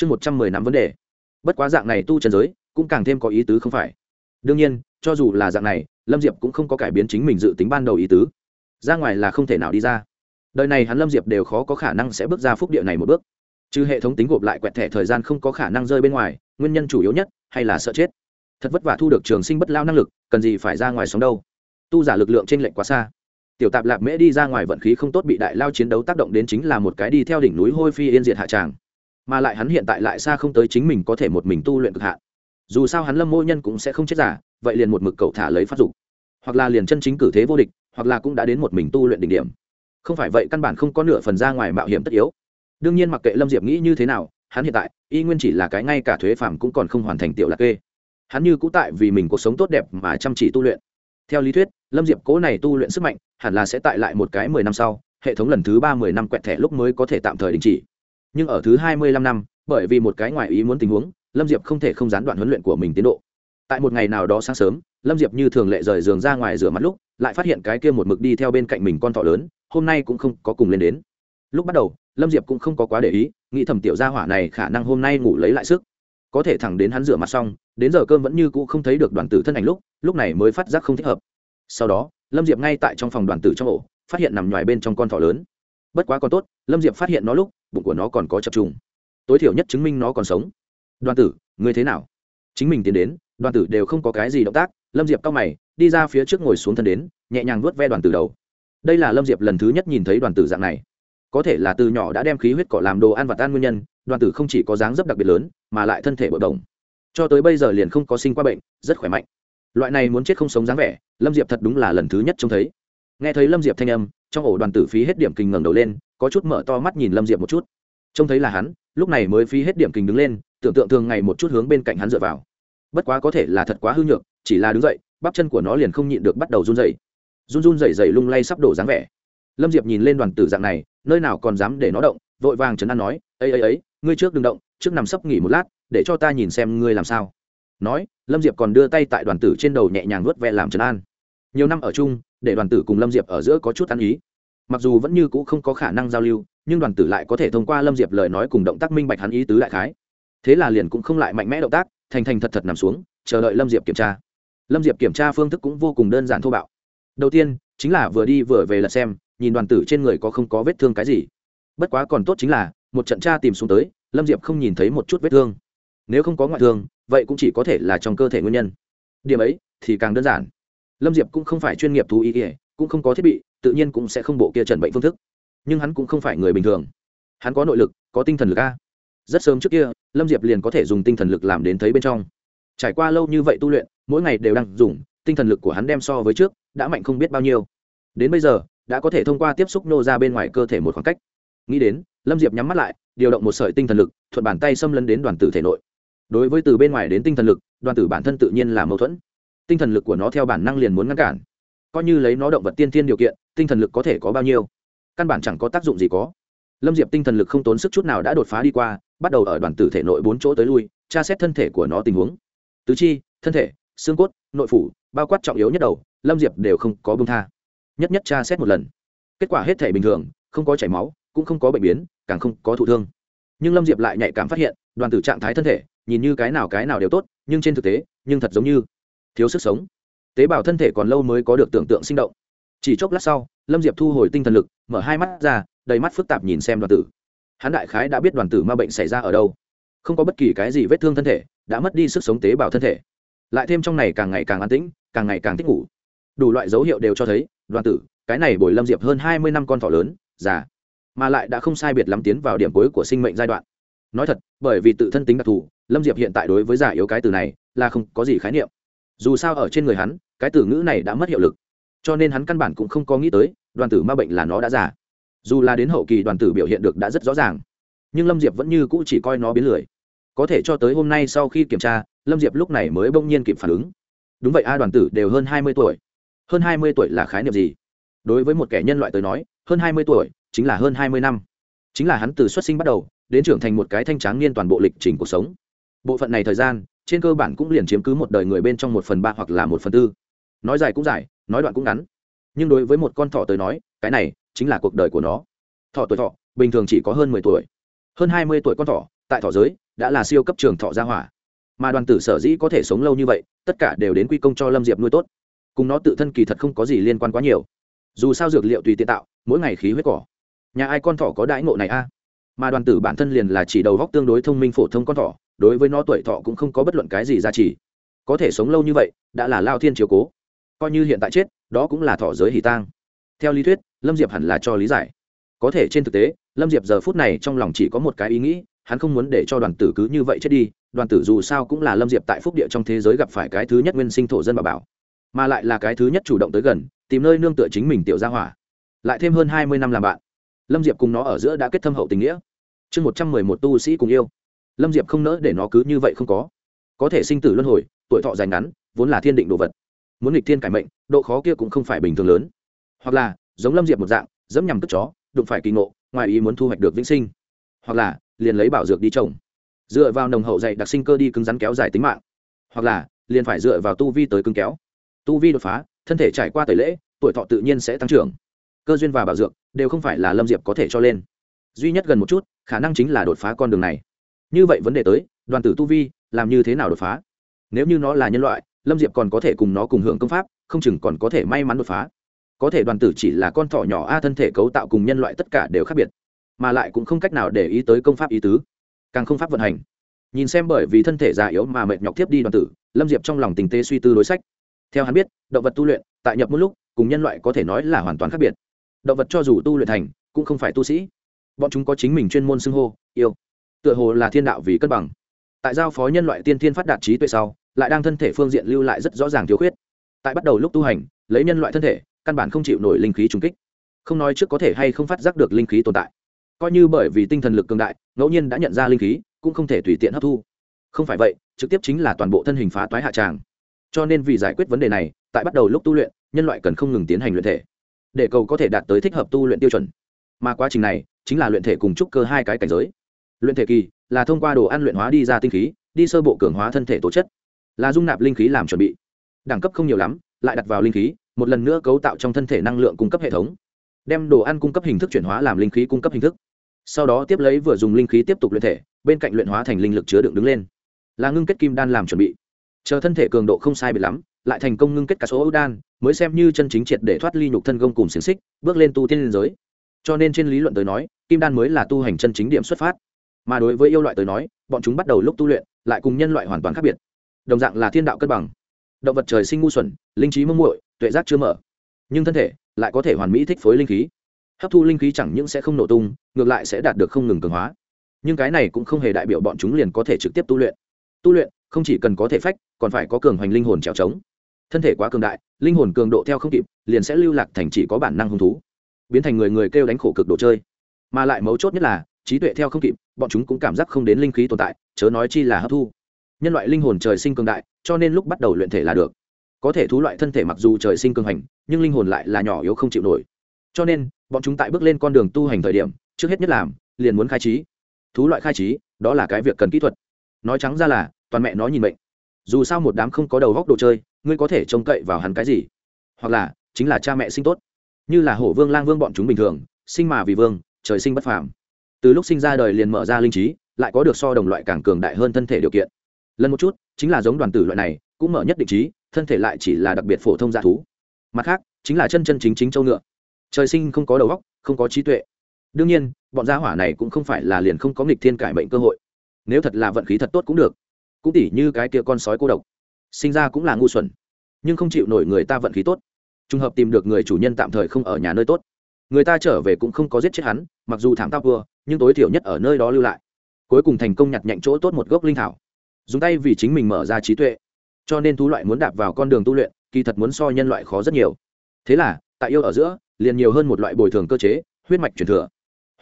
chương một trăm mười năm vấn đề. Bất quá dạng này tu trần giới cũng càng thêm có ý tứ không phải. Đương nhiên, cho dù là dạng này, lâm diệp cũng không có cải biến chính mình dự tính ban đầu ý tứ. Ra ngoài là không thể nào đi ra. Đời này hắn lâm diệp đều khó có khả năng sẽ bước ra phúc địa này một bước. Chứ hệ thống tính gộp lại quẹt thẻ thời gian không có khả năng rơi bên ngoài, nguyên nhân chủ yếu nhất, hay là sợ chết. Thật vất vả thu được trường sinh bất lao năng lực, cần gì phải ra ngoài sống đâu. Tu giả lực lượng t r ê n lệch quá xa. Tiểu tạp lạp mễ đi ra ngoài vận khí không tốt bị đại lao chiến đấu tác động đến chính là một cái đi theo đỉnh núi hôi phi yên diệt hạ tràng mà lại hắn hiện tại lại xa không tới chính mình có thể một mình tu luyện cực hạn. Dù sao hắn lâm mô nhân cũng sẽ không chết giả, vậy liền một mực cậu thả lấy phát dục. Hoặc là liền chân chính cử thế vô địch, hoặc là cũng đã đến một mình tu luyện đỉnh điểm. Không phải vậy, căn bản không có nửa phần ra ngoài mạo hiểm tất yếu. Đương nhiên mặc kệ lâm diệp nghĩ như thế nào, hắn hiện tại, y nguyên chỉ là cái ngay cả thuế phàm cũng còn không hoàn thành tiểu lạc kê. Hắn như cũ tại vì mình cuộc sống tốt đẹp mà chăm chỉ tu luyện. Theo lý thuyết, lâm diệp cố này tu luyện sức mạnh, hẳn là sẽ tại lại một cái mười năm sau, hệ thống lần thứ ba mười năm quẹt thẻ lúc mới có thể tạm thời đình chỉ nhưng ở thứ hai mươi lăm năm, bởi vì một cái ngoài ý muốn tình huống, lâm diệp không thể không gián đoạn huấn luyện của mình tiến độ. Tại một ngày nào đó sáng sớm, lâm diệp như thường lệ rời giường ra ngoài rửa mặt lúc, lại phát hiện cái kia một mực đi theo bên cạnh mình con thỏ lớn, hôm nay cũng không có cùng lên đến. Lúc bắt đầu, lâm diệp cũng không có quá để ý, nghĩ thầm tiểu gia hỏa này khả năng hôm nay ngủ lấy lại sức. Có thể thẳng đến hắn rửa mặt xong, đến giờ cơm vẫn như cũ không thấy được đoàn tử thân ảnh lúc lúc này mới phát giác không thích hợp. Sau đó, lâm diệp ngay tại trong phòng đoàn tử trong ổ, phát hiện nằm ngoài bên trong con thỏ lớn bất quá còn tốt, lâm diệp phát hiện nó lúc, bụng của nó còn có chập trùng. Tối thiểu nhất chứng minh nó còn sống. Đoàn tử người thế nào? Chính mình tiến đến, đoàn tử đều không có cái gì động tác, lâm diệp cao mày, đi ra phía trước ngồi xuống thân đến, nhẹ nhàng vuốt ve đoàn tử đầu. Đây là lâm diệp lần thứ nhất nhìn thấy đoàn tử dạng này. Có thể là từ nhỏ đã đem khí huyết cỏ làm đồ ăn và tan nguyên nhân, đoàn tử không chỉ có dáng dấp đặc biệt lớn, mà lại thân thể bội bổng. Cho tới bây giờ liền không có sinh qua bệnh, rất khỏe mạnh. Loại này muốn chết không sống dáng vẻ, lâm diệp thật đúng là lần thứ nhất trông thấy nghe thấy lâm diệp thanh âm, trong ổ đoàn tử phí hết điểm kinh ngẩng đầu lên, có chút mở to mắt nhìn lâm diệp một chút. Trông thấy là hắn, lúc này mới phí hết điểm kinh đứng lên, tưởng tượng thường ngày một chút hướng bên cạnh hắn dựa vào. Bất quá có thể là thật quá hư nhược, chỉ là đứng dậy, bắp chân của nó liền không nhịn được bắt đầu run dậy run run dậy dậy lung lay sắp đổ dáng vẻ. Lâm diệp nhìn lên đoàn tử dạng này, nơi nào còn dám để nó động, vội vàng chấn an nói ấy ấy ấy ngươi trước đừng động, trước nằm sấp nghỉ một lát, để cho ta nhìn xem ngươi làm sao. Nói, lâm diệp còn đưa tay tại đoàn tử trên đầu nhẹ nhàng vớt ve làm trấn an nhiều năm ở chung, để đoàn tử cùng lâm diệp ở giữa có chút ăn ý. Mặc dù vẫn như c ũ không có khả năng giao lưu, nhưng đoàn tử lại có thể thông qua lâm diệp lời nói cùng động tác minh bạch hắn ý tứ đại khái. Thế là liền cũng không lại mạnh mẽ động tác, thành thành thật thật nằm xuống, chờ đợi lâm diệp kiểm tra. Lâm diệp kiểm tra phương thức cũng vô cùng đơn giản thô bạo. Đầu tiên, chính là vừa đi vừa về lật xem, nhìn đoàn tử trên người có không có vết thương cái gì. Bất quá còn tốt chính là, một trận tra tìm xuống tới, lâm diệp không nhìn thấy một chút vết thương. Nếu không có ngoại thương, vậy cũng chỉ có thể là trong cơ thể nguyên nhân. Điểm ấy thì càng đơn giản lâm diệp cũng không phải chuyên nghiệp thú y ỉa cũng không có thiết bị, tự nhiên cũng sẽ không bộ kia trần bệnh phương thức. Nhưng hắn cũng không phải người bình thường. Hắn có nội lực, có tinh thần lực a. Rất sớm trước kia, lâm diệp liền có thể dùng tinh thần lực làm đến thấy bên trong. Trải qua lâu như vậy tu luyện, mỗi ngày đều đang dùng, tinh thần lực của hắn đem so với trước, đã mạnh không biết bao nhiêu. Đến bây giờ, đã có thể thông qua tiếp xúc nô ra bên ngoài cơ thể một khoảng cách. Nghĩ đến, lâm diệp nhắm mắt lại, điều động một sợi tinh thần lực, thuận bàn tay xâm lấn đến đoàn tử thể nội. Đối với từ bên ngoài đến tinh thần lực, đoàn tử bản thân tự nhiên là mâu thuẫn tinh thần lực của nó theo bản năng liền muốn ngăn cản. Coi như lấy nó động vật tiên thiên điều kiện, tinh thần lực có thể có bao nhiêu? Căn bản chẳng có tác dụng gì có. Lâm diệp tinh thần lực không tốn sức chút nào đã đột phá đi qua, bắt đầu ở đoàn tử thể nội bốn chỗ tới lui, tra xét thân thể của nó tình huống. Tứ chi, thân thể, xương cốt, nội phủ, bao quát trọng yếu nhất đầu, lâm diệp đều không có bông tha. Nhất nhất tra xét một lần. Kết quả hết thể bình thường, không có chảy máu, cũng không có bệnh biến, càng không có thụ thương. Nhưng lâm diệp lại nhạy cảm phát hiện, đoàn tử trạng thái thân thể, nhìn như cái nào cái nào đều tốt, nhưng trên thực tế, nhưng thật giống như thiếu sức sống. Tế bào thân thể còn lâu mới có được tưởng tượng sinh động. Chỉ chốc lát sau, lâm diệp thu hồi tinh thần lực, mở hai mắt ra, đầy mắt phức tạp nhìn xem đoàn tử. Hắn đại khái đã biết đoàn tử ma bệnh xảy ra ở đâu. Không có bất kỳ cái gì vết thương thân thể, đã mất đi sức sống tế bào thân thể. Lại thêm trong này càng ngày càng an tĩnh, càng ngày càng thích ngủ. Đủ loại dấu hiệu đều cho thấy, đoàn tử, cái này bồi lâm diệp hơn hai mươi năm con thỏ lớn, già, mà lại đã không sai biệt lắm tiến vào điểm cuối của sinh mệnh giai đoạn. Nói thật, bởi vì tự thân tính đặc thù, lâm diệp hiện tại đối với giả yếu cái từ này là không có gì khái niệm dù sao ở trên người hắn, cái từ ngữ này đã mất hiệu lực. Cho nên hắn căn bản cũng không có nghĩ tới, đoàn tử ma bệnh là nó đã giả dù là đến hậu kỳ, đoàn tử biểu hiện được đã rất rõ ràng. Nhưng lâm diệp vẫn như cũ chỉ coi nó biến lười. Có thể cho tới hôm nay sau khi kiểm tra, lâm diệp lúc này mới bỗng nhiên kịp phản ứng. Đúng vậy a, đoàn tử đều hơn hai mươi tuổi. Hơn hai mươi tuổi là khái niệm gì? Đối với một kẻ nhân loại tới nói, hơn hai mươi tuổi chính là hơn hai mươi năm. Chính là hắn từ xuất sinh bắt đầu, đến trưởng thành một cái thanh tráng niên toàn bộ lịch trình cuộc sống. Bộ phận này thời gian trên cơ bản cũng liền chiếm cứ một đời người bên trong một phần ba hoặc là một phần tư. Nói dài cũng dài, nói đoạn cũng ngắn. Nhưng đối với một con thỏ tới nói, cái này chính là cuộc đời của nó. Thỏ tuổi thọ, bình thường chỉ có hơn mười tuổi. Hơn hai mươi tuổi con thỏ, tại thỏ giới, đã là siêu cấp trường thọ gia hỏa. Mà đoàn tử sở dĩ có thể sống lâu như vậy, tất cả đều đến quy công cho lâm diệp nuôi tốt. Cùng nó tự thân kỳ thật không có gì liên quan quá nhiều. Dù sao dược liệu tùy tiện tạo, mỗi ngày khí huyết cỏ. Nhà ai con thỏ có đãi ngộ này a? Mà đoàn tử bản thân liền là chỉ đầu góc tương đối thông minh phổ thông con thỏ đối với nó tuổi thọ cũng không có bất luận cái gì giá trị có thể sống lâu như vậy, đã là lao thiên chiếu cố. Coi như hiện tại chết, đó cũng là thọ giới hỷ tang. Theo lý thuyết, lâm diệp hẳn là cho lý giải. Có thể trên thực tế, lâm diệp giờ phút này trong lòng chỉ có một cái ý nghĩ, hắn không muốn để cho đoàn tử cứ như vậy chết đi, đoàn tử dù sao cũng là lâm diệp tại phúc địa trong thế giới gặp phải cái thứ nhất nguyên sinh thổ dân bà bảo. Mà lại là cái thứ nhất chủ động tới gần, tìm nơi nương tựa chính mình tiểu gia hỏa. Lại thêm hơn hai mươi năm làm bạn, lâm diệp cùng nó ở giữa đã kết thâm hậu tình nghĩa. Chương một trăm mười một tu sĩ cùng yêu lâm diệp không nỡ để nó cứ như vậy không có. Có thể sinh tử luân hồi, tuổi thọ dài ngắn, vốn là thiên định đồ vật. Muốn nghịch thiên cải mệnh, độ khó kia cũng không phải bình thường lớn. Hoặc là, giống lâm diệp một dạng, dẫm nhằm cất chó, đụng phải kỳ ngộ, ngoài ý muốn thu hoạch được vĩnh sinh. Hoặc là, liền lấy bảo dược đi trồng. Dựa vào nồng hậu dạy đặc sinh cơ đi cứng rắn kéo dài tính mạng. Hoặc là, liền phải dựa vào tu vi tới cứng kéo. Tu vi đột phá, thân thể trải qua tẩy lễ, tuổi thọ tự nhiên sẽ tăng trưởng. Cơ duyên và bảo dược đều không phải là lâm diệp có thể cho lên. Duy nhất gần một chút, khả năng chính là đột phá con đường này như vậy vấn đề tới, đoàn tử tu vi, làm như thế nào đột phá? Nếu như nó là nhân loại, lâm diệp còn có thể cùng nó cùng hưởng công pháp, không chừng còn có thể may mắn đột phá. Có thể đoàn tử chỉ là con thỏ nhỏ, a thân thể cấu tạo cùng nhân loại tất cả đều khác biệt, mà lại cũng không cách nào để ý tới công pháp ý tứ, càng không pháp vận hành. Nhìn xem bởi vì thân thể già yếu mà mệt nhọc tiếp đi đoàn tử, lâm diệp trong lòng tình tế suy tư đối sách. Theo hắn biết, động vật tu luyện, tại nhập một lúc, cùng nhân loại có thể nói là hoàn toàn khác biệt. Động vật cho dù tu luyện thành, cũng không phải tu sĩ. Bọn chúng có chính mình chuyên môn xưng hô, yêu tựa hồ là thiên đạo vì cân bằng. Tại giao phó nhân loại tiên thiên phát đạt trí tuệ sau, lại đang thân thể phương diện lưu lại rất rõ ràng thiếu khuyết. Tại bắt đầu lúc tu hành, lấy nhân loại thân thể, căn bản không chịu nổi linh khí trung kích. Không nói trước có thể hay không phát giác được linh khí tồn tại. Coi như bởi vì tinh thần lực cường đại, ngẫu nhiên đã nhận ra linh khí, cũng không thể tùy tiện hấp thu. Không phải vậy, trực tiếp chính là toàn bộ thân hình phá toái hạ tràng. Cho nên vì giải quyết vấn đề này, tại bắt đầu lúc tu luyện, nhân loại cần không ngừng tiến hành luyện thể. Để cầu có thể đạt tới thích hợp tu luyện tiêu chuẩn. Mà quá trình này, chính là luyện thể cùng trúc cơ hai cái cảnh giới luyện thể kỳ là thông qua đồ ăn luyện hóa đi ra tinh khí, đi sơ bộ cường hóa thân thể tố chất. Là dung nạp linh khí làm chuẩn bị. Đẳng cấp không nhiều lắm, lại đặt vào linh khí, một lần nữa cấu tạo trong thân thể năng lượng cung cấp hệ thống. Đem đồ ăn cung cấp hình thức chuyển hóa làm linh khí cung cấp hình thức. Sau đó tiếp lấy vừa dùng linh khí tiếp tục luyện thể, bên cạnh luyện hóa thành linh lực chứa đựng đứng lên. Là ngưng kết kim đan làm chuẩn bị. Chờ thân thể cường độ không sai biệt lắm, lại thành công ngưng kết cả số ấu đan, mới xem như chân chính triệt để thoát ly nhục thân gông cùng xiềng xích, bước lên tu tiên liên giới. Cho nên trên lý luận tới nói, kim đan mới là tu hành chân chính điểm xuất phát mà đối với yêu loại tới nói, bọn chúng bắt đầu lúc tu luyện, lại cùng nhân loại hoàn toàn khác biệt. Đồng dạng là thiên đạo cân bằng. Động vật trời sinh ngu xuẩn, linh trí mông muội, tuệ giác chưa mở. Nhưng thân thể lại có thể hoàn mỹ thích phối linh khí. Hấp thu linh khí chẳng những sẽ không nổ tung, ngược lại sẽ đạt được không ngừng cường hóa. Nhưng cái này cũng không hề đại biểu bọn chúng liền có thể trực tiếp tu luyện. Tu luyện không chỉ cần có thể phách, còn phải có cường hoành linh hồn trèo trống. Thân thể quá cường đại, linh hồn cường độ theo không kịp, liền sẽ lưu lạc thành chỉ có bản năng hung thú. Biến thành người người kêu đánh khổ cực đồ chơi. Mà lại mấu chốt nhất là trí tuệ theo không kịp, bọn chúng cũng cảm giác không đến linh khí tồn tại, chớ nói chi là hấp thu. Nhân loại linh hồn trời sinh cường đại, cho nên lúc bắt đầu luyện thể là được. Có thể thú loại thân thể mặc dù trời sinh cường hành, nhưng linh hồn lại là nhỏ yếu không chịu nổi. Cho nên, bọn chúng tại bước lên con đường tu hành thời điểm, trước hết nhất làm, liền muốn khai trí. Thú loại khai trí, đó là cái việc cần kỹ thuật. Nói trắng ra là, toàn mẹ nó nhìn bệnh dù sao một đám không có đầu góc đồ chơi, ngươi có thể trông cậy vào hắn cái gì? Hoặc là, chính là cha mẹ sinh tốt. Như là hổ vương lang vương bọn chúng bình thường, sinh mà vì vương, trời sinh bất phàm từ lúc sinh ra đời liền mở ra linh trí, lại có được so đồng loại càng cường đại hơn thân thể điều kiện. Lần một chút, chính là giống đoàn tử loại này, cũng mở nhất định trí, thân thể lại chỉ là đặc biệt phổ thông dạ thú. Mặt khác, chính là chân chân chính chính châu ngựa. Trời sinh không có đầu óc, không có trí tuệ. Đương nhiên, bọn gia hỏa này cũng không phải là liền không có nghịch thiên cải mệnh cơ hội. Nếu thật là vận khí thật tốt cũng được. Cũng tỉ như cái kia con sói cô độc. Sinh ra cũng là ngu xuẩn. Nhưng không chịu nổi người ta vận khí tốt. Trùng hợp tìm được người chủ nhân tạm thời không ở nhà nơi tốt người ta trở về cũng không có giết chết hắn, mặc dù thảm tao vừa nhưng tối thiểu nhất ở nơi đó lưu lại. Cuối cùng thành công nhặt nhạnh chỗ tốt một gốc linh thảo. Dùng tay vì chính mình mở ra trí tuệ. Cho nên thú loại muốn đạp vào con đường tu luyện, kỳ thật muốn so nhân loại khó rất nhiều. Thế là, tại yêu ở giữa, liền nhiều hơn một loại bồi thường cơ chế, huyết mạch truyền thừa.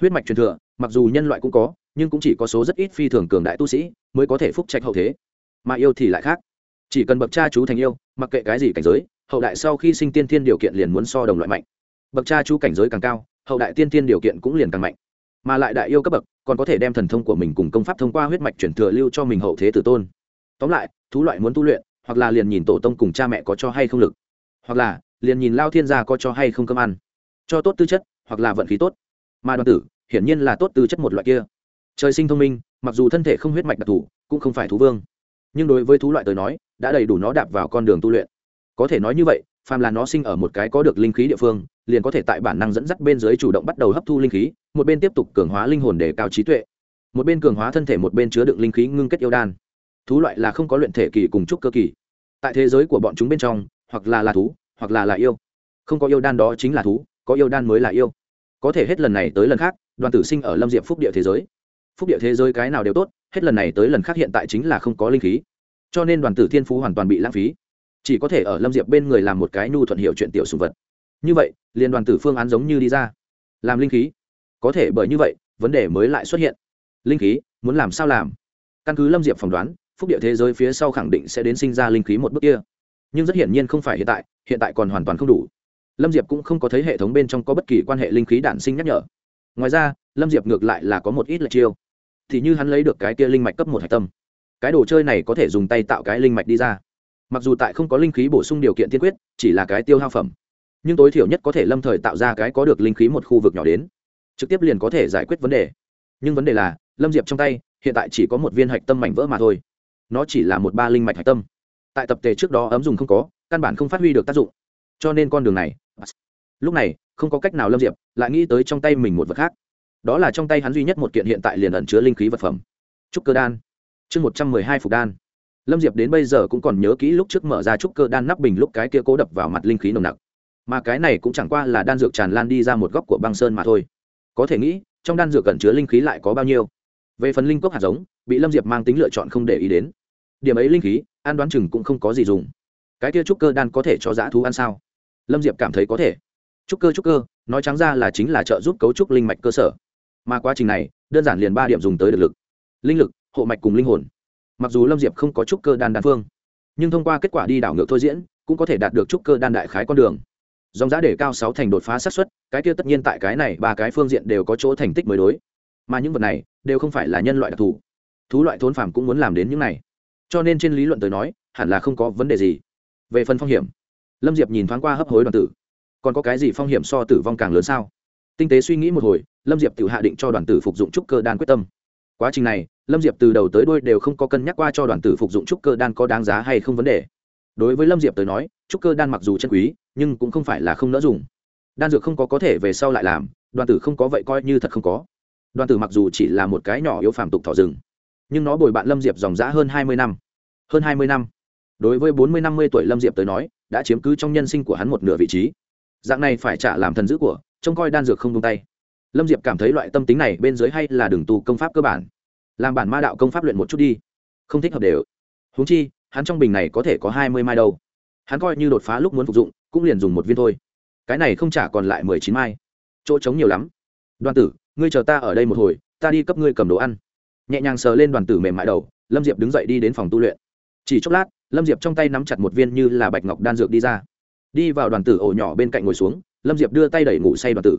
Huyết mạch truyền thừa, mặc dù nhân loại cũng có, nhưng cũng chỉ có số rất ít phi thường cường đại tu sĩ mới có thể phúc trạch hậu thế. Mà yêu thì lại khác. Chỉ cần bậc cha chú thành yêu, mặc kệ cái gì cảnh giới, hậu đại sau khi sinh tiên thiên điều kiện liền muốn so đồng loại mạnh bậc cha chú cảnh giới càng cao, hậu đại tiên tiên điều kiện cũng liền càng mạnh. Mà lại đại yêu cấp bậc, còn có thể đem thần thông của mình cùng công pháp thông qua huyết mạch chuyển thừa lưu cho mình hậu thế tử tôn. Tóm lại, thú loại muốn tu luyện, hoặc là liền nhìn tổ tông cùng cha mẹ có cho hay không lực, hoặc là liền nhìn lao thiên gia có cho hay không cơm ăn. Cho tốt tư chất, hoặc là vận khí tốt. Mà đoàn tử, hiển nhiên là tốt tư chất một loại kia. Trời sinh thông minh, mặc dù thân thể không huyết mạch đặc thù, cũng không phải thú vương. Nhưng đối với thú loại tới nói, đã đầy đủ nó đạp vào con đường tu luyện. Có thể nói như vậy phàm là nó sinh ở một cái có được linh khí địa phương, liền có thể tại bản năng dẫn dắt bên dưới chủ động bắt đầu hấp thu linh khí, một bên tiếp tục cường hóa linh hồn để cao trí tuệ. Một bên cường hóa thân thể, một bên chứa đựng linh khí ngưng kết yêu đan. Thú loại là không có luyện thể kỳ cùng trúc cơ kỳ. Tại thế giới của bọn chúng bên trong, hoặc là là thú, hoặc là là yêu. Không có yêu đan đó chính là thú, có yêu đan mới là yêu. Có thể hết lần này tới lần khác, đoàn tử sinh ở lâm diệp phúc địa thế giới. Phúc địa thế giới cái nào đều tốt, hết lần này tới lần khác hiện tại chính là không có linh khí. Cho nên đoàn tử thiên phú hoàn toàn bị lãng phí chỉ có thể ở lâm diệp bên người làm một cái nhu thuận hiệu chuyện tiểu sùng vật. Như vậy, liên đoàn tử phương án giống như đi ra. Làm linh khí. Có thể bởi như vậy, vấn đề mới lại xuất hiện. Linh khí, muốn làm sao làm? Căn cứ lâm diệp phỏng đoán, phúc địa thế giới phía sau khẳng định sẽ đến sinh ra linh khí một bước kia. Nhưng rất hiển nhiên không phải hiện tại hiện tại còn hoàn toàn không đủ. Lâm diệp cũng không có thấy hệ thống bên trong có bất kỳ quan hệ linh khí đản sinh nhắc nhở. Ngoài ra, lâm diệp ngược lại là có một ít lệch chiêu. Thì như hắn lấy được cái kia linh mạch cấp một hạch tâm. Cái đồ chơi này có thể dùng tay tạo cái linh mạch đi ra mặc dù tại không có linh khí bổ sung điều kiện tiên quyết, chỉ là cái tiêu hao phẩm, nhưng tối thiểu nhất có thể lâm thời tạo ra cái có được linh khí một khu vực nhỏ đến. Trực tiếp liền có thể giải quyết vấn đề. Nhưng vấn đề là, lâm diệp trong tay, hiện tại chỉ có một viên hạch tâm mảnh vỡ mà thôi. Nó chỉ là một ba linh mạch hạch tâm. Tại tập tề trước đó ấm dùng không có, căn bản không phát huy được tác dụng. Cho nên con đường này, lúc này, không có cách nào lâm diệp lại nghĩ tới trong tay mình một vật khác. Đó là trong tay hắn duy nhất một kiện hiện tại liền ẩn chứa linh khí vật phẩm. Trúc cơ đan. Chương một trăm mười hai phục đan lâm diệp đến bây giờ cũng còn nhớ kỹ lúc trước mở ra trúc cơ đan nắp bình lúc cái kia cố đập vào mặt linh khí nồng nặc. Mà cái này cũng chẳng qua là đan dược tràn lan đi ra một góc của băng sơn mà thôi. Có thể nghĩ, trong đan dược cẩn chứa linh khí lại có bao nhiêu? Về phần linh cốc hạt giống, bị lâm diệp mang tính lựa chọn không để ý đến. Điểm ấy linh khí an đoán chừng cũng không có gì dùng. Cái kia trúc cơ đan có thể cho dã thú ăn sao? Lâm diệp cảm thấy có thể. Trúc cơ trúc cơ, nói trắng ra là chính là trợ giúp cấu trúc linh mạch cơ sở. Mà quá trình này, đơn giản liền ba điểm dùng tới được lực. Linh lực, hộ mạch cùng linh hồn mặc dù lâm diệp không có trúc cơ đan đan phương nhưng thông qua kết quả đi đảo ngược thôi diễn cũng có thể đạt được trúc cơ đan đại khái con đường dòng giá để cao sáu thành đột phá sát xuất cái kia tất nhiên tại cái này ba cái phương diện đều có chỗ thành tích mới đối mà những vật này đều không phải là nhân loại đặc thù thú loại thốn phàm cũng muốn làm đến những này cho nên trên lý luận tới nói hẳn là không có vấn đề gì về phần phong hiểm lâm diệp nhìn thoáng qua hấp hối đoàn tử còn có cái gì phong hiểm so tử vong càng lớn sao tinh tế suy nghĩ một hồi lâm diệp tự hạ định cho đoàn tử phục dụng trúc cơ đan quyết tâm quá trình này lâm diệp từ đầu tới đôi đều không có cân nhắc qua cho đoàn tử phục dụng trúc cơ đan có đáng giá hay không vấn đề. Đối với lâm diệp tới nói, trúc cơ đan mặc dù chân quý, nhưng cũng không phải là không nỡ dùng. Đan dược không có có thể về sau lại làm, đoàn tử không có vậy coi như thật không có. Đoàn tử mặc dù chỉ là một cái nhỏ yếu phàm tục thỏ rừng nhưng nó bồi bạn lâm diệp dòng g hơn hai mươi năm. Hơn hai mươi năm. Đối với bốn mươi năm mươi tuổi lâm diệp tới nói, đã chiếm cứ trong nhân sinh của hắn một nửa vị trí. Dạng này phải trả làm thần dữ của, trông coi đan dược không tung tay. Lâm diệp cảm thấy loại tâm tính này bên dưới hay là đường tù công pháp cơ bản làm bản ma đạo công pháp luyện một chút đi. Không thích hợp đều. Huống chi, hắn trong bình này có thể có hai mươi mai đâu. Hắn coi như đột phá lúc muốn phục dụng, cũng liền dùng một viên thôi. Cái này không trả còn lại mười chín mai. Chỗ trống nhiều lắm. Đoàn tử, ngươi chờ ta ở đây một hồi, ta đi cấp ngươi cầm đồ ăn. Nhẹ nhàng sờ lên đoàn tử mềm mại đầu, lâm diệp đứng dậy đi đến phòng tu luyện. Chỉ chốc lát, lâm diệp trong tay nắm chặt một viên như là bạch ngọc đan dược đi ra. Đi vào đoàn tử ổ nhỏ bên cạnh ngồi xuống, lâm diệp đưa tay đẩy ngủ say đoàn tử.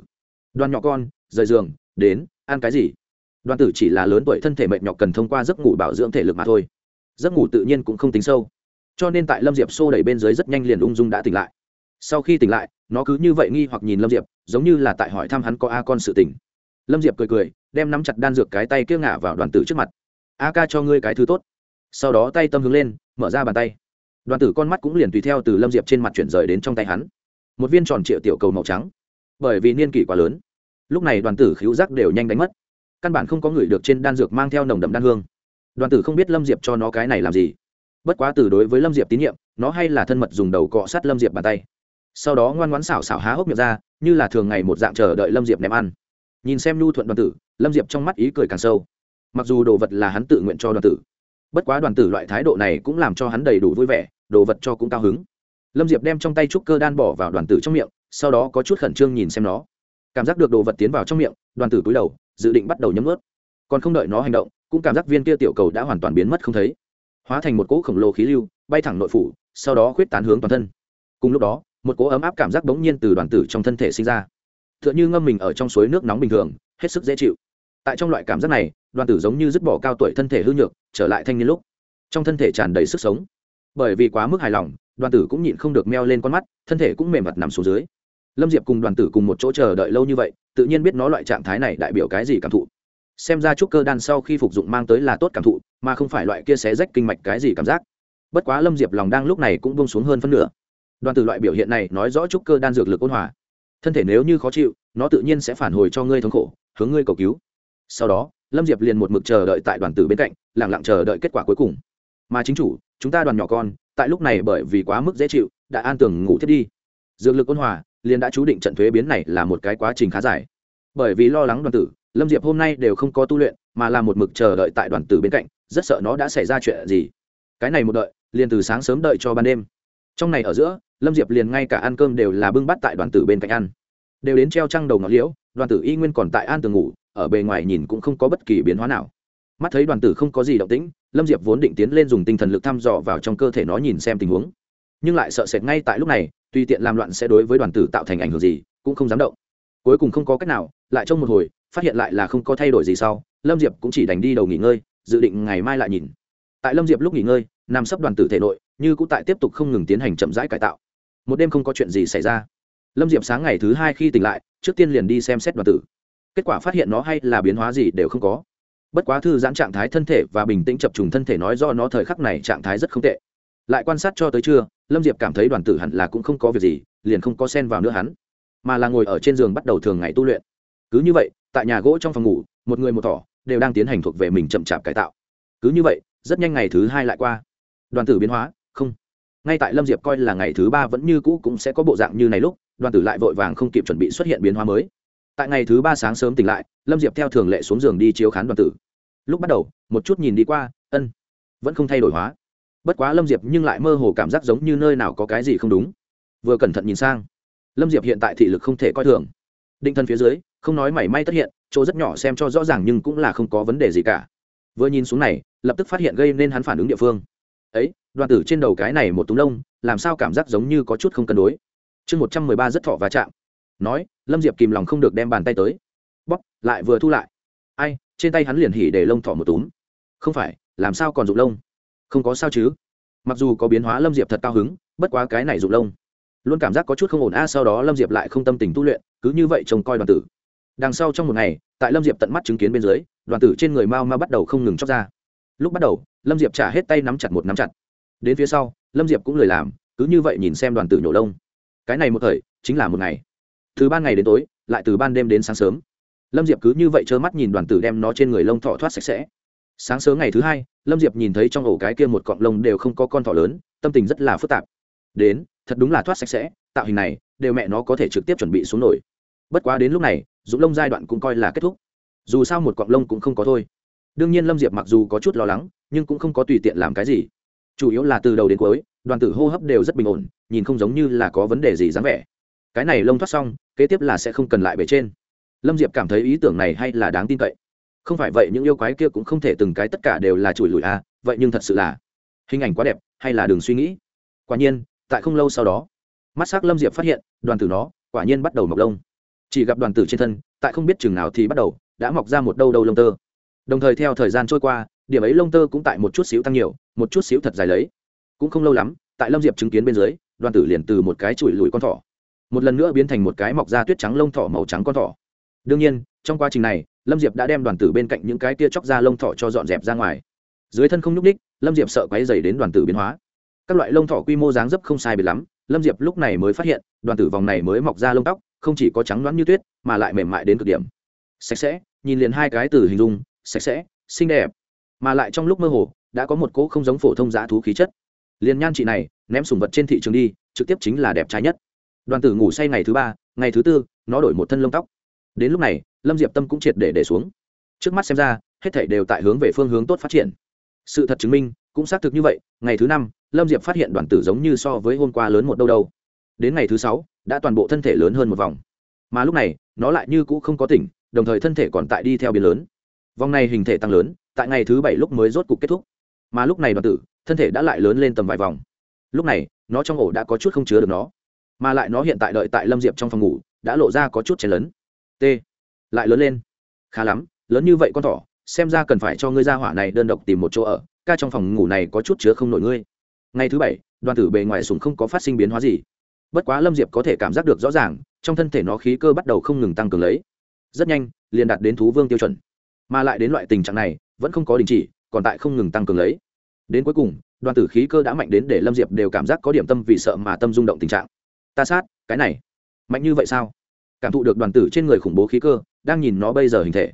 Đoàn nhỏ con, rời giường, đến, ăn cái gì? Đoàn tử chỉ là lớn tuổi thân thể mệt nhọc cần thông qua giấc ngủ bảo dưỡng thể lực mà thôi. Giấc ngủ tự nhiên cũng không tính sâu. Cho nên tại lâm diệp xô đẩy bên dưới rất nhanh liền ung dung đã tỉnh lại. Sau khi tỉnh lại, nó cứ như vậy nghi hoặc nhìn lâm diệp, giống như là tại hỏi thăm hắn có a con sự tỉnh lâm diệp cười cười, đem nắm chặt đan dược cái tay kia ngả vào đoàn tử trước mặt. A ca cho ngươi cái thứ tốt. Sau đó tay tâm hướng lên, mở ra bàn tay. Đoàn tử con mắt cũng liền tùy theo từ lâm diệp trên mặt chuyển rời đến trong tay hắn. Một viên tròn triệu tiểu cầu màu trắng. Bởi vì niên kỷ quá lớn, lúc này đoàn tử khíu giác đều nhanh đánh mất căn bản không có người được trên đan dược mang theo nồng đậm đan hương. Đoàn tử không biết lâm diệp cho nó cái này làm gì. Bất quá từ đối với lâm diệp tín nhiệm, nó hay là thân mật dùng đầu cọ sát lâm diệp bàn tay. Sau đó ngoan ngoãn xảo xảo há hốc miệng ra, như là thường ngày một dạng chờ đợi lâm diệp ném ăn. Nhìn xem nhu thuận đoàn tử, lâm diệp trong mắt ý cười càng sâu. Mặc dù đồ vật là hắn tự nguyện cho đoàn tử, bất quá đoàn tử loại thái độ này cũng làm cho hắn đầy đủ vui vẻ, đồ vật cho cũng cao hứng. Lâm diệp đem trong tay trúc cơ đan bỏ vào đoàn tử trong miệng, sau đó có chút khẩn trương nhìn xem nó. Cảm giác được đồ vật tiến vào trong miệng, đoàn tử cúi đầu dự định bắt đầu nhấm ướt còn không đợi nó hành động, cũng cảm giác viên kia tiểu cầu đã hoàn toàn biến mất không thấy. Hóa thành một cỗ khổng lồ khí lưu, bay thẳng nội phủ, sau đó khuyết tán hướng toàn thân. Cùng lúc đó, một cỗ ấm áp cảm giác bỗng nhiên từ đoàn tử trong thân thể sinh ra. T h ư ợ n h ư ngâm mình ở trong suối nước nóng bình thường, hết sức dễ chịu. Tại trong loại cảm giác này, đoàn tử giống như dứt bỏ cao tuổi thân thể hư nhược, trở lại thanh niên lúc. Trong thân thể tràn đầy sức sống. Bởi vì quá mức hài lòng, đoàn tử cũng nhịn không được meo lên con mắt, thân thể cũng mềm mặt nằm xuống dưới lâm diệp cùng đoàn tử cùng một chỗ chờ đợi lâu như vậy, tự nhiên biết nó loại trạng thái này đại biểu cái gì cảm thụ. Xem ra trúc cơ đan sau khi phục dụng mang tới là tốt cảm thụ, mà không phải loại kia xé rách kinh mạch cái gì cảm giác. Bất quá lâm diệp lòng đang lúc này cũng bông xuống hơn phân nửa. Đoàn Tử loại biểu hiện này nói rõ trúc cơ đan dược lực ôn hòa. Thân thể nếu như khó chịu, nó tự nhiên sẽ phản hồi cho ngươi thống khổ, hướng ngươi cầu cứu. Sau đó, lâm diệp liền một mực chờ đợi tại đoàn tử bên cạnh lẳng lặng chờ đợi kết quả cuối cùng. Mà chính chủ, chúng ta đoàn nhỏ con, tại lúc này bởi vì quá mức dễ chịu, đã an tưởng ngủ thiết đi. Dược lực ôn hòa liền đã chú định trận thuế biến này là một cái quá trình khá dài. Bởi vì lo lắng đoàn tử, lâm diệp hôm nay đều không có tu luyện, mà là một mực chờ đợi tại đoàn tử bên cạnh, rất sợ nó đã xảy ra chuyện gì. Cái này một đợi, liền từ sáng sớm đợi cho ban đêm. Trong này ở giữa, lâm diệp liền ngay cả ăn cơm đều là bưng bắt tại đoàn tử bên cạnh ăn. Đều đến treo trăng đầu ngọn liễu, đoàn tử y nguyên còn tại an tường ngủ, ở bề ngoài nhìn cũng không có bất kỳ biến hóa nào. Mắt thấy đoàn tử không có gì động tĩnh, lâm diệp vốn định tiến lên dùng tinh thần lực thăm dò vào trong cơ thể nó nhìn xem tình huống. Nhưng lại sợ sệt ngay tại lúc này tùy tiện làm loạn sẽ đối với đoàn tử tạo thành ảnh hưởng gì, cũng không dám động. Cuối cùng không có cách nào, lại trong một hồi, phát hiện lại là không có thay đổi gì sau, lâm diệp cũng chỉ đành đi đầu nghỉ ngơi, dự định ngày mai lại nhìn. Tại lâm diệp lúc nghỉ ngơi, nằm sấp đoàn tử thể nội, như cũng tại tiếp tục không ngừng tiến hành chậm rãi cải tạo. Một đêm không có chuyện gì xảy ra. Lâm diệp sáng ngày thứ hai khi tỉnh lại, trước tiên liền đi xem xét đoàn tử. Kết quả phát hiện nó hay là biến hóa gì đều không có. Bất quá thư giãn trạng thái thân thể và bình tĩnh chập trùng thân thể nói do nó thời khắc này trạng thái rất không tệ lại quan sát cho tới trưa, lâm diệp cảm thấy đoàn tử hẳn là cũng không có việc gì, liền không có sen vào nữa hắn, mà là ngồi ở trên giường bắt đầu thường ngày tu luyện. Cứ như vậy, tại nhà gỗ trong phòng ngủ, một người một thỏ đều đang tiến hành thuộc về mình chậm chạp cải tạo. Cứ như vậy, rất nhanh ngày thứ hai lại qua. Đoàn tử biến hóa, không. Ngay tại lâm diệp coi là ngày thứ ba vẫn như cũ cũng sẽ có bộ dạng như này lúc, đoàn tử lại vội vàng không kịp chuẩn bị xuất hiện biến hóa mới. Tại ngày thứ ba sáng sớm tỉnh lại, lâm diệp theo thường lệ xuống giường đi chiếu khán đoàn tử. Lúc bắt đầu, một chút nhìn đi qua, ân, vẫn không thay đổi hóa bất quá lâm diệp nhưng lại mơ hồ cảm giác giống như nơi nào có cái gì không đúng. Vừa cẩn thận nhìn sang, lâm diệp hiện tại thị lực không thể coi thường. Định thân phía dưới, không nói mảy may tất hiện, chỗ rất nhỏ xem cho rõ ràng nhưng cũng là không có vấn đề gì cả. Vừa nhìn xuống này, lập tức phát hiện gây nên hắn phản ứng địa phương. Ấy, đoàn tử trên đầu cái này một túng lông, làm sao cảm giác giống như có chút không cân đối. Chương một trăm mười ba rất thọ và chạm. Nói, lâm diệp kìm lòng không được đem bàn tay tới. Bóp, lại vừa thu lại. Ai, trên tay hắn liền hỉ để lông thọ một túm. Không phải, làm sao còn rụng lông? Không có sao chứ? Mặc dù có biến hóa lâm diệp thật cao hứng, bất quá cái này rụng lông. Luôn cảm giác có chút không ổn a, sau đó lâm diệp lại không tâm tình tu luyện, cứ như vậy trông coi đoàn tử. Đằng sau trong một ngày, tại lâm diệp tận mắt chứng kiến bên dưới, đoàn tử trên người mao mao bắt đầu không ngừng chóc ra. Lúc bắt đầu, lâm diệp trả hết tay nắm chặt một nắm chặt. Đến phía sau, lâm diệp cũng lời làm, cứ như vậy nhìn xem đoàn tử nhổ lông. Cái này một thời, chính là một ngày. Từ ban ngày đến tối, lại từ ban đêm đến sáng sớm. Lâm diệp cứ như vậy trơ mắt nhìn đoàn tử đem nó trên người lông thọ thoát sạch sẽ sáng sớm ngày thứ hai, lâm diệp nhìn thấy trong ổ cái kia một cọng lông đều không có con thỏ lớn, tâm tình rất là phức tạp. Đến, thật đúng là thoát sạch sẽ, tạo hình này, đều mẹ nó có thể trực tiếp chuẩn bị xuống nổi bất quá đến lúc này, dụng lông giai đoạn cũng coi là kết thúc. Dù sao một cọng lông cũng không có thôi. Đương nhiên lâm diệp mặc dù có chút lo lắng, nhưng cũng không có tùy tiện làm cái gì. Chủ yếu là từ đầu đến cuối, đoàn tử hô hấp đều rất bình ổn, nhìn không giống như là có vấn đề gì dáng vẻ. Cái này lông thoát xong, kế tiếp là sẽ không cần lại bể trên. Lâm diệp cảm thấy ý tưởng này hay là đáng tin cậy không phải vậy, những yêu quái kia cũng không thể từng cái tất cả đều là chùi lùi à vậy nhưng thật sự là hình ảnh quá đẹp, hay là đừng suy nghĩ. Quả nhiên, tại không lâu sau đó, mắt s ắ c lâm diệp phát hiện, đoàn tử nó quả nhiên bắt đầu mọc lông. Chỉ gặp đoàn tử trên thân, tại không biết chừng nào thì bắt đầu đã mọc ra một đâu đâu lông tơ. Đồng thời theo thời gian trôi qua, điểm ấy lông tơ cũng tại một chút xíu tăng nhiều, một chút xíu thật dài lấy. Cũng không lâu lắm, tại lâm diệp chứng kiến bên dưới, đoàn tử liền từ một cái chùi lùi con thỏ, một lần nữa biến thành một cái mọc ra tuyết trắng lông thỏ màu trắng con thỏ. Đương nhiên, trong quá trình này lâm diệp đã đem đoàn tử bên cạnh những cái tia chóc ra lông thỏ cho dọn dẹp ra ngoài. Dưới thân không nhúc ních lâm diệp sợ quáy dày đến đoàn tử biến hóa. Các loại lông thỏ quy mô dáng dấp không sai biệt lắm, lâm diệp lúc này mới phát hiện, đoàn tử vòng này mới mọc ra lông tóc, không chỉ có trắng loãng như tuyết, mà lại mềm mại đến cực điểm. Sạch sẽ, nhìn liền hai cái từ hình dung, sạch sẽ, xinh đẹp. Mà lại trong lúc mơ hồ, đã có một cỗ không giống phổ thông giá thú khí chất. Liền nhan chị này, ném sùng vật trên thị trường đi, trực tiếp chính là đẹp trai nhất. Đoàn tử ngủ say ngày thứ ba, ngày thứ tư, nó đổi một thân lông tóc đến lúc này, lâm diệp tâm cũng triệt để để xuống. Trước mắt xem ra, hết thảy đều tại hướng về phương hướng tốt phát triển. Sự thật chứng minh, cũng xác thực như vậy, ngày thứ năm, lâm diệp phát hiện đoàn tử giống như so với hôm qua lớn một đâu đâu. Đến ngày thứ sáu, đã toàn bộ thân thể lớn hơn một vòng. Mà lúc này, nó lại như cũ không có tỉnh, đồng thời thân thể còn tại đi theo biến lớn. Vòng này hình thể tăng lớn, tại ngày thứ bảy lúc mới rốt cục kết thúc. Mà lúc này đoàn tử, thân thể đã lại lớn lên tầm vài vòng. Lúc này, nó trong ổ đã có chút không chứa được nó. Mà lại nó hiện tại đợi tại lâm diệp trong phòng ngủ, đã lộ ra có chút chen lớn t. Lại lớn lên. Khá lắm, lớn như vậy con thỏ, xem ra cần phải cho ngươi ra hỏa này đơn độc tìm một chỗ ở, ca trong phòng ngủ này có chút chứa không nổi ngươi. Ngày thứ bảy, đoàn tử bề ngoài sùng không có phát sinh biến hóa gì. Bất quá lâm diệp có thể cảm giác được rõ ràng, trong thân thể nó khí cơ bắt đầu không ngừng tăng cường lấy. Rất nhanh, liền đạt đến thú vương tiêu chuẩn. Mà lại đến loại tình trạng này, vẫn không có đình chỉ, còn tại không ngừng tăng cường lấy. Đến cuối cùng, đoàn tử khí cơ đã mạnh đến để lâm diệp đều cảm giác có điểm tâm vì sợ mà tâm rung động tình trạng. Ta sát, cái này, mạnh như vậy sao? Cảm thụ được đoàn tử trên người khủng bố khí cơ, đang nhìn nó bây giờ hình thể.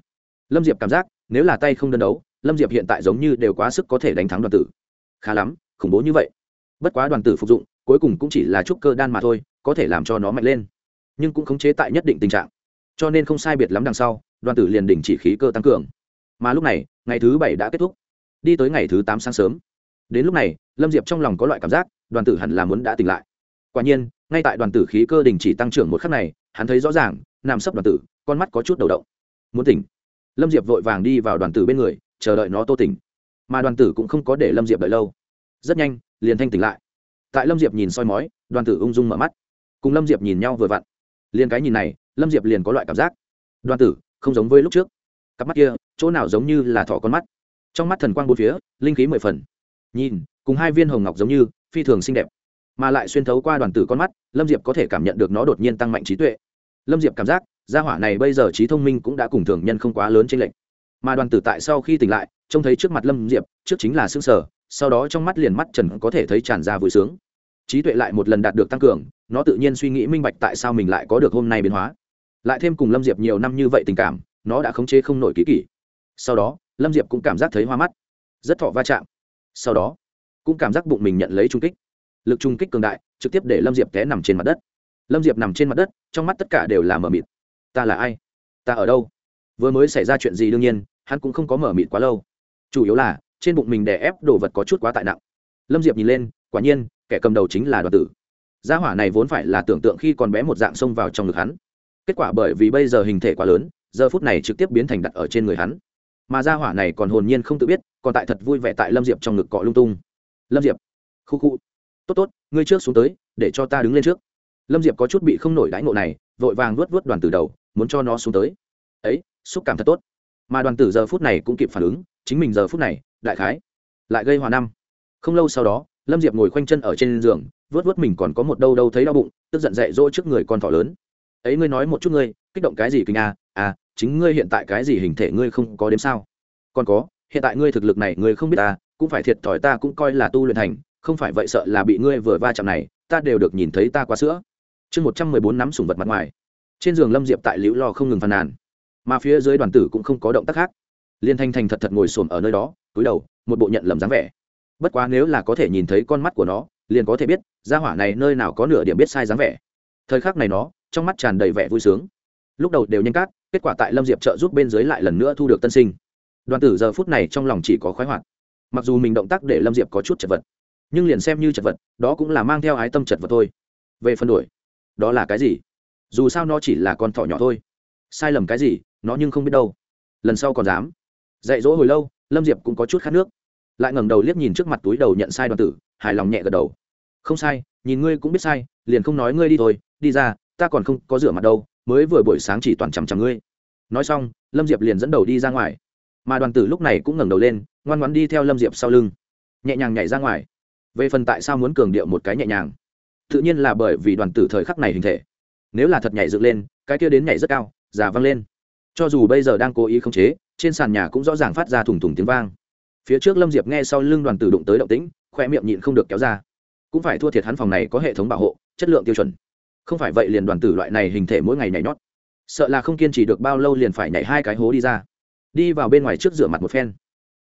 Lâm diệp cảm giác, nếu là tay không đơn đấu, lâm diệp hiện tại giống như đều quá sức có thể đánh thắng đoàn tử. Khá lắm, khủng bố như vậy. Bất quá đoàn tử phục dụng, cuối cùng cũng chỉ là trúc cơ đan mà thôi, có thể làm cho nó mạnh lên. Nhưng cũng khống chế tại nhất định tình trạng. Cho nên không sai biệt lắm đằng sau, đoàn tử liền đình chỉ khí cơ tăng cường. Mà lúc này, ngày thứ bảy đã kết thúc. Đi tới ngày thứ tám sáng sớm. Đến lúc này, lâm diệp trong lòng có loại cảm giác, đoàn tử hẳn là muốn đã tỉnh lại. Quả nhiên, ngay tại đoàn tử khí cơ đình chỉ tăng trưởng một khắc này hắn thấy rõ ràng, nằm sấp đoàn tử, con mắt có chút đầu động. Muốn tỉnh. Lâm diệp vội vàng đi vào đoàn tử bên người, chờ đợi nó tô tỉnh. Mà đoàn tử cũng không có để lâm diệp đợi lâu. Rất nhanh, liền thanh tỉnh lại. Tại lâm diệp nhìn soi mói, đoàn tử ung dung mở mắt. Cùng lâm diệp nhìn nhau vừa vặn. Liền cái nhìn này, lâm diệp liền có loại cảm giác. Đoàn tử, không giống với lúc trước. Cặp mắt kia, chỗ nào giống như là thỏ con mắt. Trong mắt thần quang bốn phía, linh khí mười phần. Nhìn, cùng hai viên hồng ngọc giống như, phi thường xinh đẹp mà lại xuyên thấu qua đoàn tử con mắt, lâm diệp có thể cảm nhận được nó đột nhiên tăng mạnh trí tuệ. Lâm diệp cảm giác, gia hỏa này bây giờ trí thông minh cũng đã cùng thường nhân không quá lớn trên lệnh mà đoàn tử tại sau khi tỉnh lại, trông thấy trước mặt lâm diệp, trước chính là xương sở sau đó trong mắt liền mắt trần có thể thấy tràn ra vui sướng. Trí tuệ lại một lần đạt được tăng cường, nó tự nhiên suy nghĩ minh bạch tại sao mình lại có được hôm nay biến hóa. Lại thêm cùng lâm diệp nhiều năm như vậy tình cảm, nó đã khống chế không nổi kỹ kỷ. Sau đó, lâm diệp cũng cảm giác thấy hoa mắt, rất thọ va chạm. Sau đó, cũng cảm giác bụng mình nhận lấy trung kích lực trung kích cường đại, trực tiếp để lâm diệp té nằm trên mặt đất. Lâm diệp nằm trên mặt đất, trong mắt tất cả đều là mờ mịt. Ta là ai? Ta ở đâu? Vừa mới xảy ra chuyện gì đương nhiên, hắn cũng không có mờ mịt quá lâu. Chủ yếu là, trên bụng mình đè ép đồ vật có chút quá tại nặng. Lâm diệp nhìn lên, quả nhiên, kẻ cầm đầu chính là đoàn tử. Gia hỏa này vốn phải là tưởng tượng khi còn bé một dạng xông vào trong ngực hắn. Kết quả bởi vì bây giờ hình thể quá lớn, giờ phút này trực tiếp biến thành đặt ở trên người hắn. Mà gia hỏa này còn hồn nhiên không tự biết, còn tại thật vui vẻ tại lâm diệp trong ngực cọ lung tung. Lâm diệp, khu khu tốt tốt, ngươi trước xuống tới, để cho ta đứng lên trước. Lâm diệp có chút bị không nổi đãi ngộ này, vội vàng vuốt vuốt đoàn tử đầu, muốn cho nó xuống tới. Ấy, xúc cảm thật tốt. Mà đoàn tử giờ phút này cũng kịp phản ứng, chính mình giờ phút này, đại khái, lại gây hòa năm. Không lâu sau đó, lâm diệp ngồi khoanh chân ở trên giường vớt vớt mình còn có một đâu đâu thấy đau bụng, tức giận dạy dỗ trước người con thỏ lớn. Ấy, ngươi nói một chút ngươi, kích động cái gì kinh à à chính ngươi hiện tại cái gì hình thể ngươi không có đếm sao? Còn có, hiện tại ngươi thực lực này ngươi không biết ta, cũng phải thiệt thòi ta cũng coi là tu luyện thành không phải vậy sợ là bị ngươi vừa va chạm này, ta đều được nhìn thấy ta quá sữa. Chương một trăm mười bốn nắm sùng vật mặt ngoài. Trên giường lâm diệp tại liễu lo không ngừng phàn nàn. Mà phía dưới đoàn tử cũng không có động tác khác. Liên thanh thành thật thật ngồi xổm ở nơi đó, túi đầu, một bộ nhận lầm dáng vẻ. Bất quá nếu là có thể nhìn thấy con mắt của nó, liền có thể biết ra hỏa này nơi nào có nửa điểm biết sai dáng vẻ. Thời khắc này nó, trong mắt tràn đầy vẻ vui sướng. Lúc đầu đều nhanh cát, kết quả tại lâm diệp trợ giúp bên dưới lại lần nữa thu được tân sinh. Đoàn tử giờ phút này trong lòng chỉ có khoái hoạt. Mặc dù mình động tác để lâm diệp có chút chật vật nhưng liền xem như chật vật đó cũng là mang theo ái tâm chật vật thôi. Về phân đuổi, đó là cái gì? Dù sao nó chỉ là con thỏ nhỏ thôi. Sai lầm cái gì nó nhưng không biết đâu. Lần sau còn dám. Dạy dỗ hồi lâu lâm diệp cũng có chút khát nước. Lại ngẩng đầu liếc nhìn trước mặt túi đầu nhận sai đoàn tử hài lòng nhẹ gật đầu. Không sai nhìn ngươi cũng biết sai liền không nói ngươi đi thôi đi ra ta còn không có rửa mặt đâu mới vừa buổi sáng chỉ toàn chằm chằm ngươi. Nói xong lâm diệp liền dẫn đầu đi ra ngoài. Mà đoàn tử lúc này cũng ngẩng đầu lên ngoan ngoãn đi theo lâm diệp sau lưng. Nhẹ nhàng nhảy ra ngoài về phần tại sao muốn cường điệu một cái nhẹ nhàng? Tự nhiên là bởi vì đoàn tử thời khắc này hình thể. Nếu là thật nhảy dựng lên, cái kia đến nhảy rất cao, già văng lên. Cho dù bây giờ đang cố ý khống chế, trên sàn nhà cũng rõ ràng phát ra thủng thủng tiếng vang. Phía trước lâm diệp nghe sau lưng đoàn tử đụng tới động tĩnh, khoe miệng nhịn không được kéo ra. Cũng phải thua thiệt hắn phòng này có hệ thống bảo hộ, chất lượng tiêu chuẩn. Không phải vậy liền đoàn tử loại này hình thể mỗi ngày nhảy nhót. Sợ là không kiên trì được bao lâu liền phải nhảy hai cái hố đi ra. Đi vào bên ngoài trước rửa mặt một phen.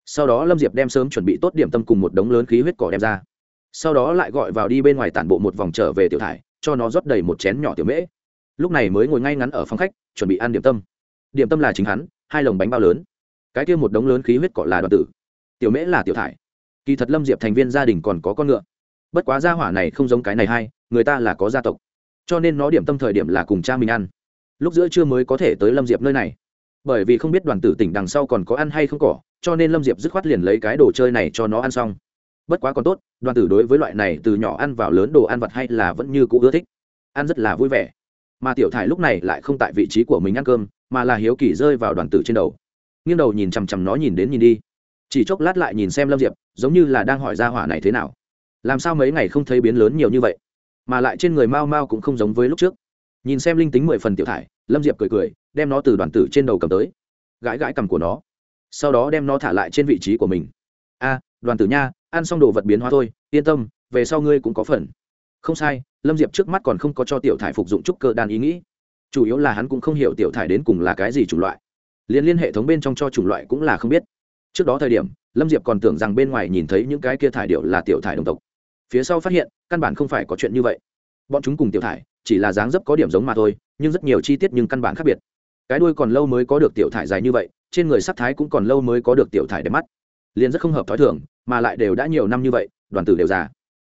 Sau đó lâm diệp đem sớm chuẩn bị tốt điểm tâm cùng một đống lớn khí huyết cỏ đem ra sau đó lại gọi vào đi bên ngoài tản bộ một vòng trở về tiểu thải, cho nó rót đầy một chén nhỏ tiểu mễ. Lúc này mới ngồi ngay ngắn ở phòng khách, chuẩn bị ăn điểm tâm. Điểm tâm là chính hắn, hai lồng bánh bao lớn. Cái kia một đống lớn khí huyết cọ là đoàn tử. Tiểu mễ là tiểu thải. Kỳ thật lâm diệp thành viên gia đình còn có con ngựa. Bất quá gia hỏa này không giống cái này hay người ta là có gia tộc. Cho nên nó điểm tâm thời điểm là cùng cha mình ăn. Lúc giữa trưa mới có thể tới lâm diệp nơi này. Bởi vì không biết đoàn tử tỉnh đằng sau còn có ăn hay không cỏ, cho nên lâm diệp dứt khoát liền lấy cái đồ chơi này cho nó ăn xong bất quá còn tốt, đoàn tử đối với loại này từ nhỏ ăn vào lớn đồ ăn vặt hay là vẫn như cũ ưa thích. Ăn rất là vui vẻ. Mà tiểu thải lúc này lại không tại vị trí của mình ăn cơm, mà là hiếu kỳ rơi vào đoàn tử trên đầu. Nghiêng đầu nhìn chằm chằm nó nhìn đến nhìn đi. Chỉ chốc lát lại nhìn xem lâm diệp, giống như là đang hỏi ra hỏa này thế nào. Làm sao mấy ngày không thấy biến lớn nhiều như vậy? Mà lại trên người mao mao cũng không giống với lúc trước. Nhìn xem linh tính mười phần tiểu thải, lâm diệp cười cười, đem nó từ đoàn tử trên đầu cầm tới. Gãi gãi cầm của nó. Sau đó đem nó thả lại trên vị trí của mình. A đoàn tử nha, ăn xong đồ vật biến hóa thôi, yên tâm, về sau ngươi cũng có phần. Không sai, lâm diệp trước mắt còn không có cho tiểu thải phục dụng trúc cơ đan ý nghĩ. Chủ yếu là hắn cũng không hiểu tiểu thải đến cùng là cái gì chủng loại. Liên liên hệ thống bên trong cho chủng loại cũng là không biết. Trước đó thời điểm, lâm diệp còn tưởng rằng bên ngoài nhìn thấy những cái kia thải điệu là tiểu thải đồng tộc. Phía sau phát hiện, căn bản không phải có chuyện như vậy. Bọn chúng cùng tiểu thải, chỉ là dáng dấp có điểm giống mà thôi, nhưng rất nhiều chi tiết nhưng căn bản khác biệt. Cái đuôi còn lâu mới có được tiểu thải dài như vậy, trên người sắc thái cũng còn lâu mới có được tiểu thải đẹp mắt. Liền rất không hợp t h ó i thường mà lại đều đã nhiều năm như vậy, đoàn tử đều già.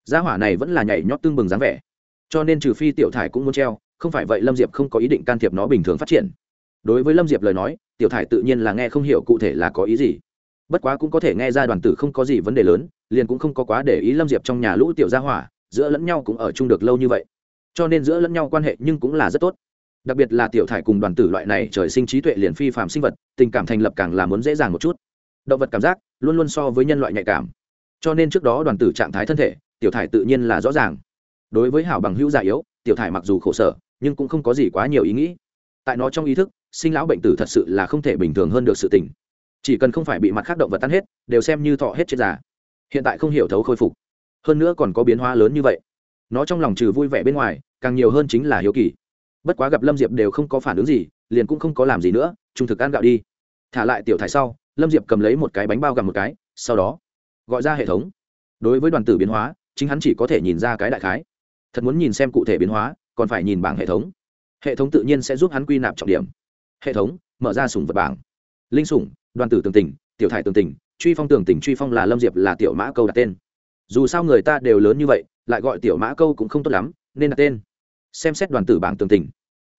Gia hỏa này vẫn là nhảy nhót tương bừng dáng vẻ. Cho nên trừ phi tiểu thải cũng muốn treo, không phải vậy lâm diệp không có ý định can thiệp nó bình thường phát triển. Đối với lâm diệp lời nói, tiểu thải tự nhiên là nghe không hiểu cụ thể là có ý gì. Bất quá cũng có thể nghe ra đoàn tử không có gì vấn đề lớn, liền cũng không có quá để ý lâm diệp trong nhà lũ tiểu gia hỏa, giữa lẫn nhau cũng ở chung được lâu như vậy. Cho nên giữa lẫn nhau quan hệ nhưng cũng là rất tốt. Đặc biệt là tiểu thải cùng đoàn tử loại này trời sinh trí tuệ liền phi phạm sinh vật, tình cảm thành lập càng là muốn dễ dàng một chút động vật cảm giác luôn luôn so với nhân loại nhạy cảm. Cho nên trước đó đoàn tử trạng thái thân thể, tiểu thải tự nhiên là rõ ràng. Đối với hảo bằng hữu già yếu, tiểu thải mặc dù khổ sở, nhưng cũng không có gì quá nhiều ý nghĩ. Tại nó trong ý thức, sinh lão bệnh tử thật sự là không thể bình thường hơn được sự tình. Chỉ cần không phải bị mặt khác động vật tan hết, đều xem như thọ hết chết già. Hiện tại không hiểu thấu khôi phục. Hơn nữa còn có biến hóa lớn như vậy. Nó trong lòng trừ vui vẻ bên ngoài, càng nhiều hơn chính là hiếu kỳ. Bất quá gặp lâm diệp đều không có phản ứng gì, liền cũng không có làm gì nữa, trung thực ăn gạo đi. Thả lại tiểu thải sau lâm diệp cầm lấy một cái bánh bao gặm một cái, sau đó gọi ra hệ thống. Đối với đoàn tử biến hóa, chính hắn chỉ có thể nhìn ra cái đại khái. Thật muốn nhìn xem cụ thể biến hóa, còn phải nhìn bảng hệ thống. Hệ thống tự nhiên sẽ giúp hắn quy nạp trọng điểm. Hệ thống, mở ra sủng vật bảng. Linh sủng, đoàn tử tường tình, tiểu thải tường tình, truy phong tường tình truy phong là lâm diệp là tiểu mã câu đặt tên. Dù sao người ta đều lớn như vậy, lại gọi tiểu mã câu cũng không tốt lắm, nên đặt tên. Xem xét đoàn tử bảng tường tình.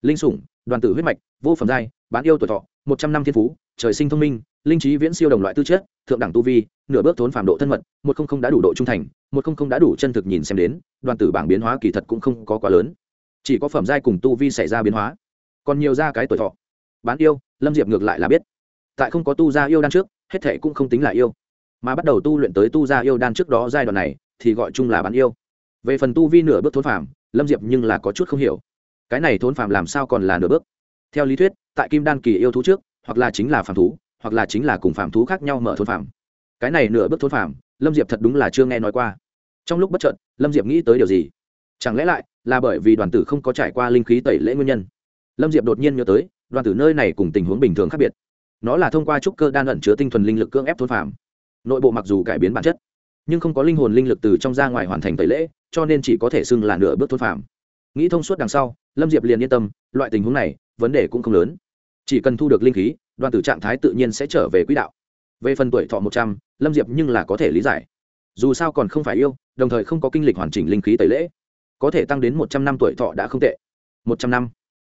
Linh sủng, đoàn tử huyết mạch, vô phẩm giai, bán yêu tuổi thọ, một trăm năm thiên phú, trời sinh thông minh linh trí viễn siêu đồng loại tư chất, thượng đẳng tu vi, nửa bước thốn phạm độ thân mật, một không không đã đủ độ trung thành, một không không đã đủ chân thực nhìn xem đến, đoàn tử bảng biến hóa kỳ thật cũng không có quá lớn. Chỉ có phẩm giai cùng tu vi xảy ra biến hóa. Còn nhiều ra cái tuổi thọ. Bán yêu, lâm diệp ngược lại là biết. Tại không có tu gia yêu đan trước, hết thệ cũng không tính là yêu. Mà bắt đầu tu luyện tới tu gia yêu đan trước đó giai đoạn này, thì gọi chung là bán yêu. Về phần tu vi nửa bước thốn phàm, lâm diệp nhưng là có chút không hiểu. Cái này thốn phàm làm sao còn là nửa bước? Theo lý thuyết, tại kim đan kỳ yêu thú trước, hoặc là chính là phàm thú hoặc là chính là cùng phàm thú khác nhau mở thốn phàm. Cái này nửa bước thốn phàm, lâm diệp thật đúng là chưa nghe nói qua. Trong lúc bất trợn lâm diệp nghĩ tới điều gì? Chẳng lẽ lại là bởi vì đoàn tử không có trải qua linh khí tẩy lễ nguyên nhân? Lâm diệp đột nhiên nhớ tới, đoàn tử nơi này cùng tình huống bình thường khác biệt. Nó là thông qua trúc cơ đan ẩn chứa tinh thuần linh lực cưỡng ép thôn phàm. Nội bộ mặc dù cải biến bản chất, nhưng không có linh hồn linh lực từ trong ra ngoài hoàn thành tẩy lễ, cho nên chỉ có thể xưng là nửa bước thôn phàm. Nghĩ thông suốt đằng sau, lâm diệp liền yên tâm, loại tình huống này, vấn đề cũng không lớn. Chỉ cần thu được linh khí đoàn tử trạng thái tự nhiên sẽ trở về quỹ đạo. Về phần tuổi thọ một trăm, lâm diệp nhưng là có thể lý giải. Dù sao còn không phải yêu, đồng thời không có kinh lịch hoàn chỉnh linh khí tẩy lễ. Có thể tăng đến một trăm năm tuổi thọ đã không tệ. Một trăm năm.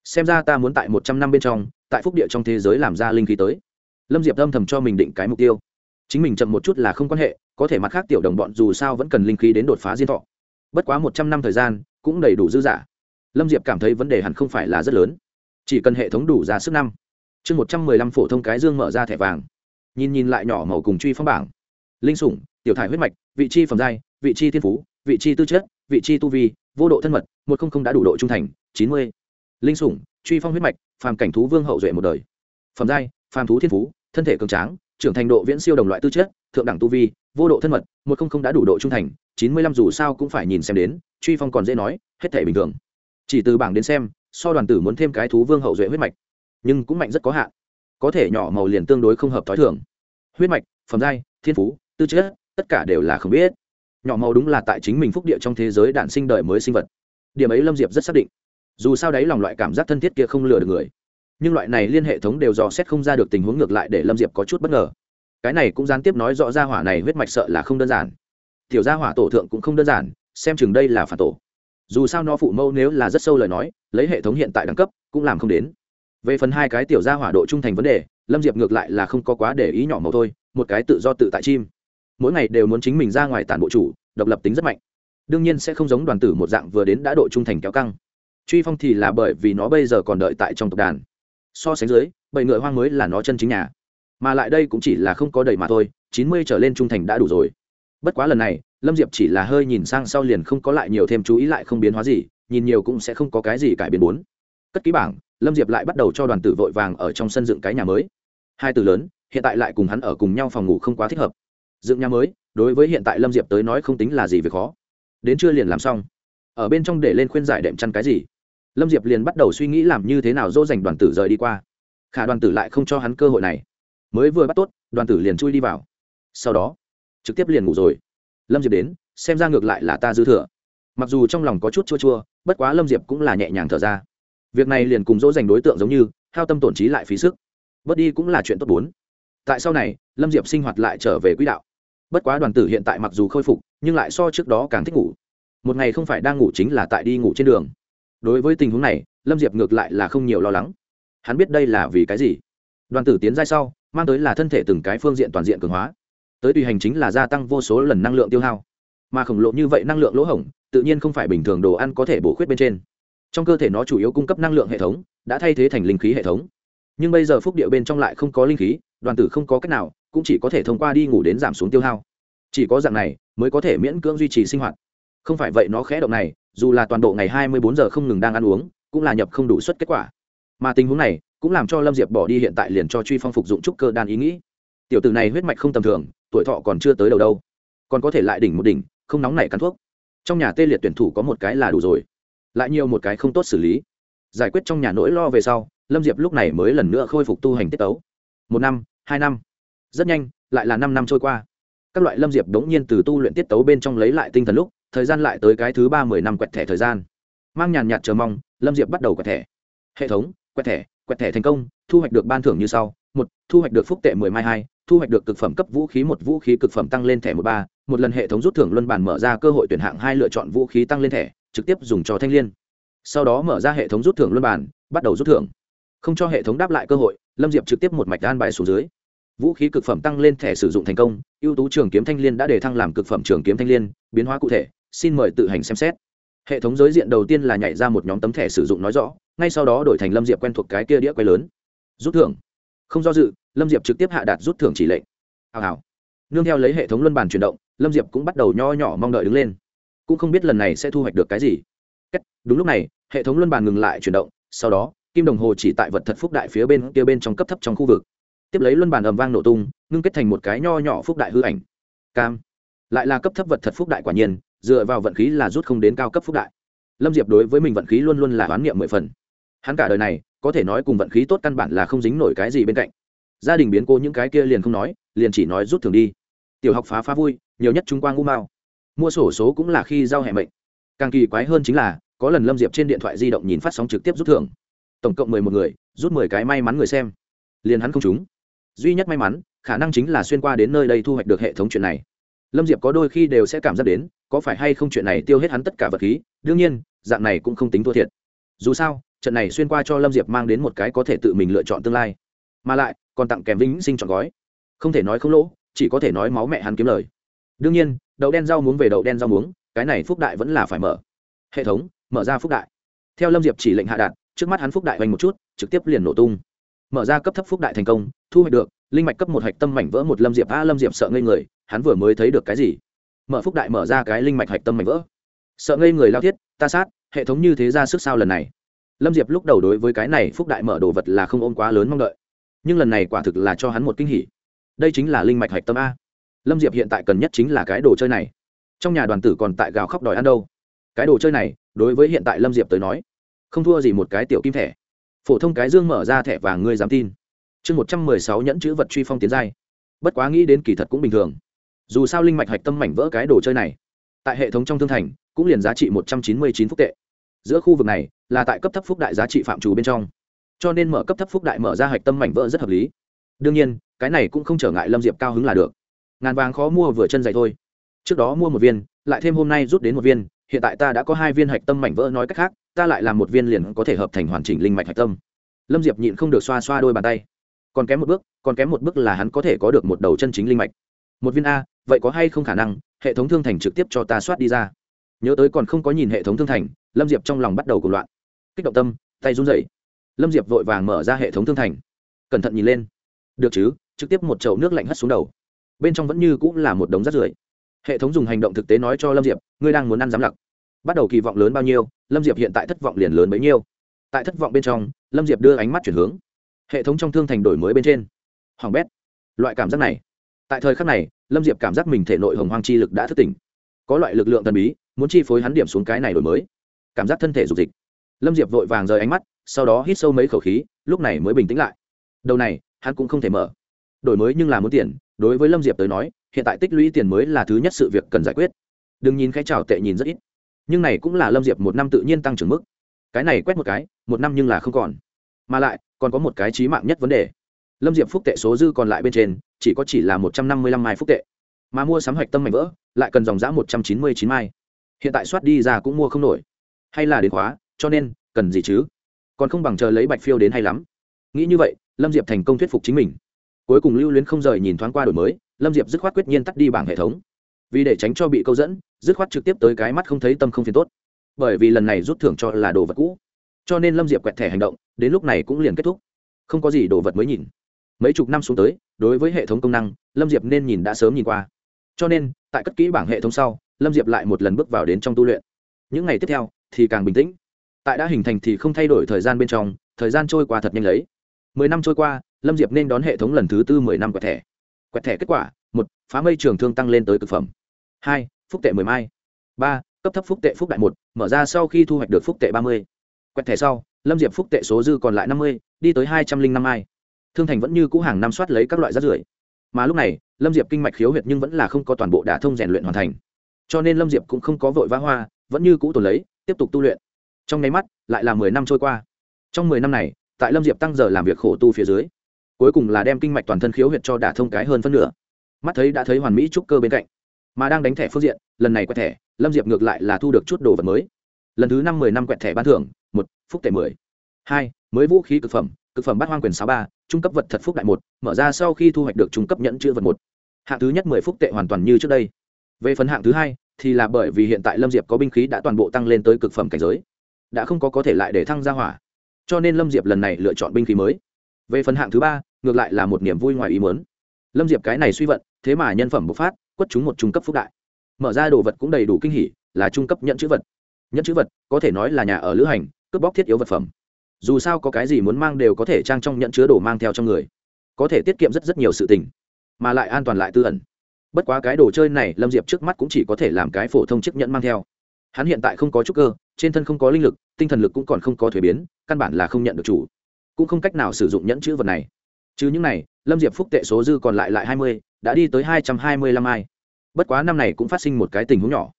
Xem ra ta muốn tại một trăm năm bên trong, tại phúc địa trong thế giới làm ra linh khí tới. Lâm diệp âm thầm cho mình định cái mục tiêu. Chính mình chậm một chút là không quan hệ, có thể mặt khác tiểu đồng bọn dù sao vẫn cần linh khí đến đột phá diên thọ. Bất quá một trăm năm thời gian, cũng đầy đủ dư giả lâm diệp cảm thấy vấn đề hẳn không phải là rất lớn, chỉ cần hệ thống đủ ra sức năm chương một trăm mười lăm phổ thông cái dương mở ra thẻ vàng. Nhìn nhìn lại nhỏ màu cùng truy phong bảng. Linh sủng, tiểu thải huyết mạch, vị chi phẩm giai, vị chi thiên phú, vị chi tư chất, vị chi tu vi, vô độ thân mật, một không không đã đủ độ trung thành, chín mươi. Linh sủng, truy phong huyết mạch, phàm cảnh thú vương hậu duệ một đời. Phẩm giai, phàm thú thiên phú, thân thể cường tráng, trưởng thành độ viễn siêu đồng loại tư chất, thượng đẳng tu vi, vô độ thân mật, một không không đã đủ độ trung thành, chín mươi lăm dù sao cũng phải nhìn xem đến, truy phong còn dễ nói, hết thể bình thường. Chỉ từ bảng đến xem, so đoàn tử muốn thêm cái thú vương hậu duệ huyết mạch nhưng cũng mạnh rất có hạn. Có thể nhỏ màu liền tương đối không hợp t h ó i thường. Huyết mạch, phẩm giai, thiên phú, tư chất, tất cả đều là không biết. Nhỏ màu đúng là tại chính mình phúc địa trong thế giới đạn sinh đời mới sinh vật. Điểm ấy lâm diệp rất xác định. Dù sao đấy lòng loại cảm giác thân thiết kia không lừa được người. Nhưng loại này liên hệ thống đều dò xét không ra được tình huống ngược lại để lâm diệp có chút bất ngờ. Cái này cũng gián tiếp nói rõ ra hỏa này huyết mạch sợ là không đơn giản. Tiểu gia hỏa tổ thượng cũng không đơn giản, xem chừng đây là phản tổ. Dù sao nó phụ mâu nếu là rất sâu lời nói, lấy hệ thống hiện tại đẳng cấp, cũng làm không đến về phần hai cái tiểu gia hỏa độ trung thành vấn đề, lâm diệp ngược lại là không có quá để ý nhỏ màu thôi, một cái tự do tự tại chim. Mỗi ngày đều muốn chính mình ra ngoài tản bộ chủ, độc lập tính rất mạnh. Đương nhiên sẽ không giống đoàn tử một dạng vừa đến đã độ trung thành kéo căng. Truy phong thì là bởi vì nó bây giờ còn đợi tại trong tộc đàn. So sánh dưới, bầy ngựa hoang mới là nó chân chính nhà. Mà lại đây cũng chỉ là không có đầy mà thôi, chín mươi trở lên trung thành đã đủ rồi. Bất quá lần này, lâm diệp chỉ là hơi nhìn sang sau liền không có lại nhiều thêm chú ý lại không biến hóa gì, nhìn nhiều cũng sẽ không có cái gì cải biến bốn. Cất ký bảng lâm diệp lại bắt đầu cho đoàn tử vội vàng ở trong sân dựng cái nhà mới. Hai từ lớn, hiện tại lại cùng hắn ở cùng nhau phòng ngủ không quá thích hợp. Dựng nhà mới, đối với hiện tại lâm diệp tới nói không tính là gì về khó. Đến chưa liền làm xong. Ở bên trong để lên khuyên giải đệm chăn cái gì? Lâm diệp liền bắt đầu suy nghĩ làm như thế nào dỗ dành đoàn tử rời đi qua. Khả đoàn tử lại không cho hắn cơ hội này. Mới vừa bắt tốt, đoàn tử liền chui đi vào. Sau đó, trực tiếp liền ngủ rồi. Lâm diệp đến, xem ra ngược lại là ta dư thừa. Mặc dù trong lòng có chút chua chua, bất quá lâm diệp cũng là nhẹ nhàng thở ra việc này liền cùng dỗ dành đối tượng giống như, hao tâm tổn trí lại phí sức. Bớt đi cũng là chuyện tốt bốn. Tại sau này, lâm diệp sinh hoạt lại trở về quỹ đạo. Bất quá đoàn tử hiện tại mặc dù khôi phục, nhưng lại so trước đó càng thích ngủ. Một ngày không phải đang ngủ chính là tại đi ngủ trên đường. Đối với tình huống này, lâm diệp ngược lại là không nhiều lo lắng. Hắn biết đây là vì cái gì? Đoàn tử tiến ra sau, mang tới là thân thể từng cái phương diện toàn diện cường hóa. Tới tùy hành chính là gia tăng vô số lần năng lượng tiêu hao. Mà khổng lồ như vậy năng lượng lỗ hổng, tự nhiên không phải bình thường đồ ăn có thể bổ khuyết bên trên trong cơ thể nó chủ yếu cung cấp năng lượng hệ thống, đã thay thế thành linh khí hệ thống. Nhưng bây giờ phúc địa bên trong lại không có linh khí, đoàn tử không có cách nào, cũng chỉ có thể thông qua đi ngủ đến giảm xuống tiêu hao. Chỉ có dạng này, mới có thể miễn cưỡng duy trì sinh hoạt. Không phải vậy nó khẽ động này, dù là toàn bộ ngày hai mươi bốn giờ không ngừng đang ăn uống, cũng là nhập không đủ suất kết quả. Mà tình huống này, cũng làm cho lâm diệp bỏ đi hiện tại liền cho truy phong phục dụng trúc cơ đan ý nghĩ. Tiểu tử này huyết mạch không tầm thường, tuổi thọ còn chưa tới đầu đâu. Còn có thể lại đỉnh một đỉnh, không nóng nảy cắn thuốc. Trong nhà tê liệt tuyển thủ có một cái là đủ rồi lại nhiều một cái không tốt xử lý. Giải quyết trong nhà nỗi lo về sau, lâm diệp lúc này mới lần nữa khôi phục tu hành tiết tấu. Một năm, hai năm. Rất nhanh, lại là năm năm trôi qua. Các loại lâm diệp đống nhiên từ tu luyện tiết tấu bên trong lấy lại tinh thần lúc, thời gian lại tới cái thứ ba mười năm quẹt thẻ thời gian. Mang nhàn nhạt chờ mong, lâm diệp bắt đầu quẹt thẻ. Hệ thống, quẹt thẻ quẹt thẻ thành công, thu hoạch được ban thưởng như sau. Một, thu hoạch được phúc tệ mười mai hai, thu hoạch được cực phẩm cấp vũ khí một, vũ khí cực phẩm tăng lên thẻ một ba. Một lần hệ thống rút thưởng luân bản mở ra cơ hội tuyển hạng hai lựa chọn vũ khí tăng lên thẻ trực tiếp dùng cho thanh l i ê n sau đó mở ra hệ thống rút thưởng luân bản bắt đầu rút thưởng. Không cho hệ thống đáp lại cơ hội, lâm diệp trực tiếp một mạch đan bài xuống dưới. Vũ khí cực phẩm tăng lên thẻ sử dụng thành công, ưu tú trường kiếm thanh l i ê n đã để thăng làm cực phẩm trường kiếm thanh l i ê n biến hóa cụ thể, xin mời tự hành xem xét. Hệ thống giới diện đầu tiên là nhảy ra một nhóm tấm thẻ sử dụng nói rõ, ngay sau đó đổi thành lâm diệp quen thuộc cái kia đĩa quay lớn. Rút thưởng. Không do dự, lâm diệp trực tiếp hạ đạt rút thưởng chỉ lệnh. Hào hào. Nương theo lấy hệ thống luân bàn chuyển động, lâm diệp cũng bắt đầu nho nhỏ mong đợi đứng lên cũng không biết lần này sẽ thu hoạch được cái gì. Đúng lúc này, hệ thống luân bàn ngừng lại chuyển động, sau đó, kim đồng hồ chỉ tại vật thật phúc đại phía bên kia bên trong cấp thấp trong khu vực. Tiếp lấy luân bàn ầm vang nổ tung, ngưng kết thành một cái nho nhỏ phúc đại hư ảnh. Cam. Lại là cấp thấp vật thật phúc đại quả nhiên, dựa vào vận khí là rút không đến cao cấp phúc đại. Lâm diệp đối với mình vận khí luôn luôn là oán niệm mười phần. Hắn cả đời này, có thể nói cùng vận khí tốt căn bản là không dính nổi cái gì bên cạnh. Gia đình biến cô những cái kia liền không nói, liền chỉ nói rút thường đi. Tiểu học phá phá vui, nhiều nhất chúng quang ngu mao mua sổ số cũng là khi giao hẹn mệnh. Càng kỳ quái hơn chính là, có lần lâm diệp trên điện thoại di động nhìn phát sóng trực tiếp rút thưởng. Tổng cộng mười một người, rút mười cái may mắn người xem. Liền hắn không trúng. Duy nhất may mắn, khả năng chính là xuyên qua đến nơi đây thu hoạch được hệ thống chuyện này. Lâm diệp có đôi khi đều sẽ cảm giác đến, có phải hay không chuyện này tiêu hết hắn tất cả vật khí, đương nhiên, dạng này cũng không tính thua thiệt. Dù sao, trận này xuyên qua cho lâm diệp mang đến một cái có thể tự mình lựa chọn tương lai. Mà lại, còn tặng kèm vĩnh sinh chọn gói. Không thể nói không lỗ, chỉ có thể nói máu mẹ hắn kiếm lời. Đương nhiên đậu đen rau muống về đậu đen rau muống, cái này phúc đại vẫn là phải mở. Hệ thống, mở ra phúc đại. Theo lâm diệp chỉ lệnh hạ đạt, trước mắt hắn phúc đại hoành một chút, trực tiếp liền nổ tung. Mở ra cấp thấp phúc đại thành công, thu hoạch được, linh mạch cấp một hạch tâm mảnh vỡ một lâm diệp, a, lâm diệp sợ ngây người, hắn vừa mới thấy được cái gì? Mở phúc đại mở ra cái linh mạch hạch tâm mảnh vỡ. Sợ ngây người lao thiết, ta sát, hệ thống như thế ra sức sao lần này? Lâm diệp lúc đầu đối với cái này phúc đại mở đồ vật là không ôm quá lớn mong đợi. Nhưng lần này quả thực là cho hắn một kinh hỉ. Đây chính là linh mạch hạch tâm a lâm diệp hiện tại cần nhất chính là cái đồ chơi này. Trong nhà đoàn tử còn tại gào khóc đòi ăn đâu. Cái đồ chơi này, đối với hiện tại lâm diệp tới nói, không thua gì một cái tiểu kim thẻ. Phổ thông cái dương mở ra thẻ vàng ngươi dám tin. Chương một trăm mười sáu nhẫn chữ vật truy phong tiến giai. Bất quá nghĩ đến kỳ thật cũng bình thường. Dù sao linh mạch hạch tâm mảnh vỡ cái đồ chơi này, tại hệ thống trong thương thành, cũng liền giá trị một trăm chín mươi chín phúc tệ. Giữa khu vực này, là tại cấp thấp phúc đại giá trị phạm trù bên trong. Cho nên mở cấp thấp phúc đại mở ra hạch tâm mảnh vỡ rất hợp lý. Đương nhiên, cái này cũng không trở ngại lâm diệp cao hứng là được ngàn vàng khó mua vừa chân dày thôi. Trước đó mua một viên, lại thêm hôm nay rút đến một viên, hiện tại ta đã có hai viên hạch tâm mảnh vỡ nói cách khác, ta lại làm một viên liền có thể hợp thành hoàn chỉnh linh mạch hạch tâm. Lâm diệp nhịn không được xoa xoa đôi bàn tay. Còn kém một bước, còn kém một bước là hắn có thể có được một đầu chân chính linh mạch. Một viên a, vậy có hay không khả năng, hệ thống thương thành trực tiếp cho ta soát đi ra. Nhớ tới còn không có nhìn hệ thống thương thành, lâm diệp trong lòng bắt đầu cuộc loạn. Kích động tâm, tay run dậy lâm diệp vội vàng mở ra hệ thống thương thành. Cẩn thận nhìn lên. Được chứ, trực tiếp một chậu nước lạnh hất xuống đầu bên trong vẫn như cũng là một đống rác rưởi. Hệ thống dùng hành động thực tế nói cho lâm diệp, ngươi đang muốn ăn giám lặc. Bắt đầu kỳ vọng lớn bao nhiêu, lâm diệp hiện tại thất vọng liền lớn bấy nhiêu. Tại thất vọng bên trong, lâm diệp đưa ánh mắt chuyển hướng. Hệ thống trong thương thành đổi mới bên trên. Hoàng bét. Loại cảm giác này. Tại thời khắc này, lâm diệp cảm giác mình thể nội hồng hoang chi lực đã thức tỉnh. Có loại lực lượng thần bí, muốn chi phối hắn điểm xuống cái này đổi mới. Cảm giác thân thể dục dịch. Lâm diệp vội vàng rời ánh mắt, sau đó hít sâu mấy khẩu khí, lúc này mới bình tĩnh lại. Đầu này, hắn cũng không thể mở. Đổi mới nhưng là muốn tiền đối với lâm diệp tới nói, hiện tại tích lũy tiền mới là thứ nhất sự việc cần giải quyết. Đừng nhìn cái trào tệ nhìn rất ít, nhưng này cũng là lâm diệp một năm tự nhiên tăng trưởng mức. Cái này quét một cái, một năm nhưng là không còn. Mà lại, còn có một cái trí mạng nhất vấn đề. Lâm diệp phúc tệ số dư còn lại bên trên, chỉ có chỉ là một trăm năm mươi lăm mai phúc tệ. Mà mua sắm hoạch tâm mảnh vỡ, lại cần dòng giã một trăm chín mươi chín mai. Hiện tại soát đi ra cũng mua không nổi. Hay là đến khóa, cho nên, cần gì chứ? Còn không bằng chờ lấy bạch phiêu đến hay lắm. Nghĩ như vậy, lâm diệp thành công thuyết phục chính mình cuối cùng lưu luyến không rời nhìn thoáng qua đổi mới, lâm diệp dứt khoát quyết nhiên tắt đi bảng hệ thống. Vì để tránh cho bị câu dẫn, dứt khoát trực tiếp tới cái mắt không thấy tâm không phiền tốt. Bởi vì lần này rút thưởng cho là đồ vật cũ. Cho nên lâm diệp quẹt thẻ hành động, đến lúc này cũng liền kết thúc. Không có gì đồ vật mới nhìn. Mấy chục năm xuống tới, đối với hệ thống công năng, lâm diệp nên nhìn đã sớm nhìn qua. Cho nên, tại cất kỹ bảng hệ thống sau, lâm diệp lại một lần bước vào đến trong tu luyện. Những ngày tiếp theo, thì càng bình tĩnh. Tại đã hình thành thì không thay đổi thời gian bên trong, thời gian trôi qua thật nhanh lấy mười năm trôi qua, lâm diệp nên đón hệ thống lần thứ tư mười năm quẹt thẻ. Quẹt thẻ kết quả, một, phá mây trường thương tăng lên tới cực phẩm. Hai, phúc tệ mười mai. Ba, cấp thấp phúc tệ phúc đại một, mở ra sau khi thu hoạch được phúc tệ ba mươi. Quẹt thẻ sau, lâm diệp phúc tệ số dư còn lại năm mươi, đi tới hai trăm linh năm mai. Thương thành vẫn như cũ hàng năm soát lấy các loại rác rưởi. Mà lúc này, lâm diệp kinh mạch khiếu huyệt nhưng vẫn là không có toàn bộ đả thông rèn luyện hoàn thành. Cho nên lâm diệp cũng không có vội vã hoa, vẫn như cũ tồn lấy, tiếp tục tu luyện. Trong nháy mắt, lại là mười năm trôi qua. Trong mười năm này tại lâm diệp tăng giờ làm việc khổ tu phía dưới, cuối cùng là đem kinh mạch toàn thân khiếu huyệt cho đả thông cái hơn phân nửa. Mắt thấy đã thấy hoàn mỹ trúc cơ bên cạnh, mà đang đánh thẻ phương diện, lần này quẹt thẻ, lâm diệp ngược lại là thu được chút đồ vật mới. Lần thứ năm mười năm quẹt thẻ ban thưởng, một, phúc tệ mười. Hai, mới vũ khí cực phẩm cực phẩm bát hoang quyền sáu ba, trung cấp vật thật phúc đại một, mở ra sau khi thu hoạch được trung cấp nhẫn chữ vật một. Hạng thứ nhất mười phúc tệ hoàn toàn như trước đây. Về phần hạng thứ hai, thì là bởi vì hiện tại lâm diệp có binh khí đã toàn bộ tăng lên tới cực phẩm cảnh giới, đã không có có thể lại để thăng ra hỏa cho nên lâm diệp lần này lựa chọn binh khí mới. Về phần hạng thứ ba, ngược lại là một niềm vui ngoài ý muốn. Lâm diệp cái này suy vận, thế mà nhân phẩm bộc phát, quất chúng một trung cấp phúc đại. Mở ra đồ vật cũng đầy đủ kinh hỉ, là trung cấp nhận chữ vật. Nhận chữ vật, có thể nói là nhà ở lữ hành, cướp bóc thiết yếu vật phẩm. Dù sao có cái gì muốn mang đều có thể trang trong nhận chứa đồ mang theo trong người. Có thể tiết kiệm rất rất nhiều sự tình, mà lại an toàn lại tư ẩn. Bất quá cái đồ chơi này, lâm diệp trước mắt cũng chỉ có thể làm cái phổ thông chiếc nhẫn mang theo hắn hiện tại không có chút cơ, trên thân không có linh lực, tinh thần lực cũng còn không có thuế biến, căn bản là không nhận được chủ. Cũng không cách nào sử dụng nhẫn chữ vật này. Chứ những này, lâm diệp phúc tệ số dư còn lại lại hai mươi, đã đi tới hai trăm hai mươi lăm ai. Bất quá năm này cũng phát sinh một cái tình huống nhỏ.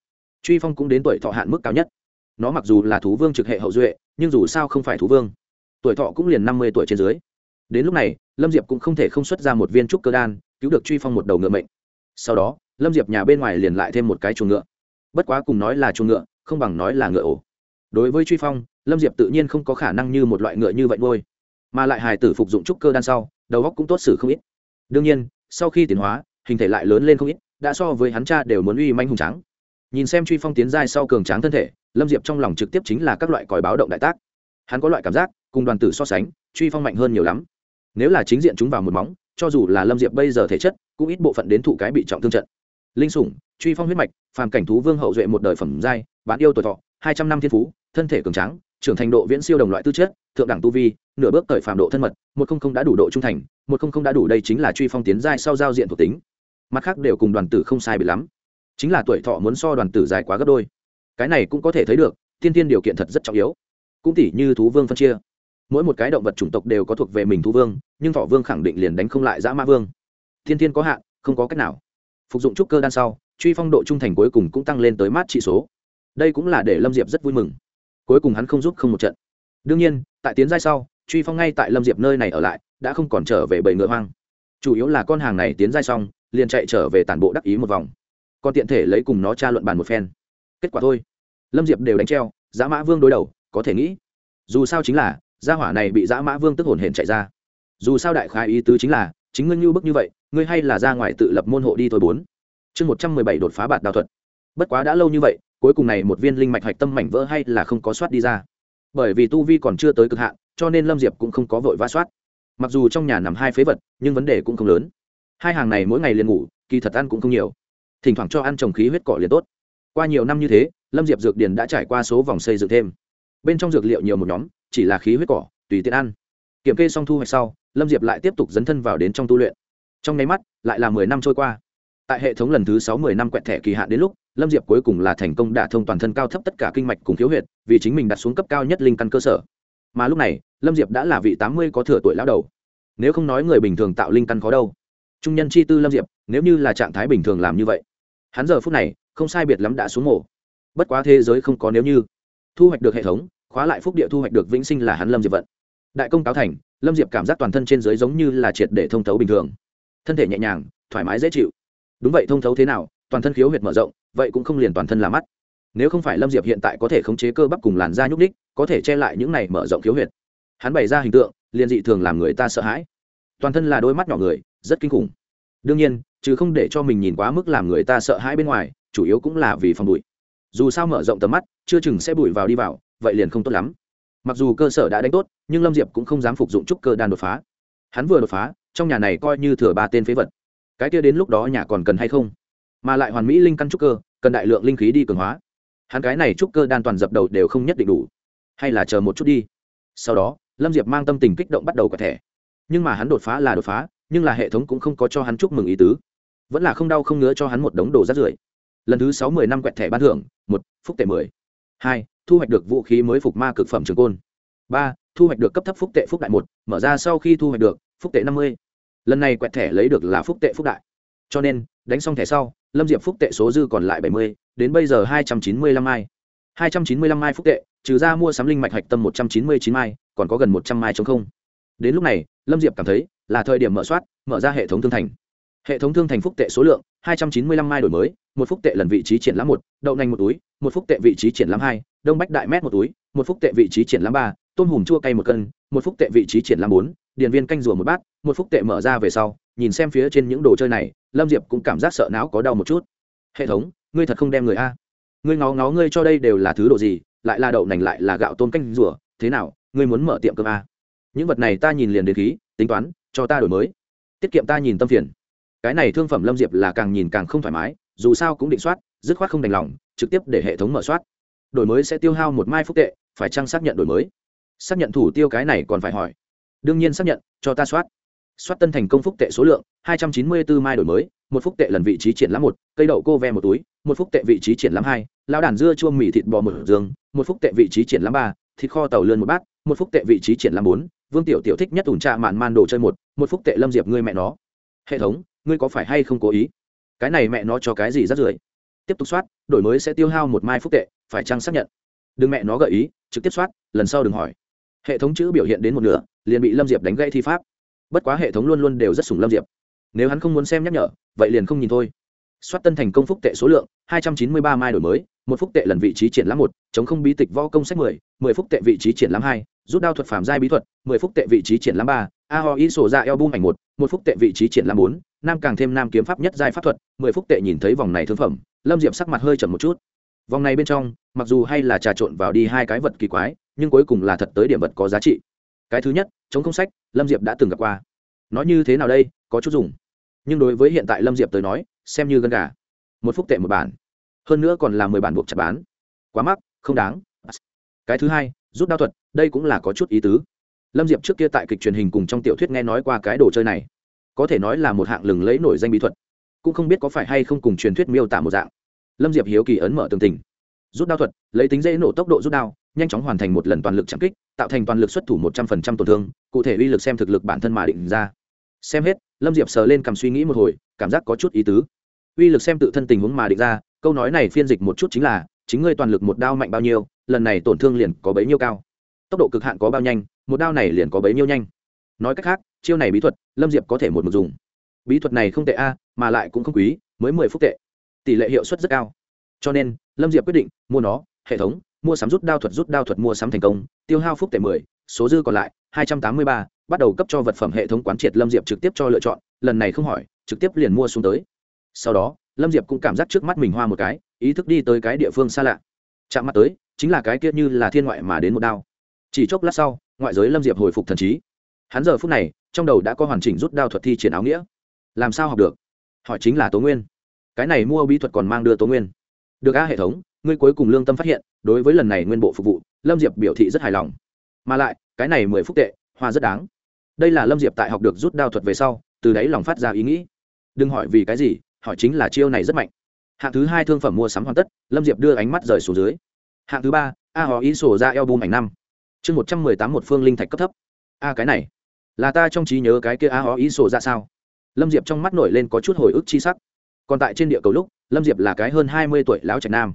Truy phong cũng đến tuổi thọ hạn mức cao nhất. Nó mặc dù là thú vương trực hệ hậu duệ, nhưng dù sao không phải thú vương. Tuổi thọ cũng liền năm mươi tuổi trên dưới. Đến lúc này, lâm diệp cũng không thể không xuất ra một viên trúc cơ đan, cứu được truy phong một đầu ngựa mệnh. Sau đó, lâm diệp nhà bên ngoài liền lại thêm một cái chuồng ngựa bất quá cùng nói là chuồng ngựa, không bằng nói là ngựa ổ. Đối với truy phong, lâm diệp tự nhiên không có khả năng như một loại ngựa như vậy ngôi mà lại hài tử phục dụng trúc cơ đan sau, đầu góc cũng tốt xử không ít. Đương nhiên, sau khi tiến hóa, hình thể lại lớn lên không ít, đã so với hắn cha đều muốn uy manh hùng tráng. Nhìn xem truy phong tiến giai sau cường tráng thân thể, lâm diệp trong lòng trực tiếp chính là các loại còi báo động đại tác. Hắn có loại cảm giác, cùng đoàn tử so sánh, truy phong mạnh hơn nhiều lắm. Nếu là chính diện chúng vào một móng, cho dù là lâm diệp bây giờ thể chất, cũng ít bộ phận đến thụ cái bị trọng thương trận. Linh sủng truy phong huyết mạch, phàm cảnh thú vương hậu duệ một đời phẩm giai bán yêu tuổi thọ, hai trăm năm thiên phú, thân thể cường tráng, trưởng thành độ viễn siêu đồng loại tư chất, thượng đẳng tu vi, nửa bước cởi phàm độ thân mật, một không không đã đủ độ trung thành, một không không đã đủ đây chính là truy phong tiến giai sau giao diện thuộc tính. Mặt khác đều cùng đoàn tử không sai bị lắm. Chính là tuổi thọ muốn so đoàn tử dài quá gấp đôi. Cái này cũng có thể thấy được, tiên tiên điều kiện thật rất trọng yếu. Cũng tỉ như thú vương phân chia. Mỗi một cái động vật chủng tộc đều có thuộc về mình thú vương, nhưng thọ vương khẳng định liền đánh không lại dã ma vương. Thiên thiên có hạn, không có cách nào. Phục dụng trúc cơ đan sau truy phong độ trung thành cuối cùng cũng tăng lên tới mát trị số. Đây cũng là để lâm diệp rất vui mừng. Cuối cùng hắn không giúp không một trận. Đương nhiên, tại tiến giai sau, truy phong ngay tại lâm diệp nơi này ở lại, đã không còn trở về bầy ngựa hoang. Chủ yếu là con hàng này tiến giai xong, liền chạy trở về tản bộ đắc ý một vòng. Còn tiện thể lấy cùng nó tra luận bàn một phen. Kết quả thôi. Lâm diệp đều đánh treo giã mã vương đối đầu, có thể nghĩ. Dù sao chính là, gia hỏa này bị giã mã vương tức hồn hển chạy ra. Dù sao đại khái ý tứ chính là, chính ngươi như bức như vậy, ngươi hay là ra ngoài tự lập môn hộ đi thôi bốn chương một trăm mười bảy đột phá bạt đào thuật. Bất quá đã lâu như vậy, cuối cùng này một viên linh mạch hạch tâm mảnh vỡ hay là không có soát đi ra. Bởi vì tu vi còn chưa tới cực hạn, cho nên lâm diệp cũng không có vội vã soát. Mặc dù trong nhà nằm hai phế vật, nhưng vấn đề cũng không lớn. Hai hàng này mỗi ngày liền ngủ, kỳ thật ăn cũng không nhiều. Thỉnh thoảng cho ăn trồng khí huyết cỏ liền tốt. Qua nhiều năm như thế, lâm diệp dược điền đã trải qua số vòng xây dựng thêm. Bên trong dược liệu nhiều một nhóm, chỉ là khí huyết cỏ, tùy tiện ăn. Kiểm kê xong thu hoạch sau, lâm diệp lại tiếp tục dấn thân vào đến trong tu luyện. Trong nháy mắt, lại là mười năm trôi qua tại hệ thống lần thứ sáu mười năm quẹt thẻ kỳ hạn đến lúc, lâm diệp cuối cùng là thành công đả thông toàn thân cao thấp tất cả kinh mạch cùng khiếu huyệt, vì chính mình đặt xuống cấp cao nhất linh căn cơ sở. Mà lúc này, lâm diệp đã là vị tám mươi có thừa tuổi lão đầu. Nếu không nói người bình thường tạo linh căn khó đâu. Trung nhân chi tư lâm diệp, nếu như là trạng thái bình thường làm như vậy, hắn giờ phút này, không sai biệt lắm đã xuống mổ. Bất quá thế giới không có nếu như. Thu hoạch được hệ thống, khóa lại phúc địa thu hoạch được vĩnh sinh là hắn lâm diệp vận. Đại công cáo thành, lâm diệp cảm giác toàn thân trên dưới giống như là triệt để thông thấu bình thường. Thân thể nhẹ nhàng, thoải mái dễ chịu đúng vậy, thông thấu thế nào, toàn thân khiếu huyệt mở rộng, vậy cũng không liền toàn thân là mắt. Nếu không phải lâm diệp hiện tại có thể khống chế cơ bắp cùng làn da nhúc ních có thể che lại những này mở rộng khiếu huyệt. Hắn bày ra hình tượng, liền dị thường làm người ta sợ hãi. Toàn thân là đôi mắt nhỏ người, rất kinh khủng. Đương nhiên, chứ không để cho mình nhìn quá mức làm người ta sợ hãi bên ngoài, chủ yếu cũng là vì phòng bụi. Dù sao mở rộng tầm mắt, chưa chừng sẽ bụi vào đi vào, vậy liền không tốt lắm. Mặc dù cơ sở đã đánh tốt, nhưng lâm diệp cũng không dám phục dụng trúc cơ đan đột phá. Hắn vừa đột phá, trong nhà này coi như thừa ba tên phế vật cái kia đến lúc đó nhà còn cần hay không? Mà lại hoàn mỹ linh căn trúc cơ, cần đại lượng linh khí đi cường hóa. Hắn cái này trúc cơ đan toàn dập đầu đều không nhất định đủ. Hay là chờ một chút đi. Sau đó, lâm diệp mang tâm tình kích động bắt đầu có thẻ. Nhưng mà hắn đột phá là đột phá, nhưng là hệ thống cũng không có cho hắn chúc mừng ý tứ. Vẫn là không đau không ngứa cho hắn một đống đồ rát rưởi. Lần thứ sáu mươi năm quẹt thẻ ban thưởng, một, phúc tệ mười. Hai, thu hoạch được vũ khí mới phục ma cực phẩm trường côn. Ba, thu hoạch được cấp thấp phúc tệ phúc đại một, mở ra sau khi thu hoạch được, phúc tệ năm mươi lần này quẹt thẻ lấy được là phúc tệ phúc đại. Cho nên, đánh xong thẻ sau, lâm diệp phúc tệ số dư còn lại bảy mươi, đến bây giờ hai trăm chín mươi lăm mai. hai trăm chín mươi lăm mai phúc tệ, trừ ra mua sắm linh mạch hạch tâm một trăm chín mươi chín mai, còn có gần một trăm mai chống không. Đến lúc này, lâm diệp cảm thấy là thời điểm mở soát, mở ra hệ thống thương thành. Hệ thống thương thành phúc tệ số lượng, hai trăm chín mươi lăm mai đổi mới, một phúc tệ lần vị trí triển lãm một, đậu nành một túi, một phúc tệ vị trí triển lãm hai, đông bách đại mét một túi, một phúc tệ vị trí triển lãm ba, tôm hùm chua cay một cân, một phúc tệ vị trí triển lãm bốn điền viên canh rùa một bát, một phúc tệ mở ra về sau, nhìn xem phía trên những đồ chơi này, lâm diệp cũng cảm giác sợ não có đau một chút. Hệ thống, ngươi thật không đem người a? Ngươi ngó ngó ngươi cho đây đều là thứ đồ gì, lại là đậu nành lại là gạo tôm canh rùa, thế nào, ngươi muốn mở tiệm cơm a? Những vật này ta nhìn liền đến khí, tính toán, cho ta đổi mới. Tiết kiệm ta nhìn tâm phiền. Cái này thương phẩm lâm diệp là càng nhìn càng không thoải mái, dù sao cũng định soát, dứt khoát không đành lòng, trực tiếp để hệ thống mở soát. Đổi mới sẽ tiêu hao một mai phúc tệ, phải chăng xác nhận đổi mới? Xác nhận thủ tiêu cái này còn phải hỏi đương nhiên xác nhận, cho ta soát. Soát tân thành công phúc tệ số lượng, hai trăm chín mươi bốn mai đổi mới, một phúc tệ lần vị trí triển lãm một, cây đậu cô ve một túi, một phúc tệ vị trí triển lãm hai lao đàn dưa chua mì thịt bò mở giường, một phúc tệ vị trí triển lãm ba, thịt kho tàu lươn một bát, một phúc tệ vị trí triển lãm bốn, vương tiểu tiểu thích nhất ủn trà mạn man đồ chơi một một phúc tệ lâm diệp ngươi mẹ nó. Hệ thống, ngươi có phải hay không cố ý? Cái này mẹ nó cho cái gì rất rưởi tiếp tục soát, đổi mới sẽ tiêu hao một mai phúc tệ, phải chăng xác nhận? Đừng mẹ nó gợi ý, trực tiếp soát, lần sau đừng hỏi hệ thống chữ biểu hiện đến một nửa, liền bị lâm diệp đánh gây thi pháp. Bất quá hệ thống luôn luôn đều rất sùng lâm diệp. Nếu hắn không muốn xem nhắc nhở, vậy liền không nhìn thôi. Soát tân thành công phúc tệ số lượng, hai trăm chín mươi ba mai đổi mới, một phúc tệ lần vị trí triển lãm một, chống không bí tịch võ công sách mười mười phúc tệ vị trí triển lãm hai, rút đao thuật phàm giai bí thuật, mười phúc tệ vị trí triển lãm ba, a ho y sổ ra eo bung ảnh một một phúc tệ vị trí triển lãm bốn, nam càng thêm nam kiếm pháp nhất giai pháp thuật, mười phúc tệ nhìn thấy vòng này thương phẩm, lâm diệp sắc mặt hơi chậm một chút. Vòng này bên trong, mặc dù hay là trà trộn vào đi hai cái vật kỳ quái nhưng cuối cùng là thật tới điểm vật có giá trị. Cái thứ nhất, chống không sách, lâm diệp đã từng gặp qua. Nói như thế nào đây, có chút dùng. Nhưng đối với hiện tại lâm diệp tới nói, xem như gân gà. Một phúc tệ một bản. Hơn nữa còn là mười bản buộc chặt bán. Quá mắc, không đáng. Cái thứ hai, rút đao thuật, đây cũng là có chút ý tứ. Lâm diệp trước kia tại kịch truyền hình cùng trong tiểu thuyết nghe nói qua cái đồ chơi này. Có thể nói là một hạng lừng lấy nổi danh bí thuật. Cũng không biết có phải hay không cùng truyền thuyết miêu tả một dạng. Lâm diệp hiếu kỳ ấn mở tường tình. Rút đao thuật, lấy tính dễ nổ tốc độ rút đao nhanh chóng hoàn thành một lần toàn lực chạm kích, tạo thành toàn lực xuất thủ một trăm phần trăm tổn thương, cụ thể uy lực xem thực lực bản thân mà định ra. Xem hết, lâm diệp sờ lên cầm suy nghĩ một hồi, cảm giác có chút ý tứ. Uy lực xem tự thân tình huống mà định ra, câu nói này phiên dịch một chút chính là, chính ngươi toàn lực một đao mạnh bao nhiêu, lần này tổn thương liền có bấy nhiêu cao. Tốc độ cực hạn có bao nhanh, một đao này liền có bấy nhiêu nhanh. Nói cách khác, chiêu này bí thuật, lâm diệp có thể một mực dùng. Bí thuật này không tệ a, mà lại cũng không quý, mới mười phút tệ. Tỷ lệ hiệu suất rất cao. Cho nên, lâm diệp quyết định mua nó, hệ thống mua sắm rút đao thuật rút đao thuật mua sắm thành công, tiêu hao phúc tệ mười, số dư còn lại hai trăm tám mươi ba, bắt đầu cấp cho vật phẩm hệ thống quán triệt lâm diệp trực tiếp cho lựa chọn, lần này không hỏi, trực tiếp liền mua xuống tới. Sau đó, lâm diệp cũng cảm giác trước mắt mình hoa một cái, ý thức đi tới cái địa phương xa lạ. Chạm mắt tới, chính là cái kia như là thiên ngoại mà đến một đao. Chỉ chốc lát sau, ngoại giới lâm diệp hồi phục thần trí. Hắn giờ phút này, trong đầu đã có hoàn chỉnh rút đao thuật thi triển áo nghĩa. Làm sao học được? Họ chính là tố nguyên. Cái này mua bí thuật còn mang đưa tố nguyên. Được a hệ thống, ngươi cuối cùng lương tâm phát hiện đối với lần này nguyên bộ phục vụ, lâm diệp biểu thị rất hài lòng. Mà lại, cái này mười phút tệ, hoa rất đáng. Đây là lâm diệp tại học được rút đao thuật về sau, từ đấy lòng phát ra ý nghĩ. Đừng hỏi vì cái gì, hỏi chính là chiêu này rất mạnh. Hạng thứ hai thương phẩm mua sắm hoàn tất, lâm diệp đưa ánh mắt rời xuống dưới. Hạng thứ ba, a họ ý sổ ra eo bùm ảnh năm. Chương một trăm mười tám một phương linh thạch cấp thấp. A cái này, là ta trong trí nhớ cái kia a họ ý sổ ra sao? Lâm diệp trong mắt nổi lên có chút hồi ức chi sắc. Còn tại trên địa cầu lúc, lâm diệp là cái hơn hai mươi tuổi lão trạch nam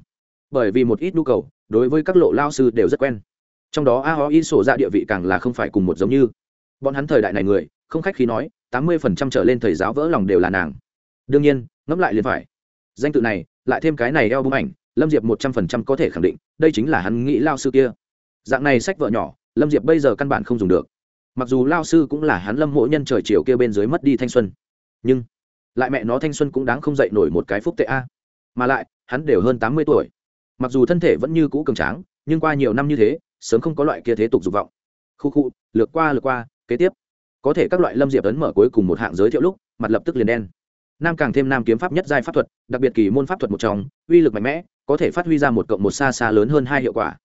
bởi vì một ít nhu cầu, đối với các lộ lao sư đều rất quen. Trong đó a ho y sổ ra địa vị càng là không phải cùng một giống như. Bọn hắn thời đại này người, không khách khí nói, tám mươi phần trăm trở lên thầy giáo vỡ lòng đều là nàng. Đương nhiên, ngẫm lại liền phải. Danh tự này, lại thêm cái này eo bức ảnh, lâm diệp một trăm phần trăm có thể khẳng định, đây chính là hắn nghĩ lao sư kia. Dạng này sách vợ nhỏ, lâm diệp bây giờ căn bản không dùng được. Mặc dù lao sư cũng là hắn lâm mộ nhân trời chiều kia bên dưới mất đi thanh xuân. Nhưng, lại mẹ nó thanh xuân cũng đáng không dậy nổi một cái phúc tệ a. Mà lại, hắn đều hơn tám mươi tuổi mặc dù thân thể vẫn như cũ cường tráng, nhưng qua nhiều năm như thế, sớm không có loại kia thế tục dục vọng. Khu khu, lược qua lược qua, kế tiếp. Có thể các loại lâm diệp ấn mở cuối cùng một hạng giới thiệu lúc, mặt lập tức liền đen. Nam càng thêm nam kiếm pháp nhất giai pháp thuật, đặc biệt kỳ môn pháp thuật một trong, uy lực mạnh mẽ, có thể phát huy ra một cộng một xa xa lớn hơn hai hiệu quả.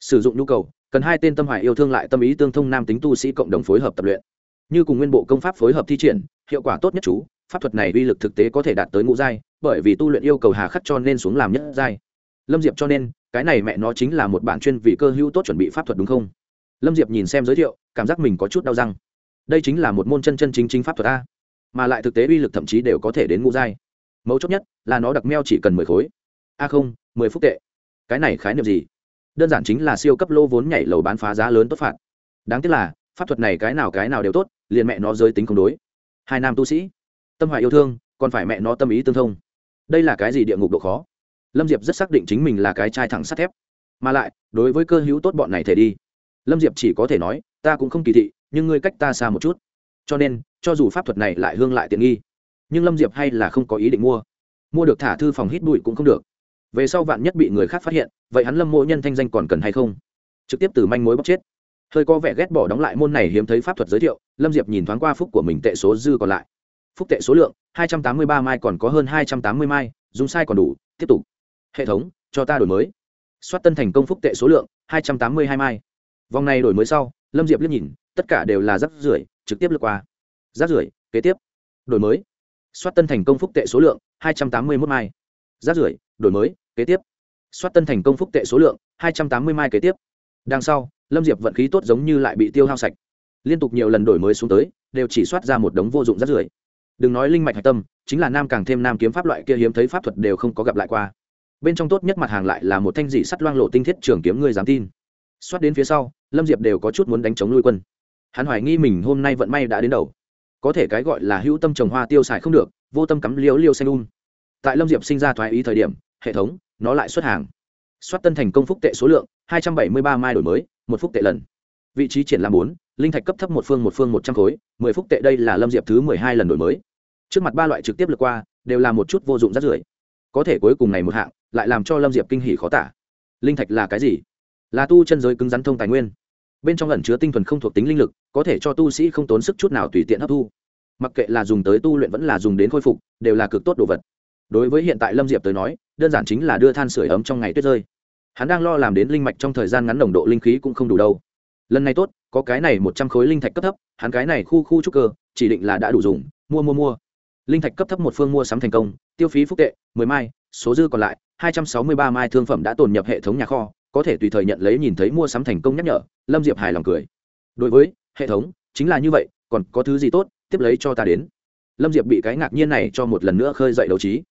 Sử dụng nhu cầu, cần hai tên tâm hoài yêu thương lại tâm ý tương thông nam tính tu sĩ cộng đồng phối hợp tập luyện. Như cùng nguyên bộ công pháp phối hợp thi triển, hiệu quả tốt nhất chú, pháp thuật này uy lực thực tế có thể đạt tới ngũ giai, bởi vì tu luyện yêu cầu hà khắc cho nên xuống làm nhất giai lâm diệp cho nên, cái này mẹ nó chính là một bản chuyên vì cơ hữu tốt chuẩn bị pháp thuật đúng không? Lâm diệp nhìn xem giới thiệu, cảm giác mình có chút đau răng. Đây chính là một môn chân chân chính chính pháp thuật a. Mà lại thực tế uy lực thậm chí đều có thể đến ngũ giai. Mấu chốt nhất là nó đặc meo chỉ cần mười khối. A không, mười phút tệ. Cái này khái niệm gì? Đơn giản chính là siêu cấp lô vốn nhảy lầu bán phá giá lớn tốt phạt. Đáng tiếc là, pháp thuật này cái nào cái nào đều tốt, liền mẹ nó giới tính không đối. Hai nam tu sĩ. Tâm hoài yêu thương, còn phải mẹ nó tâm ý tương thông. Đây là cái gì địa ngục độ khó? Lâm diệp rất xác định chính mình là cái trai thẳng sắt thép. Mà lại, đối với cơ hữu tốt bọn này thể đi. Lâm diệp chỉ có thể nói, ta cũng không kỳ thị, nhưng ngươi cách ta xa một chút. Cho nên, cho dù pháp thuật này lại hương lại tiện nghi, nhưng lâm diệp hay là không có ý định mua. Mua được thả thư phòng hít bụi cũng không được. Về sau vạn nhất bị người khác phát hiện, vậy hắn lâm mộ nhân thanh danh còn cần hay không? Trực tiếp từ manh mối bóc chết. Hơi có vẻ ghét bỏ đóng lại môn này hiếm thấy pháp thuật giới thiệu, lâm diệp nhìn thoáng qua phúc của mình tệ số dư còn lại. Phúc tệ số lượng, hai trăm tám mươi ba mai còn có hơn hai trăm tám mươi mai, dùng sai còn đủ, tiếp tục hệ thống, cho ta đổi mới. Soát tân thành công phúc tệ số lượng, hai trăm tám mươi hai mai. Vòng này đổi mới sau, lâm diệp liếc nhìn, tất cả đều là rác rưởi, trực tiếp lượt qua. Rác rưởi, kế tiếp. Đổi mới. Soát tân thành công phúc tệ số lượng, hai trăm tám mươi mốt mai. Rác rưởi, đổi mới, kế tiếp. Soát tân thành công phúc tệ số lượng, hai trăm tám mươi mai kế tiếp. Đằng sau, lâm diệp vận khí tốt giống như lại bị tiêu hao sạch. Liên tục nhiều lần đổi mới xuống tới, đều chỉ soát ra một đống vô dụng rác rưởi. Đừng nói linh mạch hạch tâm, chính là nam càng thêm nam kiếm pháp loại kia hiếm thấy pháp thuật đều không có gặp lại qua bên trong tốt nhất mặt hàng lại là một thanh dị sắt loang lộ tinh thiết trường kiếm ngươi dám tin. Xoát đến phía sau, lâm diệp đều có chút muốn đánh chống nuôi quân. Hắn hoài nghi mình hôm nay vận may đã đến đầu. Có thể cái gọi là hữu tâm trồng hoa tiêu xài không được, vô tâm cắm liêu liêu xanh un tại lâm diệp sinh ra thoái ý thời điểm, hệ thống, nó lại xuất hàng. Soát tân thành công phúc tệ số lượng, hai trăm bảy mươi ba mai đổi mới, một phúc tệ lần. Vị trí triển lãm bốn, linh thạch cấp thấp một phương một phương một trăm khối, mười phúc tệ đây là lâm diệp thứ mười hai lần đổi mới. Trước mặt ba loại trực tiếp lượt qua, đều là một chút vô dụng rắt rưởi có thể cuối cùng này một hạng, lại làm cho lâm diệp kinh hỉ khó tả. Linh thạch là cái gì? Là tu chân giới cứng rắn thông tài nguyên. Bên trong ẩn chứa tinh thuần không thuộc tính linh lực, có thể cho tu sĩ không tốn sức chút nào tùy tiện hấp thu. Mặc kệ là dùng tới tu luyện vẫn là dùng đến khôi phục, đều là cực tốt đồ vật. Đối với hiện tại lâm diệp tới nói, đơn giản chính là đưa than sửa ấm trong ngày tuyết rơi. Hắn đang lo làm đến linh mạch trong thời gian ngắn nồng độ linh khí cũng không đủ đâu. Lần này tốt, có cái này một trăm khối linh thạch cấp thấp, hắn cái này khu khu trúc cơ, chỉ định là đã đủ dùng, mua mua mua. Linh thạch cấp thấp một phương mua sắm thành công tiêu phí phúc tệ, mười mai, số dư còn lại, hai trăm sáu mươi ba mai thương phẩm đã tồn nhập hệ thống nhà kho, có thể tùy thời nhận lấy nhìn thấy mua sắm thành công nhắc nhở, lâm diệp hài lòng cười. Đối với, hệ thống, chính là như vậy, còn có thứ gì tốt, tiếp lấy cho ta đến. Lâm diệp bị cái ngạc nhiên này cho một lần nữa khơi dậy đấu trí.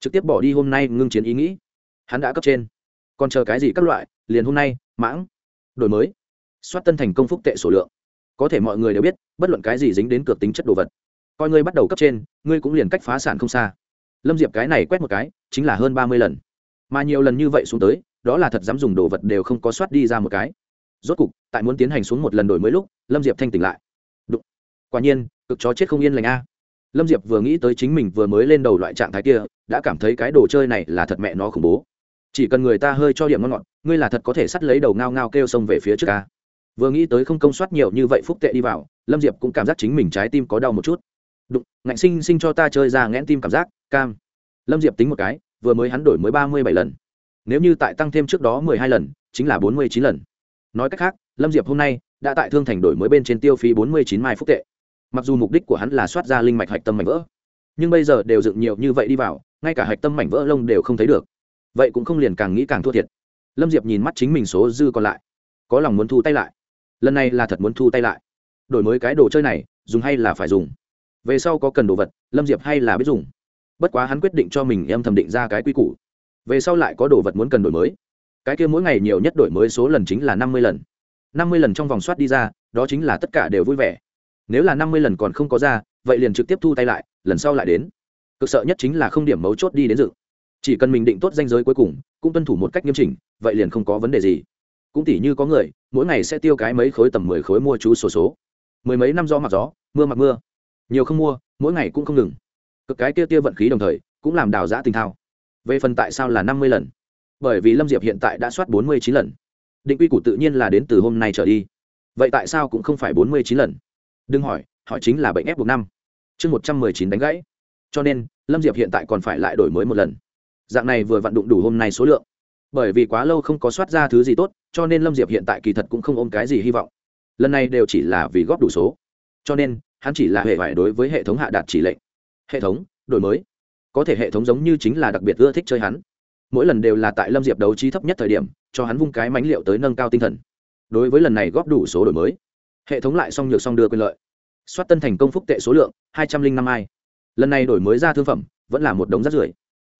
Trực tiếp bỏ đi hôm nay ngưng chiến ý nghĩ. Hắn đã cấp trên. Còn chờ cái gì các loại, liền hôm nay, mãng. Đổi mới. Soát tân thành công phúc tệ số lượng. Có thể mọi người đều biết, bất luận cái gì dính đến cược tính chất đồ vật. Coi ngươi bắt đầu cấp trên, ngươi cũng liền cách phá sản không xa lâm diệp cái này quét một cái, chính là hơn ba mươi lần. Mà nhiều lần như vậy xuống tới, đó là thật dám dùng đồ vật đều không có soát đi ra một cái. Rốt cục, tại muốn tiến hành xuống một lần đổi mới lúc, lâm diệp thanh tỉnh lại. Đụng. quả nhiên, cực chó chết không yên lành a. Lâm diệp vừa nghĩ tới chính mình vừa mới lên đầu loại trạng thái kia, đã cảm thấy cái đồ chơi này là thật mẹ nó khủng bố. Chỉ cần người ta hơi cho điểm ngon ngọt, ngươi là thật có thể sắt lấy đầu ngao ngao kêu sông về phía trước ca vừa nghĩ tới không công soát nhiều như vậy phúc tệ đi vào, lâm diệp cũng cảm giác chính mình trái tim có đau một chút đụng, ngạnh sinh sinh cho ta chơi ra nghẽn tim cảm giác, cam. Lâm diệp tính một cái, vừa mới hắn đổi mới ba mươi bảy lần. Nếu như tại tăng thêm trước đó mười hai lần, chính là bốn mươi chín lần. Nói cách khác, lâm diệp hôm nay đã tại thương thành đổi mới bên trên tiêu phí bốn mươi chín mai phúc tệ. Mặc dù mục đích của hắn là soát ra linh mạch hạch tâm mảnh vỡ, nhưng bây giờ đều dựng nhiều như vậy đi vào, ngay cả hạch tâm mảnh vỡ lông đều không thấy được. Vậy cũng không liền càng nghĩ càng thua thiệt. Lâm diệp nhìn mắt chính mình số dư còn lại, có lòng muốn thu tay lại. Lần này là thật muốn thu tay lại. Đổi mới cái đồ chơi này, dùng hay là phải dùng? Về sau có cần đồ vật lâm diệp hay là biết dùng. Bất quá hắn quyết định cho mình em thẩm định ra cái quy củ. Về sau lại có đồ vật muốn cần đổi mới. Cái kia mỗi ngày nhiều nhất đổi mới số lần chính là năm mươi lần. Năm mươi lần trong vòng soát đi ra đó chính là tất cả đều vui vẻ. Nếu là năm mươi lần còn không có ra vậy liền trực tiếp thu tay lại lần sau lại đến. Cực sợ nhất chính là không điểm mấu chốt đi đến dự. Chỉ cần mình định tốt danh giới cuối cùng cũng tuân thủ một cách nghiêm chỉnh vậy liền không có vấn đề gì. Cũng tỉ như có người mỗi ngày sẽ tiêu cái mấy khối tầm mười khối mua chú sổ số, số mười mấy năm gió mặc gió mưa mặc mưa nhiều không mua, mỗi ngày cũng không ngừng. Cực cái tiêu tiêu vận khí đồng thời, cũng làm đào giã tình thao. Về phần tại sao là năm mươi lần? Bởi vì lâm diệp hiện tại đã soát bốn mươi chín lần. Định quy củ tự nhiên là đến từ hôm nay trở đi. Vậy tại sao cũng không phải bốn mươi chín lần? Đừng hỏi, họ chính là bệnh ép buộc năm. Chương một trăm mười chín đánh gãy. Cho nên, lâm diệp hiện tại còn phải lại đổi mới một lần. Dạng này vừa vặn đụng đủ hôm nay số lượng. Bởi vì quá lâu không có soát ra thứ gì tốt, cho nên lâm diệp hiện tại kỳ thật cũng không ôm cái gì hy vọng. Lần này đều chỉ là vì góp đủ số. Cho nên hắn chỉ là hệ vải đối với hệ thống hạ đạt chỉ lệnh. Hệ thống, đổi mới. Có thể hệ thống giống như chính là đặc biệt ưa thích chơi hắn. Mỗi lần đều là tại lâm diệp đấu trí thấp nhất thời điểm, cho hắn vung cái mánh liệu tới nâng cao tinh thần. Đối với lần này góp đủ số đổi mới, hệ thống lại xong nhược xong đưa quyền lợi. Soát tân thành công phúc tệ số lượng, hai trăm linh năm ai. Lần này đổi mới ra thương phẩm, vẫn là một đống rắt rưởi.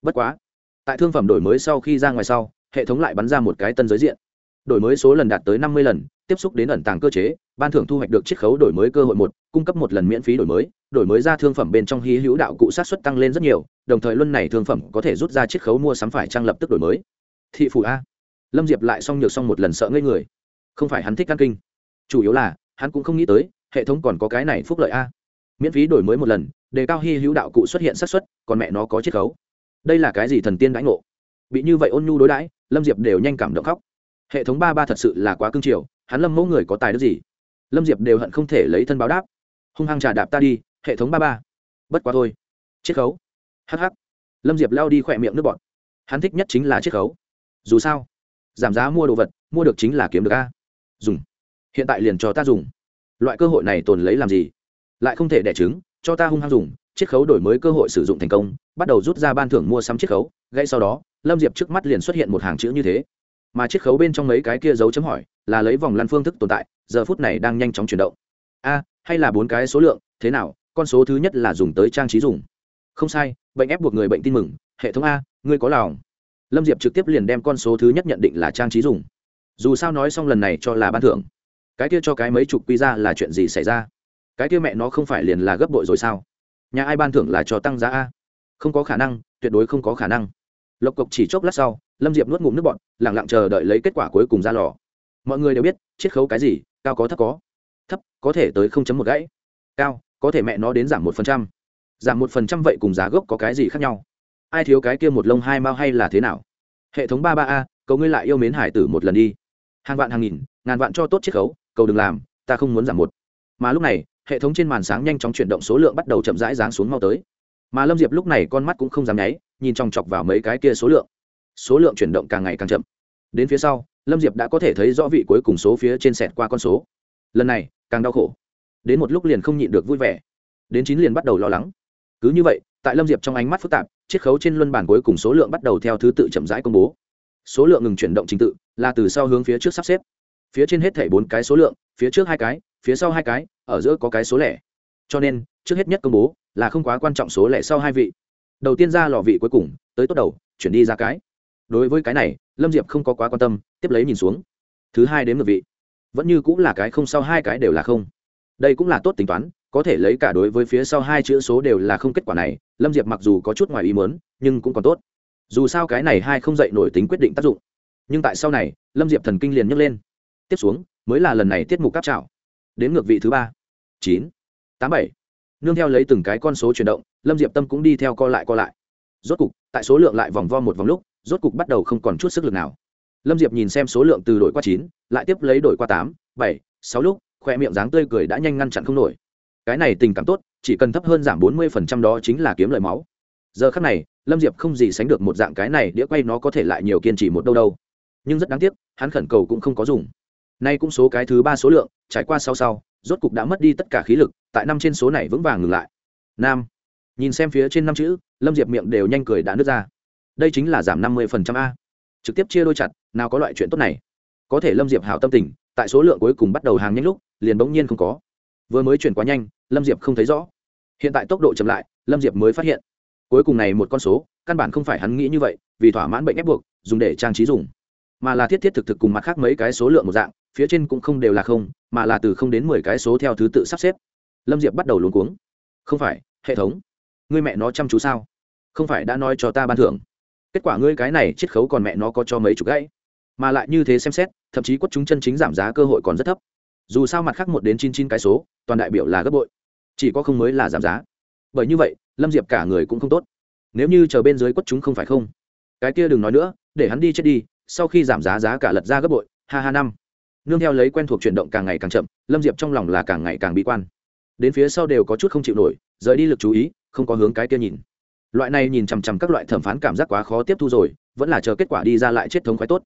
Bất quá, tại thương phẩm đổi mới sau khi ra ngoài sau, hệ thống lại bắn ra một cái tân giới diện đổi mới số lần đạt tới năm mươi lần, tiếp xúc đến ẩn tàng cơ chế, ban thưởng thu hoạch được chiết khấu đổi mới cơ hội một, cung cấp một lần miễn phí đổi mới đổi mới ra thương phẩm bên trong hí hữu đạo cụ sát xuất tăng lên rất nhiều, đồng thời luân này thương phẩm có thể rút ra chiết khấu mua sắm phải trang lập tức đổi mới. Thị phủ a. Lâm diệp lại xong nhược xong một lần sợ ngây người. Không phải hắn thích căn kinh. Chủ yếu là, hắn cũng không nghĩ tới, hệ thống còn có cái này phúc lợi a. Miễn phí đổi mới một lần, đề cao hy hữu đạo cụ xuất hiện sát suất, còn mẹ nó có chiết khấu. Đây là cái gì thần tiên đãi ngộ? Bị như vậy ôn nhu đối đãi, lâm diệp đều nhanh cảm động khóc hệ thống ba ba thật sự là quá cương triều, hắn lâm mẫu người có tài đức gì? Lâm diệp đều hận không thể lấy thân báo đáp. Hung hăng trà đạp ta đi hệ thống ba ba. Bất quá thôi. Chiết khấu. Hh lâm diệp lao đi khỏe miệng nước bọt. Hắn thích nhất chính là chiết khấu. Dù sao giảm giá mua đồ vật mua được chính là kiếm được a. Dùng. Hiện tại liền cho ta dùng. Loại cơ hội này tồn lấy làm gì? Lại không thể đẻ trứng cho ta hung hăng dùng. Chiết khấu đổi mới cơ hội sử dụng thành công bắt đầu rút ra ban thưởng mua sắm chiết khấu. Gây sau đó lâm diệp trước mắt liền xuất hiện một hàng chữ như thế mà chiết khấu bên trong mấy cái kia dấu chấm hỏi là lấy vòng lăn phương thức tồn tại, giờ phút này đang nhanh chóng chuyển động. A, hay là bốn cái số lượng, thế nào, con số thứ nhất là dùng tới trang trí dùng. Không sai, bệnh ép buộc người bệnh tin mừng, hệ thống a, ngươi có lòng. Lâm diệp trực tiếp liền đem con số thứ nhất nhận định là trang trí dùng. Dù sao nói xong lần này cho là ban thưởng. Cái kia cho cái mấy chục quy ra là chuyện gì xảy ra? Cái kia mẹ nó không phải liền là gấp bội rồi sao? Nhà ai ban thưởng là cho tăng giá a? Không có khả năng, tuyệt đối không có khả năng lộc cộc chỉ chốc lát sau, lâm diệp nuốt ngụm nước bọt lẳng lặng chờ đợi lấy kết quả cuối cùng ra lò. Mọi người đều biết, chiết khấu cái gì, cao có thấp có. Thấp, có thể tới không chấm một gãy. Cao, có thể mẹ nó đến giảm một phần trăm. Giảm một phần trăm vậy cùng giá gốc có cái gì khác nhau? Ai thiếu cái kia một lông hai mao hay là thế nào? Hệ thống ba ba a, cầu ngươi lại yêu mến hải tử một lần đi. Hàng vạn hàng nghìn, ngàn vạn cho tốt chiết khấu, cầu đừng làm, ta không muốn giảm một. Mà lúc này, hệ thống trên màn sáng nhanh chóng chuyển động số lượng bắt đầu chậm rãi giáng xuống mau tới mà lâm diệp lúc này con mắt cũng không dám nháy, nhìn chòng chọc vào mấy cái kia số lượng. Số lượng chuyển động càng ngày càng chậm. Đến phía sau, lâm diệp đã có thể thấy rõ vị cuối cùng số phía trên sẹt qua con số. Lần này, càng đau khổ. Đến một lúc liền không nhịn được vui vẻ. Đến chín liền bắt đầu lo lắng. Cứ như vậy, tại lâm diệp trong ánh mắt phức tạp, chiết khấu trên luân bản cuối cùng số lượng bắt đầu theo thứ tự chậm rãi công bố. Số lượng ngừng chuyển động trình tự, là từ sau hướng phía trước sắp xếp. Phía trên hết thảy bốn cái số lượng, phía trước hai cái, phía sau hai cái, ở giữa có cái số lẻ cho nên, trước hết nhất công bố là không quá quan trọng số lẻ sau hai vị. Đầu tiên ra lò vị cuối cùng, tới tốt đầu, chuyển đi ra cái. Đối với cái này, lâm diệp không có quá quan tâm, tiếp lấy nhìn xuống. Thứ hai đến ngược vị. Vẫn như cũng là cái không sau hai cái đều là không. Đây cũng là tốt tính toán, có thể lấy cả đối với phía sau hai chữ số đều là không kết quả này, lâm diệp mặc dù có chút ngoài ý mớn nhưng cũng còn tốt. Dù sao cái này hai không dậy nổi tính quyết định tác dụng. Nhưng tại sau này, lâm diệp thần kinh liền nhấc lên. Tiếp xuống, mới là lần này tiết mục cáp trào đến ngược vị thứ ba. Chín tám bảy. Nương theo lấy từng cái con số chuyển động, lâm diệp tâm cũng đi theo co lại co lại. Rốt cục, tại số lượng lại vòng vo một vòng lúc, rốt cục bắt đầu không còn chút sức lực nào. Lâm diệp nhìn xem số lượng từ đổi qua chín, lại tiếp lấy đổi qua tám, bảy, sáu lúc khoe miệng dáng tươi cười đã nhanh ngăn chặn không nổi. Cái này tình cảm tốt, chỉ cần thấp hơn giảm bốn mươi phần trăm đó chính là kiếm lời máu. Giờ khắc này, lâm diệp không gì sánh được một dạng cái này, đĩa quay nó có thể lại nhiều kiên trì một đâu đâu. Nhưng rất đáng tiếc, hắn khẩn cầu cũng không có dùng nay cũng số cái thứ ba số lượng, trải qua sau sau, rốt cục đã mất đi tất cả khí lực, tại năm trên số này vững vàng ngừng lại. Nam. Nhìn xem phía trên năm chữ, lâm diệp miệng đều nhanh cười đã nứt ra. Đây chính là giảm năm mươi a. Trực tiếp chia đôi chặt, nào có loại chuyện tốt này. Có thể lâm diệp hảo tâm tình, tại số lượng cuối cùng bắt đầu hàng nhanh lúc, liền bỗng nhiên không có. Vừa mới chuyển quá nhanh, lâm diệp không thấy rõ. Hiện tại tốc độ chậm lại, lâm diệp mới phát hiện. Cuối cùng này một con số, căn bản không phải hắn nghĩ như vậy, vì thỏa mãn bệnh ép buộc, dùng để trang trí dùng, mà là thiết thiết thực thực cùng mặt khác mấy cái số lượng một dạng phía trên cũng không đều là không, mà là từ không đến mười cái số theo thứ tự sắp xếp. Lâm diệp bắt đầu luống cuống. Không phải, hệ thống. Ngươi mẹ nó chăm chú sao? Không phải đã nói cho ta ban thưởng. Kết quả ngươi cái này chiết khấu còn mẹ nó có cho mấy chục gãy. Mà lại như thế xem xét, thậm chí quất chúng chân chính giảm giá cơ hội còn rất thấp. Dù sao mặt khác một đến chín chín cái số, toàn đại biểu là gấp bội. Chỉ có không mới là giảm giá. Bởi như vậy, lâm diệp cả người cũng không tốt. Nếu như chờ bên dưới quất chúng không phải không. Cái kia đừng nói nữa, để hắn đi chết đi, sau khi giảm giá giá cả lật ra gấp bội, ha ha năm nương theo lấy quen thuộc chuyển động càng ngày càng chậm, lâm diệp trong lòng là càng ngày càng bi quan. Đến phía sau đều có chút không chịu nổi, rời đi lực chú ý, không có hướng cái kia nhìn. Loại này nhìn chằm chằm các loại thẩm phán cảm giác quá khó tiếp thu rồi, vẫn là chờ kết quả đi ra lại chết thống khoái tốt.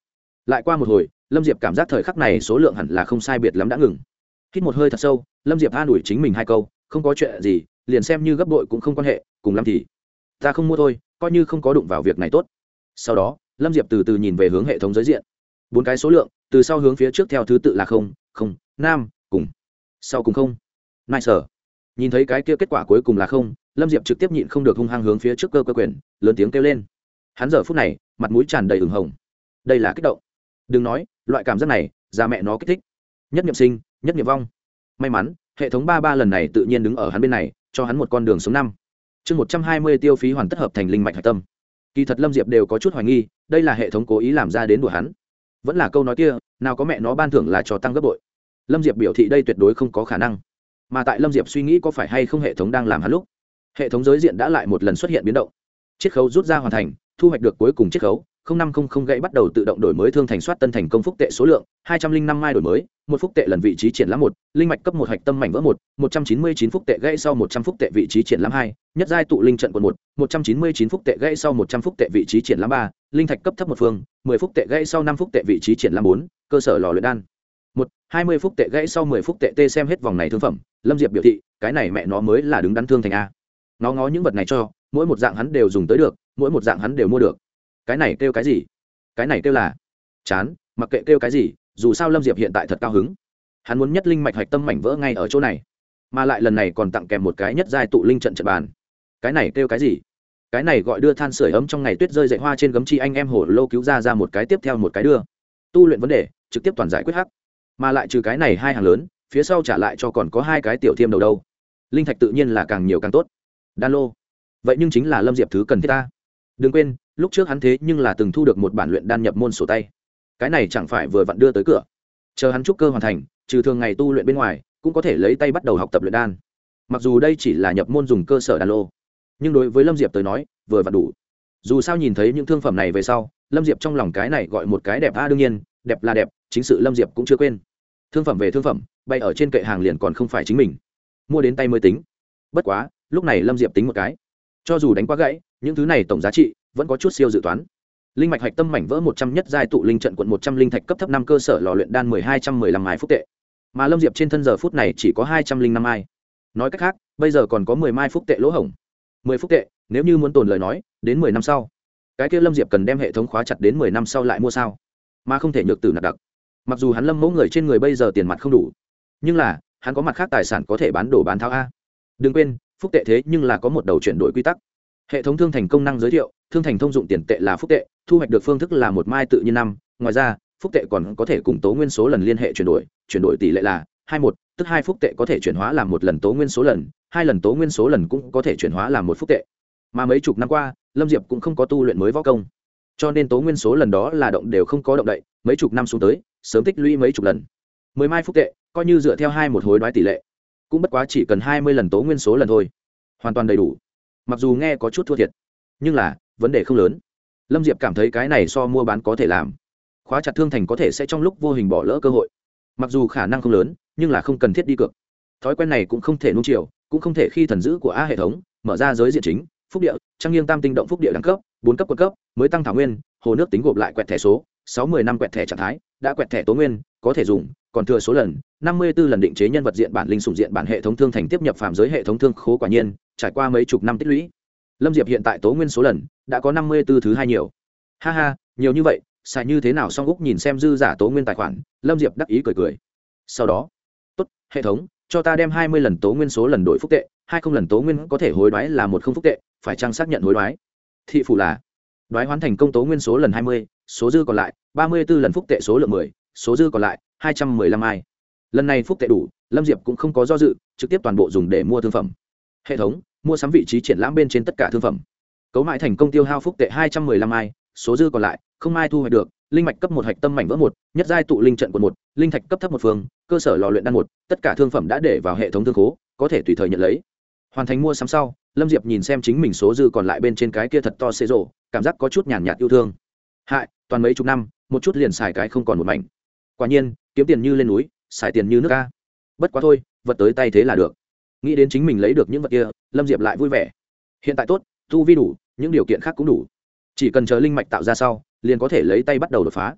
Lại qua một hồi, lâm diệp cảm giác thời khắc này số lượng hẳn là không sai biệt lắm đã ngừng. Hít một hơi thật sâu, lâm diệp an ủi chính mình hai câu, không có chuyện gì, liền xem như gấp đội cũng không quan hệ, cùng lắm thì ta không mua thôi, coi như không có đụng vào việc này tốt. Sau đó, lâm diệp từ từ nhìn về hướng hệ thống giới diện bốn cái số lượng, từ sau hướng phía trước theo thứ tự là không không, nam, cùng. Sau cùng không. Nai sở nhìn thấy cái kia kết quả cuối cùng là không, lâm diệp trực tiếp nhịn không được hung hăng hướng phía trước cơ cơ quyền, lớn tiếng kêu lên. Hắn giờ phút này, mặt mũi tràn đầy ửng hồng. Đây là kích động. Đừng nói, loại cảm giác này già mẹ nó kích thích. Nhất nghiệm sinh, nhất nghiệm vong. May mắn, hệ thống ba ba lần này tự nhiên đứng ở hắn bên này, cho hắn một con đường số năm. Chương một trăm hai mươi tiêu phí hoàn tất hợp thành linh mạch hạch tâm. Kỳ thật lâm diệp đều có chút hoài nghi, đây là hệ thống cố ý làm ra đến đùa hắn vẫn là câu nói kia, nào có mẹ nó ban thưởng là cho tăng gấp bội. Lâm diệp biểu thị đây tuyệt đối không có khả năng. Mà tại lâm diệp suy nghĩ có phải hay không hệ thống đang làm hắn lúc, hệ thống giới diện đã lại một lần xuất hiện biến động. Chiết khấu rút ra hoàn thành, thu hoạch được cuối cùng chiết khấu năm không không gãy bắt đầu tự động đổi mới thương thành soát tân thành công phúc tệ số lượng, hai trăm linh năm mai đổi mới một phúc tệ lần vị trí triển lãm một, linh mạch cấp một hạch tâm mảnh vỡ một một trăm chín mươi chín phúc tệ gãy sau một trăm phúc tệ vị trí triển lãm hai, nhất giai tụ linh trận quận một một trăm chín mươi chín phúc tệ gãy sau một trăm phúc tệ vị trí triển lãm ba, linh thạch cấp thấp một phương, mười phúc tệ gãy sau năm phúc tệ vị trí triển lãm bốn, cơ sở lò luyện đan. Một, hai mươi phút tệ gãy sau mười phút tệ tê xem hết vòng này thương phẩm, lâm diệp biểu thị, cái này mẹ nó mới là đứng đắn thương thành a. Nó ngó những vật này cho, mỗi một dạng hắn đều dùng tới được, mỗi một dạng hắn đều mua được. Cái này kêu cái gì? Cái này kêu là, chán, mặc kệ kêu cái gì dù sao lâm diệp hiện tại thật cao hứng. Hắn muốn nhất linh mạch hạch tâm mảnh vỡ ngay ở chỗ này, mà lại lần này còn tặng kèm một cái nhất giai tụ linh trận trận bàn. Cái này kêu cái gì? Cái này gọi đưa than sửa ấm trong ngày tuyết rơi dậy hoa trên gấm chi anh em hổ lô cứu ra ra một cái tiếp theo một cái đưa. Tu luyện vấn đề, trực tiếp toàn giải quyết hắc. Mà lại trừ cái này hai hàng lớn, phía sau trả lại cho còn có hai cái tiểu thiêm đầu đâu. Linh thạch tự nhiên là càng nhiều càng tốt. Đan lô. Vậy nhưng chính là lâm diệp thứ cần thiết ta. Đừng quên, lúc trước hắn thế nhưng là từng thu được một bản luyện đan nhập môn sổ tay cái này chẳng phải vừa vặn đưa tới cửa. Chờ hắn trúc cơ hoàn thành, trừ thường ngày tu luyện bên ngoài, cũng có thể lấy tay bắt đầu học tập luyện đan. Mặc dù đây chỉ là nhập môn dùng cơ sở đan lô, nhưng đối với lâm diệp tới nói, vừa vặn đủ. Dù sao nhìn thấy những thương phẩm này về sau, lâm diệp trong lòng cái này gọi một cái đẹp a đương nhiên, đẹp là đẹp, chính sự lâm diệp cũng chưa quên. Thương phẩm về thương phẩm, bay ở trên kệ hàng liền còn không phải chính mình. Mua đến tay mới tính. Bất quá, lúc này lâm diệp tính một cái. Cho dù đánh quá gãy, những thứ này tổng giá trị vẫn có chút siêu dự toán linh mạch hạch tâm mảnh vỡ một trăm nhất giai tụ linh trận quận một trăm linh thạch cấp thấp năm cơ sở lò luyện đan mười hai trăm mười lăm mai phúc tệ. Mà lâm diệp trên thân giờ phút này chỉ có hai trăm linh năm mai. Nói cách khác, bây giờ còn có mười mai phúc tệ lỗ hổng. Mười phúc tệ, nếu như muốn tồn lời nói, đến mười năm sau. Cái kia lâm diệp cần đem hệ thống khóa chặt đến mười năm sau lại mua sao? Mà không thể nhược từ nạp đặc. Mặc dù hắn lâm mẫu người trên người bây giờ tiền mặt không đủ, nhưng là, hắn có mặt khác tài sản có thể bán đồ bán tháo a. Đừng quên, phúc tệ thế nhưng là có một đầu chuyển đổi quy tắc hệ thống thương thành công năng giới thiệu, thương thành thông dụng tiền tệ là phúc tệ, thu hoạch được phương thức là một mai tự nhiên năm. Ngoài ra, phúc tệ còn có thể cùng tố nguyên số lần liên hệ chuyển đổi chuyển đổi tỷ lệ là hai một, tức hai phúc tệ có thể chuyển hóa làm một lần tố nguyên số lần, hai lần tố nguyên số lần cũng có thể chuyển hóa làm một phúc tệ. Mà mấy chục năm qua, lâm diệp cũng không có tu luyện mới võ công. Cho nên tố nguyên số lần đó là động đều không có động đậy, mấy chục năm xuống tới, sớm tích lũy mấy chục lần. Mười mai phúc tệ, coi như dựa theo hai một hối đoái tỷ lệ, cũng bất quá chỉ cần hai mươi lần tố nguyên số lần thôi. Hoàn toàn đầy đủ mặc dù nghe có chút thua thiệt, nhưng là, vấn đề không lớn. Lâm diệp cảm thấy cái này so mua bán có thể làm. Khóa chặt thương thành có thể sẽ trong lúc vô hình bỏ lỡ cơ hội. Mặc dù khả năng không lớn, nhưng là không cần thiết đi cược. Thói quen này cũng không thể nung chiều, cũng không thể khi thần dữ của a hệ thống, mở ra giới diện chính, phúc địa trang nghiêng tam tinh động phúc địa đẳng cấp, bốn cấp quận cấp, mới tăng thảo nguyên, hồ nước tính gộp lại quẹt thẻ số, sáu mươi năm quẹt thẻ trạng thái, đã quẹt thẻ tố nguyên, có thể dùng, còn thừa số lần năm mươi 54 lần định chế nhân vật diện bản linh sủng diện bản hệ thống thương thành tiếp nhập phạm giới hệ thống thương khố quả nhiên, trải qua mấy chục năm tích lũy. Lâm diệp hiện tại tố nguyên số lần, đã có năm mươi 54 thứ hai nhiều. Ha ha, nhiều như vậy, xài như thế nào song úc nhìn xem dư giả tố nguyên tài khoản, lâm diệp đắc ý cười cười. Sau đó, tốt, hệ thống, cho ta đem hai mươi lần tố nguyên số lần đổi phúc tệ, hai không lần tố nguyên có thể hối đoái là một không phúc tệ, phải chăng xác nhận hối đoái? Thị phủ là, đoái hoán thành công tố nguyên số lần hai mươi, số dư còn lại, ba mươi b ố lần phúc tệ số lượng mười, số dư còn lại, hai trăm mười lăm ai lần này phúc tệ đủ, lâm diệp cũng không có do dự, trực tiếp toàn bộ dùng để mua thương phẩm. Hệ thống, mua sắm vị trí triển lãm bên trên tất cả thương phẩm. Cấu mại thành công tiêu hao phúc tệ hai trăm mười lăm ai, số dư còn lại, không ai thu hoạch được, linh mạch cấp một hạch tâm mảnh vỡ một, nhất giai tụ linh trận quận một, linh thạch cấp thấp một phương, cơ sở lò luyện đan một, tất cả thương phẩm đã để vào hệ thống thương khố, có thể tùy thời nhận lấy. Hoàn thành mua sắm sau, lâm diệp nhìn xem chính mình số dư còn lại bên trên cái kia thật to xế rộ, cảm giác có chút nhàn nhạt yêu thương. Hại, toàn mấy chục năm, một chút liền xài cái không còn một mảnh. Quả nhiên, kiếm tiền như lên núi xài tiền như nước ca bất quá thôi, vật tới tay thế là được. Nghĩ đến chính mình lấy được những vật kia, lâm diệp lại vui vẻ. Hiện tại tốt thu vi đủ, những điều kiện khác cũng đủ. Chỉ cần chờ linh mạch tạo ra sau, liền có thể lấy tay bắt đầu đột phá.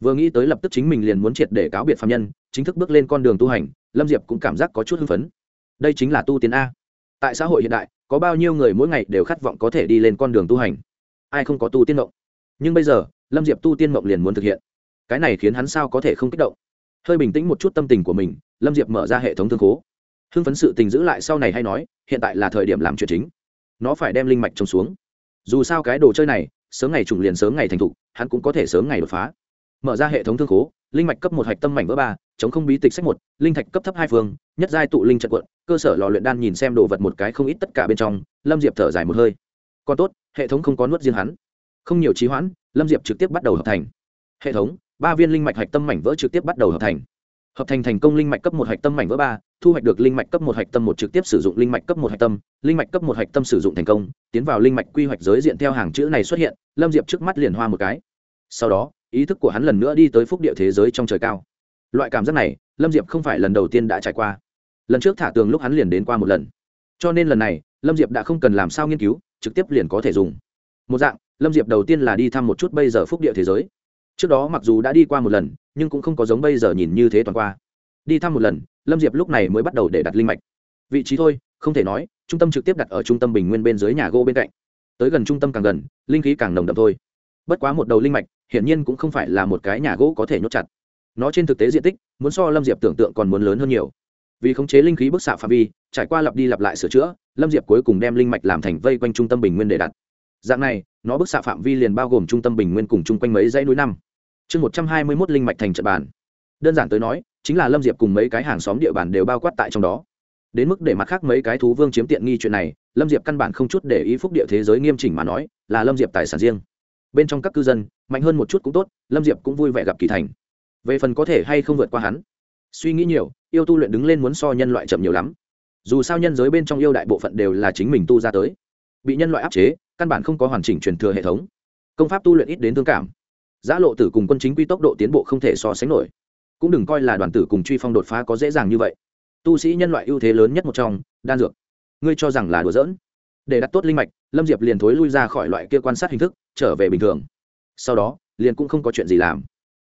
Vừa nghĩ tới lập tức chính mình liền muốn triệt để cáo biệt phạm nhân, chính thức bước lên con đường tu hành, lâm diệp cũng cảm giác có chút hưng phấn. Đây chính là tu tiến a. Tại xã hội hiện đại, có bao nhiêu người mỗi ngày đều khát vọng có thể đi lên con đường tu hành? Ai không có tu tiên mộng? Nhưng bây giờ, lâm diệp tu tiên mộng liền muốn thực hiện. Cái này khiến hắn sao có thể không kích động? Hơi bình tĩnh một chút tâm tình của mình, lâm diệp mở ra hệ thống thương khố. Hưng phấn sự tình giữ lại sau này hay nói, hiện tại là thời điểm làm chuyện chính. Nó phải đem linh mạch trồng xuống. Dù sao cái đồ chơi này, sớm ngày trùng liền sớm ngày thành thục, hắn cũng có thể sớm ngày đột phá. Mở ra hệ thống thương khố, linh mạch cấp một hạch tâm mảnh vỡ ba, chống không bí tịch sách một, linh thạch cấp thấp hai phương, nhất giai tụ linh trận quận, cơ sở lò luyện đan nhìn xem đồ vật một cái không ít tất cả bên trong, lâm diệp thở dài một hơi. Còn tốt, hệ thống không có nuốt riêng hắn. Không nhiều trí hoãn, lâm diệp trực tiếp bắt đầu hợp thành. Hệ thống ba viên linh mạch hạch tâm mảnh vỡ trực tiếp bắt đầu hợp thành. Hợp thành thành công linh mạch cấp một hạch tâm mảnh vỡ ba, thu hoạch được linh mạch cấp một hạch tâm một trực tiếp sử dụng linh mạch cấp một hạch tâm, linh mạch cấp một hạch tâm sử dụng thành công, tiến vào linh mạch quy hoạch giới diện theo hàng chữ này xuất hiện, lâm diệp trước mắt liền hoa một cái. Sau đó, ý thức của hắn lần nữa đi tới phúc địa thế giới trong trời cao. Loại cảm giác này, lâm diệp không phải lần đầu tiên đã trải qua. Lần trước thả tường lúc hắn liền đến qua một lần. Cho nên lần này, lâm diệp đã không cần làm sao nghiên cứu, trực tiếp liền có thể dùng. Một dạng, lâm diệp đầu tiên là đi thăm một chút bây giờ phúc địa thế giới trước đó mặc dù đã đi qua một lần, nhưng cũng không có giống bây giờ nhìn như thế toàn qua. Đi thăm một lần, lâm diệp lúc này mới bắt đầu để đặt linh mạch. Vị trí thôi, không thể nói, trung tâm trực tiếp đặt ở trung tâm bình nguyên bên dưới nhà gỗ bên cạnh. Tới gần trung tâm càng gần, linh khí càng nồng đậm thôi. Bất quá một đầu linh mạch, hiển nhiên cũng không phải là một cái nhà gỗ có thể nhốt chặt. Nó trên thực tế diện tích, muốn so lâm diệp tưởng tượng còn muốn lớn hơn nhiều. Vì khống chế linh khí bức xạ phạm vi, trải qua lặp đi lặp lại sửa chữa, lâm diệp cuối cùng đem linh mạch làm thành vây quanh trung tâm bình nguyên để đặt. Dạng này, nó bức xạ phạm vi liền bao gồm trung tâm bình nguyên cùng chung quanh mấy dãy núi năm chương một trăm hai mươi mốt linh mạch thành trận bàn. Đơn giản tới nói, chính là lâm diệp cùng mấy cái hàng xóm địa bàn đều bao quát tại trong đó. Đến mức để mặt khác mấy cái thú vương chiếm tiện nghi chuyện này, lâm diệp căn bản không chút để ý phúc địa thế giới nghiêm chỉnh mà nói, là lâm diệp tài sản riêng. Bên trong các cư dân, mạnh hơn một chút cũng tốt, lâm diệp cũng vui vẻ gặp kỳ thành. Về phần có thể hay không vượt qua hắn, suy nghĩ nhiều, yêu tu luyện đứng lên muốn so nhân loại chậm nhiều lắm. Dù sao nhân giới bên trong yêu đại bộ phận đều là chính mình tu ra tới. Bị nhân loại áp chế, căn bản không có hoàn chỉnh truyền thừa hệ thống. Công pháp tu luyện ít đến thương cảm giã lộ tử cùng quân chính quy tốc độ tiến bộ không thể so sánh nổi. Cũng đừng coi là đoàn tử cùng truy phong đột phá có dễ dàng như vậy. Tu sĩ nhân loại ưu thế lớn nhất một trong, đan dược. Ngươi cho rằng là đùa giỡn? Để đặt tốt linh mạch, lâm diệp liền thối lui ra khỏi loại kia quan sát hình thức, trở về bình thường. Sau đó, liền cũng không có chuyện gì làm.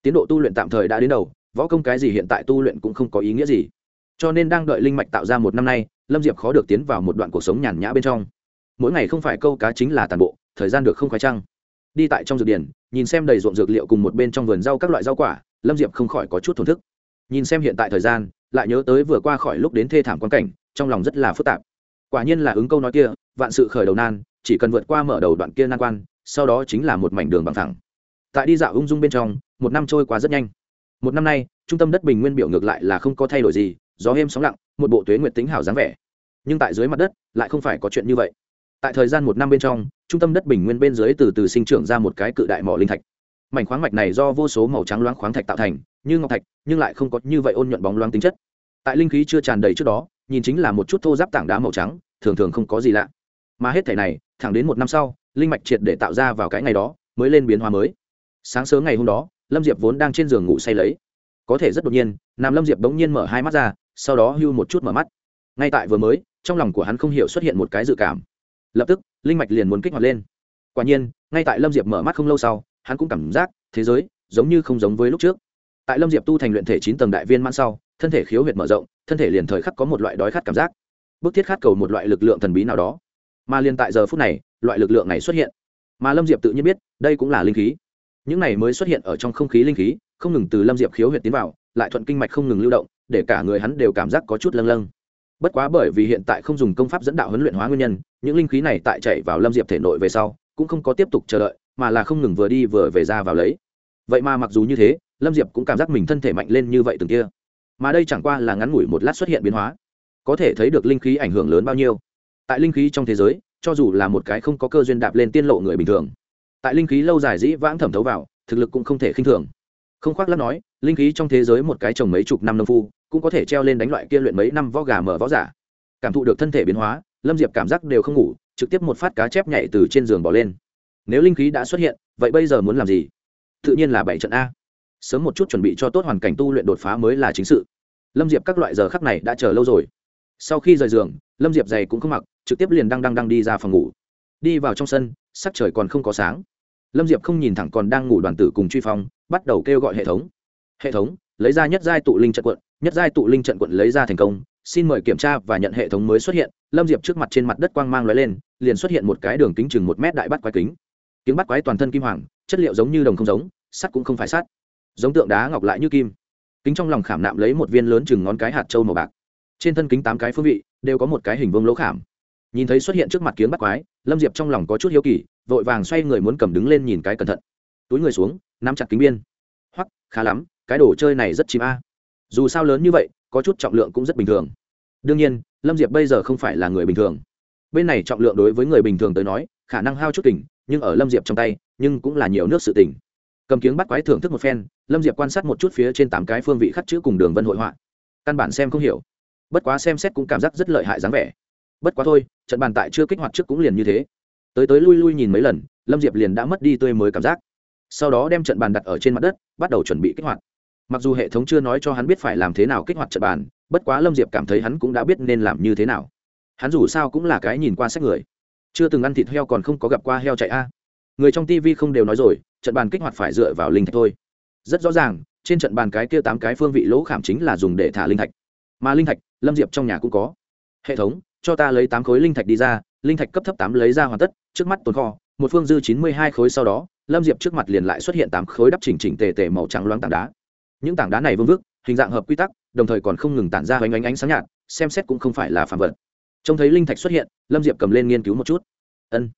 Tiến độ tu luyện tạm thời đã đến đầu, võ công cái gì hiện tại tu luyện cũng không có ý nghĩa gì. Cho nên đang đợi linh mạch tạo ra một năm nay, lâm diệp khó được tiến vào một đoạn cuộc sống nhàn nhã bên trong. Mỗi ngày không phải câu cá chính là tàn bộ, thời gian được không khoái trăng đi tại trong dược điển nhìn xem đầy ruộng dược liệu cùng một bên trong vườn rau các loại rau quả, lâm diệp không khỏi có chút thổn thức. Nhìn xem hiện tại thời gian, lại nhớ tới vừa qua khỏi lúc đến thê thảm quan cảnh, trong lòng rất là phức tạp. Quả nhiên là ứng câu nói kia, vạn sự khởi đầu nan, chỉ cần vượt qua mở đầu đoạn kia nan quan, sau đó chính là một mảnh đường bằng thẳng. Tại đi dạo ung dung bên trong, một năm trôi qua rất nhanh. Một năm nay, trung tâm đất bình nguyên biểu ngược lại là không có thay đổi gì, gió êm sóng lặng, một bộ tuế nguyệt tính hảo dáng vẻ. Nhưng tại dưới mặt đất, lại không phải có chuyện như vậy. Tại thời gian một năm bên trong trung tâm đất bình nguyên bên dưới từ từ sinh trưởng ra một cái cự đại mỏ linh thạch. Mảnh khoáng mạch này do vô số màu trắng loáng khoáng thạch tạo thành, như ngọc thạch, nhưng lại không có như vậy ôn nhuận bóng loáng tính chất. Tại linh khí chưa tràn đầy trước đó, nhìn chính là một chút thô giáp tảng đá màu trắng, thường thường không có gì lạ. Mà hết thể này, thẳng đến một năm sau, linh mạch triệt để tạo ra vào cái ngày đó, mới lên biến hóa mới. Sáng sớm ngày hôm đó, lâm diệp vốn đang trên giường ngủ say lấy. Có thể rất đột nhiên, nam lâm diệp bỗng nhiên mở hai mắt ra, sau đó hưu một chút mở mắt. Ngay tại vừa mới, trong lòng của hắn không hiểu xuất hiện một cái dự cảm lập tức, linh mạch liền muốn kích hoạt lên. Quả nhiên, ngay tại lâm diệp mở mắt không lâu sau, hắn cũng cảm giác thế giới giống như không giống với lúc trước. Tại lâm diệp tu thành luyện thể chín tầng đại viên mãn sau, thân thể khiếu huyệt mở rộng, thân thể liền thời khắc có một loại đói khát cảm giác. Bức thiết khát cầu một loại lực lượng thần bí nào đó. Mà liền tại giờ phút này, loại lực lượng này xuất hiện. Mà lâm diệp tự nhiên biết, đây cũng là linh khí. Những này mới xuất hiện ở trong không khí linh khí, không ngừng từ lâm diệp khiếu huyệt tiến vào, lại thuận kinh mạch không ngừng lưu động, để cả người hắn đều cảm giác có chút lâng lâng bất quá bởi vì hiện tại không dùng công pháp dẫn đạo huấn luyện hóa nguyên nhân, những linh khí này tại chạy vào lâm diệp thể nội về sau, cũng không có tiếp tục chờ đợi, mà là không ngừng vừa đi vừa về ra vào lấy. Vậy mà mặc dù như thế, lâm diệp cũng cảm giác mình thân thể mạnh lên như vậy từng kia. Mà đây chẳng qua là ngắn ngủi một lát xuất hiện biến hóa. Có thể thấy được linh khí ảnh hưởng lớn bao nhiêu. Tại linh khí trong thế giới, cho dù là một cái không có cơ duyên đạp lên tiên lộ người bình thường, tại linh khí lâu dài dĩ vãng thẩm thấu vào, thực lực cũng không thể khinh thường. Không khoác lắc nói, linh khí trong thế giới một cái trồng mấy chục năm nông phu cũng có thể treo lên đánh loại kia luyện mấy năm võ gà mở võ giả. Cảm thụ được thân thể biến hóa, lâm diệp cảm giác đều không ngủ, trực tiếp một phát cá chép nhảy từ trên giường bỏ lên. Nếu linh khí đã xuất hiện, vậy bây giờ muốn làm gì? Tự nhiên là bảy trận a. Sớm một chút chuẩn bị cho tốt hoàn cảnh tu luyện đột phá mới là chính sự. Lâm diệp các loại giờ khắc này đã chờ lâu rồi. Sau khi rời giường, lâm diệp giày cũng không mặc, trực tiếp liền đang đang đang đi ra phòng ngủ. Đi vào trong sân, sắc trời còn không có sáng. Lâm diệp không nhìn thẳng còn đang ngủ đoàn tử cùng truy phong, bắt đầu kêu gọi hệ thống. Hệ thống, lấy ra nhất giai tụ linh trận quận nhất giai tụ linh trận quận lấy ra thành công, xin mời kiểm tra và nhận hệ thống mới xuất hiện. Lâm diệp trước mặt trên mặt đất quang mang l lên, liền xuất hiện một cái đường kính chừng một mét đại bắt quái kính. Kiếm bắt quái toàn thân kim hoàng, chất liệu giống như đồng không giống, sắt cũng không phải sắt, giống tượng đá ngọc lại như kim. Kính trong lòng khảm nạm lấy một viên lớn chừng ngón cái hạt trâu màu bạc. Trên thân kính tám cái phương vị, đều có một cái hình vương lỗ khảm. Nhìn thấy xuất hiện trước mặt kiếm bắt quái, lâm diệp trong lòng có chút hiếu kỳ, vội vàng xoay người muốn cầm đứng lên nhìn cái cẩn thận. Túi người xuống, nắm chặt kính biên. Hoắc, khá lắm, cái đồ chơi này rất chìm a dù sao lớn như vậy, có chút trọng lượng cũng rất bình thường. Đương nhiên, lâm diệp bây giờ không phải là người bình thường. Bên này trọng lượng đối với người bình thường tới nói, khả năng hao chút tỉnh nhưng ở lâm diệp trong tay, nhưng cũng là nhiều nước sự tỉnh cầm kiếng bắt quái thưởng thức một phen, lâm diệp quan sát một chút phía trên tám cái phương vị khắc chữ cùng đường vân hội họa. Căn bản xem không hiểu. Bất quá xem xét cũng cảm giác rất lợi hại dáng vẻ. Bất quá thôi, trận bàn tại chưa kích hoạt trước cũng liền như thế. Tới tới lui lui nhìn mấy lần, lâm diệp liền đã mất đi tươi mới cảm giác. Sau đó đem trận bàn đặt ở trên mặt đất, bắt đầu chuẩn bị kích hoạt mặc dù hệ thống chưa nói cho hắn biết phải làm thế nào kích hoạt trận bàn, bất quá lâm diệp cảm thấy hắn cũng đã biết nên làm như thế nào. Hắn dù sao cũng là cái nhìn qua sách người. Chưa từng ăn thịt heo còn không có gặp qua heo chạy a. Người trong tv không đều nói rồi, trận bàn kích hoạt phải dựa vào linh thạch thôi. Rất rõ ràng, trên trận bàn cái kia tám cái phương vị lỗ khảm chính là dùng để thả linh thạch. Mà linh thạch, lâm diệp trong nhà cũng có. Hệ thống, cho ta lấy tám khối linh thạch đi ra, linh thạch cấp thấp tám lấy ra hoàn tất, trước mắt tồn kho, một phương dư chín mươi hai khối sau đó, lâm diệp trước mặt liền lại xuất hiện tám khối đắp chỉnh chỉnh tề tề màu trắng loáng tảng đá những tảng đá này vương vức, hình dạng hợp quy tắc, đồng thời còn không ngừng tản ra hoành ánh ánh sáng nhạt, xem xét cũng không phải là phạm vật. Trông thấy linh thạch xuất hiện, lâm diệp cầm lên nghiên cứu một chút. Ân,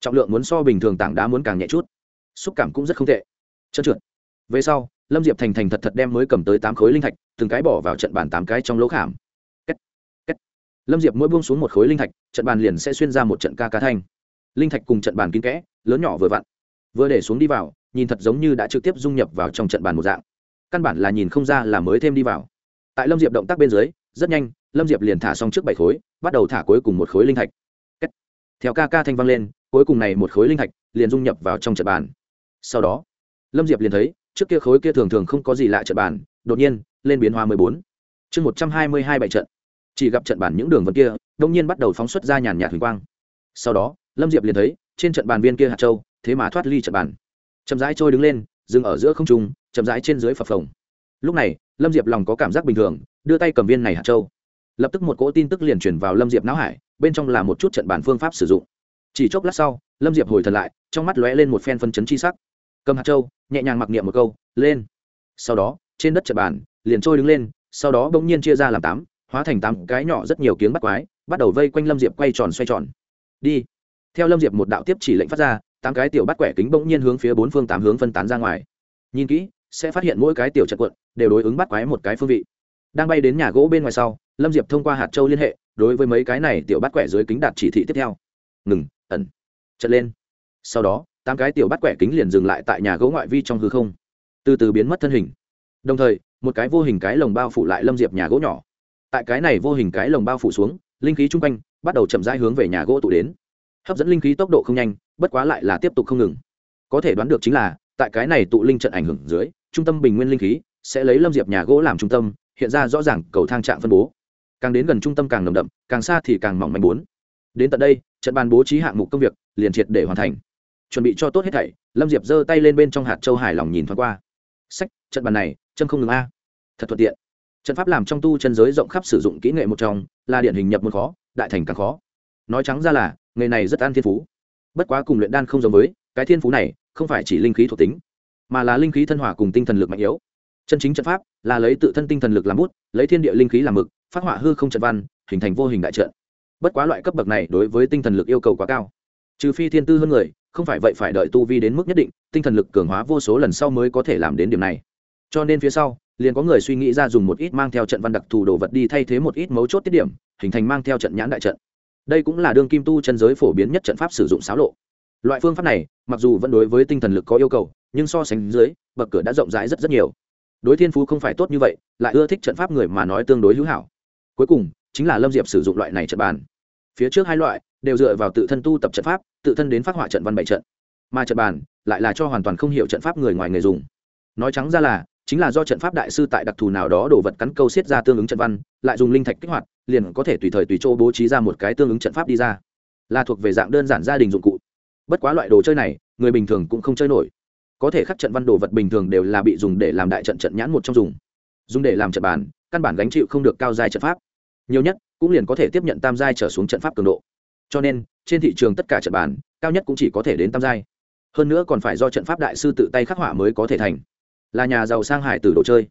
trọng lượng muốn so bình thường tảng đá muốn càng nhẹ chút. Xúc cảm cũng rất không tệ. Trơn trượt. Về sau, lâm diệp thành thành thật thật đem mới cầm tới tám khối linh thạch, từng cái bỏ vào trận bàn tám cái trong lỗ khảm. Kết. Kết. lâm diệp mỗi buông xuống một khối linh thạch, trận bàn liền sẽ xuyên ra một trận ca cá thanh. Linh thạch cùng trận bàn kín kẽ, lớn nhỏ vừa vặn. Vừa để xuống đi vào, nhìn thật giống như đã trực tiếp dung nhập vào trong trận bàn một dạng căn bản là nhìn không ra là mới thêm đi vào. Tại lâm diệp động tác bên dưới, rất nhanh, lâm diệp liền thả xong trước bảy khối, bắt đầu thả cuối cùng một khối linh thạch. Kết. theo ca ca thanh vang lên, cuối cùng này một khối linh thạch liền dung nhập vào trong trận bàn. Sau đó, lâm diệp liền thấy, trước kia khối kia thường thường không có gì lạ trận bàn, đột nhiên, lên biến hóa mười bốn. Chương một trăm hai mươi hai bảy trận. Chỉ gặp trận bàn những đường vân kia đông nhiên bắt đầu phóng xuất ra nhàn nhạt huỳnh quang. Sau đó, lâm diệp liền thấy, trên trận bàn viên kia hạt châu, thế mà thoát ly trận bàn. Chậm rãi trôi đứng lên dừng ở giữa không trung, chậm rãi trên dưới phập phồng. Lúc này, lâm diệp lòng có cảm giác bình thường, đưa tay cầm viên này hạt châu. Lập tức một cỗ tin tức liền chuyển vào lâm diệp não hải, bên trong là một chút trận bản phương pháp sử dụng. Chỉ chốc lát sau, lâm diệp hồi thần lại, trong mắt lóe lên một phen phân chấn chi sắc. Cầm hạt châu, nhẹ nhàng mặc niệm một câu, lên. Sau đó, trên đất trận bàn liền trôi đứng lên, sau đó bỗng nhiên chia ra làm tám, hóa thành tám cái nhỏ rất nhiều kiếng bắt quái, bắt đầu vây quanh lâm diệp quay tròn xoay tròn. Đi. Theo lâm diệp một đạo tiếp chỉ lệnh phát ra tám cái tiểu bắt quẻ kính bỗng nhiên hướng phía bốn phương tám hướng phân tán ra ngoài. Nhìn kỹ, sẽ phát hiện mỗi cái tiểu trận quận đều đối ứng bắt quái một cái phương vị. Đang bay đến nhà gỗ bên ngoài sau, lâm diệp thông qua hạt châu liên hệ, đối với mấy cái này tiểu bắt quẻ dưới kính đạt chỉ thị tiếp theo. Ngừng, ẩn, trận lên. Sau đó, tám cái tiểu bắt quẻ kính liền dừng lại tại nhà gỗ ngoại vi trong hư không. Từ từ biến mất thân hình. Đồng thời, một cái vô hình cái lồng bao phủ lại lâm diệp nhà gỗ nhỏ. Tại cái này vô hình cái lồng bao phủ xuống, linh khí chung quanh bắt đầu chậm rãi hướng về nhà gỗ tụ đến. Hấp dẫn linh khí tốc độ không nhanh bất quá lại là tiếp tục không ngừng. Có thể đoán được chính là, tại cái này tụ linh trận ảnh hưởng dưới, trung tâm bình nguyên linh khí sẽ lấy lâm diệp nhà gỗ làm trung tâm, hiện ra rõ ràng cầu thang trạng phân bố. Càng đến gần trung tâm càng nồng đậm, càng xa thì càng mỏng manh bốn. Đến tận đây, trận bàn bố trí hạng mục công việc liền triệt để hoàn thành. Chuẩn bị cho tốt hết thảy, lâm diệp giơ tay lên bên trong hạt châu hài lòng nhìn thoáng qua. Sách, trận bàn này, chân không ngừng a. Thật thuận tiện. Trận pháp làm trong tu chân giới rộng khắp sử dụng kỹ nghệ một trong, là điển hình nhập môn khó, đại thành càng khó. Nói trắng ra là, nghề này rất an thiên phú bất quá cùng luyện đan không giống với, cái thiên phú này không phải chỉ linh khí thuộc tính, mà là linh khí thân hỏa cùng tinh thần lực mạnh yếu. Chân chính trận pháp là lấy tự thân tinh thần lực làm bút, lấy thiên địa linh khí làm mực, phát họa hư không trận văn, hình thành vô hình đại trận. Bất quá loại cấp bậc này đối với tinh thần lực yêu cầu quá cao. Trừ phi thiên tư hơn người, không phải vậy phải đợi tu vi đến mức nhất định, tinh thần lực cường hóa vô số lần sau mới có thể làm đến điểm này. Cho nên phía sau, liền có người suy nghĩ ra dùng một ít mang theo trận văn đặc thù đồ vật đi thay thế một ít mấu chốt tiết điểm, hình thành mang theo trận nhãn đại trận đây cũng là đương kim tu chân giới phổ biến nhất trận pháp sử dụng xáo lộ. Loại phương pháp này, mặc dù vẫn đối với tinh thần lực có yêu cầu, nhưng so sánh dưới, bậc cửa đã rộng rãi rất rất nhiều. Đối thiên phú không phải tốt như vậy, lại ưa thích trận pháp người mà nói tương đối hữu hảo. Cuối cùng, chính là lâm diệp sử dụng loại này trận bàn. Phía trước hai loại, đều dựa vào tự thân tu tập trận pháp, tự thân đến phát họa trận văn bảy trận. Mà trận bàn, lại là cho hoàn toàn không hiểu trận pháp người ngoài người dùng. Nói trắng ra là chính là do trận pháp đại sư tại đặc thù nào đó đồ vật cắn câu xiết ra tương ứng trận văn, lại dùng linh thạch kích hoạt, liền có thể tùy thời tùy chỗ bố trí ra một cái tương ứng trận pháp đi ra. Là thuộc về dạng đơn giản gia đình dụng cụ. Bất quá loại đồ chơi này, người bình thường cũng không chơi nổi. Có thể khắc trận văn đồ vật bình thường đều là bị dùng để làm đại trận trận nhãn một trong dùng. Dùng để làm trận bàn, căn bản gánh chịu không được cao giai trận pháp. Nhiều nhất, cũng liền có thể tiếp nhận tam giai trở xuống trận pháp cường độ. Cho nên, trên thị trường tất cả trận bàn, cao nhất cũng chỉ có thể đến tam giai. Hơn nữa còn phải do trận pháp đại sư tự tay khắc họa mới có thể thành là nhà giàu sang hải từ đồ chơi.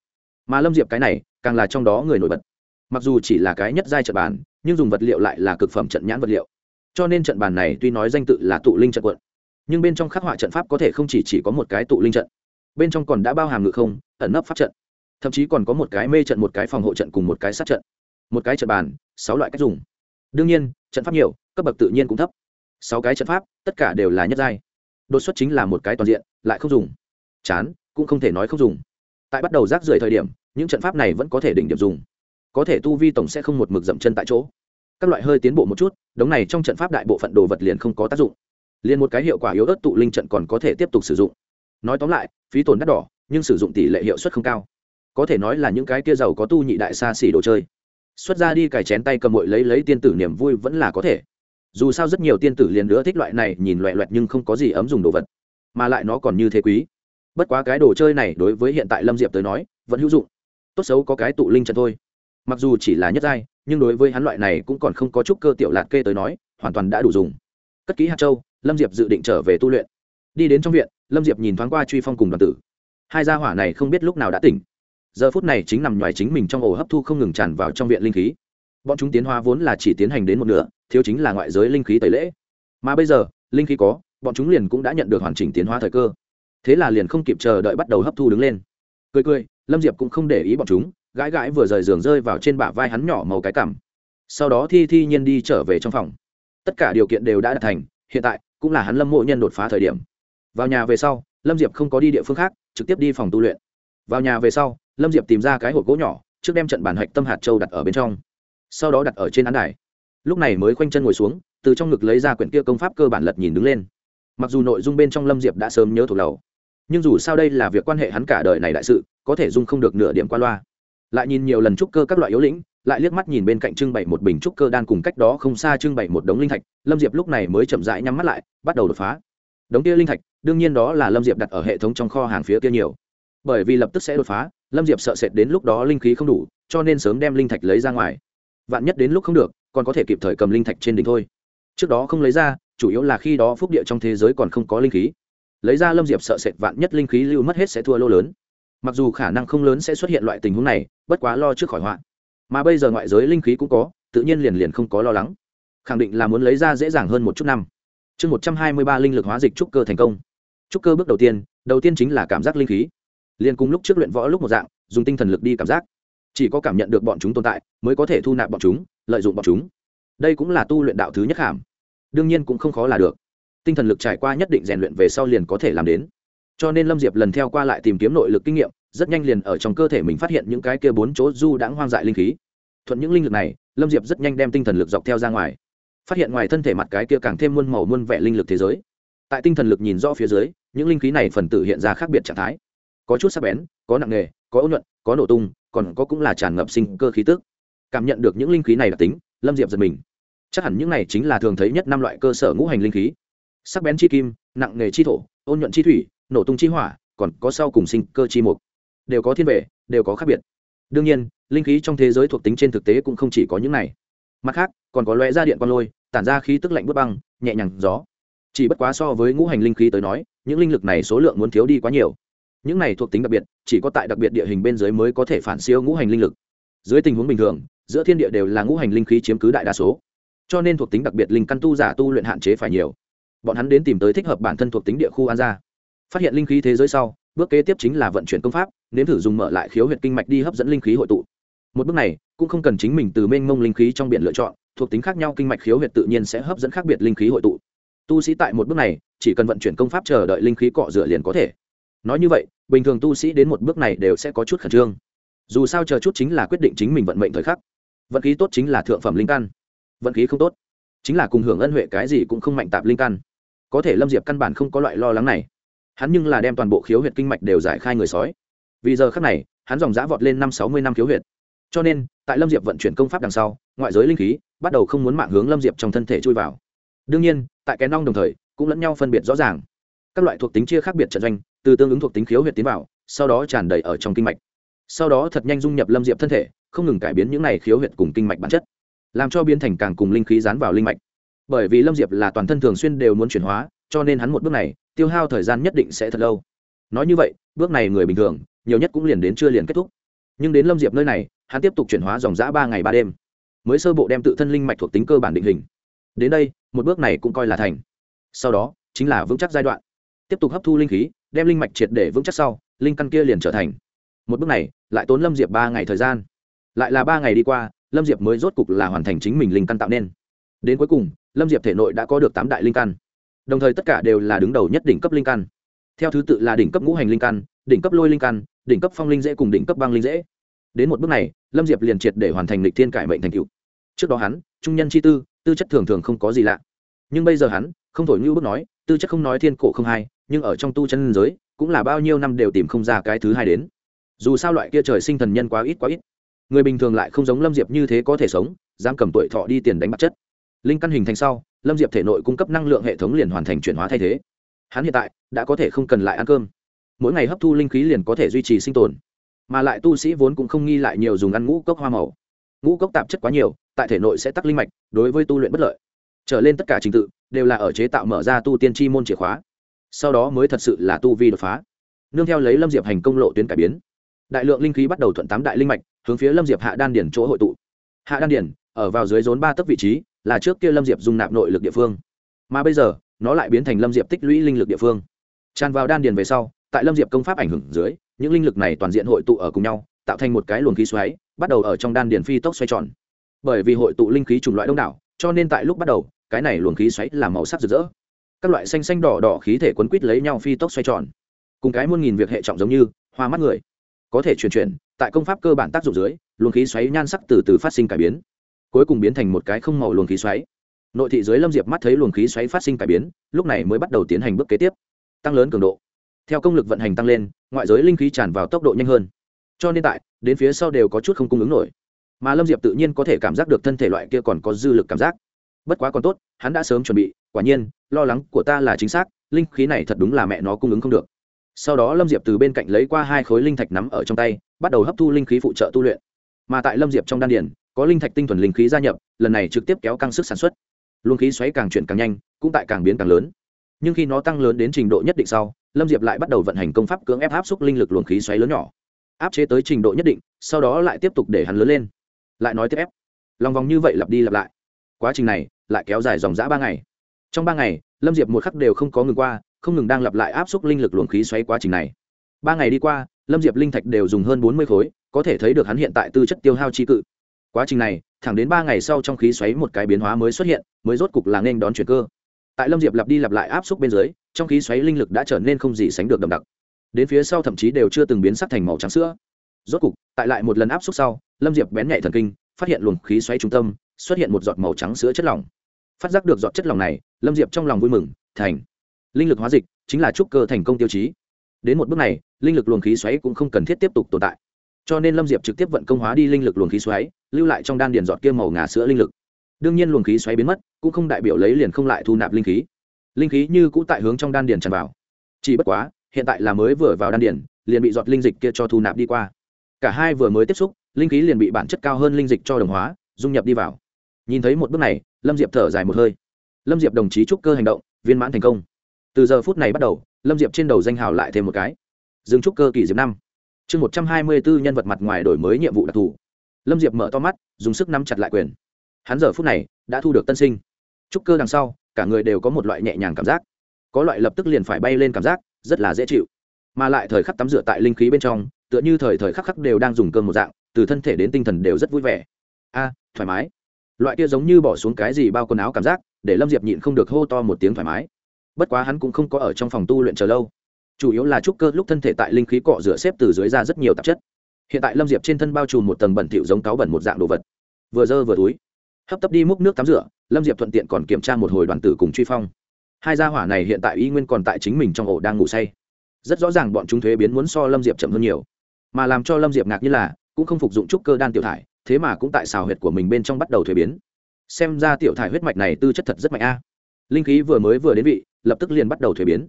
Mà lâm diệp cái này càng là trong đó người nổi bật. Mặc dù chỉ là cái nhất giai trận bàn nhưng dùng vật liệu lại là cực phẩm trận nhãn vật liệu. Cho nên trận bàn này tuy nói danh tự là tụ linh trận quận nhưng bên trong khắc họa trận pháp có thể không chỉ, chỉ có một cái tụ linh trận. Bên trong còn đã bao hàm ngự không ẩn nấp pháp trận. Thậm chí còn có một cái mê trận một cái phòng hộ trận cùng một cái sát trận. Một cái trận bàn sáu loại cách dùng. Đương nhiên trận pháp nhiều cấp bậc tự nhiên cũng thấp. Sáu cái trận pháp tất cả đều là nhất giai. Đột xuất chính là một cái toàn diện lại không dùng. Chán cũng không thể nói không dùng. Tại bắt đầu rác rưởi thời điểm, những trận pháp này vẫn có thể đỉnh điểm dùng. Có thể tu vi tổng sẽ không một mực dậm chân tại chỗ. Các loại hơi tiến bộ một chút, đống này trong trận pháp đại bộ phận đồ vật liền không có tác dụng. Liền một cái hiệu quả yếu ớt tụ linh trận còn có thể tiếp tục sử dụng. Nói tóm lại, phí tổn đắt đỏ, nhưng sử dụng tỷ lệ hiệu suất không cao. Có thể nói là những cái kia giàu có tu nhị đại xa xỉ đồ chơi. Xuất ra đi cài chén tay cầm mội lấy lấy tiên tử niềm vui vẫn là có thể. Dù sao rất nhiều tiên tử liền nữa thích loại này, nhìn loẹ loẹt nhưng không có gì ấm dùng đồ vật. Mà lại nó còn như thế quý bất quá cái đồ chơi này đối với hiện tại lâm diệp tới nói, vẫn hữu dụng. Tốt xấu có cái tụ linh trận thôi. Mặc dù chỉ là nhất giai, nhưng đối với hắn loại này cũng còn không có chút cơ tiểu lạt kê tới nói, hoàn toàn đã đủ dùng. Cất ký hạt châu, lâm diệp dự định trở về tu luyện. Đi đến trong viện, lâm diệp nhìn thoáng qua truy phong cùng đoàn tử. Hai gia hỏa này không biết lúc nào đã tỉnh. Giờ phút này chính nằm ngoài chính mình trong ổ hấp thu không ngừng tràn vào trong viện linh khí. Bọn chúng tiến hóa vốn là chỉ tiến hành đến một nửa, thiếu chính là ngoại giới linh khí tẩy lễ. Mà bây giờ, linh khí có, bọn chúng liền cũng đã nhận được hoàn chỉnh tiến hóa thời cơ thế là liền không kịp chờ đợi bắt đầu hấp thu đứng lên. Cười cười, lâm diệp cũng không để ý bọn chúng, gãi gãi vừa rời giường rơi vào trên bả vai hắn nhỏ màu cái cảm sau đó thi thi nhiên đi trở về trong phòng. Tất cả điều kiện đều đã đạt thành, hiện tại cũng là hắn lâm mộ nhân đột phá thời điểm. Vào nhà về sau, lâm diệp không có đi địa phương khác, trực tiếp đi phòng tu luyện. Vào nhà về sau, lâm diệp tìm ra cái hộp gỗ nhỏ, trước đem trận bản hạch tâm hạt châu đặt ở bên trong. Sau đó đặt ở trên án đài. Lúc này mới khoanh chân ngồi xuống, từ trong ngực lấy ra quyển kia công pháp cơ bản lật nhìn đứng lên. Mặc dù nội dung bên trong lâm diệp đã sớm nhớ thuộc lầu nhưng dù sao đây là việc quan hệ hắn cả đời này đại sự, có thể dung không được nửa điểm qua loa. Lại nhìn nhiều lần trúc cơ các loại yếu lĩnh, lại liếc mắt nhìn bên cạnh trưng bày một bình trúc cơ đan cùng cách đó không xa trưng bày một đống linh thạch, lâm diệp lúc này mới chậm rãi nhắm mắt lại, bắt đầu đột phá. Đống kia linh thạch, đương nhiên đó là lâm diệp đặt ở hệ thống trong kho hàng phía kia nhiều. Bởi vì lập tức sẽ đột phá, lâm diệp sợ sệt đến lúc đó linh khí không đủ, cho nên sớm đem linh thạch lấy ra ngoài. Vạn nhất đến lúc không được, còn có thể kịp thời cầm linh thạch trên đỉnh thôi. Trước đó không lấy ra, chủ yếu là khi đó phúc địa trong thế giới còn không có linh khí lấy ra lâm diệp sợ sệt vạn nhất linh khí lưu mất hết sẽ thua lô lớn. Mặc dù khả năng không lớn sẽ xuất hiện loại tình huống này, bất quá lo trước khỏi họa. Mà bây giờ ngoại giới linh khí cũng có, tự nhiên liền liền không có lo lắng. Khẳng định là muốn lấy ra dễ dàng hơn một chút năm. Chương một trăm hai mươi ba linh lực hóa dịch trúc cơ thành công. Trúc cơ bước đầu tiên đầu tiên chính là cảm giác linh khí. Liền cùng lúc trước luyện võ lúc một dạng, dùng tinh thần lực đi cảm giác. Chỉ có cảm nhận được bọn chúng tồn tại, mới có thể thu nạp bọn chúng, lợi dụng bọn chúng. Đây cũng là tu luyện đạo thứ nhất hàm. Đương nhiên cũng không khó là được tinh thần lực trải qua nhất định rèn luyện về sau liền có thể làm đến. Cho nên lâm diệp lần theo qua lại tìm kiếm nội lực kinh nghiệm, rất nhanh liền ở trong cơ thể mình phát hiện những cái kia bốn chỗ du đãng hoang dại linh khí. Thuận những linh lực này, lâm diệp rất nhanh đem tinh thần lực dọc theo ra ngoài. Phát hiện ngoài thân thể mặt cái kia càng thêm muôn màu muôn vẻ linh lực thế giới. Tại tinh thần lực nhìn rõ phía dưới, những linh khí này phần tử hiện ra khác biệt trạng thái. Có chút sắc bén, có nặng nghề có ấu nhuận, có nổ tung, còn có cũng là tràn ngập sinh cơ khí tức. Cảm nhận được những linh khí này đặc tính, lâm diệp giật mình. Chắc hẳn những này chính là thường thấy nhất năm loại cơ sở ngũ hành linh khí sắc bén chi kim, nặng nghề chi thổ, ôn nhuận chi thủy, nổ tung chi hỏa, còn có sau cùng sinh cơ chi mục. Đều có thiên vệ đều có khác biệt. Đương nhiên, linh khí trong thế giới thuộc tính trên thực tế cũng không chỉ có những này. Mặt khác, còn có loe ra điện con lôi, tản ra khí tức lạnh bút băng, nhẹ nhàng gió. Chỉ bất quá so với ngũ hành linh khí tới nói, những linh lực này số lượng muốn thiếu đi quá nhiều. Những này thuộc tính đặc biệt, chỉ có tại đặc biệt địa hình bên dưới mới có thể phản siêu ngũ hành linh lực. Dưới tình huống bình thường, giữa thiên địa đều là ngũ hành linh khí chiếm cứ đại đa số. Cho nên thuộc tính đặc biệt linh căn tu giả tu luyện hạn chế phải nhiều bọn hắn đến tìm tới thích hợp bản thân thuộc tính địa khu an gia. Phát hiện linh khí thế giới sau, bước kế tiếp chính là vận chuyển công pháp, nếm thử dùng mở lại khiếu huyệt kinh mạch đi hấp dẫn linh khí hội tụ. Một bước này, cũng không cần chính mình từ mênh mông linh khí trong biển lựa chọn, thuộc tính khác nhau kinh mạch khiếu huyệt tự nhiên sẽ hấp dẫn khác biệt linh khí hội tụ. Tu sĩ tại một bước này, chỉ cần vận chuyển công pháp chờ đợi linh khí cọ rửa liền có thể. Nói như vậy, bình thường tu sĩ đến một bước này đều sẽ có chút khẩn trương. Dù sao chờ chút chính là quyết định chính mình vận mệnh thời khắc. Vận khí tốt chính là thượng phẩm linh căn. Vận khí không tốt, chính là cùng hưởng ân huệ cái gì cũng không mạnh tạp linh căn có thể lâm diệp căn bản không có loại lo lắng này. Hắn nhưng là đem toàn bộ khiếu huyệt kinh mạch đều giải khai người sói. Vì giờ khắc này, hắn dòng giã vọt lên năm sáu mươi năm khiếu huyệt. Cho nên, tại lâm diệp vận chuyển công pháp đằng sau, ngoại giới linh khí bắt đầu không muốn mạng hướng lâm diệp trong thân thể chui vào. Đương nhiên, tại cái nong đồng thời, cũng lẫn nhau phân biệt rõ ràng. Các loại thuộc tính chia khác biệt trận doanh, từ tương ứng thuộc tính khiếu huyệt tiến vào, sau đó tràn đầy ở trong kinh mạch. Sau đó thật nhanh dung nhập lâm diệp thân thể, không ngừng cải biến những này khiếu huyệt cùng kinh mạch bản chất, làm cho biến thành càng cùng linh khí dán vào linh mạch bởi vì lâm diệp là toàn thân thường xuyên đều muốn chuyển hóa, cho nên hắn một bước này, tiêu hao thời gian nhất định sẽ thật lâu. Nói như vậy, bước này người bình thường, nhiều nhất cũng liền đến chưa liền kết thúc. Nhưng đến lâm diệp nơi này, hắn tiếp tục chuyển hóa dòng g ba ngày ba đêm. Mới sơ bộ đem tự thân linh mạch thuộc tính cơ bản định hình. Đến đây, một bước này cũng coi là thành. Sau đó, chính là vững chắc giai đoạn. Tiếp tục hấp thu linh khí, đem linh mạch triệt để vững chắc sau, linh căn kia liền trở thành. Một bước này, lại tốn lâm diệp ba ngày thời gian. Lại là ba ngày đi qua, lâm diệp mới rốt cục là hoàn thành chính mình linh căn tạo nên. Đến cuối cùng lâm diệp thể nội đã có được tám đại linh căn. Đồng thời tất cả đều là đứng đầu nhất đỉnh cấp linh căn. Theo thứ tự là đỉnh cấp ngũ hành linh căn, đỉnh cấp lôi linh căn, đỉnh cấp phong linh dễ cùng đỉnh cấp băng linh dễ. Đến một bước này, lâm diệp liền triệt để hoàn thành lịch thiên cải mệnh thành cựu trước đó hắn, trung nhân chi tư tư chất thường thường không có gì lạ. Nhưng bây giờ hắn, không thổi như bước nói, tư chất không nói thiên cổ không hai, nhưng ở trong tu chân giới, cũng là bao nhiêu năm đều tìm không ra cái thứ hai đến. Dù sao loại kia trời sinh thần nhân quá ít quá ít. Người bình thường lại không giống lâm diệp như thế có thể sống, dám cầm tuổi thọ đi tiền đánh bạc chất linh căn hình thành sau, lâm diệp thể nội cung cấp năng lượng hệ thống liền hoàn thành chuyển hóa thay thế. Hắn hiện tại đã có thể không cần lại ăn cơm. Mỗi ngày hấp thu linh khí liền có thể duy trì sinh tồn. Mà lại tu sĩ vốn cũng không nghi lại nhiều dùng ăn ngũ cốc hoa màu. Ngũ cốc tạp chất quá nhiều, tại thể nội sẽ tắc linh mạch, đối với tu luyện bất lợi. Trở lên tất cả trình tự đều là ở chế tạo mở ra tu tiên tri môn chìa khóa. Sau đó mới thật sự là tu vi đột phá. Nương theo lấy lâm diệp hành công lộ tuyến cải biến, đại lượng linh khí bắt đầu thuận tám đại linh mạch hướng phía lâm diệp hạ đan điển chỗ hội tụ. Hạ đan điển ở vào dưới rốn ba tấc vị trí là trước kia lâm diệp dùng nạp nội lực địa phương. Mà bây giờ, nó lại biến thành lâm diệp tích lũy linh lực địa phương. Tràn vào đan điền về sau, tại lâm diệp công pháp ảnh hưởng dưới, những linh lực này toàn diện hội tụ ở cùng nhau, tạo thành một cái luồng khí xoáy, bắt đầu ở trong đan điền phi tốc xoay tròn. Bởi vì hội tụ linh khí chủng loại đông đảo, cho nên tại lúc bắt đầu, cái này luồng khí xoáy là màu sắc rực rỡ. Các loại xanh xanh đỏ đỏ khí thể quấn quít lấy nhau phi tốc xoay tròn. Cùng cái muôn nghìn việc hệ trọng giống như, hoa mắt người. Có thể chuyển chuyển, tại công pháp cơ bản tác dụng dưới, luồng khí xoáy nhan sắc từ từ phát sinh cải biến cuối cùng biến thành một cái không màu luồng khí xoáy. Nội thị dưới lâm diệp mắt thấy luồng khí xoáy phát sinh cải biến, lúc này mới bắt đầu tiến hành bước kế tiếp. Tăng lớn cường độ. Theo công lực vận hành tăng lên, ngoại giới linh khí tràn vào tốc độ nhanh hơn. Cho nên tại, đến phía sau đều có chút không cung ứng nổi. Mà lâm diệp tự nhiên có thể cảm giác được thân thể loại kia còn có dư lực cảm giác. Bất quá còn tốt, hắn đã sớm chuẩn bị, quả nhiên, lo lắng của ta là chính xác, linh khí này thật đúng là mẹ nó cung ứng không được. Sau đó lâm diệp từ bên cạnh lấy qua hai khối linh thạch nắm ở trong tay, bắt đầu hấp thu linh khí phụ trợ tu luyện. Mà tại lâm diệp trong đan điển có linh thạch tinh thuần linh khí gia nhập, lần này trực tiếp kéo căng sức sản xuất. Luồng khí xoáy càng chuyển càng nhanh, cũng tại càng biến càng lớn. Nhưng khi nó tăng lớn đến trình độ nhất định sau, lâm diệp lại bắt đầu vận hành công pháp cưỡng ép áp xúc linh lực luồng khí xoáy lớn nhỏ. Áp chế tới trình độ nhất định, sau đó lại tiếp tục để hắn lớn lên. Lại nói tiếp ép. Lòng vòng như vậy lặp đi lặp lại. Quá trình này, lại kéo dài dòng g ba ngày. Trong ba ngày, lâm diệp một khắc đều không có ngừng qua, không ngừng đang lặp lại áp xúc linh lực luồng khí xoáy quá trình này. Ba ngày đi qua, lâm diệp linh thạch đều dùng hơn bốn mươi khối, có thể thấy được hắn hiện tại tư chất tiêu hao chi cự quá trình này, thẳng đến ba ngày sau trong khí xoáy một cái biến hóa mới xuất hiện, mới rốt cục là nên đón chuyển cơ. Tại lâm diệp lặp đi lặp lại áp xúc bên dưới, trong khí xoáy linh lực đã trở nên không gì sánh được đậm đặc. Đến phía sau thậm chí đều chưa từng biến sắc thành màu trắng sữa. Rốt cục, tại lại một lần áp xúc sau, lâm diệp bén nhạy thần kinh, phát hiện luồng khí xoáy trung tâm, xuất hiện một giọt màu trắng sữa chất lỏng. Phát giác được giọt chất lỏng này, lâm diệp trong lòng vui mừng, thành. Linh lực hóa dịch chính là trúc cơ thành công tiêu chí. Đến một bước này, linh lực luồng khí xoáy cũng không cần thiết tiếp tục tồn tại cho nên lâm diệp trực tiếp vận công hóa đi linh lực luồng khí xoáy lưu lại trong đan điền giọt kia màu ngà sữa linh lực đương nhiên luồng khí xoáy biến mất cũng không đại biểu lấy liền không lại thu nạp linh khí linh khí như cũ tại hướng trong đan điền tràn vào chỉ bất quá hiện tại là mới vừa vào đan điền liền bị giọt linh dịch kia cho thu nạp đi qua cả hai vừa mới tiếp xúc linh khí liền bị bản chất cao hơn linh dịch cho đồng hóa dung nhập đi vào nhìn thấy một bước này lâm diệp thở dài một hơi lâm diệp đồng chí trúc cơ hành động viên mãn thành công từ giờ phút này bắt đầu lâm diệp trên đầu danh hào lại thêm một cái dương trúc cơ kỳ diệp năm chương một trăm hai mươi bốn nhân vật mặt ngoài đổi mới nhiệm vụ đặc thù. Lâm diệp mở to mắt, dùng sức nắm chặt lại quyền. Hắn giờ phút này đã thu được tân sinh. Trúc cơ đằng sau, cả người đều có một loại nhẹ nhàng cảm giác. Có loại lập tức liền phải bay lên cảm giác, rất là dễ chịu. Mà lại thời khắc tắm rửa tại linh khí bên trong, tựa như thời thời khắc khắc đều đang dùng cơm một dạng, từ thân thể đến tinh thần đều rất vui vẻ. A, thoải mái. Loại kia giống như bỏ xuống cái gì bao quần áo cảm giác, để lâm diệp nhịn không được hô to một tiếng thoải mái. Bất quá hắn cũng không có ở trong phòng tu luyện chờ lâu chủ yếu là trúc cơ, lúc thân thể tại linh khí cọ rửa xếp từ dưới ra rất nhiều tạp chất. Hiện tại lâm diệp trên thân bao trùm một tầng bẩn thịu giống cáo bẩn một dạng đồ vật. Vừa dơ vừa túi, hấp tấp đi múc nước tắm rửa, lâm diệp thuận tiện còn kiểm tra một hồi đoàn tử cùng truy phong. Hai gia hỏa này hiện tại y nguyên còn tại chính mình trong ổ đang ngủ say. Rất rõ ràng bọn chúng thuế biến muốn so lâm diệp chậm hơn nhiều. Mà làm cho lâm diệp ngạc như là, cũng không phục dụng trúc cơ đan tiểu thải, thế mà cũng tại xào huyệt của mình bên trong bắt đầu thuế biến. Xem ra tiểu thải huyết mạch này tư chất thật rất mạnh a. Linh khí vừa mới vừa đến vị, lập tức liền bắt đầu thuế biến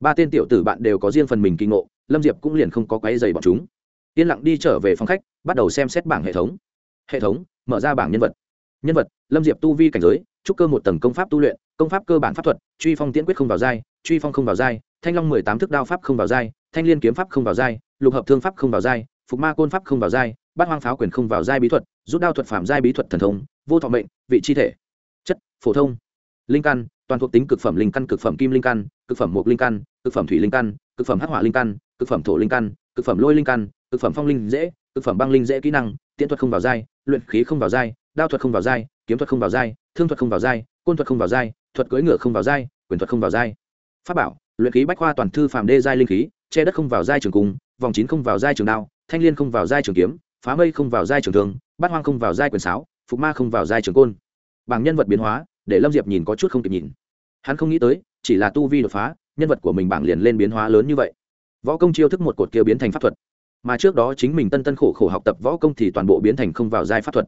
ba tên tiểu tử bạn đều có riêng phần mình kinh ngộ, lâm diệp cũng liền không có quáy dày bọn chúng. Yên lặng đi trở về phòng khách, bắt đầu xem xét bảng hệ thống. Hệ thống, mở ra bảng nhân vật. Nhân vật, lâm diệp tu vi cảnh giới, trúc cơ một tầng công pháp tu luyện, công pháp cơ bản pháp thuật, truy phong tiễn quyết không vào giai, truy phong không vào giai, thanh long mười tám thức đao pháp không vào giai, thanh liên kiếm pháp không vào giai, lục hợp thương pháp không vào giai, phục ma côn pháp không vào giai, bát hoang pháo quyền không vào giai bí thuật, rút đao thuật phạm giai bí thuật thần thông, vô thọ mệnh, vị chi thể. Chất, phổ thông. Linh căn toàn thuộc tính cực phẩm linh căn cực phẩm kim linh căn cực phẩm mộc linh căn cực phẩm thủy linh căn cực phẩm hắc hỏa linh căn cực phẩm thổ linh căn cực phẩm lôi linh căn cực phẩm phong linh dễ cực phẩm băng linh dễ kỹ năng tiễn thuật không vào giai luyện khí không vào giai đao thuật không vào giai kiếm thuật không vào giai thương thuật không vào giai côn thuật không vào giai thuật cưỡi ngựa không vào giai quyền thuật không vào giai pháp bảo luyện khí bách khoa toàn thư phàm đê giai linh khí che đất không vào giai trường cung vòng chín không vào giai trường đao thanh liên không vào giai trường kiếm phá mây không vào giai trường thương bát hoang không vào giai quyền sáo phục ma không vào giai trường côn bảng nhân vật biến hóa để lâm diệp nhìn có chút không kịp nhìn. Hắn không nghĩ tới, chỉ là tu vi đột phá, nhân vật của mình bảng liền lên biến hóa lớn như vậy. Võ công chiêu thức một cột kia biến thành pháp thuật. Mà trước đó chính mình tân tân khổ khổ học tập võ công thì toàn bộ biến thành không vào giai pháp thuật.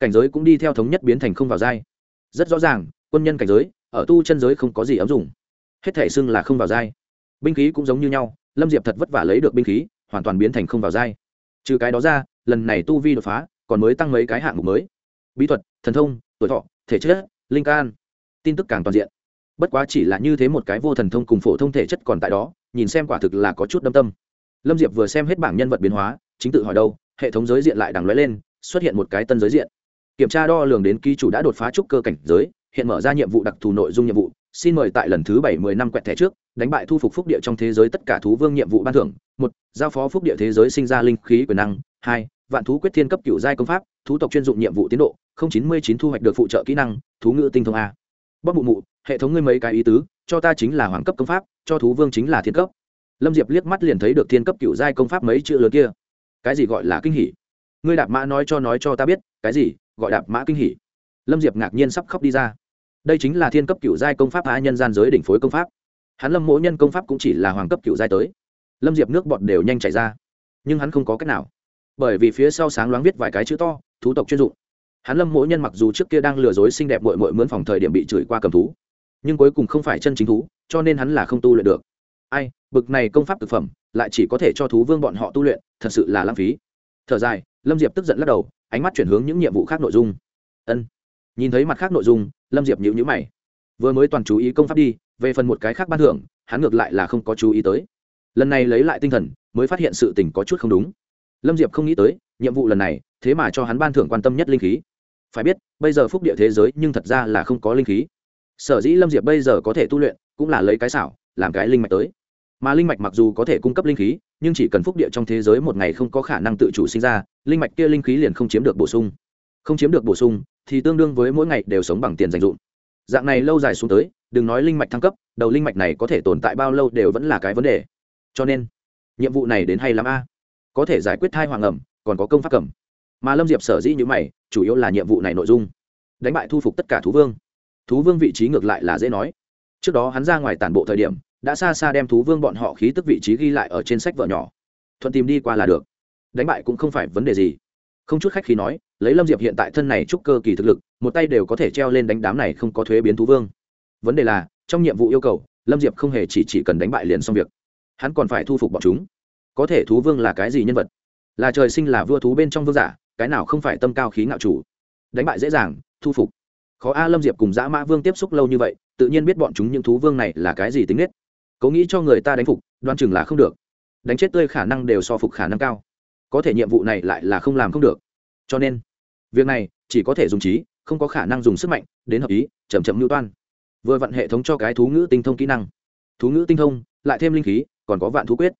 Cảnh giới cũng đi theo thống nhất biến thành không vào giai. Rất rõ ràng, quân nhân cảnh giới, ở tu chân giới không có gì ấm dùng hết thể xưng là không vào giai. Binh khí cũng giống như nhau, lâm diệp thật vất vả lấy được binh khí, hoàn toàn biến thành không vào giai. Trừ cái đó ra, lần này tu vi đột phá, còn mới tăng mấy cái hạng mục mới. Bí thuật, thần thông, tuổi thọ, thể chất linh can. Tin tức càng toàn diện. Bất quá chỉ là như thế một cái vô thần thông cùng phổ thông thể chất còn tại đó, nhìn xem quả thực là có chút đâm tâm. Lâm diệp vừa xem hết bảng nhân vật biến hóa, chính tự hỏi đâu, hệ thống giới diện lại đằng lóe lên, xuất hiện một cái tân giới diện. Kiểm tra đo lường đến ký chủ đã đột phá trúc cơ cảnh giới, hiện mở ra nhiệm vụ đặc thù nội dung nhiệm vụ, xin mời tại lần thứ bảy mươi năm quẹt thẻ trước, đánh bại thu phục phúc địa trong thế giới tất cả thú vương nhiệm vụ ban thưởng. Một, giao phó phúc địa thế giới sinh ra linh khí quyền năng. Hai vạn thú quyết thiên cấp cựu giai công pháp, thú tộc chuyên dụng nhiệm vụ tiến độ, không chín mươi chín thu hoạch được phụ trợ kỹ năng, thú ngữ tinh thông a. Bóc mụ mụ, hệ thống ngươi mấy cái ý tứ, cho ta chính là hoàng cấp công pháp, cho thú vương chính là thiên cấp. Lâm diệp liếc mắt liền thấy được thiên cấp cựu giai công pháp mấy chữ lớn kia. Cái gì gọi là kinh hỉ? Ngươi đạp mã nói cho nói cho ta biết, cái gì gọi đạp mã kinh hỉ? Lâm diệp ngạc nhiên sắp khóc đi ra. Đây chính là thiên cấp cựu giai công pháp á nhân gian giới đỉnh phối công pháp. Hắn lâm mỗ nhân công pháp cũng chỉ là hoàng cấp cựu giai tới. Lâm diệp nước bọt đều nhanh chảy ra. Nhưng hắn không có cách nào bởi vì phía sau sáng loáng viết vài cái chữ to, thú tộc chuyên dụng. Hắn lâm mỗi nhân mặc dù trước kia đang lừa dối xinh đẹp mội mội mướn phòng thời điểm bị chửi qua cầm thú, nhưng cuối cùng không phải chân chính thú, cho nên hắn là không tu luyện được. Ai, bực này công pháp thực phẩm, lại chỉ có thể cho thú vương bọn họ tu luyện, thật sự là lãng phí. Thở dài, lâm diệp tức giận lắc đầu, ánh mắt chuyển hướng những nhiệm vụ khác nội dung. Ân. Nhìn thấy mặt khác nội dung, lâm diệp nhịu nhữ mày. Vừa mới toàn chú ý công pháp đi, về phần một cái khác ban thưởng, hắn ngược lại là không có chú ý tới. Lần này lấy lại tinh thần, mới phát hiện sự tình có chút không đúng lâm diệp không nghĩ tới, nhiệm vụ lần này, thế mà cho hắn ban thưởng quan tâm nhất linh khí. Phải biết, bây giờ phúc địa thế giới nhưng thật ra là không có linh khí. Sở dĩ lâm diệp bây giờ có thể tu luyện, cũng là lấy cái xảo, làm cái linh mạch tới. Mà linh mạch mặc dù có thể cung cấp linh khí, nhưng chỉ cần phúc địa trong thế giới một ngày không có khả năng tự chủ sinh ra, linh mạch kia linh khí liền không chiếm được bổ sung. Không chiếm được bổ sung, thì tương đương với mỗi ngày đều sống bằng tiền dành dụm dạng này lâu dài xuống tới, đừng nói linh mạch thăng cấp, đầu linh mạch này có thể tồn tại bao lâu đều vẫn là cái vấn đề. Cho nên, nhiệm vụ này đến hay lắm a? Có thể giải quyết thai hoàng ẩm, còn có công pháp cầm. Mà lâm diệp sở dĩ như mày, chủ yếu là nhiệm vụ này nội dung. Đánh bại thu phục tất cả thú vương. Thú vương vị trí ngược lại là dễ nói. Trước đó hắn ra ngoài tản bộ thời điểm, đã xa xa đem thú vương bọn họ khí tức vị trí ghi lại ở trên sách vở nhỏ. Thuận tìm đi qua là được. Đánh bại cũng không phải vấn đề gì. Không chút khách khi nói, lấy lâm diệp hiện tại thân này chúc cơ kỳ thực lực, một tay đều có thể treo lên đánh đám này không có thuế biến thú vương. Vấn đề là, trong nhiệm vụ yêu cầu, lâm diệp không hề chỉ chỉ cần đánh bại liền xong việc. Hắn còn phải thu phục bọn chúng có thể thú vương là cái gì nhân vật? Là trời sinh là vua thú bên trong vương giả, cái nào không phải tâm cao khí ngạo chủ? Đánh bại dễ dàng, thu phục. Khó a lâm diệp cùng dã mã vương tiếp xúc lâu như vậy, tự nhiên biết bọn chúng những thú vương này là cái gì tính nết. Cố nghĩ cho người ta đánh phục, đoan chừng là không được. Đánh chết tươi khả năng đều so phục khả năng cao. Có thể nhiệm vụ này lại là không làm không được. Cho nên, việc này chỉ có thể dùng trí, không có khả năng dùng sức mạnh, đến hợp ý chầm chậm mưu toan. Vừa vặn hệ thống cho cái thú ngữ tinh thông kỹ năng. Thú ngữ tinh thông, lại thêm linh khí, còn có vạn thú quyết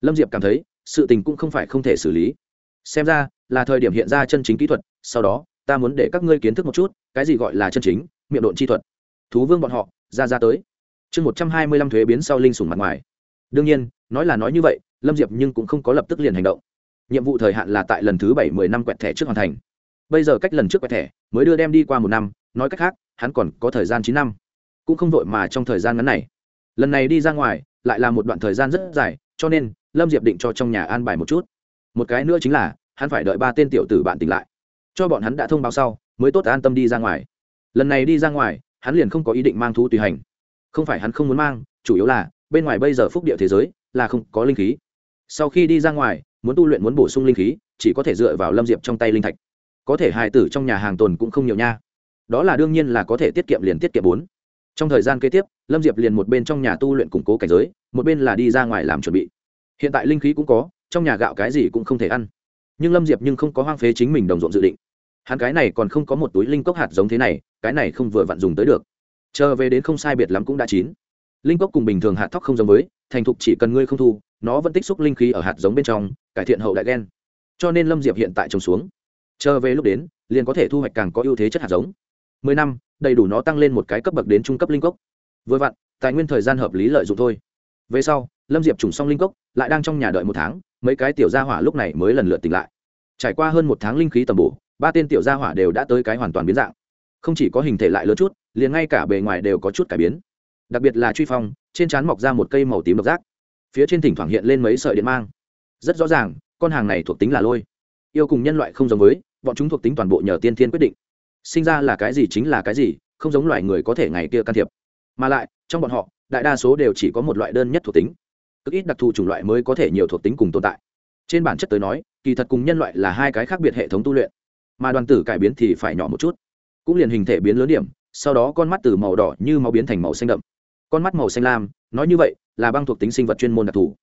lâm diệp cảm thấy, sự tình cũng không phải không thể xử lý. Xem ra, là thời điểm hiện ra chân chính kỹ thuật, sau đó, ta muốn để các ngươi kiến thức một chút, cái gì gọi là chân chính, miệng độn chi thuật. Thú vương bọn họ, ra ra tới. Chương một trăm hai mươi lăm thuế biến sau linh sủng mặt ngoài. Đương nhiên, nói là nói như vậy, lâm diệp nhưng cũng không có lập tức liền hành động. Nhiệm vụ thời hạn là tại lần thứ bảy mười năm quẹt thẻ trước hoàn thành. Bây giờ cách lần trước quẹt thẻ, mới đưa đem đi qua một năm, nói cách khác, hắn còn có thời gian chín năm. Cũng không vội mà trong thời gian ngắn này. Lần này đi ra ngoài, lại là một đoạn thời gian rất dài, cho nên lâm diệp định cho trong nhà an bài một chút. Một cái nữa chính là, hắn phải đợi ba tên tiểu tử bạn tỉnh lại. Cho bọn hắn đã thông báo sau, mới tốt an tâm đi ra ngoài. Lần này đi ra ngoài, hắn liền không có ý định mang thú tùy hành. Không phải hắn không muốn mang, chủ yếu là, bên ngoài bây giờ phúc địa thế giới, là không có linh khí. Sau khi đi ra ngoài, muốn tu luyện muốn bổ sung linh khí, chỉ có thể dựa vào lâm diệp trong tay linh thạch. Có thể hài tử trong nhà hàng tồn cũng không nhiều nha. Đó là đương nhiên là có thể tiết kiệm liền tiết kiệm bốn. Trong thời gian kế tiếp, lâm diệp liền một bên trong nhà tu luyện củng cố cảnh giới, một bên là đi ra ngoài làm chuẩn bị hiện tại linh khí cũng có, trong nhà gạo cái gì cũng không thể ăn. Nhưng lâm diệp nhưng không có hoang phế chính mình đồng ruộng dự định. Hắn cái này còn không có một túi linh cốc hạt giống thế này, cái này không vừa vặn dùng tới được. Chờ về đến không sai biệt lắm cũng đã chín. Linh cốc cùng bình thường hạt thóc không giống với, thành thục chỉ cần ngươi không thu, nó vẫn tích xúc linh khí ở hạt giống bên trong, cải thiện hậu đại gen. Cho nên lâm diệp hiện tại trồng xuống. Chờ về lúc đến, liền có thể thu hoạch càng có ưu thế chất hạt giống. Mười năm, đầy đủ nó tăng lên một cái cấp bậc đến trung cấp linh cốc. Vừa vặn, tài nguyên thời gian hợp lý lợi dụng thôi. Về sau lâm diệp trùng xong linh cốc, lại đang trong nhà đợi một tháng, mấy cái tiểu gia hỏa lúc này mới lần lượt tỉnh lại. Trải qua hơn một tháng linh khí tầm bổ, ba tên tiểu gia hỏa đều đã tới cái hoàn toàn biến dạng. Không chỉ có hình thể lại lớn chút, liền ngay cả bề ngoài đều có chút cải biến. Đặc biệt là truy phong, trên trán mọc ra một cây màu tím độc giác. Phía trên thỉnh thoảng hiện lên mấy sợi điện mang. Rất rõ ràng, con hàng này thuộc tính là lôi. Yêu cùng nhân loại không giống với, bọn chúng thuộc tính toàn bộ nhờ tiên thiên quyết định. Sinh ra là cái gì chính là cái gì, không giống loài người có thể ngày kia can thiệp. Mà lại, trong bọn họ, đại đa số đều chỉ có một loại đơn nhất thuộc tính cực ít đặc thù chủng loại mới có thể nhiều thuộc tính cùng tồn tại. Trên bản chất tới nói, kỳ thật cùng nhân loại là hai cái khác biệt hệ thống tu luyện, mà đoàn tử cải biến thì phải nhỏ một chút. Cũng liền hình thể biến lớn điểm, sau đó con mắt từ màu đỏ như máu biến thành màu xanh đậm. Con mắt màu xanh lam, nói như vậy, là băng thuộc tính sinh vật chuyên môn đặc thù.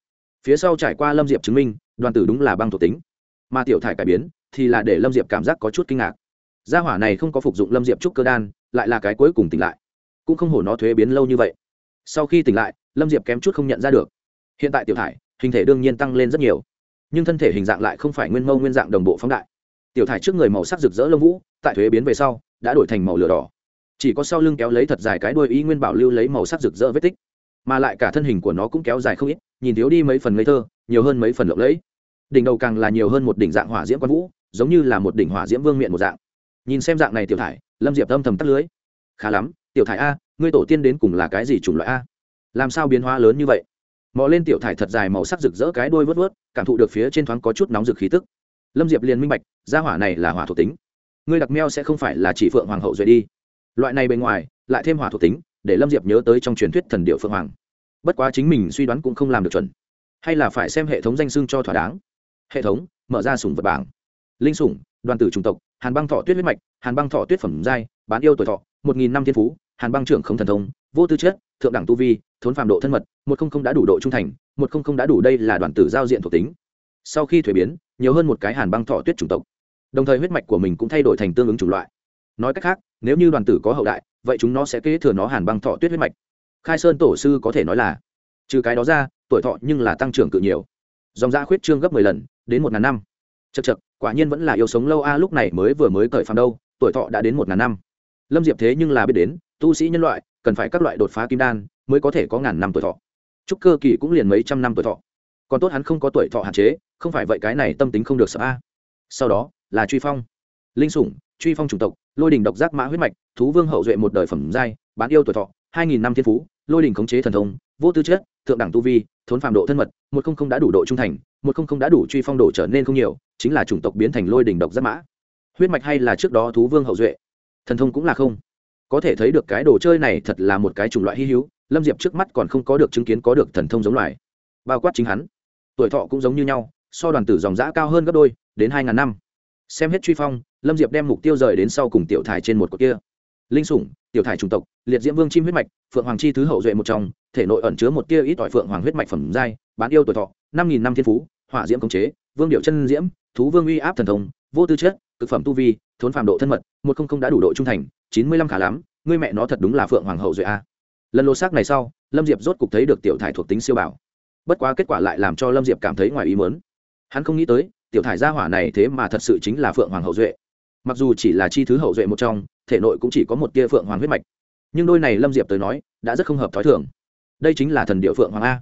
Phía sau trải qua lâm diệp chứng minh, đoàn tử đúng là băng thuộc tính. Mà tiểu thải cải biến thì là để lâm diệp cảm giác có chút kinh ngạc. Gia hỏa này không có phục dụng lâm diệp trúc cơ đan, lại là cái cuối cùng tỉnh lại. Cũng không hổ nó thuế biến lâu như vậy. Sau khi tỉnh lại, lâm diệp kém chút không nhận ra được hiện tại tiểu thải, hình thể đương nhiên tăng lên rất nhiều. Nhưng thân thể hình dạng lại không phải nguyên mâu nguyên dạng đồng bộ phóng đại. Tiểu thải trước người màu sắc rực rỡ lông vũ, tại thuế biến về sau, đã đổi thành màu lửa đỏ. Chỉ có sau lưng kéo lấy thật dài cái đuôi y nguyên bảo lưu lấy màu sắc rực rỡ vết tích. Mà lại cả thân hình của nó cũng kéo dài không ít, nhìn thiếu đi mấy phần ngây thơ, nhiều hơn mấy phần lộng lẫy. Đỉnh đầu càng là nhiều hơn một đỉnh dạng hỏa diễm quan vũ, giống như là một đỉnh hỏa diễm vương miện một dạng. Nhìn xem dạng này tiểu thải, lâm diệp âm thầm tắt lưới. Khá lắm, tiểu thải a, ngươi tổ tiên đến cùng là cái gì chủng loại a? Làm sao biến hóa lớn như vậy? Mò lên tiểu thải thật dài màu sắc rực rỡ cái đuôi vớt vớt, cảm thụ được phía trên thoáng có chút nóng rực khí tức. Lâm diệp liền minh bạch, gia hỏa này là hỏa thuộc tính. Ngươi đặc meo sẽ không phải là chỉ phượng hoàng hậu duệ đi. Loại này bên ngoài, lại thêm hỏa thuộc tính, để lâm diệp nhớ tới trong truyền thuyết thần điệu phượng hoàng. Bất quá chính mình suy đoán cũng không làm được chuẩn. Hay là phải xem hệ thống danh xưng cho thỏa đáng. Hệ thống, mở ra sủng vật bảng. Linh sủng, đoàn tử chủng tộc, hàn băng thọ tuyết huyết mạch, hàn băng thọ tuyết phẩm giai, bán yêu tuổi thọ, một nghìn năm thiên phú, hàn băng trưởng không thần thông, vô tư chất, thượng đẳng tu vi thốn phạm độ thân mật, một không không đã đủ độ trung thành, một không không đã đủ đây là đoàn tử giao diện thuộc tính. Sau khi thuế biến, nhiều hơn một cái hàn băng thọ tuyết chủng tộc. Đồng thời huyết mạch của mình cũng thay đổi thành tương ứng chủng loại. Nói cách khác, nếu như đoàn tử có hậu đại, vậy chúng nó sẽ kế thừa nó hàn băng thọ tuyết huyết mạch. Khai sơn tổ sư có thể nói là, trừ cái đó ra, tuổi thọ nhưng là tăng trưởng cự nhiều. Dòng da khuyết trương gấp mười lần, đến một ngàn năm. Chật chật quả nhiên vẫn là yêu sống lâu a, lúc này mới vừa mới cởi phàm đâu, tuổi thọ đã đến một ngàn năm. Lâm diệp thế nhưng là biết đến, tu sĩ nhân loại cần phải các loại đột phá kim đan mới có thể có ngàn năm tuổi thọ. Trúc cơ kỳ cũng liền mấy trăm năm tuổi thọ. Còn tốt hắn không có tuổi thọ hạn chế, không phải vậy cái này tâm tính không được sợ a. Sau đó, là truy phong. Linh sủng, truy phong chủng tộc, lôi đình độc giác mã huyết mạch, thú vương hậu duệ một đời phẩm giai, bán yêu tuổi thọ, hai nghìn năm thiên phú, lôi đình khống chế thần thông, vô tư chất, thượng đẳng tu vi, thốn phạm độ thân mật, một không không đã đủ độ trung thành, một không không đã đủ truy phong độ trở nên không nhiều, chính là chủng tộc biến thành lôi đình độc giác mã. Huyết mạch hay là trước đó thú vương hậu duệ? Thần thông cũng là không. Có thể thấy được cái đồ chơi này thật là một cái chủng loại hy hữu lâm diệp trước mắt còn không có được chứng kiến có được thần thông giống loài. Bao quát chính hắn. Tuổi thọ cũng giống như nhau, so đoàn tử dòng giã cao hơn gấp đôi, đến hai ngàn năm. Xem hết truy phong, lâm diệp đem mục tiêu rời đến sau cùng tiểu thải trên một cột kia. Linh sủng, tiểu thải chủng tộc, liệt diễm vương chim huyết mạch, phượng hoàng chi thứ hậu duệ một trong, thể nội ẩn chứa một tia ít ỏi phượng hoàng huyết mạch phẩm giai, bán yêu tuổi thọ, năm nghìn năm thiên phú, hỏa diễm công chế, vương điệu chân diễm, thú vương uy áp thần thông, vô tư chất thực phẩm tu vi, thốn phạm độ thân mật, một không không đã đủ độ trung thành, chín mươi lăm khả lắm, ngươi mẹ nó thật đúng là phượng hoàng hậu duệ a lần lô xác này sau, lâm diệp rốt cục thấy được tiểu thải thuộc tính siêu bảo. Bất quá kết quả lại làm cho lâm diệp cảm thấy ngoài ý mớn hắn không nghĩ tới, tiểu thải gia hỏa này thế mà thật sự chính là phượng hoàng hậu duệ. Mặc dù chỉ là chi thứ hậu duệ một trong, thể nội cũng chỉ có một tia phượng hoàng huyết mạch. Nhưng đôi này lâm diệp tới nói, đã rất không hợp t h ó i thường. Đây chính là thần điệu phượng hoàng a.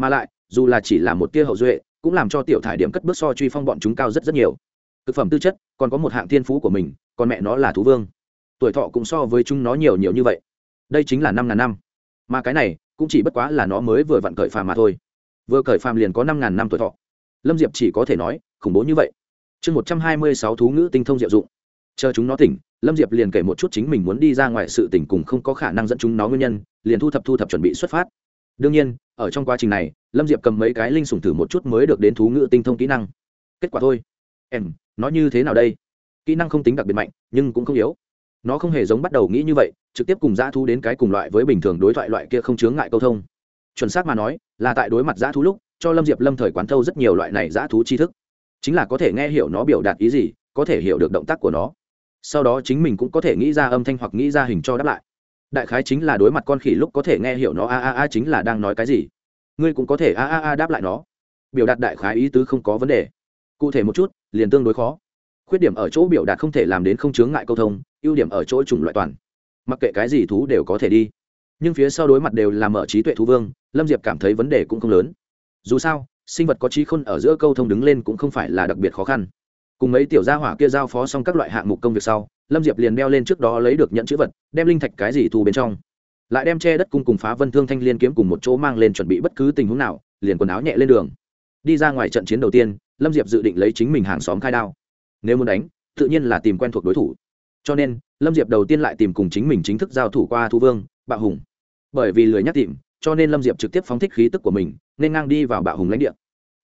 Mà lại, dù là chỉ là một tia hậu duệ, cũng làm cho tiểu thải điểm cất bước so truy phong bọn chúng cao rất rất nhiều. Thực phẩm tư chất, còn có một hạng thiên phú của mình, còn mẹ nó là thú vương. Tuổi thọ cũng so với chúng nó nhiều nhiều như vậy. Đây chính là năm ngàn năm mà cái này cũng chỉ bất quá là nó mới vừa vặn cởi phàm mà thôi. Vừa cởi phàm liền có năm ngàn năm tuổi thọ. Lâm diệp chỉ có thể nói, khủng bố như vậy. Chương một trăm hai mươi sáu thú ngữ tinh thông diệu dụng. Chờ chúng nó tỉnh, lâm diệp liền kể một chút chính mình muốn đi ra ngoài sự tỉnh cùng không có khả năng dẫn chúng nó nguyên nhân, liền thu thập thu thập chuẩn bị xuất phát. Đương nhiên, ở trong quá trình này, lâm diệp cầm mấy cái linh sủng thử một chút mới được đến thú ngữ tinh thông kỹ năng. Kết quả thôi. Em nói như thế nào đây? Kỹ năng không tính đặc biệt mạnh, nhưng cũng không yếu nó không hề giống bắt đầu nghĩ như vậy, trực tiếp cùng dã thú đến cái cùng loại với bình thường đối thoại loại kia không chướng ngại câu thông. Chuẩn xác mà nói, là tại đối mặt dã thú lúc, cho lâm diệp lâm thời quán thâu rất nhiều loại này dã thú tri thức. Chính là có thể nghe hiểu nó biểu đạt ý gì, có thể hiểu được động tác của nó. Sau đó chính mình cũng có thể nghĩ ra âm thanh hoặc nghĩ ra hình cho đáp lại. Đại khái chính là đối mặt con khỉ lúc có thể nghe hiểu nó a a a chính là đang nói cái gì. Ngươi cũng có thể a a a đáp lại nó. Biểu đạt đại khái ý tứ không có vấn đề. Cụ thể một chút, liền tương đối khó. Khuyết điểm ở chỗ biểu đạt không thể làm đến không chướng ngại câu thông ưu điểm ở chỗ chủng loại toàn. Mặc kệ cái gì thú đều có thể đi. Nhưng phía sau đối mặt đều là mở trí tuệ thú vương, lâm diệp cảm thấy vấn đề cũng không lớn. Dù sao, sinh vật có trí khôn ở giữa câu thông đứng lên cũng không phải là đặc biệt khó khăn. Cùng mấy tiểu gia hỏa kia giao phó xong các loại hạng mục công việc sau, lâm diệp liền đeo lên trước đó lấy được nhận chữ vật, đem linh thạch cái gì thu bên trong. Lại đem che đất cung cùng phá vân thương thanh liên kiếm cùng một chỗ mang lên chuẩn bị bất cứ tình huống nào, liền quần áo nhẹ lên đường. Đi ra ngoài trận chiến đầu tiên, lâm diệp dự định lấy chính mình hàng xóm khai đao. Nếu muốn đánh, tự nhiên là tìm quen thuộc đối thủ cho nên, lâm diệp đầu tiên lại tìm cùng chính mình chính thức giao thủ qua thu vương, bạo hùng. Bởi vì lười nhắc tìm, cho nên lâm diệp trực tiếp phóng thích khí tức của mình, nên ngang đi vào bạo hùng lãnh địa.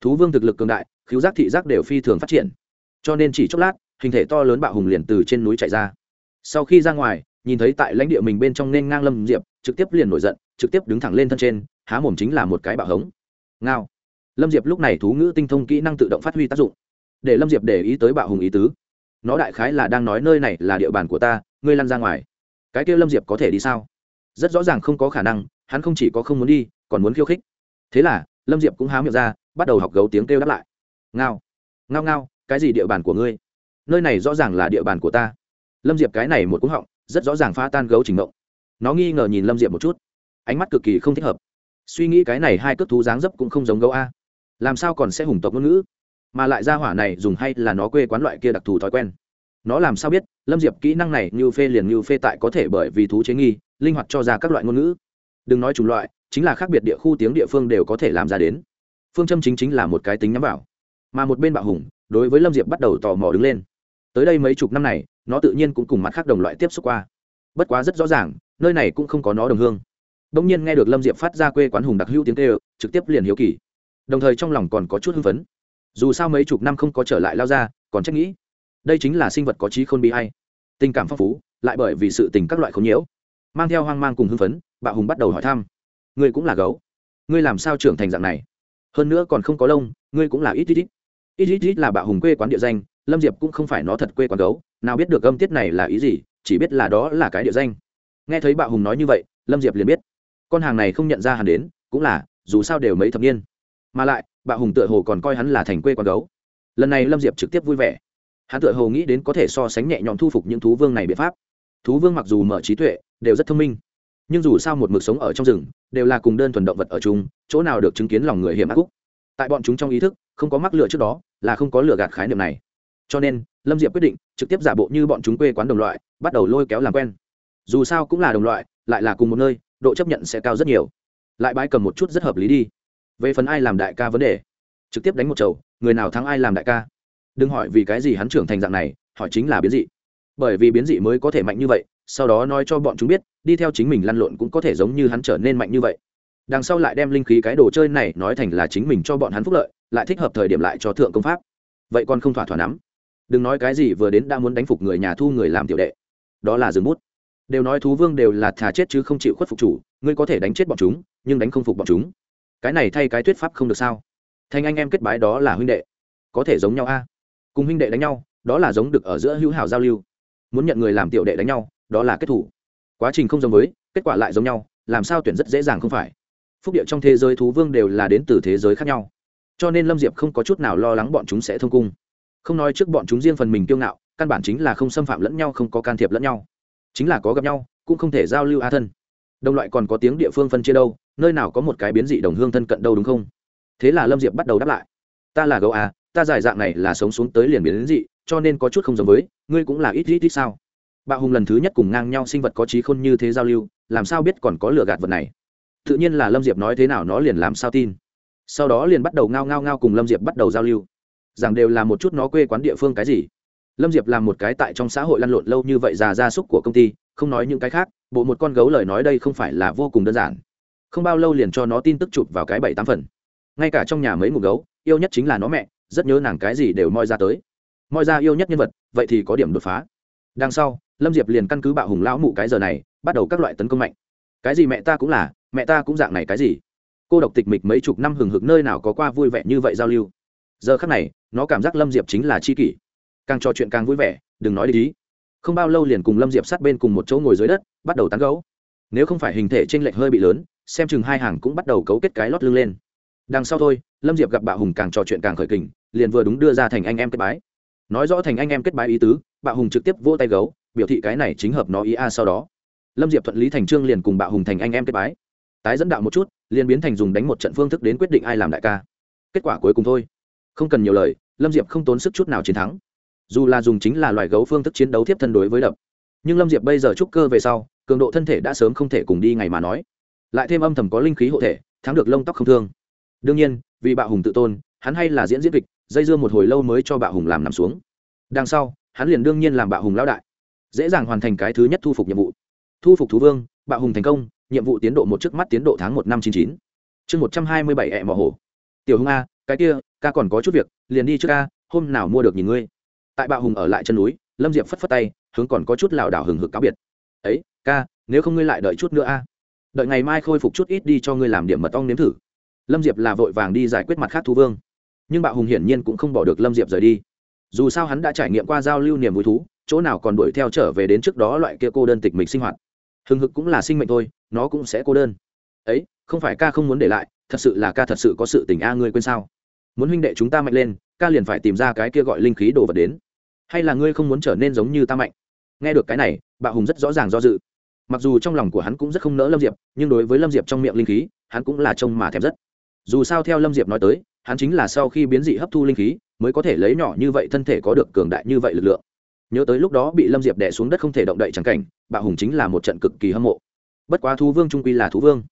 Thú vương thực lực cường đại khiếu giác thị giác đều phi thường phát triển. Cho nên chỉ chốc lát, hình thể to lớn bạo hùng liền từ trên núi chạy ra. Sau khi ra ngoài, nhìn thấy tại lãnh địa mình bên trong nên ngang lâm diệp, trực tiếp liền nổi giận, trực tiếp đứng thẳng lên thân trên, há mồm chính là một cái bạo hống. Ngao. Lâm diệp lúc này thú ngữ tinh thông kỹ năng tự động phát huy tác dụng. Để lâm diệp để ý tới bạo hùng ý tứ nó đại khái là đang nói nơi này là địa bàn của ta, ngươi lăn ra ngoài. Cái kêu lâm diệp có thể đi sao? Rất rõ ràng không có khả năng, hắn không chỉ có không muốn đi, còn muốn khiêu khích. Thế là, lâm diệp cũng há miệng ra, bắt đầu học gấu tiếng kêu đáp lại. Ngao ngao ngao, cái gì địa bàn của ngươi? Nơi này rõ ràng là địa bàn của ta. Lâm diệp cái này một cúng họng, rất rõ ràng phá tan gấu trình mộng. Nó nghi ngờ nhìn lâm diệp một chút. Ánh mắt cực kỳ không thích hợp. Suy nghĩ cái này hai cước thú dáng dấp cũng không giống gấu a. Làm sao còn sẽ hùng tộc ngôn ngữ? Mà lại ra hỏa này dùng hay là nó quê quán loại kia đặc thù thói quen. Nó làm sao biết, lâm diệp kỹ năng này như phê liền như phê tại có thể bởi vì thú chế nghi, linh hoạt cho ra các loại ngôn ngữ. Đừng nói chủng loại, chính là khác biệt địa khu tiếng địa phương đều có thể làm ra đến. Phương châm chính chính là một cái tính nhắm vào. Mà một bên bạo hùng, đối với lâm diệp bắt đầu tò mò đứng lên. Tới đây mấy chục năm này, nó tự nhiên cũng cùng mặt khác đồng loại tiếp xúc qua. Bất quá rất rõ ràng, nơi này cũng không có nó đồng hương. Đ ỗ n g nhiên nghe được lâm diệp phát ra quê quán hùng đặc hữu tiếng kêu, trực tiếp liền hiếu kỳ. Đồng thời trong lòng còn có chút hưng phấn dù sao mấy chục năm không có trở lại lao ra, còn trách nghĩ. Đây chính là sinh vật có trí khôn bị hay. Tình cảm phong phú, lại bởi vì sự tình các loại khốn nhiễu, mang theo hoang mang cùng hưng phấn, bạo hùng bắt đầu hỏi thăm. Ngươi cũng là gấu. Ngươi làm sao trưởng thành dạng này? Hơn nữa còn không có lông, ngươi cũng là ít ít ít. Ít ít ít là bạo hùng quê quán địa danh, lâm diệp cũng không phải nó thật quê quán gấu. Nào biết được âm tiết này là ý gì, chỉ biết là đó là cái địa danh. Nghe thấy bạo hùng nói như vậy, lâm diệp liền biết. Con hàng này không nhận ra hắn đến, cũng là, dù sao đều mấy thập niên. Mà lại bạo hùng tựa hồ còn coi hắn là thành quê con gấu. Lần này lâm diệp trực tiếp vui vẻ. Hắn tựa hồ nghĩ đến có thể so sánh nhẹ nhõm thu phục những thú vương này biện pháp. Thú vương mặc dù mở trí tuệ, đều rất thông minh. Nhưng dù sao một mực sống ở trong rừng, đều là cùng đơn thuần động vật ở chung, chỗ nào được chứng kiến lòng người hiểm ác cúc tại bọn chúng trong ý thức, không có mắc lựa trước đó, là không có lừa gạt khái niệm này. Cho nên, lâm diệp quyết định trực tiếp giả bộ như bọn chúng quê quán đồng loại, bắt đầu lôi kéo làm quen. Dù sao cũng là đồng loại, lại là cùng một nơi, độ chấp nhận sẽ cao rất nhiều. Lại bãi cầm một chút rất hợp lý đi về phần ai làm đại ca vấn đề, trực tiếp đánh một chầu, người nào thắng ai làm đại ca. Đừng hỏi vì cái gì hắn trưởng thành dạng này, hỏi chính là biến dị. Bởi vì biến dị mới có thể mạnh như vậy, sau đó nói cho bọn chúng biết, đi theo chính mình lăn lộn cũng có thể giống như hắn trở nên mạnh như vậy. Đằng sau lại đem linh khí cái đồ chơi này nói thành là chính mình cho bọn hắn phúc lợi, lại thích hợp thời điểm lại cho thượng công pháp. Vậy còn không thỏa thỏa lắm đừng nói cái gì vừa đến đã muốn đánh phục người nhà thu người làm tiểu đệ. Đó là dừng bút. Đều nói thú vương đều là thà chết chứ không chịu khuất phục chủ, ngươi có thể đánh chết bọn chúng, nhưng đánh không phục bọn chúng cái này thay cái thuyết pháp không được sao? Thành anh em kết bái đó là huynh đệ. Có thể giống nhau a. Cùng huynh đệ đánh nhau, đó là giống được ở giữa hữu hảo giao lưu. Muốn nhận người làm tiểu đệ đánh nhau, đó là kết thủ. Quá trình không giống với, kết quả lại giống nhau, làm sao tuyển rất dễ dàng không phải. Phúc địa trong thế giới thú vương đều là đến từ thế giới khác nhau. Cho nên lâm diệp không có chút nào lo lắng bọn chúng sẽ thông cung. Không nói trước bọn chúng riêng phần mình kiêu ngạo, căn bản chính là không xâm phạm lẫn nhau, không có can thiệp lẫn nhau. Chính là có gặp nhau, cũng không thể giao lưu a thân đồng loại còn có tiếng địa phương phân chia đâu, nơi nào có một cái biến dị đồng hương thân cận đâu đúng không? Thế là lâm diệp bắt đầu đáp lại. Ta là gấu à ta giải dạng này là sống xuống tới liền biến dị, cho nên có chút không giống với, ngươi cũng là ít ít ít sao? Bạo hùng lần thứ nhất cùng ngang nhau sinh vật có trí khôn như thế giao lưu, làm sao biết còn có lừa gạt vật này? Tự nhiên là lâm diệp nói thế nào nó liền làm sao tin. Sau đó liền bắt đầu ngao ngao ngao cùng lâm diệp bắt đầu giao lưu. Rằng đều là một chút nó quê quán địa phương cái gì? Lâm diệp làm một cái tại trong xã hội lăn lộn lâu như vậy già gia súc của công ty không nói những cái khác, bộ một con gấu lời nói đây không phải là vô cùng đơn giản. Không bao lâu liền cho nó tin tức chụp vào cái bảy tám phần. Ngay cả trong nhà mấy ngục gấu, yêu nhất chính là nó mẹ, rất nhớ nàng cái gì đều moi ra tới. Moi ra yêu nhất nhân vật, vậy thì có điểm đột phá. Đằng sau, lâm diệp liền căn cứ bạo hùng lão mụ cái giờ này, bắt đầu các loại tấn công mạnh. Cái gì mẹ ta cũng là, mẹ ta cũng dạng này cái gì? Cô độc tịch mịch mấy chục năm hừng hực nơi nào có qua vui vẻ như vậy giao lưu. Giờ khắc này, nó cảm giác lâm diệp chính là c h i kỷ. Càng trò chuyện càng vui vẻ, đừng nói đi. ý không bao lâu liền cùng lâm diệp sát bên cùng một chỗ ngồi dưới đất, bắt đầu tán gấu. Nếu không phải hình thể t r ê n lệch hơi bị lớn, xem chừng hai hàng cũng bắt đầu cấu kết cái lót lưng lên. Đằng sau thôi, lâm diệp gặp bạo hùng càng trò chuyện càng khởi kình, liền vừa đúng đưa ra thành anh em kết bái. Nói rõ thành anh em kết bái ý tứ, bạo hùng trực tiếp vỗ tay gấu, biểu thị cái này chính hợp nó ý a sau đó. Lâm diệp thuận lý thành trương liền cùng bạo hùng thành anh em kết bái. Tái dẫn đạo một chút, liền biến thành dùng đánh một trận phương thức đến quyết định ai làm đại ca. Kết quả cuối cùng thôi. Không cần nhiều lời, lâm diệp không tốn sức chút nào chiến thắng dù là dùng chính là loài gấu phương thức chiến đấu tiếp thân đối với đập. Nhưng lâm diệp bây giờ trúc cơ về sau, cường độ thân thể đã sớm không thể cùng đi ngày mà nói. Lại thêm âm thầm có linh khí hộ thể, thắng được lông tóc không thương. Đương nhiên, vì bạo hùng tự tôn, hắn hay là diễn diễn kịch, dây dưa một hồi lâu mới cho bạo hùng làm nằm xuống. Đằng sau, hắn liền đương nhiên làm bạo hùng lão đại. Dễ dàng hoàn thành cái thứ nhất thu phục nhiệm vụ. Thu phục thú vương, bạo hùng thành công, nhiệm vụ tiến độ một trước mắt tiến độ tháng một năm chín chín. Chương một trăm hai mươi bảy ẹ mỏ hổ. Tiểu hùng a, cái kia, ca còn có chút việc, liền đi trước ca hôm nào mua được nhìn ngươi tại bạo hùng ở lại chân núi, lâm diệp phất phất tay, hướng còn có chút lảo đảo hừng hực cáo biệt. Ấy, ca, nếu không ngươi lại đợi chút nữa a. Đợi ngày mai khôi phục chút ít đi cho ngươi làm điểm mật ong nếm thử. Lâm diệp là vội vàng đi giải quyết mặt khác thú vương. Nhưng bạo hùng hiển nhiên cũng không bỏ được lâm diệp rời đi. Dù sao hắn đã trải nghiệm qua giao lưu niềm vui thú, chỗ nào còn đuổi theo trở về đến trước đó loại kia cô đơn tịch mịch sinh hoạt. Hừng hực cũng là sinh mệnh thôi, nó cũng sẽ cô đơn. Ấy, không phải ca không muốn để lại, thật sự là ca thật sự có sự tình a, ngươi quên sao? Muốn huynh đệ chúng ta mạnh lên, ca liền phải tìm ra cái kia gọi linh khí đồ vật đến hay là ngươi không muốn trở nên giống như ta mạnh? Nghe được cái này, bạo hùng rất rõ ràng do dự. Mặc dù trong lòng của hắn cũng rất không nỡ lâm diệp, nhưng đối với lâm diệp trong miệng linh khí, hắn cũng là trông mà thèm rất. Dù sao theo lâm diệp nói tới, hắn chính là sau khi biến dị hấp thu linh khí, mới có thể lấy nhỏ như vậy thân thể có được cường đại như vậy lực lượng. Nhớ tới lúc đó bị lâm diệp đẻ xuống đất không thể động đậy trắng cảnh, bạo hùng chính là một trận cực kỳ hâm mộ. Bất quá thú vương trung quy là thú vương.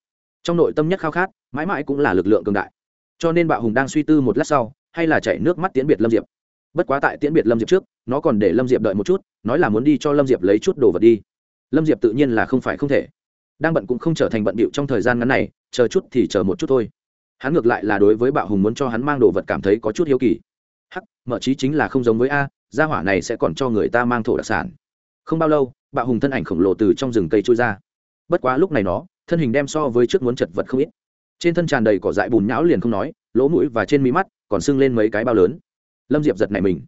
Trong nội tâm nhất khao khát, mãi mãi cũng là lực lượng cường đại. Cho nên bạo hùng đang suy tư một lát sau, hay là chảy nước mắt tiễn biệt lâm diệp bất quá tại tiễn biệt lâm diệp trước, nó còn để lâm diệp đợi một chút, nói là muốn đi cho lâm diệp lấy chút đồ vật đi. Lâm diệp tự nhiên là không phải không thể. Đang bận cũng không trở thành bận bịu trong thời gian ngắn này, chờ chút thì chờ một chút thôi. Hắn ngược lại là đối với bạo hùng muốn cho hắn mang đồ vật cảm thấy có chút hiếu kỳ. Hắc, mở trí chính là không giống với a, gia hỏa này sẽ còn cho người ta mang thổ đặc sản. Không bao lâu, bạo hùng thân ảnh khổng lồ từ trong rừng cây trôi ra. Bất quá lúc này nó, thân hình đem so với trước muốn chật vật không ít. Trên thân tràn đầy cỏ dại bùn nhão liền không nói, lỗ mũi và trên mí mắt còn sưng lên mấy cái bao lớn lâm diệp giật này mình.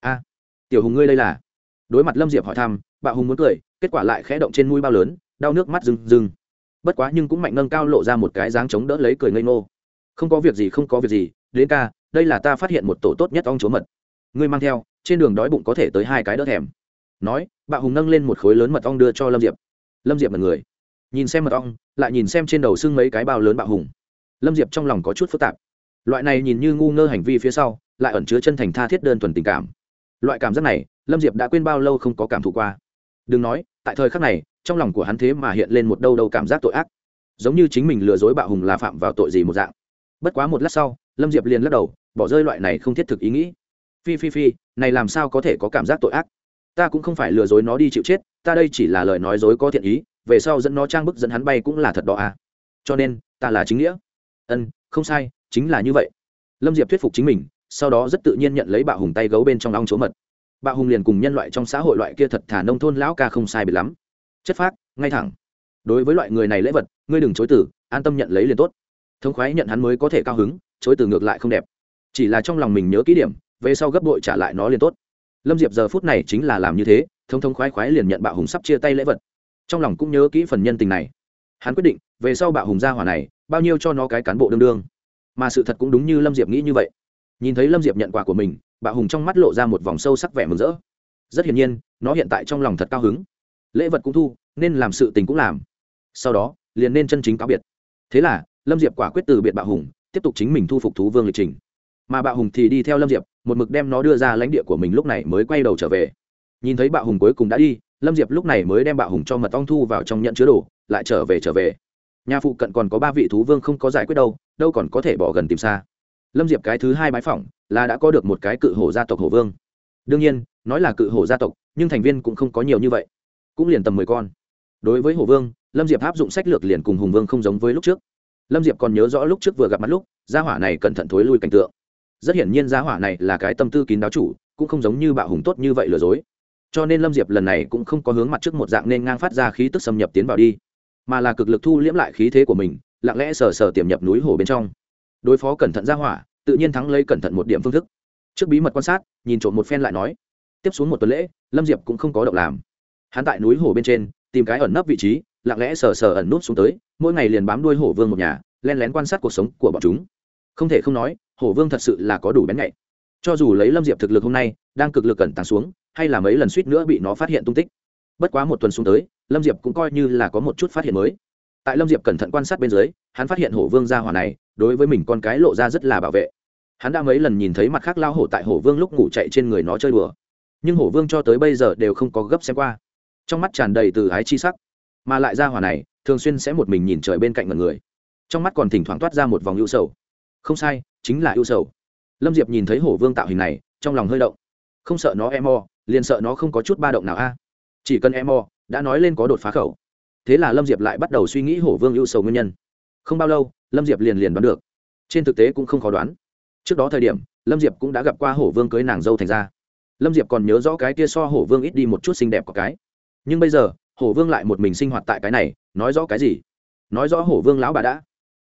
A, tiểu hùng ngươi đây là? Đối mặt lâm diệp hỏi thăm bạo hùng muốn cười, kết quả lại khẽ động trên mũi bao lớn, đau nước mắt rừng rừng bất quá nhưng cũng mạnh nâng cao lộ ra một cái dáng chống đỡ lấy cười ngây ngô. Không có việc gì, không có việc gì, đến ca, đây là ta phát hiện một tổ tốt nhất ong chúa mật. Ngươi mang theo, trên đường đói bụng có thể tới hai cái đỡ thèm. Nói bạo hùng nâng lên một khối lớn mật ong đưa cho lâm diệp. Lâm diệp mật người. Nhìn xem mật ong, lại nhìn xem trên đầu xưng mấy cái bao lớn bạo hùng. Lâm diệp trong lòng có chút phức tạp. Loại này nhìn như ngu ngơ hành vi phía sau lại ẩn chứa chân thành tha thiết đơn thuần tình cảm. Loại cảm giác này, lâm diệp đã quên bao lâu không có cảm thụ qua. Đừng nói, tại thời khắc này, trong lòng của hắn thế mà hiện lên một đâu đâu cảm giác tội ác. Giống như chính mình lừa dối bạo hùng là phạm vào tội gì một dạng. Bất quá một lát sau, lâm diệp liền lắc đầu, bỏ rơi loại này không thiết thực ý nghĩ. Phi phi phi, này làm sao có thể có cảm giác tội ác? Ta cũng không phải lừa dối nó đi chịu chết, ta đây chỉ là lời nói dối có thiện ý, về sau dẫn nó trang bức dẫn hắn bay cũng là thật đó à. Cho nên, ta là chính nghĩa. Ân, không sai, chính là như vậy. Lâm diệp thuyết phục chính mình sau đó rất tự nhiên nhận lấy bạo hùng tay gấu bên trong ong chỗ mật. Bạo hùng liền cùng nhân loại trong xã hội loại kia thật thà nông thôn lão ca không sai biệt lắm. Chất phác, ngay thẳng. Đối với loại người này lễ vật, ngươi đừng chối từ, an tâm nhận lấy liền tốt. Thống khoái nhận hắn mới có thể cao hứng, chối từ ngược lại không đẹp. Chỉ là trong lòng mình nhớ kỹ điểm, về sau gấp đội trả lại nó liền tốt. Lâm diệp giờ phút này chính là làm như thế thông thông khoái khoái liền nhận bạo hùng sắp chia tay lễ vật. Trong lòng cũng nhớ kỹ phần nhân tình này. Hắn quyết định, về sau bạo hùng gia hỏa này, bao nhiêu cho nó cái cán bộ đương đương. Mà sự thật cũng đúng như lâm diệp nghĩ như vậy nhìn thấy lâm diệp nhận quà của mình bạo hùng trong mắt lộ ra một vòng sâu sắc vẻ mừng rỡ. Rất hiển nhiên, nó hiện tại trong lòng thật cao hứng. Lễ vật cũng thu, nên làm sự tình cũng làm. Sau đó, liền nên chân chính cáo biệt. Thế là, lâm diệp quả quyết từ biệt bạo hùng, tiếp tục chính mình thu phục thú vương lịch trình. Mà bạo hùng thì đi theo lâm diệp, một mực đem nó đưa ra lãnh địa của mình lúc này mới quay đầu trở về. Nhìn thấy bạo hùng cuối cùng đã đi, lâm diệp lúc này mới đem bạo hùng cho mật ong thu vào trong nhận chứa đồ, lại trở về trở về. Nhà phụ cận còn có ba vị thú vương không có giải quyết đâu đâu còn có thể bỏ gần tìm xa lâm diệp cái thứ hai bái phỏng là đã có được một cái cự hổ gia tộc hổ vương. Đương nhiên, nói là cự hổ gia tộc, nhưng thành viên cũng không có nhiều như vậy. Cũng liền tầm mười con. Đối với hổ vương, lâm diệp áp dụng sách lược liền cùng hùng vương không giống với lúc trước. Lâm diệp còn nhớ rõ lúc trước vừa gặp mặt lúc, gia hỏa này cẩn thận thối lui cảnh tượng. Rất hiển nhiên gia hỏa này là cái tâm tư kín đáo chủ, cũng không giống như bạo hùng tốt như vậy lừa dối. Cho nên lâm diệp lần này cũng không có hướng mặt trước một dạng nên ngang phát ra khí tức xâm nhập tiến vào đi, mà là cực lực thu liễm lại khí thế của mình, lặng lẽ sờ sờ tiềm nhập núi hồ bên trong đối phó cẩn thận ra hỏa, tự nhiên thắng lấy cẩn thận một điểm phương thức. Trước bí mật quan sát, nhìn trộm một phen lại nói, tiếp xuống một tuần lễ, lâm diệp cũng không có động làm. Hắn tại núi hồ bên trên, tìm cái ẩn nấp vị trí, lặng lẽ sờ sờ ẩn nút xuống tới, mỗi ngày liền bám đuôi hổ vương một nhà, len lén quan sát cuộc sống của bọn chúng. Không thể không nói hổ vương thật sự là có đủ bén nhạy. Cho dù lấy lâm diệp thực lực hôm nay, đang cực lực cẩn tàng xuống, hay là mấy lần suýt nữa bị nó phát hiện tung tích. Bất quá một tuần xuống tới, lâm diệp cũng coi như là có một chút phát hiện mới. Tại lâm diệp cẩn thận quan sát bên dưới, hắn phát hiện hổ vương gia hỏa này đối với mình con cái lộ ra rất là bảo vệ. Hắn đã mấy lần nhìn thấy mặt khác lao hổ tại hổ vương lúc ngủ chạy trên người nó chơi đùa. Nhưng hổ vương cho tới bây giờ đều không có gấp xem qua. Trong mắt tràn đầy từ ái chi sắc. Mà lại ra hỏa này, thường xuyên sẽ một mình nhìn trời bên cạnh mọi người. Trong mắt còn thỉnh thoảng toát ra một vòng ưu sầu. Không sai, chính là ưu sầu. Lâm diệp nhìn thấy hổ vương tạo hình này, trong lòng hơi động. Không sợ nó em o liền sợ nó không có chút ba động nào a. Chỉ cần em o đã nói lên có đột phá khẩu. Thế là lâm diệp lại bắt đầu suy nghĩ hổ vương ưu sầu nguyên nhân không bao lâu, lâm diệp liền liền đoán được. Trên thực tế cũng không khó đoán. Trước đó thời điểm, lâm diệp cũng đã gặp qua hổ vương cưới nàng dâu thành ra. Lâm diệp còn nhớ rõ cái kia so hổ vương ít đi một chút xinh đẹp của cái. Nhưng bây giờ, hổ vương lại một mình sinh hoạt tại cái này, nói rõ cái gì? Nói rõ hổ vương lão bà đã.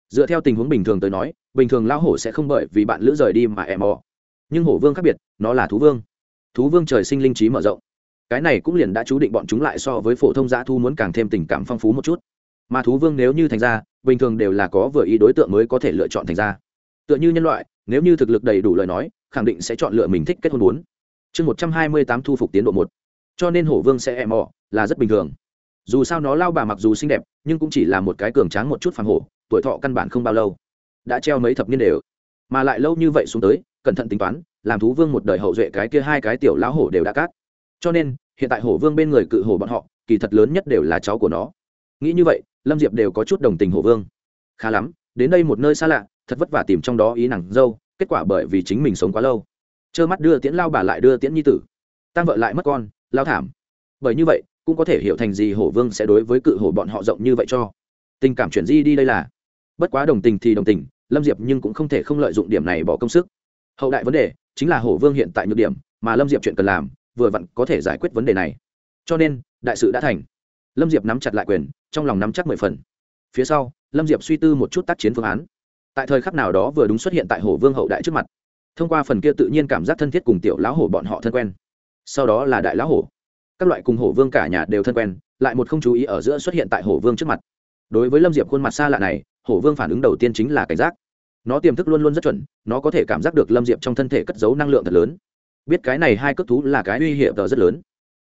Dựa theo tình huống bình thường tới nói, bình thường lão hổ sẽ không bởi vì bạn lữ rời đi mà em mò nhưng hổ vương khác biệt, nó là thú vương. Thú vương trời sinh linh trí mở rộng. Cái này cũng liền đã chú định bọn chúng lại so với phổ thông dã thu muốn càng thêm tình cảm phong phú một chút mà thú vương nếu như thành ra, bình thường đều là có vừa ý đối tượng mới có thể lựa chọn thành ra. Tựa như nhân loại, nếu như thực lực đầy đủ lời nói, khẳng định sẽ chọn lựa mình thích kết hôn muốn chương một trăm hai mươi tám thu phục tiến độ một. Cho nên hổ vương sẽ em mò, là rất bình thường. Dù sao nó lao bà mặc dù xinh đẹp, nhưng cũng chỉ là một cái cường tráng một chút phản hổ, tuổi thọ căn bản không bao lâu. Đã treo mấy thập niên đều. Mà lại lâu như vậy xuống tới, cẩn thận tính toán, làm thú vương một đời hậu duệ cái kia hai cái tiểu lão hổ đều đã cát. Cho nên, hiện tại hổ vương bên người cự hổ bọn họ, kỳ thật lớn nhất đều là cháu của nó nghĩ như vậy, lâm diệp đều có chút đồng tình hổ vương. Khá lắm, đến đây một nơi xa lạ, thật vất vả tìm trong đó ý nàng dâu, kết quả bởi vì chính mình sống quá lâu. Trơ mắt đưa tiễn lao bà lại đưa tiễn nhi tử. Tăng vợ lại mất con, lao thảm. Bởi như vậy, cũng có thể hiểu thành gì hổ vương sẽ đối với cự hổ bọn họ rộng như vậy cho. Tình cảm chuyển di đi đây là. Bất quá đồng tình thì đồng tình, lâm diệp nhưng cũng không thể không lợi dụng điểm này bỏ công sức. Hậu đại vấn đề, chính là hổ vương hiện tại nhược điểm, mà lâm diệp chuyện cần làm, vừa vặn có thể giải quyết vấn đề này. Cho nên, đại sự đã thành lâm diệp nắm chặt lại quyền, trong lòng nắm chắc mười phần. Phía sau, lâm diệp suy tư một chút tác chiến phương án. Tại thời khắc nào đó vừa đúng xuất hiện tại hổ vương hậu đại trước mặt, thông qua phần kia tự nhiên cảm giác thân thiết cùng tiểu lão hổ bọn họ thân quen. Sau đó là đại lão hổ. Các loại cùng hổ vương cả nhà đều thân quen, lại một không chú ý ở giữa xuất hiện tại hổ vương trước mặt. Đối với lâm diệp khuôn mặt xa lạ này hổ vương phản ứng đầu tiên chính là cảnh giác. Nó tiềm thức luôn luôn rất chuẩn, nó có thể cảm giác được lâm diệp trong thân thể cất giấu năng lượng thật lớn. Biết cái này hai cất thú là cái uy hiểm tờ rất lớn.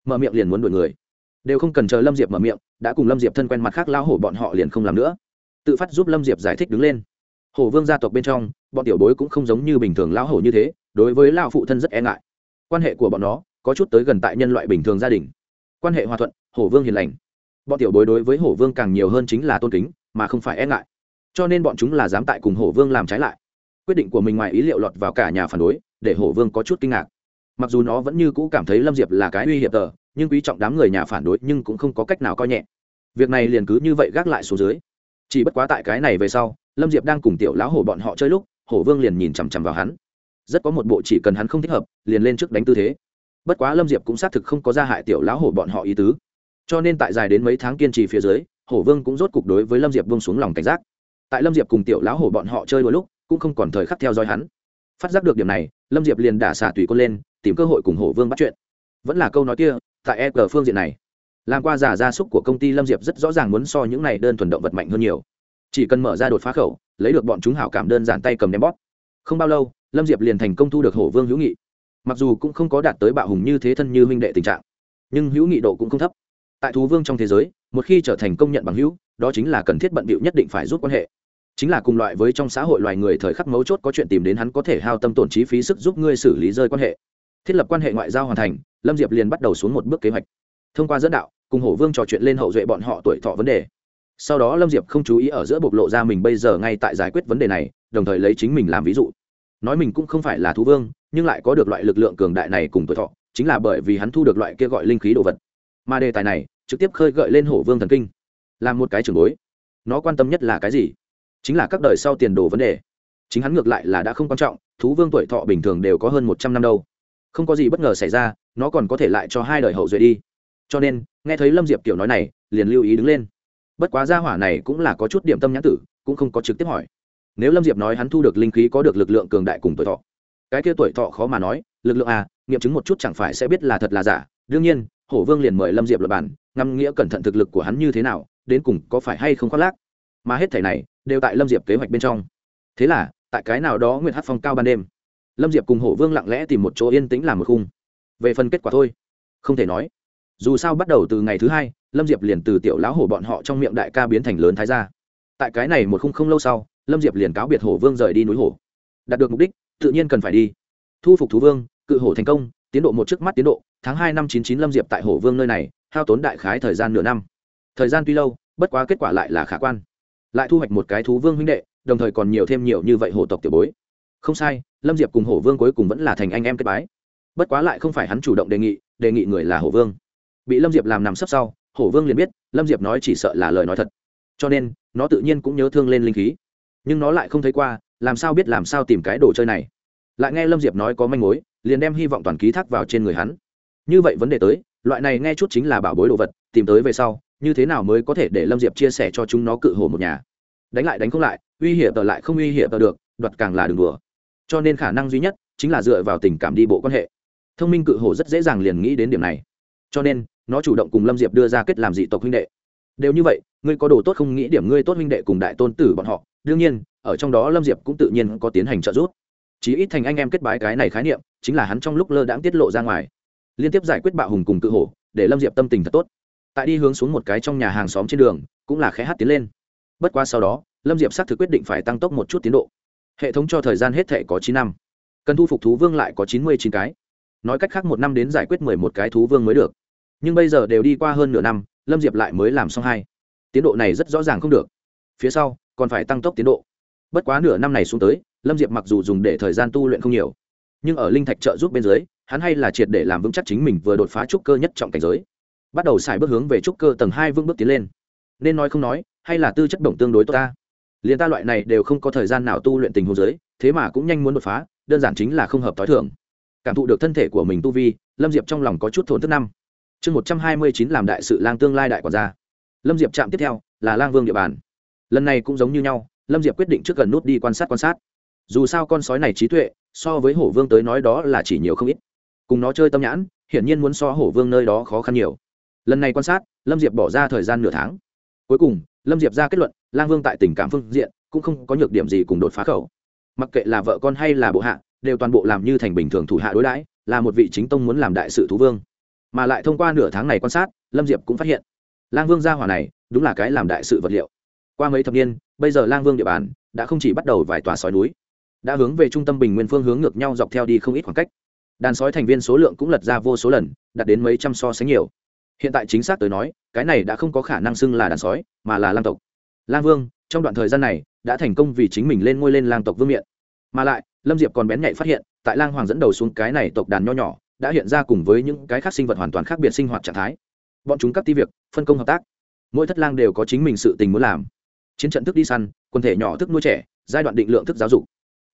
Mở miệng liền muốn đuổi người đều không cần chờ lâm diệp mở miệng, đã cùng lâm diệp thân quen mặt khác lao hổ bọn họ liền không làm nữa. Tự phát giúp lâm diệp giải thích đứng lên. Hổ vương gia tộc bên trong, bọn tiểu bối cũng không giống như bình thường lao hổ như thế, đối với lao phụ thân rất e ngại. Quan hệ của bọn nó có chút tới gần tại nhân loại bình thường gia đình. Quan hệ hòa thuận, hổ vương hiền lành. Bọn tiểu bối đối với hổ vương càng nhiều hơn chính là tôn kính, mà không phải e ngại. Cho nên bọn chúng là dám tại cùng hổ vương làm trái lại. Quyết định của mình ngoài ý liệu lọt vào cả nhà phản đối, để hổ vương có chút kinh ngạc. Mặc dù nó vẫn như cũ cảm thấy lâm diệp là cái uy hiểm tờ nhưng quý trọng đám người nhà phản đối nhưng cũng không có cách nào coi nhẹ. Việc này liền cứ như vậy gác lại xuống dưới. Chỉ bất quá tại cái này về sau, lâm diệp đang cùng tiểu lão hổ bọn họ chơi lúc, hổ vương liền nhìn chằm chằm vào hắn. Rất có một bộ chỉ cần hắn không thích hợp, liền lên trước đánh tư thế. Bất quá lâm diệp cũng xác thực không có ra hại tiểu lão hổ bọn họ ý tứ. Cho nên tại dài đến mấy tháng kiên trì phía dưới, hổ vương cũng rốt cục đối với lâm diệp bông xuống lòng cảnh giác. Tại lâm diệp cùng tiểu lão hổ bọn họ chơi đôi lúc, cũng không còn thời khắc theo dõi hắn. Phát giác được điểm này, lâm diệp liền đả xả tùy quân lên, tìm cơ hội cùng hổ vương bắt chuyện. Vẫn là câu nói kia tại e g phương diện này. Làm qua giả gia súc của công ty lâm diệp rất rõ ràng muốn so những này đơn thuần động vật mạnh hơn nhiều. Chỉ cần mở ra đột phá khẩu, lấy được bọn chúng hảo cảm đơn giản tay cầm ném bóp. Không bao lâu, lâm diệp liền thành công thu được hổ vương hữu nghị. Mặc dù cũng không có đạt tới bạo hùng như thế thân như huynh đệ tình trạng, nhưng hữu nghị độ cũng không thấp. Tại thú vương trong thế giới, một khi trở thành công nhận bằng hữu, đó chính là cần thiết bận bịu nhất định phải rút quan hệ. Chính là cùng loại với trong xã hội loài người thời khắc mấu chốt có chuyện tìm đến hắn có thể hao tâm tổn chi phí sức giúp ngươi xử lý rơi quan hệ thiết lập quan hệ ngoại giao hoàn thành, lâm diệp liền bắt đầu xuống một bước kế hoạch. Thông qua dẫn đạo, cùng hổ vương trò chuyện lên hậu duệ bọn họ tuổi thọ vấn đề. Sau đó lâm diệp không chú ý ở giữa bộc lộ ra mình bây giờ ngay tại giải quyết vấn đề này, đồng thời lấy chính mình làm ví dụ. Nói mình cũng không phải là thú vương, nhưng lại có được loại lực lượng cường đại này cùng tuổi thọ, chính là bởi vì hắn thu được loại kia gọi linh khí đồ vật. Mà đề tài này, trực tiếp khơi gợi lên hổ vương thần kinh. Làm một cái trường bối. Nó quan tâm nhất là cái gì? Chính là các đời sau tiền đồ vấn đề. Chính hắn ngược lại là đã không quan trọng, thú vương tuổi thọ bình thường đều có hơn một trăm năm đâu không có gì bất ngờ xảy ra, nó còn có thể lại cho hai đời hậu duệ đi. Cho nên, nghe thấy lâm diệp kiểu nói này, liền lưu ý đứng lên. Bất quá gia hỏa này cũng là có chút điểm tâm nhãn tử, cũng không có trực tiếp hỏi. Nếu lâm diệp nói hắn thu được linh khí có được lực lượng cường đại cùng tuổi thọ. Cái kia tuổi thọ khó mà nói, lực lượng à nghiệm chứng một chút chẳng phải sẽ biết là thật là giả. Đương nhiên, hổ vương liền mời lâm diệp lập bản ngắm nghĩa cẩn thận thực lực của hắn như thế nào, đến cùng có phải hay không khoác lác. Mà hết thẻ này, đều tại lâm diệp kế hoạch bên trong. Thế là, tại cái nào đó Nguyệt hát phong cao ban đêm lâm diệp cùng hổ vương lặng lẽ tìm một chỗ yên tĩnh làm một khung. Về phần kết quả thôi. Không thể nói. Dù sao bắt đầu từ ngày thứ hai, lâm diệp liền từ tiểu lão hổ bọn họ trong miệng đại ca biến thành lớn thái gia. Tại cái này một khung không lâu sau, lâm diệp liền cáo biệt hổ vương rời đi núi hổ. Đạt được mục đích, tự nhiên cần phải đi. Thu phục thú vương, cự hổ thành công, tiến độ một trước mắt tiến độ, tháng hai năm chín chín lâm diệp tại hổ vương nơi này, hao tốn đại khái thời gian nửa năm. Thời gian tuy lâu, bất quá kết quả lại là khả quan. Lại thu hoạch một cái thú vương huynh đệ, đồng thời còn nhiều thêm nhiều như vậy hổ tộc tiểu bối không sai, lâm diệp cùng hổ vương cuối cùng vẫn là thành anh em kết bái. Bất quá lại không phải hắn chủ động đề nghị đề nghị người là hổ vương. Bị lâm diệp làm nằm sấp sau, hổ vương liền biết, lâm diệp nói chỉ sợ là lời nói thật. Cho nên, nó tự nhiên cũng nhớ thương lên linh khí. Nhưng nó lại không thấy qua, làm sao biết làm sao tìm cái đồ chơi này. Lại nghe lâm diệp nói có manh mối, liền đem hy vọng toàn ký thác vào trên người hắn. Như vậy vấn đề tới, loại này nghe chút chính là bảo bối đồ vật, tìm tới về sau, như thế nào mới có thể để lâm diệp chia sẻ cho chúng nó cự hổ một nhà? Đánh lại đánh không lại, uy hiểm tờ lại không uy hiểm tờ được, đoạt càng là đường đùa cho nên khả năng duy nhất chính là dựa vào tình cảm đi bộ quan hệ. Thông minh cự hổ rất dễ dàng liền nghĩ đến điểm này. Cho nên, nó chủ động cùng lâm diệp đưa ra kết làm dị tộc huynh đệ. Đều như vậy, ngươi có đồ tốt không nghĩ điểm ngươi tốt huynh đệ cùng đại tôn tử bọn họ. Đương nhiên, ở trong đó lâm diệp cũng tự nhiên có tiến hành trợ giúp. Chí ít thành anh em kết bái cái này khái niệm, chính là hắn trong lúc lơ đãng tiết lộ ra ngoài. Liên tiếp giải quyết bạo hùng cùng cự hổ, để lâm diệp tâm tình thật tốt. Tại đi hướng xuống một cái trong nhà hàng xóm trên đường, cũng là khẽ hát tiến lên. Bất qua sau đó, lâm diệp xác thực quyết định phải tăng tốc một chút tiến độ hệ thống cho thời gian hết thể có chín năm. Cần thu phục thú vương lại có chín mươi chín cái. Nói cách khác một năm đến giải quyết mười một cái thú vương mới được. Nhưng bây giờ đều đi qua hơn nửa năm, lâm diệp lại mới làm xong hai. Tiến độ này rất rõ ràng không được. Phía sau, còn phải tăng tốc tiến độ. Bất quá nửa năm này xuống tới, lâm diệp mặc dù dùng để thời gian tu luyện không nhiều, nhưng ở linh thạch trợ giúp bên dưới, hắn hay là triệt để làm vững chắc chính mình vừa đột phá trúc cơ nhất trọng cảnh giới. Bắt đầu xài bước hướng về trúc cơ tầng hai vững bước tiến lên. Nên nói không nói, hay là tư chất bổng tương đối tốt ta? Liền ta loại này đều không có thời gian nào tu luyện tình hồ giới, thế mà cũng nhanh muốn đột phá, đơn giản chính là không hợp t h o i thưởng cảm thụ được thân thể của mình tu vi, lâm diệp trong lòng có chút thốn thức năm. Chương một trăm hai mươi chín làm đại sự lang tương lai đại quản gia. Lâm diệp chạm tiếp theo, là lang vương địa bàn. Lần này cũng giống như nhau, lâm diệp quyết định trước gần nút đi quan sát quan sát. Dù sao con sói này trí tuệ, so với hổ vương tới nói đó là chỉ nhiều không ít. Cùng nó chơi tâm nhãn, hiển nhiên muốn so hổ vương nơi đó khó khăn nhiều. Lần này quan sát, lâm diệp bỏ ra thời gian nửa tháng. Cuối cùng lâm diệp ra kết luận, lang vương tại tình cảm phương diện cũng không có nhược điểm gì cùng đột phá khẩu. Mặc kệ là vợ con hay là bộ hạ, đều toàn bộ làm như thành bình thường thủ hạ đối đãi, là một vị chính tông muốn làm đại sự thú vương. Mà lại thông qua nửa tháng này quan sát, lâm diệp cũng phát hiện, lang vương gia hỏa này đúng là cái làm đại sự vật liệu. Qua mấy thập niên, bây giờ lang vương địa bàn đã không chỉ bắt đầu vài tòa sói núi, đã hướng về trung tâm bình nguyên phương hướng ngược nhau dọc theo đi không ít khoảng cách. Đàn sói thành viên số lượng cũng lật ra vô số lần, đạt đến mấy trăm so sánh nhiều hiện tại chính xác tới nói, cái này đã không có khả năng xưng là đàn sói, mà là lang tộc. Lang vương, trong đoạn thời gian này, đã thành công vì chính mình lên ngôi lên lang tộc vương miện. Mà lại, lâm diệp còn bén nhạy phát hiện, tại lang hoàng dẫn đầu xuống cái này tộc đàn nho nhỏ, đã hiện ra cùng với những cái khác sinh vật hoàn toàn khác biệt sinh hoạt trạng thái. Bọn chúng các ti việc, phân công hợp tác. Mỗi thất lang đều có chính mình sự tình muốn làm. Chiến trận thức đi săn, quần thể nhỏ thức nuôi trẻ, giai đoạn định lượng thức giáo dục.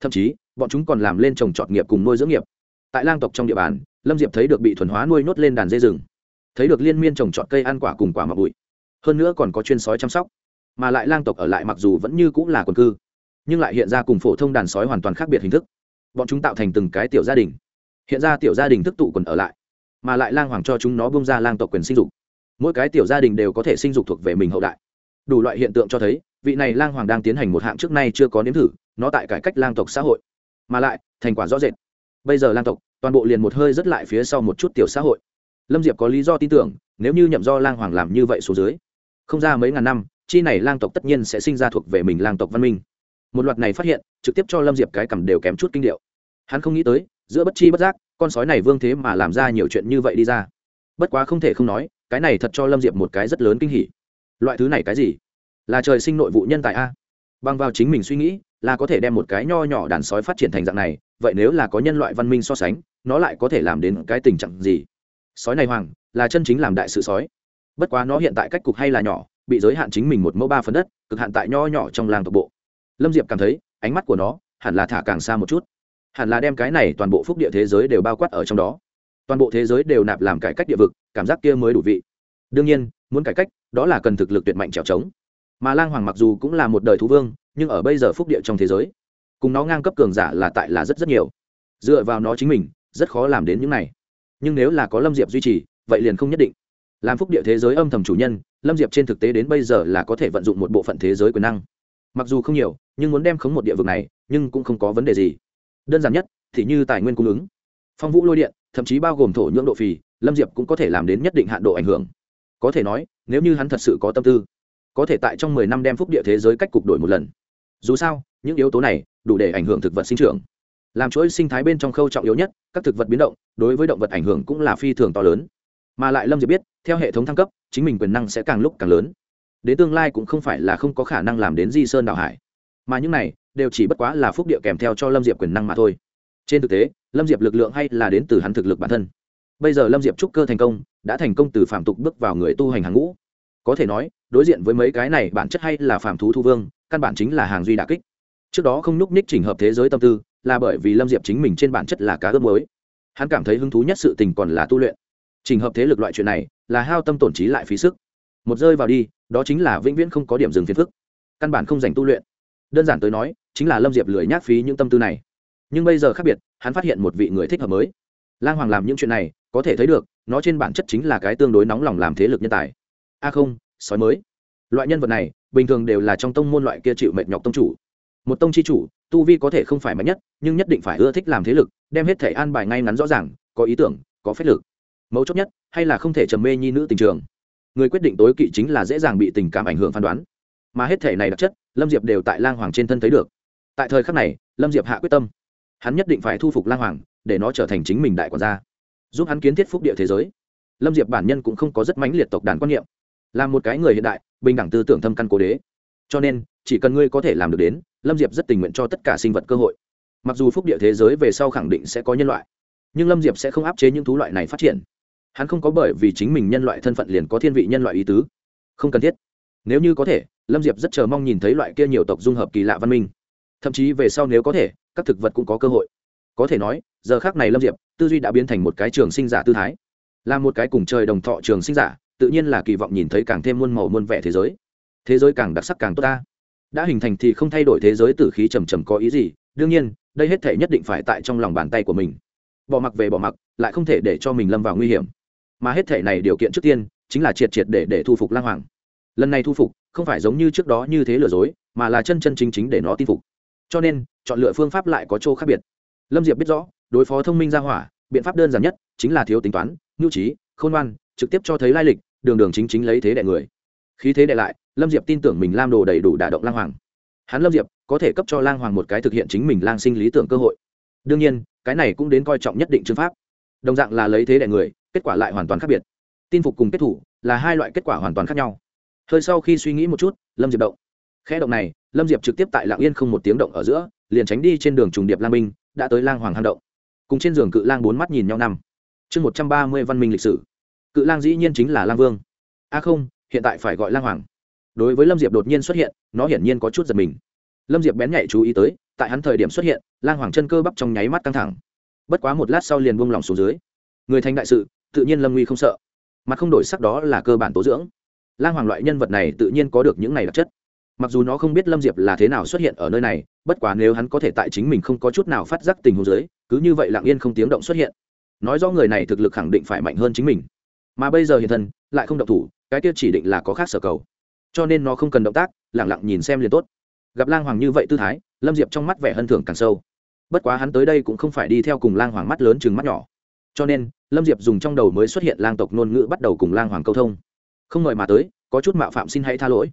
Thậm chí, bọn chúng còn làm lên trồng trọt nghiệp cùng nuôi dưỡng nghiệp. Tại lang tộc trong địa bàn, lâm diệp thấy được bị thuần hóa nuôi nhốt lên đàn dê rừng thấy được liên miên trồng trọt cây ăn quả cùng quả mọc bụi. Hơn nữa còn có chuyên sói chăm sóc. Mà lại lang tộc ở lại mặc dù vẫn như cũng là quần cư, nhưng lại hiện ra cùng phổ thông đàn sói hoàn toàn khác biệt hình thức. Bọn chúng tạo thành từng cái tiểu gia đình. Hiện ra tiểu gia đình thức tụ quần ở lại, mà lại lang hoàng cho chúng nó bông ra lang tộc quyền sinh dục. Mỗi cái tiểu gia đình đều có thể sinh dục thuộc về mình hậu đại. Đủ loại hiện tượng cho thấy, vị này lang hoàng đang tiến hành một hạng trước nay chưa có nếm thử, nó tại cải cách lang tộc xã hội, mà lại thành quả rõ rệt. Bây giờ lang tộc, toàn bộ liền một hơi rất lại phía sau một chút tiểu xã hội lâm diệp có lý do tin tưởng, nếu như nhậm do lang hoàng làm như vậy số dưới, không ra mấy ngàn năm, chi này lang tộc tất nhiên sẽ sinh ra thuộc về mình lang tộc văn minh. Một loạt này phát hiện, trực tiếp cho lâm diệp cái cầm đều kém chút kinh điệu. Hắn không nghĩ tới, giữa bất chi bất giác, con sói này vương thế mà làm ra nhiều chuyện như vậy đi ra. Bất quá không thể không nói, cái này thật cho lâm diệp một cái rất lớn kinh hỉ. Loại thứ này cái gì? Là trời sinh nội vụ nhân tài a. Bằng vào chính mình suy nghĩ, là có thể đem một cái nho nhỏ đàn sói phát triển thành dạng này, vậy nếu là có nhân loại văn minh so sánh, nó lại có thể làm đến cái tình trạng gì? Sói này hoàng, là chân chính làm đại sự sói. Bất quá nó hiện tại cách cục hay là nhỏ, bị giới hạn chính mình một mẫu ba phần đất, cực hạn tại nho nhỏ trong làng tộc bộ. Lâm diệp cảm thấy, ánh mắt của nó hẳn là thả càng xa một chút. Hẳn là đem cái này toàn bộ phúc địa thế giới đều bao quát ở trong đó. Toàn bộ thế giới đều nạp làm cải cách địa vực, cảm giác kia mới đủ vị. Đương nhiên, muốn cải cách, đó là cần thực lực tuyệt mạnh trèo trống. Mà lang hoàng mặc dù cũng là một đời thú vương, nhưng ở bây giờ phúc địa trong thế giới, cùng nó ngang cấp cường giả là tại là rất rất nhiều. Dựa vào nó chính mình, rất khó làm đến những này nhưng nếu là có lâm diệp duy trì, vậy liền không nhất định. Làm phúc địa thế giới âm thầm chủ nhân, lâm diệp trên thực tế đến bây giờ là có thể vận dụng một bộ phận thế giới quyền năng. Mặc dù không nhiều, nhưng muốn đem khống một địa vực này, nhưng cũng không có vấn đề gì. Đơn giản nhất, thì như tài nguyên cung ứng. Phong vũ lôi điện, thậm chí bao gồm thổ nhưỡng độ phì, lâm diệp cũng có thể làm đến nhất định hạn độ ảnh hưởng. Có thể nói, nếu như hắn thật sự có tâm tư, có thể tại trong mười năm đem phúc địa thế giới cách cục đổi một lần. Dù sao, những yếu tố này đủ để ảnh hưởng thực vật sinh trưởng làm chuỗi sinh thái bên trong khâu trọng yếu nhất, các thực vật biến động, đối với động vật ảnh hưởng cũng là phi thường to lớn. Mà lại lâm diệp biết, theo hệ thống thăng cấp, chính mình quyền năng sẽ càng lúc càng lớn. Đến tương lai cũng không phải là không có khả năng làm đến di sơn đảo hải. Mà những này, đều chỉ bất quá là phúc địa kèm theo cho lâm diệp quyền năng mà thôi. Trên thực tế, lâm diệp lực lượng hay là đến từ hắn thực lực bản thân. Bây giờ lâm diệp trúc cơ thành công, đã thành công từ phạm tục bước vào người tu hành hàng ngũ. Có thể nói, đối diện với mấy cái này bản chất hay là phạm thú thu vương, căn bản chính là hàng duy đà kích. Trước đó không nhúc ních trình hợp thế giới tâm tư là bởi vì lâm diệp chính mình trên bản chất là cá ướp mới hắn cảm thấy hứng thú nhất sự tình còn là tu luyện. Trình hợp thế lực loại chuyện này là hao tâm tổn trí lại phí sức. Một rơi vào đi, đó chính là vĩnh viễn không có điểm dừng phiền phức. Căn bản không dành tu luyện. Đơn giản tới nói, chính là lâm diệp lười nhác phí những tâm tư này. Nhưng bây giờ khác biệt, hắn phát hiện một vị người thích hợp mới. Lang hoàng làm những chuyện này, có thể thấy được, nó trên bản chất chính là cái tương đối nóng lòng làm thế lực nhân tài. A à không, sói mới. Loại nhân vật này, bình thường đều là trong tông môn loại kia chịu mệt nhọc tông chủ. Một tông chi chủ tu vi có thể không phải mạnh nhất, nhưng nhất định phải ưa thích làm thế lực, đem hết thể an bài ngay ngắn rõ ràng, có ý tưởng, có phép lực. Mấu chốt nhất, hay là không thể trầm mê nhi nữ tình trường. Người quyết định tối kỵ chính là dễ dàng bị tình cảm ảnh hưởng phán đoán. Mà hết thể này đặc chất, lâm diệp đều tại lang hoàng trên thân thấy được. Tại thời khắc này, lâm diệp hạ quyết tâm. Hắn nhất định phải thu phục lang hoàng, để nó trở thành chính mình đại quản gia. Giúp hắn kiến thiết phúc địa thế giới. Lâm diệp bản nhân cũng không có rất mãnh liệt tộc đàn quan niệm. Là một cái người hiện đại, bình đẳng tư tưởng thâm căn cố đế. Cho nên, chỉ cần ngươi có thể làm được đến lâm diệp rất tình nguyện cho tất cả sinh vật cơ hội. Mặc dù phúc địa thế giới về sau khẳng định sẽ có nhân loại, nhưng lâm diệp sẽ không áp chế những thú loại này phát triển. Hắn không có bởi vì chính mình nhân loại thân phận liền có thiên vị nhân loại ý tứ. Không cần thiết. Nếu như có thể, lâm diệp rất chờ mong nhìn thấy loại kia nhiều tộc dung hợp kỳ lạ văn minh. Thậm chí về sau nếu có thể, các thực vật cũng có cơ hội. Có thể nói, giờ khác này lâm diệp, tư duy đã biến thành một cái trường sinh giả tư thái. Là một cái cùng trời đồng thọ trường sinh giả, tự nhiên là kỳ vọng nhìn thấy càng thêm muôn màu muôn vẻ thế giới. Thế giới càng đặc sắc càng tốt ta đã hình thành thì không thay đổi thế giới tử khí trầm trầm có ý gì, đương nhiên, đây hết thể nhất định phải tại trong lòng bàn tay của mình. Bỏ mặc về bỏ mặc, lại không thể để cho mình lâm vào nguy hiểm. Mà hết thể này điều kiện trước tiên, chính là triệt triệt để để thu phục lang hoàng. Lần này thu phục, không phải giống như trước đó như thế lừa dối, mà là chân chân chính chính để nó tin phục. Cho nên, chọn lựa phương pháp lại có chỗ khác biệt. Lâm diệp biết rõ, đối phó thông minh ra hỏa, biện pháp đơn giản nhất chính là thiếu tính toán, nhu trí, khôn ngoan, trực tiếp cho thấy lai lịch, đường đường chính chính lấy thế đại người khí thế đại lại, lâm diệp tin tưởng mình lam đồ đầy đủ đả động lang hoàng. Hắn lâm diệp có thể cấp cho lang hoàng một cái thực hiện chính mình lang sinh lý tưởng cơ hội. Đương nhiên, cái này cũng đến coi trọng nhất định chương pháp. Đồng dạng là lấy thế đại người, kết quả lại hoàn toàn khác biệt. Tin phục cùng kết thủ là hai loại kết quả hoàn toàn khác nhau. Hơi sau khi suy nghĩ một chút, lâm diệp động. Khe động này, lâm diệp trực tiếp tại lạng yên không một tiếng động ở giữa, liền tránh đi trên đường trùng điệp lang minh, đã tới lang hoàng hang động. Cùng trên giường cự lang bốn mắt nhìn nhau năm. Chương một trăm ba mươi văn minh lịch sử. Cự lang dĩ nhiên chính là lang vương. A không hiện tại phải gọi lang hoàng. Đối với lâm diệp đột nhiên xuất hiện, nó hiển nhiên có chút giật mình. Lâm diệp bén nhạy chú ý tới, tại hắn thời điểm xuất hiện, lang hoàng chân cơ bắp trong nháy mắt căng thẳng. Bất quá một lát sau liền buông lỏng xuống dưới. Người thành đại sự, tự nhiên lâm nguy không sợ. Mặt không đổi sắc đó là cơ bản tố dưỡng. Lang hoàng loại nhân vật này tự nhiên có được những này đặc chất. Mặc dù nó không biết lâm diệp là thế nào xuất hiện ở nơi này, bất quá nếu hắn có thể tại chính mình không có chút nào phát giác tình huống dưới, cứ như vậy lặng yên không tiếng động xuất hiện. Nói do người này thực lực khẳng định phải mạnh hơn chính mình mà bây giờ hiện thân, lại không động thủ, cái kia chỉ định là có khác sở cầu. Cho nên nó không cần động tác lẳng lặng nhìn xem liền tốt. Gặp lang hoàng như vậy tư thái, lâm diệp trong mắt vẻ hân thưởng càng sâu. Bất quá hắn tới đây cũng không phải đi theo cùng lang hoàng mắt lớn chừng mắt nhỏ. Cho nên, lâm diệp dùng trong đầu mới xuất hiện lang tộc ngôn ngữ bắt đầu cùng lang hoàng câu thông. Không ngợi mà tới, có chút mạo phạm xin hãy tha lỗi.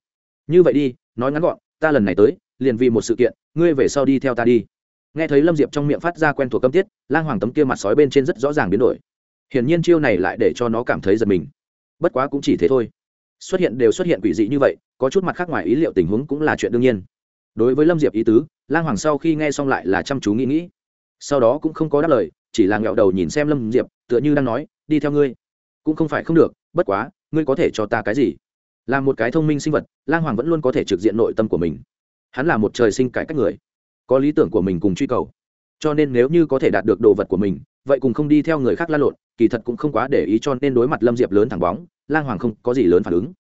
Như vậy đi, nói ngắn gọn, ta lần này tới, liền vì một sự kiện, ngươi về sau đi theo ta đi. Nghe thấy lâm diệp trong miệng phát ra quen thuộc câm tiết, lang hoàng tấm kia mặt sói bên trên rất rõ ràng biến đổi hiển nhiên chiêu này lại để cho nó cảm thấy giật mình. Bất quá cũng chỉ thế thôi. Xuất hiện đều xuất hiện quỷ dị như vậy, có chút mặt khác ngoài ý liệu tình huống cũng là chuyện đương nhiên. Đối với lâm diệp ý tứ, lang hoàng sau khi nghe xong lại là chăm chú nghĩ nghĩ. Sau đó cũng không có đáp lời, chỉ là nghẹo đầu nhìn xem lâm diệp, tựa như đang nói, đi theo ngươi. Cũng không phải không được, bất quá, ngươi có thể cho ta cái gì? Là một cái thông minh sinh vật, lang hoàng vẫn luôn có thể trực diện nội tâm của mình. Hắn là một trời sinh cải cách người, có lý tưởng của mình cùng truy cầu. Cho nên nếu như có thể đạt được đồ vật của mình, vậy cùng không đi theo người khác la lộn kỳ thật cũng không quá để ý cho nên đối mặt lâm diệp lớn thẳng bóng, lang hoàng không có gì lớn phản ứng.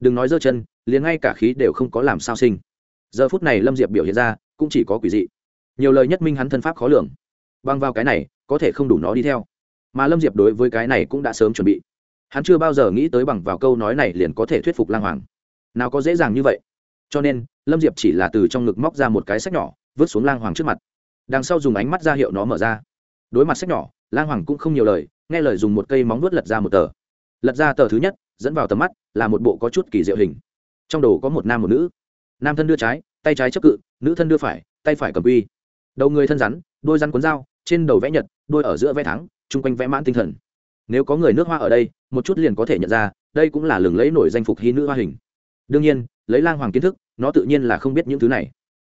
Đừng nói giơ chân, liền ngay cả khí đều không có làm sao sinh. Giờ phút này lâm diệp biểu hiện ra, cũng chỉ có quỷ dị. Nhiều lời nhất minh hắn thân pháp khó lường. Băng vào cái này, có thể không đủ nó đi theo. Mà lâm diệp đối với cái này cũng đã sớm chuẩn bị. Hắn chưa bao giờ nghĩ tới bằng vào câu nói này liền có thể thuyết phục lang hoàng. Nào có dễ dàng như vậy. Cho nên, lâm diệp chỉ là từ trong ngực móc ra một cái sách nhỏ, vứt xuống lang hoàng trước mặt. Đằng sau dùng ánh mắt ra hiệu nó mở ra. Đối mặt sách nhỏ, lang hoàng cũng không nhiều lời nghe lời dùng một cây móng vuốt lật ra một tờ. Lật ra tờ thứ nhất, dẫn vào tầm mắt, là một bộ có chút kỳ diệu hình. Trong đồ có một nam một nữ. Nam thân đưa trái, tay trái chấp cự, nữ thân đưa phải, tay phải cầm uy đầu người thân rắn, đôi rắn cuốn dao, trên đầu vẽ nhật, đôi ở giữa vẽ thắng, chung quanh vẽ mãn tinh thần. Nếu có người nước hoa ở đây, một chút liền có thể nhận ra, đây cũng là lừng lấy nổi danh phục hy nữ hoa hình. Đương nhiên, lấy lang hoàng kiến thức, nó tự nhiên là không biết những thứ này.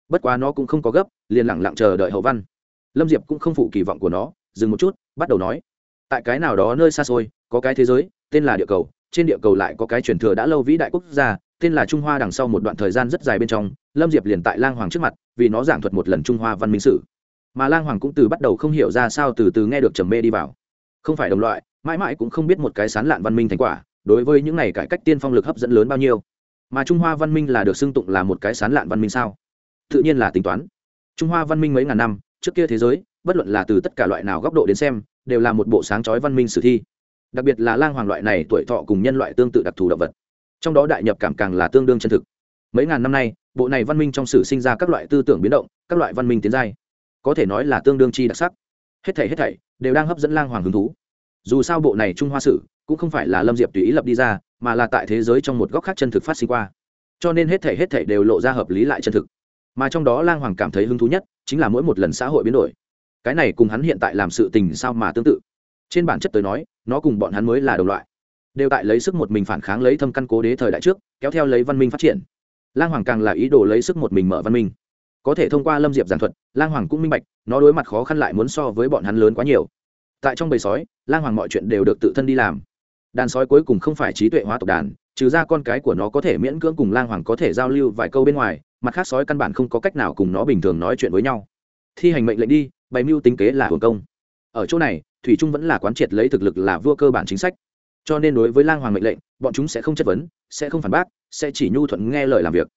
Bất quá nó cũng không có gấp, liền lẳng lặng chờ đợi hậu văn. Lâm diệp cũng không phụ kỳ vọng của nó, dừng một chút, bắt đầu nói tại cái nào đó nơi xa xôi, có cái thế giới, tên là địa cầu, trên địa cầu lại có cái truyền thừa đã lâu vĩ đại quốc gia, tên là trung hoa đằng sau một đoạn thời gian rất dài bên trong, lâm diệp liền tại lang hoàng trước mặt, vì nó giảng thuật một lần trung hoa văn minh sử. Mà lang hoàng cũng từ bắt đầu không hiểu ra sao từ từ nghe được trầm mê đi vào. Không phải đồng loại, mãi mãi cũng không biết một cái sán lạn văn minh thành quả, đối với những này cải cách tiên phong lực hấp dẫn lớn bao nhiêu. Mà trung hoa văn minh là được xưng tụng là một cái sán lạn văn minh sao? Tự nhiên là tính toán. Trung hoa văn minh mấy ngàn năm, trước kia thế giới, bất luận là từ tất cả loại nào góc độ đến xem đều là một bộ sáng chói văn minh sử thi. Đặc biệt là lang hoàng loại này tuổi thọ cùng nhân loại tương tự đặc thù động vật. Trong đó đại nhập cảm càng là tương đương chân thực. Mấy ngàn năm nay, bộ này văn minh trong sử sinh ra các loại tư tưởng biến động, các loại văn minh tiến giai. Có thể nói là tương đương chi đặc sắc. Hết thảy hết thảy đều đang hấp dẫn lang hoàng hứng thú. Dù sao bộ này trung hoa sử cũng không phải là lâm diệp tùy ý lập đi ra, mà là tại thế giới trong một góc khác chân thực phát sinh qua. Cho nên hết thảy hết thảy đều lộ ra hợp lý lại chân thực. Mà trong đó lang hoàng cảm thấy hứng thú nhất chính là mỗi một lần xã hội biến đổi cái này cùng hắn hiện tại làm sự tình sao mà tương tự. Trên bản chất tới nói, nó cùng bọn hắn mới là đồng loại. Đều tại lấy sức một mình phản kháng lấy thâm căn cố đế thời đại trước, kéo theo lấy văn minh phát triển. Lang hoàng càng là ý đồ lấy sức một mình mở văn minh. Có thể thông qua lâm diệp giản thuật, lang hoàng cũng minh bạch, nó đối mặt khó khăn lại muốn so với bọn hắn lớn quá nhiều. Tại trong bầy sói, lang hoàng mọi chuyện đều được tự thân đi làm. Đàn sói cuối cùng không phải trí tuệ hóa tộc đàn, trừ ra con cái của nó có thể miễn cưỡng cùng lang hoàng có thể giao lưu vài câu bên ngoài, mặt khác sói căn bản không có cách nào cùng nó bình thường nói chuyện với nhau. Thi hành mệnh lệnh đi bày mưu tính kế là hưởng công. Ở chỗ này, thủy trung vẫn là quán triệt lấy thực lực là vua cơ bản chính sách. Cho nên đối với lang hoàng mệnh lệnh, bọn chúng sẽ không chất vấn, sẽ không phản bác, sẽ chỉ nhu thuận nghe lời làm việc.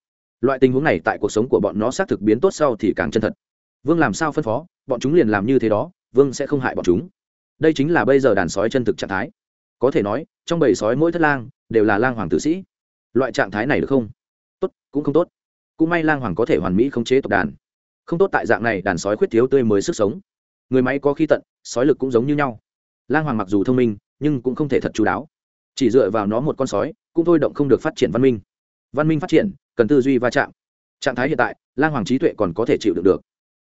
Loại tình huống này tại cuộc sống của bọn nó xác thực biến tốt sau thì càng chân thật. Vương làm sao phân phó, bọn chúng liền làm như thế đó, vương sẽ không hại bọn chúng. Đây chính là bây giờ đàn sói chân thực trạng thái. Có thể nói, trong bầy sói mỗi thất lang đều là lang hoàng tử sĩ. Loại trạng thái này được không? Tốt, cũng không tốt. Cũng may lang hoàng có thể hoàn mỹ khống chế tộc đàn không tốt tại dạng này, đàn sói khuyết thiếu tươi mới sức sống. Người máy có khi tận, sói lực cũng giống như nhau. Lang hoàng mặc dù thông minh, nhưng cũng không thể thật chú đáo. Chỉ dựa vào nó một con sói, cũng thôi động không được phát triển văn minh. Văn minh phát triển, cần tư duy va chạm. Trạng thái hiện tại, lang hoàng trí tuệ còn có thể chịu đựng được.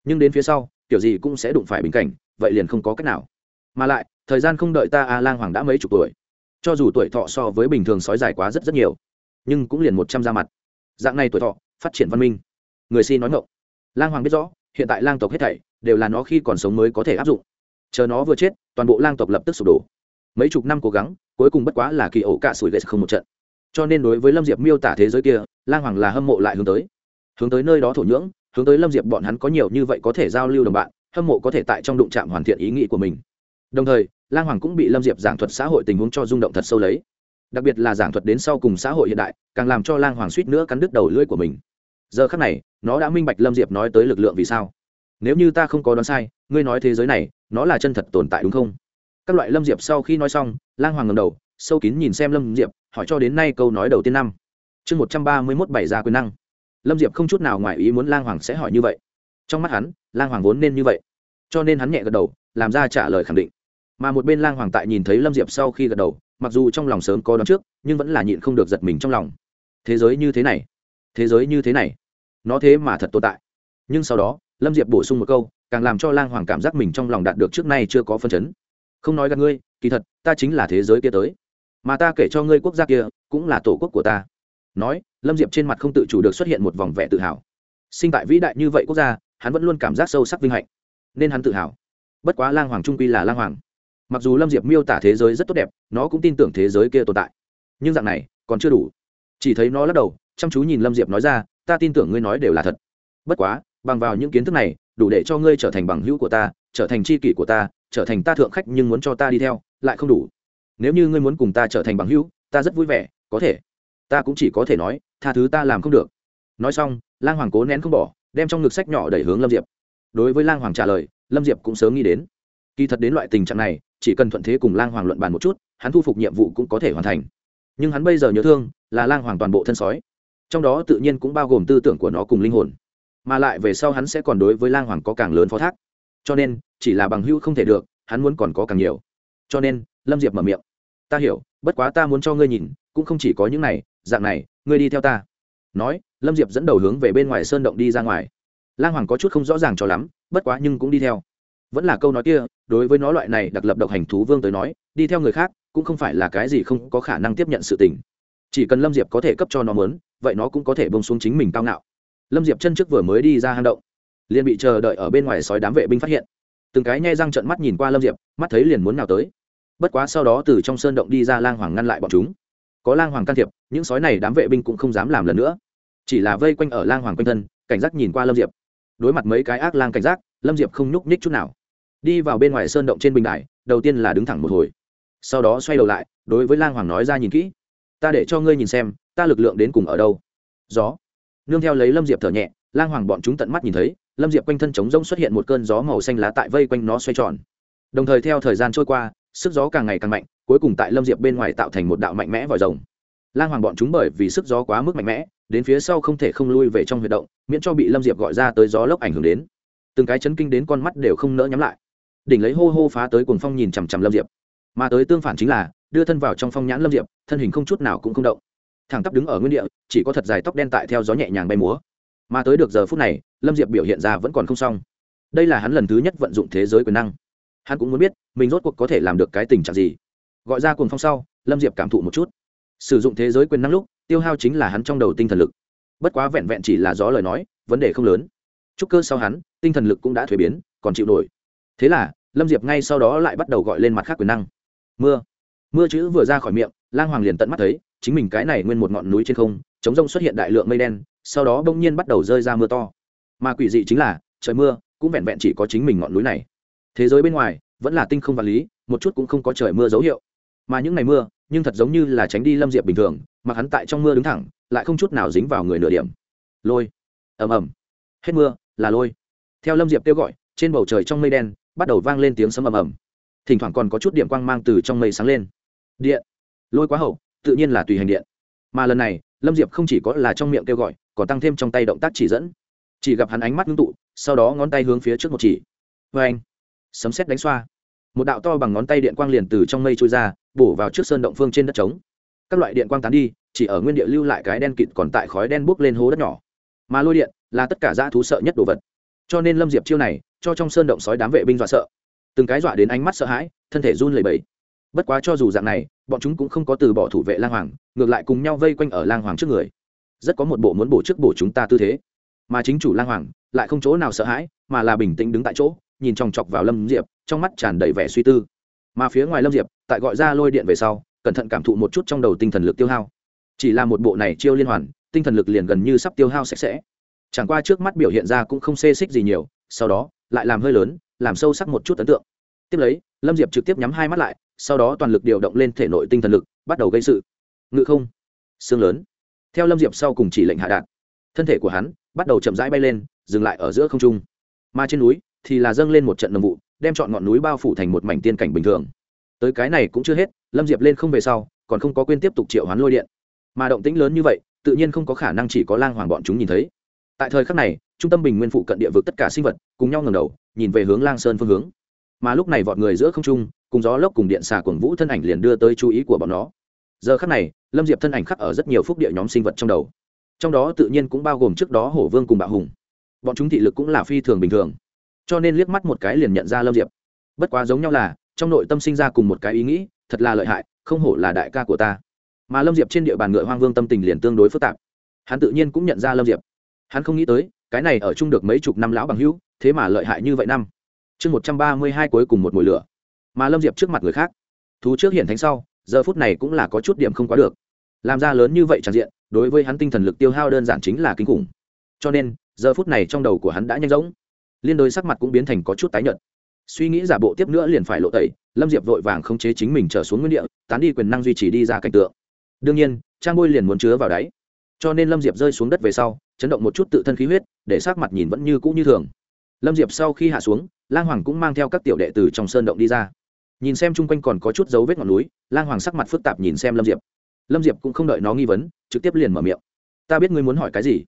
Nhưng đến phía sau, kiểu gì cũng sẽ đụng phải bình cảnh, vậy liền không có cách nào. Mà lại, thời gian không đợi ta a lang hoàng đã mấy chục tuổi. Cho dù tuổi thọ so với bình thường sói dài quá rất rất nhiều, nhưng cũng liền một trăm ra mặt. Dạng này tuổi thọ, phát triển văn minh. Người si nói ngộng lang hoàng biết rõ, hiện tại lang tộc hết thảy đều là nó khi còn sống mới có thể áp dụng. Chờ nó vừa chết, toàn bộ lang tộc lập tức sụp đổ. Mấy chục năm cố gắng, cuối cùng bất quá là kỳ ổ cạ sủi ghét không một trận. Cho nên đối với lâm diệp miêu tả thế giới kia, lang hoàng là hâm mộ lại hướng tới. Hướng tới nơi đó thổ nhưỡng, hướng tới lâm diệp bọn hắn có nhiều như vậy có thể giao lưu đồng bạn, hâm mộ có thể tại trong đụng trạm hoàn thiện ý nghĩ của mình. Đồng thời, lang hoàng cũng bị lâm diệp giảng thuật xã hội tình huống cho rung động thật sâu lấy. Đặc biệt là giảng thuật đến sau cùng xã hội hiện đại, càng làm cho lang hoàng suýt nữa cắn đứt đầu lưỡi của mình giờ khắc này, nó đã minh bạch lâm diệp nói tới lực lượng vì sao. Nếu như ta không có đoán sai, ngươi nói thế giới này, nó là chân thật tồn tại đúng không? Các loại lâm diệp sau khi nói xong, lang hoàng ngầm đầu, sâu kín nhìn xem lâm diệp, hỏi cho đến nay câu nói đầu tiên năm. Chương một trăm ba mươi mốt bảy ra quyền năng. Lâm diệp không chút nào ngoài ý muốn lang hoàng sẽ hỏi như vậy. Trong mắt hắn, lang hoàng vốn nên như vậy. Cho nên hắn nhẹ gật đầu, làm ra trả lời khẳng định. Mà một bên lang hoàng tại nhìn thấy lâm diệp sau khi gật đầu, mặc dù trong lòng sớm có đón trước, nhưng vẫn là nhịn không được giật mình trong lòng. Thế giới như thế này thế giới như thế này, nó thế mà thật tồn tại. Nhưng sau đó, lâm diệp bổ sung một câu, càng làm cho lang hoàng cảm giác mình trong lòng đạt được trước nay chưa có phân chấn. Không nói gặp ngươi, kỳ thật, ta chính là thế giới kia tới. Mà ta kể cho ngươi quốc gia kia, cũng là tổ quốc của ta. Nói, lâm diệp trên mặt không tự chủ được xuất hiện một vòng vẻ tự hào. Sinh tại vĩ đại như vậy quốc gia, hắn vẫn luôn cảm giác sâu sắc vinh hạnh. Nên hắn tự hào. Bất quá lang hoàng trung quy là lang hoàng. Mặc dù lâm diệp miêu tả thế giới rất tốt đẹp, nó cũng tin tưởng thế giới kia tồn tại. Nhưng dạng này, còn chưa đủ. Chỉ thấy nó lắc đầu chăm chú nhìn lâm diệp nói ra, ta tin tưởng ngươi nói đều là thật. Bất quá, bằng vào những kiến thức này, đủ để cho ngươi trở thành bằng hữu của ta, trở thành c h i kỷ của ta, trở thành ta thượng khách nhưng muốn cho ta đi theo, lại không đủ. Nếu như ngươi muốn cùng ta trở thành bằng hữu, ta rất vui vẻ, có thể. Ta cũng chỉ có thể nói, tha thứ ta làm không được. Nói xong, lang hoàng cố nén không bỏ, đem trong ngực sách nhỏ đẩy hướng lâm diệp. Đối với lang hoàng trả lời, lâm diệp cũng sớm nghĩ đến. Kỳ thật đến loại tình trạng này, chỉ cần thuận thế cùng lang hoàng luận bàn một chút, hắn thu phục nhiệm vụ cũng có thể hoàn thành. Nhưng hắn bây giờ nhớ thương, là lang hoàng toàn bộ thân sói trong đó tự nhiên cũng bao gồm tư tưởng của nó cùng linh hồn. Mà lại về sau hắn sẽ còn đối với lang hoàng có càng lớn phó thác. Cho nên, chỉ là bằng hữu không thể được, hắn muốn còn có càng nhiều. Cho nên, lâm diệp mở miệng. Ta hiểu, bất quá ta muốn cho ngươi nhìn, cũng không chỉ có những này, dạng này, ngươi đi theo ta. Nói, lâm diệp dẫn đầu hướng về bên ngoài sơn động đi ra ngoài. Lang hoàng có chút không rõ ràng cho lắm, bất quá nhưng cũng đi theo. Vẫn là câu nói kia, đối với nó loại này đặc lập độc hành thú vương tới nói, đi theo người khác, cũng không phải là cái gì không có khả năng tiếp nhận sự tình chỉ cần lâm diệp có thể cấp cho nó mớn vậy nó cũng có thể bông xuống chính mình cao ngạo. Lâm diệp chân trước vừa mới đi ra hang động, liền bị chờ đợi ở bên ngoài sói đám vệ binh phát hiện. Từng cái nhai răng trận mắt nhìn qua lâm diệp, mắt thấy liền muốn nào tới. Bất quá sau đó từ trong sơn động đi ra lang hoàng ngăn lại bọn chúng. Có lang hoàng can thiệp, những sói này đám vệ binh cũng không dám làm lần nữa. Chỉ là vây quanh ở lang hoàng quanh thân, cảnh giác nhìn qua lâm diệp. Đối mặt mấy cái ác lang cảnh giác, lâm diệp không nhúc nhích chút nào. Đi vào bên ngoài sơn động trên bình đài, đầu tiên là đứng thẳng một hồi. Sau đó xoay đầu lại, đối với lang hoàng nói ra nhìn kỹ ta để cho ngươi nhìn xem, ta lực lượng đến cùng ở đâu. Gió. Nương theo lấy lâm diệp thở nhẹ, lang hoàng bọn chúng tận mắt nhìn thấy, lâm diệp quanh thân trống rỗng xuất hiện một cơn gió màu xanh lá tại vây quanh nó xoay tròn. Đồng thời theo thời gian trôi qua, sức gió càng ngày càng mạnh, cuối cùng tại lâm diệp bên ngoài tạo thành một đạo mạnh mẽ vòi rồng. Lang hoàng bọn chúng bởi vì sức gió quá mức mạnh mẽ, đến phía sau không thể không lui về trong huy động, miễn cho bị lâm diệp gọi ra tới gió lốc ảnh hưởng đến. Từng cái chấn kinh đến con mắt đều không nỡ nhắm lại. Đỉnh lấy hô hô phá tới cuồng phong nhìn chằm chằm lâm diệp. Mà tới tương phản chính là đưa thân vào trong phong nhãn lâm diệp, thân hình không chút nào cũng không động. Thẳng tắp đứng ở nguyên địa, chỉ có thật dài tóc đen tại theo gió nhẹ nhàng bay múa. Mà tới được giờ phút này, lâm diệp biểu hiện ra vẫn còn không xong. Đây là hắn lần thứ nhất vận dụng thế giới quyền năng. Hắn cũng muốn biết, mình rốt cuộc có thể làm được cái tình trạng gì. Gọi ra cuồng phong sau, lâm diệp cảm thụ một chút. Sử dụng thế giới quyền năng lúc, tiêu hao chính là hắn trong đầu tinh thần lực. Bất quá vẹn vẹn chỉ là gió lời nói, vấn đề không lớn. Trúc cơ sau hắn, tinh thần lực cũng đã thuế biến, còn chịu nổi. Thế là, lâm diệp ngay sau đó lại bắt đầu gọi lên mặt khác quyền năng. Mưa mưa chữ vừa ra khỏi miệng, lang hoàng liền tận mắt thấy, chính mình cái này nguyên một ngọn núi trên không, chống rông xuất hiện đại lượng mây đen, sau đó bỗng nhiên bắt đầu rơi ra mưa to. Mà quỷ dị chính là, trời mưa, cũng vẹn vẹn chỉ có chính mình ngọn núi này. Thế giới bên ngoài, vẫn là tinh không vật lý, một chút cũng không có trời mưa dấu hiệu. Mà những ngày mưa, nhưng thật giống như là tránh đi lâm diệp bình thường mà hắn tại trong mưa đứng thẳng, lại không chút nào dính vào người nửa điểm. Lôi. Ầm ầm. Hết mưa, là lôi. Theo lâm diệp kêu gọi, trên bầu trời trong mây đen, bắt đầu vang lên tiếng sấm ầm ầm. Thỉnh thoảng còn có chút điểm quang mang từ trong mây sáng lên điện. Lôi quá hậu, tự nhiên là tùy hành điện. Mà lần này, lâm diệp không chỉ có là trong miệng kêu gọi, còn tăng thêm trong tay động tác chỉ dẫn. Chỉ gặp hắn ánh mắt ngưng tụ, sau đó ngón tay hướng phía trước một chỉ. Vê anh, sấm xét đánh xoa. Một đạo to bằng ngón tay điện quang liền từ trong mây trôi ra, bổ vào trước sơn động phương trên đất trống. Các loại điện quang tán đi, chỉ ở nguyên địa lưu lại cái đen kịt còn tại khói đen bốc lên hố đất nhỏ. Mà lôi điện là tất cả dã thú sợ nhất đồ vật. Cho nên lâm diệp chiêu này, cho trong sơn động sói đám vệ binh dọa sợ. Từng cái dọa đến ánh mắt sợ hãi, thân thể run lẩy bẩy bất quá cho dù dạng này, bọn chúng cũng không có từ bỏ thủ vệ lang hoàng, ngược lại cùng nhau vây quanh ở lang hoàng trước người. Rất có một bộ muốn bổ trước bổ chúng ta tư thế. Mà chính chủ lang hoàng lại không chỗ nào sợ hãi, mà là bình tĩnh đứng tại chỗ, nhìn chòng chọc vào lâm diệp, trong mắt tràn đầy vẻ suy tư. Mà phía ngoài lâm diệp, tại gọi ra lôi điện về sau, cẩn thận cảm thụ một chút trong đầu tinh thần lực tiêu hao. Chỉ là một bộ này chiêu liên hoàn, tinh thần lực liền gần như sắp tiêu hao sạch sẽ. Chẳng qua trước mắt biểu hiện ra cũng không xê xích gì nhiều, sau đó, lại làm hơi lớn, làm sâu sắc một chút ấn tượng. Tiếp lấy, lâm diệp trực tiếp nhắm hai mắt lại sau đó toàn lực điều động lên thể nội tinh thần lực, bắt đầu gây sự. Ngự không, xương lớn. Theo lâm diệp sau cùng chỉ lệnh hạ đạt. Thân thể của hắn bắt đầu chậm rãi bay lên, dừng lại ở giữa không trung. Mà trên núi thì là dâng lên một trận nồng vụ, đem chọn ngọn núi bao phủ thành một mảnh tiên cảnh bình thường. Tới cái này cũng chưa hết, lâm diệp lên không về sau, còn không có quên tiếp tục triệu hoán lôi điện. Mà động tĩnh lớn như vậy, tự nhiên không có khả năng chỉ có lang hoàng bọn chúng nhìn thấy. Tại thời khắc này, trung tâm bình nguyên phụ cận địa vực tất cả sinh vật cùng nhau ngầm đầu, nhìn về hướng lang sơn phương hướng. Mà lúc này vọt người giữa không trung cùng gió lốc cùng điện xà cuồng vũ thân ảnh liền đưa tới chú ý của bọn nó. Giờ khắc này, lâm diệp thân ảnh khắc ở rất nhiều phúc địa nhóm sinh vật trong đầu. Trong đó tự nhiên cũng bao gồm trước đó hổ vương cùng bạo hùng. Bọn chúng thị lực cũng là phi thường bình thường. Cho nên liếc mắt một cái liền nhận ra lâm diệp. Bất quá giống nhau là, trong nội tâm sinh ra cùng một cái ý nghĩ, thật là lợi hại, không hổ là đại ca của ta. Mà lâm diệp trên địa bàn ngựa hoang vương tâm tình liền tương đối phức tạp. Hắn tự nhiên cũng nhận ra lâm diệp. Hắn không nghĩ tới, cái này ở chung được mấy chục năm lão bằng hữu, thế mà lợi hại như vậy năm. Chương một trăm ba mươi hai cuối cùng một mùi lửa mà lâm diệp trước mặt người khác. Thú trước hiện thánh sau, giờ phút này cũng là có chút điểm không quá được. Làm ra lớn như vậy tràn diện, đối với hắn tinh thần lực tiêu hao đơn giản chính là kinh khủng. Cho nên, giờ phút này trong đầu của hắn đã nhanh rỗng. Liên đối sắc mặt cũng biến thành có chút tái nhợt. Suy nghĩ giả bộ tiếp nữa liền phải lộ tẩy, lâm diệp vội vàng không chế chính mình trở xuống nguyên địa, tán đi quyền năng duy trì đi ra cảnh tượng. Đương nhiên, trang bôi liền muốn chứa vào đáy. Cho nên lâm diệp rơi xuống đất về sau, chấn động một chút tự thân khí huyết, để sắc mặt nhìn vẫn như cũ như thường. Lâm diệp sau khi hạ xuống, lang hoàng cũng mang theo các tiểu đệ từ trong sơn động đi ra nhìn xem chung quanh còn có chút dấu vết ngọn núi, lang hoàng sắc mặt phức tạp nhìn xem lâm diệp. Lâm diệp cũng không đợi nó nghi vấn, trực tiếp liền mở miệng. Ta biết ngươi muốn hỏi cái gì.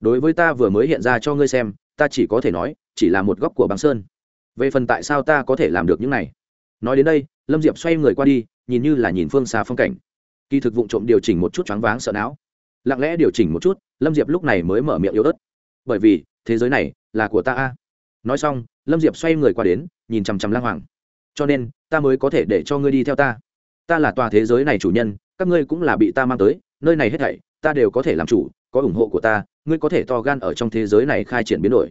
Đối với ta vừa mới hiện ra cho ngươi xem, ta chỉ có thể nói, chỉ là một góc của băng sơn. Về phần tại sao ta có thể làm được những này? Nói đến đây, lâm diệp xoay người qua đi, nhìn như là nhìn phương xa phong cảnh. Kỳ thực vụ trộm điều chỉnh một chút choáng váng sợ não. Lặng lẽ điều chỉnh một chút, lâm diệp lúc này mới mở miệng yếu ớt. Bởi vì, thế giới này là của ta a. Nói xong, lâm diệp xoay người qua đến, nhìn chằm chằm lang hoàng cho nên, ta mới có thể để cho ngươi đi theo ta. Ta là tòa thế giới này chủ nhân, các ngươi cũng là bị ta mang tới, nơi này hết thảy, ta đều có thể làm chủ, có ủng hộ của ta, ngươi có thể to gan ở trong thế giới này khai triển biến đổi.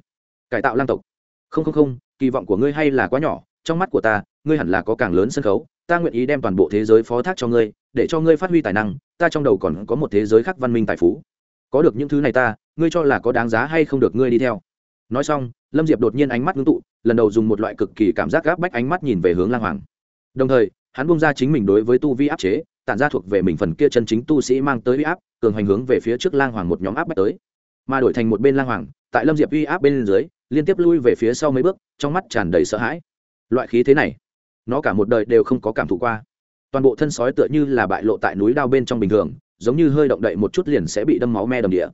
Cải tạo lang tộc. Không không không, kỳ vọng của ngươi hay là quá nhỏ, trong mắt của ta, ngươi hẳn là có càng lớn sân khấu, ta nguyện ý đem toàn bộ thế giới phó thác cho ngươi, để cho ngươi phát huy tài năng, ta trong đầu còn có một thế giới khác văn minh tài phú. Có được những thứ này ta, ngươi cho là có đáng giá hay không được ngươi đi theo. Nói xong, lâm diệp đột nhiên ánh mắt ngưng tụ lần đầu dùng một loại cực kỳ cảm giác gáp bách ánh mắt nhìn về hướng lang hoàng. Đồng thời, hắn bung ra chính mình đối với tu vi áp chế, tản ra thuộc về mình phần kia chân chính tu sĩ mang tới uy áp, cường hành hướng về phía trước lang hoàng một nhóm áp bách tới. Mà đổi thành một bên lang hoàng, tại lâm diệp uy áp bên dưới, liên tiếp lui về phía sau mấy bước, trong mắt tràn đầy sợ hãi. Loại khí thế này, nó cả một đời đều không có cảm thụ qua. Toàn bộ thân sói tựa như là bại lộ tại núi đao bên trong bình thường, giống như hơi động đậy một chút liền sẽ bị đâm máu me đầm địa.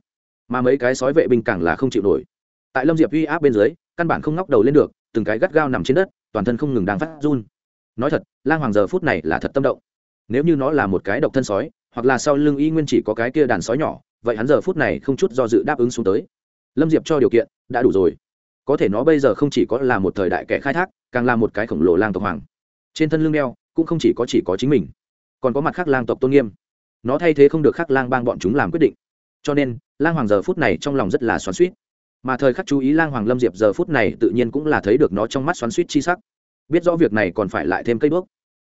Mà mấy cái sói vệ binh càng là không chịu nổi. Tại lâm diệp uy áp bên dưới, căn bản không ngóc đầu lên được từng cái gắt gao nằm trên đất, toàn thân không ngừng đang phát run. Nói thật, lang hoàng giờ phút này là thật tâm động. Nếu như nó là một cái độc thân sói, hoặc là sau lưng y nguyên chỉ có cái kia đàn sói nhỏ, vậy hắn giờ phút này không chút do dự đáp ứng xuống tới. Lâm diệp cho điều kiện, đã đủ rồi. Có thể nó bây giờ không chỉ có là một thời đại kẻ khai thác, càng là một cái khổng lồ lang tộc hoàng. Trên thân lưng đeo, cũng không chỉ có chỉ có chính mình, còn có mặt khác lang tộc tôn nghiêm. Nó thay thế không được khác lang bang bọn chúng làm quyết định. Cho nên, lang hoàng giờ phút này trong lòng rất là xoắn suýt mà thời khắc chú ý lang hoàng lâm diệp giờ phút này tự nhiên cũng là thấy được nó trong mắt xoắn suýt chi sắc. Biết rõ việc này còn phải lại thêm cây bước.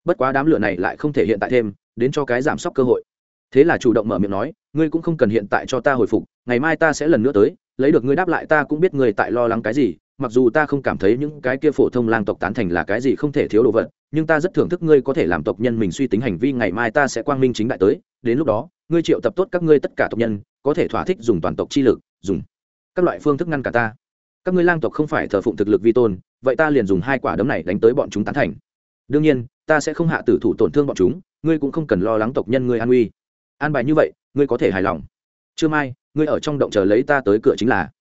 Bất quá đám lửa này lại không thể hiện tại thêm, đến cho cái giảm sốc cơ hội. Thế là chủ động mở miệng nói, ngươi cũng không cần hiện tại cho ta hồi phục, ngày mai ta sẽ lần nữa tới, lấy được ngươi đáp lại ta cũng biết ngươi tại lo lắng cái gì, mặc dù ta không cảm thấy những cái kia phổ thông lang tộc tán thành là cái gì không thể thiếu đồ vật, nhưng ta rất thưởng thức ngươi có thể làm tộc nhân mình suy tính hành vi, ngày mai ta sẽ quang minh chính đại tới, đến lúc đó, ngươi triệu tập tốt các ngươi tất cả tộc nhân, có thể thỏa thích dùng toàn tộc chi lực, dùng các loại phương thức ngăn cả ta. Các ngươi lang tộc không phải thờ phụng thực lực vi tôn, vậy ta liền dùng hai quả đấm này đánh tới bọn chúng tán thành. Đương nhiên, ta sẽ không hạ tử thủ tổn thương bọn chúng, ngươi cũng không cần lo lắng tộc nhân ngươi an uy an bài như vậy, ngươi có thể hài lòng. Trưa mai, ngươi ở trong động chờ lấy ta tới cửa chính là.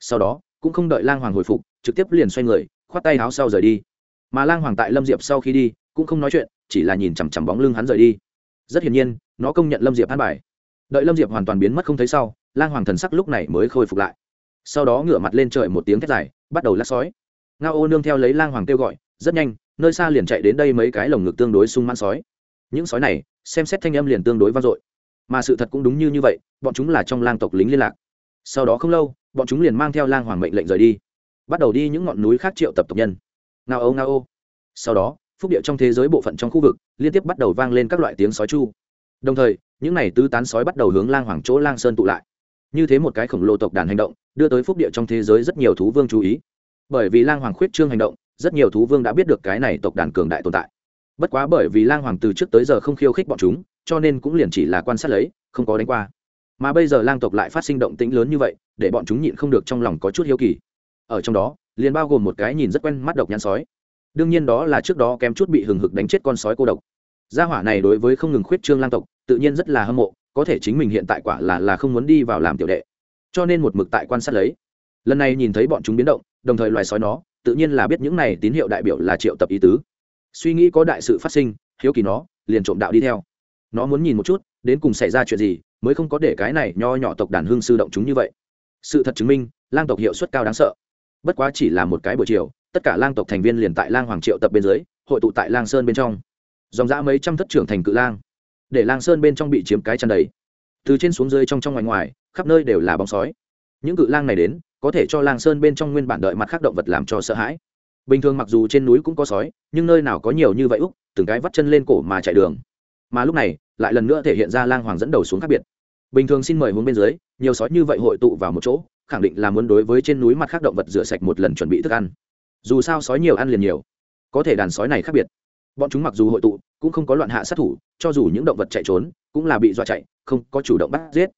Sau đó, cũng không đợi lang hoàng hồi phục, trực tiếp liền xoay người, khoát tay áo sau rời đi. Mà lang hoàng tại lâm diệp sau khi đi, cũng không nói chuyện, chỉ là nhìn chằm chằm bóng lưng hắn rời đi. Rất hiển nhiên, nó công nhận lâm diệp an bài. Đợi lâm diệp hoàn toàn biến mất không thấy sau, lang hoàng thần sắc lúc này mới khôi phục lại sau đó ngửa mặt lên trời một tiếng thét dài, bắt đầu lắc sói. Ngao ô nương theo lấy lang hoàng kêu gọi, rất nhanh, nơi xa liền chạy đến đây mấy cái lồng ngực tương đối sung mãn sói. Những sói này, xem xét thanh âm liền tương đối vang dội. Mà sự thật cũng đúng như như vậy, bọn chúng là trong lang tộc lính liên lạc. Sau đó không lâu, bọn chúng liền mang theo lang hoàng mệnh lệnh rời đi. Bắt đầu đi những ngọn núi khác triệu tập tộc nhân. Ngao ô ngao ô. Sau đó, phúc địa trong thế giới bộ phận trong khu vực liên tiếp bắt đầu vang lên các loại tiếng sói chu. Đồng thời, những n à y tứ tán sói bắt đầu hướng lang hoàng chỗ lang sơn tụ lại như thế một cái khổng lồ tộc đàn hành động, đưa tới phúc địa trong thế giới rất nhiều thú vương chú ý. Bởi vì lang hoàng khuyết trương hành động, rất nhiều thú vương đã biết được cái này tộc đàn cường đại tồn tại. Bất quá bởi vì lang hoàng từ trước tới giờ không khiêu khích bọn chúng, cho nên cũng liền chỉ là quan sát lấy, không có đánh qua. Mà bây giờ lang tộc lại phát sinh động tĩnh lớn như vậy, để bọn chúng nhịn không được trong lòng có chút hiếu kỳ. Ở trong đó, liền bao gồm một cái nhìn rất quen mắt độc nhãn sói. Đương nhiên đó là trước đó kém chút bị hừng hực đánh chết con sói cô độc. Gia hỏa này đối với không ngừng khuyết trương lang tộc, tự nhiên rất là hâm mộ có thể chính mình hiện tại quả là là không muốn đi vào làm tiểu đệ. Cho nên một mực tại quan sát lấy. Lần này nhìn thấy bọn chúng biến động, đồng thời loài sói nó, tự nhiên là biết những này tín hiệu đại biểu là triệu tập ý tứ. Suy nghĩ có đại sự phát sinh, hiếu kỳ nó, liền trộm đạo đi theo. Nó muốn nhìn một chút, đến cùng xảy ra chuyện gì, mới không có để cái này nho nhỏ tộc đàn hương sư động chúng như vậy. Sự thật chứng minh, lang tộc hiệu suất cao đáng sợ. Bất quá chỉ là một cái buổi chiều, tất cả lang tộc thành viên liền tại lang hoàng triệu tập bên dưới, hội tụ tại lang sơn bên trong. Dòng dã mấy trăm thất trưởng thành cự lang để lang sơn bên trong bị chiếm cái chăn đầy. Từ trên xuống dưới trong trong ngoài ngoài, khắp nơi đều là bóng sói. Những cự lang này đến, có thể cho lang sơn bên trong nguyên bản đợi mặt khác động vật làm cho sợ hãi. Bình thường mặc dù trên núi cũng có sói, nhưng nơi nào có nhiều như vậy úc, từng cái vắt chân lên cổ mà chạy đường. Mà lúc này, lại lần nữa thể hiện ra lang hoàng dẫn đầu xuống khác biệt. Bình thường xin mời hướng bên dưới, nhiều sói như vậy hội tụ vào một chỗ, khẳng định là muốn đối với trên núi mặt khác động vật rửa sạch một lần chuẩn bị thức ăn. Dù sao sói nhiều ăn liền nhiều, có thể đàn sói này khác biệt. Bọn chúng mặc dù hội tụ cũng không có loạn hạ sát thủ, cho dù những động vật chạy trốn cũng là bị dọa chạy, không có chủ động bắt giết.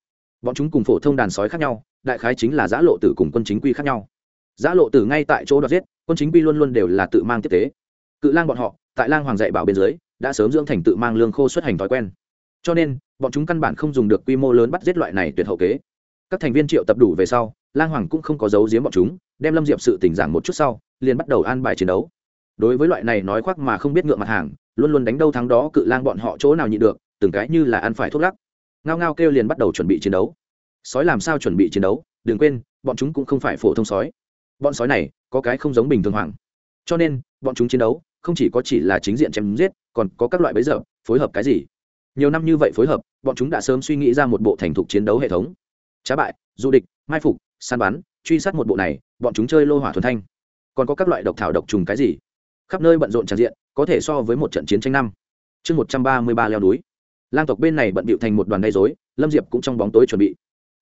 Bọn chúng cùng phổ thông đàn sói khác nhau, đại khái chính là giã lộ tử cùng quân chính quy khác nhau. Giã lộ tử ngay tại chỗ đoạt giết, quân chính quy luôn luôn đều là tự mang tiếp tế. Cự lang bọn họ, tại lang hoàng dạy bảo bên dưới, đã sớm dưỡng thành tự mang lương khô xuất hành thói quen. Cho nên, bọn chúng căn bản không dùng được quy mô lớn bắt giết loại này tuyệt hậu kế. Các thành viên triệu tập đủ về sau, lang hoàng cũng không có giấu giếm bọn chúng, đem lâm diệp sự tỉnh giảng một chút sau, liền bắt đầu an bài chiến đấu đối với loại này nói khoác mà không biết ngượng mặt hàng, luôn luôn đánh đâu thắng đó cự lang bọn họ chỗ nào nhịn được, từng cái như là ăn phải thuốc lắc. Ngao ngao kêu liền bắt đầu chuẩn bị chiến đấu. Sói làm sao chuẩn bị chiến đấu? Đừng quên, bọn chúng cũng không phải phổ thông sói. Bọn sói này có cái không giống bình thường hoàng. Cho nên, bọn chúng chiến đấu không chỉ có chỉ là chính diện chém giết, còn có các loại bấy giờ phối hợp cái gì? Nhiều năm như vậy phối hợp, bọn chúng đã sớm suy nghĩ ra một bộ thành thục chiến đấu hệ thống. Trá bại, du địch, mai phục, săn bắn, truy sát một bộ này, bọn chúng chơi lô hỏa thuần thanh. Còn có các loại độc thảo độc trùng cái gì? Khắp nơi bận rộn tràn diện, có thể so với một trận chiến tranh năm. Chương một trăm ba mươi ba leo núi. Lang tộc bên này bận bịu thành một đoàn gây dối lâm diệp cũng trong bóng tối chuẩn bị.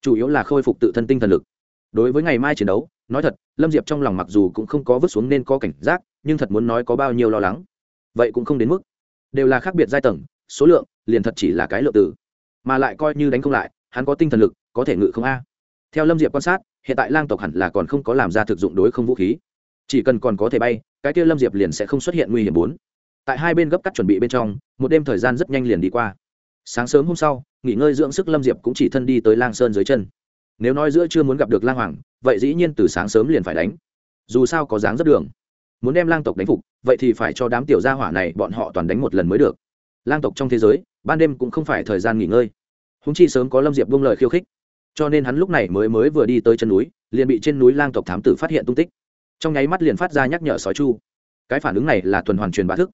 Chủ yếu là khôi phục tự thân tinh thần lực. Đối với ngày mai chiến đấu, nói thật, lâm diệp trong lòng mặc dù cũng không có vứt xuống nên có cảnh giác, nhưng thật muốn nói có bao nhiêu lo lắng. Vậy cũng không đến mức. Đều là khác biệt giai tầng, số lượng, liền thật chỉ là cái lượng tử mà lại coi như đánh không lại, hắn có tinh thần lực, có thể ngự không a. Theo lâm diệp quan sát, hiện tại lang tộc hẳn là còn không có làm ra thực dụng đối không vũ khí chỉ cần còn có thể bay, cái kia lâm diệp liền sẽ không xuất hiện nguy hiểm bốn. Tại hai bên gấp cắt chuẩn bị bên trong, một đêm thời gian rất nhanh liền đi qua. Sáng sớm hôm sau, nghỉ ngơi dưỡng sức lâm diệp cũng chỉ thân đi tới lang sơn dưới chân. Nếu nói giữa chưa muốn gặp được lang hoàng, vậy dĩ nhiên từ sáng sớm liền phải đánh. Dù sao có dáng rất đường. Muốn đem lang tộc đánh phục, vậy thì phải cho đám tiểu gia hỏa này bọn họ toàn đánh một lần mới được. Lang tộc trong thế giới, ban đêm cũng không phải thời gian nghỉ ngơi. Húng chi sớm có lâm diệp buông lời khiêu khích. Cho nên hắn lúc này mới mới vừa đi tới chân núi, liền bị trên núi lang tộc thám tử phát hiện tung tích trong nháy mắt liền phát ra nhắc nhở sói chu. Cái phản ứng này là tuần hoàn truyền bá thức.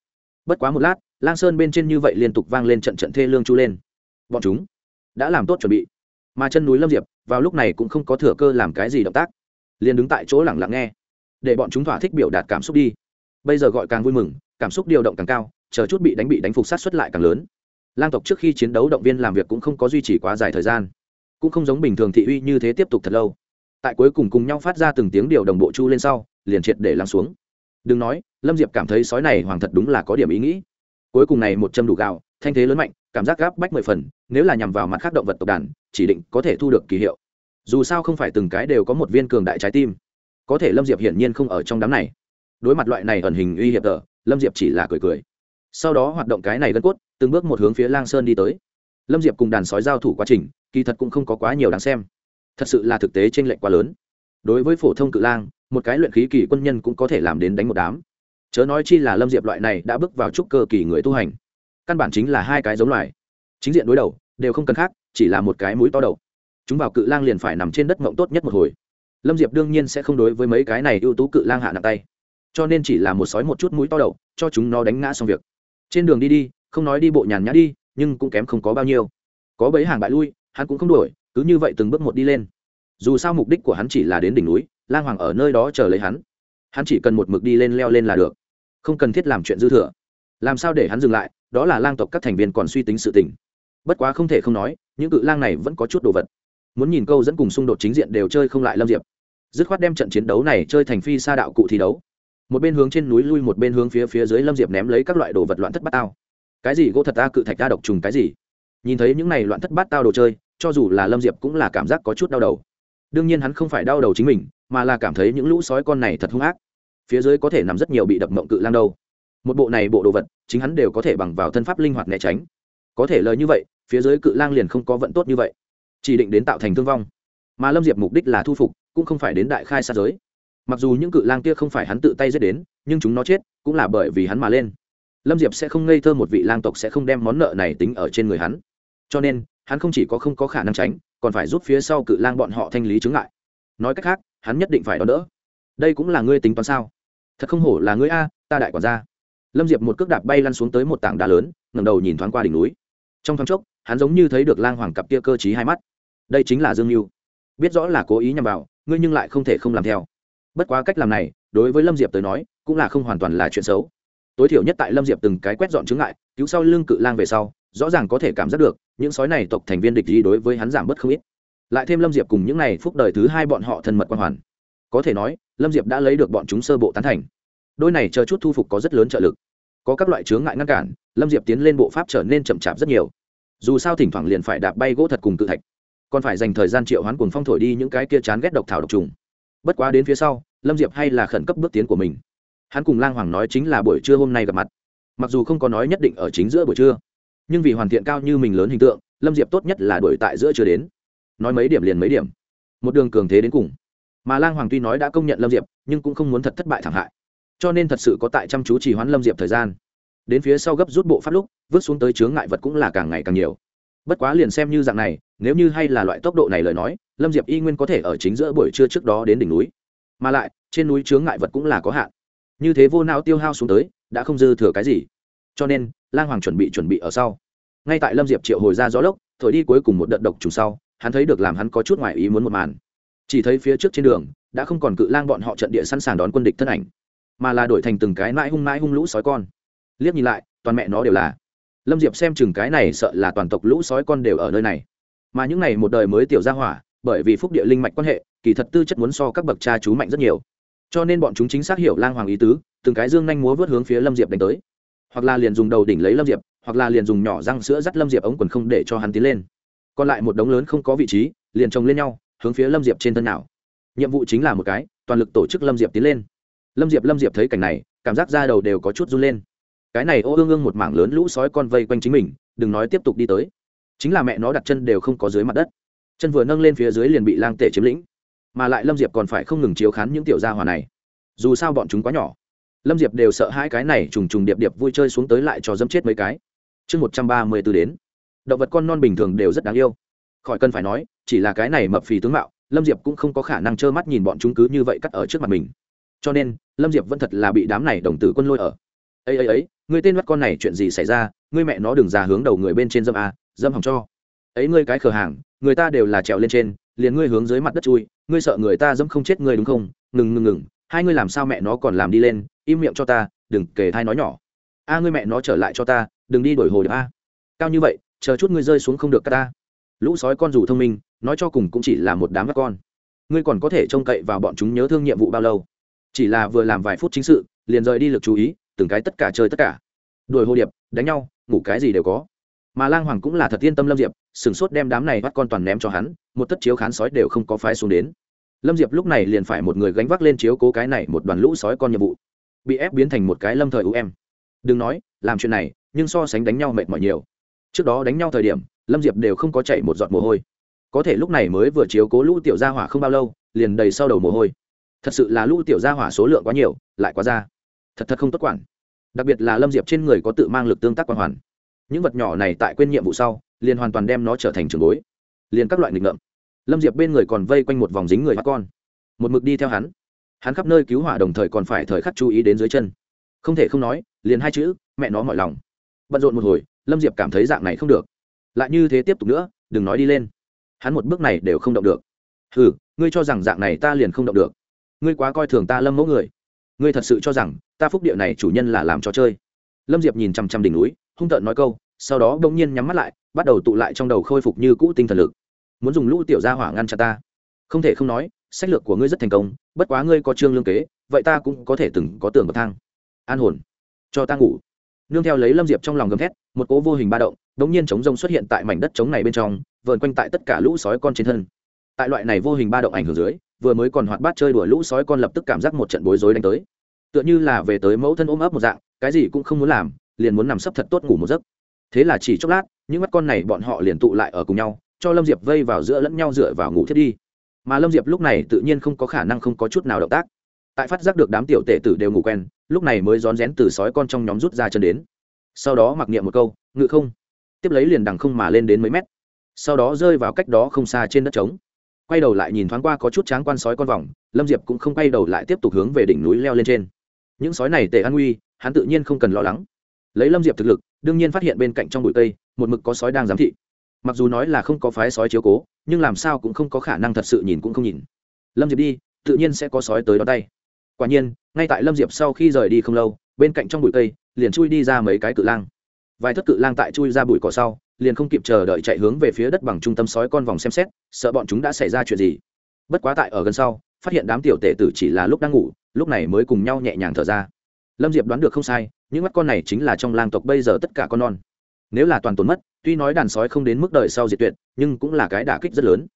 Bất quá một lát, lang sơn bên trên như vậy liên tục vang lên trận trận thê lương chu lên. Bọn chúng đã làm tốt chuẩn bị. Mà chân núi lâm diệp, vào lúc này cũng không có thừa cơ làm cái gì động tác. Liền đứng tại chỗ lẳng lặng nghe. Để bọn chúng thỏa thích biểu đạt cảm xúc đi. Bây giờ gọi càng vui mừng, cảm xúc điều động càng cao, chờ chút bị đánh bị đánh phục sát xuất lại càng lớn. Lang tộc trước khi chiến đấu động viên làm việc cũng không có duy trì quá dài thời gian. Cũng không giống bình thường thị uy như thế tiếp tục thật lâu. Tại cuối cùng cùng nhau phát ra từng tiếng điều đồng bộ chu lên sau liền triệt để lắng xuống. Đừng nói, lâm diệp cảm thấy sói này hoàng thật đúng là có điểm ý nghĩ. Cuối cùng này một châm đủ gạo, thanh thế lớn mạnh, cảm giác gáp bách mười phần, nếu là nhằm vào mặt khác động vật tộc đàn, chỉ định có thể thu được kỳ hiệu. Dù sao không phải từng cái đều có một viên cường đại trái tim. Có thể lâm diệp hiển nhiên không ở trong đám này. Đối mặt loại này ẩn hình uy hiểm tờ, lâm diệp chỉ là cười cười. Sau đó hoạt động cái này gân cốt, từng bước một hướng phía lang sơn đi tới. Lâm diệp cùng đàn sói giao thủ quá trình, kỳ thật cũng không có quá nhiều đáng xem. Thật sự là thực tế t r ê n lệch quá lớn đối với phổ thông cự lang, một cái luyện khí kỳ quân nhân cũng có thể làm đến đánh một đám. Chớ nói chi là lâm diệp loại này đã bước vào trúc cơ kỳ người tu hành. Căn bản chính là hai cái giống loài. Chính diện đối đầu, đều không cần khác, chỉ là một cái mũi to đầu. Chúng vào cự lang liền phải nằm trên đất mộng tốt nhất một hồi. Lâm diệp đương nhiên sẽ không đối với mấy cái này ưu tú cự lang hạ nặng tay. Cho nên chỉ là một sói một chút mũi to đầu, cho chúng nó đánh ngã xong việc. Trên đường đi đi, không nói đi bộ nhàn nhã đi, nhưng cũng kém không có bao nhiêu. Có bấy hàng bại lui, hắn cũng không đổi cứ như vậy từng bước một đi lên dù sao mục đích của hắn chỉ là đến đỉnh núi, lang hoàng ở nơi đó chờ lấy hắn. Hắn chỉ cần một mực đi lên leo lên là được. Không cần thiết làm chuyện dư thừa. Làm sao để hắn dừng lại, đó là lang tộc các thành viên còn suy tính sự tình. Bất quá không thể không nói, những cự lang này vẫn có chút đồ vật. Muốn nhìn câu dẫn cùng xung đột chính diện đều chơi không lại lâm diệp. Dứt khoát đem trận chiến đấu này chơi thành phi sa đạo cụ thi đấu. Một bên hướng trên núi lui, một bên hướng phía phía dưới lâm diệp ném lấy các loại đồ vật loạn thất bát tao. Cái gì gỗ thật ta, cự thạch ta độc trùng cái gì? Nhìn thấy những này loạn thất bát tao đồ chơi, cho dù là lâm diệp cũng là cảm giác có chút đau đầu đương nhiên hắn không phải đau đầu chính mình, mà là cảm thấy những lũ sói con này thật hung ác. Phía dưới có thể nằm rất nhiều bị đập mộng cự lang đâu. Một bộ này bộ đồ vật, chính hắn đều có thể bằng vào thân pháp linh hoạt né tránh. Có thể lời như vậy, phía dưới cự lang liền không có vận tốt như vậy. Chỉ định đến tạo thành thương vong. Mà lâm diệp mục đích là thu phục, cũng không phải đến đại khai xa giới. Mặc dù những cự lang kia không phải hắn tự tay giết đến, nhưng chúng nó chết, cũng là bởi vì hắn mà lên. Lâm diệp sẽ không ngây thơ một vị lang tộc sẽ không đem món nợ này tính ở trên người hắn. Cho nên, hắn không chỉ có không có khả năng tránh còn phải giúp phía sau cự lang bọn họ thanh lý chứng lại nói cách khác, hắn nhất định phải đón đỡ. Đây cũng là ngươi tính toán sao? Thật không hổ là ngươi a, ta đại quản gia. Lâm diệp một cước đạp bay lăn xuống tới một tảng đá lớn ngầm đầu nhìn thoáng qua đỉnh núi. Trong thoáng chốc, hắn giống như thấy được lang hoàng cặp kia cơ t hai mắt. Đây chính là dương mưu biết rõ là cố ý nhằm vào, ngươi nhưng lại không thể không làm theo. Bất quá cách làm này, đối với lâm diệp tới nói, cũng là không hoàn toàn là chuyện xấu. Tối thiểu nhất tại lâm diệp từng cái quét dọn chứng ngại, cứu sau lưng cự lang về sau, rõ ràng có thể cảm giác được những sói này tộc thành viên địch gì đối với hắn giảm bớt không ít. Lại thêm lâm diệp cùng những n à y phúc đời thứ hai bọn họ thân mật quan hoàn. Có thể nói, lâm diệp đã lấy được bọn chúng sơ bộ tán thành. Đôi này chờ chút thu phục có rất lớn trợ lực. Có các loại chướng ngại ngăn cản, lâm diệp tiến lên bộ pháp trở nên chậm chạp rất nhiều. Dù sao thỉnh thoảng liền phải đạp bay gỗ thật cùng cự thạch. Còn phải dành thời gian triệu hoán cùng phong thổi đi những cái kia chán ghét độc thảo độc trùng. Bất quá đến phía sau, lâm diệp hay là khẩn cấp bước tiến của mình. Hắn cùng lang hoàng nói chính là buổi trưa hôm nay gặp mặt. Mặc dù không có nói nhất định ở chính giữa buổi trưa nhưng vì hoàn thiện cao như mình lớn hình tượng, lâm diệp tốt nhất là đổi tại giữa chưa đến. Nói mấy điểm liền mấy điểm. Một đường cường thế đến cùng. Mà lang hoàng tuy nói đã công nhận lâm diệp, nhưng cũng không muốn thật thất bại thảm hại. Cho nên thật sự có tại chăm chú chỉ hoãn lâm diệp thời gian. Đến phía sau gấp rút bộ pháp lúc, vứt xuống tới chướng ngại vật cũng là càng ngày càng nhiều. Bất quá liền xem như dạng này, nếu như hay là loại tốc độ này lời nói, lâm diệp y nguyên có thể ở chính giữa buổi trưa trước đó đến đỉnh núi. Mà lại, trên núi chướng ngại vật cũng là có hạn. Như thế vô não tiêu hao xuống tới, đã không dư thừa cái gì. Cho nên, lang hoàng chuẩn bị chuẩn bị ở sau ngay tại lâm diệp triệu hồi ra gió lốc, thổi đi cuối cùng một đợt độc trùng sau, hắn thấy được làm hắn có chút ngoài ý muốn một màn. Chỉ thấy phía trước trên đường, đã không còn cự lang bọn họ trận địa sẵn sàng đón quân địch thân ảnh, mà là đổi thành từng cái mãi hung mãi hung lũ sói con. Liếc nhìn lại, toàn mẹ nó đều là. Lâm diệp xem chừng cái này sợ là toàn tộc lũ sói con đều ở nơi này. Mà những này một đời mới tiểu ra hỏa, bởi vì phúc địa linh mạch quan hệ, kỳ thật tư chất muốn so các bậc cha chú mạnh rất nhiều. Cho nên bọn chúng chính xác hiểu lang hoàng ý tứ, từng cái dương nhanh múa vớt hướng phía lâm diệp đánh tới. Hoặc là liền dùng đầu đỉnh lấy lâm diệp hoặc là liền dùng nhỏ răng sữa dắt lâm diệp ống quần không để cho hắn tiến lên. Còn lại một đống lớn không có vị trí, liền chồng lên nhau, hướng phía lâm diệp trên thân nào. Nhiệm vụ chính là một cái, toàn lực tổ chức lâm diệp tiến lên. Lâm diệp lâm diệp thấy cảnh này, cảm giác da đầu đều có chút run lên. Cái này ô ương ương một mảng lớn lũ sói con vây quanh chính mình, đừng nói tiếp tục đi tới. Chính là mẹ nó đặt chân đều không có dưới mặt đất. Chân vừa nâng lên phía dưới liền bị lang tể chiếm lĩnh. Mà lại lâm diệp còn phải không ngừng chiếu khán những tiểu gia hòa này. Dù sao bọn chúng quá nhỏ. Lâm diệp đều sợ hai cái này trùng trùng điệp điệp vui chơi xuống tới lại cho dâm chết mấy cái chương một trăm ba mươi b ố đến. Động vật con non bình thường đều rất đáng yêu. Khỏi cần phải nói, chỉ là cái này mập phì tướng mạo, lâm diệp cũng không có khả năng trơ mắt nhìn bọn chúng cứ như vậy cắt ở trước mặt mình. Cho nên, lâm diệp vẫn thật là bị đám này đồng tử quân lôi ở. Ấy ấy ấy người tên mắt con này chuyện gì xảy ra? Ngươi mẹ nó đừng ra hướng đầu người bên trên dâm a dâm hỏng cho. Ấy, ngươi cái khờ hàng, người ta đều là trèo lên trên, liền ngươi hướng dưới mặt đất chui, ngươi sợ người ta dâm không chết ngươi đúng không? Ngừng ngừng ngừng, hai ngươi làm sao mẹ nó còn làm đi lên, im miệng cho ta, đừng kể thai nói nhỏ. A, ngươi mẹ nó trở lại cho ta đừng đi đổi hồ điệp a. Cao như vậy, chờ chút ngươi rơi xuống không được ta. Lũ sói con dù thông minh, nói cho cùng cũng chỉ là một đám các con. Ngươi còn có thể trông cậy vào bọn chúng nhớ thương nhiệm vụ bao lâu? Chỉ là vừa làm vài phút chính sự, liền rời đi lực chú ý, từng cái tất cả chơi tất cả. Đuổi hồ điệp, đánh nhau, ngủ cái gì đều có. Mà lang hoàng cũng là thật yên tâm lâm diệp, sửng sốt đem đám này bắt con toàn ném cho hắn, một tất chiếu khán sói đều không có phái xuống đến. Lâm diệp lúc này liền phải một người gánh vác lên chiếu cố cái này một đoàn lũ sói con nhiệm vụ. Bị ép biến thành một cái lâm thời u em. Đừng nói, làm chuyện này nhưng so sánh đánh nhau mệt mỏi nhiều. Trước đó đánh nhau thời điểm, lâm diệp đều không có chảy một giọt mồ hôi. Có thể lúc này mới vừa chiếu cố lũ tiểu gia hỏa không bao lâu, liền đầy sau đầu mồ hôi. Thật sự là lũ tiểu gia hỏa số lượng quá nhiều, lại quá ra. Thật thật không tốt quản. Đặc biệt là lâm diệp trên người có tự mang lực tương tác quan hoàn. Những vật nhỏ này tại quên nhiệm vụ sau, liền hoàn toàn đem nó trở thành trường bối. Liền các loại nghịch ngợm. Lâm diệp bên người còn vây quanh một vòng dính người bắt con. Một mực đi theo hắn. Hắn khắp nơi cứu hỏa đồng thời còn phải thời khắc chú ý đến dưới chân. Không thể không nói, liền hai chữ, mẹ nó mọi lòng bận rộn một hồi, lâm diệp cảm thấy dạng này không được. Lại như thế tiếp tục nữa, đừng nói đi lên. Hắn một bước này đều không động được. Ừ ngươi cho rằng dạng này ta liền không động được. Ngươi quá coi thường ta lâm mẫu người. Ngươi thật sự cho rằng ta phúc địa này chủ nhân là làm trò chơi. Lâm diệp nhìn chằm chằm đỉnh núi, hung tợn nói câu, sau đó bỗng nhiên nhắm mắt lại, bắt đầu tụ lại trong đầu khôi phục như cũ tinh thần lực. Muốn dùng lũ tiểu gia hỏa ngăn chặn ta. Không thể không nói, sách lược của ngươi rất thành công, bất quá ngươi có trương lương kế, vậy ta cũng có thể từng có tưởng bậc thang. An hồn, cho ta ngủ nương theo lấy lâm diệp trong lòng gầm thét, một cỗ vô hình ba động đ ỗ n g nhiên chống rông xuất hiện tại mảnh đất trống này bên trong, vờn quanh tại tất cả lũ sói con trên thân. Tại loại này vô hình ba động ảnh hưởng dưới, vừa mới còn hoạt bát chơi đùa lũ sói con lập tức cảm giác một trận bối rối đánh tới. Tựa như là về tới mẫu thân ôm ấp một dạng, cái gì cũng không muốn làm, liền muốn nằm sấp thật tốt ngủ một giấc. Thế là chỉ chốc lát, những mắt con này bọn họ liền tụ lại ở cùng nhau, cho lâm diệp vây vào giữa lẫn nhau dựa vào ngủ thiết đi. Mà lâm diệp lúc này tự nhiên không có khả năng không có chút nào động tác tại phát giác được đám tiểu tệ tử đều ngủ quen, lúc này mới rón rén từ sói con trong nhóm rút ra chân đến. Sau đó mặc niệm một câu, ngự không. Tiếp lấy liền đằng không mà lên đến mấy mét. Sau đó rơi vào cách đó không xa trên đất trống. Quay đầu lại nhìn thoáng qua có chút tráng quan sói con vòng, lâm diệp cũng không quay đầu lại tiếp tục hướng về đỉnh núi leo lên trên. Những sói này tệ an nguy, hắn tự nhiên không cần lo lắng. Lấy lâm diệp thực lực, đương nhiên phát hiện bên cạnh trong bụi cây, một mực có sói đang giám thị. Mặc dù nói là không có phái sói chiếu cố, nhưng làm sao cũng không có khả năng thật sự nhìn cũng không nhìn. Lâm diệp đi, tự nhiên sẽ có sói tới đó tay quả nhiên, ngay tại lâm diệp sau khi rời đi không lâu, bên cạnh trong bụi cây, liền chui đi ra mấy cái cự lang. Vài thất cự lang tại chui ra bụi cỏ sau, liền không kịp chờ đợi chạy hướng về phía đất bằng trung tâm sói con vòng xem xét, sợ bọn chúng đã xảy ra chuyện gì. Bất quá tại ở gần sau, phát hiện đám tiểu tệ tử chỉ là lúc đang ngủ, lúc này mới cùng nhau nhẹ nhàng thở ra. Lâm diệp đoán được không sai, những mắt con này chính là trong lang tộc bây giờ tất cả con non. Nếu là toàn tốn mất, tuy nói đàn sói không đến mức đời sau diệt tuyệt, nhưng cũng là cái đả kích rất lớn.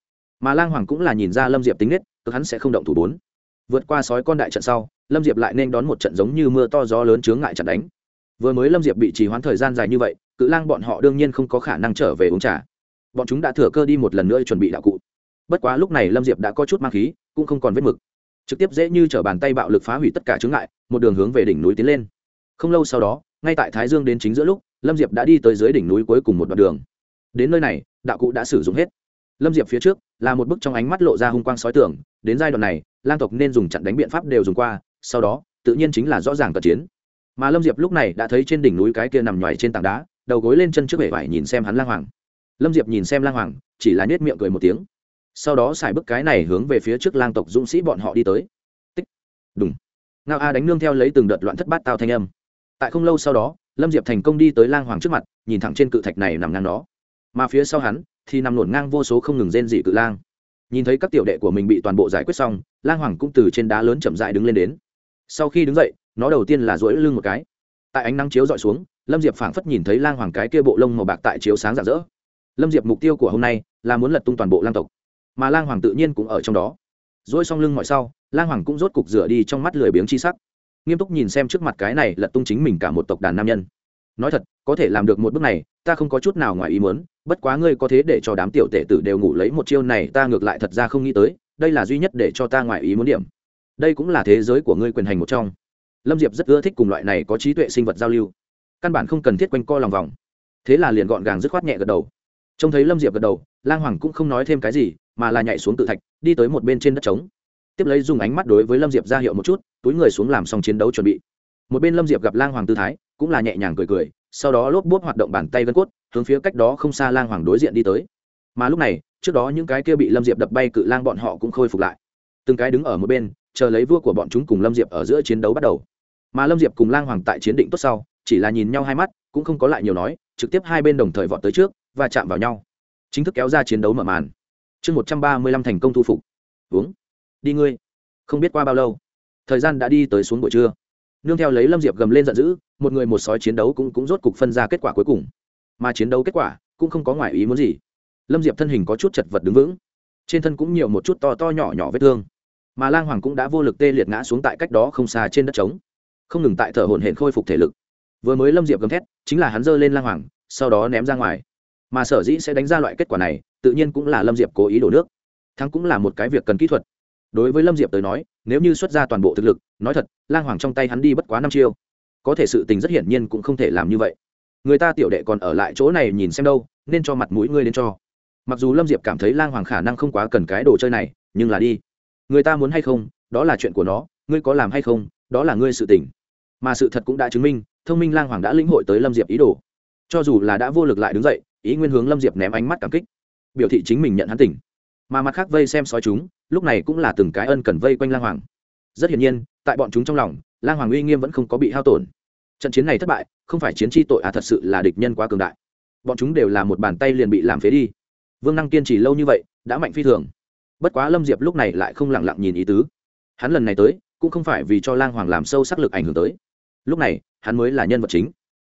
Mà lang hoàng cũng là nhìn ra lâm diệp tính nết cực hắn sẽ không động thủ bốn vượt qua sói con đại trận sau, lâm diệp lại nên đón một trận giống như mưa to gió lớn chướng ngại chặn đánh. Vừa mới lâm diệp bị trì hoãn thời gian dài như vậy, cự lang bọn họ đương nhiên không có khả năng trở về uống trà. Bọn chúng đã thừa cơ đi một lần nữa chuẩn bị đạo cụ. Bất quá lúc này lâm diệp đã có chút mang khí, cũng không còn vết mực. Trực tiếp dễ như t r ở bàn tay bạo lực phá hủy tất cả chướng ngại, một đường hướng về đỉnh núi tiến lên. Không lâu sau đó, ngay tại thái dương đến chính giữa lúc, lâm diệp đã đi tới dưới đỉnh núi cuối cùng một đoạn đường. Đến nơi này, đạo cụ đã sử dụng hết. Lâm diệp phía trước là một bức trong ánh mắt lộ ra hung quang sói tưởng, đến giai đoạn này, lang tộc nên dùng chặn đánh biện pháp đều dùng qua, sau đó, tự nhiên chính là rõ ràng cận chiến. Mà lâm diệp lúc này đã thấy trên đỉnh núi cái kia nằm nhoài trên tảng đá, đầu gối lên chân trước bể vải nhìn xem hắn lang hoàng. Lâm diệp nhìn xem lang hoàng, chỉ là nhét miệng cười một tiếng. Sau đó xài bức cái này hướng về phía trước lang tộc dũng sĩ bọn họ đi tới. Tích. Đúng ngao a đánh nương theo lấy từng đợt loạn thất bát tao thanh âm. Tại không lâu sau đó, lâm diệp thành công đi tới lang hoàng trước mặt, nhìn thẳng trên cự thạch này nằm ngang đó. Mà phía sau hắn thì nằm nổn ngang vô số không ngừng rên dị cự lang. Nhìn thấy các tiểu đệ của mình bị toàn bộ giải quyết xong, lang hoàng cũng từ trên đá lớn chậm dại đứng lên đến. Sau khi đứng dậy, nó đầu tiên là duỗi lưng một cái. Tại ánh nắng chiếu dọi xuống, lâm diệp phảng phất nhìn thấy lang hoàng cái kia bộ lông màu bạc tại chiếu sáng rạng rỡ. Lâm diệp mục tiêu của hôm nay là muốn lật tung toàn bộ lang tộc, mà lang hoàng tự nhiên cũng ở trong đó. Dỗi xong lưng mọi sau, lang hoàng cũng rốt cục rửa đi trong mắt lười biếng chi sắc. Nghiêm túc nhìn xem trước mặt cái này lật tung chính mình cả một tộc đàn nam nhân. Nói thật, có thể làm được một bước này ta không có chút nào ngoài ý muốn, bất quá ngươi có thế để cho đám tiểu tể tử đều ngủ lấy một chiêu này, ta ngược lại thật ra không nghĩ tới, đây là duy nhất để cho ta ngoài ý muốn điểm. Đây cũng là thế giới của ngươi quyền hành một trong. Lâm diệp rất ưa thích cùng loại này có trí tuệ sinh vật giao lưu. Căn bản không cần thiết quanh co lòng vòng. Thế là liền gọn gàng dứt khoát nhẹ gật đầu. Trông thấy lâm diệp gật đầu, lang hoàng cũng không nói thêm cái gì, mà là nhảy xuống tự thạch, đi tới một bên trên đất trống. Tiếp lấy dùng ánh mắt đối với lâm diệp ra hiệu một chút, túi người xuống làm xong chiến đấu chuẩn bị. Một bên lâm diệp gặp lang hoàng tư thái, cũng là nhẹ nhàng cười cười sau đó lốp bốp hoạt động bàn tay gân cốt, hướng phía cách đó không xa lang hoàng đối diện đi tới. Mà lúc này, trước đó những cái kia bị lâm diệp đập bay cự lang bọn họ cũng khôi phục lại. Từng cái đứng ở một bên, chờ lấy vua của bọn chúng cùng lâm diệp ở giữa chiến đấu bắt đầu. Mà lâm diệp cùng lang hoàng tại chiến định tốt sau, chỉ là nhìn nhau hai mắt, cũng không có lại nhiều nói, trực tiếp hai bên đồng thời vọt tới trước, và chạm vào nhau. Chính thức kéo ra chiến đấu mở màn. Chương một trăm ba mươi lăm thành công thu phục. Uống. Đi ngươi. Không biết qua bao lâu. Thời gian đã đi tới xuống buổi trưa nương theo lấy lâm diệp gầm lên giận dữ, một người một sói chiến đấu cũng cũng rốt cục phân ra kết quả cuối cùng. Mà chiến đấu kết quả cũng không có ngoại ý muốn gì. Lâm diệp thân hình có chút chật vật đứng vững, trên thân cũng nhiều một chút to to nhỏ nhỏ vết thương. Mà lang hoàng cũng đã vô lực tê liệt ngã xuống tại cách đó không xa trên đất trống, không ngừng tại thở hồn hển khôi phục thể lực. Vừa mới lâm diệp gầm thét, chính là hắn giơ lên lang hoàng, sau đó ném ra ngoài. Mà sở dĩ sẽ đánh ra loại kết quả này, tự nhiên cũng là lâm diệp cố ý đổ nước. Thắng cũng là một cái việc cần kỹ thuật đối với lâm diệp tới nói, nếu như xuất ra toàn bộ thực lực, nói thật, lang hoàng trong tay hắn đi bất quá năm chiêu. Có thể sự tình rất hiển nhiên cũng không thể làm như vậy. Người ta tiểu đệ còn ở lại chỗ này nhìn xem đâu, nên cho mặt mũi ngươi đến cho. Mặc dù lâm diệp cảm thấy lang hoàng khả năng không quá cần cái đồ chơi này, nhưng là đi. Người ta muốn hay không, đó là chuyện của nó, ngươi có làm hay không, đó là ngươi sự tình. Mà sự thật cũng đã chứng minh, thông minh lang hoàng đã lĩnh hội tới lâm diệp ý đồ. Cho dù là đã vô lực lại đứng dậy, ý nguyên hướng lâm diệp ném ánh mắt cảm kích. Biểu thị chính mình nhận hắn tỉnh mà mặt khác vây xem sói chúng, lúc này cũng là từng cái ân cần vây quanh lang hoàng. Rất hiển nhiên, tại bọn chúng trong lòng, lang hoàng uy nghiêm vẫn không có bị hao tổn. Trận chiến này thất bại, không phải chiến tri tội à thật sự là địch nhân quá cường đại. Bọn chúng đều là một bàn tay liền bị làm phế đi. Vương năng kiên trì lâu như vậy, đã mạnh phi thường. Bất quá lâm diệp lúc này lại không lẳng lặng nhìn ý tứ. Hắn lần này tới, cũng không phải vì cho lang hoàng làm sâu sắc lực ảnh hưởng tới. Lúc này, hắn mới là nhân vật chính.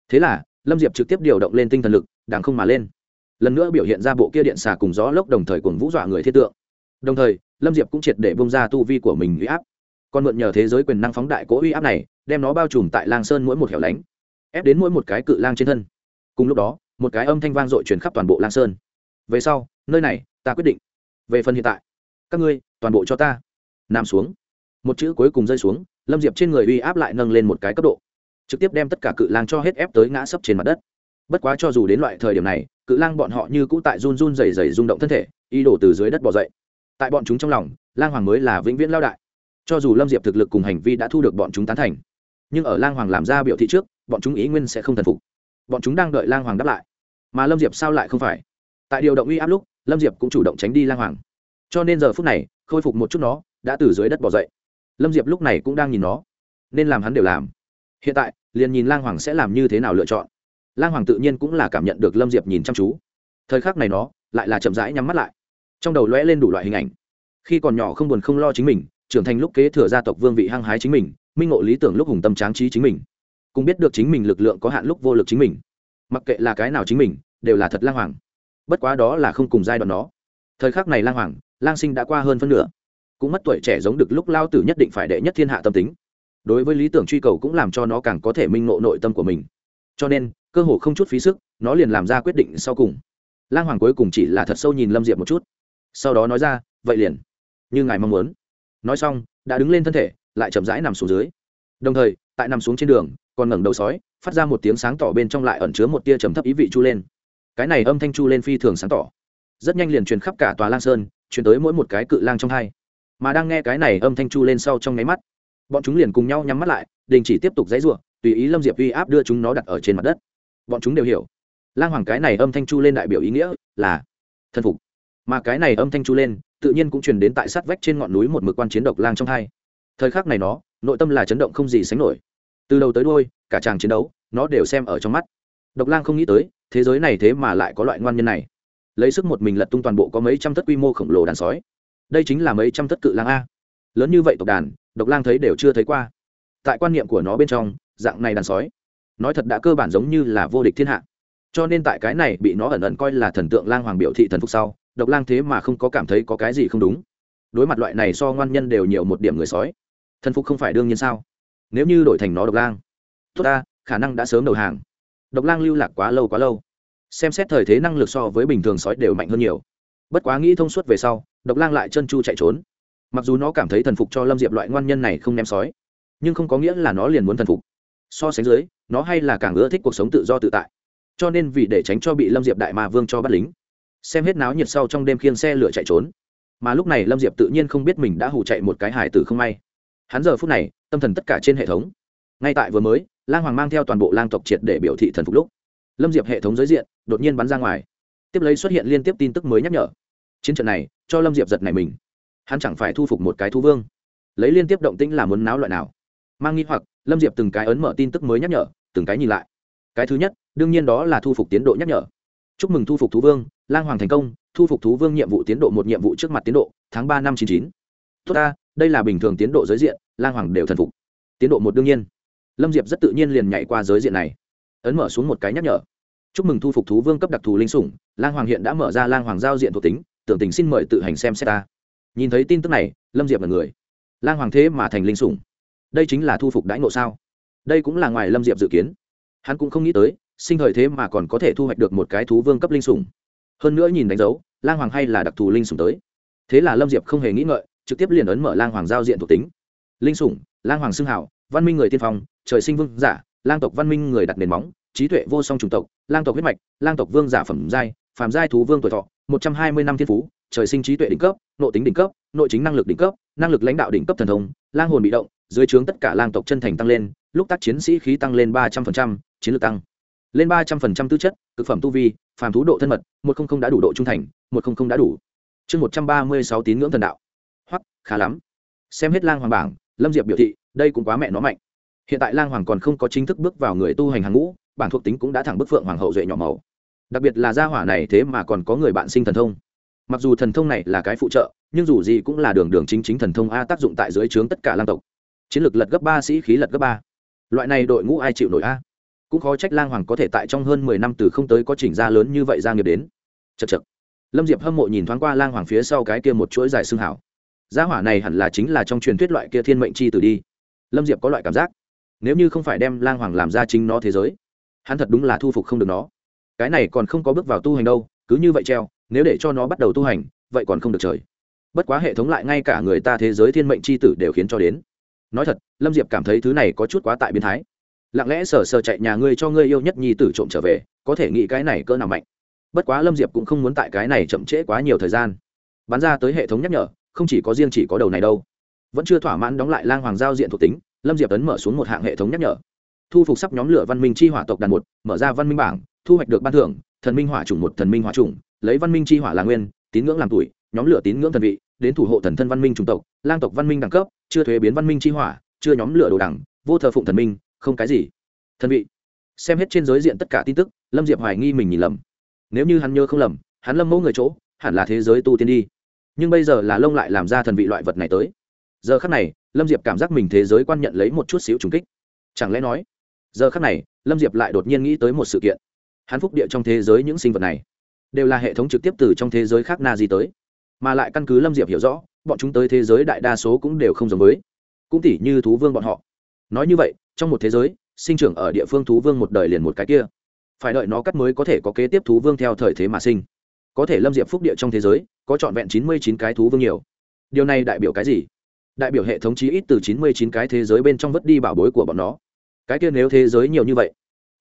Thế là, lâm diệp trực tiếp điều động lên tinh thần lực đàng không mà lên lần nữa biểu hiện ra bộ kia điện xà cùng gió lốc đồng thời cùng vũ dọa người thiết tượng. Đồng thời, lâm diệp cũng triệt để bông ra tu vi của mình uy áp. Còn mượn nhờ thế giới quyền năng phóng đại cố uy áp này, đem nó bao trùm tại lang sơn mỗi một hẻo lánh, ép đến mỗi một cái cự lang trên thân. Cùng lúc đó, một cái âm thanh vang dội truyền khắp toàn bộ lang sơn. Về sau, nơi này, ta quyết định. Về phần hiện tại, các ngươi, toàn bộ cho ta. Nằm xuống. Một chữ cuối cùng rơi xuống, lâm diệp trên người uy áp lại nâng lên một cái cấp độ. Trực tiếp đem tất cả cự lang cho hết ép tới ngã sấp trên mặt đất. Bất quá cho dù đến loại thời điểm này cự lang bọn họ như cũ tại run run rẩy rẩy rung động thân thể, ý đồ từ dưới đất bỏ dậy. Tại bọn chúng trong lòng, lang hoàng mới là vĩnh viễn lao đại. Cho dù lâm diệp thực lực cùng hành vi đã thu được bọn chúng tán thành, nhưng ở lang hoàng làm ra biểu thị trước, bọn chúng ý nguyên sẽ không thần phục. Bọn chúng đang đợi lang hoàng đáp lại. Mà lâm diệp sao lại không phải? Tại điều động uy áp lúc, lâm diệp cũng chủ động tránh đi lang hoàng. Cho nên giờ phút này, khôi phục một chút nó, đã từ dưới đất bỏ dậy. Lâm diệp lúc này cũng đang nhìn nó, nên làm hắn đều làm. Hiện tại, liền nhìn lang hoàng sẽ làm như thế nào lựa chọn lang hoàng tự nhiên cũng là cảm nhận được lâm diệp nhìn chăm chú. Thời khắc này nó lại là chậm rãi nhắm mắt lại. Trong đầu lóe lên đủ loại hình ảnh. Khi còn nhỏ không buồn không lo chính mình, trưởng thành lúc kế thừa gia tộc vương vị hăng hái chính mình, minh ngộ lý tưởng lúc hùng tâm tráng trí chính mình. Cũng biết được chính mình lực lượng có hạn lúc vô lực chính mình. Mặc kệ là cái nào chính mình, đều là thật lang hoàng. Bất quá đó là không cùng giai đoạn đó thời khắc này lang hoàng, lang sinh đã qua hơn phân nửa. Cũng mất tuổi trẻ giống được lúc lao tử nhất định phải đệ nhất thiên hạ tâm tính. Đối với lý tưởng truy cầu cũng làm cho nó càng có thể minh ngộ nội tâm của mình. Cho nên cơ hồ không chút phí sức, nó liền làm ra quyết định sau cùng. Lang hoàng cuối cùng chỉ là thật sâu nhìn lâm diệp một chút. Sau đó nói ra, vậy liền, như ngài mong muốn. Nói xong, đã đứng lên thân thể, lại chậm rãi nằm xuống dưới. Đồng thời, tại nằm xuống trên đường, còn ngẩng đầu sói, phát ra một tiếng sáng tỏ bên trong lại ẩn chứa một tia trầm thấp ý vị chu lên. Cái này âm thanh chu lên phi thường sáng tỏ. Rất nhanh liền truyền khắp cả tòa lang sơn, truyền tới mỗi một cái cự lang trong hai. Mà đang nghe cái này âm thanh chu lên sau trong nháy mắt, bọn chúng liền cùng nhau nhắm mắt lại, đình chỉ tiếp tục dãy rủa, tùy ý lâm diệp uy áp đưa chúng nó đặt ở trên mặt đất bọn chúng đều hiểu. Lang hoàng cái này âm thanh chu lên đại biểu ý nghĩa là thân phục. Mà cái này âm thanh chu lên, tự nhiên cũng truyền đến tại sát vách trên ngọn núi một mực quan chiến độc lang trong hai. Thời khắc này nó, nội tâm là chấn động không gì sánh nổi. Từ đầu tới đôi cả chàng chiến đấu, nó đều xem ở trong mắt. Độc lang không nghĩ tới, thế giới này thế mà lại có loại ngoan nhân này. Lấy sức một mình lật tung toàn bộ có mấy trăm thất quy mô khổng lồ đàn sói. Đây chính là mấy trăm thất cự lang a. Lớn như vậy tộc đàn, độc lang thấy đều chưa thấy qua. Tại quan niệm của nó bên trong, dạng này đàn sói nói thật đã cơ bản giống như là vô địch thiên hạ. Cho nên tại cái này bị nó ẩn ẩn coi là thần tượng lang hoàng biểu thị thần phục sau, độc lang thế mà không có cảm thấy có cái gì không đúng. Đối mặt loại này so ngoan nhân đều nhiều một điểm người sói, thần phục không phải đương nhiên sao? Nếu như đổi thành nó độc lang, tốt ta, khả năng đã sớm đầu hàng. Độc lang lưu lạc quá lâu quá lâu. Xem xét thời thế năng lực so với bình thường sói đều mạnh hơn nhiều. Bất quá nghĩ thông suốt về sau, độc lang lại chân chu chạy trốn. Mặc dù nó cảm thấy thần phục cho lâm diệp loại ngoan nhân này không ném sói, nhưng không có nghĩa là nó liền muốn thần phục so sánh dưới, nó hay là càng ưa thích cuộc sống tự do tự tại. Cho nên vì để tránh cho bị lâm diệp đại ma vương cho bắt lính, xem hết náo nhiệt sau trong đêm khiêng xe lửa chạy trốn. Mà lúc này lâm diệp tự nhiên không biết mình đã hủ chạy một cái hải tử không may. Hắn giờ phút này, tâm thần tất cả trên hệ thống. Ngay tại vừa mới, lang hoàng mang theo toàn bộ lang tộc triệt để biểu thị thần phục lúc, lâm diệp hệ thống giới diện đột nhiên bắn ra ngoài. Tiếp lấy xuất hiện liên tiếp tin tức mới nhắc nhở. Chiến trận này, cho lâm diệp giật này mình. Hắn chẳng phải thu phục một cái thu vương. Lấy liên tiếp động tĩnh là muốn náo loại nào? Mang nghi hoặc, lâm diệp từng cái ấn mở tin tức mới nhắc nhở, từng cái nhìn lại. Cái thứ nhất, đương nhiên đó là thu phục tiến độ nhắc nhở. Chúc mừng thu phục thú vương, lang hoàng thành công, thu phục thú vương nhiệm vụ tiến độ một nhiệm vụ trước mặt tiến độ, tháng ba năm chín chín. Tốt ta, đây là bình thường tiến độ giới diện, lang hoàng đều thần phục. Tiến độ một đương nhiên. Lâm diệp rất tự nhiên liền nhảy qua giới diện này. Ấn mở xuống một cái nhắc nhở. Chúc mừng thu phục thú vương cấp đặc thù linh sủng, lang hoàng hiện đã mở ra lang hoàng giao diện thuộc tính, tưởng tình xin mời tự hành xem xét ta. Nhìn thấy tin tức này, lâm diệp là người. Lang hoàng thế mà thành linh sủng đây chính là thu phục đãi ngộ sao? Đây cũng là ngoài lâm diệp dự kiến. Hắn cũng không nghĩ tới, sinh thời thế mà còn có thể thu hoạch được một cái thú vương cấp linh sủng. Hơn nữa nhìn đánh dấu, lang hoàng hay là đặc thù linh sủng tới. Thế là lâm diệp không hề nghĩ ngợi, trực tiếp liền ấn mở lang hoàng giao diện thuộc tính. Linh sủng, lang hoàng xưng hảo văn minh người tiên phong, trời sinh vương giả, lang tộc văn minh người đặt nền móng, trí tuệ vô song chủng tộc, lang tộc huyết mạch, lang tộc vương giả phẩm giai, phàm giai thú vương tuổi thọ, một trăm hai mươi năm thiên phú, trời sinh trí tuệ đỉnh cấp, nội tính đỉnh cấp, nội chính năng lực đỉnh cấp, năng lực lãnh đạo đỉnh cấp thần thông, lang hồn bị động dưới trướng tất cả lang tộc chân thành tăng lên, lúc tác chiến sĩ khí tăng lên ba trăm linh chiến lược tăng lên ba trăm linh tư chất, cực phẩm tu vi, phàm thú độ thân mật, một không không đã đủ độ trung thành, một không không đã đủ. Chương một trăm ba mươi sáu tín ngưỡng thần đạo. Hoặc khá lắm. Xem hết lang hoàng bảng, lâm diệp biểu thị, đây cũng quá mẹ nó mạnh. Hiện tại lang hoàng còn không có chính thức bước vào người tu hành hàng ngũ bản thuộc tính cũng đã thẳng bức phượng hoàng hậu duệ nhỏ màu. Đặc biệt là gia hỏa này thế mà còn có người bạn sinh thần thông. Mặc dù thần thông này là cái phụ trợ, nhưng dù gì cũng là đường đường chính chính thần thông a tác dụng tại dưới trướng tất cả lang tộc chiến lược lật gấp ba, sĩ khí lật gấp ba. Loại này đội ngũ ai chịu nổi a? Cũng khó trách lang hoàng có thể tại trong hơn mười năm từ không tới có chỉnh ra lớn như vậy ra nghiệp đến. Chật chật lâm diệp hâm mộ nhìn thoáng qua lang hoàng phía sau cái kia một chuỗi dài xương hảo. Gia hỏa này hẳn là chính là trong truyền thuyết loại kia thiên mệnh chi tử đi. Lâm diệp có loại cảm giác. Nếu như không phải đem lang hoàng làm ra chính nó thế giới, hắn thật đúng là thu phục không được nó. Cái này còn không có bước vào tu hành đâu, cứ như vậy treo, nếu để cho nó bắt đầu tu hành, vậy còn không được trời. Bất quá hệ thống lại ngay cả người ta thế giới thiên mệnh c h i tử đều khiến cho đến nói thật, lâm diệp cảm thấy thứ này có chút quá tại biến thái. Lặng lẽ sờ sờ chạy nhà ngươi cho ngươi yêu nhất nhi tử trộm trở về, có thể nghĩ cái này cỡ nào mạnh. Bất quá lâm diệp cũng không muốn tại cái này chậm trễ quá nhiều thời gian. Bán ra tới hệ thống nhắc nhở, không chỉ có riêng chỉ có đầu này đâu. Vẫn chưa thỏa mãn đóng lại lang hoàng giao diện thuộc tính, lâm diệp tấn mở xuống một hạng hệ thống nhắc nhở. Thu phục sắp nhóm lửa văn minh chi hỏa tộc đàn một, mở ra văn minh bảng, thu hoạch được ban thưởng, thần minh hỏa chủng một, thần minh hỏa chủng, lấy văn minh chi hỏa là nguyên, tín ngưỡng làm tuổi, nhóm lửa tín ngưỡng thần vị đến thủ hộ thần thân văn minh chủng tộc, lang tộc văn minh đẳng cấp, chưa thuế biến văn minh chi hỏa, chưa nhóm lửa đồ đẳng, vô thờ phụng thần minh, không cái gì. Thần vị. Xem hết trên giới diện tất cả tin tức, lâm diệp hoài nghi mình nhìn lầm. Nếu như hắn nhớ không lầm, hắn lâm mẫu người chỗ, hẳn là thế giới tu tiên đi. Nhưng bây giờ là lông lại làm ra thần vị loại vật này tới. Giờ khắc này, lâm diệp cảm giác mình thế giới quan nhận lấy một chút xíu trùng kích. Chẳng lẽ nói, giờ khắc này, lâm diệp lại đột nhiên nghĩ tới một sự kiện. Hắn phúc địa trong thế giới những sinh vật này, đều là hệ thống trực tiếp từ trong thế giới khác na gì tới mà lại căn cứ lâm diệp hiểu rõ, bọn chúng tới thế giới đại đa số cũng đều không giống với. Cũng tỉ như thú vương bọn họ. Nói như vậy, trong một thế giới, sinh trưởng ở địa phương thú vương một đời liền một cái kia. Phải đợi nó cắt mới có thể có kế tiếp thú vương theo thời thế mà sinh. Có thể lâm diệp phúc địa trong thế giới, có trọn vẹn chín mươi chín cái thú vương nhiều. Điều này đại biểu cái gì? Đại biểu hệ thống chí ít từ chín mươi chín cái thế giới bên trong vứt đi bảo bối của bọn nó. Cái kia nếu thế giới nhiều như vậy,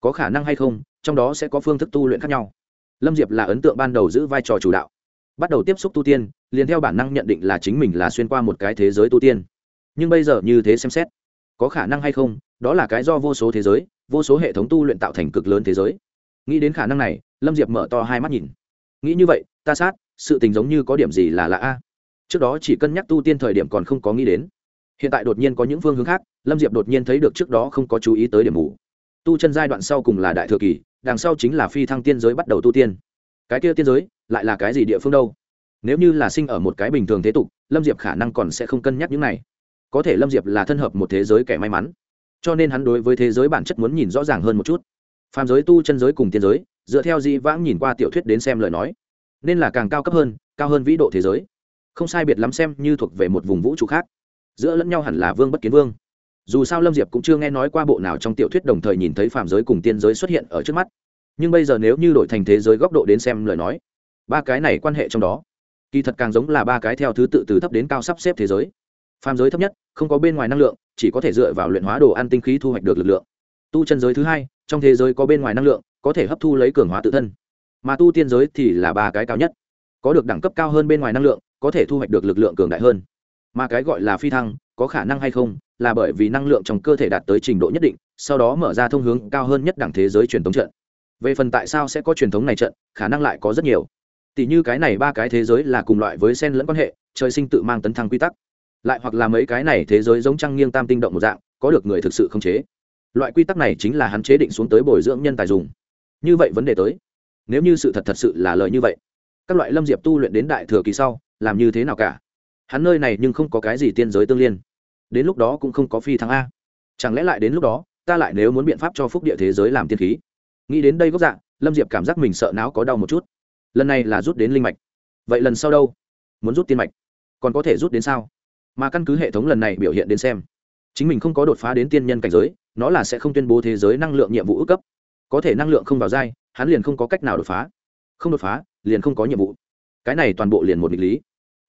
có khả năng hay không, trong đó sẽ có phương thức tu luyện khác nhau. Lâm diệp là ấn tượng ban đầu giữ vai trò chủ đạo bắt đầu tiếp xúc tu tiên, liền theo bản năng nhận định là chính mình là xuyên qua một cái thế giới tu tiên. Nhưng bây giờ như thế xem xét, có khả năng hay không, đó là cái do vô số thế giới, vô số hệ thống tu luyện tạo thành cực lớn thế giới. Nghĩ đến khả năng này, lâm diệp mở to hai mắt nhìn. Nghĩ như vậy, ta sát, sự tình giống như có điểm gì là lạ a. Trước đó chỉ cân nhắc tu tiên thời điểm còn không có nghĩ đến. Hiện tại đột nhiên có những phương hướng khác, lâm diệp đột nhiên thấy được trước đó không có chú ý tới điểm mù. Tu chân giai đoạn sau cùng là đại thừa kỳ, đằng sau chính là phi thăng tiên giới bắt đầu tu tiên. Cái kia tiên giới lại là cái gì địa phương đâu? Nếu như là sinh ở một cái bình thường thế tục, lâm diệp khả năng còn sẽ không cân nhắc những này. Có thể lâm diệp là thân hợp một thế giới kẻ may mắn, cho nên hắn đối với thế giới bản chất muốn nhìn rõ ràng hơn một chút. Phàm giới tu chân giới cùng tiên giới, dựa theo dĩ vãng nhìn qua tiểu thuyết đến xem lời nói, nên là càng cao cấp hơn, cao hơn vĩ độ thế giới. Không sai biệt lắm xem như thuộc về một vùng vũ trụ khác. Giữa lẫn nhau hẳn là vương bất kiến vương. Dù sao lâm diệp cũng chưa nghe nói qua bộ nào trong tiểu thuyết đồng thời nhìn thấy phàm giới cùng tiên giới xuất hiện ở trước mắt. Nhưng bây giờ nếu như đổi thành thế giới góc độ đến xem lời nói ba cái này quan hệ trong đó. Kỳ thật càng giống là ba cái theo thứ tự từ thấp đến cao sắp xếp thế giới. Phàm giới thấp nhất, không có bên ngoài năng lượng, chỉ có thể dựa vào luyện hóa đồ ăn tinh khí thu hoạch được lực lượng. Tu chân giới thứ hai, trong thế giới có bên ngoài năng lượng, có thể hấp thu lấy cường hóa tự thân. Mà tu tiên giới thì là ba cái cao nhất. Có được đẳng cấp cao hơn bên ngoài năng lượng, có thể thu hoạch được lực lượng cường đại hơn. Mà cái gọi là phi thăng, có khả năng hay không, là bởi vì năng lượng trong cơ thể đạt tới trình độ nhất định, sau đó mở ra thông hướng cao hơn nhất đẳng thế giới truyền thống trận. Về phần tại sao sẽ có truyền thống này trận, khả năng lại có rất nhiều tỷ như cái này ba cái thế giới là cùng loại với sen lẫn quan hệ, trời sinh tự mang tấn thăng quy tắc. Lại hoặc là mấy cái này thế giới giống trăng nghiêng tam tinh động một dạng, có được người thực sự không chế. Loại quy tắc này chính là hắn chế định xuống tới bồi dưỡng nhân tài dùng. Như vậy vấn đề tới. Nếu như sự thật thật sự là lời như vậy, các loại lâm diệp tu luyện đến đại thừa kỳ sau, làm như thế nào cả? Hắn nơi này nhưng không có cái gì tiên giới tương liên. Đến lúc đó cũng không có phi thăng a. Chẳng lẽ lại đến lúc đó, ta lại nếu muốn biện pháp cho phúc địa thế giới làm tiên khí? Nghĩ đến đây gốc dạng lâm diệp cảm giác mình sợ não có đau một chút lần này là rút đến linh mạch. Vậy lần sau đâu? Muốn rút tiên mạch. Còn có thể rút đến sao? Mà căn cứ hệ thống lần này biểu hiện đến xem, chính mình không có đột phá đến tiên nhân cảnh giới, nó là sẽ không tuyên bố thế giới năng lượng nhiệm vụ ước cấp. Có thể năng lượng không vào dai hắn liền không có cách nào đột phá. Không đột phá, liền không có nhiệm vụ. Cái này toàn bộ liền một nghịch lý.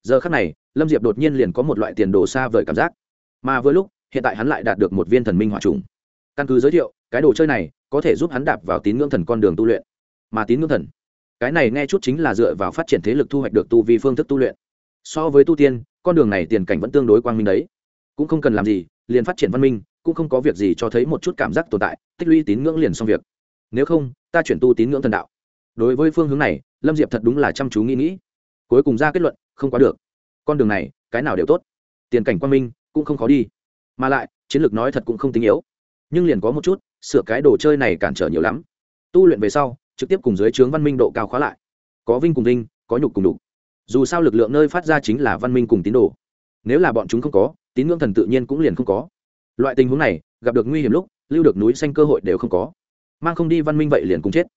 Giờ khắc này, lâm diệp đột nhiên liền có một loại tiền đồ xa vời cảm giác. Mà với lúc, hiện tại hắn lại đạt được một viên thần minh hỏa trùng. Căn cứ giới thiệu, cái đồ chơi này có thể giúp hắn đạp vào tín ngưỡng thần con đường tu luyện. Mà tín ngưỡng thần cái này nghe chút chính là dựa vào phát triển thế lực thu hoạch được tu vi phương thức tu luyện. So với tu tiên, con đường này tiền cảnh vẫn tương đối quang minh đấy. Cũng không cần làm gì, liền phát triển văn minh, cũng không có việc gì cho thấy một chút cảm giác tồn tại, tích lũy tín ngưỡng liền xong việc. Nếu không, ta chuyển tu tín ngưỡng thần đạo. Đối với phương hướng này, lâm diệp thật đúng là chăm chú nghĩ nghĩ. Cuối cùng ra kết luận, không quá được. Con đường này, cái nào đều tốt. Tiền cảnh quang minh, cũng không khó đi. Mà lại, chiến lược nói thật cũng không tinh yếu. Nhưng liền có một chút, sửa cái đồ chơi này cản trở nhiều lắm. Tu luyện về sau trực tiếp cùng dưới trướng văn minh độ cao khóa lại. Có vinh cùng vinh, có nhục cùng đục dù sao lực lượng nơi phát ra chính là văn minh cùng tín đồ. Nếu là bọn chúng không có, tín ngưỡng thần tự nhiên cũng liền không có. Loại tình huống này, gặp được nguy hiểm lúc, lưu được núi xanh cơ hội đều không có. Mang không đi văn minh vậy liền cùng chết.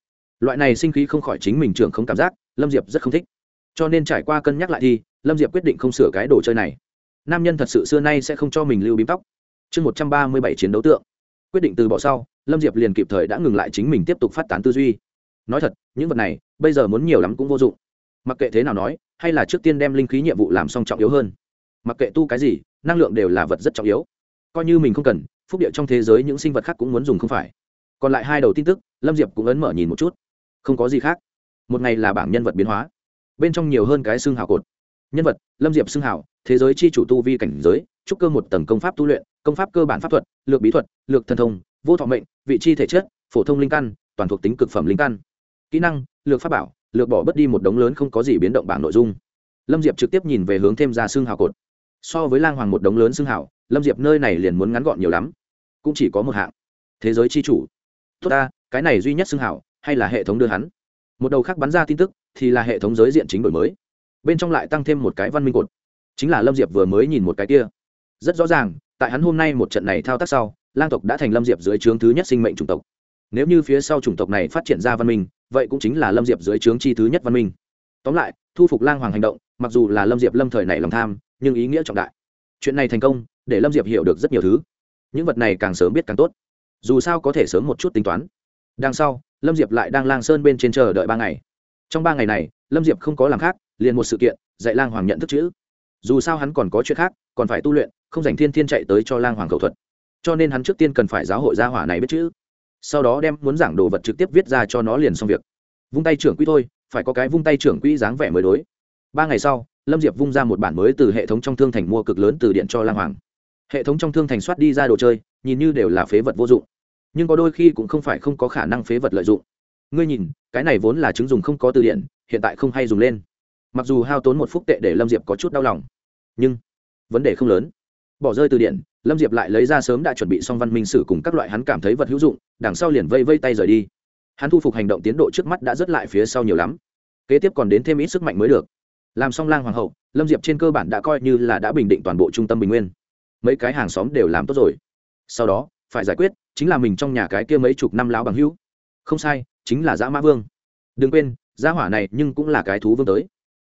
Loại này sinh khí không khỏi chính mình trưởng không cảm giác, lâm diệp rất không thích. Cho nên trải qua cân nhắc lại thì, lâm diệp quyết định không sửa cái đồ chơi này. Nam nhân thật sự xưa nay sẽ không cho mình lưu bím tóc. Chương một trăm ba mươi bảy chiến đấu tượng. Quyết định từ bỏ sau, lâm diệp liền kịp thời đã ngừng lại chính mình tiếp tục phát tán tư duy nói thật, những vật này, bây giờ muốn nhiều lắm cũng vô dụng. Mặc kệ thế nào nói, hay là trước tiên đem linh khí nhiệm vụ làm xong trọng yếu hơn. Mặc kệ tu cái gì, năng lượng đều là vật rất trọng yếu. Coi như mình không cần, phúc địa trong thế giới những sinh vật khác cũng muốn dùng không phải. Còn lại hai đầu tin tức, lâm diệp cũng ấn mở nhìn một chút. Không có gì khác. Một ngày là bảng nhân vật biến hóa. Bên trong nhiều hơn cái xương hào cột. Nhân vật, lâm diệp xương hào, thế giới c h i chủ tu vi cảnh giới, trúc cơ một tầng công pháp tu luyện, công pháp cơ bản pháp thuật, lược bí thuật, lược thần thông, vô thọ mệnh, vị chi thể chất, phổ thông linh căn, toàn thuộc tính cực phẩm linh căn kỹ năng, lược pháp bảo, lược bỏ bớt đi một đống lớn không có gì biến động bảng nội dung. Lâm diệp trực tiếp nhìn về hướng thêm ra xương hào cột. So với lang hoàng một đống lớn xương hào, lâm diệp nơi này liền muốn ngắn gọn nhiều lắm. Cũng chỉ có một hạng. Thế giới c h i chủ. Tốt ta, cái này duy nhất xương hào, hay là hệ thống đưa hắn? Một đầu khác bắn ra tin tức, thì là hệ thống giới diện chính đổi mới. Bên trong lại tăng thêm một cái văn minh cột. Chính là lâm diệp vừa mới nhìn một cái kia. Rất rõ ràng, tại hắn hôm nay một trận này thao tác sau, lang tộc đã thành lâm diệp dưới trướng thứ nhất sinh mệnh chủng tộc. Nếu như phía sau chủng tộc này phát triển ra văn minh vậy cũng chính là lâm diệp dưới trướng chi thứ nhất văn minh. Tóm lại, thu phục lang hoàng hành động, mặc dù là lâm diệp lâm thời này lòng tham, nhưng ý nghĩa trọng đại. Chuyện này thành công, để lâm diệp hiểu được rất nhiều thứ. Những vật này càng sớm biết càng tốt. Dù sao có thể sớm một chút tính toán. Đằng sau, lâm diệp lại đang lang sơn bên trên chờ đợi ba ngày. Trong ba ngày này, lâm diệp không có làm khác, liền một sự kiện, dạy lang hoàng nhận thức chữ. Dù sao hắn còn có chuyện khác, còn phải tu luyện, không dành thiên thiên chạy tới cho lang hoàng khẩu thuật. Cho nên hắn trước tiên cần phải giáo hội gia hỏa này biết chữ sau đó đem muốn giảng đồ vật trực tiếp viết ra cho nó liền xong việc. Vung tay trưởng quỹ thôi, phải có cái vung tay trưởng quỹ dáng vẻ mới đối. Ba ngày sau, lâm diệp vung ra một bản mới từ hệ thống trong thương thành mua cực lớn từ điện cho lang hoàng. Hệ thống trong thương thành soát đi ra đồ chơi, nhìn như đều là phế vật vô dụng. Nhưng có đôi khi cũng không phải không có khả năng phế vật lợi dụng. Ngươi nhìn, cái này vốn là chứng dùng không có từ điện, hiện tại không hay dùng lên. Mặc dù hao tốn một phút tệ để lâm diệp có chút đau lòng. Nhưng, vấn đề không lớn. Bỏ rơi từ điện lâm diệp lại lấy ra sớm đã chuẩn bị xong văn minh sử cùng các loại hắn cảm thấy vật hữu dụng, đằng sau liền vây vây tay rời đi. Hắn thu phục hành động tiến độ trước mắt đã rất lại phía sau nhiều lắm. Kế tiếp còn đến thêm ít sức mạnh mới được. Làm xong lang hoàng hậu, lâm diệp trên cơ bản đã coi như là đã bình định toàn bộ trung tâm bình nguyên. Mấy cái hàng xóm đều làm tốt rồi. Sau đó, phải giải quyết, chính là mình trong nhà cái kia mấy chục năm lão bằng hữu. Không sai, chính là dã mã vương. Đừng quên, gia hỏa này nhưng cũng là cái thú vương tới.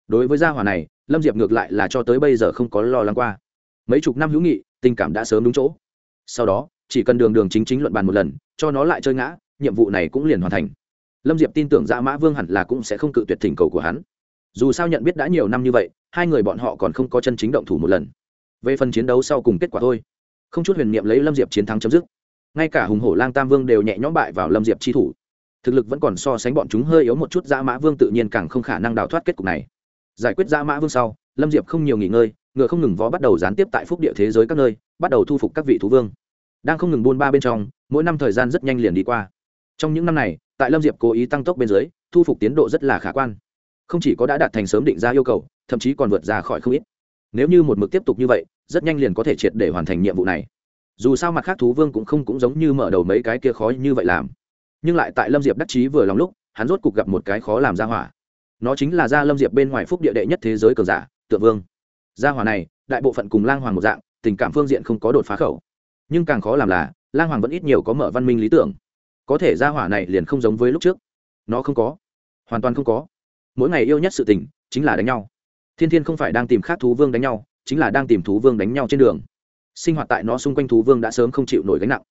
Đối với gia hỏa này, lâm diệp ngược lại là cho tới bây giờ không có lo lắng qua. Mấy chục năm hữu nghị tình cảm đã sớm đúng chỗ. Sau đó, chỉ cần đường đường chính chính luận bàn một lần, cho nó lại chơi ngã, nhiệm vụ này cũng liền hoàn thành. Lâm diệp tin tưởng dạ mã vương hẳn là cũng sẽ không cự tuyệt thỉnh cầu của hắn. Dù sao nhận biết đã nhiều năm như vậy, hai người bọn họ còn không có chân chính động thủ một lần. Về phần chiến đấu sau cùng kết quả thôi. Không chút huyền niệm lấy lâm diệp chiến thắng chấm dứt. Ngay cả hùng hổ lang tam vương đều nhẹ nhõm bại vào lâm diệp chi thủ. Thực lực vẫn còn so sánh bọn chúng hơi yếu một chút dã mã vương tự nhiên càng không khả năng đào thoát kết cục này. Giải quyết dã mã vương sau, lâm diệp không nhiều nghỉ ngơi ngựa không ngừng vó bắt đầu gián tiếp tại phúc địa thế giới các nơi, bắt đầu thu phục các vị thú vương. Đang không ngừng buôn ba bên trong, mỗi năm thời gian rất nhanh liền đi qua. Trong những năm này, tại lâm diệp cố ý tăng tốc bên dưới, thu phục tiến độ rất là khả quan. Không chỉ có đã đạt thành sớm định ra yêu cầu, thậm chí còn vượt ra khỏi không ít. Nếu như một mực tiếp tục như vậy, rất nhanh liền có thể triệt để hoàn thành nhiệm vụ này. Dù sao mặt khác thú vương cũng không cũng giống như mở đầu mấy cái kia khó như vậy làm. Nhưng lại tại lâm diệp đắc chí vừa lòng lúc, hắn rốt cục gặp một cái khó làm ra hỏa. Nó chính là gia lâm diệp bên ngoài phúc địa đệ nhất thế giới cờ giả, tượng vương gia hỏa này, đại bộ phận cùng lang hoàng một dạng, tình cảm phương diện không có đột phá khẩu. Nhưng càng khó làm là, lang hoàng vẫn ít nhiều có mở văn minh lý tưởng. Có thể gia hỏa này liền không giống với lúc trước. Nó không có. Hoàn toàn không có. Mỗi ngày yêu nhất sự tình, chính là đánh nhau. Thiên thiên không phải đang tìm khác thú vương đánh nhau, chính là đang tìm thú vương đánh nhau trên đường. Sinh hoạt tại nó xung quanh thú vương đã sớm không chịu nổi gánh nặng.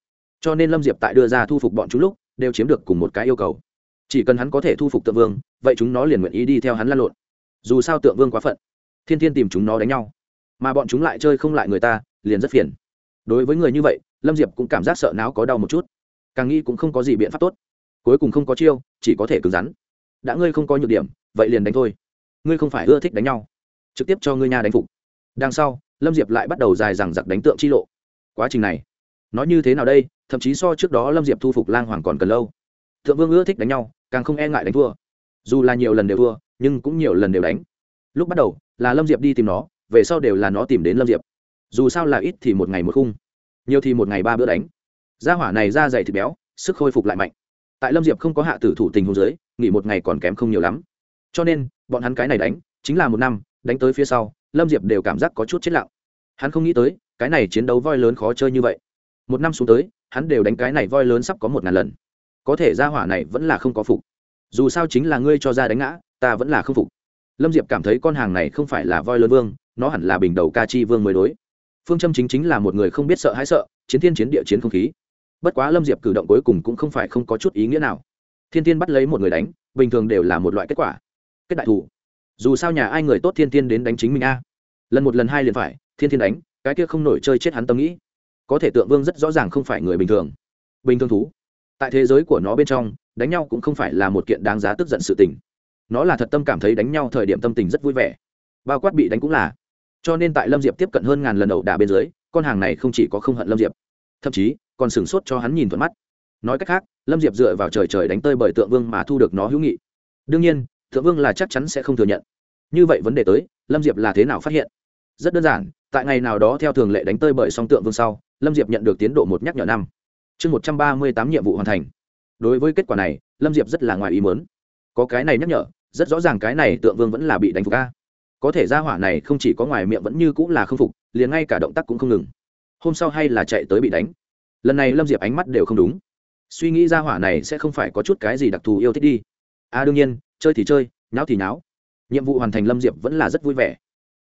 Cho nên lâm diệp tại đưa ra thu phục bọn chúng lúc, đều chiếm được cùng một cái yêu cầu. Chỉ cần hắn có thể thu phục tượng vương, vậy chúng nó liền nguyện ý đi theo hắn lăn lộn. Dù sao tượng vương quá phận thiên thiên tìm chúng nó đánh nhau. Mà bọn chúng lại chơi không lại người ta, liền rất phiền. Đối với người như vậy, lâm diệp cũng cảm giác sợ não có đau một chút. Càng nghĩ cũng không có gì biện pháp tốt. Cuối cùng không có chiêu, chỉ có thể cứng rắn. Đã ngươi không có nhược điểm, vậy liền đánh thôi. Ngươi không phải ưa thích đánh nhau. Trực tiếp cho ngươi nhà đánh phục. Đằng sau, lâm diệp lại bắt đầu dài rằng giặc đánh tượng chi lộ. Quá trình này, nói như thế nào đây? Thậm chí so trước đó lâm diệp thu phục lang hoàng còn cần lâu. Thượng vương ưa thích đánh nhau, càng không e ngại đánh thua. Dù là nhiều lần đều thua, nhưng cũng nhiều lần đều đánh. Lúc bắt đầu là lâm diệp đi tìm nó, về sau đều là nó tìm đến lâm diệp. Dù sao là ít thì một ngày một khung, nhiều thì một ngày ba bữa đánh. Gia hỏa này da dày thịt béo, sức khôi phục lại mạnh. Tại lâm diệp không có hạ tử thủ tình hồ dưới, nghỉ một ngày còn kém không nhiều lắm. Cho nên, bọn hắn cái này đánh, chính là một năm, đánh tới phía sau, lâm diệp đều cảm giác có chút chết lặng. Hắn không nghĩ tới, cái này chiến đấu voi lớn khó chơi như vậy. Một năm xuống tới, hắn đều đánh cái này voi lớn sắp có một ngàn lần. Có thể ra hỏa này vẫn là không có phục. Dù sao chính là ngươi cho ra đánh ngã, ta vẫn là không phục lâm diệp cảm thấy con hàng này không phải là voi lớn vương, nó hẳn là bình đầu ca chi vương mới đối. Phương châm chính chính là một người không biết sợ hãi sợ, chiến thiên chiến địa chiến không khí. Bất quá lâm diệp cử động cuối cùng cũng không phải không có chút ý nghĩa nào. Thiên tiên bắt lấy một người đánh, bình thường đều là một loại kết quả. Kết đại thủ. Dù sao nhà ai người tốt thiên tiên đến đánh chính mình a. Lần một lần hai liền phải, thiên thiên đánh, cái kia không nổi chơi chết hắn tâm nghĩ. Có thể tượng vương rất rõ ràng không phải người bình thường. Bình thường thú. Tại thế giới của nó bên trong, đánh nhau cũng không phải là một kiện đáng giá tức giận sự tình nó là thật tâm cảm thấy đánh nhau thời điểm tâm tình rất vui vẻ. Bao quát bị đánh cũng là. Cho nên tại lâm diệp tiếp cận hơn ngàn lần ẩu đả bên dưới, con hàng này không chỉ có không hận lâm diệp, thậm chí còn sửng sốt cho hắn nhìn thuận mắt. Nói cách khác, lâm diệp dựa vào trời trời đánh tơi bởi tượng vương mà thu được nó hữu nghị. Đương nhiên thượng vương là chắc chắn sẽ không thừa nhận. Như vậy vấn đề tới, lâm diệp là thế nào phát hiện? Rất đơn giản, tại ngày nào đó theo thường lệ đánh tơi bởi song tượng vương sau, lâm diệp nhận được tiến độ một nhắc nhở năm. Chương một trăm ba mươi tám nhiệm vụ hoàn thành. Đối với kết quả này, lâm diệp rất là ngoài ý mớn có cái này nhắc nhở rất rõ ràng cái này tượng vương vẫn là bị đánh phục a. Có thể ra hỏa này không chỉ có ngoài miệng vẫn như cũng là không phục, liền ngay cả động tác cũng không ngừng. Hôm sau hay là chạy tới bị đánh. Lần này lâm diệp ánh mắt đều không đúng. Suy nghĩ ra hỏa này sẽ không phải có chút cái gì đặc thù yêu thích đi. À đương nhiên, chơi thì chơi, nháo thì nháo. Nhiệm vụ hoàn thành lâm diệp vẫn là rất vui vẻ.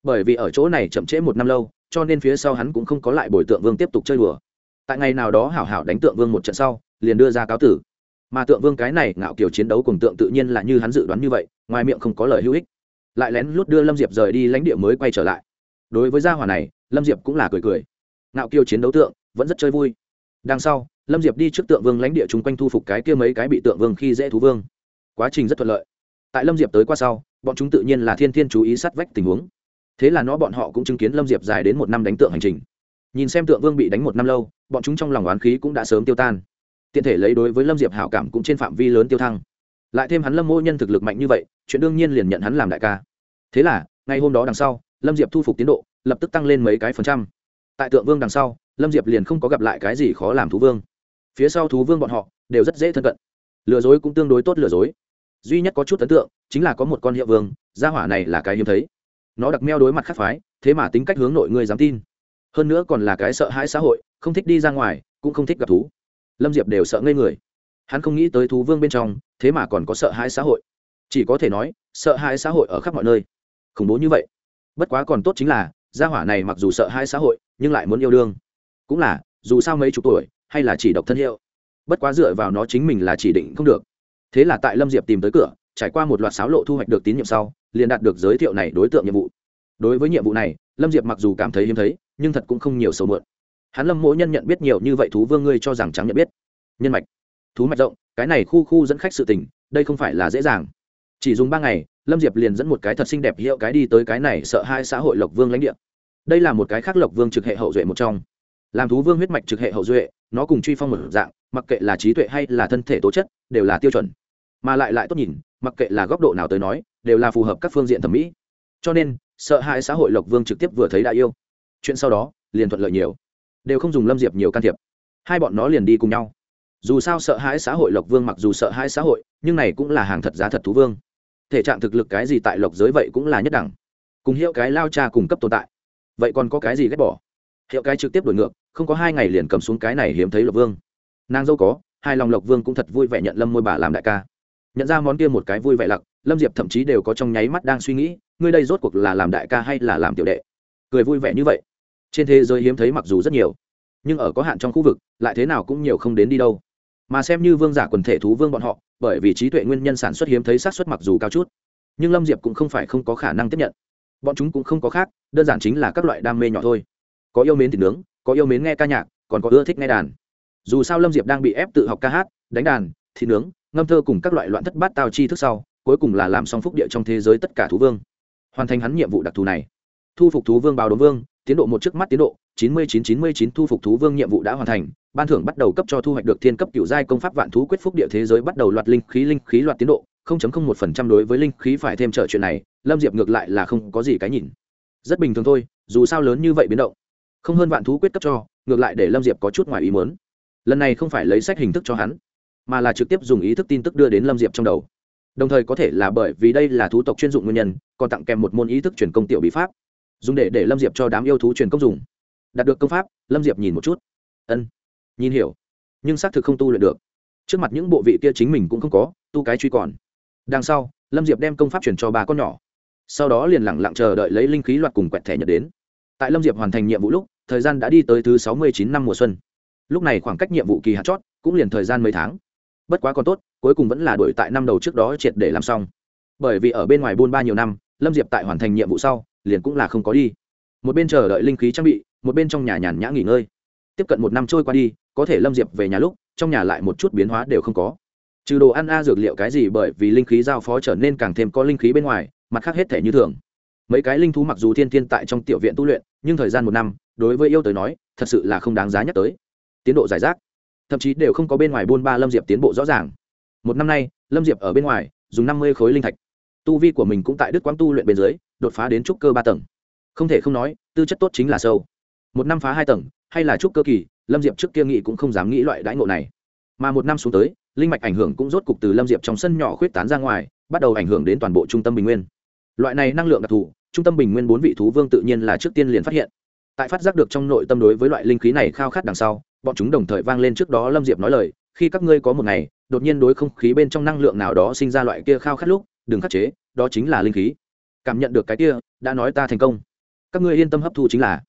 Bởi vì ở chỗ này chậm trễ một năm lâu, cho nên phía sau hắn cũng không có lại bồi tượng vương tiếp tục chơi đùa. Tại ngày nào đó hảo hảo đánh tượng vương một trận sau, liền đưa ra cáo tử mà tượng vương cái này ngạo kiểu chiến đấu cùng tượng tự nhiên là như hắn dự đoán như vậy, ngoài miệng không có lời hữu ích. Lại lén lút đưa lâm diệp rời đi lãnh địa mới quay trở lại. Đối với gia hỏa này, lâm diệp cũng là cười cười. Ngạo kiêu chiến đấu tượng, vẫn rất chơi vui. Đằng sau, lâm diệp đi trước tượng vương lãnh địa chung quanh thu phục cái kia mấy cái bị tượng vương khi dễ thú vương. Quá trình rất thuận lợi. Tại lâm diệp tới qua sau, bọn chúng tự nhiên là thiên thiên chú ý sát vách tình huống. Thế là nó bọn họ cũng chứng kiến lâm diệp dài đến một năm đánh tượng hành trình. Nhìn xem tượng vương bị đánh một năm lâu, bọn chúng trong lòng oán khí cũng đã sớm tiêu tan tiện thể lấy đối với lâm diệp hảo cảm cũng trên phạm vi lớn tiêu thăng. Lại thêm hắn lâm mô nhân thực lực mạnh như vậy, chuyện đương nhiên liền nhận hắn làm đại ca. Thế là, ngày hôm đó đằng sau, lâm diệp thu phục tiến độ, lập tức tăng lên mấy cái phần trăm. Tại tượng vương đằng sau, lâm diệp liền không có gặp lại cái gì khó làm thú vương. Phía sau thú vương bọn họ, đều rất dễ thân cận. Lừa dối cũng tương đối tốt lừa dối. Duy nhất có chút ấn tượng, chính là có một con hiệu vương, gia hỏa này là cái hiếm thấy. Nó đặc meo đối mặt khắc phái, thế mà tính cách hướng nội người dám tin. Hơn nữa còn là cái sợ hãi xã hội, không thích đi ra ngoài, cũng không thích gặp thú lâm diệp đều sợ ngây người. Hắn không nghĩ tới thú vương bên trong, thế mà còn có sợ hãi xã hội. Chỉ có thể nói, sợ hãi xã hội ở khắp mọi nơi. Khủng bố như vậy. Bất quá còn tốt chính là, gia hỏa này mặc dù sợ hãi xã hội, nhưng lại muốn yêu đương. Cũng là, dù sao mấy chục tuổi, hay là chỉ độc thân hiệu. Bất quá dựa vào nó chính mình là chỉ định không được. Thế là tại lâm diệp tìm tới cửa, trải qua một loạt sáo lộ thu hoạch được tín nhiệm sau, liền đạt được giới thiệu này đối tượng nhiệm vụ. Đối với nhiệm vụ này, lâm diệp mặc dù cảm thấy hiếm thấy, nhưng thật cũng không nhiều sầu mượn hắn lâm mỗi nhân nhận biết nhiều như vậy thú vương ngươi cho rằng trắng nhận biết. Nhân mạch. Thú mạch rộng, cái này khu khu dẫn khách sự tình, đây không phải là dễ dàng. Chỉ dùng ba ngày, lâm diệp liền dẫn một cái thật xinh đẹp hiệu cái đi tới cái này sợ hai xã hội lộc vương lãnh địa. Đây là một cái khác lộc vương trực hệ hậu duệ một trong. Làm thú vương huyết mạch trực hệ hậu duệ, nó cùng truy phong một dạng, mặc kệ là trí tuệ hay là thân thể tố chất, đều là tiêu chuẩn. Mà lại lại tốt nhìn, mặc kệ là góc độ nào tới nói, đều là phù hợp các phương diện thẩm mỹ. Cho nên, sợ hãi xã hội lộc vương trực tiếp vừa thấy đã yêu. Chuyện sau đó, liền thuận lợi nhiều đều không dùng lâm diệp nhiều can thiệp. Hai bọn nó liền đi cùng nhau. Dù sao sợ hãi xã hội lộc vương mặc dù sợ hãi xã hội, nhưng này cũng là hàng thật giá thật thú vương. Thể trạng thực lực cái gì tại lộc giới vậy cũng là nhất đẳng. Cùng hiệu cái lao cha cùng cấp tồn tại. Vậy còn có cái gì ghét bỏ? Hiệu cái trực tiếp đổi ngược, không có hai ngày liền cầm xuống cái này hiếm thấy lộc vương. Nàng dâu có hai lòng lộc vương cũng thật vui vẻ nhận lâm môi bà làm đại ca. Nhận ra món kia một cái vui vẻ lặc, lâm diệp thậm chí đều có trong nháy mắt đang suy nghĩ, ngươi đây rốt cuộc là làm đại ca hay là làm tiểu đệ? Cười vui vẻ như vậy trên thế giới hiếm thấy mặc dù rất nhiều, nhưng ở có hạn trong khu vực, lại thế nào cũng nhiều không đến đi đâu. Mà xem như vương giả quần thể thú vương bọn họ, bởi vì trí tuệ nguyên nhân sản xuất hiếm thấy sát xuất mặc dù cao chút, nhưng lâm diệp cũng không phải không có khả năng tiếp nhận. Bọn chúng cũng không có khác, đơn giản chính là các loại đam mê nhỏ thôi. Có yêu mến thịt nướng, có yêu mến nghe ca nhạc, còn có ưa thích nghe đàn. Dù sao lâm diệp đang bị ép tự học ca hát, đánh đàn, thịt nướng, ngâm thơ cùng các loại loạn thất bát tao chi thức sau, cuối cùng là làm xong phúc địa trong thế giới tất cả thú vương. Hoàn thành hắn nhiệm vụ đặc thù này. Thu phục thú vương báo đốm vương tiến độ một trước mắt tiến độ, chín mươi chín chín mươi chín thu phục thú vương nhiệm vụ đã hoàn thành, ban thưởng bắt đầu cấp cho thu hoạch được thiên cấp cựu giai công pháp vạn thú quyết phúc địa thế giới bắt đầu loạt linh khí linh khí loạt tiến độ 0.01% đối với linh khí phải thêm trở chuyện này, lâm diệp ngược lại là không có gì cái nhìn. Rất bình thường thôi, dù sao lớn như vậy biến động, không hơn vạn thú quyết cấp cho, ngược lại để lâm diệp có chút ngoài ý muốn. Lần này không phải lấy sách hình thức cho hắn, mà là trực tiếp dùng ý thức tin tức đưa đến lâm diệp trong đầu. Đồng thời có thể là bởi vì đây là thú tộc chuyên dụng nguyên nhân, còn tặng kèm một môn ý thức truyền công tiểu bí pháp dùng để để lâm diệp cho đám yêu thú truyền công dùng đạt được công pháp lâm diệp nhìn một chút ân nhìn hiểu nhưng xác thực không tu luyện được trước mặt những bộ vị kia chính mình cũng không có tu cái truy còn đằng sau lâm diệp đem công pháp chuyển cho ba con nhỏ sau đó liền lẳng lặng chờ đợi lấy linh khí loạt cùng quẹt thẻ nhật đến tại lâm diệp hoàn thành nhiệm vụ lúc thời gian đã đi tới thứ sáu mươi chín năm mùa xuân lúc này khoảng cách nhiệm vụ kỳ hạn chót cũng liền thời gian mấy tháng bất quá còn tốt cuối cùng vẫn là đổi tại năm đầu trước đó triệt để làm xong bởi vì ở bên ngoài buôn ba nhiều năm lâm diệp tại hoàn thành nhiệm vụ sau liền cũng là không có đi. Một bên chờ đợi linh khí trang bị, một bên trong nhà nhàn nhã nghỉ ngơi. Tiếp cận một năm trôi qua đi, có thể lâm diệp về nhà lúc, trong nhà lại một chút biến hóa đều không có. Trừ đồ ăn, a, dược liệu cái gì bởi vì linh khí giao phó trở nên càng thêm có linh khí bên ngoài, mặt khác hết thể như thường. Mấy cái linh thú mặc dù thiên thiên tại trong tiểu viện tu luyện, nhưng thời gian một năm, đối với yêu tới nói, thật sự là không đáng giá nhắc tới. Tiến độ giải rác, thậm chí đều không có bên ngoài buôn ba lâm diệp tiến bộ rõ ràng. Một năm nay, lâm diệp ở bên ngoài, dùng năm mươi khối linh thạch. Tu vi của mình cũng tại đức quang tu luyện bên dưới đột phá đến trúc cơ ba tầng. Không thể không nói, tư chất tốt chính là sâu. Một năm phá hai tầng, hay là trúc cơ kỳ, lâm diệp trước kia nghĩ cũng không dám nghĩ loại đãi ngộ này. Mà một năm xuống tới, linh mạch ảnh hưởng cũng rốt cục từ lâm diệp trong sân nhỏ khuyết tán ra ngoài, bắt đầu ảnh hưởng đến toàn bộ trung tâm bình nguyên. Loại này năng lượng đặc thù, trung tâm bình nguyên bốn vị thú vương tự nhiên là trước tiên liền phát hiện. Tại phát giác được trong nội tâm đối với loại linh khí này khao khát đằng sau, bọn chúng đồng thời vang lên trước đó lâm diệp nói lời, khi các ngươi có một ngày, đột nhiên đối không khí bên trong năng lượng nào đó sinh ra loại kia khao khát lúc, đừng khắc chế, đó chính là linh khí cảm nhận được cái kia, đã nói ta thành công. Các ngươi yên tâm hấp thu chính là.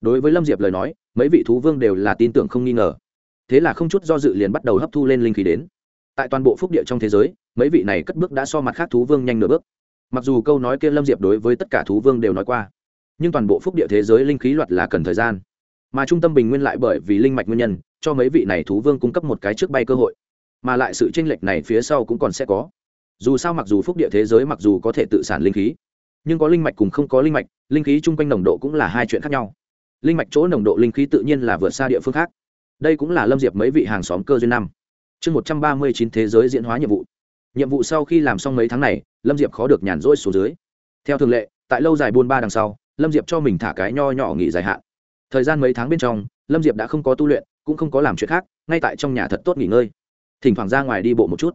Đối với lâm diệp lời nói, mấy vị thú vương đều là tin tưởng không nghi ngờ. Thế là không chút do dự liền bắt đầu hấp thu lên linh khí đến. Tại toàn bộ phúc địa trong thế giới, mấy vị này cất bước đã so mặt khác thú vương nhanh nửa bước. Mặc dù câu nói kia lâm diệp đối với tất cả thú vương đều nói qua, nhưng toàn bộ phúc địa thế giới linh khí luật là cần thời gian. Mà trung tâm bình nguyên lại bởi vì linh mạch nguyên nhân, cho mấy vị này thú vương cung cấp một cái trước bay cơ hội. Mà lại sự tranh lệch này phía sau cũng còn sẽ có. Dù sao mặc dù phúc địa thế giới mặc dù có thể tự sản linh khí nhưng có linh mạch cùng không có linh mạch, linh khí chung quanh nồng độ cũng là hai chuyện khác nhau. Linh mạch chỗ nồng độ linh khí tự nhiên là vượt xa địa phương khác. Đây cũng là lâm diệp mấy vị hàng xóm cơ duyên năm. Chương một trăm ba mươi chín thế giới diễn hóa nhiệm vụ. Nhiệm vụ sau khi làm xong mấy tháng này, lâm diệp khó được nhàn rỗi xuống dưới. Theo thường lệ, tại lâu dài buôn ba đằng sau, lâm diệp cho mình thả cái nho nhỏ nghỉ dài hạn. Thời gian mấy tháng bên trong, lâm diệp đã không có tu luyện, cũng không có làm chuyện khác, ngay tại trong nhà thật tốt nghỉ ngơi. Thỉnh thoảng ra ngoài đi bộ một chút.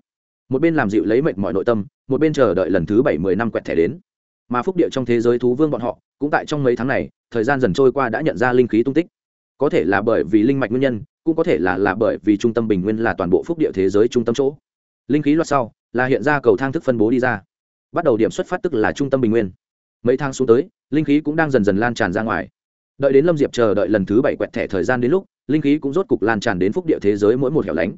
Một bên làm dịu lấy mệt mọi nội tâm, một bên chờ đợi lần thứ bảy mươi năm quẹt thẻ đến mà phúc địa trong thế giới thú vương bọn họ cũng tại trong mấy tháng này, thời gian dần trôi qua đã nhận ra linh khí tung tích. Có thể là bởi vì linh mạch nguyên nhân, cũng có thể là là bởi vì trung tâm bình nguyên là toàn bộ phúc địa thế giới trung tâm chỗ. Linh khí loạt sau, là hiện ra cầu thang thức phân bố đi ra. Bắt đầu điểm xuất phát tức là trung tâm bình nguyên. Mấy tháng xuống tới, linh khí cũng đang dần dần lan tràn ra ngoài. Đợi đến lâm diệp chờ đợi lần thứ bảy quẹt thẻ thời gian đến lúc, linh khí cũng rốt cục lan tràn đến phúc địa thế giới mỗi một hẻo lánh.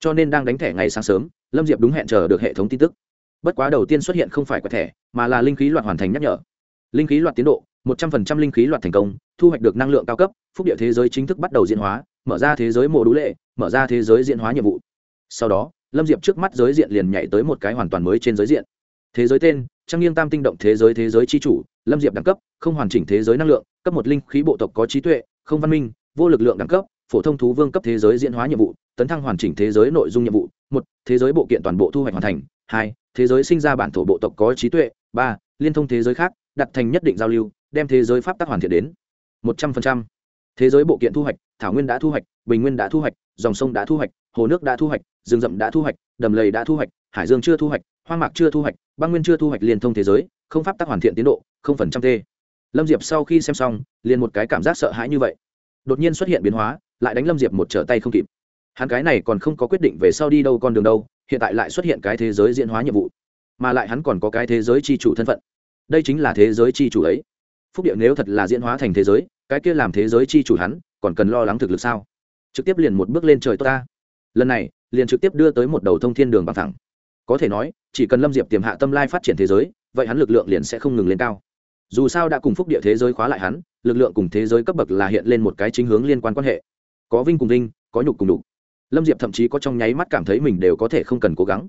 Cho nên đang đánh thẻ ngày sáng sớm, lâm diệp đúng hẹn chờ được hệ thống tin tức bất quá đầu tiên xuất hiện không phải quẹt thẻ, mà là linh khí loạt hoàn thành nhắc nhở. Linh khí loạt tiến độ, một trăm phần trăm linh khí loạt thành công, thu hoạch được năng lượng cao cấp, phúc địa thế giới chính thức bắt đầu diễn hóa, mở ra thế giới mộ đũ lệ, mở ra thế giới diễn hóa nhiệm vụ. Sau đó, lâm diệp trước mắt giới diện liền nhảy tới một cái hoàn toàn mới trên giới diện. Thế giới tên, trang nghiêng tam tinh động thế giới thế giới c h i chủ, lâm diệp đẳng cấp, không hoàn chỉnh thế giới năng lượng, cấp một linh khí bộ tộc có trí tuệ, không văn minh, vô lực lượng đẳng cấp, phổ thông thú vương cấp thế giới diễn hóa nhiệm vụ, tấn thăng hoàn chỉnh thế giới nội dung nhiệm vụ, một, thế giới bộ kiện toàn bộ thu hoạch hoàn thành hai, thế giới sinh ra bản thổ bộ tộc có trí tuệ, ba, liên thông thế giới khác, đặt thành nhất định giao lưu, đem thế giới pháp tác hoàn thiện đến một trăm phần trăm. Thế giới bộ kiện thu hoạch, thảo nguyên đã thu hoạch, bình nguyên đã thu hoạch, dòng sông đã thu hoạch, hồ nước đã thu hoạch, rừng rậm đã thu hoạch, đầm lầy đã thu hoạch, hải dương chưa thu hoạch, hoang mạc chưa thu hoạch, băng nguyên chưa thu hoạch liên thông thế giới, không pháp tác hoàn thiện tiến độ, không phần trăm t lâm diệp sau khi xem xong, liền một cái cảm giác sợ hãi như vậy. Đột nhiên xuất hiện biến hóa, lại đánh lâm diệp một trở tay không kịp. Hắn cái này còn không có quyết định về sau đi đâu con đường đâu hiện tại lại xuất hiện cái thế giới diễn hóa nhiệm vụ, mà lại hắn còn có cái thế giới c h i chủ thân phận. Đây chính là thế giới c h i chủ ấy. Phúc điệu nếu thật là diễn hóa thành thế giới, cái kia làm thế giới c h i chủ hắn, còn cần lo lắng thực lực sao? Trực tiếp liền một bước lên trời tốt ta. Lần này, liền trực tiếp đưa tới một đầu thông thiên đường bằng thẳng. Có thể nói, chỉ cần lâm diệp tiềm hạ tâm lai phát triển thế giới, vậy hắn lực lượng liền sẽ không ngừng lên cao. Dù sao đã cùng phúc địa thế giới khóa lại hắn, lực lượng cùng thế giới cấp bậc là hiện lên một cái chính hướng liên quan quan hệ. Có vinh cùng vinh, có nhục cùng đục lâm diệp thậm chí có trong nháy mắt cảm thấy mình đều có thể không cần cố gắng.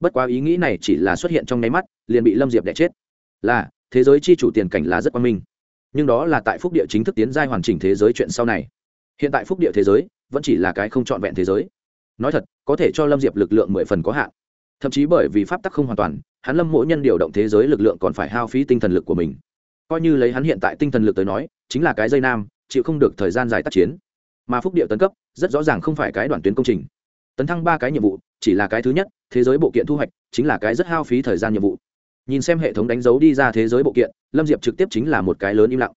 Bất quá ý nghĩ này chỉ là xuất hiện trong nháy mắt, liền bị lâm diệp đẻ chết. Là, thế giới chi chủ tiền cảnh là rất quan minh. Nhưng đó là tại phúc địa chính thức tiến giai hoàn chỉnh thế giới chuyện sau này. Hiện tại phúc địa thế giới vẫn chỉ là cái không trọn vẹn thế giới. Nói thật, có thể cho lâm diệp lực lượng mười phần có hạn. Thậm chí bởi vì pháp tắc không hoàn toàn, hắn lâm mỗi nhân điều động thế giới lực lượng còn phải hao phí tinh thần lực của mình. Coi như lấy hắn hiện tại tinh thần lực tới nói, chính là cái dây nam, chịu không được thời gian dài tác chiến mà phúc địa tấn cấp, rất rõ ràng không phải cái đoàn tuyến công trình. Tấn thăng ba cái nhiệm vụ, chỉ là cái thứ nhất, thế giới bộ kiện thu hoạch, chính là cái rất hao phí thời gian nhiệm vụ. Nhìn xem hệ thống đánh dấu đi ra thế giới bộ kiện, lâm diệp trực tiếp chính là một cái lớn im lặng.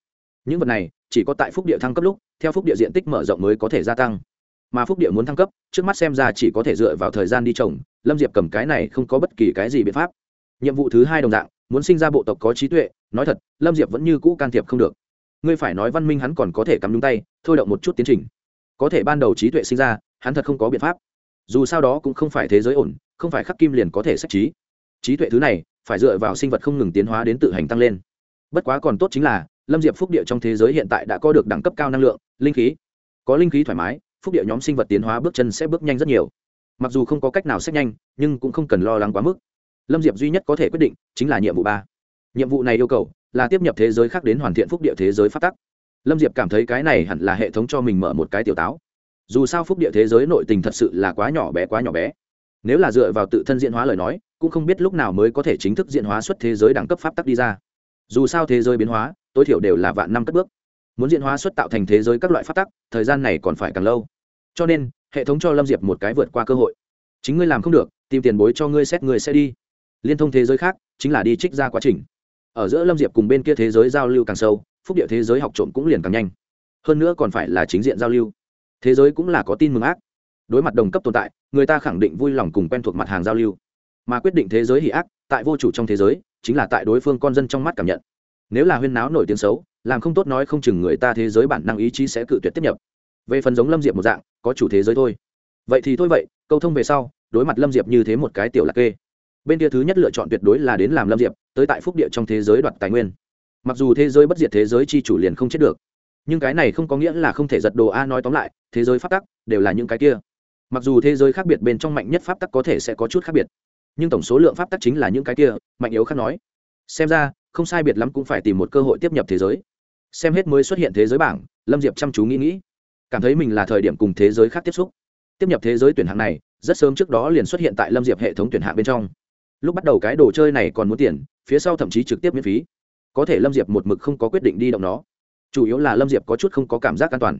Những vật này, chỉ có tại phúc địa thăng cấp lúc, theo phúc địa diện tích mở rộng mới có thể gia tăng. Mà phúc địa muốn thăng cấp, trước mắt xem ra chỉ có thể dựa vào thời gian đi trồng, lâm diệp cầm cái này không có bất kỳ cái gì biện pháp. Nhiệm vụ thứ hai đồng dạng, muốn sinh ra bộ tộc có trí tuệ, nói thật, lâm diệp vẫn như cũ can thiệp không được. Ngươi phải nói văn minh hắn còn có thể cắm đúng tay, thôi động một chút tiến trình có thể ban đầu trí tuệ sinh ra, hắn thật không có biện pháp. Dù sao đó cũng không phải thế giới ổn, không phải khắc kim liền có thể sách trí. Trí tuệ thứ này, phải dựa vào sinh vật không ngừng tiến hóa đến tự hành tăng lên. Bất quá còn tốt chính là, lâm diệp phúc địa trong thế giới hiện tại đã có được đẳng cấp cao năng lượng, linh khí. Có linh khí thoải mái, phúc địa nhóm sinh vật tiến hóa bước chân sẽ bước nhanh rất nhiều. Mặc dù không có cách nào xét nhanh, nhưng cũng không cần lo lắng quá mức. Lâm diệp duy nhất có thể quyết định chính là nhiệm vụ ba. Nhiệm vụ này yêu cầu là tiếp nhập thế giới khác đến hoàn thiện phúc địa thế giới phát tắc lâm diệp cảm thấy cái này hẳn là hệ thống cho mình mở một cái tiểu táo. Dù sao phúc địa thế giới nội tình thật sự là quá nhỏ bé, quá nhỏ bé. Nếu là dựa vào tự thân diện hóa lời nói, cũng không biết lúc nào mới có thể chính thức diện hóa xuất thế giới đẳng cấp pháp tắc đi ra. Dù sao thế giới biến hóa, tối thiểu đều là vạn năm cất bước. Muốn diện hóa xuất tạo thành thế giới các loại pháp tắc, thời gian này còn phải càng lâu. Cho nên, hệ thống cho lâm diệp một cái vượt qua cơ hội. Chính ngươi làm không được, tìm tiền bối cho ngươi xét ngươi sẽ đi. Liên thông thế giới khác, chính là đi trích ra quá trình. Ở giữa lâm diệp cùng bên kia thế giới giao lưu càng sâu phúc địa thế giới học trộm cũng liền càng nhanh. Hơn nữa còn phải là chính diện giao lưu. Thế giới cũng là có tin mừng ác. Đối mặt đồng cấp tồn tại, người ta khẳng định vui lòng cùng quen thuộc mặt hàng giao lưu. Mà quyết định thế giới hỉ ác, tại vô chủ trong thế giới, chính là tại đối phương con dân trong mắt cảm nhận. Nếu là huyên náo nổi tiếng xấu, làm không tốt nói không chừng người ta thế giới bản năng ý chí sẽ cự tuyệt tiếp nhập. Về phần giống lâm diệp một dạng, có chủ thế giới thôi. Vậy thì thôi vậy, câu thông về sau, đối mặt lâm diệp như thế một cái tiểu lạc kê. Bên kia thứ nhất lựa chọn tuyệt đối là đến làm lâm diệp, tới tại phúc địa trong thế giới đoạt tài nguyên mặc dù thế giới bất diệt thế giới chi chủ liền không chết được, nhưng cái này không có nghĩa là không thể giật đồ a nói tóm lại, thế giới pháp tắc đều là những cái kia. Mặc dù thế giới khác biệt bên trong mạnh nhất pháp tắc có thể sẽ có chút khác biệt, nhưng tổng số lượng pháp tắc chính là những cái kia, mạnh yếu khác nói. Xem ra, không sai biệt lắm cũng phải tìm một cơ hội tiếp nhập thế giới. Xem hết mới xuất hiện thế giới bảng, lâm diệp chăm chú nghĩ nghĩ. Cảm thấy mình là thời điểm cùng thế giới khác tiếp xúc. Tiếp nhập thế giới tuyển hạng này, rất sớm trước đó liền xuất hiện tại lâm diệp hệ thống tuyển hạng bên trong. Lúc bắt đầu cái đồ chơi này còn muốn tiền, phía sau thậm chí trực tiếp miễn phí có thể lâm diệp một mực không có quyết định đi động nó. Chủ yếu là lâm diệp có chút không có cảm giác an toàn.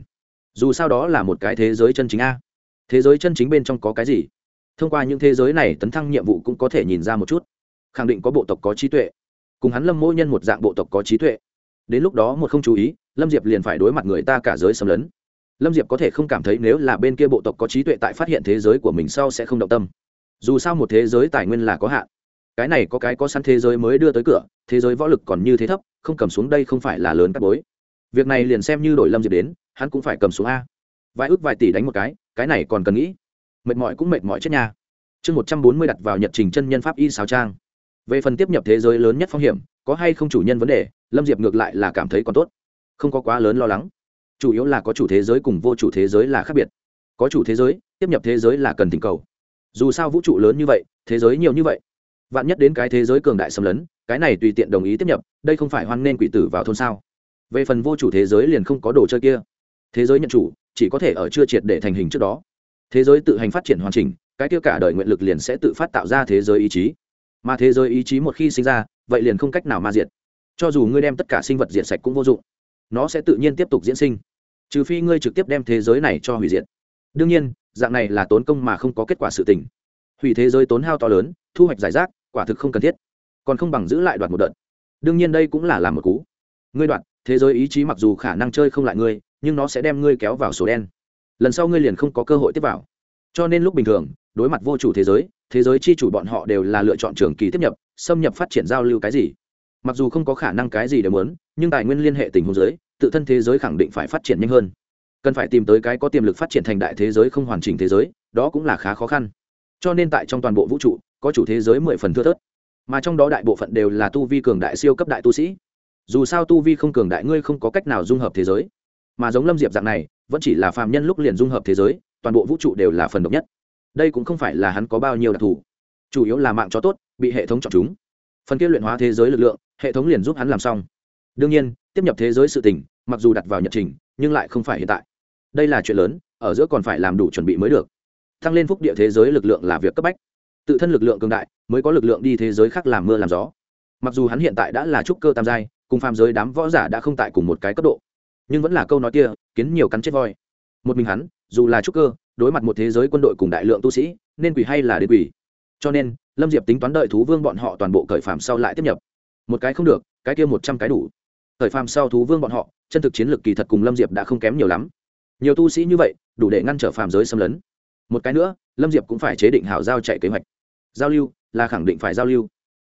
Dù sao đó là một cái thế giới chân chính a. Thế giới chân chính bên trong có cái gì? Thông qua những thế giới này, tấn thăng nhiệm vụ cũng có thể nhìn ra một chút. Khẳng định có bộ tộc có trí tuệ. Cùng hắn lâm mỗi nhân một dạng bộ tộc có trí tuệ. Đến lúc đó một không chú ý, lâm diệp liền phải đối mặt người ta cả giới xâm lấn. Lâm diệp có thể không cảm thấy nếu là bên kia bộ tộc có trí tuệ tại phát hiện thế giới của mình sau sẽ không động tâm. Dù sao một thế giới tài nguyên là có hạn cái này có cái có sẵn thế giới mới đưa tới cửa, thế giới võ lực còn như thế thấp, không cầm xuống đây không phải là lớn cắt bối. Việc này liền xem như đổi lâm diệp đến, hắn cũng phải cầm xuống a. Vài ước vài tỷ đánh một cái cái này còn cần nghĩ. Mệt mỏi cũng mệt mỏi chết nha. Chương một trăm bốn mươi đặt vào nhật trình chân nhân pháp y sáo trang. Về phần tiếp nhập thế giới lớn nhất phong hiểm, có hay không chủ nhân vấn đề, lâm diệp ngược lại là cảm thấy còn tốt. Không có quá lớn lo lắng. Chủ yếu là có chủ thế giới cùng vô chủ thế giới là khác biệt. Có chủ thế giới, tiếp nhập thế giới là cần tình cầu. Dù sao vũ trụ lớn như vậy, thế giới nhiều như vậy vạn nhất đến cái thế giới cường đại xâm lấn, cái này tùy tiện đồng ý tiếp nhập, đây không phải hoan nên quỷ tử vào thôn sao? Về phần vô chủ thế giới liền không có đồ chơi kia. Thế giới nhận chủ, chỉ có thể ở chưa triệt để thành hình trước đó. Thế giới tự hành phát triển hoàn chỉnh, cái kia cả đời nguyện lực liền sẽ tự phát tạo ra thế giới ý chí. Mà thế giới ý chí một khi sinh ra, vậy liền không cách nào ma diệt. Cho dù ngươi đem tất cả sinh vật diệt sạch cũng vô dụng. Nó sẽ tự nhiên tiếp tục diễn sinh. Trừ phi ngươi trực tiếp đem thế giới này cho hủy diệt. Đương nhiên, dạng này là tốn công mà không có kết quả sự tình. Hủy thế giới tốn hao to lớn, thu hoạch giải rác quả thực không cần thiết. Còn không bằng giữ lại đoạt một đợt. Đương nhiên đây cũng là làm một cú. Ngươi đoạt, thế giới ý chí mặc dù khả năng chơi không lại ngươi, nhưng nó sẽ đem ngươi kéo vào sổ đen. Lần sau ngươi liền không có cơ hội tiếp vào. Cho nên lúc bình thường, đối mặt vô chủ thế giới thế giới chi chủ bọn họ đều là lựa chọn trường kỳ tiếp nhập, xâm nhập phát triển giao lưu cái gì. Mặc dù không có khả năng cái gì đều muốn, nhưng tài nguyên liên hệ tình huống giới tự thân thế giới khẳng định phải phát triển nhanh hơn. Cần phải tìm tới cái có tiềm lực phát triển thành đại thế giới không hoàn chỉnh thế giới, đó cũng là khá khó khăn. Cho nên tại trong toàn bộ vũ trụ có chủ thế giới mười phần thưa thớt. Mà trong đó đại bộ phận đều là tu vi cường đại siêu cấp đại tu sĩ. Dù sao tu vi không cường đại, ngươi không có cách nào dung hợp thế giới. Mà giống lâm diệp dạng này, vẫn chỉ là phàm nhân lúc liền dung hợp thế giới, toàn bộ vũ trụ đều là phần độc nhất. Đây cũng không phải là hắn có bao nhiêu đặc thù. Chủ yếu là mạng cho tốt, bị hệ thống chọn chúng. Phần kia luyện hóa thế giới lực lượng, hệ thống liền giúp hắn làm xong. Đương nhiên, tiếp nhập thế giới sự tình, mặc dù đặt vào nhật trình, nhưng lại không phải hiện tại. Đây là chuyện lớn, ở giữa còn phải làm đủ chuẩn bị mới được. Tăng lên phúc địa thế giới lực lượng là việc cấp bách tự thân lực lượng cường đại, mới có lực lượng đi thế giới khác làm mưa làm gió. Mặc dù hắn hiện tại đã là trúc cơ tam giai, cùng phàm giới đám võ giả đã không tại cùng một cái cấp độ. Nhưng vẫn là câu nói kia, kiến nhiều cắn chết voi. Một mình hắn, dù là trúc cơ, đối mặt một thế giới quân đội cùng đại lượng tu sĩ, nên quỷ hay là đến quỷ. Cho nên, lâm diệp tính toán đợi thú vương bọn họ toàn bộ cởi phàm sau lại tiếp nhập. Một cái không được, cái kia một trăm cái đủ. Cởi phàm sau thú vương bọn họ, chân thực chiến lược kỳ thật cùng lâm diệp đã không kém nhiều lắm. Nhiều tu sĩ như vậy, đủ để ngăn trở phàm giới xâm lấn. Một cái nữa, lâm diệp cũng phải chế định hảo giao chạy kế hoạch giao lưu là khẳng định phải giao lưu.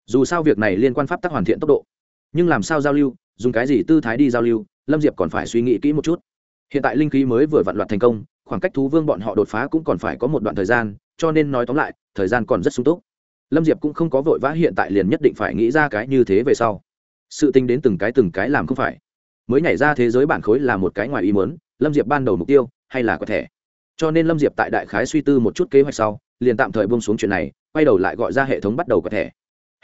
Dù sao việc này liên quan pháp tắc hoàn thiện tốc độ. Nhưng làm sao giao lưu, dùng cái gì tư thái đi giao lưu, lâm diệp còn phải suy nghĩ kỹ một chút. Hiện tại linh khí mới vừa vặn loạt thành công, khoảng cách thú vương bọn họ đột phá cũng còn phải có một đoạn thời gian, cho nên nói tóm lại, thời gian còn rất sung túc. Lâm diệp cũng không có vội vã hiện tại liền nhất định phải nghĩ ra cái như thế về sau. Sự tính đến từng cái từng cái làm không phải. Mới nhảy ra thế giới bản khối là một cái ngoài ý mớn lâm diệp ban đầu mục tiêu hay là có thể cho nên lâm diệp tại đại khái suy tư một chút kế hoạch sau, liền tạm thời bông xuống chuyện này quay đầu lại gọi ra hệ thống bắt đầu quẹt thẻ.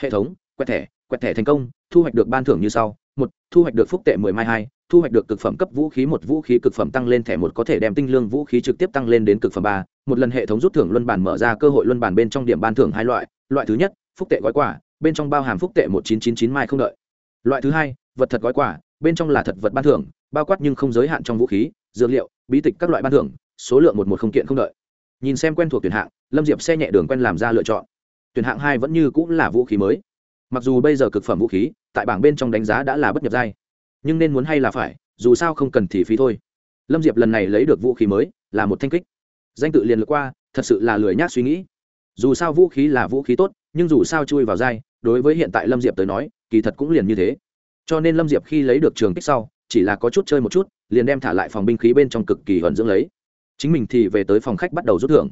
Hệ thống, quẹt thẻ quẹt thẻ thành công, thu hoạch được ban thưởng như sau. Một, thu hoạch được phúc tệ mười mai hai, thu hoạch được cực phẩm cấp vũ khí một, vũ khí cực phẩm tăng lên thẻ một, có thể đem tinh lương vũ khí trực tiếp tăng lên đến cực phẩm ba. Một lần hệ thống rút thưởng luân bản mở ra, cơ hội luân bản bên trong điểm ban thưởng hai loại. Loại thứ nhất, phúc tệ gói quả bên trong bao hàm phúc tệ một chín chín chín mai không đợi. Loại thứ hai, vật thật gói quả bên trong là thật vật ban thưởng, bao quát nhưng không giới hạn trong vũ khí, dược liệu, bí tịch các loại ban thưởng, số lượng một một không kiện không đợi. Nhìn xem quen thuộc tuyển hạng lâm diệp xe nhẹ đường quen làm ra lựa chọn. Tuyển hạng hai vẫn như cũng là vũ khí mới. Mặc dù bây giờ cực phẩm vũ khí, tại bảng bên trong đánh giá đã là bất nhập giai. Nhưng nên muốn hay là phải, dù sao không cần thì phí thôi. Lâm diệp lần này lấy được vũ khí mới, là một thanh kích. Danh tự liền lượt qua, thật sự là lười nhác suy nghĩ. Dù sao vũ khí là vũ khí tốt, nhưng dù sao chui vào giai, đối với hiện tại lâm diệp tới nói, kỳ thật cũng liền như thế. Cho nên lâm diệp khi lấy được trường kích sau, chỉ là có chút chơi một chút, liền đem thả lại phòng binh khí bên trong cực kỳ hận dưỡng lấy. Chính mình thì về tới phòng khách bắt đầu rút thưởng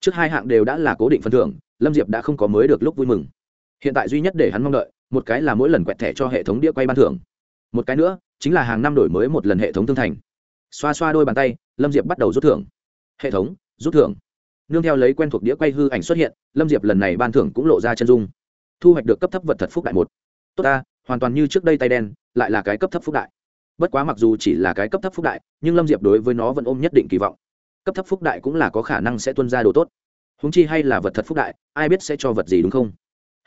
trước hai hạng đều đã là cố định phần thưởng, lâm diệp đã không có mới được lúc vui mừng. Hiện tại duy nhất để hắn mong đợi, một cái là mỗi lần quẹt thẻ cho hệ thống đĩa quay ban thưởng. Một cái nữa, chính là hàng năm đổi mới một lần hệ thống thương thành. Xoa xoa đôi bàn tay, lâm diệp bắt đầu rút thưởng. Hệ thống, rút thưởng. Nương theo lấy quen thuộc đĩa quay hư ảnh xuất hiện, lâm diệp lần này ban thưởng cũng lộ ra chân dung. Thu hoạch được cấp thấp vật thật phúc đại một. Tốt ta, hoàn toàn như trước đây tay đen, lại là cái cấp thấp phúc đại. Bất quá mặc dù chỉ là cái cấp thấp phúc đại, nhưng lâm diệp đối với nó vẫn ôm nhất định kỳ vọng cấp thấp phúc đại cũng là có khả năng sẽ tuân ra đồ tốt. Húng chi hay là vật thật phúc đại, ai biết sẽ cho vật gì đúng không?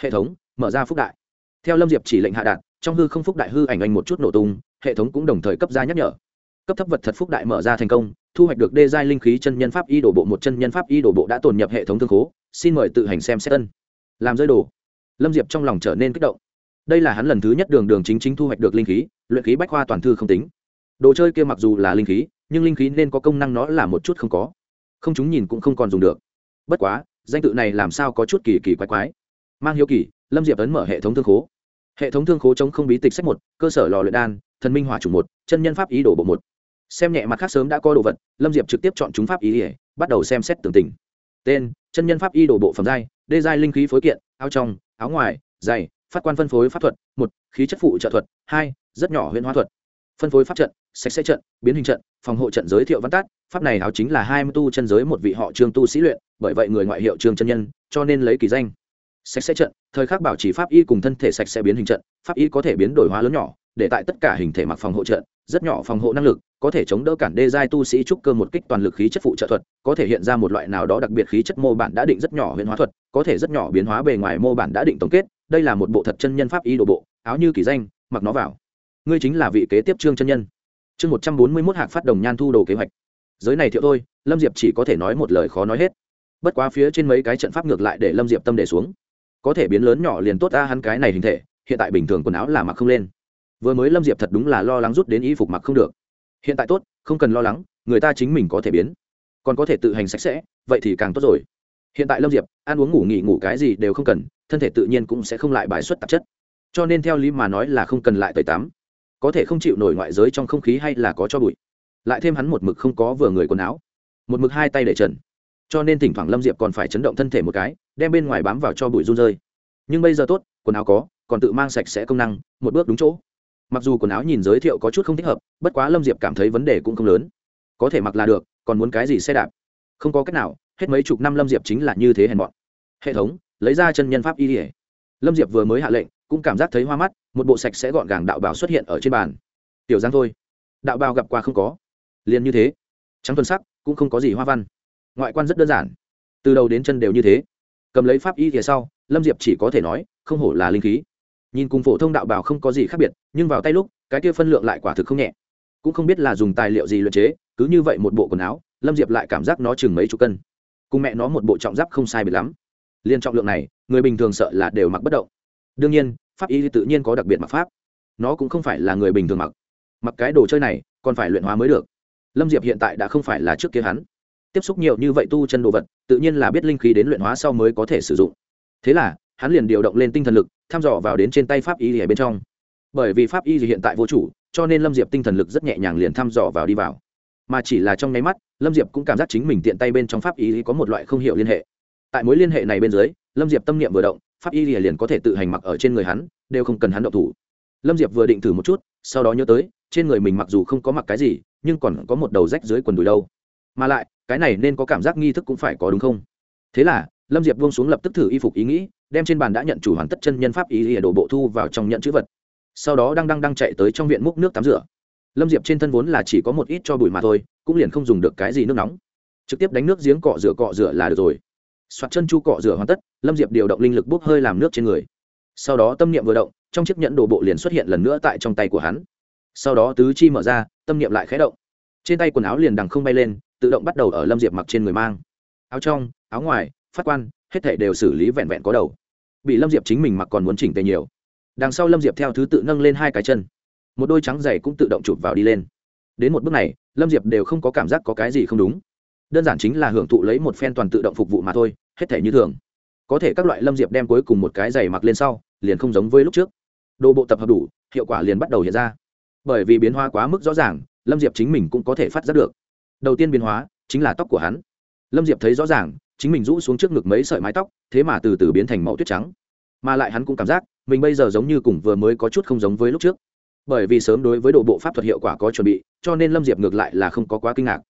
Hệ thống, mở ra phúc đại. Theo lâm diệp chỉ lệnh hạ đạt, trong hư không phúc đại hư ảnh anh một chút nổ tung, hệ thống cũng đồng thời cấp ra nhắc nhở. Cấp thấp vật thật phúc đại mở ra thành công, thu hoạch được đê giai linh khí chân nhân pháp y đổ bộ một chân nhân pháp y đổ bộ đã tồn nhập hệ thống thương khố, xin mời tự hành xem xét tân làm rơi đồ. Lâm diệp trong lòng trở nên kích động. Đây là hắn lần thứ nhất đường đường chính chính thu hoạch được linh khí, luyện khí bách khoa toàn thư không tính. Đồ chơi kia mặc dù là linh khí nhưng linh khí nên có công năng nó là một chút không có. Không chúng nhìn cũng không còn dùng được. Bất quá, danh tự này làm sao có chút kỳ kỳ quái quái. Mang hiếu kỳ, lâm diệp ấn mở hệ thống thương khố. Hệ thống thương khố chống không bí tịch sách một, cơ sở lò luyện đan, thần minh hỏa chủ một, chân nhân pháp ý đồ bộ một. Xem nhẹ mặt khác sớm đã có đồ vật, lâm diệp trực tiếp chọn chúng pháp ý ỉa bắt đầu xem xét tường tình. Tên, chân nhân pháp y đồ bộ phẩm giai, đê giai linh khí phối kiện, áo trong, áo ngoài dày phát quan phân phối pháp thuật, một, khí chất phụ trợ thuật, hai, rất nhỏ huyễn hóa thuật phân phối pháp trận, sạch sẽ trận, biến hình trận, phòng hộ trận giới thiệu văn tát. Pháp này áo chính là hai mươi tu chân giới một vị họ trương tu sĩ luyện, bởi vậy người ngoại hiệu trương chân nhân, cho nên lấy kỳ danh. Sạch sẽ trận, thời khắc bảo trì pháp y cùng thân thể sạch sẽ biến hình trận, pháp y có thể biến đổi hóa lớn nhỏ, để tại tất cả hình thể mặc phòng hộ trận, rất nhỏ phòng hộ năng lực, có thể chống đỡ cản đê giai tu sĩ trúc cơ một kích toàn lực khí chất phụ trợ thuật, có thể hiện ra một loại nào đó đặc biệt khí chất mô bản đã định rất nhỏ huyền hóa thuật, có thể rất nhỏ biến hóa bề ngoài mô bản đã định tổng kết. Đây là một bộ thật chân nhân pháp y đồ bộ, áo như kỳ danh, mặc nó vào ngươi chính là vị kế tiếp trương chân nhân. Chương một trăm bốn mươi mốt hạc phát đồng nhan thu đồ kế hoạch. Giới này thiệu thôi, lâm diệp chỉ có thể nói một lời khó nói hết. Bất quá phía trên mấy cái trận pháp ngược lại để lâm diệp tâm để xuống. Có thể biến lớn nhỏ liền tốt ra hắn cái này hình thể, hiện tại bình thường quần áo là mặc không lên. Vừa mới lâm diệp thật đúng là lo lắng rút đến y phục mặc không được. Hiện tại tốt, không cần lo lắng, người ta chính mình có thể biến. Còn có thể tự hành sạch sẽ, vậy thì càng tốt rồi. Hiện tại lâm diệp, ăn uống ngủ nghỉ ngủ cái gì đều không cần, thân thể tự nhiên cũng sẽ không lại bài xuất tạp chất. Cho nên theo lý mà nói là không cần lại tẩy tắm có thể không chịu nổi ngoại giới trong không khí hay là có cho bụi. Lại thêm hắn một mực không có vừa người quần áo. Một mực hai tay để trần. Cho nên thỉnh thoảng lâm diệp còn phải chấn động thân thể một cái, đem bên ngoài bám vào cho bụi run rơi. Nhưng bây giờ tốt, quần áo có, còn tự mang sạch sẽ công năng, một bước đúng chỗ. Mặc dù quần áo nhìn giới thiệu có chút không thích hợp, bất quá lâm diệp cảm thấy vấn đề cũng không lớn. Có thể mặc là được, còn muốn cái gì xe đạp? Không có cách nào, hết mấy chục năm lâm diệp chính là như thế hèn bọn hệ thống, lấy ra chân nhân pháp y. Lâm diệp vừa mới hạ lệnh cũng cảm giác thấy hoa mắt, một bộ sạch sẽ gọn gàng đạo bào xuất hiện ở trên bàn. Tiểu giang thôi. Đạo bào gặp qua không có. Liền như thế. Trắng tuần sắc, cũng không có gì hoa văn. Ngoại quan rất đơn giản. Từ đầu đến chân đều như thế. Cầm lấy pháp y thì sau, lâm diệp chỉ có thể nói, không hổ là linh khí. Nhìn cùng phổ thông đạo bào không có gì khác biệt, nhưng vào tay lúc, cái kia phân lượng lại quả thực không nhẹ. Cũng không biết là dùng tài liệu gì luyện chế, cứ như vậy một bộ quần áo, lâm diệp lại cảm giác nó chừng mấy chục cân. Cùng mẹ nó một bộ trọng giáp không sai biệt lắm. Liên trọng lượng này, người bình thường sợ là đều mặc bất động. Đương nhiên pháp y tự nhiên có đặc biệt mặc pháp. Nó cũng không phải là người bình thường mặc. Mặc cái đồ chơi này, còn phải luyện hóa mới được. Lâm diệp hiện tại đã không phải là trước kia hắn. Tiếp xúc nhiều như vậy tu chân đồ vật, tự nhiên là biết linh khí đến luyện hóa sau mới có thể sử dụng. Thế là, hắn liền điều động lên tinh thần lực, thăm dò vào đến trên tay pháp y ở bên trong. Bởi vì pháp y hiện tại vô chủ, cho nên lâm diệp tinh thần lực rất nhẹ nhàng liền thăm dò vào đi vào. Mà chỉ là trong nháy mắt, lâm diệp cũng cảm giác chính mình tiện tay bên trong pháp y có một loại không hiểu liên hệ. Tại mối liên hệ này bên dưới lâm diệp tâm niệm vừa động, pháp y liền có thể tự hành mặc ở trên người hắn, đều không cần hắn động thủ. Lâm diệp vừa định thử một chút, sau đó nhớ tới, trên người mình mặc dù không có mặc cái gì, nhưng còn có một đầu rách dưới quần đùi đâu. Mà lại, cái này nên có cảm giác nghi thức cũng phải có đúng không? Thế là, lâm diệp buông xuống lập tức thử y phục ý nghĩ, đem trên bàn đã nhận chủ hoàn tất chân nhân pháp y ỉa đổ bộ thu vào trong nhận chữ vật. Sau đó đang đang đang chạy tới trong viện múc nước tắm rửa. Lâm diệp trên thân vốn là chỉ có một ít cho bụi mà thôi, cũng liền không dùng được cái gì nước nóng. Trực tiếp đánh nước giếng cọ rửa cọ rửa là được rồi soạt chân chu cọ rửa hoàn tất, lâm diệp điều động linh lực bốc hơi làm nước trên người. Sau đó tâm niệm vừa động, trong chiếc nhẫn đổ bộ liền xuất hiện lần nữa tại trong tay của hắn. Sau đó tứ chi mở ra, tâm niệm lại khé động. Trên tay quần áo liền đằng không bay lên, tự động bắt đầu ở lâm diệp mặc trên người mang. Áo trong, áo ngoài, phát quan, hết thể đều xử lý vẹn vẹn có đầu. Bị lâm diệp chính mình mặc còn muốn chỉnh tề nhiều. Đằng sau lâm diệp theo thứ tự nâng lên hai cái chân. Một đôi trắng dày cũng tự động chụp vào đi lên. Đến một bước này, lâm diệp đều không có cảm giác có cái gì không đúng. Đơn giản chính là hưởng thụ lấy một phen toàn tự động phục vụ mà thôi hết thể như thường. Có thể các loại lâm diệp đem cuối cùng một cái giày mặc lên sau, liền không giống với lúc trước. Đồ bộ tập hợp đủ, hiệu quả liền bắt đầu hiện ra. Bởi vì biến hóa quá mức rõ ràng, lâm diệp chính mình cũng có thể phát giác được. Đầu tiên biến hóa, chính là tóc của hắn. Lâm diệp thấy rõ ràng, chính mình rũ xuống trước ngực mấy sợi mái tóc, thế mà từ từ biến thành màu tuyết trắng. Mà lại hắn cũng cảm giác, mình bây giờ giống như cùng vừa mới có chút không giống với lúc trước. Bởi vì sớm đối với độ bộ pháp thuật hiệu quả có chuẩn bị, cho nên lâm diệp ngược lại là không có quá kinh ngạc.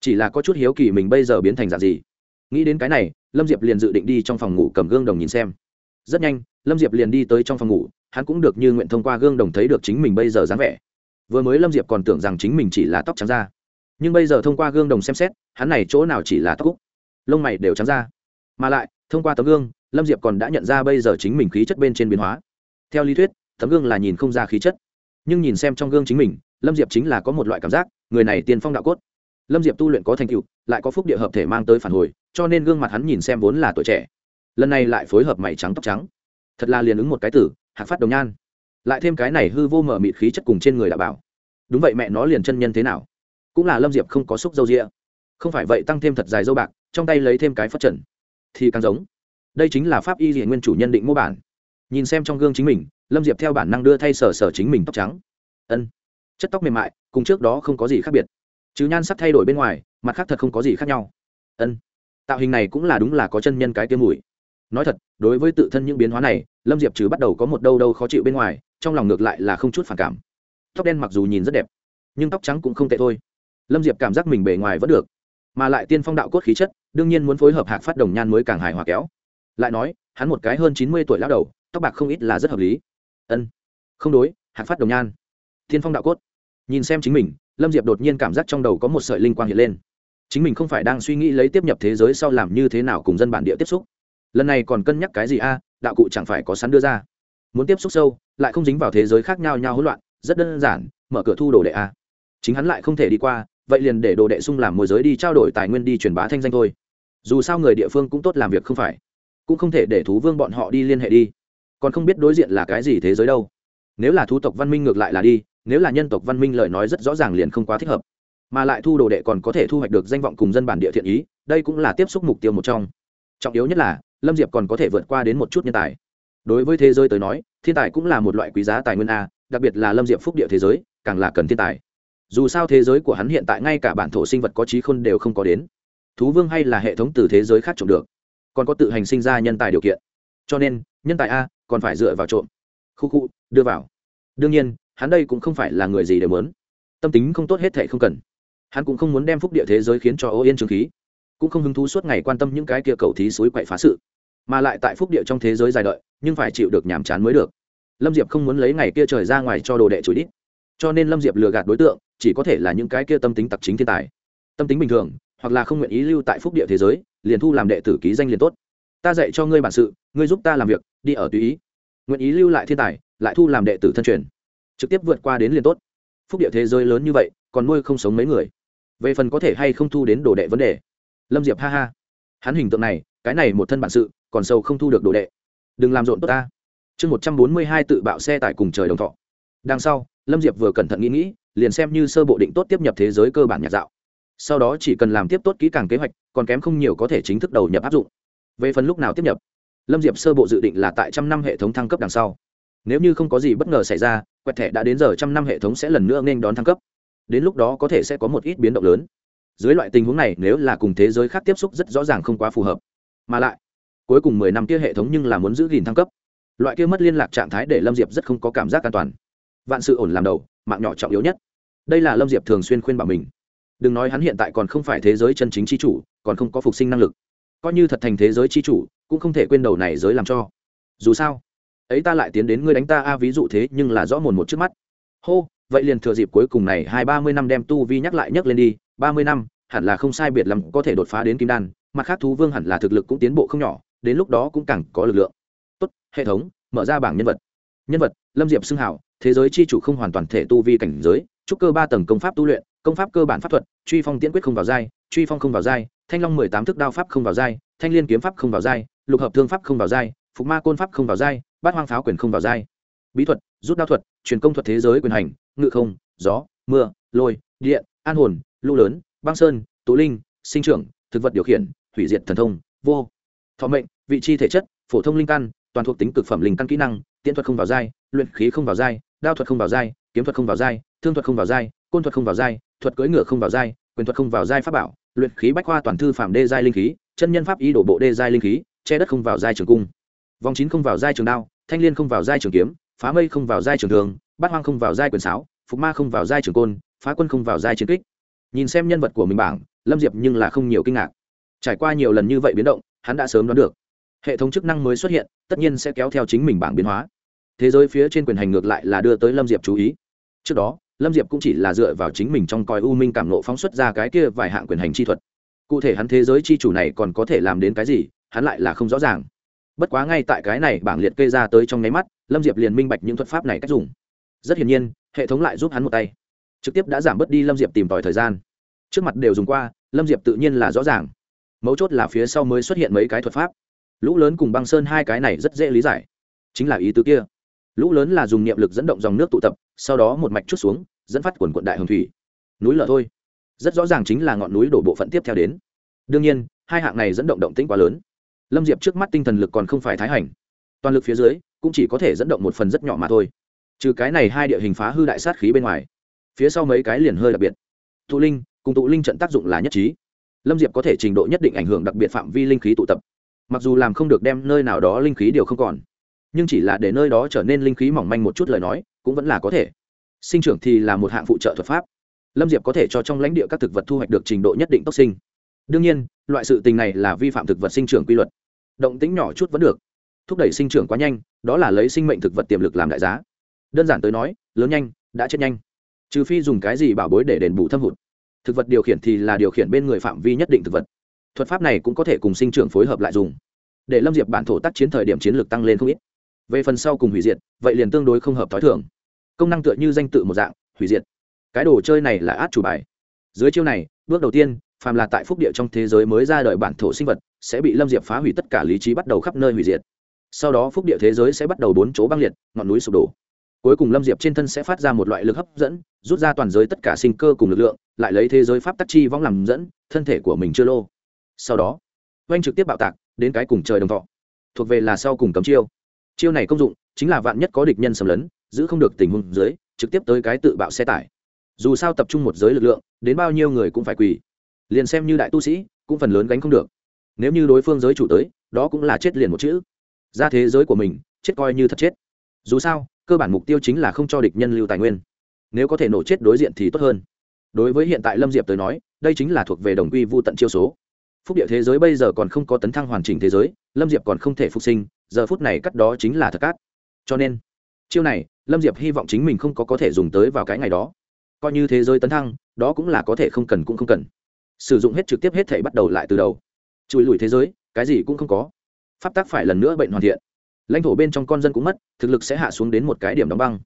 Chỉ là có chút hiếu kỳ mình bây giờ biến thành dạng gì. Nghĩ đến cái này lâm diệp liền dự định đi trong phòng ngủ cầm gương đồng nhìn xem. Rất nhanh lâm diệp liền đi tới trong phòng ngủ hắn cũng được như nguyện thông qua gương đồng thấy được chính mình bây giờ dáng vẻ. Vừa mới lâm diệp còn tưởng rằng chính mình chỉ là tóc trắng da. Nhưng bây giờ thông qua gương đồng xem xét hắn này chỗ nào chỉ là tóc úc. Lông mày đều trắng da, mà lại thông qua tấm gương lâm diệp còn đã nhận ra bây giờ chính mình khí chất bên trên biến hóa. Theo lý thuyết tấm gương là nhìn không ra khí chất. Nhưng nhìn xem trong gương chính mình lâm diệp chính là có một loại cảm giác người này tiên phong đạo cốt lâm diệp tu luyện có thành tựu, lại có phúc địa hợp thể mang tới phản hồi, cho nên gương mặt hắn nhìn xem vốn là tuổi trẻ. Lần này lại phối hợp mày trắng tóc trắng. Thật là liền ứng một cái tử, hạc phát đồng nhan. Lại thêm cái này hư vô mở mịt khí chất cùng trên người đã bảo. Đúng vậy mẹ nó liền chân nhân thế nào? Cũng là lâm diệp không có xúc dâu rịa không phải vậy tăng thêm thật dài dâu bạc, trong tay lấy thêm cái phát trần. Thì càng giống. Đây chính là pháp y diện nguyên chủ nhân định mô bản. Nhìn xem trong gương chính mình, lâm diệp theo bản năng đưa thay sở sở chính mình tóc trắng. Ân. Chất tóc mềm mại, cùng trước đó không có gì khác biệt chứ nhan sắc thay đổi bên ngoài, mặt khác thật không có gì khác nhau. Ân, tạo hình này cũng là đúng là có chân nhân cái tiêm mùi. Nói thật, đối với tự thân những biến hóa này, lâm diệp trừ bắt đầu có một đâu đâu khó chịu bên ngoài, trong lòng ngược lại là không chút phản cảm. Tóc đen mặc dù nhìn rất đẹp, nhưng tóc trắng cũng không tệ thôi. Lâm diệp cảm giác mình bề ngoài vẫn được, mà lại tiên phong đạo cốt khí chất, đương nhiên muốn phối hợp hạc phát đồng nhan mới càng hài hòa kéo. Lại nói, hắn một cái hơn chín mươi tuổi lão đầu, tóc bạc không ít là rất hợp lý. Ân, không đối, hạc phát đồng nhan, tiên phong đạo cốt. Nhìn xem chính mình lâm diệp đột nhiên cảm giác trong đầu có một sợi linh quang hiện lên. Chính mình không phải đang suy nghĩ lấy tiếp nhập thế giới sau làm như thế nào cùng dân bản địa tiếp xúc. Lần này còn cân nhắc cái gì a? À, đạo cụ chẳng phải có sẵn đưa ra. Muốn tiếp xúc sâu, lại không dính vào thế giới khác nhau nhau hỗn loạn, rất đơn giản, mở cửa thu đồ đệ a. À. Chính hắn lại không thể đi qua, vậy liền để đồ đệ sung làm môi giới đi trao đổi tài nguyên đi truyền bá thanh danh thôi. Dù sao người địa phương cũng tốt làm việc không phải, cũng không thể để thú vương bọn họ đi liên hệ đi. Còn không biết đối diện là cái gì thế giới đâu. Nếu là thú tộc văn minh ngược lại là đi nếu là nhân tộc văn minh lời nói rất rõ ràng liền không quá thích hợp. Mà lại thu đồ đệ còn có thể thu hoạch được danh vọng cùng dân bản địa thiện ý, đây cũng là tiếp xúc mục tiêu một trong. Trọng yếu nhất là, lâm diệp còn có thể vượt qua đến một chút nhân tài. Đối với thế giới tới nói, thiên tài cũng là một loại quý giá tài nguyên a, đặc biệt là lâm diệp phúc địa thế giới, càng là cần thiên tài. Dù sao thế giới của hắn hiện tại ngay cả bản thổ sinh vật có trí khôn đều không có đến. Thú vương hay là hệ thống từ thế giới khác trộm được, còn có tự hành sinh ra nhân tài điều kiện. Cho nên, nhân tài a, còn phải dựa vào trộm. Khu khu, đưa vào. Đương nhiên hắn đây cũng không phải là người gì đều muốn tâm tính không tốt hết thệ không cần. Hắn cũng không muốn đem phúc địa thế giới khiến cho ô yên trường khí. Cũng không hứng thú suốt ngày quan tâm những cái kia cầu thí suối quậy phá sự. Mà lại tại phúc địa trong thế giới dài đợi, nhưng phải chịu được nhàm chán mới được. Lâm diệp không muốn lấy ngày kia trời ra ngoài cho đồ đệ chửi đít. Cho nên lâm diệp lừa gạt đối tượng, chỉ có thể là những cái kia tâm tính tặc chính thiên tài. Tâm tính bình thường, hoặc là không nguyện ý lưu tại phúc địa thế giới, liền thu làm đệ tử ký danh liền tốt. Ta dạy cho ngươi bản sự, ngươi giúp ta làm việc, đi ở tùy ý. Nguyện ý lưu lại thiên tài, lại thu làm đệ tử thân truyền trực tiếp vượt qua đến liền tốt. Phúc địa thế giới lớn như vậy, còn nuôi không sống mấy người. Về phần có thể hay không thu đến đồ đệ vấn đề. Lâm diệp ha ha. Hắn hình tượng này, cái này một thân bản sự, còn sâu không thu được đồ đệ. Đừng làm rộn tốt ta. Chương một trăm bốn mươi hai tự bạo xe tải cùng trời đồng thọ. Đằng sau, lâm diệp vừa cẩn thận nghĩ nghĩ, liền xem như sơ bộ định tốt tiếp nhập thế giới cơ bản nhạc dạo. Sau đó chỉ cần làm tiếp tốt kỹ càng kế hoạch, còn kém không nhiều có thể chính thức đầu nhập áp dụng. Về phần lúc nào tiếp nhập, lâm diệp sơ bộ dự định là tại trăm năm hệ thống thăng cấp đằng sau nếu như không có gì bất ngờ xảy ra, quẹt thẻ đã đến giờ trăm năm hệ thống sẽ lần nữa nên đón thăng cấp. Đến lúc đó có thể sẽ có một ít biến động lớn. Dưới loại tình huống này, nếu là cùng thế giới khác tiếp xúc rất rõ ràng không quá phù hợp. Mà lại, cuối cùng mười năm kia hệ thống nhưng là muốn giữ gìn thăng cấp. Loại kia mất liên lạc trạng thái để lâm diệp rất không có cảm giác an toàn. Vạn sự ổn làm đầu, mạng nhỏ trọng yếu nhất. Đây là lâm diệp thường xuyên khuyên bảo mình. Đừng nói hắn hiện tại còn không phải thế giới chân chính c h i chủ, còn không có phục sinh năng lực. Coi như thật thành thế giới c h i chủ, cũng không thể quên đầu này giới làm cho. Dù sao ấy ta lại tiến đến ngươi đánh ta a, ví dụ thế, nhưng là rõ mồn một trước mắt. Hô, vậy liền thừa dịp cuối cùng này hai ba mươi năm đem tu vi nhắc lại nhắc lên đi, ba mươi năm, hẳn là không sai biệt lắm có thể đột phá đến kim đan, mặt khác thú vương hẳn là thực lực cũng tiến bộ không nhỏ, đến lúc đó cũng càng có lực lượng. Tốt, hệ thống, mở ra bảng nhân vật. Nhân vật, lâm diệp xưng hảo, thế giới c h i chủ không hoàn toàn thể tu vi cảnh giới, trúc cơ ba tầng công pháp tu luyện, công pháp cơ bản pháp thuật, truy phong tiễn quyết không vào giai, truy phong không vào giai, thanh long mười tám thức đao pháp không vào giai, thanh liên kiếm pháp không vào giai, lục hợp thương pháp không vào giai, phục ma côn pháp không vào giai bát hoang pháo quyền không vào dai, bí thuật rút đao thuật truyền công thuật thế giới quyền hành ngự không gió mưa lôi điện an hồn lũ lớn băng sơn tụ linh sinh trưởng thực vật điều khiển hủy diệt thần thông vô thọ mệnh vị chi thể chất phổ thông linh căn toàn thuộc tính cực phẩm linh căn kỹ năng tiễn thuật không vào dai, luyện khí không vào dai, đao thuật không vào dai, kiếm thuật không vào dai, thương thuật không vào dai, côn thuật không vào dai, thuật cưỡi ngựa không vào dai, quyền thuật không vào dai pháp bảo luyện khí bách khoa toàn thư phạm đê giai linh khí chân nhân pháp ý đổ bộ đê giai linh khí che đất không vào giai trường cung vòng chín không vào giai trường đao, thanh liên không vào giai trường kiếm, phá mây không vào giai trường thường bát hoang không vào giai quyền sáo, phục ma không vào giai trường côn, phá quân không vào giai chiến kích. Nhìn xem nhân vật của mình bảng, lâm diệp nhưng là không nhiều kinh ngạc. Trải qua nhiều lần như vậy biến động, hắn đã sớm đoán được. Hệ thống chức năng mới xuất hiện, tất nhiên sẽ kéo theo chính mình bảng biến hóa. Thế giới phía trên quyền hành ngược lại là đưa tới lâm diệp chú ý. Trước đó, lâm diệp cũng chỉ là dựa vào chính mình trong coi u minh cảm nộ phóng xuất ra cái kia vài hạng quyền hành chi thuật. Cụ thể hắn thế giới chi chủ này còn có thể làm đến cái gì, hắn lại là không rõ ràng bất quá ngay tại cái này bảng liệt kê ra tới trong nháy mắt, lâm diệp liền minh bạch những thuật pháp này cách dùng. Rất hiển nhiên, hệ thống lại giúp hắn một tay. Trực tiếp đã giảm bớt đi lâm diệp tìm tòi thời gian. Trước mặt đều dùng qua, lâm diệp tự nhiên là rõ ràng. Mấu chốt là phía sau mới xuất hiện mấy cái thuật pháp. Lũ lớn cùng băng sơn hai cái này rất dễ lý giải. Chính là ý tứ kia. Lũ lớn là dùng niệm lực dẫn động dòng nước tụ tập, sau đó một mạch chút xuống, dẫn phát quần quận đại hồng thủy. Núi lở thôi. Rất rõ ràng chính là ngọn núi đổ bộ phận tiếp theo đến. Đương nhiên, hai hạng này dẫn động động tĩnh quá lớn lâm diệp trước mắt tinh thần lực còn không phải thái hành. Toàn lực phía dưới, cũng chỉ có thể dẫn động một phần rất nhỏ mà thôi. Trừ cái này hai địa hình phá hư đại sát khí bên ngoài, phía sau mấy cái liền hơi đặc biệt. Tụ linh, cùng tụ linh trận tác dụng là nhất trí. Lâm diệp có thể trình độ nhất định ảnh hưởng đặc biệt phạm vi linh khí tụ tập. Mặc dù làm không được đem nơi nào đó linh khí đều không còn, nhưng chỉ là để nơi đó trở nên linh khí mỏng manh một chút lời nói, cũng vẫn là có thể. Sinh trưởng thì là một hạng phụ trợ thuật pháp. Lâm diệp có thể cho trong lãnh địa các thực vật thu hoạch được trình độ nhất định tốc sinh. Đương nhiên, loại sự tình này là vi phạm thực vật sinh trưởng quy luật động tính nhỏ chút vẫn được. Thúc đẩy sinh trưởng quá nhanh, đó là lấy sinh mệnh thực vật tiềm lực làm đại giá. Đơn giản tới nói, lớn nhanh, đã chết nhanh. Trừ phi dùng cái gì bảo bối để đền bù thâm hụt. Thực vật điều khiển thì là điều khiển bên người phạm vi nhất định thực vật. Thuật pháp này cũng có thể cùng sinh trưởng phối hợp lại dùng. Để lâm diệp bản thổ tác chiến thời điểm chiến lược tăng lên không ít. Về phần sau cùng hủy diệt, vậy liền tương đối không hợp t h ó i thường. Công năng tựa như danh tự một dạng, hủy diệt. Cái đồ chơi này là át chủ bài. Dưới chiêu này, bước đầu tiên phàm là tại phúc địa trong thế giới mới ra đời bản thổ sinh vật, sẽ bị lâm diệp phá hủy tất cả lý trí bắt đầu khắp nơi hủy diệt. Sau đó phúc địa thế giới sẽ bắt đầu bốn chỗ băng liệt, ngọn núi sụp đổ. Cuối cùng lâm diệp trên thân sẽ phát ra một loại lực hấp dẫn, rút ra toàn giới tất cả sinh cơ cùng lực lượng, lại lấy thế giới pháp tắc chi vong làm dẫn, thân thể của mình chưa lô. Sau đó, oanh trực tiếp bạo tạc, đến cái cùng trời đồng thọ. Thuộc về là sau cùng cấm chiêu. Chiêu này công dụng chính là vạn nhất có địch nhân xâm lấn, giữ không được tình huống dưới, trực tiếp tới cái tự bạo xe tải. Dù sao tập trung một giới lực lượng, đến bao nhiêu người cũng phải quỳ liền xem như đại tu sĩ, cũng phần lớn gánh không được. Nếu như đối phương giới chủ tới, đó cũng là chết liền một chữ. Ra thế giới của mình, chết coi như thật chết. Dù sao, cơ bản mục tiêu chính là không cho địch nhân lưu tài nguyên. Nếu có thể nổ chết đối diện thì tốt hơn. Đối với hiện tại lâm diệp tới nói, đây chính là thuộc về đồng quy vô tận chiêu số. Phúc địa thế giới bây giờ còn không có tấn thăng hoàn chỉnh thế giới, lâm diệp còn không thể phục sinh, giờ phút này cắt đó chính là thật cát. Cho nên, chiêu này, lâm diệp hy vọng chính mình không có có thể dùng tới vào cái ngày đó. Coi như thế giới tấn thăng, đó cũng là có thể không cần cũng không cần sử dụng hết trực tiếp hết thể bắt đầu lại từ đầu. Chùi lùi thế giới, cái gì cũng không có. Pháp tác phải lần nữa bệnh hoàn thiện. Lãnh thổ bên trong con dân cũng mất, thực lực sẽ hạ xuống đến một cái điểm đóng băng.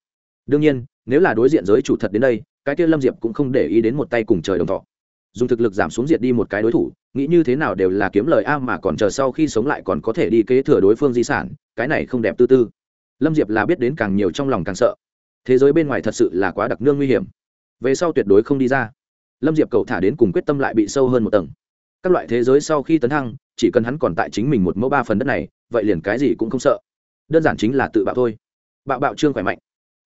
Đương nhiên, nếu là đối diện giới chủ thật đến đây, cái kia lâm diệp cũng không để ý đến một tay cùng trời đồng thọ. Dùng thực lực giảm xuống diệt đi một cái đối thủ, nghĩ như thế nào đều là kiếm lời a mà còn chờ sau khi sống lại còn có thể đi kế thừa đối phương di sản, cái này không đẹp tư tư. Lâm diệp là biết đến càng nhiều trong lòng càng sợ. Thế giới bên ngoài thật sự là quá đặc nương nguy hiểm. Về sau tuyệt đối không đi ra lâm diệp Cầu thả đến cùng quyết tâm lại bị sâu hơn một tầng. Các loại thế giới sau khi tấn thăng, chỉ cần hắn còn tại chính mình một mẫu ba phần đất này, vậy liền cái gì cũng không sợ. Đơn giản chính là tự bạo thôi. Bạo bạo trương khỏe mạnh.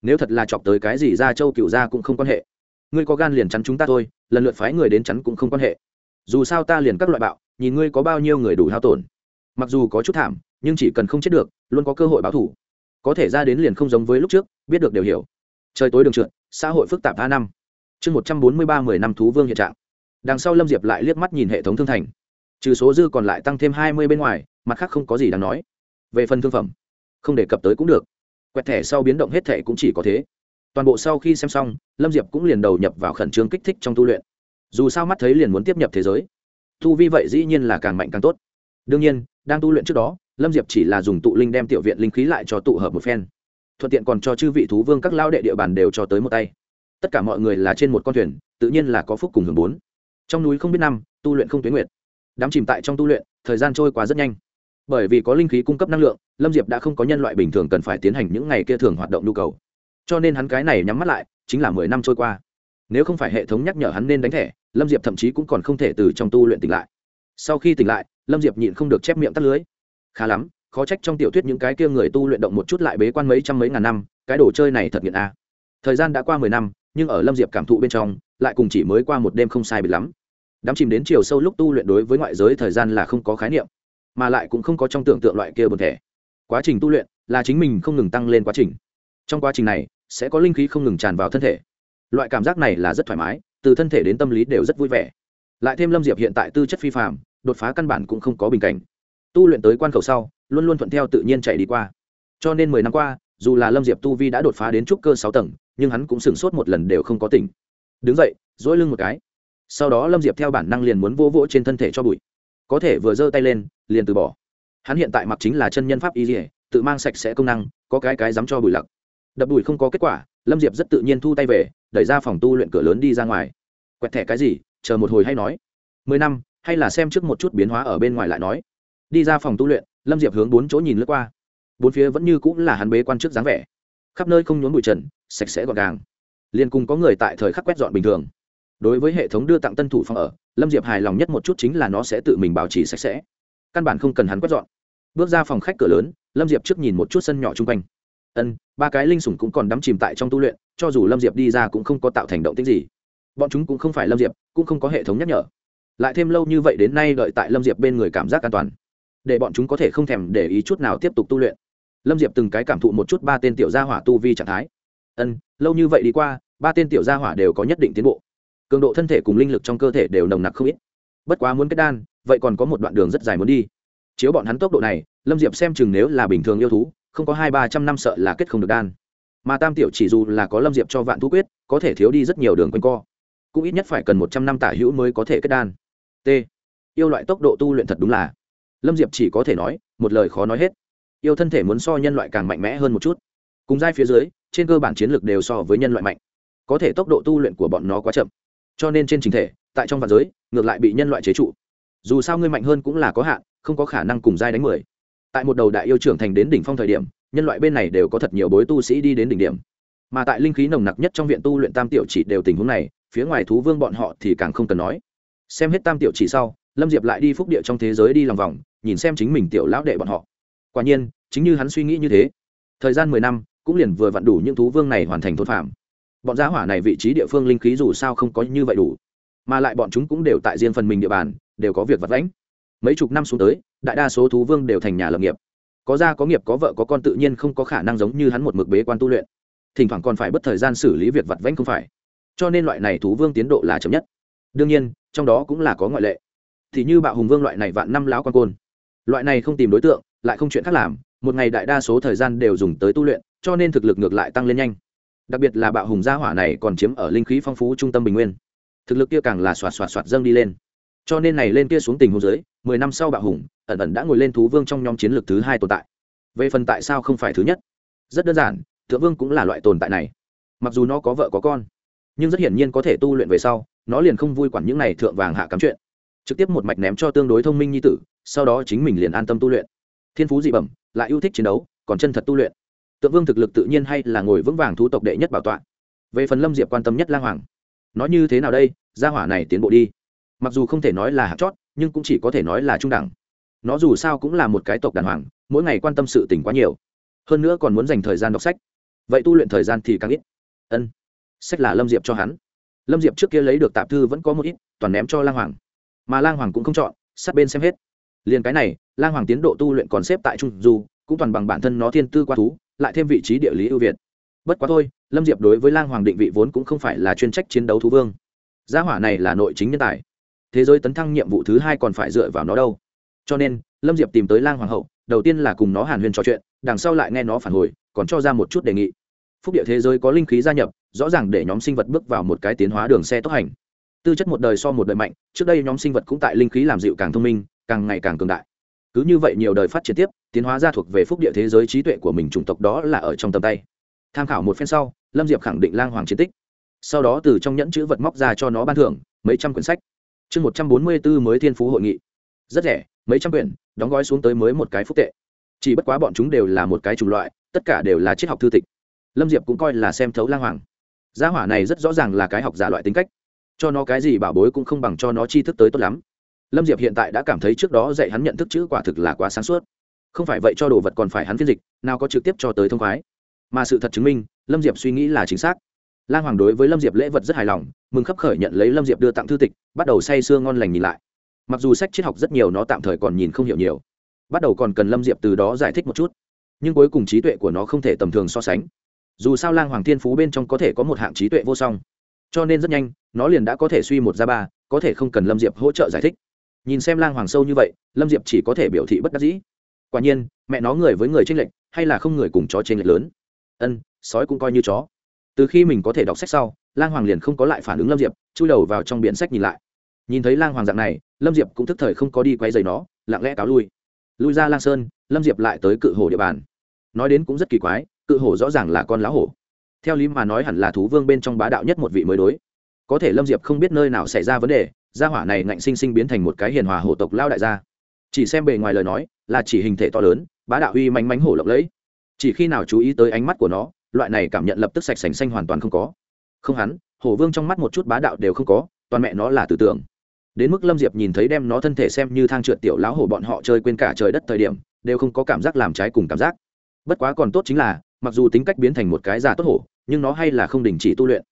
Nếu thật là chọc tới cái gì ra châu cựu ra cũng không quan hệ. Ngươi có gan liền chắn chúng ta thôi, lần lượt phái người đến chắn cũng không quan hệ. Dù sao ta liền các loại bạo, nhìn ngươi có bao nhiêu người đủ hao tổn. Mặc dù có chút thảm, nhưng chỉ cần không chết được, luôn có cơ hội báo thủ. Có thể ra đến liền không giống với lúc trước, biết được đều hiểu. Trời tối đường trượt, xã hội phức tạp a năm chương một trăm bốn mươi ba mười năm thú vương hiện trạng. Đằng sau lâm diệp lại liếc mắt nhìn hệ thống thương thành. Trừ số dư còn lại tăng thêm hai mươi bên ngoài, mặt khác không có gì đáng nói. Về phần thương phẩm, không đề cập tới cũng được. Quẹt thẻ sau biến động hết thẻ cũng chỉ có thế. Toàn bộ sau khi xem xong, lâm diệp cũng liền đầu nhập vào khẩn trương kích thích trong tu luyện. Dù sao mắt thấy liền muốn tiếp nhập thế giới. Tu vi vậy dĩ nhiên là càng mạnh càng tốt. Đương nhiên, đang tu luyện trước đó, lâm diệp chỉ là dùng tụ linh đem tiểu viện linh khí lại cho tụ hợp một phen. Thuận tiện còn cho chư vị thú vương các lao đệ địa bàn đều cho tới một tay tất cả mọi người là trên một con thuyền, tự nhiên là có phúc cùng hưởng bốn. Trong núi không biết năm, tu luyện không tuyến nguyệt. Đám chìm tại trong tu luyện, thời gian trôi qua rất nhanh. Bởi vì có linh khí cung cấp năng lượng, lâm diệp đã không có nhân loại bình thường cần phải tiến hành những ngày kia thường hoạt động nhu cầu. Cho nên hắn cái này nhắm mắt lại, chính là mười năm trôi qua. Nếu không phải hệ thống nhắc nhở hắn nên đánh thẻ, lâm diệp thậm chí cũng còn không thể từ trong tu luyện tỉnh lại. Sau khi tỉnh lại, lâm diệp nhịn không được chép miệng tắt lưới. Khá lắm, khó trách trong tiểu thuyết những cái kia người tu luyện động một chút lại bế quan mấy trăm mấy ngàn năm, cái đồ chơi này thật nghiện a. À. thời gian đã qua mười năm nhưng ở lâm diệp cảm thụ bên trong, lại cùng chỉ mới qua một đêm không sai bị lắm. Đắm chìm đến chiều sâu lúc tu luyện đối với ngoại giới thời gian là không có khái niệm, mà lại cũng không có trong tưởng tượng loại kia bẩn thể quá trình tu luyện là chính mình không ngừng tăng lên quá trình. Trong quá trình này, sẽ có linh khí không ngừng tràn vào thân thể. Loại cảm giác này là rất thoải mái, từ thân thể đến tâm lý đều rất vui vẻ. Lại thêm lâm diệp hiện tại tư chất phi phạm đột phá căn bản cũng không có bình cảnh. Tu luyện tới quan khẩu sau, luôn luôn thuận theo tự nhiên chạy đi qua. Cho nên mười năm qua, dù là lâm diệp tu vi đã đột phá đến trúc cơ sáu tầng nhưng hắn cũng sửng sốt một lần đều không có tỉnh. Đứng dậy dỗi lưng một cái. Sau đó lâm diệp theo bản năng liền muốn vô vỗ trên thân thể cho bụi. Có thể vừa giơ tay lên, liền từ bỏ. Hắn hiện tại mặc chính là chân nhân pháp y dỉa tự mang sạch sẽ công năng, có cái cái dám cho bụi lặc. Đập bụi không có kết quả, lâm diệp rất tự nhiên thu tay về, đẩy ra phòng tu luyện cửa lớn đi ra ngoài. Quẹt thẻ cái gì, chờ một hồi hay nói. Mười năm, hay là xem trước một chút biến hóa ở bên ngoài lại nói. Đi ra phòng tu luyện, lâm diệp hướng bốn chỗ nhìn lướt qua. Bốn phía vẫn như cũng là hắn bế quan trước dáng vẻ khắp nơi không nhốn bụi trần, sạch sẽ gọn gàng. Liền cùng có người tại thời khắc quét dọn bình thường. Đối với hệ thống đưa tặng tân thủ phòng ở, lâm diệp hài lòng nhất một chút chính là nó sẽ tự mình bảo trì sạch sẽ. Căn bản không cần hắn quét dọn. Bước ra phòng khách cửa lớn, lâm diệp trước nhìn một chút sân nhỏ chung quanh. Ân, ba cái linh sủng cũng còn đắm chìm tại trong tu luyện, cho dù lâm diệp đi ra cũng không có tạo thành động tích gì. Bọn chúng cũng không phải lâm diệp, cũng không có hệ thống nhắc nhở. Lại thêm lâu như vậy đến nay đợi tại lâm diệp bên người cảm giác an toàn, để bọn chúng có thể không thèm để ý chút nào tiếp tục tu luyện lâm diệp từng cái cảm thụ một chút ba tên tiểu gia hỏa tu vi trạng thái. Ân, lâu như vậy đi qua, ba tên tiểu gia hỏa đều có nhất định tiến bộ. Cường độ thân thể cùng linh lực trong cơ thể đều nồng nặc không ít. Bất quá muốn kết đan, vậy còn có một đoạn đường rất dài muốn đi. Chiếu bọn hắn tốc độ này, lâm diệp xem chừng nếu là bình thường yêu thú, không có hai ba trăm năm sợ là kết không được đan. Mà tam tiểu chỉ dù là có lâm diệp cho vạn thú quyết, có thể thiếu đi rất nhiều đường quanh co. Cũng ít nhất phải cần một trăm năm tả hữu mới có thể kết đan. T. Yêu loại tốc độ tu luyện thật đúng là. Lâm diệp chỉ có thể nói, một lời khó nói hết yêu thân thể muốn so nhân loại càng mạnh mẽ hơn một chút. Cùng giai phía dưới, trên cơ bản chiến lược đều so với nhân loại mạnh. Có thể tốc độ tu luyện của bọn nó quá chậm. Cho nên trên trình thể, tại trong vạn giới, ngược lại bị nhân loại chế trụ. Dù sao ngươi mạnh hơn cũng là có hạn, không có khả năng cùng giai đánh mười. Tại một đầu đại yêu trưởng thành đến đỉnh phong thời điểm, nhân loại bên này đều có thật nhiều bối tu sĩ đi đến đỉnh điểm. Mà tại linh khí nồng nặc nhất trong viện tu luyện tam tiểu chỉ đều tình huống này, phía ngoài thú vương bọn họ thì càng không cần nói. Xem hết tam tiểu chỉ sau, lâm diệp lại đi phúc địa trong thế giới đi lòng vòng, nhìn xem chính mình tiểu lão đệ bọn họ quả nhiên, chính như hắn suy nghĩ như thế, thời gian mười năm cũng liền vừa vặn đủ những thú vương này hoàn thành thôn phạm bọn giá hỏa này vị trí địa phương linh khí dù sao không có như vậy đủ, mà lại bọn chúng cũng đều tại riêng phần mình địa bàn, đều có việc vật lãnh mấy chục năm xuống tới, đại đa số thú vương đều thành nhà lập nghiệp. Có gia, có nghiệp, có vợ, có con tự nhiên không có khả năng giống như hắn một mực bế quan tu luyện. Thỉnh thoảng còn phải bất thời gian xử lý việc vặt vãnh không phải. Cho nên loại này thú vương tiến độ là chậm nhất. Đương nhiên, trong đó cũng là có ngoại lệ. Thì như bạo hùng vương loại này vạn năm lão quan côn. Loại này không tìm đối tượng lại không chuyện khác làm, một ngày đại đa số thời gian đều dùng tới tu luyện, cho nên thực lực ngược lại tăng lên nhanh. Đặc biệt là bạo hùng gia hỏa này còn chiếm ở linh khí phong phú trung tâm bình nguyên. Thực lực kia càng là xoạt xoạt xoạt dâng đi lên. Cho nên này lên kia xuống tình hồ dưới, mười năm sau bạo hùng, ẩn ẩn đã ngồi lên thú vương trong nhóm chiến lược thứ hai tồn tại. Về phần tại sao không phải thứ nhất? Rất đơn giản, thượng vương cũng là loại tồn tại này. Mặc dù nó có vợ có con, nhưng rất hiển nhiên có thể tu luyện về sau, nó liền không vui quản những này thượng vàng hạ cắm chuyện. Trực tiếp một mạch ném cho tương đối thông minh như tử, sau đó chính mình liền an tâm tu luyện thiên phú dị bẩm, lại yêu thích chiến đấu, còn chân thật tu luyện. Tượng vương thực lực tự nhiên hay là ngồi vững vàng thú tộc đệ nhất bảo tọa. Về phần lâm diệp quan tâm nhất lang hoàng, nói như thế nào đây, gia hỏa này tiến bộ đi. Mặc dù không thể nói là hạt chót, nhưng cũng chỉ có thể nói là trung đẳng. Nó dù sao cũng là một cái tộc đàng hoàng, mỗi ngày quan tâm sự tình quá nhiều. Hơn nữa còn muốn dành thời gian đọc sách. Vậy tu luyện thời gian thì càng ít. Ân, sách là lâm diệp cho hắn. Lâm diệp trước kia lấy được tạp thư vẫn có một ít, toàn ném cho lang hoàng. Mà lang hoàng cũng không chọn sát bên xem hết liền cái này, lang hoàng tiến độ tu luyện còn xếp tại trung du, cũng toàn bằng bản thân nó thiên tư qua thú, lại thêm vị trí địa lý ưu việt. Bất quá thôi, lâm diệp đối với lang hoàng định vị vốn cũng không phải là chuyên trách chiến đấu thú vương. Gia hỏa này là nội chính nhân tài. Thế giới tấn thăng nhiệm vụ thứ hai còn phải dựa vào nó đâu. Cho nên, lâm diệp tìm tới lang hoàng hậu, đầu tiên là cùng nó hàn huyền trò chuyện, đằng sau lại nghe nó phản hồi, còn cho ra một chút đề nghị. Phúc địa thế giới có linh khí gia nhập, rõ ràng để nhóm sinh vật bước vào một cái tiến hóa đường xe tốc hành. Tư chất một đời so một đời mạnh, trước đây nhóm sinh vật cũng tại linh khí làm dịu càng thông minh càng ngày càng cường đại. Cứ như vậy nhiều đời phát triển tiếp, tiến hóa ra thuộc về phúc địa thế giới trí tuệ của mình chủng tộc đó là ở trong tầm tay. Tham khảo một phen sau, lâm diệp khẳng định lang hoàng chiến tích. Sau đó từ trong nhẫn chữ vật móc ra cho nó ban thưởng, mấy trăm quyển sách. Chương một trăm bốn mươi bốn mới thiên phú hội nghị. Rất rẻ, mấy trăm quyển, đóng gói xuống tới mới một cái phúc tệ. Chỉ bất quá bọn chúng đều là một cái chủng loại, tất cả đều là triết học thư tịch. Lâm diệp cũng coi là xem thấu lang hoàng. Gia hỏa này rất rõ ràng là cái học giả loại tính cách. Cho nó cái gì bảo bối cũng không bằng cho nó tri thức tới tốt lắm lâm diệp hiện tại đã cảm thấy trước đó dạy hắn nhận thức chữ quả thực là quá sáng suốt. Không phải vậy cho đồ vật còn phải hắn phiên dịch, nào có trực tiếp cho tới thông khoái. Mà sự thật chứng minh, lâm diệp suy nghĩ là chính xác. Lang hoàng đối với lâm diệp lễ vật rất hài lòng, mừng khấp khởi nhận lấy lâm diệp đưa tặng thư tịch, bắt đầu say sưa ngon lành nhìn lại. Mặc dù sách triết học rất nhiều nó tạm thời còn nhìn không hiểu nhiều, bắt đầu còn cần lâm diệp từ đó giải thích một chút. Nhưng cuối cùng trí tuệ của nó không thể tầm thường so sánh. Dù sao lang hoàng thiên phú bên trong có thể có một hạng trí tuệ vô song. Cho nên rất nhanh, nó liền đã có thể suy một ra ba, có thể không cần lâm diệp hỗ trợ giải thích nhìn xem lang hoàng sâu như vậy, lâm diệp chỉ có thể biểu thị bất đắc dĩ. Quả nhiên, mẹ nó người với người tranh lệch, hay là không người cùng chó tranh lệch lớn. Ân, sói cũng coi như chó. Từ khi mình có thể đọc sách sau, lang hoàng liền không có lại phản ứng lâm diệp, chui đầu vào trong biển sách nhìn lại. Nhìn thấy lang hoàng dạng này, lâm diệp cũng thức thời không có đi quay dày nó, lặng lẽ cáo lui. Lui ra lang sơn, lâm diệp lại tới cự hồ địa bàn. Nói đến cũng rất kỳ quái, cự hồ rõ ràng là con lá hổ. Theo lý mà nói hẳn là thú vương bên trong bá đạo nhất một vị mới đối. Có thể lâm diệp không biết nơi nào xảy ra vấn đề gia hỏa này ngạnh sinh sinh biến thành một cái hiền hòa hổ tộc lao đại gia. Chỉ xem bề ngoài lời nói, là chỉ hình thể to lớn, bá đạo uy mánh mánh hổ lộng lẫy. Chỉ khi nào chú ý tới ánh mắt của nó, loại này cảm nhận lập tức sạch sành xanh hoàn toàn không có. Không hắn, hổ vương trong mắt một chút bá đạo đều không có, toàn mẹ nó là tư tưởng. Đến mức lâm diệp nhìn thấy đem nó thân thể xem như thang trượt tiểu lão hổ bọn họ chơi quên cả trời đất thời điểm, đều không có cảm giác làm trái cùng cảm giác. Bất quá còn tốt chính là, mặc dù tính cách biến thành một cái già tốt hổ, nhưng nó hay là không đình chỉ tu luyện.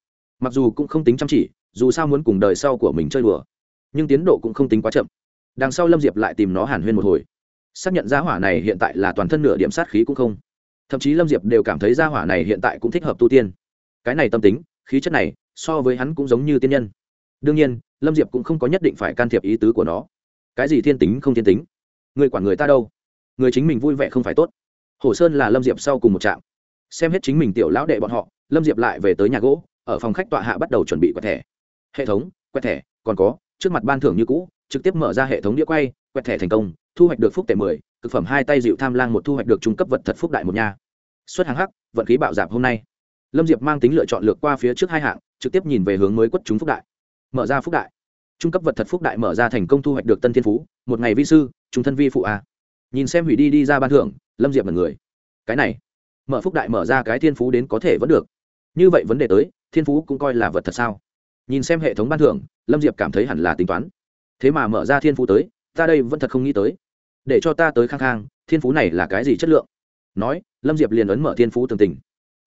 Mặc dù cũng không tính chăm chỉ, dù sao muốn cùng đời sau của mình chơi đùa nhưng tiến độ cũng không tính quá chậm. Đằng sau lâm diệp lại tìm nó hàn huyên một hồi. Xác nhận gia hỏa này hiện tại là toàn thân nửa điểm sát khí cũng không. Thậm chí lâm diệp đều cảm thấy gia hỏa này hiện tại cũng thích hợp tu tiên. Cái này tâm tính, khí chất này, so với hắn cũng giống như tiên nhân. Đương nhiên, lâm diệp cũng không có nhất định phải can thiệp ý tứ của nó. Cái gì thiên tính không thiên tính? Người quản người ta đâu? Người chính mình vui vẻ không phải tốt. Hồ sơn là lâm diệp sau cùng một trạm. Xem hết chính mình tiểu lão đệ bọn họ, lâm diệp lại về tới nhà gỗ, ở phòng khách tọa hạ bắt đầu chuẩn bị quẹt thẻ. Hệ thống, quẹt thẻ, còn có trước mặt ban thưởng như cũ, trực tiếp mở ra hệ thống đĩa quay, quẹt thẻ thành công, thu hoạch được phúc tệ mười thực phẩm hai tay dịu tham lang một thu hoạch được trung cấp vật thật phúc đại một nhà xuất hàng hắc, vận khí bạo giảm hôm nay. Lâm diệp mang tính lựa chọn lược qua phía trước hai hạng, trực tiếp nhìn về hướng mới quất chúng phúc đại. Mở ra phúc đại. Trung cấp vật thật phúc đại mở ra thành công thu hoạch được tân thiên phú, một ngày vi sư, trung thân vi phụ a. Nhìn xem hủy đi đi ra ban thưởng, lâm diệp là người cái này, mở phúc đại mở ra cái thiên phú đến có thể vẫn được. Như vậy vấn đề tới, thiên phú cũng coi là vật thật sao? Nhìn xem hệ thống ban thưởng, lâm diệp cảm thấy hẳn là tính toán. Thế mà mở ra thiên phú tới, ta đây vẫn thật không nghĩ tới. Để cho ta tới khang khang, thiên phú này là cái gì chất lượng? Nói, lâm diệp liền ấn mở thiên phú tường tình.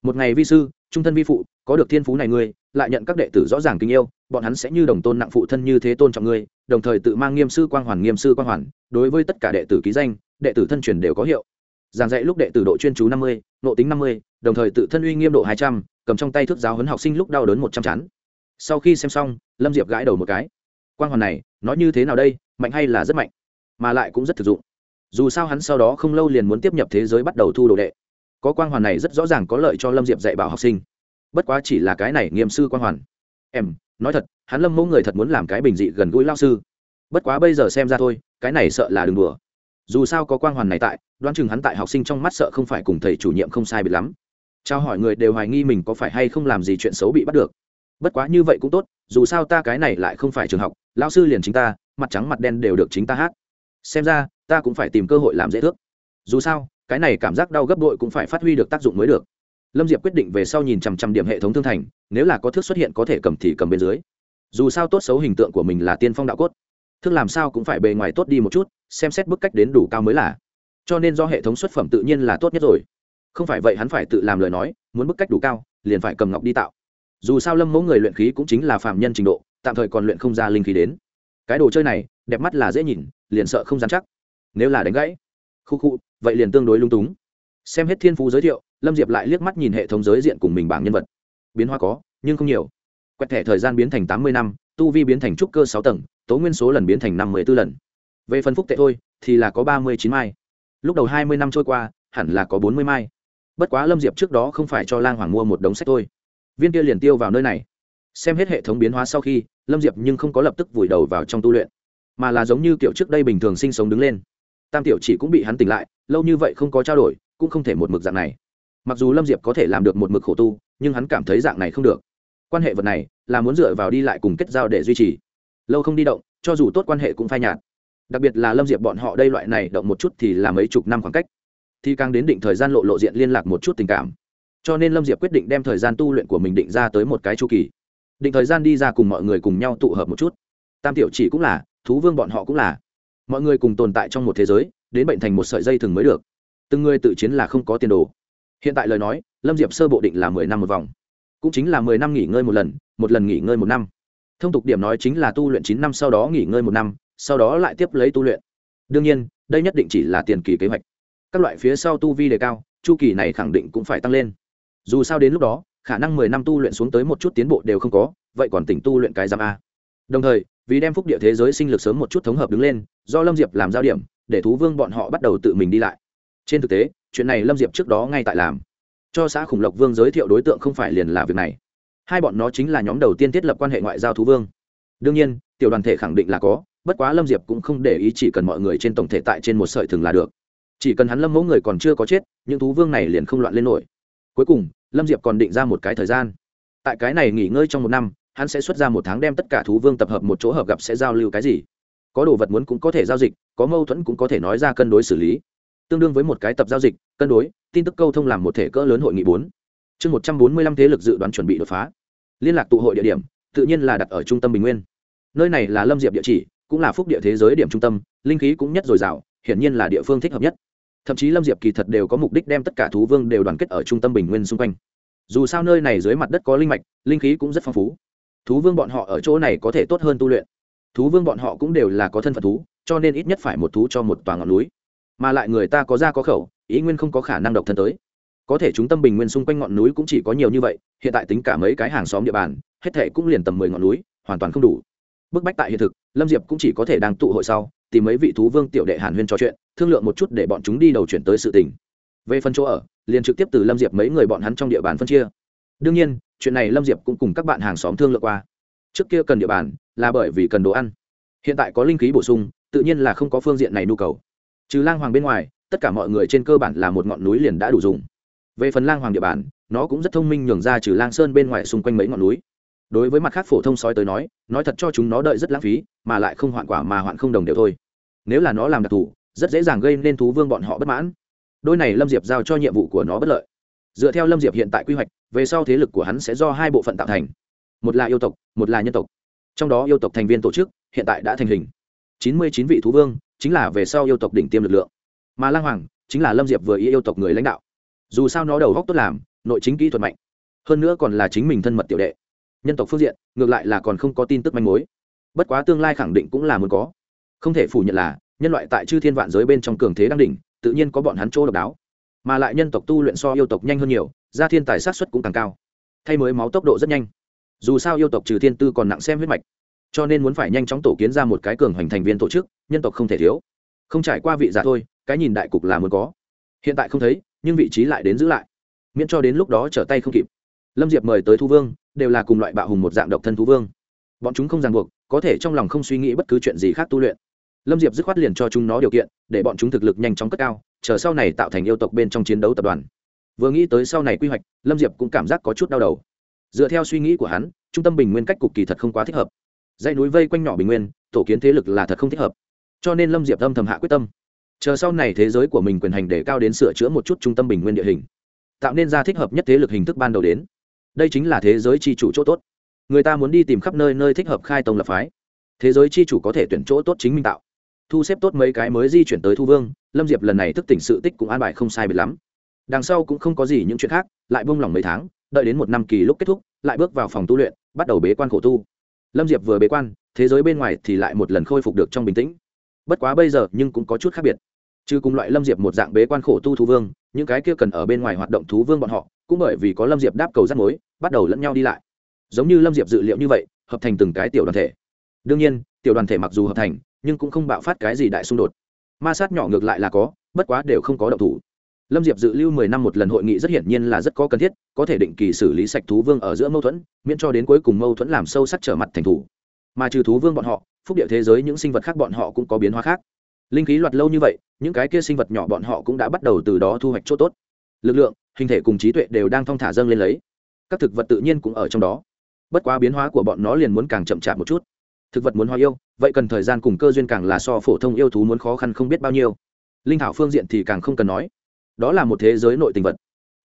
Một ngày vi sư, trung thân vi phụ, có được thiên phú này ngươi, lại nhận các đệ tử rõ ràng kính yêu, bọn hắn sẽ như đồng tôn nặng phụ thân như thế tôn trọng ngươi, đồng thời tự mang nghiêm sư quang hoàn, nghiêm sư quang hoàn, đối với tất cả đệ tử ký danh, đệ tử thân truyền đều có hiệu. Giảng dạy lúc đệ tử độ chuyên chú năm mươi nộ tính năm mươi, đồng thời tự thân uy nghiêm độ hai trăm, cầm trong tay thước giáo huấn học sinh lúc đau đớn một trăm chán sau khi xem xong, lâm diệp gãi đầu một cái. Quan hoàn này nói như thế nào đây, mạnh hay là rất mạnh? Mà lại cũng rất thực dụng. Dù sao hắn sau đó không lâu liền muốn tiếp nhập thế giới bắt đầu thu đồ đệ. Có quan hoàn này rất rõ ràng có lợi cho lâm diệp dạy bảo học sinh. Bất quá chỉ là cái này nghiêm sư quan hoàn. Em, nói thật, hắn lâm mẫu người thật muốn làm cái bình dị gần gũi lao sư. Bất quá bây giờ xem ra thôi, cái này sợ là đừng đùa. Dù sao có quang hoàn này tại, đoán chừng hắn tại học sinh trong mắt sợ không phải cùng thầy chủ nhiệm không sai bị lắm. Trao hỏi người đều hoài nghi mình có phải hay không làm gì chuyện xấu bị bắt được bất quá như vậy cũng tốt, dù sao ta cái này lại không phải trường học, lão sư liền chính ta, mặt trắng mặt đen đều được chính ta hát. Xem ra, ta cũng phải tìm cơ hội làm dễ thước. Dù sao, cái này cảm giác đau gấp đội cũng phải phát huy được tác dụng mới được. Lâm diệp quyết định về sau nhìn chằm chằm điểm hệ thống thương thành, nếu là có thước xuất hiện có thể cầm thì cầm bên dưới. Dù sao tốt xấu hình tượng của mình là tiên phong đạo cốt. Thương làm sao cũng phải bề ngoài tốt đi một chút, xem xét bức cách đến đủ cao mới là. Cho nên do hệ thống xuất phẩm tự nhiên là tốt nhất rồi. Không phải vậy hắn phải tự làm lời nói, muốn bức cách đủ cao, liền phải cầm ngọc đi tạo dù sao lâm mẫu người luyện khí cũng chính là phạm nhân trình độ, tạm thời còn luyện không ra linh khí đến. Cái đồ chơi này, đẹp mắt là dễ nhìn, liền sợ không dám chắc. Nếu là đánh gãy, khu khu, vậy liền tương đối lung túng. Xem hết thiên phú giới thiệu, lâm diệp lại liếc mắt nhìn hệ thống giới diện cùng mình bảng nhân vật. Biến hoa có, nhưng không nhiều. Quẹt thẻ thời gian biến thành tám mươi năm, tu vi biến thành trúc cơ sáu tầng, tố nguyên số lần biến thành năm mươi b ố lần. Về phân phúc tệ thôi, thì là có ba mươi chín mai. Lúc đầu hai mươi năm trôi qua, hẳn là có bốn mươi mai. Bất quá lâm diệp trước đó không phải cho lang hoàng mua một đống sách thôi viên kia liền tiêu vào nơi này. Xem hết hệ thống biến hóa sau khi, lâm diệp nhưng không có lập tức vùi đầu vào trong tu luyện, mà là giống như kiểu trước đây bình thường sinh sống đứng lên. Tam tiểu chỉ cũng bị hắn tỉnh lại, lâu như vậy không có trao đổi, cũng không thể một mực dạng này. Mặc dù lâm diệp có thể làm được một mực khổ tu, nhưng hắn cảm thấy dạng này không được. Quan hệ vật này là muốn dựa vào đi lại cùng kết giao để duy trì. Lâu không đi động, cho dù tốt quan hệ cũng phai nhạt. Đặc biệt là lâm diệp bọn họ đây loại này động một chút thì là mấy chục năm khoảng cách. Thì càng đến định thời gian lộ lộ diện liên lạc một chút tình cảm cho nên lâm diệp quyết định đem thời gian tu luyện của mình định ra tới một cái chu kỳ định thời gian đi ra cùng mọi người cùng nhau tụ hợp một chút tam tiểu chỉ cũng là thú vương bọn họ cũng là mọi người cùng tồn tại trong một thế giới đến bệnh thành một sợi dây thừng mới được từng người tự chiến là không có tiền đồ hiện tại lời nói lâm diệp sơ bộ định là mười năm một vòng cũng chính là mười năm nghỉ ngơi một lần một lần nghỉ ngơi một năm thông tục điểm nói chính là tu luyện chín năm sau đó nghỉ ngơi một năm sau đó lại tiếp lấy tu luyện đương nhiên đây nhất định chỉ là tiền kỳ kế hoạch các loại phía sau tu vi đề cao chu kỳ này khẳng định cũng phải tăng lên dù sao đến lúc đó, khả năng mười năm tu luyện xuống tới một chút tiến bộ đều không có, vậy còn tỉnh tu luyện cái giam a. Đồng thời, vì đem phúc địa thế giới sinh lực sớm một chút thống hợp đứng lên, do lâm diệp làm giao điểm, để thú vương bọn họ bắt đầu tự mình đi lại. Trên thực tế, chuyện này lâm diệp trước đó ngay tại làm. Cho xã khủng lộc vương giới thiệu đối tượng không phải liền là việc này. Hai bọn nó chính là nhóm đầu tiên thiết lập quan hệ ngoại giao thú vương. Đương nhiên, tiểu đoàn thể khẳng định là có, bất quá lâm diệp cũng không để ý chỉ cần mọi người trên tổng thể tại trên một sợi thừng là được. Chỉ cần hắn lâm mẫu người còn chưa có chết, những thú vương này liền không loạn lên nổi cuối cùng, lâm diệp còn định ra một cái thời gian. Tại cái này nghỉ ngơi trong một năm, hắn sẽ xuất ra một tháng đem tất cả thú vương tập hợp một chỗ hợp gặp sẽ giao lưu cái gì. Có đồ vật muốn cũng có thể giao dịch, có mâu thuẫn cũng có thể nói ra cân đối xử lý. Tương đương với một cái tập giao dịch, cân đối, tin tức câu thông làm một thể cỡ lớn hội nghị bốn. Chương một trăm bốn mươi lăm thế lực dự đoán chuẩn bị đột phá. Liên lạc tụ hội địa điểm, tự nhiên là đặt ở trung tâm bình nguyên. Nơi này là lâm diệp địa chỉ, cũng là phúc địa thế giới điểm trung tâm, linh khí cũng nhất dồi dào, hiển nhiên là địa phương thích hợp nhất thậm chí lâm diệp kỳ thật đều có mục đích đem tất cả thú vương đều đoàn kết ở trung tâm bình nguyên xung quanh. Dù sao nơi này dưới mặt đất có linh mạch, linh khí cũng rất phong phú. Thú vương bọn họ ở chỗ này có thể tốt hơn tu luyện. Thú vương bọn họ cũng đều là có thân phận thú, cho nên ít nhất phải một thú cho một tòa ngọn núi. Mà lại người ta có ra có khẩu, ý nguyên không có khả năng độc thân tới. Có thể chúng tâm bình nguyên xung quanh ngọn núi cũng chỉ có nhiều như vậy, hiện tại tính cả mấy cái hàng xóm địa bàn, hết thệ cũng liền tầm mười ngọn núi, hoàn toàn không đủ. Bức bách tại hiện thực, lâm diệp cũng chỉ có thể đang tụ hội sau tìm mấy vị thú vương tiểu đệ hàn huyên trò chuyện, thương lượng một chút để bọn chúng đi đầu chuyển tới sự tình. Về phần chỗ ở, liền trực tiếp từ lâm diệp mấy người bọn hắn trong địa bàn phân chia. Đương nhiên, chuyện này lâm diệp cũng cùng các bạn hàng xóm thương lượng qua. Trước kia cần địa bàn là bởi vì cần đồ ăn. Hiện tại có linh khí bổ sung, tự nhiên là không có phương diện này nhu cầu. Trừ lang hoàng bên ngoài, tất cả mọi người trên cơ bản là một ngọn núi liền đã đủ dùng. Về phần lang hoàng địa bàn, nó cũng rất thông minh nhường ra trừ lang sơn bên ngoài xung quanh mấy ngọn núi đối với mặt khác phổ thông sói tới nói nói thật cho chúng nó đợi rất lãng phí, mà lại không hoạn quả mà hoạn không đồng đều thôi. Nếu là nó làm đặc thù, rất dễ dàng gây nên thú vương bọn họ bất mãn. Đôi này lâm diệp giao cho nhiệm vụ của nó bất lợi. Dựa theo lâm diệp hiện tại quy hoạch, về sau thế lực của hắn sẽ do hai bộ phận tạo thành. Một là yêu tộc, một là nhân tộc. Trong đó yêu tộc thành viên tổ chức, hiện tại đã thành hình. Chín mươi chín vị thú vương, chính là về sau yêu tộc đỉnh tiêm lực lượng. Mà lang hoàng, chính là lâm diệp vừa ý yêu tộc người lãnh đạo. Dù sao nó đầu góc tốt làm, nội chính kỹ thuật mạnh. Hơn nữa còn là chính mình thân mật tiểu đệ nhân tộc phương diện, ngược lại là còn không có tin tức manh mối. Bất quá tương lai khẳng định cũng là muốn có. Không thể phủ nhận là, nhân loại tại chư thiên vạn giới bên trong cường thế đang đỉnh, tự nhiên có bọn hắn chỗ độc đáo. Mà lại nhân tộc tu luyện so yêu tộc nhanh hơn nhiều, gia thiên tài sát xuất cũng càng cao. Thay mới máu tốc độ rất nhanh. Dù sao yêu tộc trừ thiên tư còn nặng xem huyết mạch. Cho nên muốn phải nhanh chóng tổ kiến ra một cái cường hoành thành viên tổ chức, nhân tộc không thể thiếu. Không trải qua vị giả thôi, cái nhìn đại cục là muốn có. Hiện tại không thấy, nhưng vị trí lại đến giữ lại. Miễn cho đến lúc đó trở tay không kịp lâm diệp mời tới thu vương, đều là cùng loại bạo hùng một dạng độc thân thú vương. Bọn chúng không ràng buộc, có thể trong lòng không suy nghĩ bất cứ chuyện gì khác tu luyện. Lâm diệp dứt khoát liền cho chúng nó điều kiện, để bọn chúng thực lực nhanh chóng cất cao, chờ sau này tạo thành yêu tộc bên trong chiến đấu tập đoàn. Vừa nghĩ tới sau này quy hoạch, lâm diệp cũng cảm giác có chút đau đầu. Dựa theo suy nghĩ của hắn, trung tâm bình nguyên cách cục kỳ thật không quá thích hợp. Dãy núi vây quanh nhỏ bình nguyên, tổ kiến thế lực là thật không thích hợp. Cho nên lâm diệp âm thầm hạ quyết tâm. Chờ sau này thế giới của mình quyền hành để cao đến sửa chữa một chút trung tâm bình nguyên địa hình, tạo nên ra thích hợp nhất thế lực hình thức ban đầu đến đây chính là thế giới c h i chủ chỗ tốt. Người ta muốn đi tìm khắp nơi nơi thích hợp khai tông lập phái. Thế giới c h i chủ có thể tuyển chỗ tốt chính minh tạo. Thu xếp tốt mấy cái mới di chuyển tới thu vương, lâm diệp lần này thức tỉnh sự tích cũng an bài không sai biệt lắm. Đằng sau cũng không có gì những chuyện khác, lại bông lỏng mấy tháng, đợi đến một năm kỳ lúc kết thúc, lại bước vào phòng tu luyện, bắt đầu bế quan khổ tu. Lâm diệp vừa bế quan, thế giới bên ngoài thì lại một lần khôi phục được trong bình tĩnh. Bất quá bây giờ nhưng cũng có chút khác biệt. Chứ cùng loại lâm diệp một dạng bế quan khổ tu thú vương, những cái kia cần ở bên ngoài hoạt động thú vương bọn họ cũng bởi vì có lâm diệp đáp cầu rắt mối, bắt đầu lẫn nhau đi lại. Giống như lâm diệp dự liệu như vậy, hợp thành từng cái tiểu đoàn thể. Đương nhiên, tiểu đoàn thể mặc dù hợp thành, nhưng cũng không bạo phát cái gì đại xung đột. Ma sát nhỏ ngược lại là có, bất quá đều không có động thủ. Lâm diệp dự lưu mười năm một lần hội nghị rất hiển nhiên là rất có cần thiết, có thể định kỳ xử lý sạch thú vương ở giữa mâu thuẫn, miễn cho đến cuối cùng mâu thuẫn làm sâu sắc trở mặt thành thủ. Mà trừ thú vương bọn họ, phúc địa thế giới những sinh vật khác bọn họ cũng có biến hóa khác. Linh khí loạt lâu như vậy, những cái kia sinh vật nhỏ bọn họ cũng đã bắt đầu từ đó thu hoạch chỗ tốt lực lượng, hình thể cùng trí tuệ đều đang thong thả dâng lên lấy. Các thực vật tự nhiên cũng ở trong đó. Bất quá biến hóa của bọn nó liền muốn càng chậm chạp một chút. Thực vật muốn hóa yêu, vậy cần thời gian cùng cơ duyên càng là so phổ thông yêu thú muốn khó khăn không biết bao nhiêu. Linh thảo phương diện thì càng không cần nói. Đó là một thế giới nội tình vật.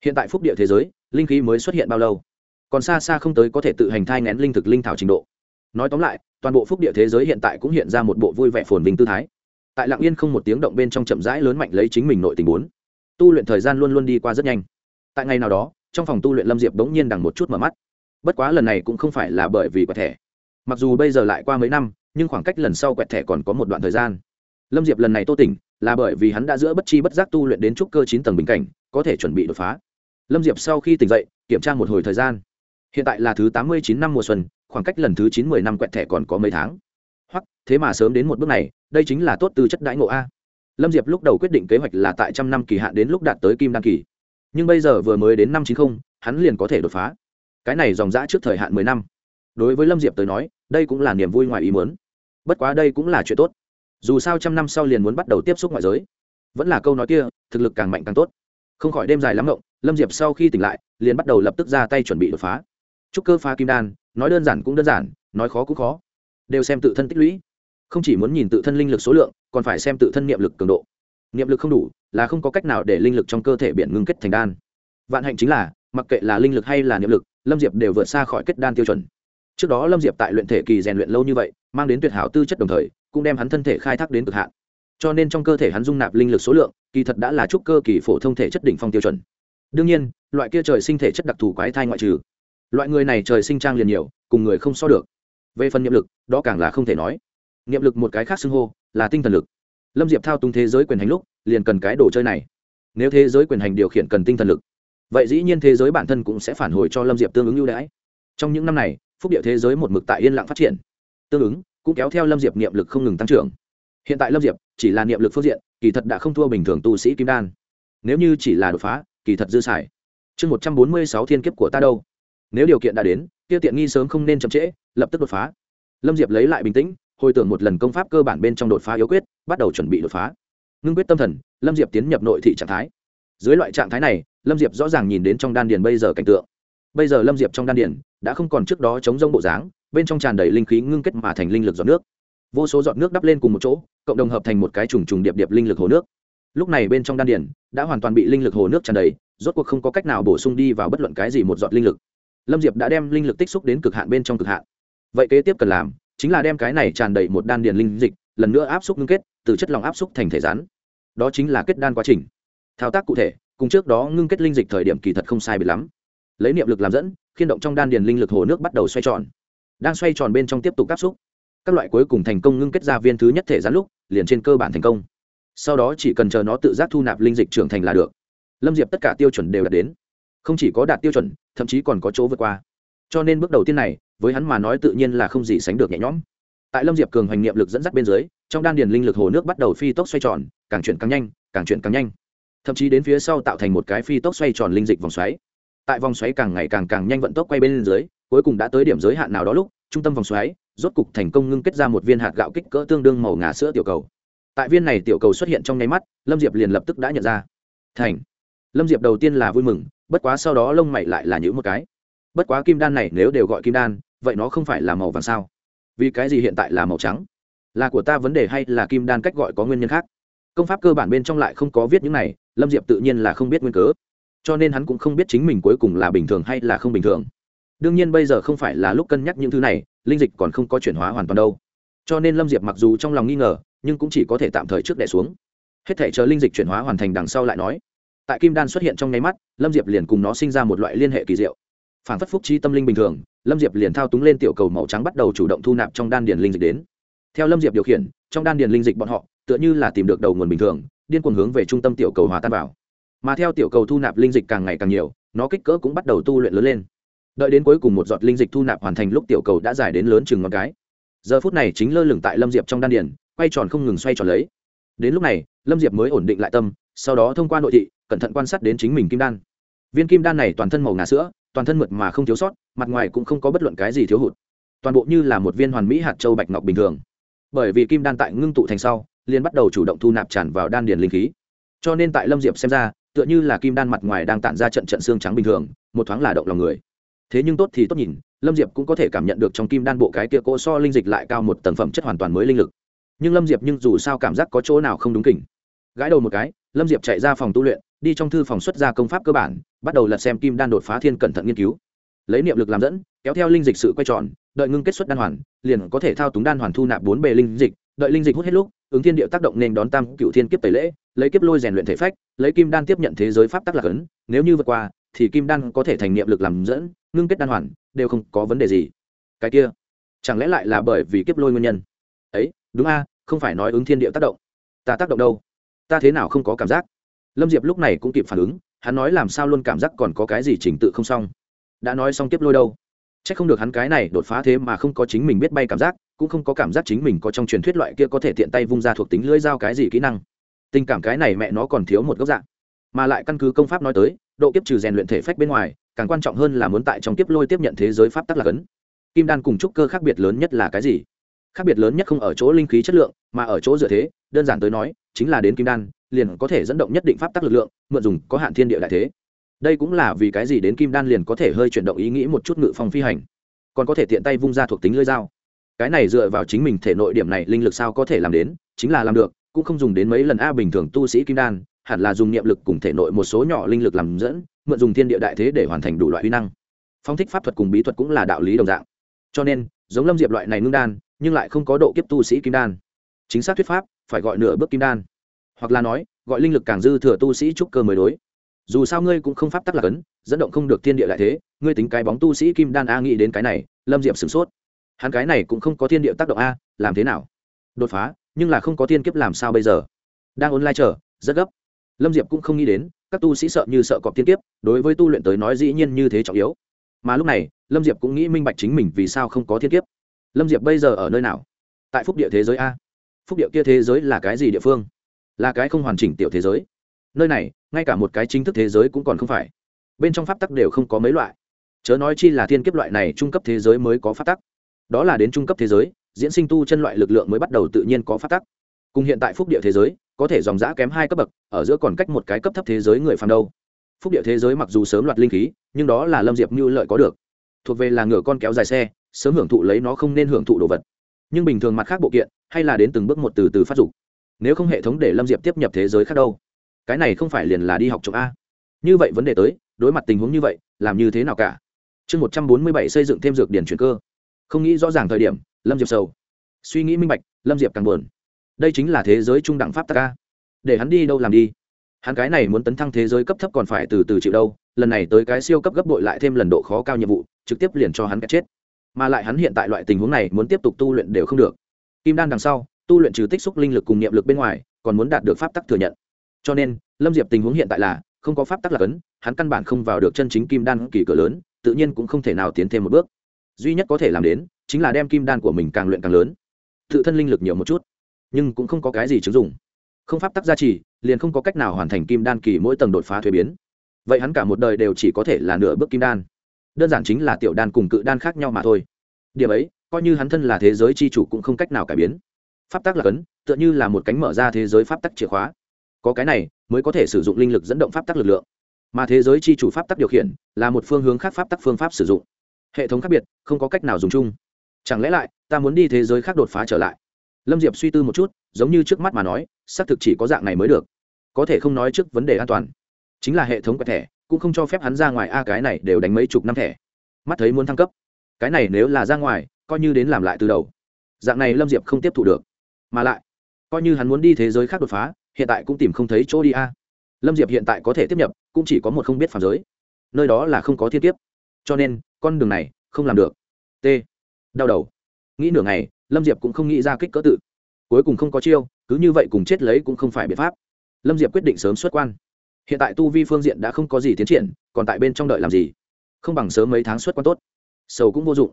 Hiện tại phúc địa thế giới, linh khí mới xuất hiện bao lâu? Còn xa xa không tới có thể tự hành thai ngén linh thực linh thảo trình độ. Nói tóm lại, toàn bộ phúc địa thế giới hiện tại cũng hiện ra một bộ vui vẻ phồn vinh tư thái. Tại lạng yên không một tiếng động bên trong chậm rãi lớn mạnh lấy chính mình nội tình bốn tu luyện thời gian luôn luôn đi qua rất nhanh. Tại ngày nào đó, trong phòng tu luyện lâm diệp bỗng nhiên đằng một chút mở mắt. Bất quá lần này cũng không phải là bởi vì quẹt thẻ. Mặc dù bây giờ lại qua mấy năm, nhưng khoảng cách lần sau quẹt thẻ còn có một đoạn thời gian. Lâm diệp lần này tô tỉnh, là bởi vì hắn đã giữa bất chi bất giác tu luyện đến trúc cơ chín tầng bình cảnh, có thể chuẩn bị đột phá. Lâm diệp sau khi tỉnh dậy, kiểm tra một hồi thời gian. Hiện tại là thứ tám mươi chín năm mùa xuân, khoảng cách lần thứ chín mươi năm quẹt thẻ còn có mấy tháng. Hoặc thế mà sớm đến một bước này, đây chính là tốt từ chất đãi ngộ a lâm diệp lúc đầu quyết định kế hoạch là tại trăm năm kỳ hạn đến lúc đạt tới kim đăng kỳ. Nhưng bây giờ vừa mới đến năm chín mươi hắn liền có thể đột phá. Cái này dòng dã trước thời hạn mười năm. Đối với lâm diệp tới nói, đây cũng là niềm vui ngoài ý muốn. Bất quá đây cũng là chuyện tốt. Dù sao trăm năm sau liền muốn bắt đầu tiếp xúc ngoại giới. Vẫn là câu nói kia, thực lực càng mạnh càng tốt. Không khỏi đêm dài lắm rộng lâm diệp sau khi tỉnh lại, liền bắt đầu lập tức ra tay chuẩn bị đột phá. Chúc cơ phá kim đan, nói đơn giản cũng đơn giản, nói khó cũng khó. Đều xem tự thân tích lũy không chỉ muốn nhìn tự thân linh lực số lượng, còn phải xem tự thân niệm lực cường độ. Niệm lực không đủ, là không có cách nào để linh lực trong cơ thể biển ngưng kết thành đan. Vạn hạnh chính là, mặc kệ là linh lực hay là niệm lực, lâm diệp đều vượt xa khỏi kết đan tiêu chuẩn. Trước đó lâm diệp tại luyện thể kỳ rèn luyện lâu như vậy, mang đến tuyệt hảo tư chất đồng thời, cũng đem hắn thân thể khai thác đến cực hạn. Cho nên trong cơ thể hắn dung nạp linh lực số lượng, kỳ thật đã là trúc cơ kỳ phổ thông thể chất đỉnh phong tiêu chuẩn. Đương nhiên, loại kia trời sinh thể chất đặc thù quái thai ngoại trừ, loại người này trời sinh trang liền nhiều, cùng người không so được. Về phần niệm lực, đó càng là không thể nói niệm lực một cái khác xưng hô, là tinh thần lực. Lâm diệp thao túng thế giới quyền hành lúc, liền cần cái đồ chơi này. Nếu thế giới quyền hành điều khiển cần tinh thần lực, vậy dĩ nhiên thế giới bản thân cũng sẽ phản hồi cho lâm diệp tương ứng ưu đãi. Trong những năm này, phúc địa thế giới một mực tại yên lặng phát triển. Tương ứng, cũng kéo theo lâm diệp niệm lực không ngừng tăng trưởng. Hiện tại lâm diệp chỉ là niệm lực phương diện, kỳ thật đã không thua bình thường tu sĩ kim đan. Nếu như chỉ là đột phá, kỳ thật dư xài. Chương một trăm bốn mươi sáu thiên kiếp của ta đâu? Nếu điều kiện đã đến tiêu tiện nghi sớm không nên chậm trễ, lập tức đột phá. Lâm diệp lấy lại bình tĩnh hồi tưởng một lần công pháp cơ bản bên trong đột phá yếu quyết, bắt đầu chuẩn bị đột phá. Ngưng quyết tâm thần, lâm diệp tiến nhập nội thị trạng thái. Dưới loại trạng thái này, lâm diệp rõ ràng nhìn đến trong đan điền bây giờ cảnh tượng. Bây giờ lâm diệp trong đan điền đã không còn trước đó chống rông bộ dáng, bên trong tràn đầy linh khí ngưng kết mà thành linh lực giọt nước. Vô số giọt nước đắp lên cùng một chỗ, cộng đồng hợp thành một cái trùng trùng điệp điệp linh lực hồ nước. Lúc này bên trong đan điền đã hoàn toàn bị linh lực hồ nước tràn đầy, rốt cuộc không có cách nào bổ sung đi vào bất luận cái gì một giọt linh lực. Lâm diệp đã đem linh lực tích xúc đến cực hạn bên trong cực hạn. Vậy kế tiếp cần làm chính là đem cái này tràn đầy một đan điền linh dịch, lần nữa áp xúc ngưng kết, từ chất lòng áp xúc thành thể rắn. Đó chính là kết đan quá trình. Thao tác cụ thể, cùng trước đó ngưng kết linh dịch thời điểm kỳ thật không sai biệt lắm. Lấy niệm lực làm dẫn khiên động trong đan điền linh lực hồ nước bắt đầu xoay tròn. Đang xoay tròn bên trong tiếp tục áp xúc. Các loại cuối cùng thành công ngưng kết ra viên thứ nhất thể rắn lúc, liền trên cơ bản thành công. Sau đó chỉ cần chờ nó tự giác thu nạp linh dịch trưởng thành là được. Lâm diệp tất cả tiêu chuẩn đều đạt đến. Không chỉ có đạt tiêu chuẩn, thậm chí còn có chỗ vượt qua. Cho nên bước đầu tiên này với hắn mà nói tự nhiên là không gì sánh được nhẹ nhõm. Tại lâm diệp cường hoành niệm lực dẫn dắt bên dưới, trong đan điền linh lực hồ nước bắt đầu phi tốc xoay tròn, càng chuyển càng nhanh, càng chuyển càng nhanh. Thậm chí đến phía sau tạo thành một cái phi tốc xoay tròn linh dịch vòng xoáy. Tại vòng xoáy càng ngày càng càng nhanh vận tốc quay bên dưới, cuối cùng đã tới điểm giới hạn nào đó lúc, trung tâm vòng xoáy rốt cục thành công ngưng kết ra một viên hạt gạo kích cỡ tương đương màu ngà sữa tiểu cầu. Tại viên này tiểu cầu xuất hiện trong nháy mắt, lâm diệp liền lập tức đã nhận ra. Thành! Lâm diệp đầu tiên là vui mừng, bất quá sau đó lông mày lại là nhíu một cái bất quá kim đan này nếu đều gọi kim đan, vậy nó không phải là màu vàng sao? Vì cái gì hiện tại là màu trắng? Là của ta vấn đề hay là kim đan cách gọi có nguyên nhân khác? Công pháp cơ bản bên trong lại không có viết những này, lâm diệp tự nhiên là không biết nguyên cớ. Cho nên hắn cũng không biết chính mình cuối cùng là bình thường hay là không bình thường. Đương nhiên bây giờ không phải là lúc cân nhắc những thứ này, linh dịch còn không có chuyển hóa hoàn toàn đâu. Cho nên lâm diệp mặc dù trong lòng nghi ngờ, nhưng cũng chỉ có thể tạm thời trước đẻ xuống. Hết thể chờ linh dịch chuyển hóa hoàn thành đằng sau lại nói. Tại kim đan xuất hiện trong nháy mắt, lâm diệp liền cùng nó sinh ra một loại liên hệ kỳ diệu phản phất phúc chi tâm linh bình thường, lâm diệp liền thao túng lên tiểu cầu màu trắng bắt đầu chủ động thu nạp trong đan điền linh dịch đến. Theo lâm diệp điều khiển, trong đan điền linh dịch bọn họ, tựa như là tìm được đầu nguồn bình thường, điên cuồng hướng về trung tâm tiểu cầu hòa tan vào. Mà theo tiểu cầu thu nạp linh dịch càng ngày càng nhiều, nó kích cỡ cũng bắt đầu tu luyện lớn lên. Đợi đến cuối cùng một giọt linh dịch thu nạp hoàn thành lúc tiểu cầu đã dài đến lớn chừng ngón cái. Giờ phút này chính lơ lửng tại lâm diệp trong đan điền, quay tròn không ngừng xoay tròn lấy. Đến lúc này, lâm diệp mới ổn định lại tâm, sau đó thông qua nội thị, cẩn thận quan sát đến chính mình kim đan. Viên kim đan này toàn thân màu ngà sữa toàn thân mượt mà không thiếu sót, mặt ngoài cũng không có bất luận cái gì thiếu hụt. Toàn bộ như là một viên hoàn mỹ hạt châu bạch ngọc bình thường. Bởi vì kim đan tại ngưng tụ thành sau, liền bắt đầu chủ động thu nạp tràn vào đan điền linh khí. Cho nên tại lâm diệp xem ra, tựa như là kim đan mặt ngoài đang tản ra trận trận xương trắng bình thường, một thoáng là động lòng người. Thế nhưng tốt thì tốt nhìn, lâm diệp cũng có thể cảm nhận được trong kim đan bộ cái kia cỗ so linh dịch lại cao một tầng phẩm chất hoàn toàn mới linh lực. Nhưng lâm diệp nhưng dù sao cảm giác có chỗ nào không đúng kỉnh. Gãi đầu một cái, lâm diệp chạy ra phòng tu luyện đi trong thư phòng xuất ra công pháp cơ bản, bắt đầu lật xem kim đan đột phá thiên cẩn thận nghiên cứu. Lấy niệm lực làm dẫn, kéo theo linh dịch sự quay tròn, đợi ngưng kết xuất đan hoàn, liền có thể thao túng đan hoàn thu nạp bốn bề linh dịch. Đợi linh dịch hút hết lúc, ứng thiên địa tác động nên đón tam cựu thiên kiếp tẩy lễ, lấy kiếp lôi rèn luyện thể phách, lấy kim đan tiếp nhận thế giới pháp tắc lạc ấn, nếu như vượt qua, thì kim đan có thể thành niệm lực làm dẫn, ngưng kết đan hoàn, đều không có vấn đề gì. Cái kia, chẳng lẽ lại là bởi vì kiếp lôi nguyên nhân? Ấy, đúng a, không phải nói ứng thiên địa tác động. Ta tác động đâu? Ta thế nào không có cảm giác? Lâm diệp lúc này cũng kịp phản ứng, hắn nói làm sao luôn cảm giác còn có cái gì trình tự không xong. Đã nói xong tiếp lôi đâu? C h ắ c không được hắn cái này đột phá thế mà không có chính mình biết bay cảm giác, cũng không có cảm giác chính mình có trong truyền thuyết loại kia có thể tiện tay vung ra thuộc tính lưỡi dao cái gì kỹ năng. Tình cảm cái này mẹ nó còn thiếu một góc dạng. Mà lại căn cứ công pháp nói tới, độ kiếp trừ rèn luyện thể phách bên ngoài, càng quan trọng hơn là muốn tại trong kiếp lôi tiếp nhận thế giới pháp tắc là ấn kim đan cùng trúc cơ khác biệt lớn nhất là cái gì? Khác biệt lớn nhất không ở chỗ linh khí chất lượng, mà ở chỗ dựa thế, đơn giản tới nói, chính là đến kim đan liền có thể dẫn động nhất định pháp tắc lực lượng, mượn dùng có hạn thiên địa đại thế. Đây cũng là vì cái gì đến kim đan liền có thể hơi chuyển động ý nghĩ một chút ngự phong phi hành. Còn có thể tiện tay vung ra thuộc tính lưỡi dao. Cái này dựa vào chính mình thể nội điểm này linh lực sao có thể làm đến, chính là làm được, cũng không dùng đến mấy lần a bình thường tu sĩ kim đan, hẳn là dùng niệm lực cùng thể nội một số nhỏ linh lực làm dẫn, mượn dùng thiên địa đại thế để hoàn thành đủ loại uy năng. Phong thích pháp thuật cùng bí thuật cũng là đạo lý đồng dạng. Cho nên, giống lâm diệp loại này ngưng đan, nhưng lại không có độ kiếp tu sĩ kim đan. Chính xác thuyết pháp, phải gọi nửa bước kim đan hoặc là nói, gọi linh lực càng dư thừa tu sĩ trúc cơ mới đối. Dù sao ngươi cũng không pháp tắc là cấn, dẫn động không được thiên địa lại thế, ngươi tính cái bóng tu sĩ kim đan a nghĩ đến cái này, lâm diệp sửng sốt. Hắn cái này cũng không có thiên địa tác động a, làm thế nào? Đột phá, nhưng là không có thiên kiếp làm sao bây giờ? Đang online chờ, rất gấp. Lâm diệp cũng không nghĩ đến, các tu sĩ sợ như sợ cọp thiên kiếp, đối với tu luyện tới nói dĩ nhiên như thế trọng yếu. Mà lúc này, lâm diệp cũng nghĩ minh bạch chính mình vì sao không có thiên kiếp. Lâm diệp bây giờ ở nơi nào? Tại phúc địa thế giới a. Phúc địa kia thế giới là cái gì địa phương? Là cái không hoàn chỉnh tiểu thế giới. Nơi này, ngay cả một cái chính thức thế giới cũng còn không phải. Bên trong pháp tắc đều không có mấy loại. Chớ nói chi là thiên kiếp loại này trung cấp thế giới mới có pháp tắc. Đó là đến trung cấp thế giới, diễn sinh tu chân loại lực lượng mới bắt đầu tự nhiên có pháp tắc. Cùng hiện tại phúc địa thế giới, có thể dòng giã kém hai cấp bậc, ở giữa còn cách một cái cấp thấp thế giới người phàm đâu. Phúc địa thế giới mặc dù sớm loạt linh khí, nhưng đó là lâm diệp như lợi có được. Thuộc về là ngựa con kéo dài xe, sớm hưởng thụ lấy nó không nên hưởng thụ đồ vật. Nhưng bình thường mặt khác bộ kiện, hay là đến từng bước một từ từ phát dục nếu không hệ thống để lâm diệp tiếp nhập thế giới khác đâu. Cái này không phải liền là đi học trộm a. Như vậy vấn đề tới, đối mặt tình huống như vậy, làm như thế nào cả? Chương một trăm bốn mươi bảy xây dựng thêm dược điển chuyển cơ. Không nghĩ rõ ràng thời điểm, lâm diệp sầu. Suy nghĩ minh bạch, lâm diệp càng buồn. Đây chính là thế giới trung đẳng pháp tắc ca để hắn đi đâu làm đi? Hắn cái này muốn tấn thăng thế giới cấp thấp còn phải từ từ chịu đâu, lần này tới cái siêu cấp gấp bội lại thêm lần độ khó cao nhiệm vụ, trực tiếp liền cho hắn cái chết. Mà lại hắn hiện tại loại tình huống này muốn tiếp tục tu luyện đều không được. Kim đan đằng sau tu luyện trừ tích xúc linh lực cùng niệm lực bên ngoài, còn muốn đạt được pháp tắc thừa nhận. Cho nên, lâm diệp tình huống hiện tại là, không có pháp tắc là cấn, hắn căn bản không vào được chân chính kim đan kỳ cửa lớn, tự nhiên cũng không thể nào tiến thêm một bước. Duy nhất có thể làm đến, chính là đem kim đan của mình càng luyện càng lớn. Tự thân linh lực nhiều một chút, nhưng cũng không có cái gì chứng dụng. Không pháp tắc gia trì, liền không có cách nào hoàn thành kim đan kỳ mỗi tầng đột phá thuế biến. Vậy hắn cả một đời đều chỉ có thể là nửa bước kim đan. Đơn giản chính là tiểu đan cùng cự đan khác nhau mà thôi. Điểm ấy, coi như hắn thân là thế giới c h i chủ cũng không cách nào cải biến pháp tắc là cấn, tựa như là một cánh mở ra thế giới pháp tắc chìa khóa. Có cái này mới có thể sử dụng linh lực dẫn động pháp tắc lực lượng. Mà thế giới c h i chủ pháp tắc điều khiển là một phương hướng khác pháp tắc phương pháp sử dụng. Hệ thống khác biệt, không có cách nào dùng chung. Chẳng lẽ lại, ta muốn đi thế giới khác đột phá trở lại? Lâm diệp suy tư một chút, giống như trước mắt mà nói, xác thực chỉ có dạng này mới được. Có thể không nói trước vấn đề an toàn. Chính là hệ thống quẹt thẻ, cũng không cho phép hắn ra ngoài, a, cái này đều đánh mấy chục năm thẻ. Mắt thấy muốn thăng cấp. Cái này nếu là ra ngoài, coi như đến làm lại từ đầu. Dạng này lâm diệp không tiếp thu được mà lại, coi như hắn muốn đi thế giới khác đột phá, hiện tại cũng tìm không thấy chỗ đi a. Lâm diệp hiện tại có thể tiếp nhập, cũng chỉ có một không biết phạm giới. Nơi đó là không có thiên tiếp cho nên, con đường này không làm được. T. Đau đầu. Nghĩ nửa ngày, lâm diệp cũng không nghĩ ra kích cỡ tự. Cuối cùng không có chiêu, cứ như vậy cùng chết lấy cũng không phải biện pháp. Lâm diệp quyết định sớm xuất quan. Hiện tại tu vi phương diện đã không có gì tiến triển, còn tại bên trong đợi làm gì? Không bằng sớm mấy tháng xuất quan tốt. Sầu cũng vô dụng.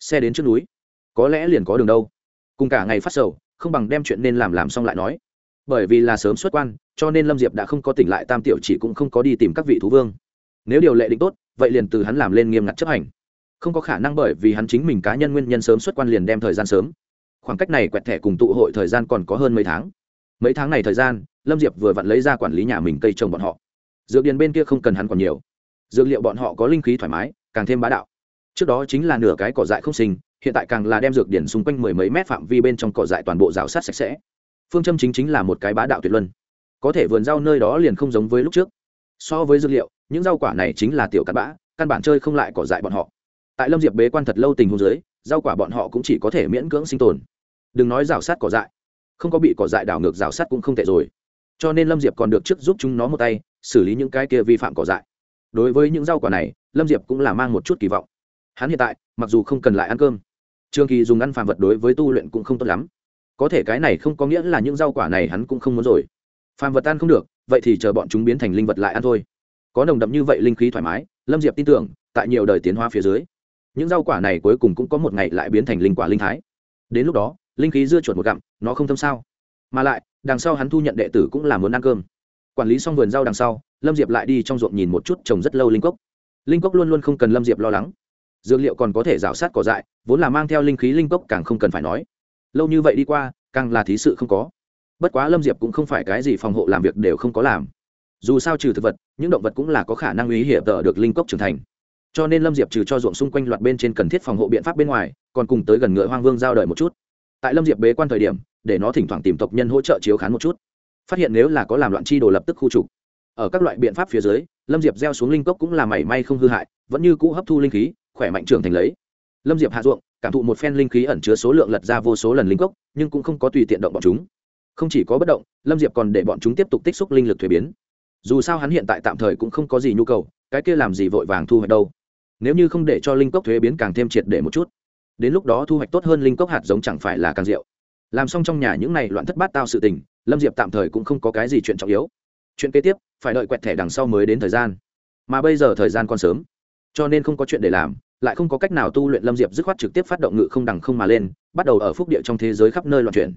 Xe đến trước núi. Có lẽ liền có đường đâu. Cùng cả ngày phát sầu không bằng đem chuyện nên làm làm xong lại nói. Bởi vì là sớm xuất quan, cho nên lâm diệp đã không có tỉnh lại, tam tiểu chỉ cũng không có đi tìm các vị thú vương. Nếu điều lệ định tốt, vậy liền từ hắn làm lên nghiêm ngặt chấp hành. Không có khả năng bởi vì hắn chính mình cá nhân nguyên nhân sớm xuất quan liền đem thời gian sớm. Khoảng cách này quẹt thẻ cùng tụ hội thời gian còn có hơn mấy tháng. Mấy tháng này thời gian, lâm diệp vừa vặn lấy ra quản lý nhà mình cây trồng bọn họ. Dược điền bên kia không cần hắn còn nhiều. Dược liệu bọn họ có linh khí thoải mái, càng thêm bá đạo. Trước đó chính là nửa cái cỏ dại không sinh hiện tại càng là đem dược điển xung quanh mười mấy mét phạm vi bên trong cỏ dại toàn bộ rào sát sạch sẽ. Phương châm chính chính là một cái bá đạo tuyệt luân. Có thể vườn rau nơi đó liền không giống với lúc trước. So với dược liệu những rau quả này chính là tiểu cắt bã căn bản chơi không lại cỏ dại bọn họ. Tại lâm diệp bế quan thật lâu tình hôn dưới, rau quả bọn họ cũng chỉ có thể miễn cưỡng sinh tồn. Đừng nói rào sát cỏ dại không có bị cỏ dại đảo ngược rào sát cũng không tệ rồi. Cho nên lâm diệp còn được trước giúp chúng nó một tay xử lý những cái kia vi phạm cỏ dại. Đối với những rau quả này lâm diệp cũng là mang một chút kỳ vọng. Hắn hiện tại mặc dù không cần lại ăn cơm trường kỳ dùng ăn phàm vật đối với tu luyện cũng không tốt lắm. Có thể cái này không có nghĩa là những rau quả này hắn cũng không muốn rồi. Phàm vật ăn không được, vậy thì chờ bọn chúng biến thành linh vật lại ăn thôi. Có nồng đậm như vậy linh khí thoải mái, lâm diệp tin tưởng, tại nhiều đời tiến hóa phía dưới, những rau quả này cuối cùng cũng có một ngày lại biến thành linh quả linh thái. Đến lúc đó, linh khí dưa chuột một gặm, nó không thâm sao. Mà lại, đằng sau hắn thu nhận đệ tử cũng là muốn ăn cơm. Quản lý xong vườn rau đằng sau, lâm diệp lại đi trong ruộng nhìn một chút trồng rất lâu linh cốc. Linh cốc luôn luôn không cần lâm diệp lo lắng dược liệu còn có thể rào sát cỏ dại, vốn là mang theo linh khí linh cốc càng không cần phải nói. Lâu như vậy đi qua, càng là thí sự không có. Bất quá lâm diệp cũng không phải cái gì phòng hộ làm việc đều không có làm. Dù sao trừ thực vật, những động vật cũng là có khả năng uy hiểm tờ được linh cốc trưởng thành. Cho nên lâm diệp trừ cho ruộng xung quanh loạt bên trên cần thiết phòng hộ biện pháp bên ngoài, còn cùng tới gần ngựa hoang vương giao đời một chút. Tại lâm diệp bế quan thời điểm, để nó thỉnh thoảng tìm tộc nhân hỗ trợ chiếu khán một chút. Phát hiện nếu là có làm loạn chi đồ lập tức khu trục. Ở các loại biện pháp phía dưới, lâm diệp gieo xuống linh cốc cũng là mảy may không hư hại, vẫn như cũ hấp thu linh khí khỏe mạnh trưởng thành lấy. Lâm diệp hạ ruộng, cảm thụ một phen linh khí ẩn chứa số lượng lật ra vô số lần linh cốc, nhưng cũng không có tùy tiện động bọn chúng. Không chỉ có bất động, lâm diệp còn để bọn chúng tiếp tục tích xúc linh lực thuế biến. Dù sao hắn hiện tại tạm thời cũng không có gì nhu cầu, cái kia làm gì vội vàng thu hoạch đâu. Nếu như không để cho linh cốc thuế biến càng thêm triệt để một chút, đến lúc đó thu hoạch tốt hơn linh cốc hạt giống chẳng phải là càng rượu làm xong trong nhà những này loạn thất bát tao sự tình, lâm diệp tạm thời cũng không có cái gì chuyện trọng yếu. Chuyện kế tiếp, phải đợi quẹt thẻ đằng sau mới đến thời gian. Mà bây giờ thời gian còn sớm, cho nên không có chuyện để làm lại không có cách nào tu luyện lâm diệp dứt khoát trực tiếp phát động ngự không đằng không mà lên, bắt đầu ở phúc địa trong thế giới khắp nơi loạn chuyển.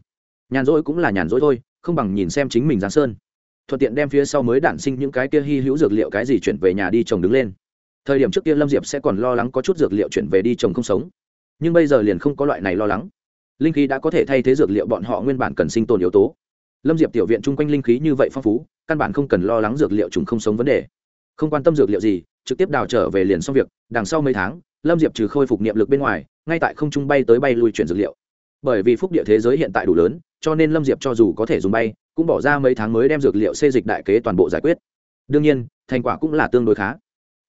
Nhàn rỗi cũng là nhàn rỗi thôi, không bằng nhìn xem chính mình giáng sơn. Thuận tiện đem phía sau mới đản sinh những cái kia hy hữu dược liệu cái gì chuyển về nhà đi trồng đứng lên. Thời điểm trước kia lâm diệp sẽ còn lo lắng có chút dược liệu chuyển về đi trồng không sống. Nhưng bây giờ liền không có loại này lo lắng. Linh khí đã có thể thay thế dược liệu bọn họ nguyên bản cần sinh tồn yếu tố. Lâm diệp tiểu viện chung quanh linh khí như vậy phong phú, căn bản không cần lo lắng dược liệu chúng không sống vấn đề. Không quan tâm dược liệu gì, trực tiếp đào trở về liền xong việc, đằng sau mấy tháng lâm diệp trừ khôi phục niệm lực bên ngoài, ngay tại không trung bay tới bay lui chuyển dược liệu. Bởi vì phúc địa thế giới hiện tại đủ lớn, cho nên lâm diệp cho dù có thể dùng bay, cũng bỏ ra mấy tháng mới đem dược liệu xê dịch đại kế toàn bộ giải quyết. Đương nhiên, thành quả cũng là tương đối khá.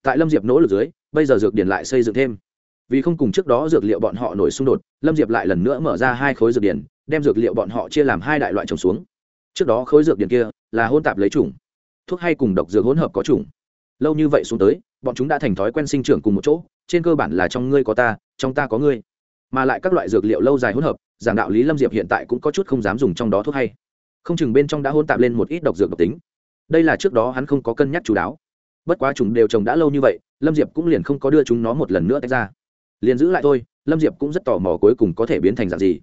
Tại lâm diệp nỗ lực dưới, bây giờ dược điển lại xây dựng thêm. Vì không cùng trước đó dược liệu bọn họ nổi xung đột, lâm diệp lại lần nữa mở ra hai khối dược điển, đem dược liệu bọn họ chia làm hai đại loại trồng xuống. Trước đó khối dược điển kia là hôn tạp lấy chủng, thuốc hay cùng độc dược hỗn hợp có chủng. Lâu như vậy xuống tới bọn chúng đã thành thói quen sinh trưởng cùng một chỗ, trên cơ bản là trong ngươi có ta, trong ta có ngươi. Mà lại các loại dược liệu lâu dài hỗn hợp, giảng đạo lý lâm diệp hiện tại cũng có chút không dám dùng trong đó thuốc hay. Không chừng bên trong đã hôn tạp lên một ít độc dược độc tính. Đây là trước đó hắn không có cân nhắc chú đáo. Bất quá chúng đều trồng đã lâu như vậy, lâm diệp cũng liền không có đưa chúng nó một lần nữa tách ra. Liền giữ lại thôi, lâm diệp cũng rất tò mò cuối cùng có thể biến thành dạng gì.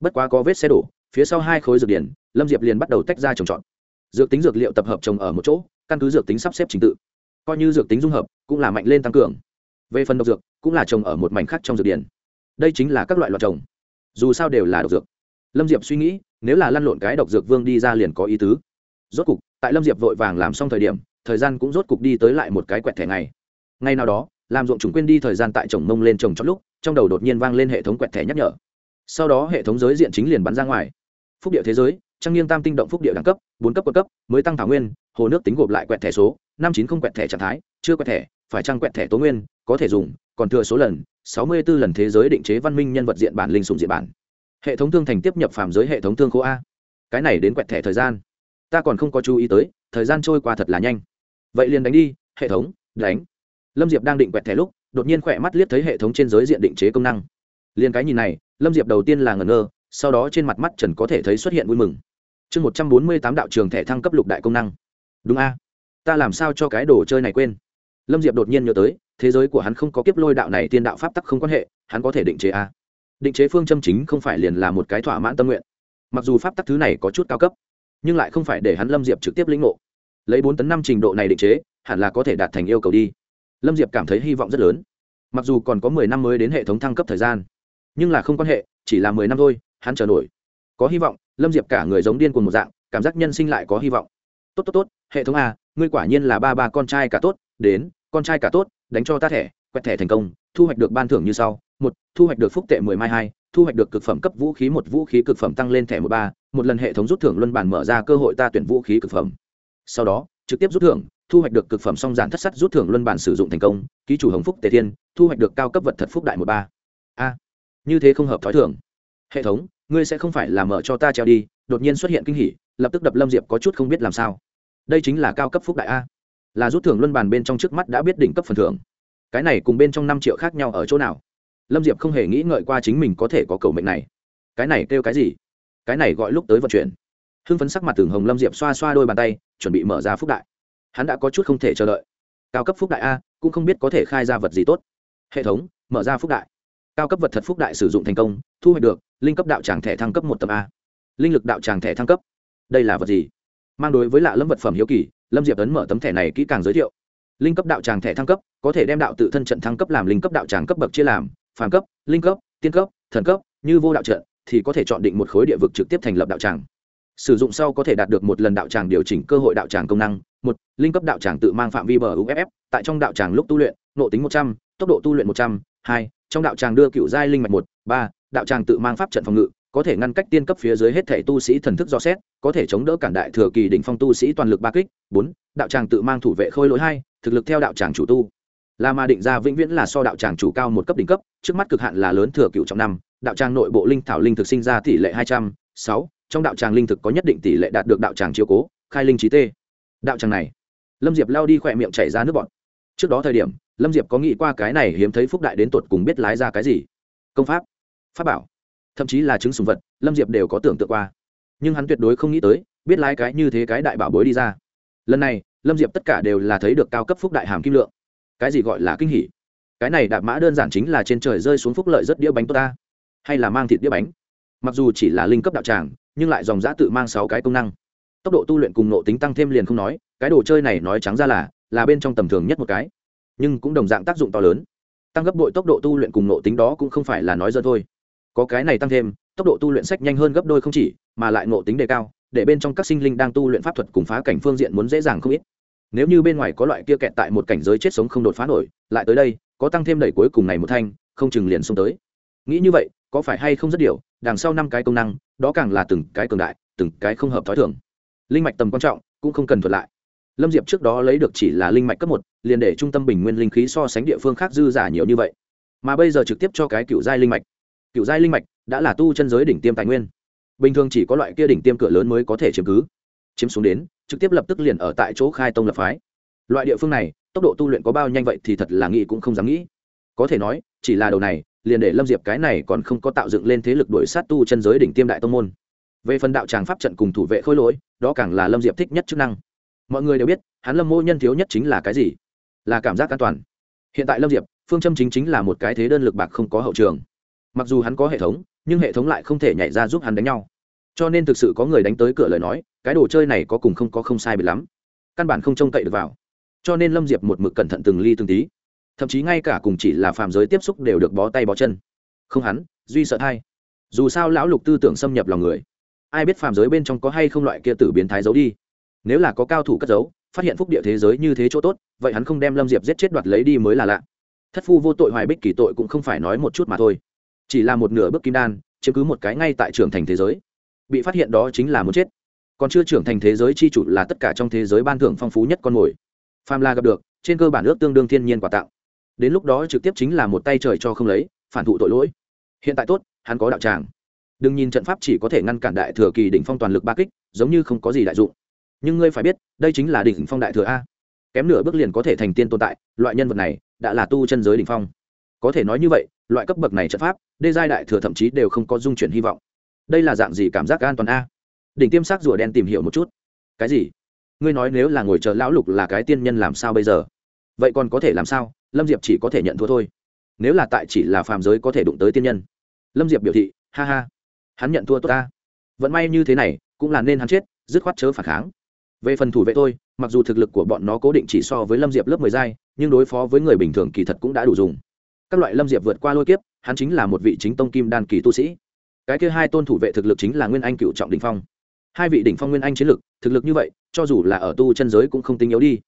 Bất quá có vết xe đổ, phía sau hai khối dược điển, lâm diệp liền bắt đầu tách ra trồng trọt. Dược tính dược liệu tập hợp trồng ở một chỗ, căn cứ dược tính sắp xếp trình tự coi như dược tính dung hợp, cũng là mạnh lên tăng cường. Về phần độc dược, cũng là trồng ở một mảnh khác trong dược điển đây chính là các loại loạt trồng. Dù sao đều là độc dược. Lâm diệp suy nghĩ, nếu là lăn lộn cái độc dược vương đi ra liền có ý tứ. Rốt cục, tại lâm diệp vội vàng làm xong thời điểm, thời gian cũng rốt cục đi tới lại một cái quẹt thẻ ngày. Ngày nào đó, làm ruộng chúng quên đi thời gian tại trồng mông lên trồng chót lúc, trong đầu đột nhiên vang lên hệ thống quẹt thẻ nhắc nhở. Sau đó hệ thống giới diện chính liền bắn ra ngoài. Phúc địa thế giới trang nghiêng tam tinh động phúc địa đẳng cấp, bốn cấp quận cấp, mới tăng thảo nguyên, hồ nước tính gộp lại quẹt thẻ số, năm chín không quẹt thẻ trạng thái, chưa quẹt thẻ, phải trang quẹt thẻ tố nguyên, có thể dùng, còn thừa số lần, sáu mươi 64 lần thế giới định chế văn minh nhân vật diện bản linh sùng diện bản. Hệ thống thương thành tiếp nhập phàm giới hệ thống thương khố a. Cái này đến quẹt thẻ thời gian. Ta còn không có chú ý tới, thời gian trôi qua thật là nhanh. Vậy liền đánh đi, hệ thống, đánh. Lâm diệp đang định quẹt thẻ lúc, đột nhiên khỏe mắt liếc thấy hệ thống trên giới diện định chế công năng. Liền cái nhìn này, lâm diệp đầu tiên là ngẩn ngơ sau đó trên mặt mắt trần có thể thấy xuất hiện vui mừng. Chương một trăm bốn mươi tám đạo trường thẻ thăng cấp lục đại công năng. Đúng a. Ta làm sao cho cái đồ chơi này quên? Lâm diệp đột nhiên nhớ tới, thế giới của hắn không có kiếp lôi đạo này tiên đạo pháp tắc không quan hệ, hắn có thể định chế a. Định chế phương châm chính không phải liền là một cái thỏa mãn tâm nguyện. Mặc dù pháp tắc thứ này có chút cao cấp, nhưng lại không phải để hắn lâm diệp trực tiếp lĩnh ngộ. Lấy bốn tấn năm trình độ này định chế, hẳn là có thể đạt thành yêu cầu đi. Lâm diệp cảm thấy hy vọng rất lớn. Mặc dù còn có mười năm mới đến hệ thống thăng cấp thời gian, nhưng là không quan hệ, chỉ là mười năm thôi hắn chờ nổi. Có hy vọng, lâm diệp cả người giống điên cùng một dạng, cảm giác nhân sinh lại có hy vọng. Tốt tốt tốt, hệ thống a, ngươi quả nhiên là ba ba con trai cả tốt, đến, con trai cả tốt, đánh cho ta thẻ, quẹt thẻ thành công, thu hoạch được ban thưởng như sau, một, thu hoạch được phúc tệ mười mai hai, thu hoạch được cực phẩm cấp vũ khí một, vũ khí cực phẩm tăng lên thẻ một ba, một lần hệ thống rút thưởng luân bản mở ra cơ hội ta tuyển vũ khí cực phẩm. Sau đó, trực tiếp rút thưởng, thu hoạch được cực phẩm song giản thất sắt rút thưởng luân bản sử dụng thành công, ký chủ hồng phúc tề thiên, thu hoạch được cao cấp vật thật phúc đại một ba. A, như thế không hợp thói thưởng hệ thống, ngươi sẽ không phải là mở cho ta treo đi, đột nhiên xuất hiện kinh hỉ, lập tức đập lâm diệp có chút không biết làm sao. Đây chính là cao cấp phúc đại a. Là rút thưởng luân bàn bên trong trước mắt đã biết đỉnh cấp phần thưởng. Cái này cùng bên trong năm triệu khác nhau ở chỗ nào? Lâm diệp không hề nghĩ ngợi qua chính mình có thể có cầu mệnh này. Cái này kêu cái gì? Cái này gọi lúc tới vận chuyển. Hưng phấn sắc mặt tường hồng lâm diệp xoa xoa đôi bàn tay, chuẩn bị mở ra phúc đại. Hắn đã có chút không thể chờ đợi. Cao cấp phúc đại a, cũng không biết có thể khai ra vật gì tốt. Hệ thống, mở ra phúc đại. Cao cấp vật thật phúc đại sử dụng thành công, thu hoạch được linh cấp đạo tràng thẻ thăng cấp một tầm a. Linh lực đạo tràng thẻ thăng cấp. Đây là vật gì? Mang đối với lạ lâm vật phẩm hiếu kỳ, lâm diệp ấn mở tấm thẻ này kỹ càng giới thiệu. Linh cấp đạo tràng thẻ thăng cấp, có thể đem đạo tự thân trận thăng cấp làm linh cấp đạo tràng cấp bậc chia làm, phàm cấp, linh cấp, tiên cấp, thần cấp, như vô đạo trận, thì có thể chọn định một khối địa vực trực tiếp thành lập đạo tràng. Sử dụng sau có thể đạt được một lần đạo tràng điều chỉnh cơ hội đạo tràng công năng, một, linh cấp đạo tràng tự mang phạm vi bờ uff tại trong đạo tràng lúc tu luyện nộ tính một trăm, tốc độ tu luyện một trăm, hai, trong đạo tràng đưa cựu giai linh mạch một, ba đạo tràng tự mang pháp trận phòng ngự, có thể ngăn cách tiên cấp phía dưới hết thể tu sĩ thần thức do xét, có thể chống đỡ cản đại thừa kỳ đỉnh phong tu sĩ toàn lực ba kích. Bốn, đạo tràng tự mang thủ vệ khôi lỗi hai, thực lực theo đạo tràng chủ tu. Là mà định ra vĩnh viễn là so đạo tràng chủ cao một cấp đỉnh cấp, trước mắt cực hạn là lớn thừa cựu trọng năm, đạo tràng nội bộ linh thảo linh thực sinh ra tỷ lệ hai trăm, sáu, trong đạo tràng linh thực có nhất định tỷ lệ đạt được đạo tràng chiếu cố, khai linh trí tê. Đạo tràng này, lâm diệp lao đi khỏe miệng chảy ra nước bọt. Trước đó thời điểm, lâm diệp có nghĩ qua cái này hiếm thấy phúc đại đến tột cùng biết lái ra cái gì? Công pháp pháp bảo, thậm chí là chứng sùng vật, lâm diệp đều có tưởng tượng qua. Nhưng hắn tuyệt đối không nghĩ tới, biết lái cái như thế cái đại bảo bối đi ra. Lần này, lâm diệp tất cả đều là thấy được cao cấp phúc đại hàm kim lượng. Cái gì gọi là kinh hỉ? Cái này đạp mã đơn giản chính là trên trời rơi xuống phúc lợi rất đĩa bánh tốt ta. Hay là mang thịt đĩa bánh. Mặc dù chỉ là linh cấp đạo tràng, nhưng lại dòng giã tự mang sáu cái công năng. Tốc độ tu luyện cùng nộ tính tăng thêm liền không nói, cái đồ chơi này nói trắng ra là là bên trong tầm thường nhất một cái. Nhưng cũng đồng dạng tác dụng to lớn. Tăng gấp bội tốc độ tu luyện cùng nộ tính đó cũng không phải là nói dơ thôi có cái này tăng thêm, tốc độ tu luyện sách nhanh hơn gấp đôi không chỉ, mà lại ngộ tính đề cao, để bên trong các sinh linh đang tu luyện pháp thuật cùng phá cảnh phương diện muốn dễ dàng không ít. Nếu như bên ngoài có loại kia kẹt tại một cảnh giới chết sống không đột phá nổi, lại tới đây, có tăng thêm đẩy cuối cùng này một thanh, không chừng liền xông tới. Nghĩ như vậy, có phải hay không rất điều, đằng sau năm cái công năng, đó càng là từng cái cường đại, từng cái không hợp t h ó i thường. Linh mạch tầm quan trọng, cũng không cần thuật lại. Lâm diệp trước đó lấy được chỉ là linh mạch cấp một, liền để trung tâm bình nguyên linh khí so sánh địa phương khác dư giả nhiều như vậy. Mà bây giờ trực tiếp cho cái cựu giai linh mạch cựu giai linh mạch đã là tu chân giới đỉnh tiêm tài nguyên. Bình thường chỉ có loại kia đỉnh tiêm cửa lớn mới có thể chiếm cứ. Chiếm xuống đến, trực tiếp lập tức liền ở tại chỗ khai tông lập phái. Loại địa phương này, tốc độ tu luyện có bao nhanh vậy thì thật là nghĩ cũng không dám nghĩ. Có thể nói, chỉ là đầu này, liền để lâm diệp cái này còn không có tạo dựng lên thế lực đổi sát tu chân giới đỉnh tiêm đại tông môn. Về phần đạo tràng pháp trận cùng thủ vệ khôi lỗi, đó càng là lâm diệp thích nhất chức năng. Mọi người đều biết, hắn lâm mô nhân thiếu nhất chính là cái gì? Là cảm giác an toàn. Hiện tại lâm diệp, phương châm chính chính là một cái thế đơn lực bạc không có hậu trường mặc dù hắn có hệ thống, nhưng hệ thống lại không thể nhảy ra giúp hắn đánh nhau. Cho nên thực sự có người đánh tới cửa lời nói, cái đồ chơi này có cùng không có không sai bị lắm. Căn bản không trông cậy được vào. Cho nên lâm diệp một mực cẩn thận từng ly từng tí. Thậm chí ngay cả cùng chỉ là phàm giới tiếp xúc đều được bó tay bó chân. Không hắn, duy sợ thay dù sao lão lục tư tưởng xâm nhập lòng người. Ai biết phàm giới bên trong có hay không loại kia tử biến thái giấu đi. Nếu là có cao thủ cất giấu, phát hiện phúc địa thế giới như thế chỗ tốt, vậy hắn không đem lâm diệp giết chết đoạt lấy đi mới là lạ. Thất phu vô tội hoài bích kỳ tội cũng không phải nói một chút mà thôi chỉ là một nửa bước kim đan, chiếm cứ một cái ngay tại trưởng thành thế giới. Bị phát hiện đó chính là muốn chết. Còn chưa trưởng thành thế giới chi chủ là tất cả trong thế giới ban thưởng phong phú nhất con mồi. Pham la gặp được, trên cơ bản ước tương đương thiên nhiên quà tặng. Đến lúc đó trực tiếp chính là một tay trời cho không lấy, phản thụ tội lỗi. Hiện tại tốt, hắn có đạo tràng. Đừng nhìn trận pháp chỉ có thể ngăn cản đại thừa kỳ đỉnh phong toàn lực ba kích, giống như không có gì đại dụng. Nhưng ngươi phải biết, đây chính là đỉnh phong đại thừa a. Kém nửa bước liền có thể thành tiên tồn tại, loại nhân vật này đã là tu chân giới đỉnh phong có thể nói như vậy, loại cấp bậc này trận pháp, đê giai đại thừa thậm chí đều không có dung chuyển hy vọng. Đây là dạng gì cảm giác an toàn a? Đỉnh tiêm sắc rùa đen tìm hiểu một chút. Cái gì? Ngươi nói nếu là ngồi chờ lão lục là cái tiên nhân làm sao bây giờ? Vậy còn có thể làm sao? Lâm diệp chỉ có thể nhận thua thôi. Nếu là tại chỉ là phàm giới có thể đụng tới tiên nhân. Lâm diệp biểu thị, ha ha. Hắn nhận thua tốt ta. Vẫn may như thế này, cũng là nên hắn chết, dứt khoát chớ phản kháng. Về phần thủ vệ tôi mặc dù thực lực của bọn nó cố định chỉ so với lâm diệp lớp mười giai, nhưng đối phó với người bình thường kỳ thật cũng đã đủ dùng các loại lâm diệp vượt qua lôi kiếp, hắn chính là một vị chính tông kim đan kỳ tu sĩ. Cái kia hai tôn thủ vệ thực lực chính là nguyên anh cựu trọng đình phong. Hai vị đỉnh phong nguyên anh chiến lực, thực lực như vậy, cho dù là ở tu chân giới cũng không tính yếu đi.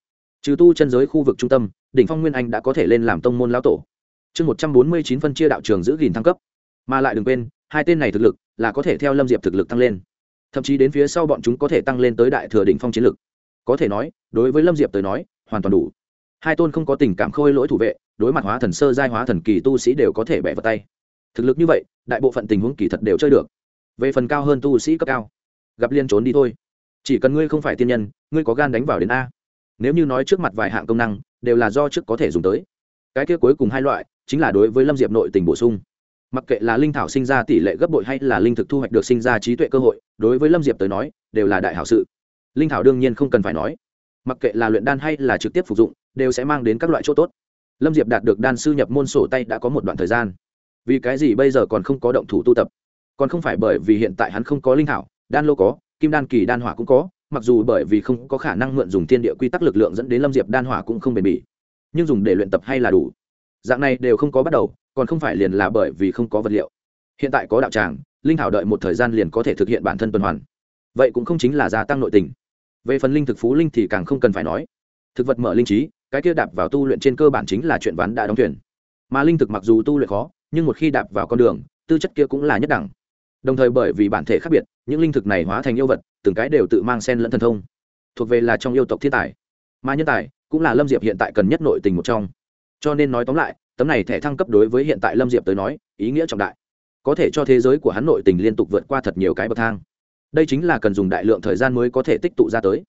Trừ tu chân giới khu vực trung tâm, đỉnh phong nguyên anh đã có thể lên làm tông môn lão tổ. Chương một trăm bốn mươi chín phân chia đạo trường giữ gìn thăng cấp. Mà lại đừng quên, hai tên này thực lực là có thể theo lâm diệp thực lực tăng lên. Thậm chí đến phía sau bọn chúng có thể tăng lên tới đại thừa đỉnh phong chiến lực. Có thể nói, đối với lâm diệp tới nói, hoàn toàn đủ. Hai tôn không có tình cảm khôi lỗi thủ vệ đối mặt hóa thần sơ giai hóa thần kỳ tu sĩ đều có thể bẻ vào tay. Thực lực như vậy, đại bộ phận tình huống kỳ thật đều chơi được. Về phần cao hơn tu sĩ cấp cao, gặp liên trốn đi thôi. Chỉ cần ngươi không phải tiên nhân, ngươi có gan đánh vào đến a. Nếu như nói trước mặt vài hạng công năng, đều là do trước có thể dùng tới. Cái kia cuối cùng hai loại, chính là đối với lâm diệp nội tình bổ sung. Mặc kệ là linh thảo sinh ra tỷ lệ gấp bội hay là linh thực thu hoạch được sinh ra trí tuệ cơ hội, đối với lâm diệp tới nói, đều là đại hảo sự. Linh thảo đương nhiên không cần phải nói. Mặc kệ là luyện đan hay là trực tiếp phục dụng, đều sẽ mang đến các loại chỗ tốt lâm diệp đạt được đan sư nhập môn sổ tay đã có một đoạn thời gian. Vì cái gì bây giờ còn không có động thủ tu tập? Còn không phải bởi vì hiện tại hắn không có linh thảo đan lô có, kim đan kỳ đan hỏa cũng có, mặc dù bởi vì không có khả năng mượn dùng thiên địa quy tắc lực lượng dẫn đến lâm diệp đan hỏa cũng không bền bỉ. Nhưng dùng để luyện tập hay là đủ. Dạng này đều không có bắt đầu, còn không phải liền là bởi vì không có vật liệu. Hiện tại có đạo tràng, linh thảo đợi một thời gian liền có thể thực hiện bản thân tuần hoàn. Vậy cũng không chính là gia tăng nội tình. Về phần linh thực phú linh thì càng không cần phải nói. Thực vật mở linh trí cái kia đạp vào tu luyện trên cơ bản chính là chuyện ván đã đóng thuyền. Mà linh thực mặc dù tu luyện khó, nhưng một khi đạp vào con đường, tư chất kia cũng là nhất đẳng. Đồng thời bởi vì bản thể khác biệt, những linh thực này hóa thành yêu vật, từng cái đều tự mang sen lẫn thần thông. Thuộc về là trong yêu tộc thiên tài. Mà nhân tài cũng là lâm diệp hiện tại cần nhất nội tình một trong. Cho nên nói tóm lại, tấm này thẻ thăng cấp đối với hiện tại lâm diệp tới nói, ý nghĩa trọng đại. Có thể cho thế giới của hắn nội tình liên tục vượt qua thật nhiều cái bậc thang. Đây chính là cần dùng đại lượng thời gian mới có thể tích tụ ra tới.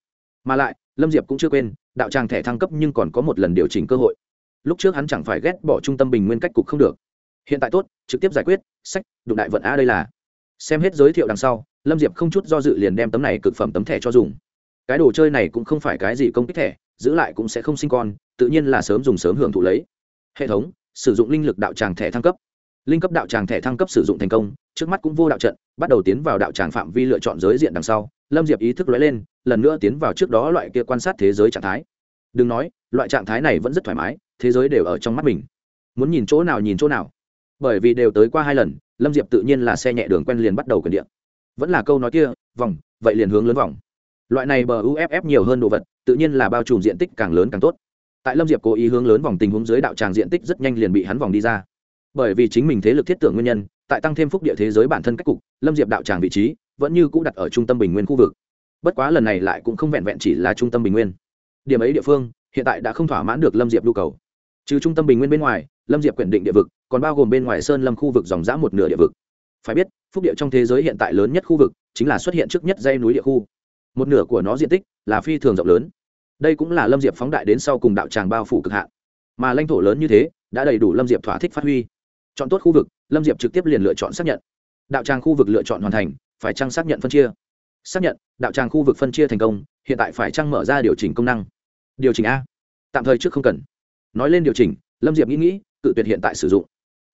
Mà lại lâm diệp cũng chưa quên, đạo tràng thẻ thăng cấp nhưng còn có một lần điều chỉnh cơ hội. Lúc trước hắn chẳng phải ghét bỏ trung tâm bình nguyên cách cục không được. Hiện tại tốt, trực tiếp giải quyết, sách, đụng đại vận a đây là. Xem hết giới thiệu đằng sau, lâm diệp không chút do dự liền đem tấm này cực phẩm tấm thẻ cho dùng. Cái đồ chơi này cũng không phải cái gì công kích thẻ, giữ lại cũng sẽ không sinh con, tự nhiên là sớm dùng sớm hưởng thụ lấy. Hệ thống, sử dụng linh lực đạo tràng thẻ thăng cấp. Linh cấp đạo tràng thẻ thăng cấp sử dụng thành công trước mắt cũng vô đạo trận, bắt đầu tiến vào đạo tràng phạm vi lựa chọn giới diện đằng sau, lâm diệp ý thức lóe lên, lần nữa tiến vào trước đó loại kia quan sát thế giới trạng thái. Đừng nói, loại trạng thái này vẫn rất thoải mái, thế giới đều ở trong mắt mình. Muốn nhìn chỗ nào nhìn chỗ nào. Bởi vì đều tới qua hai lần, lâm diệp tự nhiên là xe nhẹ đường quen liền bắt đầu quyền điện vẫn là câu nói kia, vòng, vậy liền hướng lớn vòng. Loại này bờ uff nhiều hơn đồ vật, tự nhiên là bao trùm diện tích càng lớn càng tốt. Tại lâm diệp cố ý hướng lớn vòng tình huống dưới đạo tràng diện tích rất nhanh liền bị hắn vòng đi ra. Bởi vì chính mình thế lực thiết tưởng nguyên nhân tại tăng thêm phúc địa thế giới bản thân cách cục, lâm diệp đạo tràng vị trí vẫn như cũ đặt ở trung tâm bình nguyên khu vực. Bất quá lần này lại cũng không vẹn vẹn chỉ là trung tâm bình nguyên. Điểm ấy địa phương hiện tại đã không thỏa mãn được lâm diệp nhu cầu. Trừ trung tâm bình nguyên bên ngoài, lâm diệp quyển định địa vực, còn bao gồm bên ngoài sơn lâm khu vực dòng dã một nửa địa vực. Phải biết, phúc địa trong thế giới hiện tại lớn nhất khu vực chính là xuất hiện trước nhất dây núi địa khu. Một nửa của nó diện tích là phi thường rộng lớn. Đây cũng là lâm diệp phóng đại đến sau cùng đạo tràng bao phủ cực hạn. Mà lãnh thổ lớn như thế đã đầy đủ lâm diệp thỏa thích phát huy. Chọn tốt khu vực lâm diệp trực tiếp liền lựa chọn xác nhận. Đạo tràng khu vực lựa chọn hoàn thành, phải chăng xác nhận phân chia? Xác nhận, đạo tràng khu vực phân chia thành công, hiện tại phải chăng mở ra điều chỉnh công năng? Điều chỉnh a. Tạm thời trước không cần. Nói lên điều chỉnh, lâm diệp nghĩ nghĩ, cự tuyệt hiện tại sử dụng.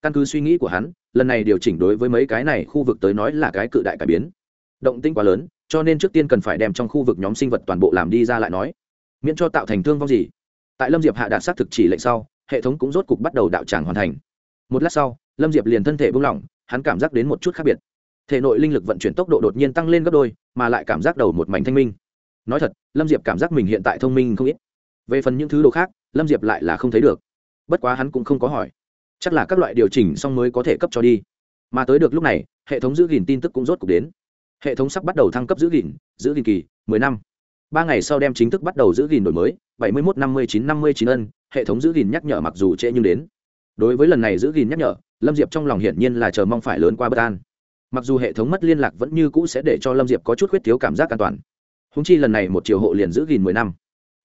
Căn cứ suy nghĩ của hắn, lần này điều chỉnh đối với mấy cái này khu vực tới nói là cái cự đại cải biến. Động tinh quá lớn, cho nên trước tiên cần phải đem trong khu vực nhóm sinh vật toàn bộ làm đi ra lại nói. Miễn cho tạo thành thương vong gì. Tại lâm diệp hạ đạt xác thực chỉ lệnh sau, hệ thống cũng rốt cục bắt đầu đạo tràng hoàn thành. Một lát sau lâm diệp liền thân thể buông lỏng, hắn cảm giác đến một chút khác biệt. Thể nội linh lực vận chuyển tốc độ đột nhiên tăng lên gấp đôi, mà lại cảm giác đầu một mảnh thanh minh. Nói thật, lâm diệp cảm giác mình hiện tại thông minh không ít. Về phần những thứ đồ khác, lâm diệp lại là không thấy được. Bất quá hắn cũng không có hỏi. Chắc là các loại điều chỉnh xong mới có thể cấp cho đi. Mà tới được lúc này, hệ thống giữ gìn tin tức cũng rốt cuộc đến. Hệ thống sắp bắt đầu thăng cấp giữ gìn giữ gìn kỳ, mười năm. Ba ngày sau đem chính thức bắt đầu giữ gìn đổi mới, bảy mươi mốt, năm mươi chín, năm mươi chín ân, hệ thống giữ gìn nhắc nhở mặc dù trễ nhưng đến đối với lần này giữ gìn nhắc nhở, lâm diệp trong lòng hiển nhiên là chờ mong phải lớn qua bất an. Mặc dù hệ thống mất liên lạc vẫn như cũ sẽ để cho lâm diệp có chút khuyết thiếu cảm giác an toàn. Húng chi lần này một chiều hộ liền giữ gìn mười năm.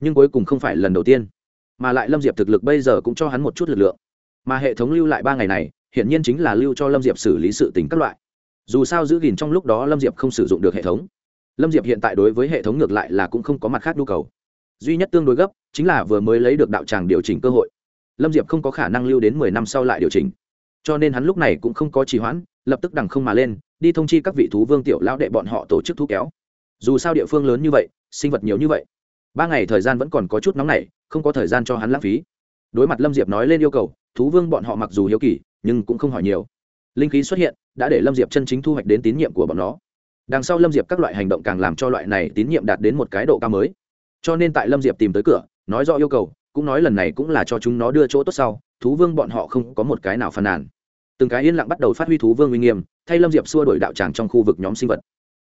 Nhưng cuối cùng không phải lần đầu tiên. Mà lại lâm diệp thực lực bây giờ cũng cho hắn một chút lực lượng. Mà hệ thống lưu lại ba ngày này, hiển nhiên chính là lưu cho lâm diệp xử lý sự tình các loại. Dù sao giữ gìn trong lúc đó lâm diệp không sử dụng được hệ thống. Lâm diệp hiện tại đối với hệ thống ngược lại là cũng không có mặt khác nhu cầu. Duy nhất tương đối gấp, chính là vừa mới lấy được đạo tràng điều chỉnh cơ hội lâm diệp không có khả năng lưu đến mười năm sau lại điều chỉnh. Cho nên hắn lúc này cũng không có trì hoãn, lập tức đằng không mà lên, đi thông chi các vị thú vương tiểu lão đệ bọn họ tổ chức thú kéo. Dù sao địa phương lớn như vậy, sinh vật nhiều như vậy, ba ngày thời gian vẫn còn có chút nóng nảy, không có thời gian cho hắn lãng phí. Đối mặt lâm diệp nói lên yêu cầu, thú vương bọn họ mặc dù hiếu kỳ, nhưng cũng không hỏi nhiều. Linh khí xuất hiện, đã để lâm diệp chân chính thu hoạch đến tín nhiệm của bọn nó. Đằng sau lâm diệp các loại hành động càng làm cho loại này tín nhiệm đạt đến một cái độ cao mới. Cho nên tại lâm diệp tìm tới cửa, nói rõ yêu cầu cũng nói lần này cũng là cho chúng nó đưa chỗ tốt sau, thú vương bọn họ không có một cái nào phàn nàn. Từng cái yên lặng bắt đầu phát huy thú vương uy nghiêm, thay lâm diệp xua đổi đạo tràng trong khu vực nhóm sinh vật.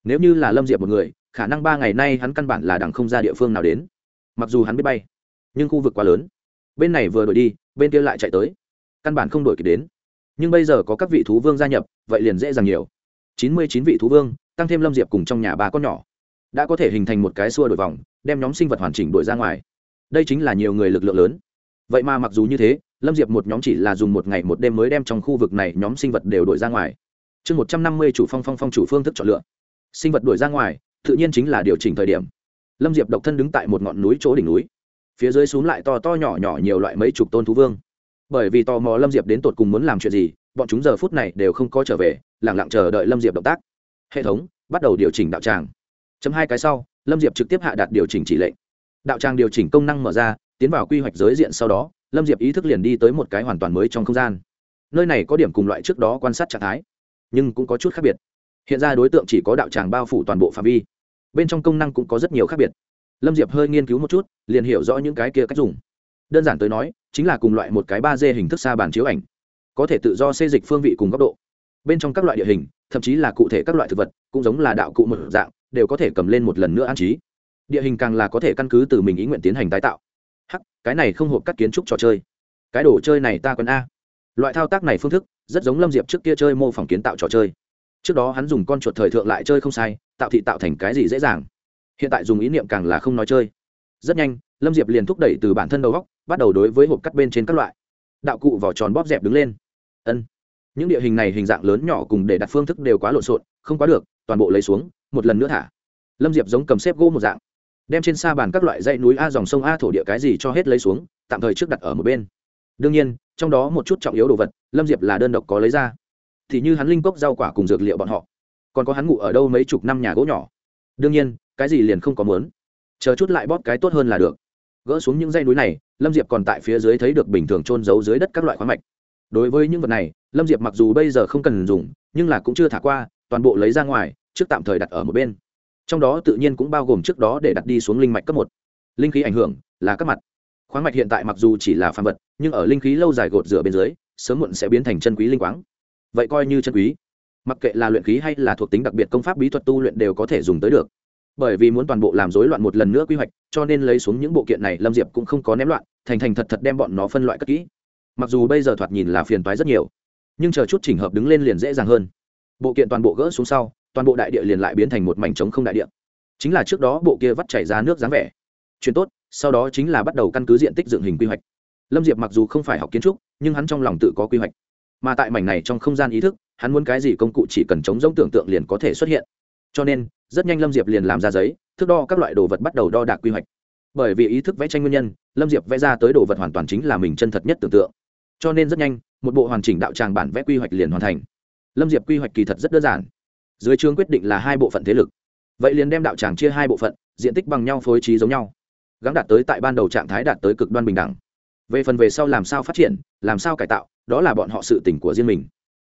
Nếu như là lâm diệp một người, khả năng ba ngày nay hắn căn bản là đằng không ra địa phương nào đến. Mặc dù hắn biết bay, nhưng khu vực quá lớn. Bên này vừa đổi đi, bên kia lại chạy tới. Căn bản không đổi kịp đến. Nhưng bây giờ có các vị thú vương gia nhập, vậy liền dễ dàng nhiều. Chín mươi chín vị thú vương, tăng thêm lâm diệp cùng trong nhà ba con nhỏ. Đã có thể hình thành một cái xua đổi vòng, đem nhóm sinh vật hoàn chỉnh đổi ra ngoài đây chính là nhiều người lực lượng lớn. Vậy mà mặc dù như thế, lâm diệp một nhóm chỉ là dùng một ngày một đêm mới đem trong khu vực này nhóm sinh vật đều đổi ra ngoài. Chương một trăm năm mươi chủ phong phong phong chủ phương thức chọn lựa. Sinh vật đổi ra ngoài, tự nhiên chính là điều chỉnh thời điểm. Lâm diệp độc thân đứng tại một ngọn núi chỗ đỉnh núi. Phía dưới xuống lại to to nhỏ nhỏ nhiều loại mấy chục tôn thú vương. Bởi vì tò mò lâm diệp đến tột cùng muốn làm chuyện gì, bọn chúng giờ phút này đều không có trở về lẳng lặng chờ đợi lâm diệp động tác. Hệ thống, bắt đầu điều chỉnh đạo tràng. Chấm hai cái sau, lâm diệp trực tiếp hạ đặt điều chỉnh chỉ lệnh đạo tràng điều chỉnh công năng mở ra, tiến vào quy hoạch giới diện sau đó, lâm diệp ý thức liền đi tới một cái hoàn toàn mới trong không gian. Nơi này có điểm cùng loại trước đó quan sát trạng thái, nhưng cũng có chút khác biệt. Hiện ra đối tượng chỉ có đạo tràng bao phủ toàn bộ phạm vi. Bên trong công năng cũng có rất nhiều khác biệt. Lâm diệp hơi nghiên cứu một chút, liền hiểu rõ những cái kia cách dùng. Đơn giản tới nói, chính là cùng loại một cái ba d hình thức xa bàn chiếu ảnh. Có thể tự do xê dịch phương vị cùng góc độ. Bên trong các loại địa hình, thậm chí là cụ thể các loại thực vật, cũng giống là đạo cụ một dạng, đều có thể cầm lên một lần nữa an trí địa hình càng là có thể căn cứ từ mình ý nguyện tiến hành tái tạo. Hắc, cái này không hộp các kiến trúc trò chơi. Cái đồ chơi này ta quen a. Loại thao tác này phương thức, rất giống lâm diệp trước kia chơi mô phỏng kiến tạo trò chơi. Trước đó hắn dùng con chuột thời thượng lại chơi không sai, tạo thị tạo thành cái gì dễ dàng. Hiện tại dùng ý niệm càng là không nói chơi. Rất nhanh, lâm diệp liền thúc đẩy từ bản thân đầu góc bắt đầu đối với hộp cắt bên trên các loại. Đạo cụ vỏ tròn bóp dẹp đứng lên. Ân. Những địa hình này hình dạng lớn nhỏ cùng để đặt phương thức đều quá lộn xộn, không quá được, toàn bộ lấy xuống, một lần nữa thả. Lâm diệp giống cầm xếp gỗ một dạng đem trên sa bàn các loại dãy núi a dòng sông a thổ địa cái gì cho hết lấy xuống, tạm thời trước đặt ở một bên. Đương nhiên, trong đó một chút trọng yếu đồ vật, lâm diệp là đơn độc có lấy ra. Thì như hắn linh cốc rau quả cùng dược liệu bọn họ. Còn có hắn ngủ ở đâu mấy chục năm nhà gỗ nhỏ. Đương nhiên, cái gì liền không có mớn chờ chút lại bóp cái tốt hơn là được. Gỡ xuống những dây núi này, lâm diệp còn tại phía dưới thấy được bình thường trôn giấu dưới đất các loại khoáng mạch. Đối với những vật này, lâm diệp mặc dù bây giờ không cần dùng, nhưng là cũng chưa thả qua, toàn bộ lấy ra ngoài, trước tạm thời đặt ở một bên trong đó tự nhiên cũng bao gồm trước đó để đặt đi xuống linh mạch cấp một. Linh khí ảnh hưởng là các mặt. Khoáng mạch hiện tại mặc dù chỉ là phàm vật, nhưng ở linh khí lâu dài gột rửa bên dưới, sớm muộn sẽ biến thành chân quý linh quáng. Vậy coi như chân quý. Mặc kệ là luyện khí hay là thuộc tính đặc biệt công pháp bí thuật tu luyện đều có thể dùng tới được. Bởi vì muốn toàn bộ làm rối loạn một lần nữa quy hoạch, cho nên lấy xuống những bộ kiện này lâm diệp cũng không có ném loạn, thành thành thật thật đem bọn nó phân loại cất kỹ. Mặc dù bây giờ thoạt nhìn là phiền toái rất nhiều, nhưng chờ chút chỉnh hợp đứng lên liền dễ dàng hơn. Bộ kiện toàn bộ gỡ xuống sau toàn bộ đại địa liền lại biến thành một mảnh trống không đại địa. Chính là trước đó bộ kia vắt chảy ra nước dáng vẻ. Chuyện tốt, sau đó chính là bắt đầu căn cứ diện tích dựng hình quy hoạch. Lâm diệp mặc dù không phải học kiến trúc, nhưng hắn trong lòng tự có quy hoạch. Mà tại mảnh này trong không gian ý thức, hắn muốn cái gì công cụ chỉ cần chống giống tưởng tượng liền có thể xuất hiện. Cho nên, rất nhanh lâm diệp liền làm ra giấy, thước đo các loại đồ vật bắt đầu đo đạc quy hoạch. Bởi vì ý thức vẽ tranh nguyên nhân, lâm diệp vẽ ra tới đồ vật hoàn toàn chính là mình chân thật nhất tưởng tượng. Cho nên rất nhanh, một bộ hoàn chỉnh đạo tràng bản vẽ quy hoạch liền hoàn thành. Lâm diệp quy hoạch kỳ thật rất đơn giản dưới chương quyết định là hai bộ phận thế lực. Vậy liền đem đạo tràng chia hai bộ phận, diện tích bằng nhau phối trí giống nhau. Gắn đạt tới tại ban đầu trạng thái đạt tới cực đoan bình đẳng. Về phần về sau làm sao phát triển, làm sao cải tạo, đó là bọn họ sự tỉnh của riêng mình.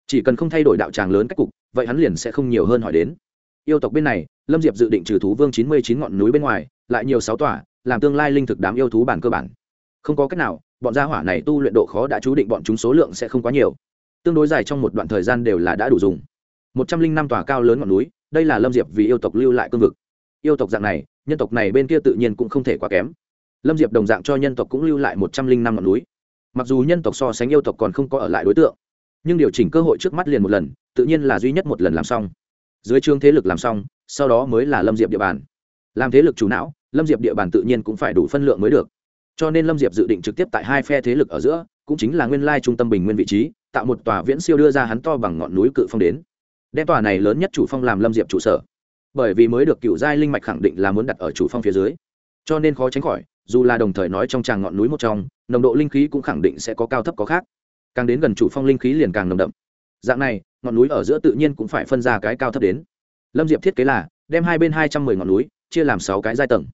Chỉ cần không thay đổi đạo tràng lớn cách cục, vậy hắn liền sẽ không nhiều hơn hỏi đến. Yêu tộc bên này, lâm diệp dự định trừ thú vương chín mươi chín ngọn núi bên ngoài, lại nhiều sáu tòa, làm tương lai linh thực đám yêu thú bản cơ bản. Không có cách nào, bọn gia hỏa này tu luyện độ khó đã chú định bọn chúng số lượng sẽ không quá nhiều. Tương đối dài trong một đoạn thời gian đều là đã đủ dùng một trăm linh năm tòa cao lớn ngọn núi, đây là lâm diệp vì yêu tộc lưu lại cương vực. Yêu tộc dạng này, nhân tộc này bên kia tự nhiên cũng không thể quá kém. Lâm diệp đồng dạng cho nhân tộc cũng lưu lại một trăm linh năm ngọn núi. Mặc dù nhân tộc so sánh yêu tộc còn không có ở lại đối tượng, nhưng điều chỉnh cơ hội trước mắt liền một lần, tự nhiên là duy nhất một lần làm xong. Dưới chương thế lực làm xong, sau đó mới là lâm diệp địa bàn. Làm thế lực chủ não, lâm diệp địa bàn tự nhiên cũng phải đủ phân lượng mới được. Cho nên lâm diệp dự định trực tiếp tại hai phe thế lực ở giữa, cũng chính là nguyên lai trung tâm bình nguyên vị trí, tạo một tòa viễn siêu đưa ra hắn to bằng ngọn núi cự phong đến đem tòa này lớn nhất chủ phong làm lâm diệp trụ sở. Bởi vì mới được cựu giai linh mạch khẳng định là muốn đặt ở chủ phong phía dưới. Cho nên khó tránh khỏi, dù là đồng thời nói trong tràng ngọn núi một trong, nồng độ linh khí cũng khẳng định sẽ có cao thấp có khác. Càng đến gần chủ phong linh khí liền càng nồng đậm. Dạng này, ngọn núi ở giữa tự nhiên cũng phải phân ra cái cao thấp đến. Lâm diệp thiết kế là, đem hai bên hai trăm mười ngọn núi, chia làm sáu cái giai tầng.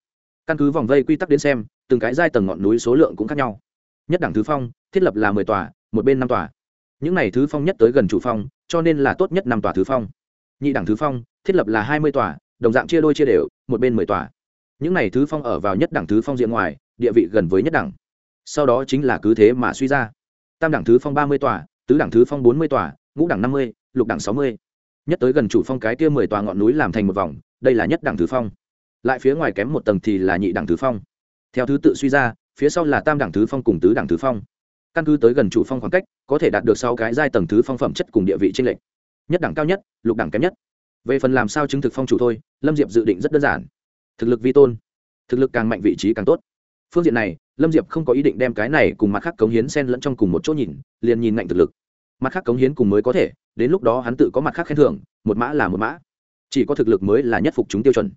Căn cứ vòng vây quy tắc đến xem, từng cái giai tầng ngọn núi số lượng cũng khác nhau. Nhất đẳng thứ phong, thiết lập là mười tòa, một bên năm tòa. Những này thứ phong nhất tới gần chủ phong cho nên là tốt nhất năm tòa thứ phong. Nhị đẳng thứ phong, thiết lập là hai mươi tòa, đồng dạng chia đôi chia đều, một bên mười tòa. Những này thứ phong ở vào nhất đẳng thứ phong diện ngoài, địa vị gần với nhất đẳng. Sau đó chính là cứ thế mà suy ra. Tam đẳng thứ phong ba mươi tòa, tứ đẳng thứ phong bốn mươi tòa, ngũ đẳng năm mươi, lục đẳng sáu mươi. Nhất tới gần chủ phong cái kia mười tòa ngọn núi làm thành một vòng, đây là nhất đẳng thứ phong. Lại phía ngoài kém một tầng thì là nhị đẳng thứ phong. Theo thứ tự suy ra, phía sau là tam đẳng thứ phong cùng tứ đẳng thứ phong căn cứ tới gần chủ phong khoảng cách, có thể đạt được sau cái giai tầng thứ phong phẩm chất cùng địa vị trên lệnh nhất đẳng cao nhất, lục đẳng kém nhất. Về phần làm sao chứng thực phong chủ thôi, lâm diệp dự định rất đơn giản. Thực lực vi tôn, thực lực càng mạnh vị trí càng tốt. Phương diện này, lâm diệp không có ý định đem cái này cùng mặt khác cống hiến sen lẫn trong cùng một chỗ nhìn, liền nhìn ngạnh thực lực. Mặt khác cống hiến cùng mới có thể, đến lúc đó hắn tự có mặt khác khen thưởng, một mã là một mã. Chỉ có thực lực mới là nhất phục chúng tiêu chuẩn.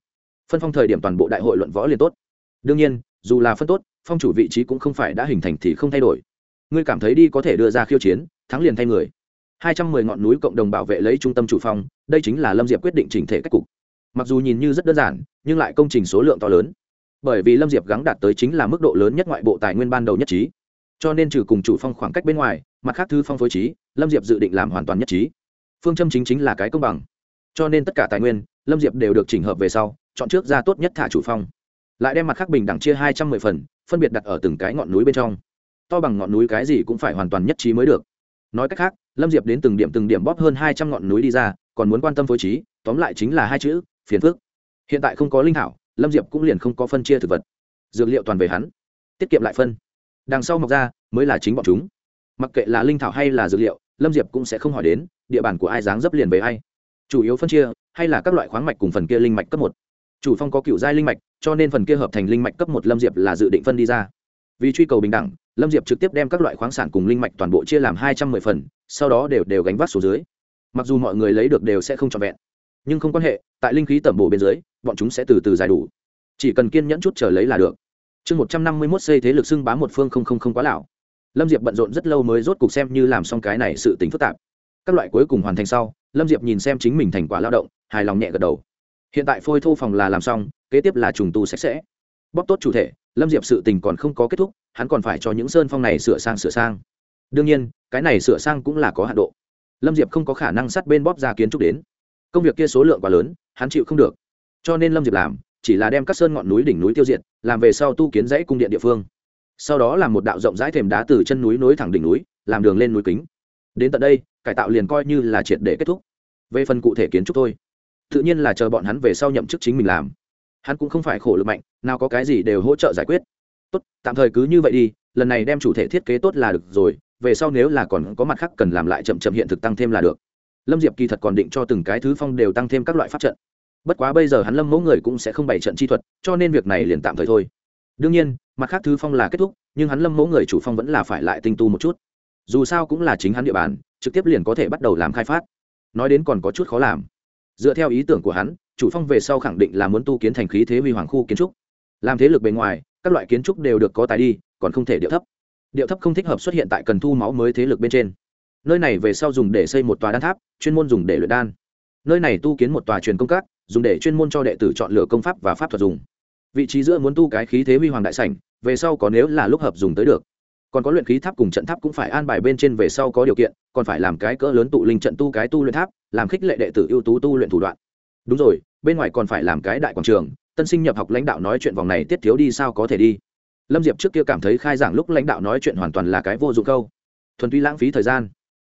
Phân phong thời điểm toàn bộ đại hội luận võ liền tốt. Đương nhiên, dù là phân tốt, phong chủ vị trí cũng không phải đã hình thành thì không thay đổi ngươi cảm thấy đi có thể đưa ra khiêu chiến, thắng liền thay người. Hai trăm mười ngọn núi cộng đồng bảo vệ lấy trung tâm chủ phong, đây chính là lâm diệp quyết định chỉnh thể cách cục. Mặc dù nhìn như rất đơn giản, nhưng lại công trình số lượng to lớn. Bởi vì lâm diệp gắng đạt tới chính là mức độ lớn nhất ngoại bộ tài nguyên ban đầu nhất trí. Cho nên trừ cùng chủ phong khoảng cách bên ngoài, mặt khác thư phong phối trí, lâm diệp dự định làm hoàn toàn nhất trí. Phương châm chính chính là cái công bằng. Cho nên tất cả tài nguyên, lâm diệp đều được chỉnh hợp về sau, chọn trước ra tốt nhất thả chủ phong. Lại đem mặt khác bình đẳng chia hai trăm mười phần, phân biệt đặt ở từng cái ngọn núi bên trong to bằng ngọn núi cái gì cũng phải hoàn toàn nhất trí mới được. Nói cách khác, lâm diệp đến từng điểm từng điểm bóp hơn hai trăm ngọn núi đi ra, còn muốn quan tâm phối trí, tóm lại chính là hai chữ, phiền phước hiện tại không có linh thảo, lâm diệp cũng liền không có phân chia thực vật. Dược liệu toàn về hắn, tiết kiệm lại phân. Đằng sau mọc ra, mới là chính bọn chúng. Mặc kệ là linh thảo hay là dược liệu, lâm diệp cũng sẽ không hỏi đến, địa bàn của ai dáng dấp liền về ai. Chủ yếu phân chia, hay là các loại khoáng mạch cùng phần kia linh mạch cấp một. Chủ phong có cựu giai linh mạch, cho nên phần kia hợp thành linh mạch cấp một lâm diệp là dự định phân đi ra. Vì truy cầu bình đẳng lâm diệp trực tiếp đem các loại khoáng sản cùng linh mạch toàn bộ chia làm hai trăm mười phần, sau đó đều đều gánh vác xuống dưới. Mặc dù mọi người lấy được đều sẽ không trọn vẹn, nhưng không quan hệ, tại linh khí tẩm bổ bên dưới, bọn chúng sẽ từ từ giải đủ. Chỉ cần kiên nhẫn chút chờ lấy là được. Chương một trăm năm mươi mốt xây thế lực xưng bám một phương không không không quá lão. Lâm diệp bận rộn rất lâu mới rốt cục xem như làm xong cái này sự tính phức tạp. Các loại cuối cùng hoàn thành sau, lâm diệp nhìn xem chính mình thành quả lao động, hài lòng nhẹ gật đầu. Hiện tại phôi thô phòng là làm xong, kế tiếp là trùng tu sạch sẽ. Bóp tốt chủ thể lâm diệp sự tình còn không có kết thúc, hắn còn phải cho những sơn phong này sửa sang sửa sang. Đương nhiên, cái này sửa sang cũng là có hạ độ. Lâm diệp không có khả năng sát bên bóp ra kiến trúc đến. Công việc kia số lượng quá lớn, hắn chịu không được. Cho nên lâm diệp làm, chỉ là đem các sơn ngọn núi đỉnh núi tiêu diệt, làm về sau tu kiến dãy cung điện địa phương. Sau đó làm một đạo rộng rãi thềm đá từ chân núi nối thẳng đỉnh núi, làm đường lên núi kính. Đến tận đây, cải tạo liền coi như là triệt để kết thúc. Về phần cụ thể kiến trúc thôi. Tự nhiên là chờ bọn hắn về sau nhậm chức chính mình làm hắn cũng không phải khổ lực mạnh, nào có cái gì đều hỗ trợ giải quyết. Tốt, tạm thời cứ như vậy đi, lần này đem chủ thể thiết kế tốt là được rồi, về sau nếu là còn có mặt khác cần làm lại chậm chậm hiện thực tăng thêm là được. Lâm diệp kỳ thật còn định cho từng cái thứ phong đều tăng thêm các loại pháp trận. Bất quá bây giờ hắn lâm mẫu người cũng sẽ không bày trận chi thuật, cho nên việc này liền tạm thời thôi. Đương nhiên, mặt khác thứ phong là kết thúc, nhưng hắn lâm mẫu người chủ phong vẫn là phải lại tinh tu một chút. Dù sao cũng là chính hắn địa bàn, trực tiếp liền có thể bắt đầu làm khai phát. Nói đến còn có chút khó làm dựa theo ý tưởng của hắn, chủ phong về sau khẳng định là muốn tu kiến thành khí thế huy hoàng khu kiến trúc. Làm thế lực bề ngoài, các loại kiến trúc đều được có tài đi, còn không thể điệu thấp. Điệu thấp không thích hợp xuất hiện tại cần thu máu mới thế lực bên trên. Nơi này về sau dùng để xây một tòa đan tháp, chuyên môn dùng để luyện đan. Nơi này tu kiến một tòa truyền công các, dùng để chuyên môn cho đệ tử chọn lựa công pháp và pháp thuật dùng. Vị trí giữa muốn tu cái khí thế huy hoàng đại sảnh, về sau có nếu là lúc hợp dùng tới được còn có luyện khí tháp cùng trận tháp cũng phải an bài bên trên về sau có điều kiện, còn phải làm cái cỡ lớn tụ linh trận tu cái tu luyện tháp, làm khích lệ đệ tử ưu tú tu luyện thủ đoạn. Đúng rồi, bên ngoài còn phải làm cái đại quảng trường, tân sinh nhập học lãnh đạo nói chuyện vòng này tiết thiếu đi sao có thể đi. Lâm diệp trước kia cảm thấy khai giảng lúc lãnh đạo nói chuyện hoàn toàn là cái vô dụng câu. Thuần túy lãng phí thời gian.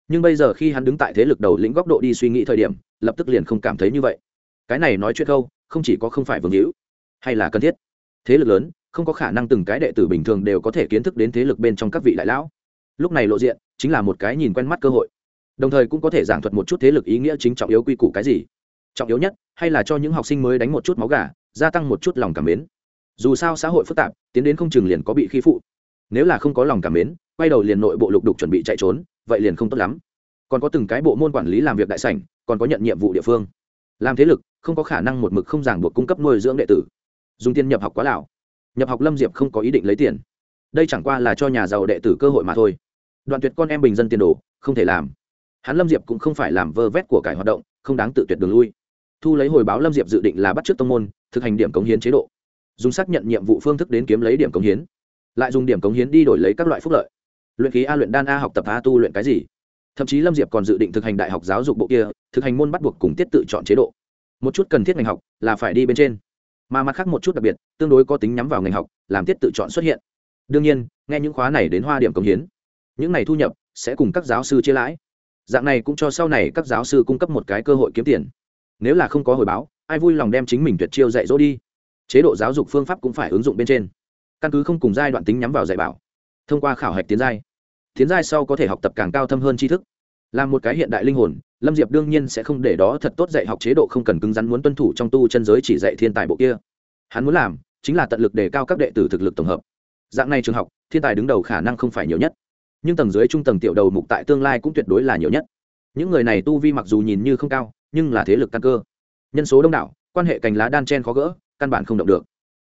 Nhưng bây giờ khi hắn đứng tại thế lực đầu lĩnh góc độ đi suy nghĩ thời điểm, lập tức liền không cảm thấy như vậy. Cái này nói chuyện câu, không chỉ có không phải vương hữu, hay là cần thiết. Thế lực lớn không có khả năng từng cái đệ tử bình thường đều có thể kiến thức đến thế lực bên trong các vị đại lão. Lúc này lộ diện, chính là một cái nhìn quen mắt cơ hội. Đồng thời cũng có thể giảng thuật một chút thế lực ý nghĩa chính trọng yếu quy củ cái gì. Trọng yếu nhất, hay là cho những học sinh mới đánh một chút máu gà, gia tăng một chút lòng cảm mến. Dù sao xã hội phức tạp, tiến đến không chừng liền có bị khi phụ. Nếu là không có lòng cảm mến, quay đầu liền nội bộ lục đục chuẩn bị chạy trốn, vậy liền không tốt lắm. Còn có từng cái bộ môn quản lý làm việc đại sảnh, còn có nhận nhiệm vụ địa phương. Làm thế lực, không có khả năng một mực không ràng buộc cung cấp nuôi dưỡng đệ tử. Dùng tiền nhập học quá lão nhập học lâm diệp không có ý định lấy tiền. Đây chẳng qua là cho nhà giàu đệ tử cơ hội mà thôi. Đoạn tuyệt con em bình dân tiền đồ, không thể làm. Hắn lâm diệp cũng không phải làm vơ vét của cải hoạt động, không đáng tự tuyệt đường lui. Thu lấy hồi báo lâm diệp dự định là bắt t r ư ớ c tông môn, thực hành điểm cống hiến chế độ. Dùng xác nhận nhiệm vụ phương thức đến kiếm lấy điểm cống hiến. Lại dùng điểm cống hiến đi đổi lấy các loại phúc lợi. Luyện khí a, luyện đan a, học tập a, tu luyện cái gì? Thậm chí lâm diệp còn dự định thực hành đại học giáo dục bộ kia, thực hành môn bắt buộc cùng tiết tự chọn chế độ. Một chút cần thiết ngành học là phải đi bên trên mà mặt khác một chút đặc biệt, tương đối có tính nhắm vào ngành học, làm tiết tự chọn xuất hiện. Đương nhiên, nghe những khóa này đến hoa điểm cống hiến, những này thu nhập sẽ cùng các giáo sư chia lãi. Dạng này cũng cho sau này các giáo sư cung cấp một cái cơ hội kiếm tiền. Nếu là không có hồi báo, ai vui lòng đem chính mình tuyệt chiêu dạy dỗ đi. Chế độ giáo dục phương pháp cũng phải ứng dụng bên trên. Căn cứ không cùng giai đoạn tính nhắm vào dạy bảo. Thông qua khảo hạch tiến giai. Tiến giai sau có thể học tập càng cao thâm hơn tri thức. Là một cái hiện đại linh hồn lâm diệp đương nhiên sẽ không để đó thật tốt dạy học chế độ không cần cứng rắn muốn tuân thủ trong tu chân giới chỉ dạy thiên tài bộ kia. Hắn muốn làm chính là tận lực đề cao các đệ tử thực lực tổng hợp. Dạng này trường học, thiên tài đứng đầu khả năng không phải nhiều nhất. Nhưng tầng dưới trung tầng tiểu đầu mục tại tương lai cũng tuyệt đối là nhiều nhất. Những người này tu vi mặc dù nhìn như không cao, nhưng là thế lực căn cơ. Nhân số đông đảo, quan hệ cành lá đan chen khó gỡ, căn bản không động được.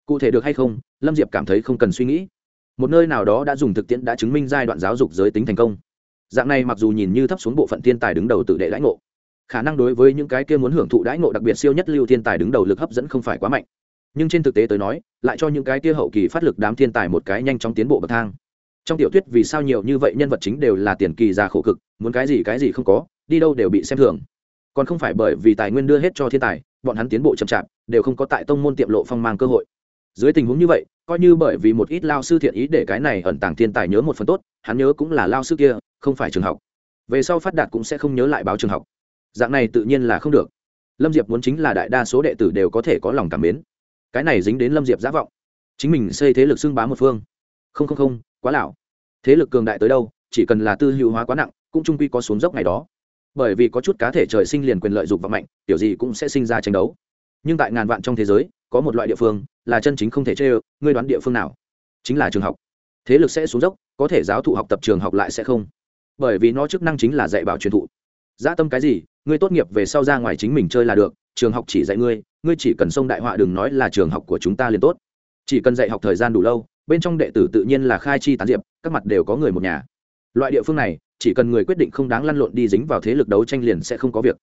Cụ thể được hay không, lâm diệp cảm thấy không cần suy nghĩ. Một nơi nào đó đã dùng thực tiễn đã chứng minh giai đoạn giáo dục giới tính thành công dạng này mặc dù nhìn như thấp xuống bộ phận thiên tài đứng đầu tự đệ đãi ngộ, khả năng đối với những cái kia muốn hưởng thụ đãi ngộ đặc biệt siêu nhất lưu thiên tài đứng đầu lực hấp dẫn không phải quá mạnh. Nhưng trên thực tế tới nói, lại cho những cái kia hậu kỳ phát lực đám thiên tài một cái nhanh chóng tiến bộ bậc thang. Trong tiểu thuyết vì sao nhiều như vậy nhân vật chính đều là tiền kỳ già khổ cực, muốn cái gì cái gì không có, đi đâu đều bị xem thường. Còn không phải bởi vì tài nguyên đưa hết cho thiên tài, bọn hắn tiến bộ chậm chạp, đều không có tại tông môn tiệm lộ phong mang cơ hội. Dưới tình huống như vậy coi như bởi vì một ít lao sư thiện ý để cái này ẩn tàng thiên tài nhớ một phần tốt, hắn nhớ cũng là lao sư kia, không phải trường học. Về sau phát đạt cũng sẽ không nhớ lại báo trường học. Dạng này tự nhiên là không được. Lâm diệp muốn chính là đại đa số đệ tử đều có thể có lòng cảm mến. Cái này dính đến lâm diệp giả vọng. Chính mình xây thế lực xưng bá một phương. Không không không, quá lão. Thế lực cường đại tới đâu, chỉ cần là tư hữu hóa quá nặng, cũng trung quy có xuống dốc ngày đó. Bởi vì có chút cá thể trời sinh liền quyền lợi dục và mạnh tiểu gì cũng sẽ sinh ra tranh đấu. Nhưng tại ngàn vạn trong thế giới có một loại địa phương là chân chính không thể chê ngươi đoán địa phương nào? Chính là trường học. Thế lực sẽ xuống dốc, có thể giáo thụ học tập trường học lại sẽ không. Bởi vì nó chức năng chính là dạy bảo truyền thụ. Dã tâm cái gì, ngươi tốt nghiệp về sau ra ngoài chính mình chơi là được, trường học chỉ dạy ngươi ngươi chỉ cần xông đại họa đừng nói là trường học của chúng ta liền tốt. Chỉ cần dạy học thời gian đủ lâu, bên trong đệ tử tự nhiên là khai chi tán diệp, các mặt đều có người một nhà. Loại địa phương này, chỉ cần người quyết định không đáng lăn lộn đi dính vào thế lực đấu tranh liền sẽ không có việc.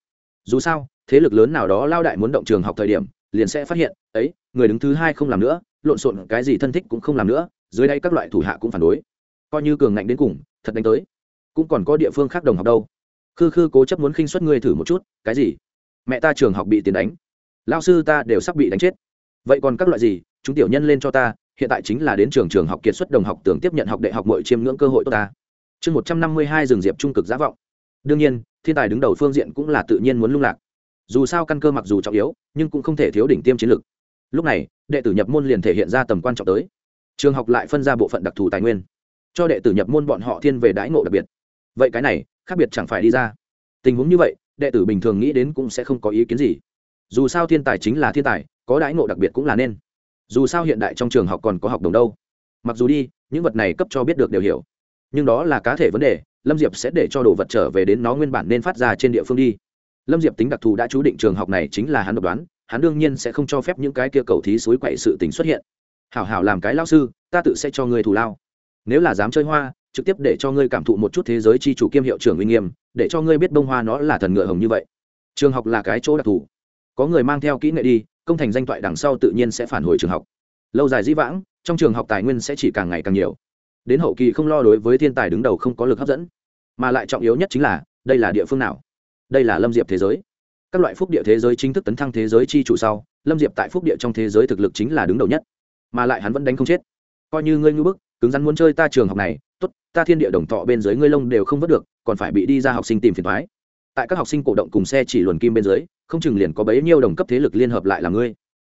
Dù sao, thế lực lớn nào đó lao đại muốn động trường học thời điểm liền sẽ phát hiện, ấy, người đứng thứ hai không làm nữa, lộn xộn cái gì thân thích cũng không làm nữa, dưới đây các loại thủ hạ cũng phản đối. Coi như cường ngạnh đến cùng, thật đánh tới. Cũng còn có địa phương khác đồng học đâu. Khư khư cố chấp muốn khinh suất ngươi thử một chút, cái gì? Mẹ ta trường học bị tiền đánh. Lao sư ta đều sắp bị đánh chết. Vậy còn các loại gì? Chúng tiểu nhân lên cho ta, hiện tại chính là đến trường trường học kiệt xuất đồng học tưởng tiếp nhận học đại học mọi chiêm ngưỡng cơ hội tốt ta. Chương một trăm năm mươi hai rừng diệp trung cực giá vọng. Đương nhiên, thiên tài đứng đầu phương diện cũng là tự nhiên muốn lung lạc dù sao căn cơ mặc dù trọng yếu, nhưng cũng không thể thiếu đỉnh tiêm chiến lược lúc này, đệ tử nhập môn liền thể hiện ra tầm quan trọng tới. Trường học lại phân ra bộ phận đặc thù tài nguyên, cho đệ tử nhập môn bọn họ thiên về đãi ngộ đặc biệt. Vậy cái này, khác biệt chẳng phải đi ra. Tình huống như vậy, đệ tử bình thường nghĩ đến cũng sẽ không có ý kiến gì. Dù sao thiên tài chính là thiên tài, có đãi ngộ đặc biệt cũng là nên. Dù sao hiện đại trong trường học còn có học đồng đâu. Mặc dù đi, những vật này cấp cho biết được đều hiểu. Nhưng đó là cá thể vấn đề, lâm diệp sẽ để cho đồ vật trở về đến nó nguyên bản nên phát ra trên địa phương đi lâm diệp tính đặc thù đã chú định trường học này chính là hắn độc đoán, hắn đương nhiên sẽ không cho phép những cái kia cầu thí suối quậy sự tình xuất hiện. Hảo hảo làm cái lao sư, ta tự sẽ cho ngươi thù lao. Nếu là dám chơi hoa, trực tiếp để cho ngươi cảm thụ một chút thế giới chi chủ kiêm hiệu trưởng uy nghiêm, để cho ngươi biết bông hoa nó là thần ngựa hồng như vậy. Trường học là cái chỗ đặc thù. Có người mang theo kỹ nghệ đi, công thành danh toại đằng sau tự nhiên sẽ phản hồi trường học. Lâu dài dĩ vãng, trong trường học tài nguyên sẽ chỉ càng ngày càng nhiều. Đến hậu kỳ không lo đối với thiên tài đứng đầu không có lực hấp dẫn. Mà lại trọng yếu nhất chính là, đây là địa phương nào? Đây là lâm diệp thế giới. Các loại phúc địa thế giới chính thức tấn thăng thế giới chi chủ sau, lâm diệp tại phúc địa trong thế giới thực lực chính là đứng đầu nhất. Mà lại hắn vẫn đánh không chết. Coi như ngươi ngưỡng bức, cứng rắn muốn chơi ta trường học này, tốt, ta thiên địa đồng thọ bên dưới ngươi lông đều không vớt được, còn phải bị đi ra học sinh tìm phiền thoái tại các học sinh cổ động cùng xe chỉ luồn kim bên dưới, không chừng liền có bấy nhiêu đồng cấp thế lực liên hợp lại là ngươi.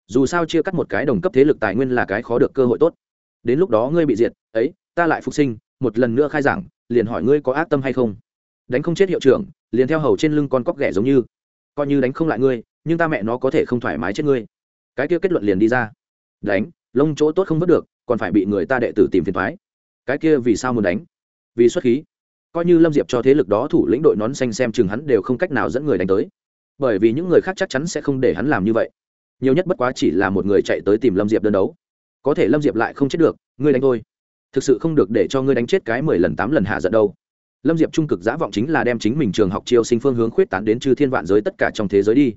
Dù sao chia cắt một cái đồng cấp thế lực tài nguyên là cái khó được cơ hội tốt. Đến lúc đó ngươi bị diệt, ấy, ta lại phục sinh, một lần nữa khai giảng, liền hỏi ngươi có ác tâm hay không. Đánh không chết hiệu trưởng liền theo hầu trên lưng con cóc ghẻ giống như. Coi như đánh không lại ngươi, nhưng ta mẹ nó có thể không thoải mái chết ngươi. Cái kia kết luận liền đi ra. Đánh, lông chỗ tốt không vớt được, còn phải bị người ta đệ tử tìm phiền thoái. Cái kia vì sao muốn đánh? Vì xuất khí. Coi như lâm diệp cho thế lực đó thủ lĩnh đội nón xanh xem chừng hắn đều không cách nào dẫn người đánh tới. Bởi vì những người khác chắc chắn sẽ không để hắn làm như vậy. Nhiều nhất bất quá chỉ là một người chạy tới tìm lâm diệp đơn đấu. Có thể lâm diệp lại không chết được, ngươi đánh thôi. Thực sự không được để cho ngươi đánh chết cái mười lần tám lần hạ giận đâu lâm diệp trung cực giả vọng chính là đem chính mình trường học chiêu sinh phương hướng khuyết tán đến chư thiên vạn giới tất cả trong thế giới đi.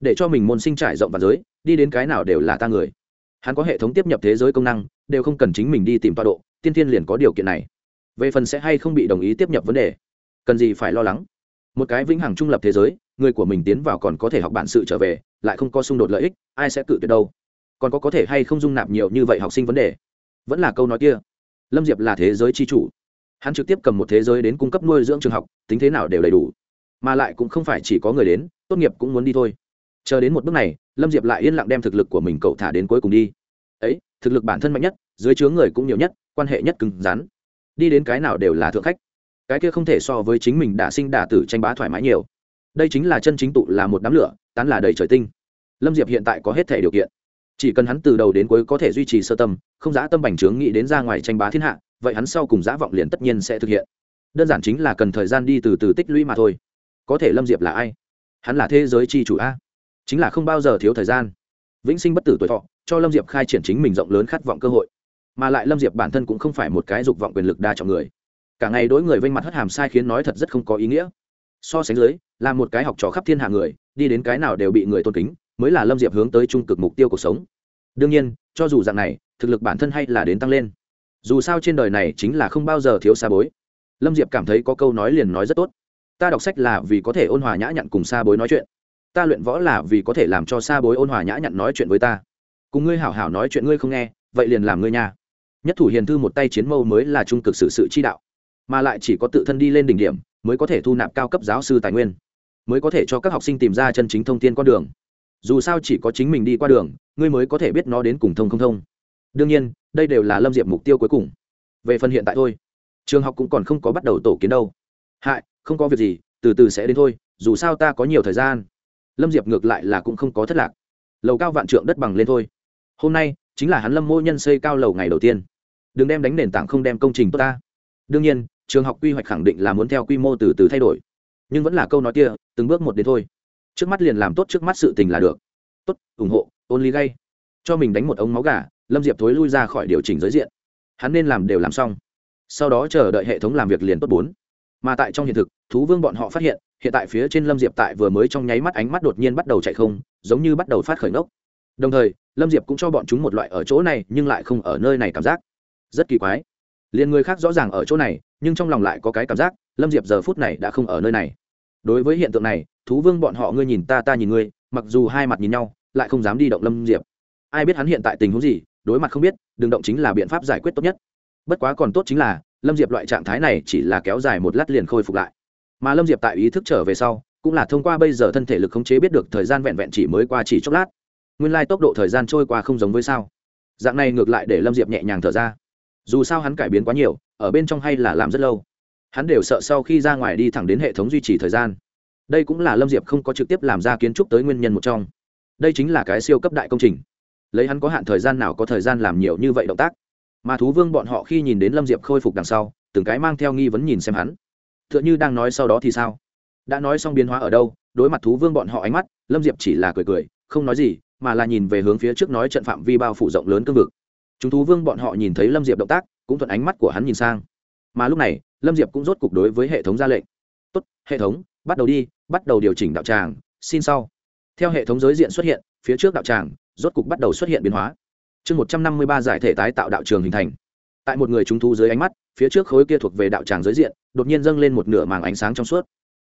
Để cho mình môn sinh trải rộng vạn giới, đi đến cái nào đều là ta người. Hắn có hệ thống tiếp nhập thế giới công năng, đều không cần chính mình đi tìm tọa độ, tiên thiên liền có điều kiện này. Về phần sẽ hay không bị đồng ý tiếp nhập vấn đề, cần gì phải lo lắng. Một cái vĩnh hằng trung lập thế giới, người của mình tiến vào còn có thể học bản sự trở về, lại không có xung đột lợi ích, ai sẽ cự tuyệt đâu. Còn có có thể hay không dung nạp nhiều như vậy học sinh vấn đề? Vẫn là câu nói kia. Lâm diệp là thế giới c h i chủ hắn trực tiếp cầm một thế giới đến cung cấp nuôi dưỡng trường học, tính thế nào đều đầy đủ. Mà lại cũng không phải chỉ có người đến, tốt nghiệp cũng muốn đi thôi. Chờ đến một bước này, lâm diệp lại yên lặng đem thực lực của mình cậu thả đến cuối cùng đi. Ấy, thực lực bản thân mạnh nhất, dưới chướng người cũng nhiều nhất, quan hệ nhất cứng rắn. Đi đến cái nào đều là thượng khách. Cái kia không thể so với chính mình đã sinh đả tử tranh bá thoải mái nhiều. Đây chính là chân chính tụ là một đám lửa, tán là đầy trời tinh. Lâm diệp hiện tại có hết thể điều kiện chỉ cần hắn từ đầu đến cuối có thể duy trì sơ tâm, không giã tâm bành trướng nghĩ đến ra ngoài tranh bá thiên hạ, vậy hắn sau cùng giã vọng liền tất nhiên sẽ thực hiện. Đơn giản chính là cần thời gian đi từ từ tích lũy mà thôi. Có thể lâm diệp là ai? Hắn là thế giới tri chủ a. Chính là không bao giờ thiếu thời gian. Vĩnh sinh bất tử tuổi thọ, cho lâm diệp khai triển chính mình rộng lớn khát vọng cơ hội. Mà lại lâm diệp bản thân cũng không phải một cái dục vọng quyền lực đa trọng người. Cả ngày đối người vênh mặt hất hàm sai khiến nói thật rất không có ý nghĩa. So sánh dưới, là một cái học trò khắp thiên hạ người, đi đến cái nào đều bị người tôn kính mới là lâm diệp hướng tới trung cực mục tiêu cuộc sống. Đương nhiên, cho dù dạng này, thực lực bản thân hay là đến tăng lên. Dù sao trên đời này chính là không bao giờ thiếu xa bối. Lâm diệp cảm thấy có câu nói liền nói rất tốt. Ta đọc sách là vì có thể ôn hòa nhã nhặn cùng xa bối nói chuyện. Ta luyện võ là vì có thể làm cho xa bối ôn hòa nhã nhặn nói chuyện với ta. Cùng ngươi hảo hảo nói chuyện ngươi không nghe, vậy liền làm ngươi nha. Nhất thủ hiền thư một tay chiến mâu mới là trung cực sự sự chi đạo. Mà lại chỉ có tự thân đi lên đỉnh điểm, mới có thể thu nạp cao cấp giáo sư tài nguyên. Mới có thể cho các học sinh tìm ra chân chính thông tin con đường dù sao chỉ có chính mình đi qua đường, ngươi mới có thể biết nó đến cùng thông không thông. Đương nhiên, đây đều là lâm diệp mục tiêu cuối cùng. Về phần hiện tại thôi, trường học cũng còn không có bắt đầu tổ kiến đâu. Hại, không có việc gì, từ từ sẽ đến thôi, dù sao ta có nhiều thời gian. Lâm diệp ngược lại là cũng không có thất lạc. Lầu cao vạn trượng đất bằng lên thôi. Hôm nay, chính là hắn lâm mô nhân xây cao lầu ngày đầu tiên. Đừng đem đánh nền tảng không đem công trình tốt ta. Đương nhiên, trường học quy hoạch khẳng định là muốn theo quy mô từ từ thay đổi. Nhưng vẫn là câu nói kia, từng bước một đến thôi trước mắt liền làm tốt trước mắt sự tình là được. Tốt, ủng hộ ôn ly gay. Cho mình đánh một ống máu gà, lâm diệp thối lui ra khỏi điều chỉnh giới diện. Hắn nên làm đều làm xong. Sau đó chờ đợi hệ thống làm việc liền tốt bốn. Mà tại trong hiện thực, thú vương bọn họ phát hiện hiện tại phía trên lâm diệp tại vừa mới trong nháy mắt ánh mắt đột nhiên bắt đầu chạy không, giống như bắt đầu phát khởi nốc đồng thời, lâm diệp cũng cho bọn chúng một loại ở chỗ này nhưng lại không ở nơi này cảm giác. Rất kỳ quái. Liền người khác rõ ràng ở chỗ này, nhưng trong lòng lại có cái cảm giác, lâm diệp giờ phút này đã không ở nơi này đối với hiện tượng này, thú vương bọn họ ngươi nhìn ta ta nhìn ngươi, mặc dù hai mặt nhìn nhau, lại không dám đi động lâm diệp. Ai biết hắn hiện tại tình huống gì, đối mặt không biết, đừng động chính là biện pháp giải quyết tốt nhất. Bất quá còn tốt chính là, lâm diệp loại trạng thái này chỉ là kéo dài một lát liền khôi phục lại. Mà lâm diệp tại ý thức trở về sau, cũng là thông qua bây giờ thân thể lực khống chế biết được thời gian vẹn vẹn chỉ mới qua chỉ chốc lát. Nguyên lai tốc độ thời gian trôi qua không giống với sao. Dạng này ngược lại để lâm diệp nhẹ nhàng thở ra. Dù sao hắn cải biến quá nhiều, ở bên trong hay là làm rất lâu hắn đều sợ sau khi ra ngoài đi thẳng đến hệ thống duy trì thời gian. Đây cũng là lâm diệp không có trực tiếp làm ra kiến trúc tới nguyên nhân một trong. Đây chính là cái siêu cấp đại công trình. Lấy hắn có hạn thời gian nào có thời gian làm nhiều như vậy động tác. Mà thú vương bọn họ khi nhìn đến lâm diệp khôi phục đằng sau, từng cái mang theo nghi vấn nhìn xem hắn. T h ư ợ n h ư đang nói sau đó thì sao? Đã nói xong biến hóa ở đâu, đối mặt thú vương bọn họ ánh mắt, lâm diệp chỉ là cười cười, không nói gì, mà là nhìn về hướng phía trước nói trận phạm vi bao phủ rộng lớn cương vực. Chúng thú vương bọn họ nhìn thấy lâm diệp động tác, cũng thuận ánh mắt của hắn nhìn sang. Mà lúc này lâm diệp cũng rốt cục đối với hệ thống ra lệnh. Tốt, hệ thống, bắt đầu đi, bắt đầu điều chỉnh đạo tràng, xin sau. Theo hệ thống giới diện xuất hiện, phía trước đạo tràng rốt cục bắt đầu xuất hiện biến hóa. Chương một trăm năm mươi ba giải thể tái tạo đạo trường hình thành. Tại một người chúng thu dưới ánh mắt, phía trước khối kia thuộc về đạo tràng giới diện, đột nhiên dâng lên một nửa màng ánh sáng trong suốt.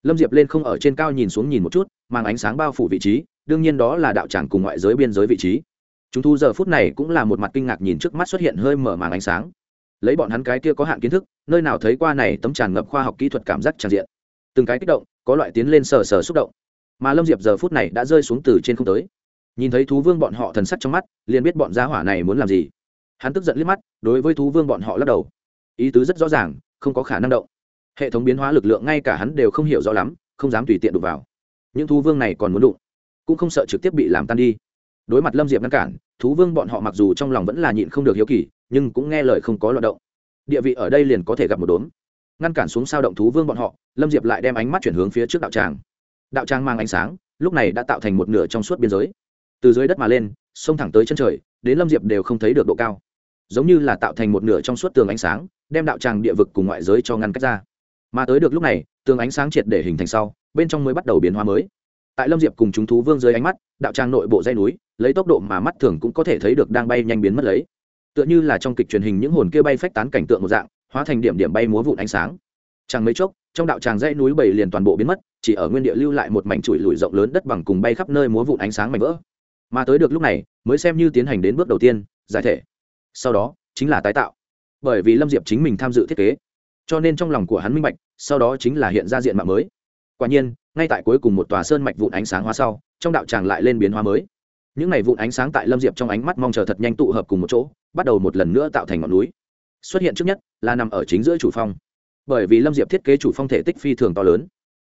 Lâm diệp lên không ở trên cao nhìn xuống nhìn một chút, màng ánh sáng bao phủ vị trí, đương nhiên đó là đạo tràng cùng ngoại giới biên giới vị trí. Chúng thu giờ phút này cũng là một mặt kinh ngạc nhìn trước mắt xuất hiện hơi mở màng ánh sáng lấy bọn hắn cái kia có hạn kiến thức, nơi nào thấy qua này tấm tràn ngập khoa học kỹ thuật cảm giác tràn diện. Từng cái kích động, có loại tiến lên sờ sờ xúc động. Mà lâm diệp giờ phút này đã rơi xuống từ trên không tới. Nhìn thấy thú vương bọn họ thần sắc trong mắt, liền biết bọn gia hỏa này muốn làm gì. Hắn tức giận liếc mắt, đối với thú vương bọn họ lắc đầu. Ý tứ rất rõ ràng, không có khả năng động. Hệ thống biến hóa lực lượng ngay cả hắn đều không hiểu rõ lắm, không dám tùy tiện đụng vào. Những thú vương này còn muốn đụng, cũng không sợ trực tiếp bị làm tan đi. Đối mặt lâm diệp ngăn cản, thú vương bọn họ mặc dù trong lòng vẫn là nhịn không được hiếu kỳ nhưng cũng nghe lời không có loạt động. Địa vị ở đây liền có thể gặp một đốm. Ngăn cản xuống sao động thú vương bọn họ, lâm diệp lại đem ánh mắt chuyển hướng phía trước đạo tràng. Đạo tràng mang ánh sáng, lúc này đã tạo thành một nửa trong suốt biên giới. Từ dưới đất mà lên xông thẳng tới chân trời, đến lâm diệp đều không thấy được độ cao. Giống như là tạo thành một nửa trong suốt tường ánh sáng, đem đạo tràng địa vực cùng ngoại giới cho ngăn cách ra. Mà tới được lúc này, tường ánh sáng triệt để hình thành sau, bên trong mới bắt đầu biến hóa mới. Tại lâm diệp cùng chúng thú vương dưới ánh mắt, đạo tràng nội bộ dây núi, lấy tốc độ mà mắt thường cũng có thể thấy được đang bay nhanh biến mất lấy tựa như là trong kịch truyền hình những hồn kia bay phách tán cảnh tượng một dạng, hóa thành điểm điểm bay múa vụn ánh sáng. Chẳng mấy chốc, trong đạo tràng dãy núi bảy liền toàn bộ biến mất, chỉ ở nguyên địa lưu lại một mảnh trụi lùi rộng lớn đất bằng cùng bay khắp nơi múa vụn ánh sáng mảnh vỡ. Mà tới được lúc này, mới xem như tiến hành đến bước đầu tiên, giải thể. Sau đó, chính là tái tạo. Bởi vì lâm diệp chính mình tham dự thiết kế, cho nên trong lòng của hắn minh bạch, sau đó chính là hiện ra diện mạo mới. Quả nhiên, ngay tại cuối cùng một tòa sơn mạch vụn ánh sáng hóa sau, trong đạo tràng lại lên biến hóa mới. Những ngày vụn ánh sáng tại lâm diệp trong ánh mắt mong chờ thật nhanh tụ hợp cùng một chỗ bắt đầu một lần nữa tạo thành ngọn núi. Xuất hiện trước nhất là nằm ở chính giữa chủ phong. Bởi vì lâm diệp thiết kế chủ phong thể tích phi thường to lớn.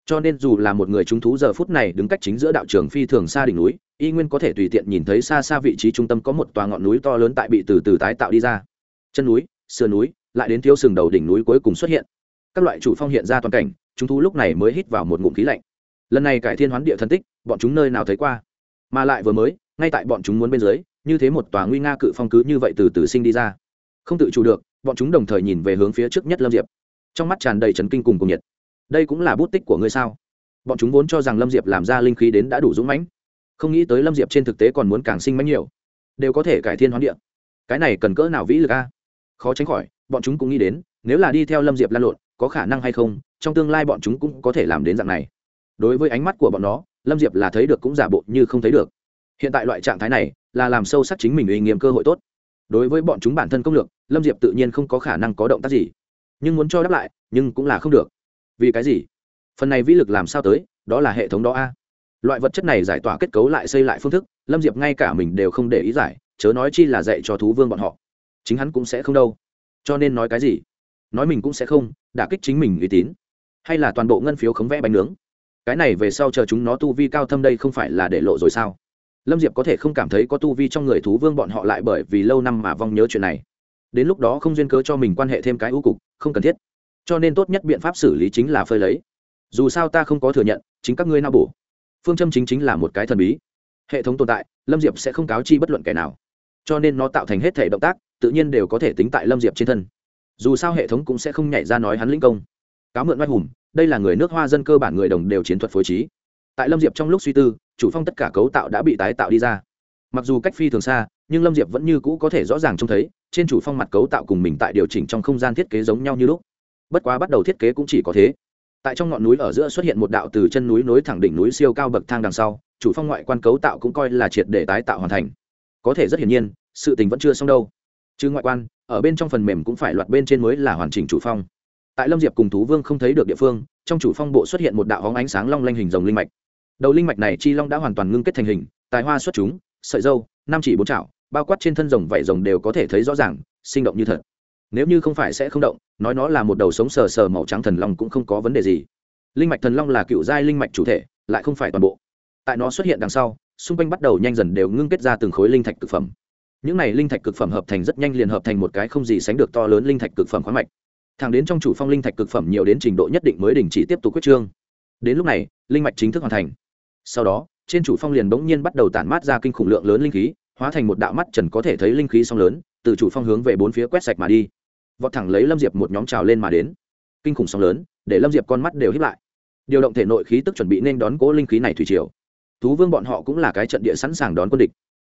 Cho nên dù là một người chúng thú giờ phút này đứng cách chính giữa đạo trường phi thường xa đỉnh núi, y nguyên có thể tùy tiện nhìn thấy xa xa vị trí trung tâm có một tòa ngọn núi to lớn tại bị từ từ tái tạo đi ra. Chân núi, sườn núi, lại đến thiếu sừng đầu đỉnh núi cuối cùng xuất hiện. Các loại chủ phong hiện ra toàn cảnh, chúng thú lúc này mới hít vào một ngụm khí lạnh. Lần này cải thiên hoán địa thân tích, bọn chúng nơi nào thấy qua? Mà lại vừa mới, ngay tại bọn chúng muốn bên dưới như thế một tòa nguy nga cự phong cứ như vậy từ từ sinh đi ra. Không tự chủ được, bọn chúng đồng thời nhìn về hướng phía trước nhất lâm diệp. Trong mắt tràn đầy trấn kinh cùng cùng nhiệt. Đây cũng là bút tích của ngươi sao? Bọn chúng vốn cho rằng lâm diệp làm ra linh khí đến đã đủ dũng mãnh. Không nghĩ tới lâm diệp trên thực tế còn muốn càng sinh mãnh nhiều. Đều có thể cải thiên hoán địa. Cái này cần cỡ nào vĩ lực a? Khó tránh khỏi, bọn chúng cũng nghĩ đến, nếu là đi theo lâm diệp lan lộn, có khả năng hay không, trong tương lai bọn chúng cũng có thể làm đến dạng này. Đối với ánh mắt của bọn nó, lâm diệp là thấy được cũng giả bộ như không thấy được. Hiện tại loại trạng thái này là làm sâu sắc chính mình uy nghiêm cơ hội tốt. Đối với bọn chúng bản thân công lược, lâm diệp tự nhiên không có khả năng có động tác gì. Nhưng muốn cho đáp lại, nhưng cũng là không được. Vì cái gì? Phần này vĩ lực làm sao tới, đó là hệ thống đó a. Loại vật chất này giải tỏa kết cấu lại xây lại phương thức, lâm diệp ngay cả mình đều không để ý giải, chớ nói chi là dạy cho thú vương bọn họ. Chính hắn cũng sẽ không đâu. Cho nên nói cái gì? Nói mình cũng sẽ không, đả kích chính mình uy tín. Hay là toàn bộ ngân phiếu khống vẽ bánh nướng? Cái này về sau chờ chúng nó tu vi cao thâm đây không phải là để lộ rồi sao? Lâm diệp có thể không cảm thấy có tu vi trong người thú vương bọn họ lại bởi vì lâu năm mà vong nhớ chuyện này. Đến lúc đó không duyên cớ cho mình quan hệ thêm cái ưu cục, không cần thiết. Cho nên tốt nhất biện pháp xử lý chính là phơi lấy. Dù sao ta không có thừa nhận, chính các ngươi nao bổ. Phương châm chính chính là một cái thần bí. Hệ thống tồn tại, lâm diệp sẽ không cáo chi bất luận kẻ nào. Cho nên nó tạo thành hết thể động tác, tự nhiên đều có thể tính tại lâm diệp trên thân. Dù sao hệ thống cũng sẽ không nhảy ra nói hắn lĩnh công. Cáo mượn oai hùng, đây là người nước hoa dân cơ bản người đồng đều chiến thuật phối trí. Tại lâm diệp trong lúc suy tư chủ phong tất cả cấu tạo đã bị tái tạo đi ra. Mặc dù cách phi thường xa, nhưng lâm diệp vẫn như cũ có thể rõ ràng trông thấy, trên chủ phong mặt cấu tạo cùng mình tại điều chỉnh trong không gian thiết kế giống nhau như lúc. Bất quá bắt đầu thiết kế cũng chỉ có thế. Tại trong ngọn núi ở giữa xuất hiện một đạo từ chân núi nối thẳng đỉnh núi siêu cao bậc thang đằng sau, chủ phong ngoại quan cấu tạo cũng coi là triệt để tái tạo hoàn thành. Có thể rất hiển nhiên, sự tình vẫn chưa xong đâu. Chứ ngoại quan, ở bên trong phần mềm cũng phải loạt bên trên mới là hoàn chỉnh chủ phong. Tại lâm diệp cùng thú vương không thấy được địa phương, trong chủ phong bộ xuất hiện một đạo hóng ánh sáng long lanh hình rồng linh mạch đầu linh mạch này chi long đã hoàn toàn ngưng kết thành hình, tài hoa xuất chúng, sợi dâu, năm chỉ bốn chảo, bao quát trên thân rồng vảy rồng đều có thể thấy rõ ràng, sinh động như thật. Nếu như không phải sẽ không động, nói nó là một đầu sống sờ sờ màu trắng thần long cũng không có vấn đề gì. Linh mạch thần long là cựu giai linh mạch chủ thể, lại không phải toàn bộ. Tại nó xuất hiện đằng sau, xung quanh bắt đầu nhanh dần đều ngưng kết ra từng khối linh thạch cực phẩm. Những này linh thạch cực phẩm hợp thành rất nhanh liền hợp thành một cái không gì sánh được to lớn linh thạch cực phẩm khoáng mạch. Thẳng đến trong chủ phong linh thạch cực phẩm nhiều đến trình độ nhất định mới đình chỉ tiếp tục quyết trương. Đến lúc này, linh mạch chính thức hoàn thành sau đó, trên chủ phong liền bỗng nhiên bắt đầu tản mát ra kinh khủng lượng lớn linh khí, hóa thành một đạo mắt trần có thể thấy linh khí song lớn, từ chủ phong hướng về bốn phía quét sạch mà đi. Vọt thẳng lấy lâm diệp một nhóm trào lên mà đến. Kinh khủng song lớn, để lâm diệp con mắt đều hiếp lại. Điều động thể nội khí tức chuẩn bị nên đón cố linh khí này thủy triều. Thú vương bọn họ cũng là cái trận địa sẵn sàng đón quân địch.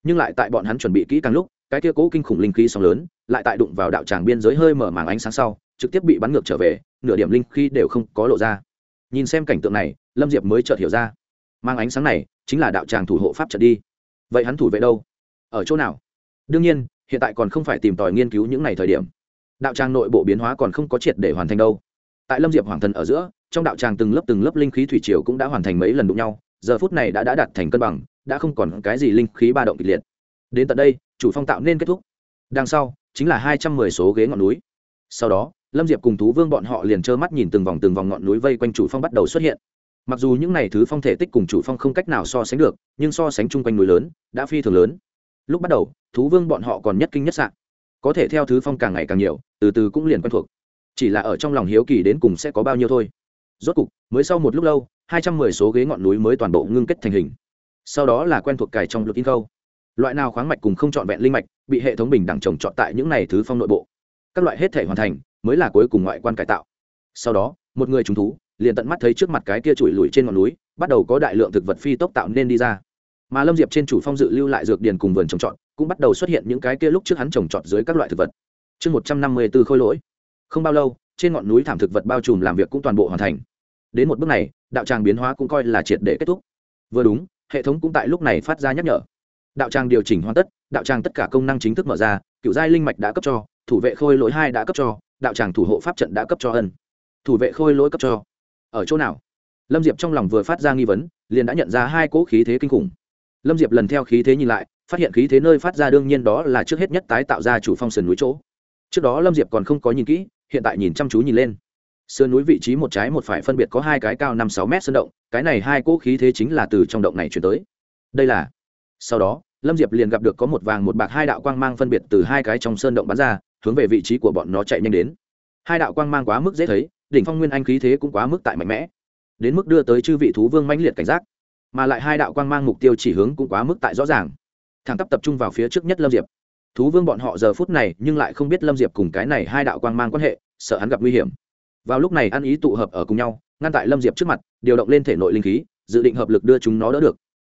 Nhưng lại tại bọn hắn chuẩn bị kỹ càng lúc, cái kia cố kinh khủng linh khí song lớn, lại tại đụng vào đạo tràng biên giới hơi mở màng ánh sáng sau, trực tiếp bị bắn ngược trở về, nửa điểm linh khí đều không có lộ ra. Nhìn xem cảnh tượng này, lâm diệp mới chợt hiểu ra mang ánh sáng này chính là đạo tràng thủ hộ pháp trận đi. Vậy hắn thủ vệ đâu? Ở chỗ nào? Đương nhiên, hiện tại còn không phải tìm tòi nghiên cứu những ngày thời điểm. Đạo tràng nội bộ biến hóa còn không có triệt để hoàn thành đâu. Tại lâm diệp hoàng thần ở giữa, trong đạo tràng từng lớp từng lớp linh khí thủy triều cũng đã hoàn thành mấy lần đụng nhau, giờ phút này đã đã đạt thành cân bằng, đã không còn cái gì linh khí ba động kịch liệt. Đến tận đây, chủ phong tạo nên kết thúc. Đằng sau, chính là hai trăm mười số ghế ngọn núi. Sau đó, lâm diệp cùng thú vương bọn họ liền trơ mắt nhìn từng vòng từng vòng ngọn núi vây quanh chủ phong bắt đầu xuất hiện mặc dù những n à y thứ phong thể tích cùng chủ phong không cách nào so sánh được, nhưng so sánh chung quanh núi lớn, đã phi thường lớn. Lúc bắt đầu, thú vương bọn họ còn nhất kinh nhất sạn có thể theo thứ phong càng ngày càng nhiều, từ từ cũng liền quen thuộc. Chỉ là ở trong lòng hiếu kỳ đến cùng sẽ có bao nhiêu thôi. Rốt cục, mới sau một lúc lâu, hai trăm mười số ghế ngọn núi mới toàn bộ ngưng kết thành hình. Sau đó là quen thuộc cài trong lực in câu loại nào khoáng mạch cùng không trọn vẹn linh mạch, bị hệ thống bình đẳng trồng trọt tại những này thứ phong nội bộ. Các loại hết thể hoàn thành, mới là cuối cùng ngoại quan cải tạo. Sau đó, một người trúng thú liền tận mắt thấy trước mặt cái kia trụi lùi trên ngọn núi, bắt đầu có đại lượng thực vật phi tốc tạo nên đi ra. Mà lâm diệp trên chủ phong dự lưu lại dược điền cùng vườn trồng trọt, cũng bắt đầu xuất hiện những cái kia lúc trước hắn trồng trọt dưới các loại thực vật. Chương một trăm năm mươi b ố khôi lỗi. Không bao lâu, trên ngọn núi thảm thực vật bao trùm làm việc cũng toàn bộ hoàn thành. Đến một bước này, đạo tràng biến hóa cũng coi là triệt để kết thúc. Vừa đúng, hệ thống cũng tại lúc này phát ra nhắc nhở. Đạo tràng điều chỉnh hoàn tất, đạo tràng tất cả công năng chính thức mở ra, cựu giai linh mạch đã cấp cho, thủ vệ khôi lỗi hai đã cấp cho, đạo tràng thủ hộ pháp trận đã cấp cho ân. Thủ vệ khôi lỗi cấp cho ở chỗ nào? Lâm diệp trong lòng vừa phát ra nghi vấn, liền đã nhận ra hai cỗ khí thế kinh khủng. Lâm diệp lần theo khí thế nhìn lại, phát hiện khí thế nơi phát ra đương nhiên đó là trước hết nhất tái tạo ra chủ phong sườn núi chỗ. Trước đó lâm diệp còn không có nhìn kỹ, hiện tại nhìn chăm chú nhìn lên. Sườn núi vị trí một trái một phải phân biệt có hai cái cao năm sáu mét sơn động, cái này hai cỗ khí thế chính là từ trong động này chuyển tới. Đây là sau đó, lâm diệp liền gặp được có một vàng một bạc hai đạo quang mang phân biệt từ hai cái trong sơn động bắn ra, hướng về vị trí của bọn nó chạy nhanh đến. Hai đạo quang mang quá mức dễ thấy đỉnh phong nguyên anh khí thế cũng quá mức tại mạnh mẽ. Đến mức đưa tới chư vị thú vương mãnh liệt cảnh giác, mà lại hai đạo quang mang mục tiêu chỉ hướng cũng quá mức tại rõ ràng. Thẳng tắp tập trung vào phía trước nhất lâm diệp. Thú vương bọn họ giờ phút này nhưng lại không biết lâm diệp cùng cái này hai đạo quang mang quan hệ, sợ hắn gặp nguy hiểm. Vào lúc này ăn ý tụ hợp ở cùng nhau, ngăn tại lâm diệp trước mặt, điều động lên thể nội linh khí, dự định hợp lực đưa chúng nó đỡ được.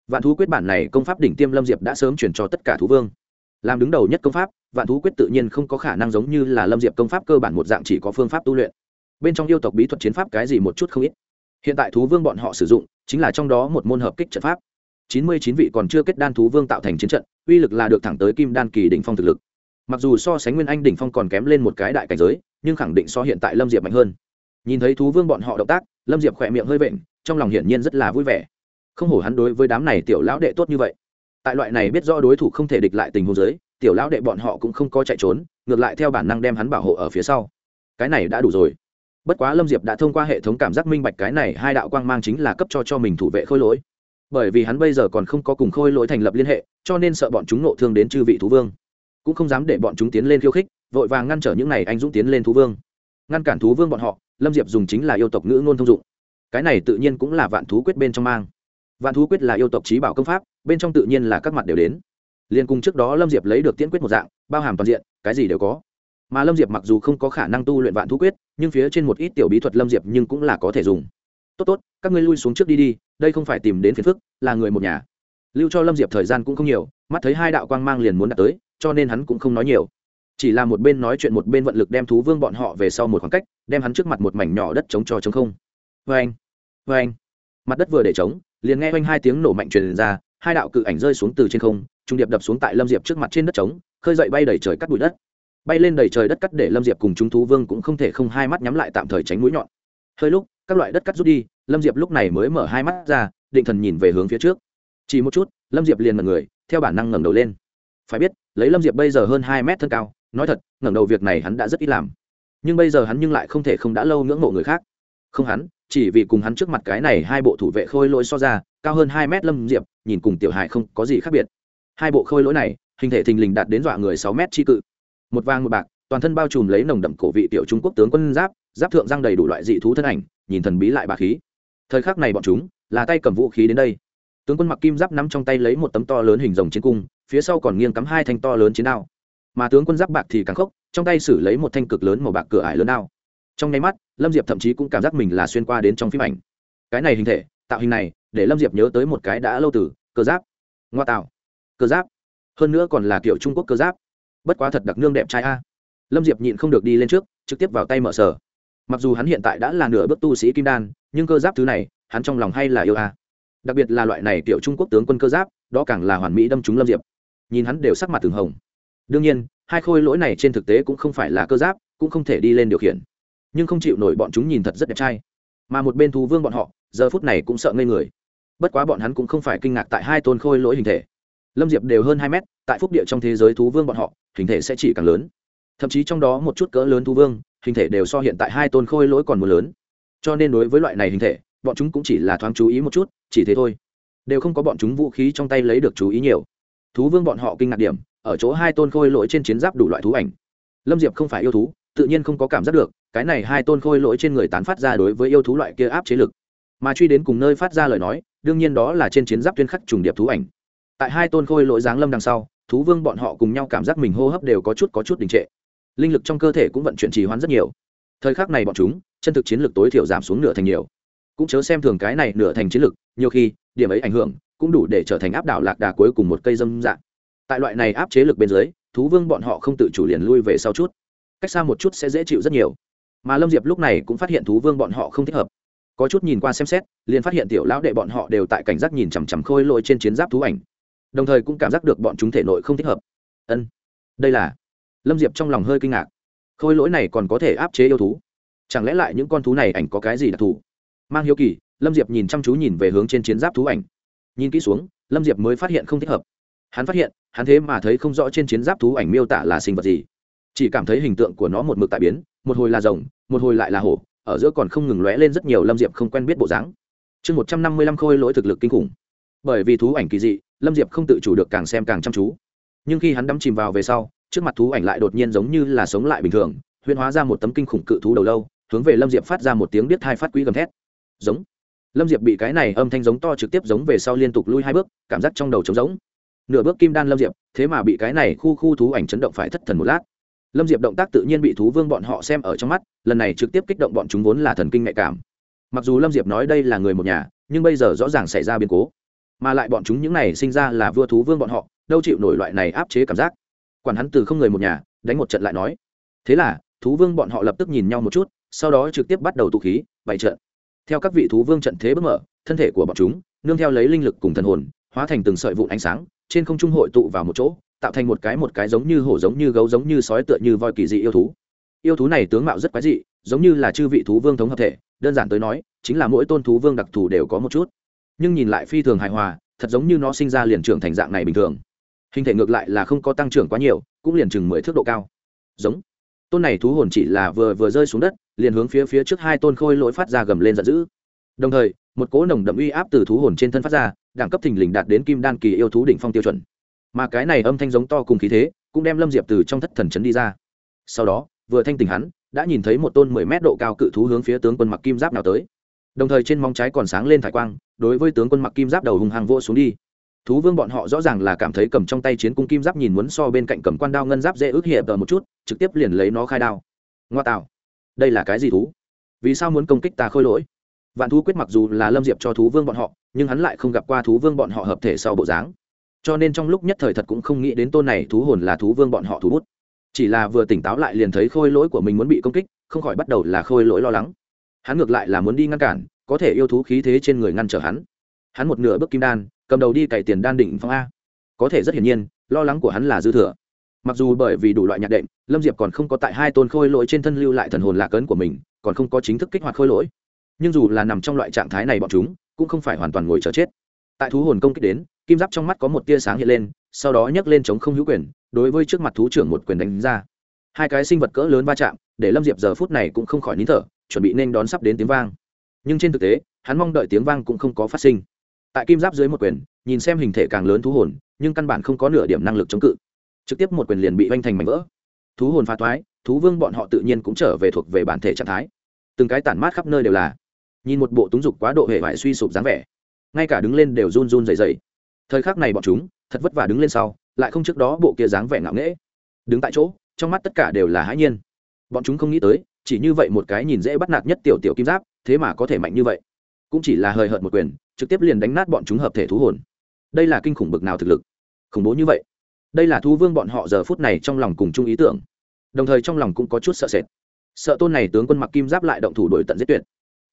Vạn thú quyết bản này công pháp đỉnh tiêm lâm diệp đã sớm chuyển cho tất cả thú vương. Làm đứng đầu nhất công pháp, vạn thú quyết tự nhiên không có khả năng giống như là lâm diệp công pháp cơ bản một dạng chỉ có phương pháp tu luyện bên trong yêu tộc bí thuật chiến pháp cái gì một chút không ít. Hiện tại thú vương bọn họ sử dụng, chính là trong đó một môn hợp kích trận pháp. Chín mươi chín vị còn chưa kết đan thú vương tạo thành chiến trận, uy lực là được thẳng tới kim đan kỳ đỉnh phong thực lực. Mặc dù so sánh nguyên anh đỉnh phong còn kém lên một cái đại cảnh giới, nhưng khẳng định so hiện tại lâm diệp mạnh hơn. Nhìn thấy thú vương bọn họ động tác, lâm diệp khỏe miệng hơi vện, trong lòng hiển nhiên rất là vui vẻ. Không hổ hắn đối với đám này tiểu lão đệ tốt như vậy. Tại loại này biết rõ đối thủ không thể địch lại tình huống giới tiểu lão đệ bọn họ cũng không có chạy trốn, ngược lại theo bản năng đem hắn bảo hộ ở phía sau. Cái này đã đủ rồi bất quá lâm diệp đã thông qua hệ thống cảm giác minh bạch cái này hai đạo quang mang chính là cấp cho cho mình thủ vệ khôi lỗi. Bởi vì hắn bây giờ còn không có cùng khôi lỗi thành lập liên hệ, cho nên sợ bọn chúng nộ thương đến chư vị thú vương. Cũng không dám để bọn chúng tiến lên khiêu khích, vội vàng ngăn trở những này anh dũng tiến lên thú vương. Ngăn cản thú vương bọn họ, lâm diệp dùng chính là yêu tộc ngữ ngôn thông dụng. Cái này tự nhiên cũng là vạn thú quyết bên trong mang. Vạn thú quyết là yêu tộc trí bảo công pháp, bên trong tự nhiên là các mặt đều đến. Liên cùng trước đó lâm diệp lấy được tiễn quyết một dạng, bao hàm toàn diện, cái gì đều có mà lâm diệp mặc dù không có khả năng tu luyện vạn thú quyết, nhưng phía trên một ít tiểu bí thuật lâm diệp nhưng cũng là có thể dùng. Tốt tốt, các ngươi lui xuống trước đi đi, đây không phải tìm đến phiền phức, là người một nhà. Lưu cho lâm diệp thời gian cũng không nhiều, mắt thấy hai đạo quang mang liền muốn đạt tới, cho nên hắn cũng không nói nhiều. Chỉ là một bên nói chuyện một bên vận lực đem thú vương bọn họ về sau một khoảng cách, đem hắn trước mặt một mảnh nhỏ đất chống cho chống không. Vê anh vê anh mặt đất vừa để chống liền nghe oanh hai tiếng nổ mạnh truyền ra, hai đạo cự ảnh rơi xuống từ trên không, trung điệp đập xuống tại lâm diệp trước mặt trên đất trống, khơi dậy bay đầy trời cắt bụi đất bay lên đầy trời đất cắt để lâm diệp cùng chúng thú vương cũng không thể không hai mắt nhắm lại tạm thời tránh mũi nhọn. Hơi lúc, các loại đất cắt rút đi, lâm diệp lúc này mới mở hai mắt ra, định thần nhìn về hướng phía trước. Chỉ một chút, lâm diệp liền mật người, theo bản năng ngẩng đầu lên. Phải biết, lấy lâm diệp bây giờ hơn hai mét thân cao, nói thật, ngẩng đầu việc này hắn đã rất ít làm. Nhưng bây giờ hắn nhưng lại không thể không đã lâu ngưỡng mộ người khác. Không hắn, chỉ vì cùng hắn trước mặt cái này hai bộ thủ vệ khôi lỗi so ra, cao hơn hai mét lâm diệp, nhìn cùng tiểu hải không có gì khác biệt. Hai bộ khôi lỗi này, hình thể thình lình đạt đến dọa người sáu mét tri cự một vàng một bạc, toàn thân bao trùm lấy nồng đậm cổ vị tiểu trung quốc tướng quân giáp giáp thượng răng đầy đủ loại dị thú thân ảnh, nhìn thần bí lại bà khí. Thời khắc này bọn chúng là tay cầm vũ khí đến đây. Tướng quân mặc kim giáp nắm trong tay lấy một tấm to lớn hình rồng chiến cung, phía sau còn nghiêng cắm hai thanh to lớn chiến đao. Mà tướng quân giáp bạc thì càng khốc, trong tay xử lấy một thanh cực lớn màu bạc cửa ải lớn đao. Trong nháy mắt, lâm diệp thậm chí cũng cảm giác mình là xuyên qua đến trong phim ảnh. Cái này hình thể, tạo hình này, để lâm diệp nhớ tới một cái đã lâu từ, cơ giáp. Ngoa tạo. Cơ giáp. Hơn nữa còn là kiểu trung quốc cơ giáp bất quá thật đặc nương đẹp trai a. Lâm diệp nhịn không được đi lên trước, trực tiếp vào tay mở sở. Mặc dù hắn hiện tại đã là nửa bước tu sĩ kim đan, nhưng cơ giáp thứ này, hắn trong lòng hay là yêu a. Đặc biệt là loại này kiểu trung quốc tướng quân cơ giáp, đó càng là hoàn mỹ đâm trúng lâm diệp. Nhìn hắn đều sắc mặt từng hồng. Đương nhiên, hai khôi lỗi này trên thực tế cũng không phải là cơ giáp, cũng không thể đi lên điều khiển. Nhưng không chịu nổi bọn chúng nhìn thật rất đẹp trai. Mà một bên thú vương bọn họ, giờ phút này cũng sợ ngây người. Bất quá bọn hắn cũng không phải kinh ngạc tại hai tôn khôi lỗi hình thể lâm diệp đều hơn hai mét, tại phúc địa trong thế giới thú vương bọn họ, hình thể sẽ chỉ càng lớn. Thậm chí trong đó một chút cỡ lớn thú vương, hình thể đều so hiện tại hai tôn khôi lỗi còn một lớn. Cho nên đối với loại này hình thể, bọn chúng cũng chỉ là thoáng chú ý một chút, chỉ thế thôi. Đều không có bọn chúng vũ khí trong tay lấy được chú ý nhiều. Thú vương bọn họ kinh ngạc điểm, ở chỗ hai tôn khôi lỗi trên chiến giáp đủ loại thú ảnh. Lâm diệp không phải yêu thú, tự nhiên không có cảm giác được, cái này hai tôn khôi lỗi trên người tán phát ra đối với yêu thú loại kia áp chế lực. Mà truy đến cùng nơi phát ra lời nói, đương nhiên đó là trên chiến giáp tuyên khắc trùng điệp thú ảnh tại hai tôn khôi lỗi giáng lâm đằng sau, thú vương bọn họ cùng nhau cảm giác mình hô hấp đều có chút có chút đình trệ. Linh lực trong cơ thể cũng vận chuyển trì hoãn rất nhiều. Thời khắc này bọn chúng, chân thực chiến lực tối thiểu giảm xuống nửa thành nhiều. Cũng chớ xem thường cái này nửa thành chiến lực, nhiều khi, điểm ấy ảnh hưởng, cũng đủ để trở thành áp đảo lạc đà cuối cùng một cây dâm dạng. Tại loại này áp chế lực bên dưới, thú vương bọn họ không tự chủ liền lui về sau chút. Cách xa một chút sẽ dễ chịu rất nhiều. Mà lâm diệp lúc này cũng phát hiện thú vương bọn họ không thích hợp. Có chút nhìn qua xem xét, liền phát hiện tiểu lão đệ bọn họ đều tại cảnh giác nhìn chằm chằm khôi lỗi trên chiến giáp thú ảnh đồng thời cũng cảm giác được bọn chúng thể nội không thích hợp. Ân, đây là. Lâm diệp trong lòng hơi kinh ngạc. Khôi lỗi này còn có thể áp chế yêu thú? Chẳng lẽ lại những con thú này ảnh có cái gì đặc thù? Mang hiếu kỳ, lâm diệp nhìn chăm chú nhìn về hướng trên chiến giáp thú ảnh. Nhìn kỹ xuống, lâm diệp mới phát hiện không thích hợp. Hắn phát hiện, hắn thế mà thấy không rõ trên chiến giáp thú ảnh miêu tả là sinh vật gì. Chỉ cảm thấy hình tượng của nó một mực tại biến, một hồi là rồng, một hồi lại là hổ, ở giữa còn không ngừng lóe lên rất nhiều lâm diệp không quen biết bộ dáng. Chương một trăm năm mươi lăm khôi lỗi thực lực kinh khủng. Bởi vì thú ảnh kỳ dị lâm diệp không tự chủ được càng xem càng chăm chú. Nhưng khi hắn đắm chìm vào về sau, trước mặt thú ảnh lại đột nhiên giống như là sống lại bình thường huyên hóa ra một tấm kinh khủng cự thú đầu lâu, hướng về lâm diệp phát ra một tiếng biết thai phát quý gầm thét. Giống. Lâm diệp bị cái này âm thanh giống to trực tiếp giống về sau liên tục lui hai bước, cảm giác trong đầu trống giống nửa bước kim đan lâm diệp, thế mà bị cái này khu khu thú ảnh chấn động phải thất thần một lát. Lâm diệp động tác tự nhiên bị thú vương bọn họ xem ở trong mắt, lần này trực tiếp kích động bọn chúng vốn là thần kinh nhạy cảm. Mặc dù lâm diệp nói đây là người một nhà, nhưng bây giờ rõ ràng xảy ra biến cố mà lại bọn chúng những này sinh ra là vua thú vương bọn họ, đâu chịu nổi loại này áp chế cảm giác. Quản hắn từ không người một nhà, đánh một trận lại nói. Thế là, thú vương bọn họ lập tức nhìn nhau một chút, sau đó trực tiếp bắt đầu tụ khí, bày trận. Theo các vị thú vương trận thế bất mở, thân thể của bọn chúng, nương theo lấy linh lực cùng thần hồn, hóa thành từng sợi vụn ánh sáng, trên không trung hội tụ vào một chỗ, tạo thành một cái một cái giống như hổ giống như gấu giống như sói tựa như voi kỳ dị yêu thú. Yêu thú này tướng mạo rất quái dị, giống như là chư vị thú vương thống hợp thể, đơn giản tới nói, chính là mỗi tôn thú vương đặc thù đều có một chút nhưng nhìn lại phi thường hài hòa, thật giống như nó sinh ra liền trưởng thành dạng này bình thường. Hình thể ngược lại là không có tăng trưởng quá nhiều, cũng liền chừng mười thước độ cao. Giống. Tôn này thú hồn chỉ là vừa vừa rơi xuống đất, liền hướng phía phía trước hai tôn khôi lỗi phát ra gầm lên giận dữ. Đồng thời, một cỗ nồng đậm uy áp từ thú hồn trên thân phát ra, đẳng cấp thình lình đạt đến kim đan kỳ yêu thú đỉnh phong tiêu chuẩn. Mà cái này âm thanh giống to cùng khí thế, cũng đem lâm diệp từ trong thất thần chấn đi ra. Sau đó, vừa thanh tình hắn, đã nhìn thấy một tôn mười mét độ cao cự thú hướng phía tướng quân mặc kim giáp nào tới đồng thời trên móng trái còn sáng lên thải quang, đối với tướng quân mặc kim giáp đầu hùng hàng vô xuống đi. Thú vương bọn họ rõ ràng là cảm thấy cầm trong tay chiến cung kim giáp nhìn muốn so bên cạnh cầm quan đao ngân giáp dễ ước hiệp tờ một chút, trực tiếp liền lấy nó khai đao. Ngoa tạo. Đây là cái gì thú? Vì sao muốn công kích ta khôi lỗi? Vạn thú quyết mặc dù là lâm diệp cho thú vương bọn họ, nhưng hắn lại không gặp qua thú vương bọn họ hợp thể sau bộ dáng. Cho nên trong lúc nhất thời thật cũng không nghĩ đến tôn này thú hồn là thú vương bọn họ thú bút. Chỉ là vừa tỉnh táo lại liền thấy khôi lỗi của mình muốn bị công kích, không khỏi bắt đầu là khôi lỗi lo lắng hắn ngược lại là muốn đi ngăn cản, có thể yêu thú khí thế trên người ngăn trở hắn. Hắn một nửa bước kim đan, cầm đầu đi cày tiền đan định phong a. Có thể rất hiển nhiên, lo lắng của hắn là dư thừa. Mặc dù bởi vì đủ loại nhạc đệm, lâm diệp còn không có tại hai tôn khôi lỗi trên thân lưu lại thần hồn lạc ấn của mình, còn không có chính thức kích hoạt khôi lỗi. Nhưng dù là nằm trong loại trạng thái này bọn chúng, cũng không phải hoàn toàn ngồi chờ chết. Tại thú hồn công kích đến, kim giáp trong mắt có một tia sáng hiện lên, sau đó nhấc lên chống không hữu quyền, đối với trước mặt thú trưởng một quyền đánh ra. Hai cái sinh vật cỡ lớn va chạm, để lâm diệp giờ phút này cũng không khỏi nín thở chuẩn bị nên đón sắp đến tiếng vang. Nhưng trên thực tế, hắn mong đợi tiếng vang cũng không có phát sinh. Tại kim giáp dưới một quyền, nhìn xem hình thể càng lớn thú hồn, nhưng căn bản không có nửa điểm năng lực chống cự. Trực tiếp một quyền liền bị oanh thành mảnh vỡ. Thú hồn phá thoái, thú vương bọn họ tự nhiên cũng trở về thuộc về bản thể trạng thái. Từng cái tản mát khắp nơi đều là. Nhìn một bộ túng dục quá độ hệ vải suy sụp dáng vẻ, ngay cả đứng lên đều run run dày dày thời khắc này bọn chúng, thật vất vả đứng lên sau, lại không trước đó bộ kia dáng vẻ ngạo nghễ. Đứng tại chỗ, trong mắt tất cả đều là hãi nhiên. Bọn chúng không nghĩ tới chỉ như vậy một cái nhìn dễ bắt nạt nhất tiểu tiểu kim giáp, thế mà có thể mạnh như vậy. Cũng chỉ là hời hợt một quyền, trực tiếp liền đánh nát bọn chúng hợp thể thú hồn. Đây là kinh khủng bực nào thực lực? Khủng bố như vậy. Đây là thú vương bọn họ giờ phút này trong lòng cùng chung ý tưởng. Đồng thời trong lòng cũng có chút sợ sệt. Sợ tôn này tướng quân mặc kim giáp lại động thủ đổi tận giết tuyệt.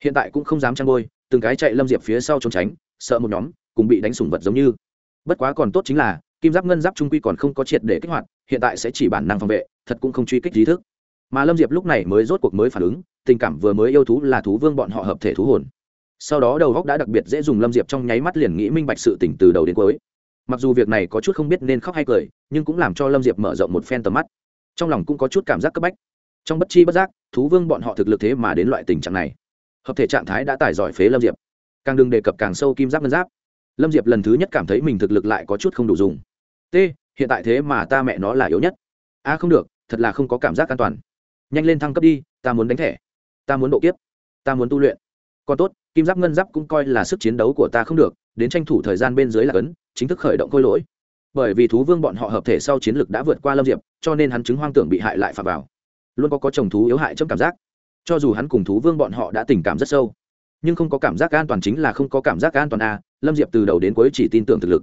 Hiện tại cũng không dám trăng bôi, từng cái chạy lâm diệp phía sau trốn tránh, sợ một nhóm, cùng bị đánh sủng vật giống như. Bất quá còn tốt chính là, kim giáp ngân giáp trung quy còn không có triệt để kích hoạt, hiện tại sẽ chỉ bản năng phòng vệ, thật cũng không truy kích trí thức mà lâm diệp lúc này mới rốt cuộc mới phản ứng, tình cảm vừa mới yêu thú là thú vương bọn họ hợp thể thú hồn. Sau đó đầu góc đã đặc biệt dễ dùng lâm diệp trong nháy mắt liền nghĩ minh bạch sự tỉnh từ đầu đến cuối. Mặc dù việc này có chút không biết nên khóc hay cười, nhưng cũng làm cho lâm diệp mở rộng một phen tầm mắt. Trong lòng cũng có chút cảm giác cấp bách. Trong bất chi bất giác, thú vương bọn họ thực lực thế mà đến loại tình trạng này. Hợp thể trạng thái đã tải giỏi phế lâm diệp. Càng đừng đề cập càng sâu kim giáp ngân giáp. Lâm diệp lần thứ nhất cảm thấy mình thực lực lại có chút không đủ dùng. T, hiện tại thế mà ta mẹ nó là yếu nhất. A, không được, thật là không có cảm giác an toàn nhanh lên thăng cấp đi, ta muốn đánh thẻ, ta muốn độ kiếp, ta muốn tu luyện. Còn tốt, kim giáp ngân giáp cũng coi là sức chiến đấu của ta không được, đến tranh thủ thời gian bên dưới là cấn chính thức khởi động khôi lỗi. Bởi vì thú vương bọn họ hợp thể sau chiến lực đã vượt qua lâm diệp, cho nên hắn chứng hoang tưởng bị hại lại phạm vào. Luôn có có chồng thú yếu hại trong cảm giác. Cho dù hắn cùng thú vương bọn họ đã tình cảm rất sâu, nhưng không có cảm giác an toàn chính là không có cảm giác an toàn a lâm diệp từ đầu đến cuối chỉ tin tưởng thực lực.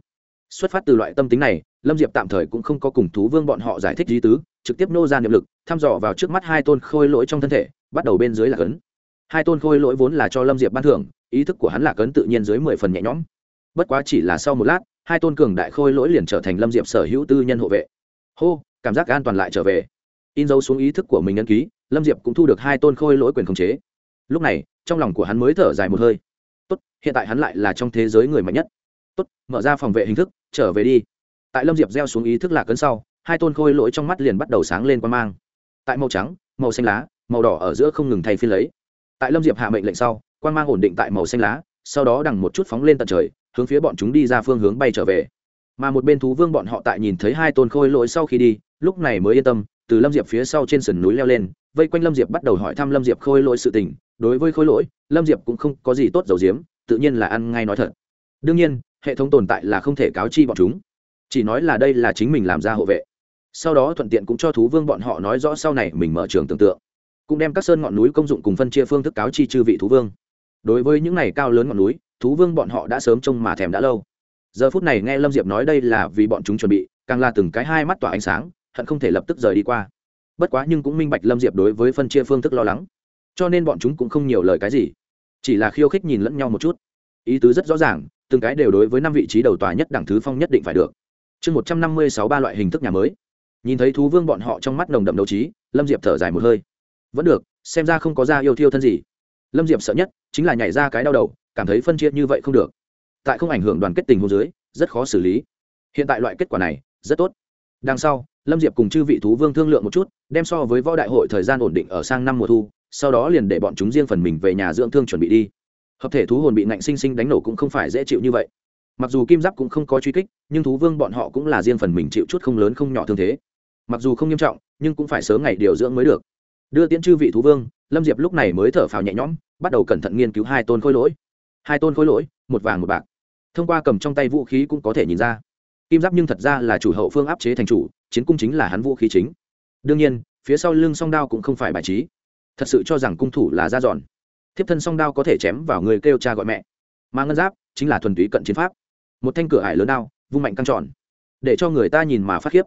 Xuất phát từ loại tâm tính này lâm diệp tạm thời cũng không có cùng thú vương bọn họ giải thích di tứ, trực tiếp nô ra niệm lực, thăm dò vào trước mắt hai tôn khôi lỗi trong thân thể, bắt đầu bên dưới là cấn. Hai tôn khôi lỗi vốn là cho lâm diệp ban thưởng, ý thức của hắn là cấn tự nhiên dưới mười phần nhẹ nhõm. Bất quá chỉ là sau một lát, hai tôn cường đại khôi lỗi liền trở thành lâm diệp sở hữu tư nhân hộ vệ. Hô, cảm giác an toàn lại trở về. In dấu xuống ý thức của mình ấn ký, lâm diệp cũng thu được hai tôn khôi lỗi quyền khống chế. Lúc này, trong lòng của hắn mới thở dài một hơi. Tốt, hiện tại hắn lại là trong thế giới người mạnh nhất. Tốt, mở ra phòng vệ hình thức, trở về đi tại lâm diệp gieo xuống ý thức lạc cấn sau, hai tôn khôi lỗi trong mắt liền bắt đầu sáng lên quan mang. Tại màu trắng, màu xanh lá, màu đỏ ở giữa không ngừng thay phiên lấy. Tại lâm diệp hạ mệnh lệnh sau, quan mang ổn định tại màu xanh lá, sau đó đằng một chút phóng lên tận trời, hướng phía bọn chúng đi ra phương hướng bay trở về. Mà một bên thú vương bọn họ tại nhìn thấy hai tôn khôi lỗi sau khi đi, lúc này mới yên tâm, từ lâm diệp phía sau trên sườn núi leo lên, vây quanh lâm diệp bắt đầu hỏi thăm lâm diệp khôi lỗi sự tình. Đối với khôi lỗi, lâm diệp cũng không có gì tốt dầu diếm tự nhiên là ăn ngay nói thật. Đương nhiên, hệ thống tồn tại là không thể cáo chi bọn chúng chỉ nói là đây là chính mình làm ra hộ vệ. Sau đó thuận tiện cũng cho thú vương bọn họ nói rõ sau này mình mở trường tưởng tượng. Cũng đem các sơn ngọn núi công dụng cùng phân chia phương thức cáo chi chư vị thú vương. Đối với những này cao lớn ngọn núi, thú vương bọn họ đã sớm trông mà thèm đã lâu. Giờ phút này nghe lâm diệp nói đây là vì bọn chúng chuẩn bị, càng là từng cái hai mắt tỏa ánh sáng, hận không thể lập tức rời đi qua. Bất quá nhưng cũng minh bạch lâm diệp đối với phân chia phương thức lo lắng. Cho nên bọn chúng cũng không nhiều lời cái gì, chỉ là khiêu khích nhìn lẫn nhau một chút. Ý tứ rất rõ ràng, từng cái đều đối với năm vị trí đầu tòa nhất đẳng thứ phong nhất định phải được chương một trăm năm mươi sáu ba loại hình thức nhà mới. Nhìn thấy thú vương bọn họ trong mắt nồng đậm đấu trí, lâm diệp thở dài một hơi. Vẫn được, xem ra không có da yêu thiêu thân gì. Lâm diệp sợ nhất chính là nhảy ra cái đau đầu, cảm thấy phân chia như vậy không được. Tại không ảnh hưởng đoàn kết tình huống dưới, rất khó xử lý. Hiện tại loại kết quả này, rất tốt. Đằng sau, lâm diệp cùng chư vị thú vương thương lượng một chút, đem so với võ đại hội thời gian ổn định ở sang năm mùa thu, sau đó liền để bọn chúng riêng phần mình về nhà dưỡng thương chuẩn bị đi. Hợp thể thú hồn bị nạnh sinh sinh đánh nổ cũng không phải dễ chịu như vậy mặc dù kim giáp cũng không có truy kích, nhưng thú vương bọn họ cũng là riêng phần mình chịu chút không lớn không nhỏ thương thế. Mặc dù không nghiêm trọng, nhưng cũng phải sớm ngày điều dưỡng mới được. Đưa tiễn chư vị thú vương, lâm diệp lúc này mới thở phào nhẹ nhõm, bắt đầu cẩn thận nghiên cứu hai tôn khối lỗi. Hai tôn khối lỗi, một vàng một bạc. Thông qua cầm trong tay vũ khí cũng có thể nhìn ra. Kim giáp nhưng thật ra là chủ hậu phương áp chế thành chủ, chiến cung chính là hắn vũ khí chính. Đương nhiên, phía sau lưng song đao cũng không phải bài trí. Thật sự cho rằng cung thủ là da giòn thiếp thân song đao có thể chém vào người kêu cha gọi mẹ. Mà ngân giáp chính là thuần túy cận chiến pháp một thanh cửa ải lớn đao, vung mạnh căng tròn, để cho người ta nhìn mà phát khiếp.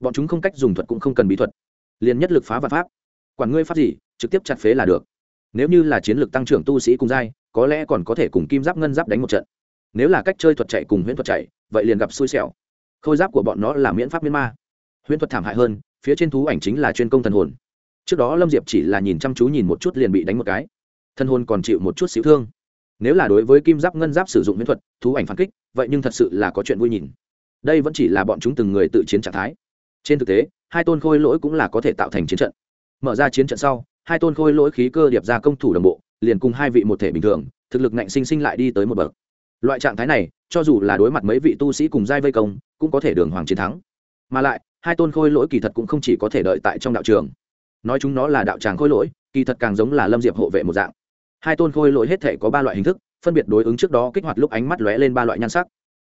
Bọn chúng không cách dùng thuật cũng không cần bí thuật, liền nhất lực phá vật pháp. Quản ngươi pháp gì, trực tiếp chặt phế là được. Nếu như là chiến lược tăng trưởng tu sĩ cùng giai, có lẽ còn có thể cùng kim giáp ngân giáp đánh một trận. Nếu là cách chơi thuật chạy cùng huyễn thuật chạy, vậy liền gặp xui xẻo. Khôi giáp của bọn nó là miễn pháp miễn ma. Huyễn thuật thảm hại hơn, phía trên thú ảnh chính là chuyên công thần hồn. Trước đó lâm diệp chỉ là nhìn chăm chú nhìn một chút liền bị đánh một cái. Thân hồn còn chịu một chút xíu thương nếu là đối với kim giáp, ngân giáp sử dụng miễn thuật, thú ảnh phản kích, vậy nhưng thật sự là có chuyện vui nhìn. Đây vẫn chỉ là bọn chúng từng người tự chiến trạng thái. Trên thực tế, hai tôn khôi lỗi cũng là có thể tạo thành chiến trận. Mở ra chiến trận sau, hai tôn khôi lỗi khí cơ điệp ra công thủ đồng bộ, liền cùng hai vị một thể bình thường, thực lực nạnh sinh sinh lại đi tới một bậc. Loại trạng thái này, cho dù là đối mặt mấy vị tu sĩ cùng giai vây công, cũng có thể đường hoàng chiến thắng. Mà lại, hai tôn khôi lỗi kỳ thật cũng không chỉ có thể đợi tại trong đạo trường. Nói chúng nó là đạo tràng khôi lỗi, kỳ thật càng giống là lâm diệp hộ vệ một dạng hai tôn khôi lỗi hết thể có ba loại hình thức, phân biệt đối ứng trước đó kích hoạt lúc ánh mắt lóe lên ba loại nhan sắc.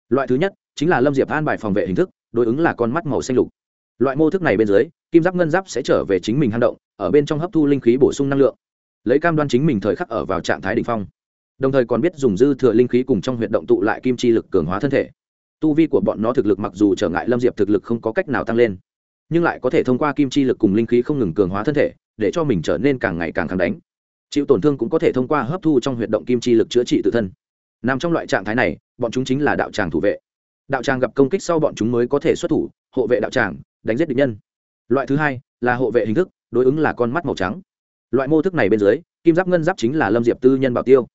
Loại thứ nhất chính là lâm diệp an bài phòng vệ hình thức, đối ứng là con mắt màu xanh lục. Loại mô thức này bên dưới, kim giáp ngân giáp sẽ trở về chính mình hang động, ở bên trong hấp thu linh khí bổ sung năng lượng, lấy cam đoan chính mình thời khắc ở vào trạng thái đ ỉ n h phong. Đồng thời còn biết dùng dư thừa linh khí cùng trong huyệt động tụ lại kim chi lực cường hóa thân thể. Tu vi của bọn nó thực lực mặc dù trở ngại lâm diệp thực lực không có cách nào tăng lên, nhưng lại có thể thông qua kim chi lực cùng linh khí không ngừng cường hóa thân thể, để cho mình trở nên càng ngày càng kháng đánh chịu tổn thương cũng có thể thông qua hấp thu trong huyệt động kim chi lực chữa trị tự thân. Nằm trong loại trạng thái này, bọn chúng chính là đạo tràng thủ vệ. Đạo tràng gặp công kích sau bọn chúng mới có thể xuất thủ, hộ vệ đạo tràng, đánh giết địch nhân. Loại thứ hai là hộ vệ hình thức, đối ứng là con mắt màu trắng. Loại mô thức này bên dưới, kim giáp ngân giáp chính là lâm diệp tư nhân bảo tiêu.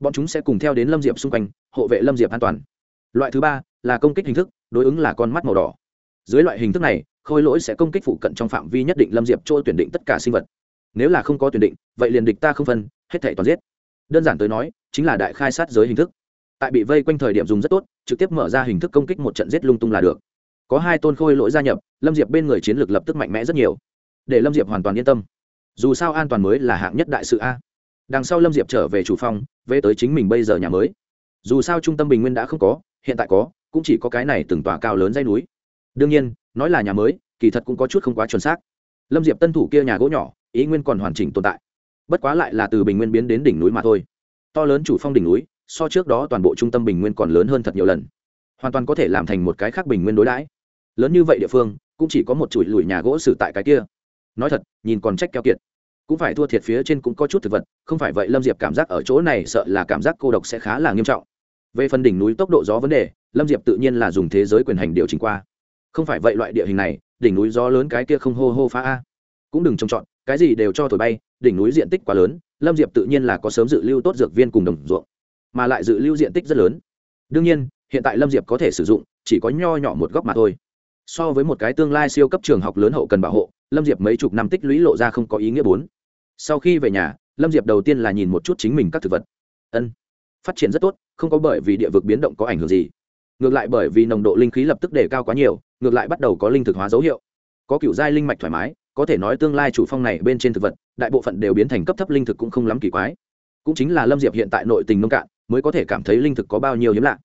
Bọn chúng sẽ cùng theo đến lâm diệp xung quanh, hộ vệ lâm diệp an toàn. Loại thứ ba là công kích hình thức, đối ứng là con mắt màu đỏ. Dưới loại hình thức này, khôi lỗi sẽ công kích phụ cận trong phạm vi nhất định lâm diệp trôi tuyển định tất cả sinh vật nếu là không có tuyển định, vậy liền địch ta không phân, hết thể toàn giết. Đơn giản tới nói, chính là đại khai sát giới hình thức. Tại bị vây quanh thời điểm dùng rất tốt, trực tiếp mở ra hình thức công kích một trận giết lung tung là được. Có hai tôn khôi lỗi gia nhập, lâm diệp bên người chiến lược lập tức mạnh mẽ rất nhiều. Để lâm diệp hoàn toàn yên tâm. Dù sao an toàn mới là hạng nhất đại sự a. Đằng sau lâm diệp trở về chủ phong về tới chính mình bây giờ nhà mới. Dù sao trung tâm bình nguyên đã không có, hiện tại có, cũng chỉ có cái này từng tòa cao lớn dây núi. Đương nhiên, nói là nhà mới, kỳ thật cũng có chút không quá chuẩn xác. Lâm diệp tân thủ kia nhà gỗ nhỏ ý nguyên còn hoàn chỉnh tồn tại. Bất quá lại là từ bình nguyên biến đến đỉnh núi mà thôi. To lớn chủ phong đỉnh núi, so trước đó toàn bộ trung tâm bình nguyên còn lớn hơn thật nhiều lần. Hoàn toàn có thể làm thành một cái khác bình nguyên đối đãi. Lớn như vậy địa phương, cũng chỉ có một chuỗi lùi nhà gỗ xử tại cái kia. Nói thật, nhìn còn trách keo kiệt. Cũng phải thua thiệt phía trên cũng có chút thực vật, không phải vậy lâm diệp cảm giác ở chỗ này sợ là cảm giác cô độc sẽ khá là nghiêm trọng. Về phần đỉnh núi tốc độ gió vấn đề, lâm diệp tự nhiên là dùng thế giới quyền hành điều chỉnh qua. Không phải vậy loại địa hình này, đỉnh núi gió lớn cái kia không hô hô phá a. Cũng đừng trông chọn cái gì đều cho thổi bay, đỉnh núi diện tích quá lớn, lâm diệp tự nhiên là có sớm dự lưu tốt dược viên cùng đồng ruộng, mà lại dự lưu diện tích rất lớn. Đương nhiên, hiện tại lâm diệp có thể sử dụng, chỉ có nho nhỏ một góc mà thôi. So với một cái tương lai siêu cấp trường học lớn hậu cần bảo hộ, lâm diệp mấy chục năm tích lũy lộ ra không có ý nghĩa bốn. Sau khi về nhà, lâm diệp đầu tiên là nhìn một chút chính mình các thực vật. Ân, phát triển rất tốt, không có bởi vì địa vực biến động có ảnh hưởng gì. Ngược lại bởi vì nồng độ linh khí lập tức đề cao quá nhiều, ngược lại bắt đầu có linh thực hóa dấu hiệu, có cựu giai linh mạch thoải mái có thể nói tương lai chủ phong này bên trên thực vật, đại bộ phận đều biến thành cấp thấp linh thực cũng không lắm kỳ quái. Cũng chính là lâm diệp hiện tại nội tình nông cạn, mới có thể cảm thấy linh thực có bao nhiêu hiếm lạ.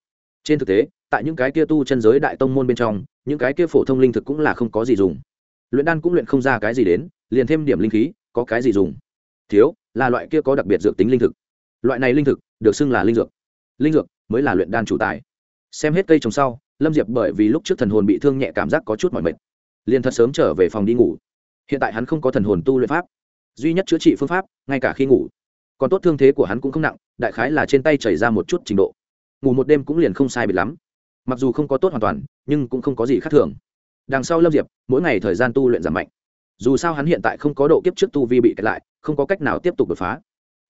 Trên thực tế, tại những cái kia tu chân giới đại tông môn bên trong, những cái kia phổ thông linh thực cũng là không có gì dùng. Luyện đan cũng luyện không ra cái gì đến, liền thêm điểm linh khí, có cái gì dùng? Thiếu, là loại kia có đặc biệt dược tính linh thực. Loại này linh thực, được xưng là linh dược. Linh dược mới là luyện đan chủ tài. Xem hết cây trồng sau, lâm diệp bởi vì lúc trước thần hồn bị thương nhẹ cảm giác có chút mỏi mệt. Liền thật sớm trở về phòng đi ngủ hiện tại hắn không có thần hồn tu luyện pháp, duy nhất chữa trị phương pháp, ngay cả khi ngủ. Còn tốt thương thế của hắn cũng không nặng, đại khái là trên tay chảy ra một chút trình độ. Ngủ một đêm cũng liền không sai biệt lắm. Mặc dù không có tốt hoàn toàn, nhưng cũng không có gì khác thường. Đằng sau lâm diệp, mỗi ngày thời gian tu luyện giảm mạnh. Dù sao hắn hiện tại không có độ kiếp trước tu vi bị kẹt lại, không có cách nào tiếp tục đột phá.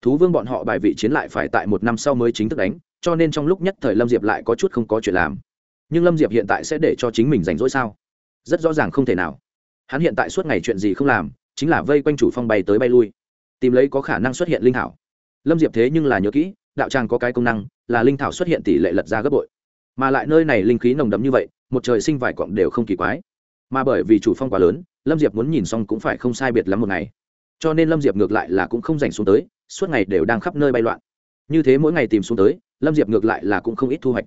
Thú vương bọn họ bài vị chiến lại phải tại một năm sau mới chính thức đánh, cho nên trong lúc nhất thời lâm diệp lại có chút không có chuyện làm. Nhưng lâm diệp hiện tại sẽ để cho chính mình rảnh rỗi sao? Rất rõ ràng không thể nào hắn hiện tại suốt ngày chuyện gì không làm, chính là vây quanh chủ phong bay tới bay lui, tìm lấy có khả năng xuất hiện linh thảo. Lâm diệp thế nhưng là nhớ kỹ, đạo tràng có cái công năng, là linh thảo xuất hiện tỷ lệ lật ra gấp bội. Mà lại nơi này linh khí nồng đấm như vậy, một trời sinh vài cọng đều không kỳ quái. Mà bởi vì chủ phong quá lớn, lâm diệp muốn nhìn xong cũng phải không sai biệt lắm một ngày. Cho nên lâm diệp ngược lại là cũng không dành xuống tới, suốt ngày đều đang khắp nơi bay loạn. Như thế mỗi ngày tìm xuống tới, lâm diệp ngược lại là cũng không ít thu hoạch.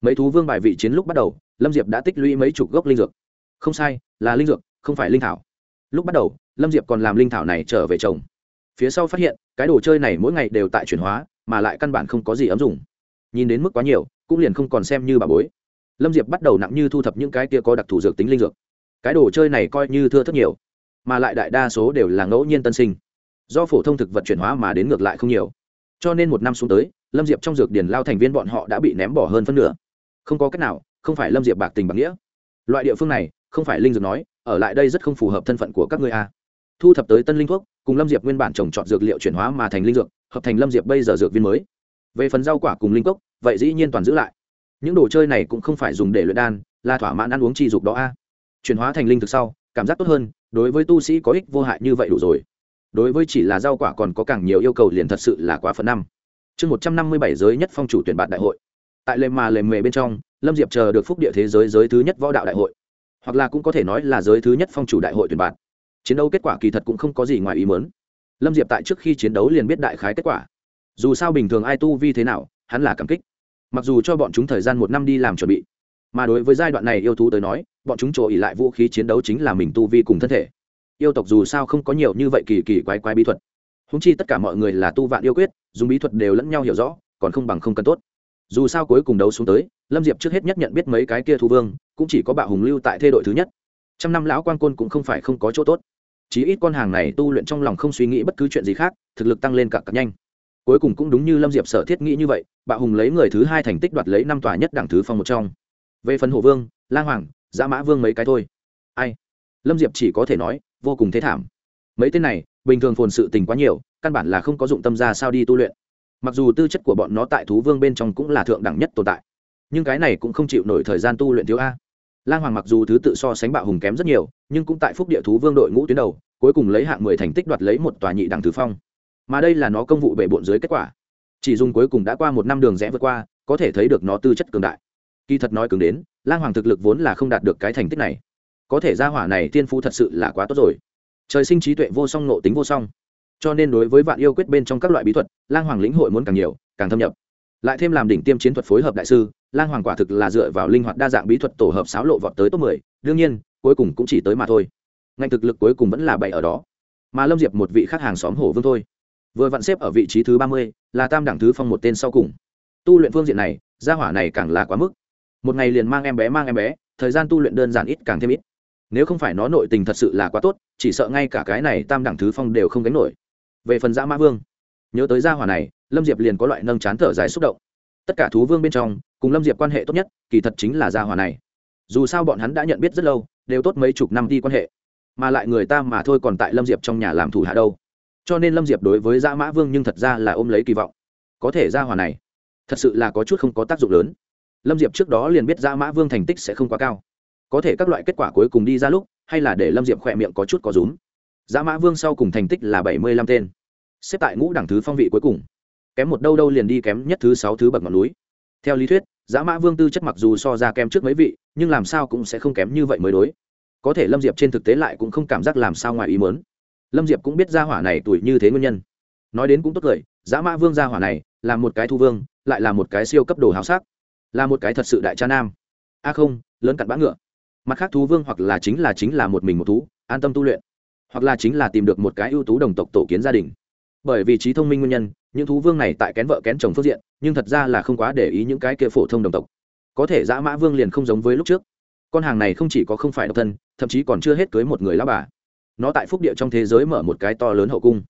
Mấy thú vương bài vị chiến lúc bắt đầu, lâm diệp đã tích lũy mấy chục gốc linh dược. Không sai, là linh dược không phải linh thảo. Lúc bắt đầu, lâm diệp còn làm linh thảo này trở về trồng. Phía sau phát hiện, cái đồ chơi này mỗi ngày đều tại chuyển hóa, mà lại căn bản không có gì ấm dùng nhìn đến mức quá nhiều, cũng liền không còn xem như bà bối. Lâm diệp bắt đầu nặng như thu thập những cái kia có đặc thù dược tính linh dược. Cái đồ chơi này coi như thưa thất nhiều, mà lại đại đa số đều là ngẫu nhiên tân sinh. Do phổ thông thực vật chuyển hóa mà đến ngược lại không nhiều. Cho nên một năm xuống tới, lâm diệp trong dược điền lao thành viên bọn họ đã bị ném bỏ hơn phân nửa. Không có cách nào, không phải lâm diệp bạc tình bạc nghĩa. Loại địa phương này, không phải linh dược nói ở lại đây rất không phù hợp thân phận của các ngươi a. Thu thập tới tân linh thuốc, cùng lâm diệp nguyên bản trồng trọt dược liệu chuyển hóa mà thành linh dược, hợp thành lâm diệp bây giờ dược viên mới. Về phần rau quả cùng linh cốc, vậy dĩ nhiên toàn giữ lại. Những đồ chơi này cũng không phải dùng để luyện đan, là thỏa mãn ăn uống chi dục đó a. Chuyển hóa thành linh thực sau, cảm giác tốt hơn, đối với tu sĩ có ích vô hại như vậy đủ rồi. Đối với chỉ là rau quả còn có càng nhiều yêu cầu liền thật sự là quá phần năm. Chương một trăm năm mươi bảy giới nhất phong chủ tuyển bạn đại hội. Tại lề mà lề mề bên trong, lâm diệp chờ được phúc địa thế giới giới thứ nhất võ đạo đại hội hoặc là cũng có thể nói là giới thứ nhất phong chủ đại hội tuyển bạn. Chiến đấu kết quả kỳ thật cũng không có gì ngoài ý mớn lâm diệp tại trước khi chiến đấu liền biết đại khái kết quả. Dù sao bình thường ai tu vi thế nào, hắn là cảm kích. Mặc dù cho bọn chúng thời gian một năm đi làm chuẩn bị, mà đối với giai đoạn này yêu thú tới nói, bọn chúng trổ ỉ lại vũ khí chiến đấu chính là mình tu vi cùng thân thể. Yêu tộc dù sao không có nhiều như vậy kỳ kỳ quái quái bí thuật. Húng chi tất cả mọi người là tu vạn yêu quyết, dùng bí thuật đều lẫn nhau hiểu rõ, còn không bằng không cần tốt. Dù sao cuối cùng đấu xuống tới, lâm diệp trước hết nhất nhận biết mấy cái kia thú vương cũng chỉ có bạo hùng lưu tại thê đội thứ nhất. Trăm năm lão quan côn cũng không phải không có chỗ tốt. Chí ít con hàng này tu luyện trong lòng không suy nghĩ bất cứ chuyện gì khác, thực lực tăng lên cả cặp nhanh. Cuối cùng cũng đúng như lâm diệp sở thiết nghĩ như vậy, bạo hùng lấy người thứ hai thành tích đoạt lấy năm tòa nhất đẳng thứ phong một trong. Về phần hổ vương, lang hoàng giã mã vương mấy cái thôi. Ai? Lâm diệp chỉ có thể nói, vô cùng thế thảm. Mấy tên này, bình thường phồn sự tình quá nhiều, căn bản là không có dụng tâm ra sao đi tu luyện. Mặc dù tư chất của bọn nó tại thú vương bên trong cũng là thượng đẳng nhất tồn tại, nhưng cái này cũng không chịu nổi thời gian tu luyện thiếu a lang hoàng mặc dù thứ tự so sánh bạo hùng kém rất nhiều, nhưng cũng tại phúc địa thú vương đội ngũ tuyến đầu, cuối cùng lấy hạng mười thành tích đoạt lấy một tòa nhị đẳng thứ phong. Mà đây là nó công vụ bể bộn dưới kết quả. Chỉ dùng cuối cùng đã qua một năm đường rẽ vượt qua, có thể thấy được nó tư chất cường đại. Kỳ thật nói cường đến, lang hoàng thực lực vốn là không đạt được cái thành tích này. Có thể ra hỏa này tiên phú thật sự là quá tốt rồi. Trời sinh trí tuệ vô song nộ tính vô song. Cho nên đối với vạn yêu quyết bên trong các loại bí thuật, lang hoàng lĩnh hội muốn càng nhiều, càng thâm nhập. Lại thêm làm đỉnh tiêm chiến thuật phối hợp đại sư lang hoàng quả thực là dựa vào linh hoạt đa dạng bí thuật tổ hợp sáo lộ vọt tới top mười, đương nhiên, cuối cùng cũng chỉ tới mà thôi. Ngành thực lực cuối cùng vẫn là bảy ở đó. Mà lâm diệp một vị khách hàng xóm hổ vương thôi. Vừa vặn xếp ở vị trí thứ ba mươi, là tam đẳng thứ phong một tên sau cùng. Tu luyện phương diện này, gia hỏa này càng là quá mức. Một ngày liền mang em bé, mang em bé, thời gian tu luyện đơn giản ít càng thêm ít. Nếu không phải nó nội tình thật sự là quá tốt, chỉ sợ ngay cả cái này tam đẳng thứ phong đều không gánh nổi. Về phần dã mã vương, nhớ tới gia hỏa này, lâm diệp liền có loại nâng chán thở dài xúc động. Tất cả thú vương bên trong cùng lâm diệp quan hệ tốt nhất, kỳ thật chính là gia hỏa này. Dù sao bọn hắn đã nhận biết rất lâu, đều tốt mấy chục năm đi quan hệ, mà lại người ta mà thôi còn tại lâm diệp trong nhà làm thủ hạ đâu. Cho nên lâm diệp đối với Gia mã vương nhưng thật ra là ôm lấy kỳ vọng. Có thể gia hỏa này, thật sự là có chút không có tác dụng lớn. Lâm diệp trước đó liền biết Gia mã vương thành tích sẽ không quá cao. Có thể các loại kết quả cuối cùng đi ra lúc, hay là để lâm diệp khỏe miệng có chút có rúm. Gia mã vương sau cùng thành tích là bảy mươi lăm tên. Xếp tại ngũ đẳng thứ phong vị cuối cùng. Kém một đâu đâu liền đi kém nhất thứ sáu thứ bậc ngọn núi theo lý thuyết dã mã vương tư chất mặc dù so ra kém trước mấy vị, nhưng làm sao cũng sẽ không kém như vậy mới đối. Có thể lâm diệp trên thực tế lại cũng không cảm giác làm sao ngoài ý mớn lâm diệp cũng biết gia hỏa này tuổi như thế nguyên nhân. Nói đến cũng tốt cười dã mã vương gia hỏa này, là một cái thu vương, lại là một cái siêu cấp đồ hào sắc. Là một cái thật sự đại cha nam. A không, lớn cặn bã ngựa. Mặt khác thú vương hoặc là chính là chính là một mình một thú, an tâm tu luyện. Hoặc là chính là tìm được một cái ưu tú đồng tộc tổ kiến gia đình bởi vì trí thông minh nguyên nhân, những thú vương này tại kén vợ kén chồng phương diện, nhưng thật ra là không quá để ý những cái kia phổ thông đồng tộc. Có thể dã mã vương liền không giống với lúc trước. Con hàng này không chỉ có không phải độc thân, thậm chí còn chưa hết cưới một người lao bà. Nó tại phúc địa trong thế giới mở một cái to lớn hậu cung.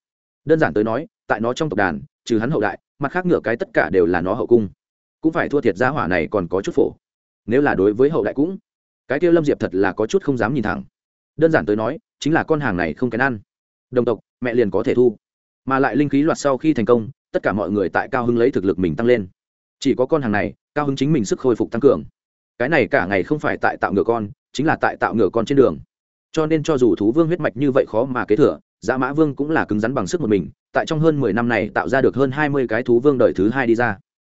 Đơn giản tới nói, tại nó trong tộc đàn, trừ hắn hậu đại, mặt khác ngựa cái tất cả đều là nó hậu cung. Cũng phải thua thiệt giá hỏa này còn có chút phổ. Nếu là đối với hậu đại cũng, cái kia lâm diệp thật là có chút không dám nhìn thẳng. Đơn giản tới nói, chính là con hàng này không kén ăn. Đồng tộc, mẹ liền có thể thu mà lại linh khí loạt sau khi thành công, tất cả mọi người tại cao hưng lấy thực lực mình tăng lên. Chỉ có con hàng này, cao hứng chính mình sức khôi phục tăng cường. Cái này cả ngày không phải tại tạo ngựa con, chính là tại tạo ngựa con trên đường. Cho nên cho dù thú vương huyết mạch như vậy khó mà kế thừa dạ mã vương cũng là cứng rắn bằng sức một mình, tại trong hơn mười năm này tạo ra được hơn hai mươi cái thú vương đời thứ hai đi ra.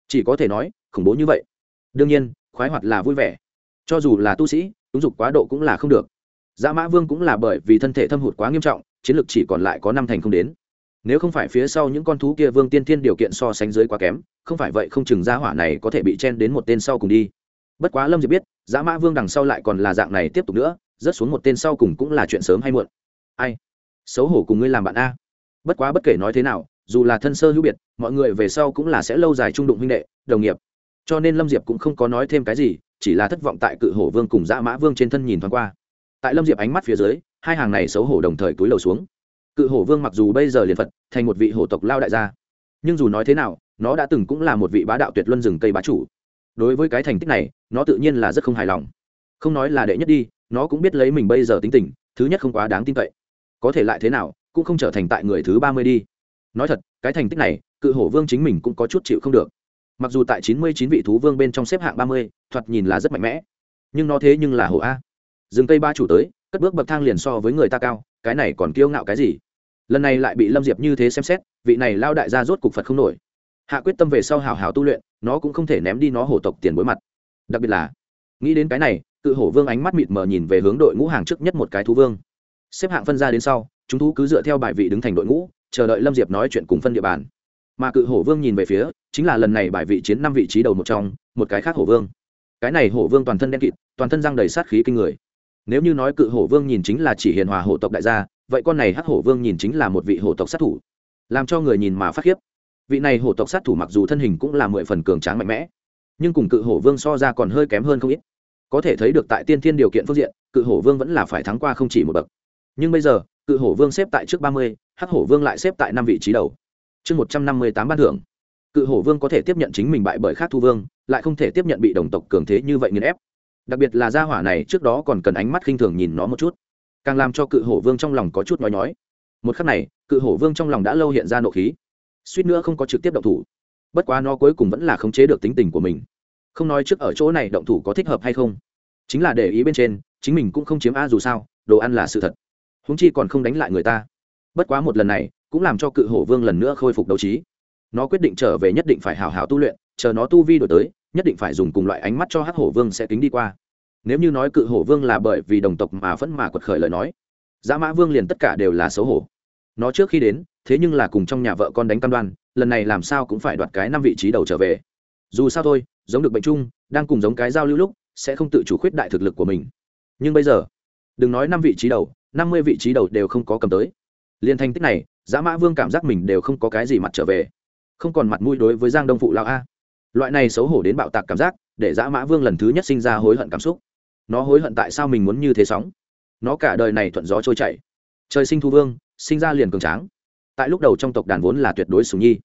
Chỉ có thể nói, khủng bố như vậy. Đương nhiên, khoái hoạt là vui vẻ. Cho dù là tu sĩ, ứng dụng quá độ cũng là không được. Dạ mã vương cũng là bởi vì thân thể thâm hụt quá nghiêm trọng, chiến lược chỉ còn lại có năm thành không đến nếu không phải phía sau những con thú kia vương tiên thiên điều kiện so sánh dưới quá kém, không phải vậy không chừng gia hỏa này có thể bị chen đến một tên sau cùng đi. Bất quá lâm diệp biết, dã mã vương đằng sau lại còn là dạng này tiếp tục nữa, rớt xuống một tên sau cùng cũng là chuyện sớm hay muộn. Ai? Xấu hổ cùng ngươi làm bạn a. Bất quá bất kể nói thế nào, dù là thân sơ hữu biệt, mọi người về sau cũng là sẽ lâu dài trung đụng huynh đệ, đồng nghiệp. Cho nên lâm diệp cũng không có nói thêm cái gì, chỉ là thất vọng tại cự hổ vương cùng dã mã vương trên thân nhìn thoáng qua. Tại lâm diệp ánh mắt phía dưới, hai hàng này xấu hổ đồng thời túi lầu xuống cự hổ vương mặc dù bây giờ liền phật, thành một vị hổ tộc lao đại gia. Nhưng dù nói thế nào, nó đã từng cũng là một vị bá đạo tuyệt luân rừng cây bá chủ. Đối với cái thành tích này, nó tự nhiên là rất không hài lòng. Không nói là đệ nhất đi, nó cũng biết lấy mình bây giờ tính tình, thứ nhất không quá đáng tin cậy. Có thể lại thế nào, cũng không trở thành tại người thứ ba mươi đi. Nói thật, cái thành tích này, cự hổ vương chính mình cũng có chút chịu không được. Mặc dù tại chín mươi chín vị thú vương bên trong xếp hạng ba mươi, thoạt nhìn là rất mạnh mẽ. Nhưng nó thế nhưng là hổ a. Rừng cây ba chủ tới, cất bước bậc thang liền so với người ta cao, cái này còn kiêu ngạo cái gì? Lần này lại bị lâm diệp như thế xem xét vị này lao đại gia rốt cục phật không nổi hạ quyết tâm về sau hào hào tu luyện nó cũng không thể ném đi nó hổ tộc tiền bối mặt đặc biệt là nghĩ đến cái này cự hổ vương ánh mắt mịt mờ nhìn về hướng đội ngũ hàng trước nhất một cái thú vương xếp hạng phân ra đến sau chúng thú cứ dựa theo bài vị đứng thành đội ngũ chờ đợi lâm diệp nói chuyện cùng phân địa bàn mà cự hổ vương nhìn về phía chính là lần này bài vị chiến năm vị trí đầu một trong một cái khác hổ vương cái này hổ vương toàn thân đen kịt toàn thân răng đầy sát khí kinh người nếu như nói cự hổ vương nhìn chính là chỉ hiền hòa hổ tộc đại gia vậy con này hắc hổ vương nhìn chính là một vị hổ tộc sát thủ, làm cho người nhìn mà phát khiếp. Vị này hổ tộc sát thủ mặc dù thân hình cũng là mười phần cường tráng mạnh mẽ, nhưng cùng cự hổ vương so ra còn hơi kém hơn không ít. Có thể thấy được tại tiên thiên điều kiện phương diện, cự hổ vương vẫn là phải thắng qua không chỉ một bậc. Nhưng bây giờ, cự hổ vương xếp tại trước ba mươi, hắc hổ vương lại xếp tại năm vị trí đầu. Chương một trăm năm mươi tám ban thưởng. Cự hổ vương có thể tiếp nhận chính mình bại bởi khác thu vương, lại không thể tiếp nhận bị đồng tộc cường thế như vậy nghiền ép. Đặc biệt là gia hỏa này trước đó còn cần ánh mắt khinh thường nhìn nó một chút càng làm cho cự hổ vương trong lòng có chút nói nhói. Một khắc này, cự hổ vương trong lòng đã lâu hiện ra nộ khí. Suýt nữa không có trực tiếp động thủ. Bất quá nó cuối cùng vẫn là khống chế được tính tình của mình. Không nói trước ở chỗ này động thủ có thích hợp hay không. Chính là để ý bên trên, chính mình cũng không chiếm a dù sao, đồ ăn là sự thật. Húng chi còn không đánh lại người ta. Bất quá một lần này, cũng làm cho cự hổ vương lần nữa khôi phục đấu trí. Nó quyết định trở về nhất định phải hào hào tu luyện, chờ nó tu vi đổi tới, nhất định phải dùng cùng loại ánh mắt cho hắc hổ vương sẽ kính đi qua nếu như nói cự hổ vương là bởi vì đồng tộc mà vẫn mà quật khởi lời nói dã mã vương liền tất cả đều là xấu hổ. Nó trước khi đến, thế nhưng là cùng trong nhà vợ con đánh cam đoan, lần này làm sao cũng phải đoạt cái năm vị trí đầu trở về. Dù sao thôi, giống được bệnh chung, đang cùng giống cái giao lưu lúc, sẽ không tự chủ khuyết đại thực lực của mình. Nhưng bây giờ, đừng nói năm vị trí đầu, năm mươi vị trí đầu đều không có cầm tới. Liên thành tích này dã mã vương cảm giác mình đều không có cái gì mặt trở về. Không còn mặt mũi đối với giang đông phụ lao a. Loại này xấu hổ đến bạo tạc cảm giác, để dã mã vương lần thứ nhất sinh ra hối hận cảm xúc nó hối hận tại sao mình muốn như thế sóng. Nó cả đời này thuận gió trôi chảy. Trời sinh thu vương, sinh ra liền cường tráng. Tại lúc đầu trong tộc đàn vốn là tuyệt đối sùng nhi.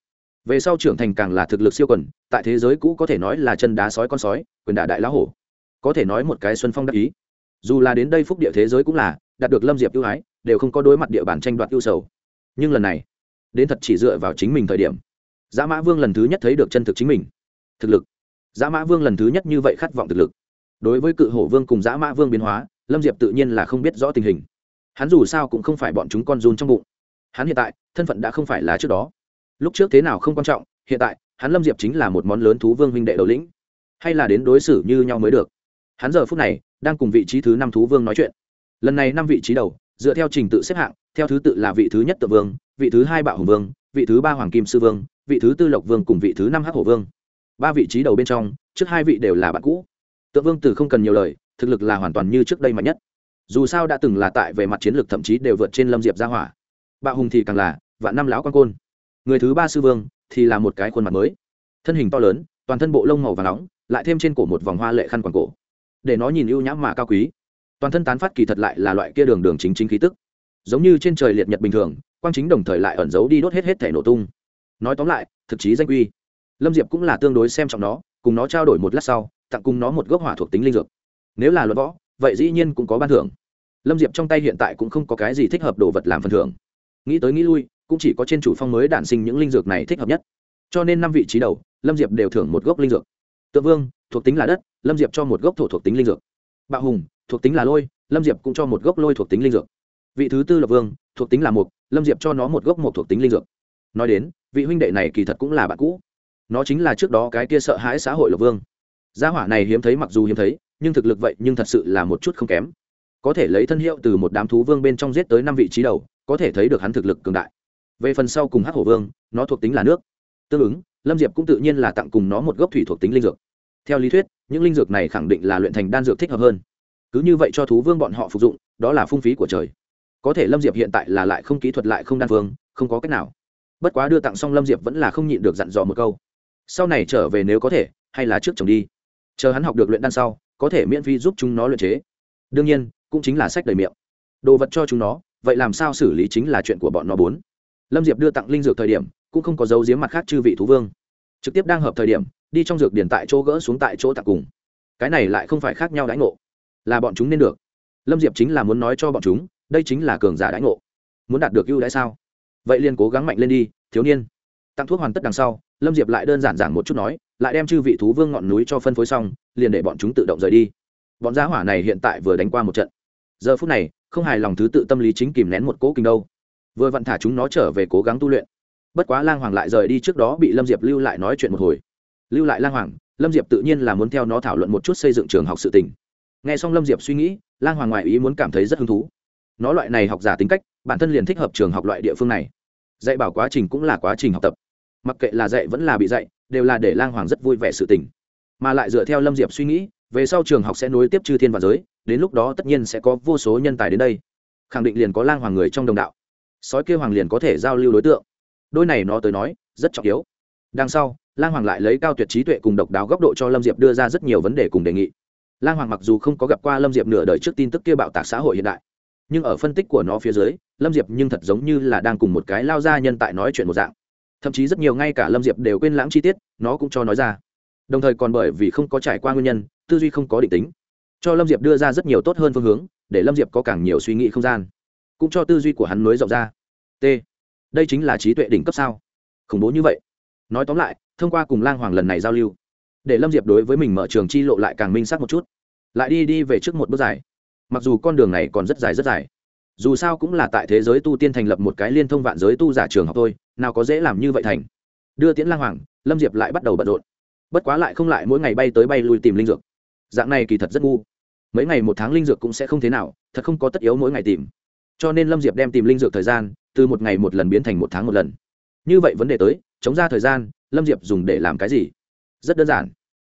Về sau trưởng thành càng là thực lực siêu quần, tại thế giới cũ có thể nói là chân đá sói con sói, quyền đả đại lá hổ. Có thể nói một cái xuân phong đắc ý. Dù là đến đây phúc địa thế giới cũng là, đạt được lâm diệp ưu ái, đều không có đối mặt địa bàn tranh đoạt ưu sầu. Nhưng lần này, đến thật chỉ dựa vào chính mình thời điểm. Dã mã vương lần thứ nhất thấy được chân thực chính mình. Thực lực. Dã mã vương lần thứ nhất như vậy khát vọng thực lực đối với cự hổ vương cùng dã mã vương biến hóa, lâm diệp tự nhiên là không biết rõ tình hình. Hắn dù sao cũng không phải bọn chúng con run trong bụng. Hắn hiện tại, thân phận đã không phải là trước đó. Lúc trước thế nào không quan trọng, hiện tại, hắn lâm diệp chính là một món lớn thú vương huynh đệ đầu lĩnh. Hay là đến đối xử như nhau mới được. Hắn giờ phút này, đang cùng vị trí thứ năm thú vương nói chuyện. Lần này năm vị trí đầu, dựa theo trình tự xếp hạng, theo thứ tự là vị thứ nhất tự vương, vị thứ hai bạo hùng vương, vị thứ ba hoàng kim sư vương, vị thứ tư lộc vương cùng vị thứ năm hắc hổ vương. Ba vị trí đầu bên trong, trước hai vị đều là bạn cũ tượng vương tử không cần nhiều lời, thực lực là hoàn toàn như trước đây mạnh nhất. Dù sao đã từng là tại về mặt chiến lược thậm chí đều vượt trên lâm diệp gia hỏa. Bạo hùng thì càng là, vạn năm lão quan côn. Người thứ ba sư vương thì là một cái khuôn mặt mới. Thân hình to lớn, toàn thân bộ lông màu và nóng, lại thêm trên cổ một vòng hoa lệ khăn quàng cổ. Để nó nhìn ưu nhãm mà cao quý. Toàn thân tán phát kỳ thật lại là loại kia đường đường chính chính khí tức. Giống như trên trời liệt nhật bình thường, quang chính đồng thời lại ẩn giấu đi đốt hết hết thể nổ tung. Nói tóm lại, thực chí danh quy lâm diệp cũng là tương đối xem trọng nó, cùng nó trao đổi một lát sau tặng cùng nó một gốc hỏa thuộc tính linh dược. Nếu là luật võ, vậy dĩ nhiên cũng có ban thưởng. Lâm diệp trong tay hiện tại cũng không có cái gì thích hợp đồ vật làm phần thưởng. Nghĩ tới nghĩ lui, cũng chỉ có trên chủ phong mới đản sinh những linh dược này thích hợp nhất. Cho nên năm vị trí đầu, lâm diệp đều thưởng một gốc linh dược. Tượng vương, thuộc tính là đất, lâm diệp cho một gốc thổ thuộc tính linh dược. Bạo hùng, thuộc tính là lôi, lâm diệp cũng cho một gốc lôi thuộc tính linh dược. Vị thứ tư là vương, thuộc tính là mục, lâm diệp cho nó một gốc mộc thuộc tính linh dược. Nói đến, vị huynh đệ này kỳ thật cũng là bạn cũ. Nó chính là trước đó cái kia sợ hãi xã hội lộc vương gia hỏa này hiếm thấy mặc dù hiếm thấy, nhưng thực lực vậy nhưng thật sự là một chút không kém. Có thể lấy thân hiệu từ một đám thú vương bên trong giết tới năm vị trí đầu, có thể thấy được hắn thực lực cường đại. Về phần sau cùng hắc hổ vương, nó thuộc tính là nước. Tương ứng, lâm diệp cũng tự nhiên là tặng cùng nó một gốc thủy thuộc tính linh dược. Theo lý thuyết, những linh dược này khẳng định là luyện thành đan dược thích hợp hơn. Cứ như vậy cho thú vương bọn họ phục dụng, đó là phung phí của trời. Có thể lâm diệp hiện tại là lại không kỹ thuật lại không đan phương không có cách nào. Bất quá đưa tặng xong lâm diệp vẫn là không nhịn được dặn dò một câu. Sau này trở về nếu có thể, hay là trước chồng đi chờ hắn học được luyện đan sau, có thể miễn phí giúp chúng nó luyện chế. Đương nhiên, cũng chính là sách đầy miệng. Đồ vật cho chúng nó, vậy làm sao xử lý chính là chuyện của bọn nó bốn. Lâm diệp đưa tặng linh dược thời điểm, cũng không có dấu giếm mặt khác chư vị thú vương. Trực tiếp đang hợp thời điểm, đi trong dược điển tại chỗ gỡ xuống tại chỗ tặng cùng. Cái này lại không phải khác nhau đãi ngộ. Là bọn chúng nên được. Lâm diệp chính là muốn nói cho bọn chúng, đây chính là cường giả đãi ngộ. Muốn đạt được ưu đãi sao? Vậy liền cố gắng mạnh lên đi, thiếu niên. Tặng thuốc hoàn tất đằng sau lâm diệp lại đơn giản giảng một chút nói, lại đem chư vị thú vương ngọn núi cho phân phối xong, liền để bọn chúng tự động rời đi. Bọn giá hỏa này hiện tại vừa đánh qua một trận. Giờ phút này, không hài lòng thứ tự tâm lý chính kìm nén một cố kinh đâu. Vừa vặn thả chúng nó trở về cố gắng tu luyện. Bất quá lang hoàng lại rời đi trước đó bị lâm diệp lưu lại nói chuyện một hồi. Lưu lại lang hoàng, lâm diệp tự nhiên là muốn theo nó thảo luận một chút xây dựng trường học sự tình. N g h e xong lâm diệp suy nghĩ, lang hoàng ngoại ý muốn cảm thấy rất hứng thú. Nó loại này học giả tính cách, bản thân liền thích hợp trường học loại địa phương này. Dạy bảo quá trình cũng là quá trình học tập mặc kệ là dạy vẫn là bị dạy, đều là để lang hoàng rất vui vẻ sự tình. Mà lại dựa theo lâm diệp suy nghĩ, về sau trường học sẽ nối tiếp chư thiên và giới, đến lúc đó tất nhiên sẽ có vô số nhân tài đến đây. Khẳng định liền có lang hoàng người trong đồng đạo. Sói kêu hoàng liền có thể giao lưu đối tượng. Đôi này nó tới nói, rất trọng yếu. Đằng sau, lang hoàng lại lấy cao tuyệt trí tuệ cùng độc đáo góc độ cho lâm diệp đưa ra rất nhiều vấn đề cùng đề nghị. Lang hoàng mặc dù không có gặp qua lâm diệp nửa đời trước tin tức kia bạo tạc xã hội hiện đại, nhưng ở phân tích của nó phía dưới, lâm diệp nhưng thật giống như là đang cùng một cái lao ra nhân tại nói chuyện một dạng thậm chí rất nhiều ngay cả lâm diệp đều quên lãng chi tiết, nó cũng cho nói ra. Đồng thời còn bởi vì không có trải qua nguyên nhân, tư duy không có định tính, cho lâm diệp đưa ra rất nhiều tốt hơn phương hướng, để lâm diệp có càng nhiều suy nghĩ không gian. Cũng cho tư duy của hắn nối rộng ra. T. Đây chính là trí tuệ đỉnh cấp sao? Khủng bố như vậy. Nói tóm lại, thông qua cùng lang hoàng lần này giao lưu, để lâm diệp đối với mình mở trường chi lộ lại càng minh xác một chút. Lại đi đi về trước một bước dài. Mặc dù con đường này còn rất dài rất dài, dù sao cũng là tại thế giới tu tiên thành lập một cái liên thông vạn giới tu giả trường học thôi nào có dễ làm như vậy thành. Đưa tiễn lang hoàng, lâm diệp lại bắt đầu bận rộn. Bất quá lại không lại mỗi ngày bay tới bay lui tìm linh dược. Dạng này kỳ thật rất ngu. Mấy ngày một tháng linh dược cũng sẽ không thế nào, thật không có tất yếu mỗi ngày tìm. Cho nên lâm diệp đem tìm linh dược thời gian, từ một ngày một lần biến thành một tháng một lần. Như vậy vấn đề tới, chống ra thời gian, lâm diệp dùng để làm cái gì? Rất đơn giản.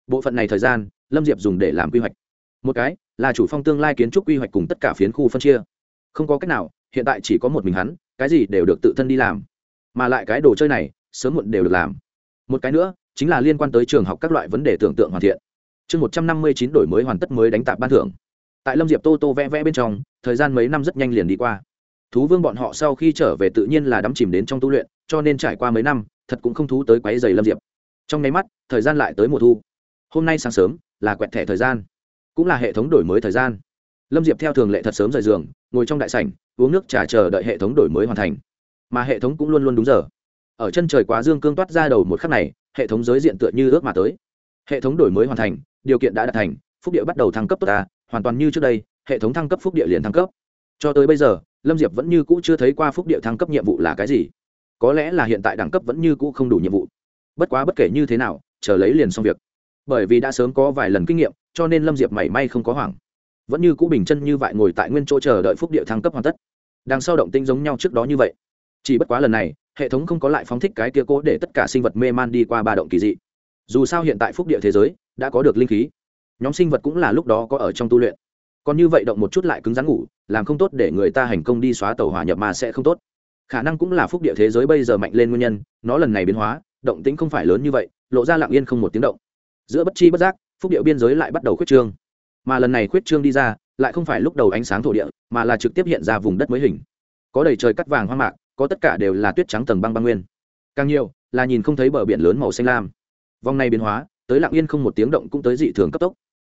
Bộ phận này thời gian, lâm diệp dùng để làm quy hoạch. Một cái, là chủ phong tương lai kiến trúc quy hoạch cùng tất cả phiến khu phân chia. Không có cách nào, hiện tại chỉ có một mình hắn, cái gì đều được tự thân đi làm mà lại cái đồ chơi này sớm muộn đều được làm. Một cái nữa, chính là liên quan tới trường học các loại vấn đề tưởng tượng hoàn thiện. Chương một trăm năm mươi chín đổi mới hoàn tất mới đánh tạp ban thưởng. Tại lâm diệp tô tô vẽ vẽ bên trong, thời gian mấy năm rất nhanh liền đi qua. Thú vương bọn họ sau khi trở về tự nhiên là đắm chìm đến trong tu luyện, cho nên trải qua mấy năm, thật cũng không thú tới quáy dày lâm diệp. Trong nháy mắt, thời gian lại tới mùa thu. Hôm nay sáng sớm, là quẹt thẻ thời gian. Cũng là hệ thống đổi mới thời gian. Lâm diệp theo thường lệ thật sớm rời giường, ngồi trong đại sảnh, uống nước trà chờ đợi hệ thống đổi mới hoàn thành mà hệ thống cũng luôn luôn đúng giờ. Ở chân trời quá dương cương toát ra đầu một khắc này, hệ thống giới diện tựa như ước mà tới. Hệ thống đổi mới hoàn thành, điều kiện đã đạt thành, phúc địa bắt đầu thăng cấp tốt ta, hoàn toàn như trước đây, hệ thống thăng cấp phúc địa liền thăng cấp. Cho tới bây giờ, lâm diệp vẫn như cũ chưa thấy qua phúc địa thăng cấp nhiệm vụ là cái gì. Có lẽ là hiện tại đẳng cấp vẫn như cũ không đủ nhiệm vụ. Bất quá bất kể như thế nào, chờ lấy liền xong việc. Bởi vì đã sớm có vài lần kinh nghiệm, cho nên lâm diệp mảy may không có hoảng. Vẫn như cũ bình chân như vậy ngồi tại nguyên chỗ chờ đợi phúc địa thăng cấp hoàn tất. Đằng sau động tinh giống nhau trước đó như vậy chỉ bất quá lần này, hệ thống không có lại phóng thích cái kia cố để tất cả sinh vật mê man đi qua ba động kỳ dị. Dù sao hiện tại phúc địa thế giới đã có được linh khí. Nhóm sinh vật cũng là lúc đó có ở trong tu luyện. Còn như vậy động một chút lại cứng rắn ngủ, làm không tốt để người ta hành công đi xóa tàu hỏa nhập mà sẽ không tốt. Khả năng cũng là phúc địa thế giới bây giờ mạnh lên nguyên nhân, nó lần này biến hóa, động tĩnh không phải lớn như vậy, lộ ra lặng yên không một tiếng động. Giữa bất chi bất giác, phúc địa biên giới lại bắt đầu khuyết trương. Mà lần này khuyết trương đi ra, lại không phải lúc đầu ánh sáng thổ địa, mà là trực tiếp hiện ra vùng đất mới hình. Có đầy trời cắt vàng hoang mạc có tất cả đều là tuyết trắng tầng băng băng nguyên. Càng nhiều, là nhìn không thấy bờ biển lớn màu xanh lam. Vòng này biến hóa, tới lặng yên không một tiếng động cũng tới dị thường cấp tốc.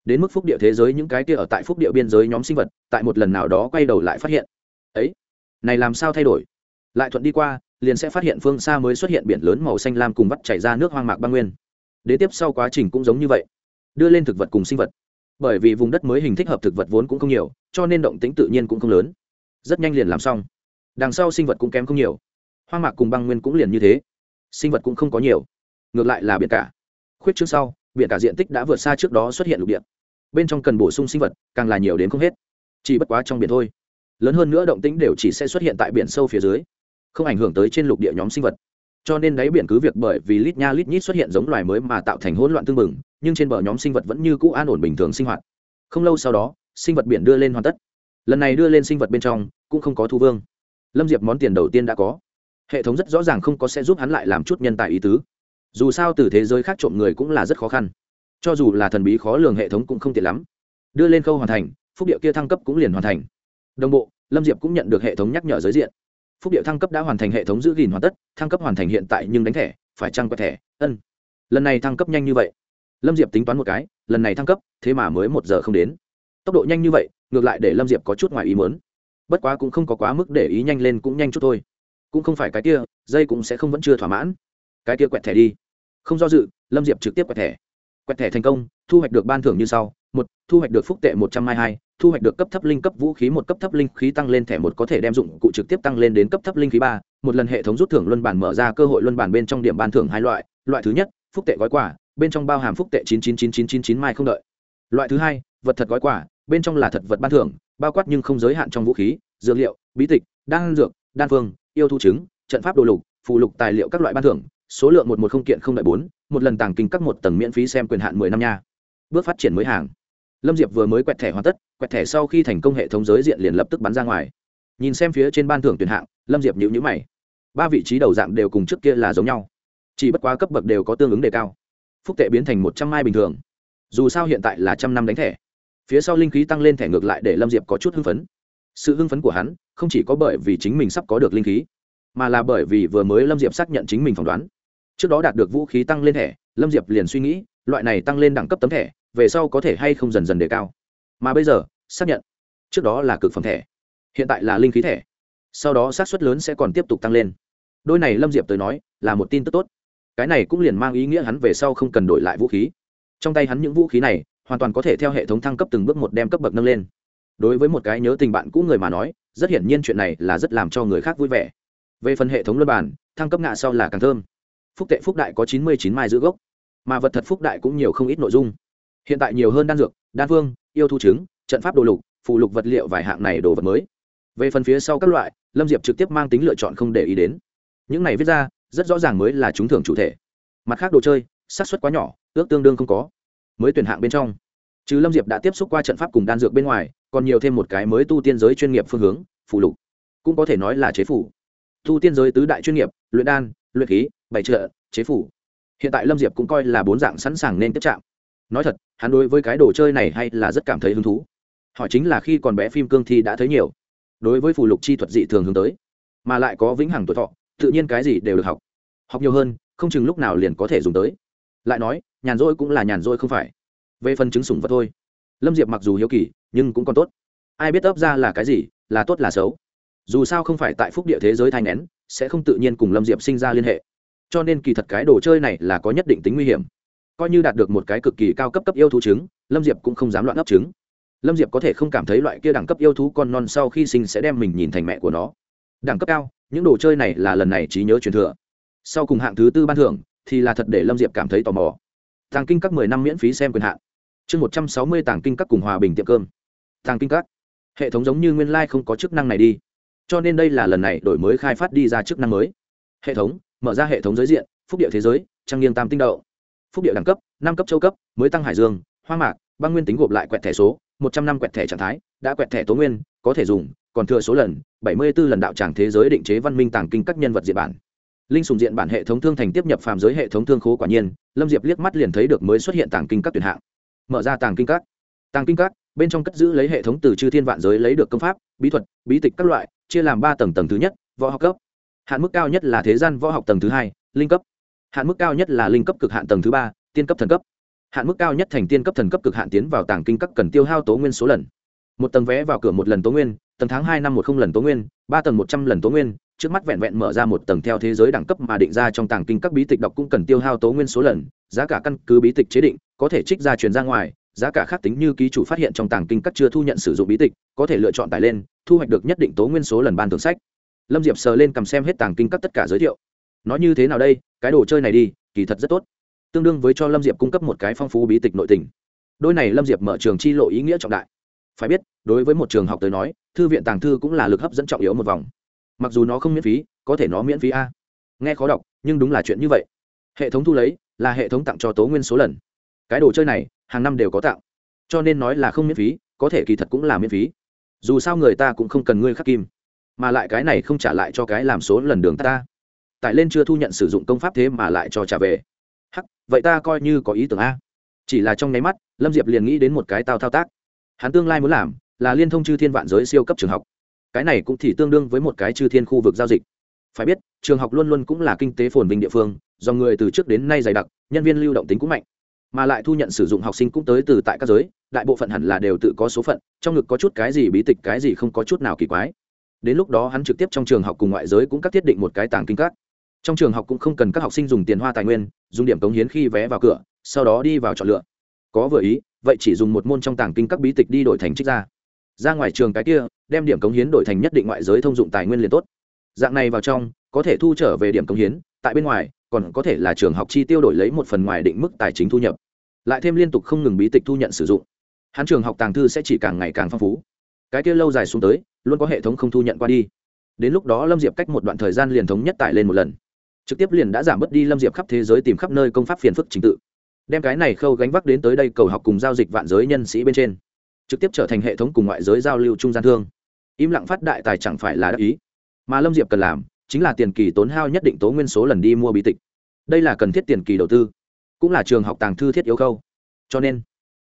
Đến mức phúc địa thế giới những cái kia ở tại phúc địa biên giới nhóm sinh vật, tại một lần nào đó quay đầu lại phát hiện. Ấy, này làm sao thay đổi? Lại thuận đi qua, liền sẽ phát hiện phương xa mới xuất hiện biển lớn màu xanh lam cùng vắt chảy ra nước hoang mạc băng nguyên. Đế tiếp sau quá trình cũng giống như vậy. Đưa lên thực vật cùng sinh vật. Bởi vì vùng đất mới hình thích hợp thực vật vốn cũng không nhiều, cho nên động tính tự nhiên cũng không lớn. Rất nhanh liền làm xong đằng sau sinh vật cũng kém không nhiều. Hoang mạc cùng băng nguyên cũng liền như thế. Sinh vật cũng không có nhiều. Ngược lại là biển cả. Khuyết trước sau, biển cả diện tích đã vượt xa trước đó xuất hiện lục địa. Bên trong cần bổ sung sinh vật, càng là nhiều đến không hết. Chỉ bất quá trong biển thôi. Lớn hơn nữa động tĩnh đều chỉ sẽ xuất hiện tại biển sâu phía dưới, không ảnh hưởng tới trên lục địa nhóm sinh vật. Cho nên đáy biển cứ việc bởi vì lít nha lít nhít xuất hiện giống loài mới mà tạo thành hỗn loạn tương mừng, nhưng trên bờ nhóm sinh vật vẫn như cũ an ổn bình thường sinh hoạt. Không lâu sau đó, sinh vật biển đưa lên hoàn tất. Lần này đưa lên sinh vật bên trong, cũng không có thu vương lâm diệp món tiền đầu tiên đã có. Hệ thống rất rõ ràng không có sẽ giúp hắn lại làm chút nhân tài ý tứ. Dù sao từ thế giới khác trộm người cũng là rất khó khăn. Cho dù là thần bí khó lường hệ thống cũng không tiện lắm. Đưa lên khâu hoàn thành, phúc điệu kia thăng cấp cũng liền hoàn thành. Đồng bộ, lâm diệp cũng nhận được hệ thống nhắc nhở giới diện. Phúc điệu thăng cấp đã hoàn thành hệ thống giữ gìn hoàn tất, thăng cấp hoàn thành hiện tại nhưng đánh thẻ, phải trăng quẹt thẻ, ân. Lần này thăng cấp nhanh như vậy. Lâm diệp tính toán một cái, lần này thăng cấp, thế mà mới một giờ không đến. Tốc độ nhanh như vậy, ngược lại để lâm diệp có chút ngoài ý mớn bất quá cũng không có quá mức để ý nhanh lên cũng nhanh chút thôi. Cũng không phải cái kia, dây cũng sẽ không vẫn chưa thỏa mãn. Cái kia quẹt thẻ đi. Không do dự, lâm diệp trực tiếp quẹt thẻ. Quẹt thẻ thành công, thu hoạch được ban thưởng như sau. Một, thu hoạch được phúc tệ một trăm hai hai, thu hoạch được cấp thấp linh cấp vũ khí một, cấp thấp linh khí tăng lên thẻ một có thể đem dụng cụ trực tiếp tăng lên đến cấp thấp linh khí ba. Một lần hệ thống rút thưởng luân bản mở ra cơ hội luân bản bên trong điểm ban thưởng hai loại. Loại thứ nhất, phúc tệ gói quả bên trong bao hàm phúc tệ chín chín chín chín chín chín mai không đợi. Loại thứ hai, vật thật gói quả bên trong là thật vật ban thưởng bao quát nhưng không giới hạn trong vũ khí, dược liệu, bí tịch, đan dược, đan phương, yêu thu chứng trận pháp đồ lục phụ lục tài liệu các loại ban thưởng, số lượng một một không kiện không đại bốn, một lần tàng kinh các một tầng miễn phí xem quyền hạn mười năm nha. Bước phát triển mới hàng. Lâm diệp vừa mới quẹt thẻ hoàn tất, quẹt thẻ sau khi thành công hệ thống giới diện liền lập tức bắn ra ngoài. Nhìn xem phía trên ban thưởng tuyển hạng, lâm diệp nhữ nhữ mày. Ba vị trí đầu dạng đều cùng trước kia là giống nhau. Chỉ bất quá cấp bậc đều có tương ứng đề cao. Phúc tệ biến thành một trăm mai bình thường. Dù sao hiện tại là trăm năm đánh thẻ phía sau linh khí tăng lên thẻ ngược lại để lâm diệp có chút hưng phấn. Sự hưng phấn của hắn không chỉ có bởi vì chính mình sắp có được linh khí, mà là bởi vì vừa mới lâm diệp xác nhận chính mình phỏng đoán. Trước đó đạt được vũ khí tăng lên thẻ, lâm diệp liền suy nghĩ, loại này tăng lên đẳng cấp tấm thẻ, về sau có thể hay không dần dần đề cao. Mà bây giờ, xác nhận, trước đó là cực phẩm thẻ, hiện tại là linh khí thẻ. Sau đó xác suất lớn sẽ còn tiếp tục tăng lên. Đôi này lâm diệp tới nói là một tin tức tốt. Cái này cũng liền mang ý nghĩa hắn về sau không cần đổi lại vũ khí. Trong tay hắn những vũ khí này hoàn toàn có thể theo hệ thống thăng cấp từng bước một đem cấp bậc nâng lên. Đối với một cái nhớ tình bạn cũ người mà nói, rất hiển nhiên chuyện này là rất làm cho người khác vui vẻ. Về phần hệ thống luân bản thăng cấp ngạ sau là càng thơm. Phúc tệ phúc đại có chín mươi chín mai giữ gốc, mà vật thật phúc đại cũng nhiều không ít nội dung. Hiện tại nhiều hơn đan dược, đan phương yêu thu trứng, trận pháp đồ lục phụ lục vật liệu vài hạng này đồ vật mới. Về phần phía sau các loại, lâm diệp trực tiếp mang tính lựa chọn không để ý đến. Những này viết ra, rất rõ ràng mới là trúng thưởng chủ thể. Mặt khác đồ chơi sát suất quá nhỏ, ước tương đương không có mới tuyển hạng bên trong. Chứ lâm diệp đã tiếp xúc qua trận pháp cùng đan dược bên ngoài, còn nhiều thêm một cái mới tu tiên giới chuyên nghiệp phương hướng phụ lục. Cũng có thể nói là chế phủ. Tu tiên giới tứ đại chuyên nghiệp, luyện đan, luyện khí bày trợ, chế phủ. Hiện tại lâm diệp cũng coi là bốn dạng sẵn sàng nên tiếp chạm nói thật, hắn đối với cái đồ chơi này hay là rất cảm thấy hứng thú. Họ chính là khi còn bé phim cương thi đã thấy nhiều. Đối với phù lục chi thuật dị thường hướng tới. Mà lại có vĩnh hằng tuổi thọ, tự nhiên cái gì đều được học. Học nhiều hơn, không chừng lúc nào liền có thể dùng tới lại nói, nhàn rỗi cũng là nhàn rỗi không phải. Về phần chứng sủng vật thôi. Lâm diệp mặc dù hiếu kỳ, nhưng cũng còn tốt. Ai biết ấp ra là cái gì, là tốt là xấu. Dù sao không phải tại phúc địa thế giới thai nén sẽ không tự nhiên cùng lâm diệp sinh ra liên hệ. Cho nên kỳ thật cái đồ chơi này là có nhất định tính nguy hiểm. Coi như đạt được một cái cực kỳ cao cấp cấp yêu thú trứng, lâm diệp cũng không dám loạn ấp trứng. Lâm diệp có thể không cảm thấy loại kia đẳng cấp yêu thú con non sau khi sinh sẽ đem mình nhìn thành mẹ của nó. Đẳng cấp cao, những đồ chơi này là lần này trí nhớ truyền thừa. Sau cùng hạng thứ tư ban thưởng thì là thật để lâm diệp cảm thấy tò mò. Tàng kinh các mười năm miễn phí xem quyền hạn. Chương một trăm sáu mươi tàng kinh các cùng hòa bình tiệm cơm. Tàng kinh các. Hệ thống giống như nguyên lai、like、không có chức năng này đi. Cho nên đây là lần này đổi mới khai phát đi ra chức năng mới. Hệ thống, mở ra hệ thống giới diện, phúc địa thế giới trang nghiêng tam tinh đậu. Phúc địa đẳng cấp, năm cấp châu cấp, mới tăng hải dương, hoa mạc, băng nguyên tính gộp lại quẹt thẻ số, một trăm năm quẹt thẻ trạng thái, đã quẹt thẻ tố nguyên, có thể dùng, còn thừa số lần, bảy mươi 74 lần đạo tràng thế giới định chế văn minh tàng kinh các nhân vật diện bản linh sùng diện bản hệ thống thương thành tiếp nhập phàm giới hệ thống thương khố quả nhiên, lâm diệp liếc mắt liền thấy được mới xuất hiện tàng kinh các tuyển hạng. Mở ra tàng kinh các. Tàng kinh các, bên trong cất giữ lấy hệ thống từ chư thiên vạn giới lấy được công pháp, bí thuật, bí tịch các loại, chia làm ba tầng tầng thứ nhất, võ học cấp. Hạn mức cao nhất là thế gian võ học tầng thứ hai, linh cấp. Hạn mức cao nhất là linh cấp cực hạn tầng thứ ba, tiên cấp thần cấp. Hạn mức cao nhất thành tiên cấp thần cấp cực hạn tiến vào tàng kinh các cần tiêu hao tố nguyên số lần. Một tầng vé vào cửa một lần tố nguyên, tầng tháng hai năm một không lần tố nguyên, ba tầng một trăm lần tố nguyên trước mắt vẹn vẹn mở ra một tầng theo thế giới đẳng cấp mà định ra trong tàng kinh các bí tịch đọc cũng cần tiêu hao tố nguyên số lần, giá cả căn cứ bí tịch chế định, có thể trích ra truyền ra ngoài, giá cả khác tính như ký chủ phát hiện trong tàng kinh các chưa thu nhận sử dụng bí tịch, có thể lựa chọn tải lên, thu hoạch được nhất định tố nguyên số lần ban thưởng sách. Lâm diệp sờ lên cầm xem hết tàng kinh các tất cả giới thiệu. Nói như thế nào đây, cái đồ chơi này đi, kỳ thật rất tốt. Tương đương với cho lâm diệp cung cấp một cái phong phú bí tịch nội tình. Đôi này lâm diệp mở trường chi lộ ý nghĩa trọng đại. Phải biết, đối với một trường học tới nói, thư viện tàng thư cũng là lực hấp dẫn trọng yếu một vòng mặc dù nó không miễn phí, có thể nó miễn phí a. Nghe khó đọc, nhưng đúng là chuyện như vậy. Hệ thống thu lấy, là hệ thống tặng cho tố nguyên số lần. Cái đồ chơi này, hàng năm đều có tặng. Cho nên nói là không miễn phí, có thể kỳ thật cũng là miễn phí. Dù sao người ta cũng không cần ngươi khắc kim. Mà lại cái này không trả lại cho cái làm số lần đường ta. Tại lên chưa thu nhận sử dụng công pháp thế mà lại cho trả về. Hắc, vậy ta coi như có ý tưởng a. Chỉ là trong nháy mắt, lâm diệp liền nghĩ đến một cái tao thao tác. Hắn tương lai muốn làm, là liên thông chư thiên vạn giới siêu cấp trường học cái này cũng thì tương đương với một cái chư thiên khu vực giao dịch. Phải biết, trường học luôn luôn cũng là kinh tế phồn vinh địa phương, do người từ trước đến nay dày đặc, nhân viên lưu động tính cũng mạnh. Mà lại thu nhận sử dụng học sinh cũng tới từ tại các giới, đại bộ phận hẳn là đều tự có số phận, trong ngực có chút cái gì bí tịch, cái gì không có chút nào kỳ quái. Đến lúc đó hắn trực tiếp trong trường học cùng ngoại giới cũng các thiết định một cái tàng kinh các. Trong trường học cũng không cần các học sinh dùng tiền hoa tài nguyên, dùng điểm cống hiến khi vé vào cửa, sau đó đi vào chọn lựa. Có vừa ý, vậy chỉ dùng một môn trong tàng kinh các bí tịch đi đổi thành trích ra ra ngoài trường cái kia, đem điểm cống hiến đổi thành nhất định ngoại giới thông dụng tài nguyên liền tốt. Dạng này vào trong, có thể thu trở về điểm cống hiến, tại bên ngoài, còn có thể là trường học chi tiêu đổi lấy một phần ngoài định mức tài chính thu nhập. Lại thêm liên tục không ngừng bí tịch thu nhận sử dụng. Hắn trường học tàng thư sẽ chỉ càng ngày càng phong phú. Cái kia lâu dài xuống tới, luôn có hệ thống không thu nhận qua đi. Đến lúc đó lâm diệp cách một đoạn thời gian liền thống nhất tải lên một lần. Trực tiếp liền đã giảm bớt đi lâm diệp khắp thế giới tìm khắp nơi công pháp phiền phức trình tự. Đem cái này khâu gánh vác đến tới đây cầu học cùng giao dịch vạn giới nhân sĩ bên trên trực tiếp trở thành hệ thống cùng ngoại giới giao lưu trung gian thương. Im lặng phát đại tài chẳng phải là đắc ý. Mà lâm diệp cần làm chính là tiền kỳ tốn hao nhất định tố nguyên số lần đi mua bí tịch. Đây là cần thiết tiền kỳ đầu tư, cũng là trường học tàng thư thiết yếu khâu. Cho nên,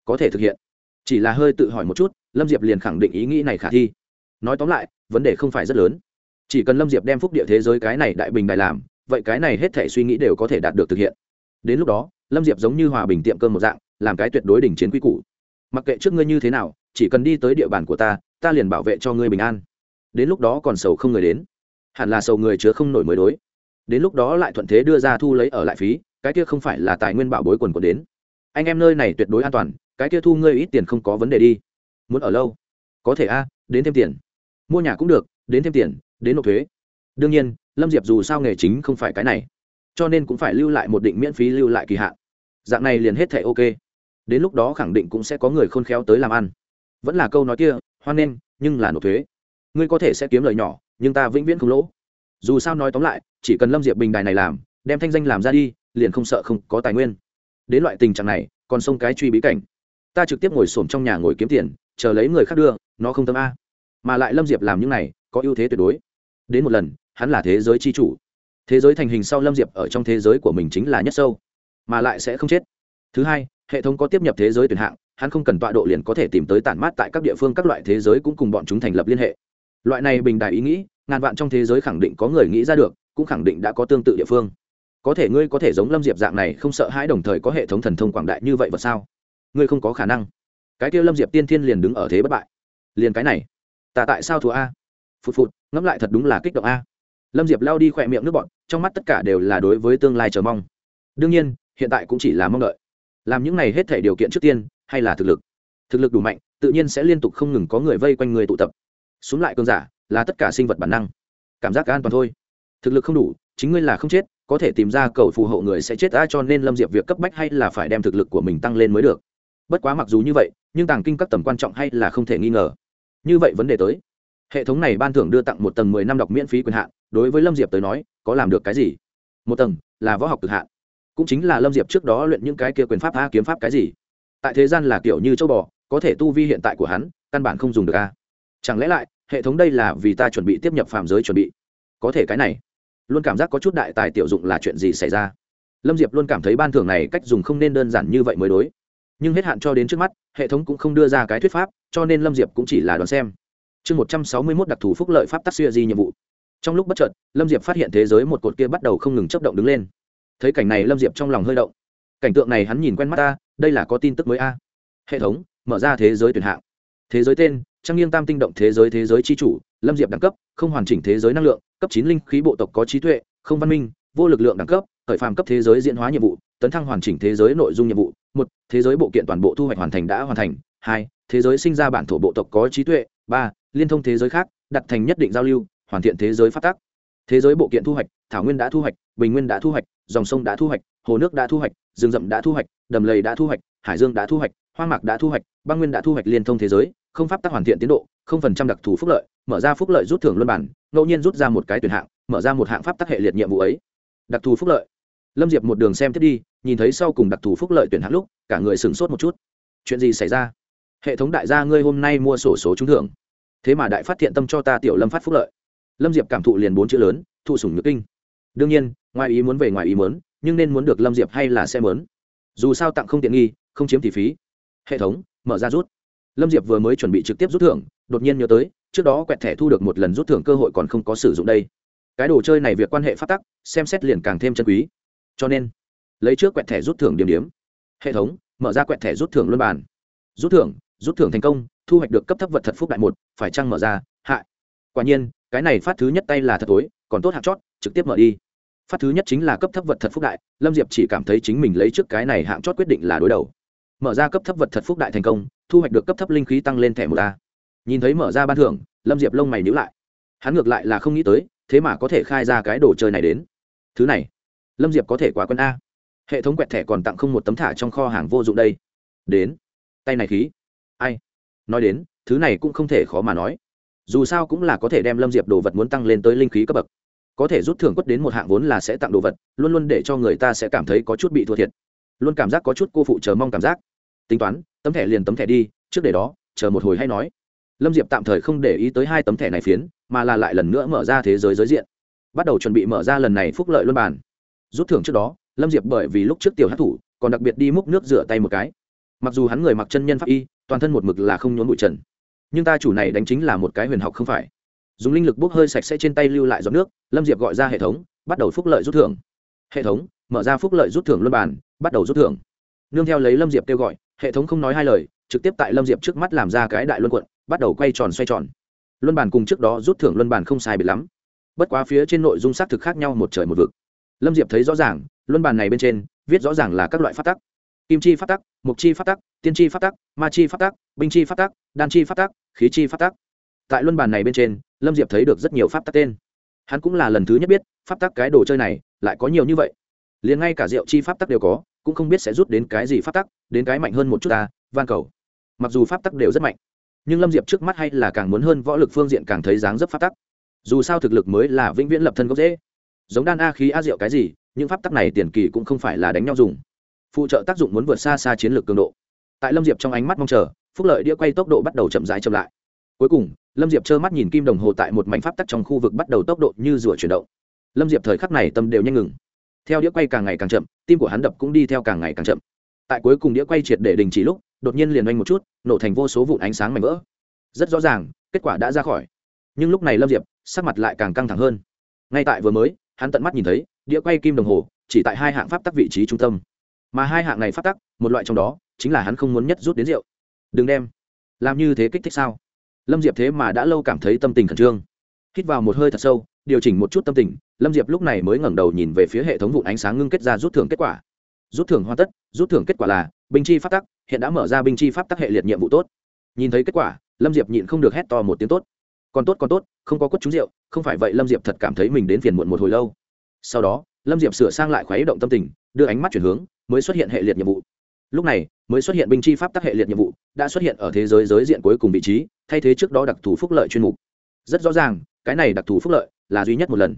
có thể thực hiện. Chỉ là hơi tự hỏi một chút, lâm diệp liền khẳng định ý nghĩ này khả thi. Nói tóm lại, vấn đề không phải rất lớn. Chỉ cần lâm diệp đem phúc địa thế giới cái này đại bình đại làm, vậy cái này hết thể suy nghĩ đều có thể đạt được thực hiện. Đến lúc đó, lâm diệp giống như hòa bình tiệm cơm một dạng, làm cái tuyệt đối đỉnh chiến quy củ mặc kệ trước ngươi như thế nào, chỉ cần đi tới địa bàn của ta ta liền bảo vệ cho ngươi bình an. Đến lúc đó còn sầu không người đến. Hẳn là sầu người chứa không nổi mới đối. Đến lúc đó lại thuận thế đưa ra thu lấy ở lại phí, cái kia không phải là tài nguyên bảo bối quần quần đến. Anh em nơi này tuyệt đối an toàn, cái kia thu ngươi ít tiền không có vấn đề đi. Muốn ở lâu? Có thể a, đến thêm tiền. Mua nhà cũng được, đến thêm tiền, đến nộp thuế. Đương nhiên, lâm diệp dù sao nghề chính không phải cái này, cho nên cũng phải lưu lại một định miễn phí lưu lại kỳ hạn. Dạng này liền hết thẻ ok đến lúc đó khẳng định cũng sẽ có người khôn khéo tới làm ăn. Vẫn là câu nói kia, hoan nghênh, nhưng là nộp thuế. Ngươi có thể sẽ kiếm lời nhỏ, nhưng ta vĩnh viễn không lỗ. Dù sao nói tóm lại, chỉ cần lâm diệp bình đài này làm, đem thanh danh làm ra đi, liền không sợ không có tài nguyên. Đến loại tình trạng này, còn sông cái truy bí cảnh. Ta trực tiếp ngồi xổm trong nhà ngồi kiếm tiền, chờ lấy người khác đưa, nó không tâm a. Mà lại lâm diệp làm những này, có ưu thế tuyệt đối. Đến một lần, hắn là thế giới c h i chủ. Thế giới thành hình sau lâm diệp ở trong thế giới của mình chính là nhất sâu. Mà lại sẽ không chết. Thứ hai hệ thống có tiếp nhập thế giới tuyển hạng, hắn không cần tọa độ liền có thể tìm tới tản mát tại các địa phương các loại thế giới cũng cùng bọn chúng thành lập liên hệ. Loại này bình đại ý nghĩ, ngàn vạn trong thế giới khẳng định có người nghĩ ra được, cũng khẳng định đã có tương tự địa phương. Có thể ngươi có thể giống lâm diệp dạng này không sợ hãi đồng thời có hệ thống thần thông quảng đại như vậy vật sao? Ngươi không có khả năng. Cái kia lâm diệp tiên thiên liền đứng ở thế bất bại. Liền cái này. Ta tại sao thua a? Phụt phụt, ngẫm lại thật đúng là kích động a. Lâm diệp lao đi khỏe miệng nước bọn trong mắt tất cả đều là đối với tương lai chờ mong. Đương nhiên, hiện tại cũng chỉ là mong đợi làm những này hết thể điều kiện trước tiên hay là thực lực? Thực lực đủ mạnh tự nhiên sẽ liên tục không ngừng có người vây quanh người tụ tập. Xuống lại cơn giả là tất cả sinh vật bản năng. Cảm giác an toàn thôi. Thực lực không đủ chính ngươi là không chết có thể tìm ra cầu phù hộ người sẽ chết ta, cho nên lâm diệp việc cấp bách hay là phải đem thực lực của mình tăng lên mới được. Bất quá mặc dù như vậy nhưng tàng kinh các tầm quan trọng hay là không thể nghi ngờ. Như vậy vấn đề tới. Hệ thống này ban thưởng đưa tặng một tầng mười năm đọc miễn phí quyền hạn đối với lâm diệp tới nói có làm được cái gì? Một tầng là võ học cực hạn cũng chính là lâm diệp trước đó luyện những cái kia quyền pháp a kiếm pháp cái gì. Tại thế gian là kiểu như châu bò, có thể tu vi hiện tại của hắn, căn bản không dùng được a. Chẳng lẽ lại, hệ thống đây là vì ta chuẩn bị tiếp nhập phạm giới chuẩn bị? Có thể cái này. Luôn cảm giác có chút đại tài tiểu dụng là chuyện gì xảy ra. Lâm diệp luôn cảm thấy ban thưởng này cách dùng không nên đơn giản như vậy mới đối. Nhưng hết hạn cho đến trước mắt, hệ thống cũng không đưa ra cái thuyết pháp, cho nên lâm diệp cũng chỉ là đoán xem. Chương một trăm sáu mươi mốt đặc thù phúc lợi pháp tác xuya di nhiệm vụ. Trong lúc bất chợt, lâm diệp phát hiện thế giới một cột kia bắt đầu không ngừng chấp động đứng lên thấy cảnh này lâm diệp trong lòng hơi động. Cảnh tượng này hắn nhìn quen mắt ta, đây là có tin tức mới a. Hệ thống, mở ra thế giới tuyển hạng. Thế giới tên trang nghiêng tam tinh động thế giới thế giới c h i chủ, lâm diệp đẳng cấp, không hoàn chỉnh thế giới năng lượng, cấp chín linh khí bộ tộc có trí tuệ, không văn minh, vô lực lượng đẳng cấp, khởi phàm cấp thế giới diễn hóa nhiệm vụ, tấn thăng hoàn chỉnh thế giới nội dung nhiệm vụ. Một, thế giới bộ kiện toàn bộ thu hoạch hoàn thành đã hoàn thành. Hai, thế giới sinh ra bản thổ bộ tộc có trí tuệ. Ba, liên thông thế giới khác, đặt thành nhất định giao lưu, hoàn thiện thế giới phát tác thế giới bộ kiện thu hoạch, thảo nguyên đã thu hoạch, bình nguyên đã thu hoạch, dòng sông đã thu hoạch, hồ nước đã thu hoạch, rừng rậm đã thu hoạch, đầm lầy đã thu hoạch, hải dương đã thu hoạch, hoang mạc đã thu hoạch, băng nguyên đã thu hoạch liên thông thế giới, không pháp tác hoàn thiện tiến độ, không phần trăm đặc thù phúc lợi, mở ra phúc lợi rút thưởng luân bản, ngẫu nhiên rút ra một cái tuyển hạng, mở ra một hạng pháp tác hệ liệt nhiệm vụ ấy. Đặc thù phúc lợi. Lâm diệp một đường xem tiếp đi, nhìn thấy sau cùng đặc thù phúc lợi tuyển hạng lúc, cả người sửng sốt một chút. Chuyện gì xảy ra? Hệ thống đại gia ngươi hôm nay mua sổ số trúng thưởng. Thế mà đại phát thiện tâm cho ta tiểu lâm phát phúc lợi lâm diệp cảm thụ liền bốn chữ lớn, thụ sủng nhược kinh. Đương nhiên, ngoài ý muốn về ngoài ý mớn nhưng nên muốn được lâm diệp hay là xe mớn dù sao tặng không tiện nghi, không chiếm tỷ phí. Hệ thống, mở ra rút. Lâm diệp vừa mới chuẩn bị trực tiếp rút thưởng, đột nhiên nhớ tới, trước đó quẹt thẻ thu được một lần rút thưởng cơ hội còn không có sử dụng đây. Cái đồ chơi này việc quan hệ phát tắc, xem xét liền càng thêm chân quý. Cho nên, lấy trước quẹt thẻ rút thưởng điểm điểm. Hệ thống, mở ra quẹt thẻ rút thưởng luân bàn. Rút thưởng rút thưởng thành công, thu hoạch được cấp thấp vật thật phúc đại một, phải chăng mở ra? Hạ. Quả nhiên cái này phát thứ nhất tay là thật tối, còn tốt hạt chót, trực tiếp mở đi. Phát thứ nhất chính là cấp thấp vật thật phúc đại, lâm diệp chỉ cảm thấy chính mình lấy trước cái này hạng chót quyết định là đối đầu. Mở ra cấp thấp vật thật phúc đại thành công, thu hoạch được cấp thấp linh khí tăng lên thẻ một a. Nhìn thấy mở ra ban thưởng, lâm diệp lông mày nhữ lại. Hắn ngược lại là không nghĩ tới, thế mà có thể khai ra cái đồ chơi này đến. Thứ này, lâm diệp có thể quá quân a. Hệ thống quẹt thẻ còn tặng không một tấm thả trong kho hàng vô dụng đây. Đến. Tay này khí. Ai? Nói đến, thứ này cũng không thể khó mà nói dù sao cũng là có thể đem lâm diệp đồ vật muốn tăng lên tới linh khí cấp bậc. Có thể rút thưởng quất đến một hạng vốn là sẽ tặng đồ vật, luôn luôn để cho người ta sẽ cảm thấy có chút bị thua thiệt. Luôn cảm giác có chút cô phụ chờ mong cảm giác. Tính toán, tấm thẻ liền tấm thẻ đi, trước để đó, chờ một hồi hay nói. Lâm diệp tạm thời không để ý tới hai tấm thẻ này phiến, mà là lại lần nữa mở ra thế giới giới diện. Bắt đầu chuẩn bị mở ra lần này phúc lợi luân bản rút thưởng trước đó, lâm diệp bởi vì lúc trước tiểu hát thủ, còn đặc biệt đi múc nước rửa tay một cái. Mặc dù hắn người mặc chân nhân pháp y, toàn thân một mực là không nhốn bụi trần nhưng ta chủ này đánh chính là một cái huyền học không phải. Dùng linh lực bốc hơi sạch sẽ trên tay lưu lại giọt nước, lâm diệp gọi ra hệ thống, bắt đầu phúc lợi rút thưởng. Hệ thống, mở ra phúc lợi rút thưởng luân bản bắt đầu rút thưởng. Nương theo lấy lâm diệp kêu gọi, hệ thống không nói hai lời, trực tiếp tại lâm diệp trước mắt làm ra cái đại luân quận, bắt đầu quay tròn xoay tròn. Luân bản cùng trước đó rút thưởng luân bản không sai biệt lắm. Bất quá phía trên nội dung xác thực khác nhau một trời một vực. Lâm diệp thấy rõ ràng, luân bản này bên trên, viết rõ ràng là các loại phát tắc kim chi phát tắc, mục chi phát tắc, tiên chi phát tắc, ma chi phát tắc, binh chi phát tắc, đan chi phát tắc, khí chi phát tắc. Tại luân bàn này bên trên, lâm diệp thấy được rất nhiều pháp tắc tên. Hắn cũng là lần thứ nhất biết, pháp tắc cái đồ chơi này lại có nhiều như vậy. Liền ngay cả rượu chi pháp tắc đều có, cũng không biết sẽ rút đến cái gì pháp tắc, đến cái mạnh hơn một chút ta van cầu. Mặc dù pháp tắc đều rất mạnh, nhưng lâm diệp trước mắt hay là càng muốn hơn võ lực phương diện càng thấy dáng dấp pháp tắc. Dù sao thực lực mới là vĩnh viễn lập thân gốc dễ giống đan a khí a rượu cái gì, những pháp tắc này tiền kỳ cũng không phải là đánh nhau dùng phụ trợ tác dụng muốn vượt xa xa chiến lược cường độ. Tại lâm diệp trong ánh mắt mong chờ, phúc lợi đĩa quay tốc độ bắt đầu chậm rãi chậm lại. Cuối cùng, lâm diệp trơ mắt nhìn kim đồng hồ tại một mảnh pháp tắc trong khu vực bắt đầu tốc độ như rủa chuyển động. Lâm diệp thời khắc này tâm đều nhanh ngừng. Theo đĩa quay càng ngày càng chậm, tim của hắn đập cũng đi theo càng ngày càng chậm. Tại cuối cùng đĩa quay triệt để đình chỉ lúc, đột nhiên liền oanh một chút, nổ thành vô số vụn ánh sáng mảnh vỡ. Rất rõ ràng, kết quả đã ra khỏi. Nhưng lúc này lâm diệp, sắc mặt lại càng căng thẳng hơn. Ngay tại vừa mới, hắn tận mắt nhìn thấy, đĩa quay kim đồng hồ chỉ tại hai hạng pháp tắc vị trí trung tâm mà hai hạng này phát tắc, một loại trong đó, chính là hắn không muốn nhất rút đến rượu. Đừng đem. Làm như thế kích thích sao? Lâm diệp thế mà đã lâu cảm thấy tâm tình khẩn trương. Hít vào một hơi thật sâu, điều chỉnh một chút tâm tình, lâm diệp lúc này mới ngẩng đầu nhìn về phía hệ thống vụ ánh sáng ngưng kết ra rút thưởng kết quả. Rút thưởng hoàn tất, rút thưởng kết quả là, binh chi pháp tắc, hiện đã mở ra binh chi pháp tắc hệ liệt nhiệm vụ tốt. Nhìn thấy kết quả, lâm diệp nhịn không được hét to một tiếng tốt. Còn tốt còn tốt, không có quất trúng rượu, không phải vậy lâm diệp thật cảm thấy mình đến phiền muộn một hồi lâu. Sau đó lâm diệp sửa sang lại khoái động tâm tình, đưa ánh mắt chuyển hướng, mới xuất hiện hệ liệt nhiệm vụ. Lúc này, mới xuất hiện binh chi pháp tắc hệ liệt nhiệm vụ, đã xuất hiện ở thế giới giới diện cuối cùng vị trí, thay thế trước đó đặc thù phúc lợi chuyên mục. Rất rõ ràng, cái này đặc thù phúc lợi là duy nhất một lần.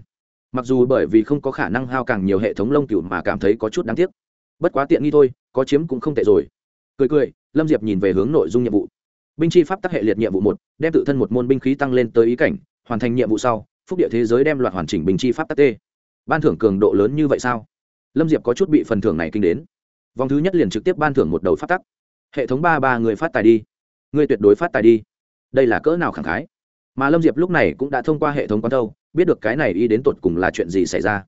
Mặc dù bởi vì không có khả năng hao càng nhiều hệ thống lông cửu mà cảm thấy có chút đáng tiếc. Bất quá tiện nghi thôi, có chiếm cũng không tệ rồi. Cười cười, lâm diệp nhìn về hướng nội dung nhiệm vụ. Binh chi pháp tắc hệ liệt nhiệm vụ một, đem tự thân một môn binh khí tăng lên tới ý cảnh, hoàn thành nhiệm vụ sau, phúc địa thế giới đem loạt hoàn chỉnh binh chi pháp tắc t ban thưởng cường độ lớn như vậy sao? Lâm diệp có chút bị phần thưởng này kinh đến. Vòng thứ nhất liền trực tiếp ban thưởng một đầu phát tắc. Hệ thống ba ba người phát tài đi. Người tuyệt đối phát tài đi. Đây là cỡ nào khẳng khái? Mà lâm diệp lúc này cũng đã thông qua hệ thống quán thâu, biết được cái này y đến tột cùng là chuyện gì xảy ra.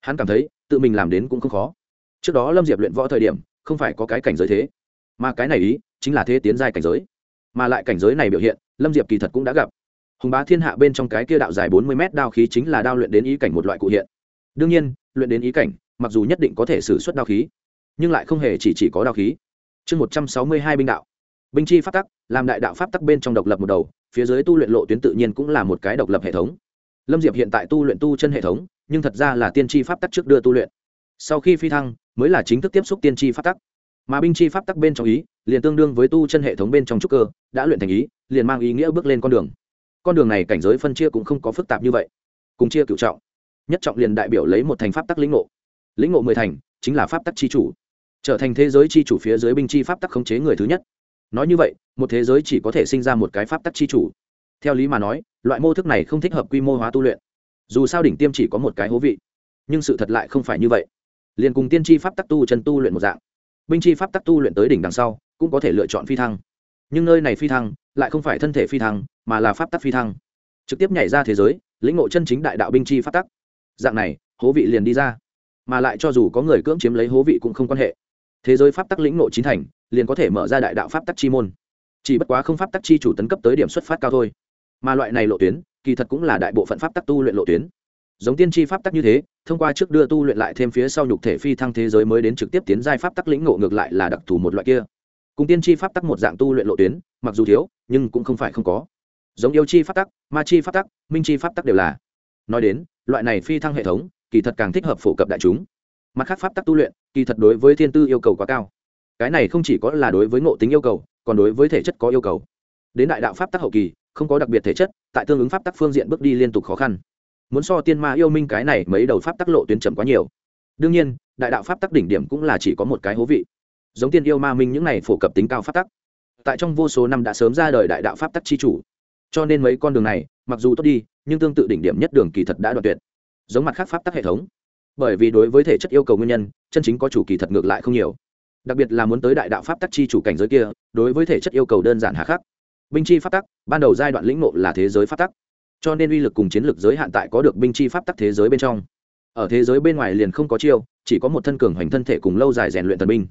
Hắn cảm thấy, tự mình làm đến cũng không khó. Trước đó lâm diệp luyện võ thời điểm, không phải có cái cảnh giới thế. Mà cái này ý, chính là thế tiến giai cảnh giới. Mà lại cảnh giới này biểu hiện, lâm diệp kỳ thật cũng đã gặp. Hùng bá thiên hạ bên trong cái kia đạo dài bốn mươi m đao khí chính là đao luyện đến ý cảnh một loại cụ hiện đương nhiên, luyện đến ý cảnh, mặc dù nhất định có thể xử suất đao khí, nhưng lại không hề chỉ chỉ có đao khí. Chương một trăm sáu mươi hai binh đạo. Binh chi pháp tắc, làm đại đạo pháp tắc bên trong độc lập một đầu, phía dưới tu luyện lộ tuyến tự nhiên cũng là một cái độc lập hệ thống. Lâm diệp hiện tại tu luyện tu chân hệ thống, nhưng thật ra là tiên tri pháp tắc trước đưa tu luyện. Sau khi phi thăng, mới là chính thức tiếp xúc tiên tri pháp tắc. Mà binh chi pháp tắc bên trong ý, liền tương đương với tu chân hệ thống bên trong trúc cơ, đã luyện thành ý, liền mang ý nghĩa bước lên con đường. Con đường này cảnh giới phân chia cũng không có phức tạp như vậy. Cùng chia cựu trọng nhất trọng liền đại biểu lấy một thành pháp tắc lĩnh ngộ. Lĩnh ngộ mười thành, chính là pháp tắc chi chủ. Trở thành thế giới chi chủ phía dưới binh chi pháp tắc khống chế người thứ nhất. Nói như vậy, một thế giới chỉ có thể sinh ra một cái pháp tắc chi chủ. Theo lý mà nói, loại mô thức này không thích hợp quy mô hóa tu luyện. Dù sao đỉnh tiêm chỉ có một cái hố vị. Nhưng sự thật lại không phải như vậy. Liền cùng tiên tri pháp tắc tu chân tu luyện một dạng. Binh chi pháp tắc tu luyện tới đỉnh đằng sau, cũng có thể lựa chọn phi thăng. Nhưng nơi này phi thăng, lại không phải thân thể phi thăng, mà là pháp tắc phi thăng. Trực tiếp nhảy ra thế giới, lĩnh ngộ chân chính đại đạo binh chi pháp tắc dạng này, hố vị liền đi ra. Mà lại cho dù có người cưỡng chiếm lấy hố vị cũng không quan hệ. Thế giới pháp tắc lĩnh ngộ chín thành, liền có thể mở ra đại đạo pháp tắc chi môn. Chỉ bất quá không pháp tắc chi chủ tấn cấp tới điểm xuất phát cao thôi. Mà loại này lộ tuyến, kỳ thật cũng là đại bộ phận pháp tắc tu luyện lộ tuyến. Giống tiên tri pháp tắc như thế, thông qua trước đưa tu luyện lại thêm phía sau nhục thể phi thăng thế giới mới đến trực tiếp tiến giai pháp tắc lĩnh ngộ ngược lại là đặc thù một loại kia. Cùng tiên tri pháp tắc một dạng tu luyện lộ tuyến, mặc dù thiếu, nhưng cũng không phải không có. Giống yêu chi pháp tắc, ma chi pháp tắc, minh chi pháp tắc đều là nói đến, loại này phi thăng hệ thống, kỳ thật càng thích hợp phổ cập đại chúng. Mặt khác pháp tắc tu luyện, kỳ thật đối với thiên tư yêu cầu quá cao. Cái này không chỉ có là đối với ngộ tính yêu cầu, còn đối với thể chất có yêu cầu. Đến đại đạo pháp tắc hậu kỳ, không có đặc biệt thể chất, tại tương ứng pháp tắc phương diện bước đi liên tục khó khăn. Muốn so tiên ma yêu minh cái này mấy đầu pháp tắc lộ tuyến chậm quá nhiều. Đương nhiên, đại đạo pháp tắc đỉnh điểm cũng là chỉ có một cái hố vị. Giống tiên yêu ma minh những này phổ cập tính cao pháp tắc. Tại trong vô số năm đã sớm ra đời đại đạo pháp tắc chi chủ. Cho nên mấy con đường này mặc dù tốt đi, nhưng tương tự đỉnh điểm nhất đường kỳ thật đã đoạn tuyệt. Giống mặt khác pháp tắc hệ thống. Bởi vì đối với thể chất yêu cầu nguyên nhân, chân chính có chủ kỳ thật ngược lại không nhiều. Đặc biệt là muốn tới đại đạo pháp tắc chi chủ cảnh giới kia, đối với thể chất yêu cầu đơn giản hà khắc. Binh chi pháp tắc, ban đầu giai đoạn lĩnh ngộ là thế giới pháp tắc. Cho nên uy lực cùng chiến lược giới hạn tại có được binh chi pháp tắc thế giới bên trong. Ở thế giới bên ngoài liền không có chiêu, chỉ có một thân cường hoành thân thể cùng lâu dài rèn luyện thần binh.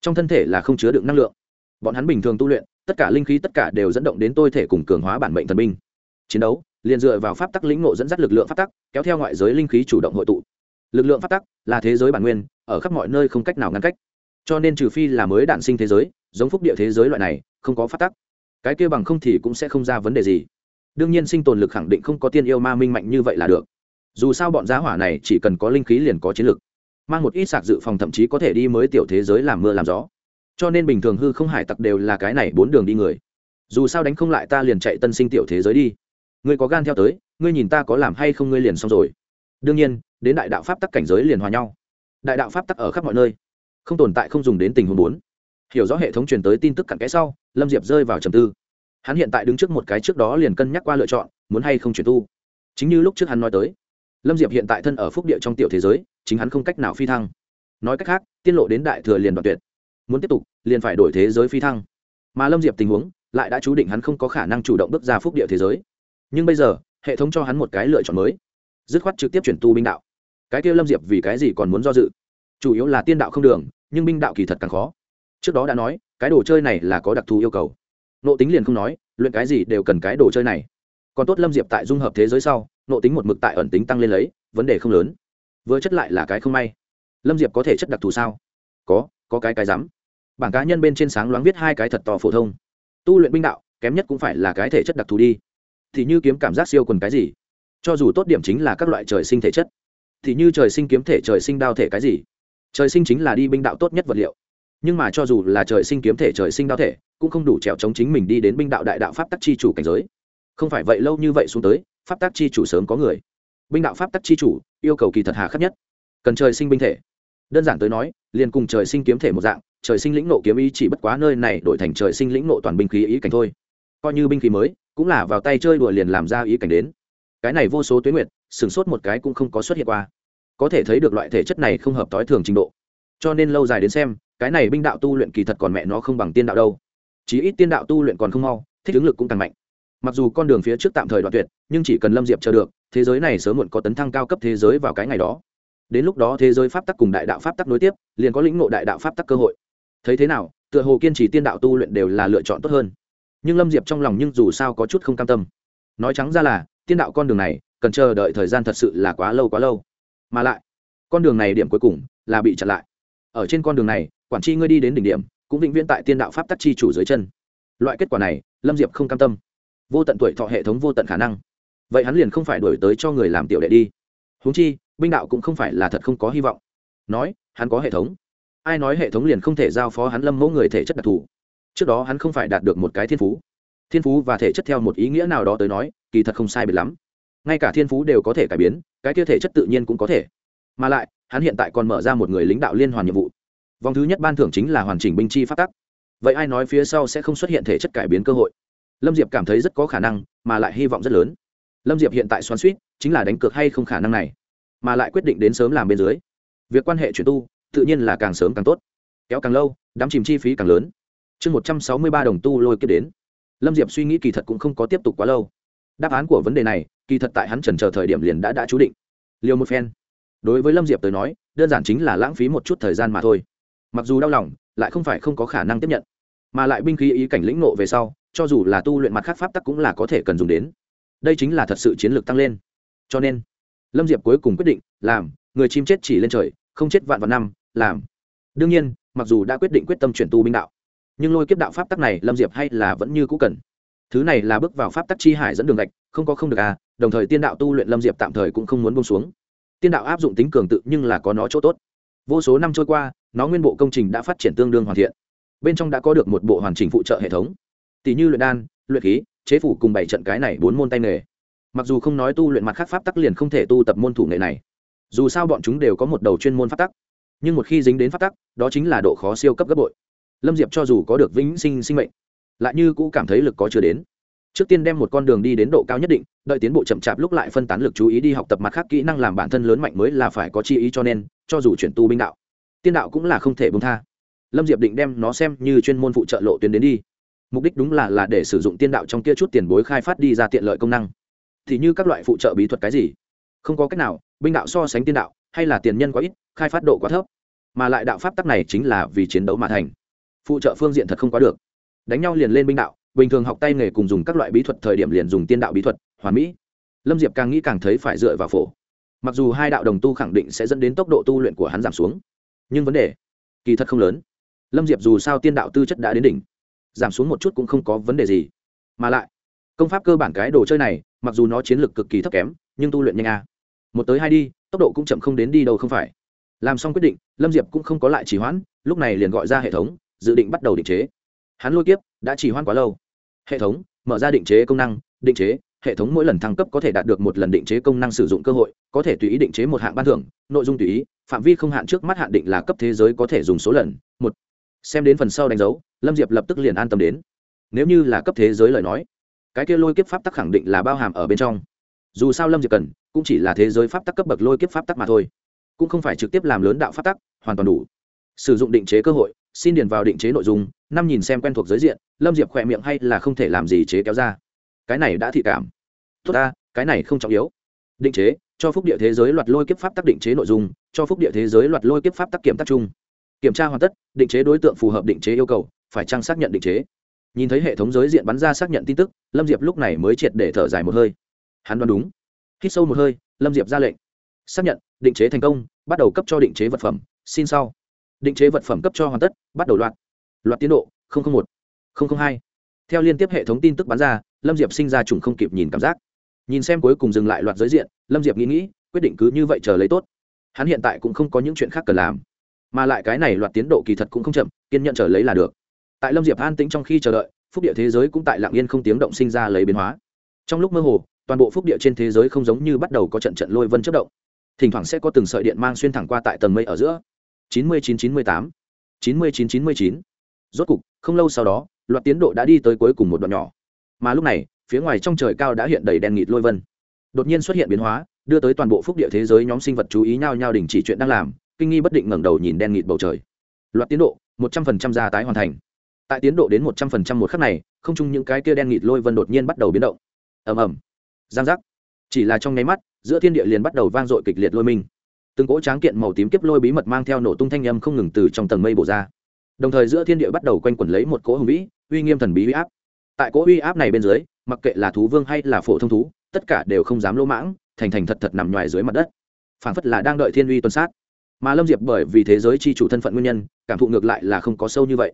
Trong thân thể là không chứa đựng năng lượng. Bọn hắn bình thường tu luyện, tất cả linh khí tất cả đều dẫn động đến tôi thể cùng cường hóa bản mệnh thần binh chiến đấu, liền dựa vào pháp tắc lĩnh ngộ dẫn dắt lực lượng pháp tắc, kéo theo ngoại giới linh khí chủ động hội tụ. Lực lượng pháp tắc là thế giới bản nguyên, ở khắp mọi nơi không cách nào ngăn cách. Cho nên trừ phi là mới đạn sinh thế giới, giống phúc địa thế giới loại này, không có pháp tắc. Cái kia bằng không thì cũng sẽ không ra vấn đề gì. Đương nhiên sinh tồn lực khẳng định không có tiên yêu ma minh mạnh như vậy là được. Dù sao bọn giá hỏa này chỉ cần có linh khí liền có chiến lực. Mang một ít sạc dự phòng thậm chí có thể đi mới tiểu thế giới làm mưa làm gió. Cho nên bình thường hư không hải tặc đều là cái này bốn đường đi người. Dù sao đánh không lại ta liền chạy tân sinh tiểu thế giới đi ngươi có gan theo tới, ngươi nhìn ta có làm hay không ngươi liền xong rồi. Đương nhiên, đến đại đạo pháp tắc cảnh giới liền hòa nhau. Đại đạo pháp tắc ở khắp mọi nơi, không tồn tại không dùng đến tình huống bốn. Hiểu rõ hệ thống truyền tới tin tức cặn kẽ sau, lâm diệp rơi vào trầm tư. Hắn hiện tại đứng trước một cái trước đó liền cân nhắc qua lựa chọn, muốn hay không chuyển tu. Chính như lúc trước hắn nói tới, lâm diệp hiện tại thân ở phúc địa trong tiểu thế giới, chính hắn không cách nào phi thăng. Nói cách khác, tiết lộ đến đại thừa liền đoạn tuyệt. Muốn tiếp tục, liền phải đổi thế giới phi thăng. Mà lâm diệp tình huống, lại đã chú định hắn không có khả năng chủ động bước ra phúc địa thế giới nhưng bây giờ, hệ thống cho hắn một cái lựa chọn mới. Dứt khoát trực tiếp chuyển tu binh đạo. Cái kia lâm diệp vì cái gì còn muốn do dự? Chủ yếu là tiên đạo không đường, nhưng binh đạo kỳ thật càng khó. Trước đó đã nói, cái đồ chơi này là có đặc thù yêu cầu. Nộ tính liền không nói, luyện cái gì đều cần cái đồ chơi này. Còn tốt lâm diệp tại dung hợp thế giới sau, nộ tính một mực tại ẩn tính tăng lên lấy, vấn đề không lớn. Vừa chất lại là cái không may. Lâm diệp có thể chất đặc thù sao? Có có cái cái rắm. Bảng cá nhân bên trên sáng loáng viết hai cái thật to phổ thông. Tu luyện binh đạo, kém nhất cũng phải là cái thể chất đặc thù đi thì như kiếm cảm giác siêu quần cái gì? Cho dù tốt điểm chính là các loại trời sinh thể chất, thì như trời sinh kiếm thể, trời sinh đao thể cái gì? Trời sinh chính là đi binh đạo tốt nhất vật liệu. Nhưng mà cho dù là trời sinh kiếm thể, trời sinh đao thể, cũng không đủ trèo chống chính mình đi đến binh đạo đại đạo pháp tắc chi chủ cảnh giới. Không phải vậy lâu như vậy xuống tới, pháp tắc chi chủ sớm có người. Binh đạo pháp tắc chi chủ, yêu cầu kỳ thật hà khắc nhất. Cần trời sinh binh thể. Đơn giản tới nói, liền cùng trời sinh kiếm thể một dạng, trời sinh lĩnh nộ kiếm ý chỉ bất quá nơi này đổi thành trời sinh lĩnh nộ toàn binh khí ý cảnh thôi. Coi như binh khí mới cũng là vào tay chơi đùa liền làm ra ý cảnh đến. Cái này vô số tuyến nguyệt sửng sốt một cái cũng không có xuất hiện qua. Có thể thấy được loại thể chất này không hợp t ố i thường trình độ. Cho nên lâu dài đến xem, cái này binh đạo tu luyện kỳ thật còn mẹ nó không bằng tiên đạo đâu. Chí ít tiên đạo tu luyện còn không mau, thích ứng lực cũng càng mạnh. Mặc dù con đường phía trước tạm thời đoạn tuyệt, nhưng chỉ cần lâm diệp chờ được, thế giới này sớm muộn có tấn thăng cao cấp thế giới vào cái ngày đó. Đến lúc đó thế giới pháp tắc cùng đại đạo pháp tắc nối tiếp, liền có lĩnh ngộ đại đạo pháp tắc cơ hội. Thấy thế nào, tựa hồ kiên trì tiên đạo tu luyện đều là lựa chọn tốt hơn nhưng lâm diệp trong lòng nhưng dù sao có chút không cam tâm. Nói trắng ra là, tiên đạo con đường này, cần chờ đợi thời gian thật sự là quá lâu quá lâu. Mà lại, con đường này điểm cuối cùng là bị chặn lại. Ở trên con đường này, quản tri ngươi đi đến đỉnh điểm, cũng định viễn tại tiên đạo pháp tắc chi chủ dưới chân. Loại kết quả này, lâm diệp không cam tâm. Vô tận tuổi thọ hệ thống vô tận khả năng. Vậy hắn liền không phải đổi tới cho người làm tiểu đệ đi. Huống chi, binh đạo cũng không phải là thật không có hy vọng. Nói, hắn có hệ thống. Ai nói hệ thống liền không thể giao phó hắn lâm mẫu người thể chất đặc thù? Trước đó hắn không phải đạt được một cái thiên phú. Thiên phú và thể chất theo một ý nghĩa nào đó tới nói, kỳ thật không sai biệt lắm. Ngay cả thiên phú đều có thể cải biến, cái kia thể chất tự nhiên cũng có thể. Mà lại, hắn hiện tại còn mở ra một người lãnh đạo liên hoàn nhiệm vụ. Vòng thứ nhất ban thưởng chính là hoàn chỉnh binh chi phát tắc. Vậy ai nói phía sau sẽ không xuất hiện thể chất cải biến cơ hội? Lâm diệp cảm thấy rất có khả năng, mà lại hy vọng rất lớn. Lâm diệp hiện tại xoắn suýt chính là đánh cược hay không khả năng này? Mà lại quyết định đến sớm làm bên dưới. Việc quan hệ chuyển tu, tự nhiên là càng sớm càng tốt. Kéo càng lâu, đám chìm chi phí càng lớn chương một trăm sáu mươi ba đồng tu lôi kiếp đến. Lâm diệp suy nghĩ kỳ thật cũng không có tiếp tục quá lâu. Đáp án của vấn đề này, kỳ thật tại hắn trần chờ thời điểm liền đã đã chú định. Liều một phen. Đối với lâm diệp tới nói, đơn giản chính là lãng phí một chút thời gian mà thôi. Mặc dù đau lòng, lại không phải không có khả năng tiếp nhận. Mà lại binh khí ý cảnh lĩnh nộ về sau, cho dù là tu luyện mặt khác pháp tắc cũng là có thể cần dùng đến. Đây chính là thật sự chiến lược tăng lên. Cho nên, lâm diệp cuối cùng quyết định, làm, người chim chết chỉ lên trời, không chết vạn vạn năm, làm. Đương nhiên, mặc dù đã quyết định quyết tâm chuyển tu binh đạo nhưng lôi kiếp đạo pháp tắc này lâm diệp hay là vẫn như cũ cần. Thứ này là bước vào pháp tắc chi hải dẫn đường gạch, không có không được à đồng thời tiên đạo tu luyện lâm diệp tạm thời cũng không muốn bông xuống. Tiên đạo áp dụng tính cường tự nhưng là có nó chỗ tốt. Vô số năm trôi qua, nó nguyên bộ công trình đã phát triển tương đương hoàn thiện. Bên trong đã có được một bộ hoàn chỉnh phụ trợ hệ thống. Tỷ như luyện đan, luyện khí, chế phủ cùng bảy trận cái này bốn môn tay nghề. Mặc dù không nói tu luyện mặt khác pháp tắc liền không thể tu tập môn thủ nghệ này. Dù sao bọn chúng đều có một đầu chuyên môn pháp tắc. Nhưng một khi dính đến pháp tắc, đó chính là độ khó siêu cấp gấp bội lâm diệp cho dù có được vĩnh sinh sinh mệnh, lại như cũ cảm thấy lực có chưa đến. Trước tiên đem một con đường đi đến độ cao nhất định, đợi tiến bộ chậm chạp lúc lại phân tán lực chú ý đi học tập mặt khác kỹ năng làm bản thân lớn mạnh mới là phải có chi ý cho nên, cho dù chuyển tu binh đạo, tiên đạo cũng là không thể bông tha. Lâm diệp định đem nó xem như chuyên môn phụ trợ lộ tuyến đến đi. Mục đích đúng là là để sử dụng tiên đạo trong kia chút tiền bối khai phát đi ra tiện lợi công năng. Thì như các loại phụ trợ bí thuật cái gì? Không có cách nào, binh đạo so sánh tiên đạo, hay là tiền nhân quá ít, khai phát độ quá thấp. Mà lại đạo pháp tắc này chính là vì chiến đấu mà thành phụ trợ phương diện thật không quá được. Đánh nhau liền lên binh đạo, bình thường học tay nghề cùng dùng các loại bí thuật thời điểm liền dùng tiên đạo bí thuật, hoàn mỹ. Lâm diệp càng nghĩ càng thấy phải dựa vào phổ. Mặc dù hai đạo đồng tu khẳng định sẽ dẫn đến tốc độ tu luyện của hắn giảm xuống, nhưng vấn đề kỳ thật không lớn. Lâm diệp dù sao tiên đạo tư chất đã đến đỉnh, giảm xuống một chút cũng không có vấn đề gì. Mà lại, công pháp cơ bản cái đồ chơi này, mặc dù nó chiến lược cực kỳ thấp kém, nhưng tu luyện nhanh a một tới hai đi, tốc độ cũng chậm không đến đi đâu không phải. Làm xong quyết định, lâm diệp cũng không có lại trì hoãn, lúc này liền gọi ra hệ thống dự định bắt đầu định chế. Hắn lôi kiếp đã chỉ hoãn quá lâu. Hệ thống, mở ra định chế công năng, định chế, hệ thống mỗi lần thăng cấp có thể đạt được một lần định chế công năng sử dụng cơ hội, có thể tùy ý định chế một hạng ban thưởng, nội dung tùy ý, phạm vi không hạn trước mắt hạn định là cấp thế giới có thể dùng số lần, một. Xem đến phần sau đánh dấu, lâm diệp lập tức liền an tâm đến. Nếu như là cấp thế giới lời nói, cái kia lôi kiếp pháp tắc khẳng định là bao hàm ở bên trong. Dù sao lâm diệp cần, cũng chỉ là thế giới pháp tắc cấp bậc lôi kiếp pháp tắc mà thôi. Cũng không phải trực tiếp làm lớn đạo pháp tắc, hoàn toàn đủ. Sử dụng định chế cơ hội xin điền vào định chế nội dung, năm nhìn xem quen thuộc giới diện, lâm diệp khỏe miệng hay là không thể làm gì chế kéo ra. Cái này đã thị cảm. Tốt ta, cái này không trọng yếu. Định chế, cho phúc địa thế giới loạt lôi kiếp pháp tắc định chế nội dung, cho phúc địa thế giới loạt lôi kiếp pháp tắc kiểm tác chung. Kiểm tra hoàn tất, định chế đối tượng phù hợp định chế yêu cầu, phải trang xác nhận định chế. Nhìn thấy hệ thống giới diện bắn ra xác nhận tin tức, lâm diệp lúc này mới triệt để thở dài một hơi. Hắn đoán đúng. Hít sâu một hơi, lâm diệp ra lệnh. Xác nhận, định chế thành công, bắt đầu cấp cho định chế vật phẩm, xin sau định chế vật phẩm cấp cho hoàn tất, bắt đầu loạt. Loạt tiến độ một hai. Theo liên tiếp hệ thống tin tức bắn ra, lâm diệp sinh ra trùng không kịp nhìn cảm giác. Nhìn xem cuối cùng dừng lại loạt giới diện, lâm diệp nghĩ nghĩ, quyết định cứ như vậy chờ lấy tốt. Hắn hiện tại cũng không có những chuyện khác cần làm. Mà lại cái này loạt tiến độ kỳ thật cũng không chậm, kiên nhận chờ lấy là được. Tại lâm diệp an tĩnh trong khi chờ đợi, phúc địa thế giới cũng tại lạng yên không tiếng động sinh ra lấy biến hóa. Trong lúc mơ hồ, toàn bộ phúc địa trên thế giới không giống như bắt đầu có trận trận lôi vân chất động. Thỉnh thoảng sẽ có từng sợi điện mang xuyên thẳng qua tại tầng mây ở giữa chín mươi chín chín mươi tám, chín mươi chín chín mươi chín. Rốt cục, không lâu sau đó, loạt tiến độ đã đi tới cuối cùng một đoạn nhỏ. Mà lúc này, phía ngoài trong trời cao đã hiện đầy đen nghịt lôi vân. Đột nhiên xuất hiện biến hóa, đưa tới toàn bộ phúc địa thế giới nhóm sinh vật chú ý nhau nhau đình chỉ chuyện đang làm, kinh nghi bất định ngẩng đầu nhìn đen nghịt bầu trời. Loạt tiến độ, một trăm phần trăm gia tái hoàn thành. Tại tiến độ đến một trăm phần trăm một khắc này, không chung những cái kia đen nghịt lôi vân đột nhiên bắt đầu biến động. Ầm ầm. Giang giác. Chỉ là trong nháy mắt, giữa thiên địa liền bắt đầu vang dội kịch liệt lôi minh từng cỗ tráng kiện màu tím kiếp lôi bí mật mang theo nổ tung thanh âm không ngừng từ trong tầng mây bổ ra. Đồng thời giữa thiên địa bắt đầu quanh quẩn lấy một cỗ hùng vĩ, uy nghiêm thần bí uy áp. Tại cỗ uy áp này bên dưới, mặc kệ là thú vương hay là phổ thông thú, tất cả đều không dám lỗ mãng, thành thành thật thật nằm ngoài dưới mặt đất. Phảng phất là đang đợi thiên uy tuần sát. Mà lâm diệp bởi vì thế giới c h i chủ thân phận nguyên nhân, cảm thụ ngược lại là không có sâu như vậy.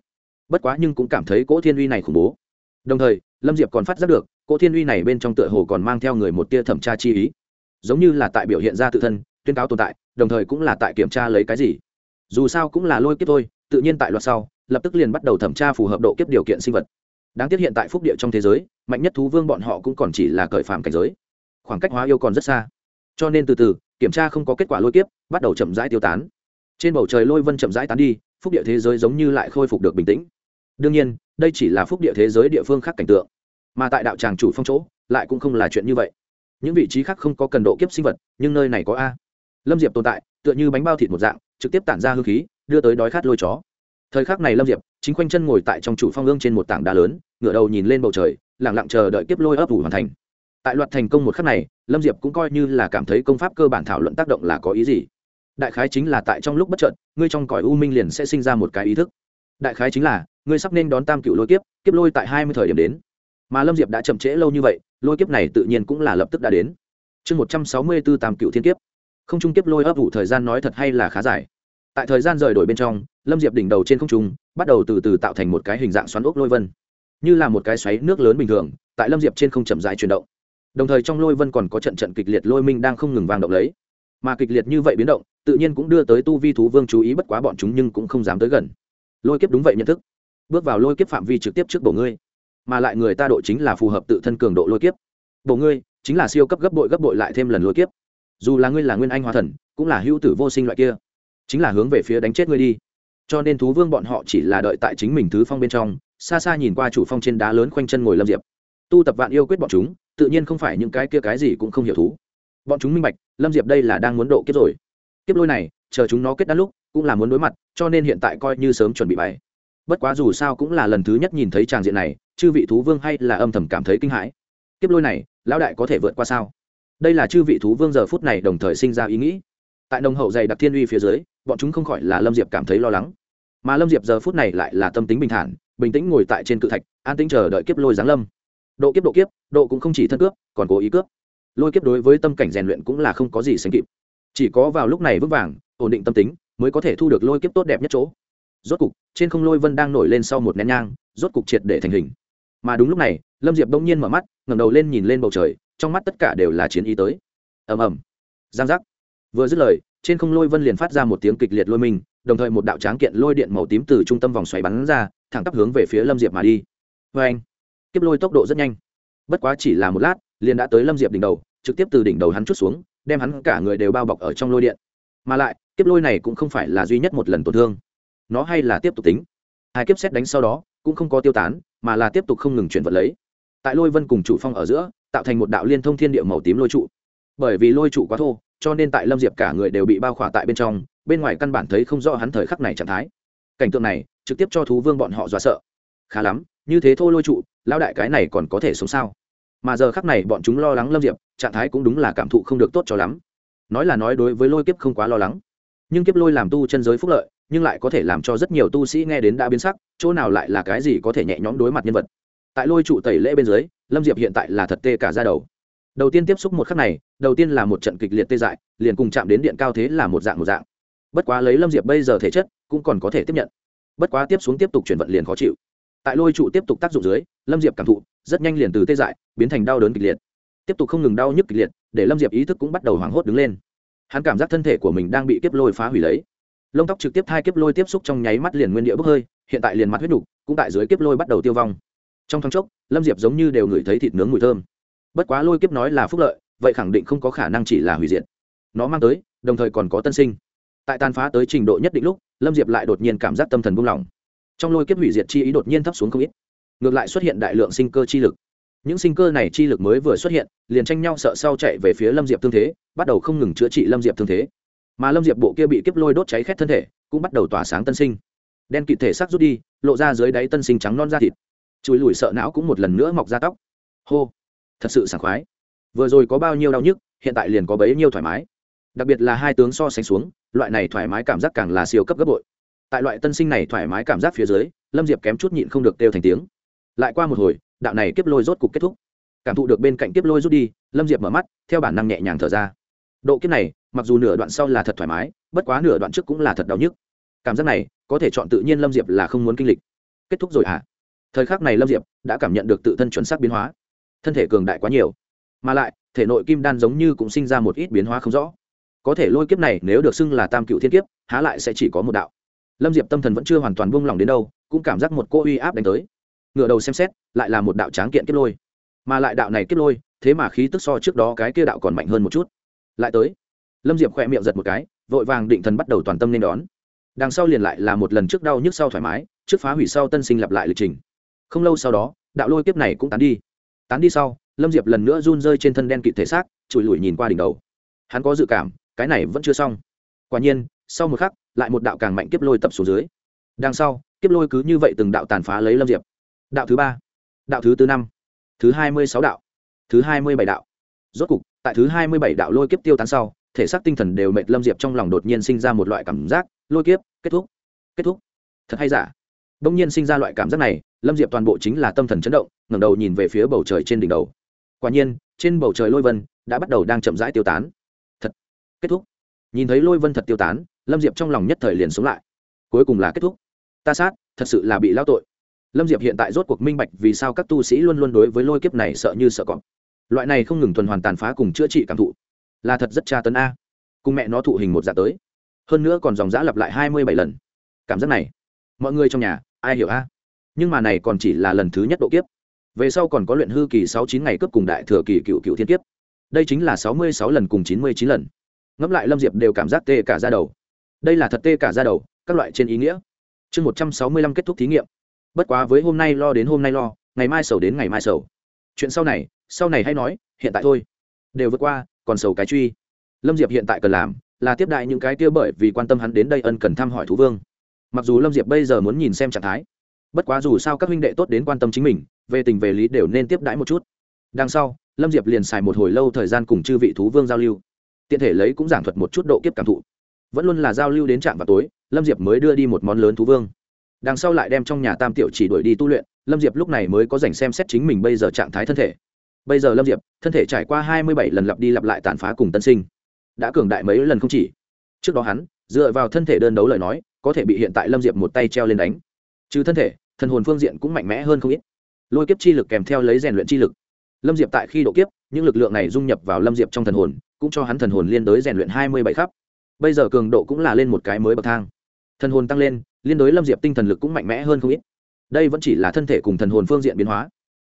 Bất quá nhưng cũng cảm thấy cỗ thiên uy này khủng bố. Đồng thời, lâm diệp còn phát giác được, cỗ thiên uy này bên trong tựa hồ còn mang theo người một tia thẩm tra chi ý. Giống như là tại biểu hiện ra tự thân tuyên cáo tồn tại, đồng thời cũng là tại kiểm tra lấy cái gì. Dù sao cũng là lôi kiếp thôi, tự nhiên tại loạt sau, lập tức liền bắt đầu thẩm tra phù hợp độ kiếp điều kiện sinh vật. Đáng tiếc hiện tại phúc địa trong thế giới, mạnh nhất thú vương bọn họ cũng còn chỉ là cởi phạm cảnh giới. Khoảng cách hóa yêu còn rất xa. Cho nên từ từ, kiểm tra không có kết quả lôi kiếp, bắt đầu chậm rãi tiêu tán. Trên bầu trời lôi vân chậm rãi tán đi, phúc địa thế giới giống như lại khôi phục được bình tĩnh. Đương nhiên, đây chỉ là phúc địa thế giới địa phương khác cảnh tượng. Mà tại đạo tràng chủ phong chỗ, lại cũng không là chuyện như vậy. Những vị trí khác không có cần độ kiếp sinh vật, nhưng nơi này có a lâm diệp tồn tại, tựa như bánh bao thịt một dạng, trực tiếp tản ra hư khí, đưa tới đói khát lôi chó. Thời khắc này lâm diệp, chính quanh chân ngồi tại trong chủ phong ương trên một tảng đá lớn, ngửa đầu nhìn lên bầu trời lẳng lặng chờ đợi kiếp lôi ấp ủ hoàn thành. Tại loạt thành công một khắc này, lâm diệp cũng coi như là cảm thấy công pháp cơ bản thảo luận tác động là có ý gì. Đại khái chính là tại trong lúc bất trợn ngươi trong cõi u minh liền sẽ sinh ra một cái ý thức. Đại khái chính là, ngươi sắp nên đón tam cựu lôi kiếp kiếp lôi tại hai mươi thời điểm đến. Mà lâm diệp đã chậm trễ lâu như vậy, lôi kiếp này tự nhiên cũng là lập tức đã đến. Chương một trăm sáu mươi b ố tam cựu thiên kiếp không trung kiếp lôi ấp ủ thời gian nói thật hay là khá dài. Tại thời gian rời đổi bên trong, lâm diệp đỉnh đầu trên không trung, bắt đầu từ từ tạo thành một cái hình dạng xoắn ốc lôi vân. Như là một cái xoáy nước lớn bình thường, tại lâm diệp trên không chậm dài chuyển động. Đồng thời trong lôi vân còn có trận trận kịch liệt lôi minh đang không ngừng vang động lấy. Mà kịch liệt như vậy biến động, tự nhiên cũng đưa tới tu vi thú vương chú ý bất quá bọn chúng nhưng cũng không dám tới gần. Lôi kiếp đúng vậy nhận thức. Bước vào lôi kiếp phạm vi trực tiếp trước bổ ngươi. Mà lại người ta độ chính là phù hợp tự thân cường độ lôi kiếp. Bổ ngươi, chính là siêu cấp gấp bội gấp bội lại thêm lần lôi kiếp dù là ngươi là nguyên anh hóa thần, cũng là hữu tử vô sinh loại kia. Chính là hướng về phía đánh chết ngươi đi. Cho nên thú vương bọn họ chỉ là đợi tại chính mình thứ phong bên trong, xa xa nhìn qua chủ phong trên đá lớn khoanh chân ngồi lâm diệp. Tu tập vạn yêu quyết bọn chúng, tự nhiên không phải những cái kia cái gì cũng không hiểu thú. Bọn chúng minh bạch, lâm diệp đây là đang muốn độ kiếp rồi. Kiếp lôi này, chờ chúng nó kết đan lúc, cũng là muốn đối mặt, cho nên hiện tại coi như sớm chuẩn bị bày bất quá dù sao cũng là lần thứ nhất nhìn thấy tràng diện này, chư vị thú vương hay là âm thầm cảm thấy kinh hãi. Kiếp lôi này, lão đại có thể vượt qua sao? Đây là chư vị thú vương giờ phút này đồng thời sinh ra ý nghĩ. Tại nồng hậu dày đặc thiên uy phía dưới, bọn chúng không khỏi là lâm diệp cảm thấy lo lắng. Mà lâm diệp giờ phút này lại là tâm tính bình thản, bình tĩnh ngồi tại trên cự thạch, an tĩnh chờ đợi kiếp lôi giáng lâm. Độ kiếp độ kiếp, độ cũng không chỉ thân cướp, còn cố ý cướp. Lôi kiếp đối với tâm cảnh rèn luyện cũng là không có gì sánh kịp. Chỉ có vào lúc này vững vàng, ổn định tâm tính, mới có thể thu được lôi kiếp tốt đẹp nhất chỗ. Rốt cục, trên không lôi vân đang nổi lên sau một nén nhang, rốt cục triệt để thành hình. Mà đúng lúc này, lâm diệp đông nhiên mở mắt, ngẩng đầu lên nhìn lên bầu trời trong mắt tất cả đều là chiến ý tới. Ầm ầm. Giang giác. Vừa dứt lời, trên không lôi vân liền phát ra một tiếng kịch liệt lôi mình, đồng thời một đạo tráng kiện lôi điện màu tím từ trung tâm vòng xoáy bắn ra, thẳng tắp hướng về phía lâm diệp mà đi. Vê anh, kiếp lôi tốc độ rất nhanh. Bất quá chỉ là một lát, liền đã tới lâm diệp đỉnh đầu, trực tiếp từ đỉnh đầu hắn chút xuống, đem hắn cả người đều bao bọc ở trong lôi điện. Mà lại, kiếp lôi này cũng không phải là duy nhất một lần tổn thương. Nó hay là tiếp tục tính. Hai kiếp xét đánh sau đó, cũng không có tiêu tán, mà là tiếp tục không ngừng chuyển vật lấy. Tại lôi vân cùng trụ phong ở giữa tạo thành một đạo liên thông thiên địa màu tím lôi trụ. Bởi vì lôi trụ quá thô, cho nên tại lâm diệp cả người đều bị bao khỏa tại bên trong, bên ngoài căn bản thấy không rõ hắn thời khắc này trạng thái. Cảnh tượng này, trực tiếp cho thú vương bọn họ dọa sợ. Khá lắm, như thế thô lôi trụ lao đại cái này còn có thể sống sao? Mà giờ khắc này bọn chúng lo lắng lâm diệp, trạng thái cũng đúng là cảm thụ không được tốt cho lắm. Nói là nói đối với lôi kiếp không quá lo lắng. Nhưng kiếp lôi làm tu chân giới phúc lợi, nhưng lại có thể làm cho rất nhiều tu sĩ nghe đến đã biến sắc, chỗ nào lại là cái gì có thể nhẹ nhõm đối mặt nhân vật tại lôi trụ tẩy lễ bên dưới, lâm diệp hiện tại là thật tê cả ra đầu. Đầu tiên tiếp xúc một khắc này, đầu tiên là một trận kịch liệt tê dại, liền cùng chạm đến điện cao thế là một dạng một dạng. Bất quá lấy lâm diệp bây giờ thể chất, cũng còn có thể tiếp nhận. Bất quá tiếp xuống tiếp tục chuyển vận liền khó chịu. Tại lôi trụ tiếp tục tác dụng dưới, lâm diệp cảm thụ, rất nhanh liền từ tê dại, biến thành đau đớn kịch liệt. Tiếp tục không ngừng đau nhức kịch liệt, để lâm diệp ý thức cũng bắt đầu hoảng hốt đứng lên. Hắn cảm giác thân thể của mình đang bị kiếp lôi phá hủy lấy. Lông tóc trực tiếp thai kiếp lôi tiếp xúc trong nháy mắt liền nguyên địa bốc hơi, hiện tại liền mặt huyết đục, cũng tại dưới kiếp lôi bắt đầu tiêu vong trong thoáng chốc, lâm diệp giống như đều ngửi thấy thịt nướng mùi thơm. Bất quá lôi kiếp nói là phúc lợi, vậy khẳng định không có khả năng chỉ là hủy diệt. Nó mang tới, đồng thời còn có tân sinh. Tại tàn phá tới trình độ nhất định lúc, lâm diệp lại đột nhiên cảm giác tâm thần buông lỏng. Trong lôi kiếp hủy diệt chi ý đột nhiên thấp xuống không ít. Ngược lại xuất hiện đại lượng sinh cơ chi lực. Những sinh cơ này chi lực mới vừa xuất hiện, liền tranh nhau sợ sau chạy về phía lâm diệp thương thế, bắt đầu không ngừng chữa trị lâm diệp thương thế. Mà lâm diệp bộ kia bị kiếp lôi đốt cháy khét thân thể, cũng bắt đầu tỏa sáng tân sinh. Đen kịt thể sắc rút đi, lộ ra dưới đáy tân sinh trắng non da thịt chùi lùi sợ não cũng một lần nữa mọc ra tóc. Hô, thật sự sảng khoái. Vừa rồi có bao nhiêu đau nhức, hiện tại liền có bấy nhiêu thoải mái. Đặc biệt là hai tướng so sánh xuống, loại này thoải mái cảm giác càng là siêu cấp gấp bội. Tại loại tân sinh này thoải mái cảm giác phía dưới, lâm diệp kém chút nhịn không được kêu thành tiếng. Lại qua một hồi, đạo này kiếp lôi rốt cục kết thúc. Cảm thụ được bên cạnh kiếp lôi rút đi, lâm diệp mở mắt, theo bản năng nhẹ nhàng thở ra. Độ kiếp này, mặc dù nửa đoạn sau là thật thoải mái, bất quá nửa đoạn trước cũng là thật đau nhức. Cảm giác này, có thể chọn tự nhiên lâm diệp là không muốn kinh lịch. Kết thúc rồi hả? à? Thời khắc này lâm diệp đã cảm nhận được tự thân chuẩn xác biến hóa. Thân thể cường đại quá nhiều, mà lại, thể nội kim đan giống như cũng sinh ra một ít biến hóa không rõ. Có thể lôi kiếp này nếu được xưng là tam cựu thiên kiếp, há lại sẽ chỉ có một đạo. Lâm diệp tâm thần vẫn chưa hoàn toàn buông lỏng đến đâu, cũng cảm giác một cô uy áp đánh tới. Ngựa đầu xem xét, lại là một đạo tráng kiện kiếp lôi. Mà lại đạo này kiếp lôi, thế mà khí tức so trước đó cái kia đạo còn mạnh hơn một chút. Lại tới, lâm diệp khỏe miệng giật một cái, vội vàng định thần bắt đầu toàn tâm nên đón. Đằng sau liền lại là một lần trước đau nhức sau thoải mái, trước phá hủy sau tân sinh lặp lại lịch trình không lâu sau đó, đạo lôi kiếp này cũng tán đi. Tán đi sau, lâm diệp lần nữa run rơi trên thân đen kịt thể xác, chùi lùi nhìn qua đỉnh đầu. Hắn có dự cảm, cái này vẫn chưa xong. Quả nhiên, sau một khắc, lại một đạo càng mạnh kiếp lôi tập xuống dưới. Đằng sau, kiếp lôi cứ như vậy từng đạo tàn phá lấy lâm diệp. Đạo thứ ba, đạo thứ tư năm, thứ hai mươi sáu đạo, thứ hai mươi bảy đạo. Rốt cục, tại thứ hai mươi bảy đạo lôi kiếp tiêu tán sau, thể xác tinh thần đều mệt lâm diệp trong lòng đột nhiên sinh ra một loại cảm giác, lôi kiếp, kết thúc kết thúc. Thật hay giả? Đông nhiên sinh ra loại cảm giác này lâm diệp toàn bộ chính là tâm thần chấn động, ngẩng đầu nhìn về phía bầu trời trên đỉnh đầu. Quả nhiên, trên bầu trời lôi vân đã bắt đầu đang chậm rãi tiêu tán. Thật, kết thúc. Nhìn thấy lôi vân thật tiêu tán, lâm diệp trong lòng nhất thời liền sống lại. Cuối cùng là kết thúc. Ta sát, thật sự là bị lao tội. Lâm diệp hiện tại rốt cuộc minh bạch vì sao các tu sĩ luôn luôn đối với lôi kiếp này sợ như sợ cọp. Loại này không ngừng tuần hoàn tàn phá cùng chữa trị cảm thụ, là thật rất tra tấn a. Cùng mẹ nó thụ hình một dạ tới. Hơn nữa còn dòng giã lặp lại hai mươi bảy lần. Cảm giác này, mọi người trong nhà, ai hiểu a? Nhưng mà này còn chỉ là lần thứ nhất độ kiếp. Về sau còn có luyện hư kỳ sáu chín ngày cướp cùng đại thừa kỳ cựu cựu thiên kiếp. Đây chính là sáu mươi sáu lần cùng chín mươi chín lần. Ngẫm lại lâm diệp đều cảm giác tê cả ra đầu. Đây là thật tê cả ra đầu, các loại trên ý nghĩa. Chương một trăm sáu mươi lăm kết thúc thí nghiệm. Bất quá với hôm nay lo đến hôm nay lo, ngày mai sầu đến ngày mai sầu. Chuyện sau này sau này hay nói, hiện tại thôi. Đều vượt qua, còn sầu cái truy. Lâm diệp hiện tại cần làm là tiếp đại những cái kia bởi vì quan tâm hắn đến đây ân cần thăm hỏi thú vương. Mặc dù lâm diệp bây giờ muốn nhìn xem trạng thái bất quá dù sao các huynh đệ tốt đến quan tâm chính mình, về tình về lý đều nên tiếp đãi một chút. Đằng sau, lâm diệp liền xài một hồi lâu thời gian cùng chư vị thú vương giao lưu. Tiện thể lấy cũng giảng thuật một chút độ kiếp cảm thụ. Vẫn luôn là giao lưu đến trạm vào tối, lâm diệp mới đưa đi một món lớn thú vương. Đằng sau lại đem trong nhà tam tiểu chỉ đuổi đi tu luyện, lâm diệp lúc này mới có dành xem xét chính mình bây giờ trạng thái thân thể. Bây giờ lâm diệp, thân thể trải qua hai mươi bảy lần lặp đi lặp lại tàn phá cùng tân sinh. Đã cường đại mấy lần không chỉ. Trước đó hắn, dựa vào thân thể đơn đấu lời nói, có thể bị hiện tại lâm diệp một tay treo lên đánh trừ thân thể, thần hồn phương diện cũng mạnh mẽ hơn không ít. Lôi kiếp chi lực kèm theo lấy rèn luyện chi lực. Lâm diệp tại khi độ kiếp, những lực lượng này dung nhập vào lâm diệp trong thần hồn, cũng cho hắn thần hồn liên đối rèn luyện hai mươi bảy khắp. Bây giờ cường độ cũng là lên một cái mới bậc thang. Thần hồn tăng lên, liên đối lâm diệp tinh thần lực cũng mạnh mẽ hơn không ít. Đây vẫn chỉ là thân thể cùng thần hồn phương diện biến hóa.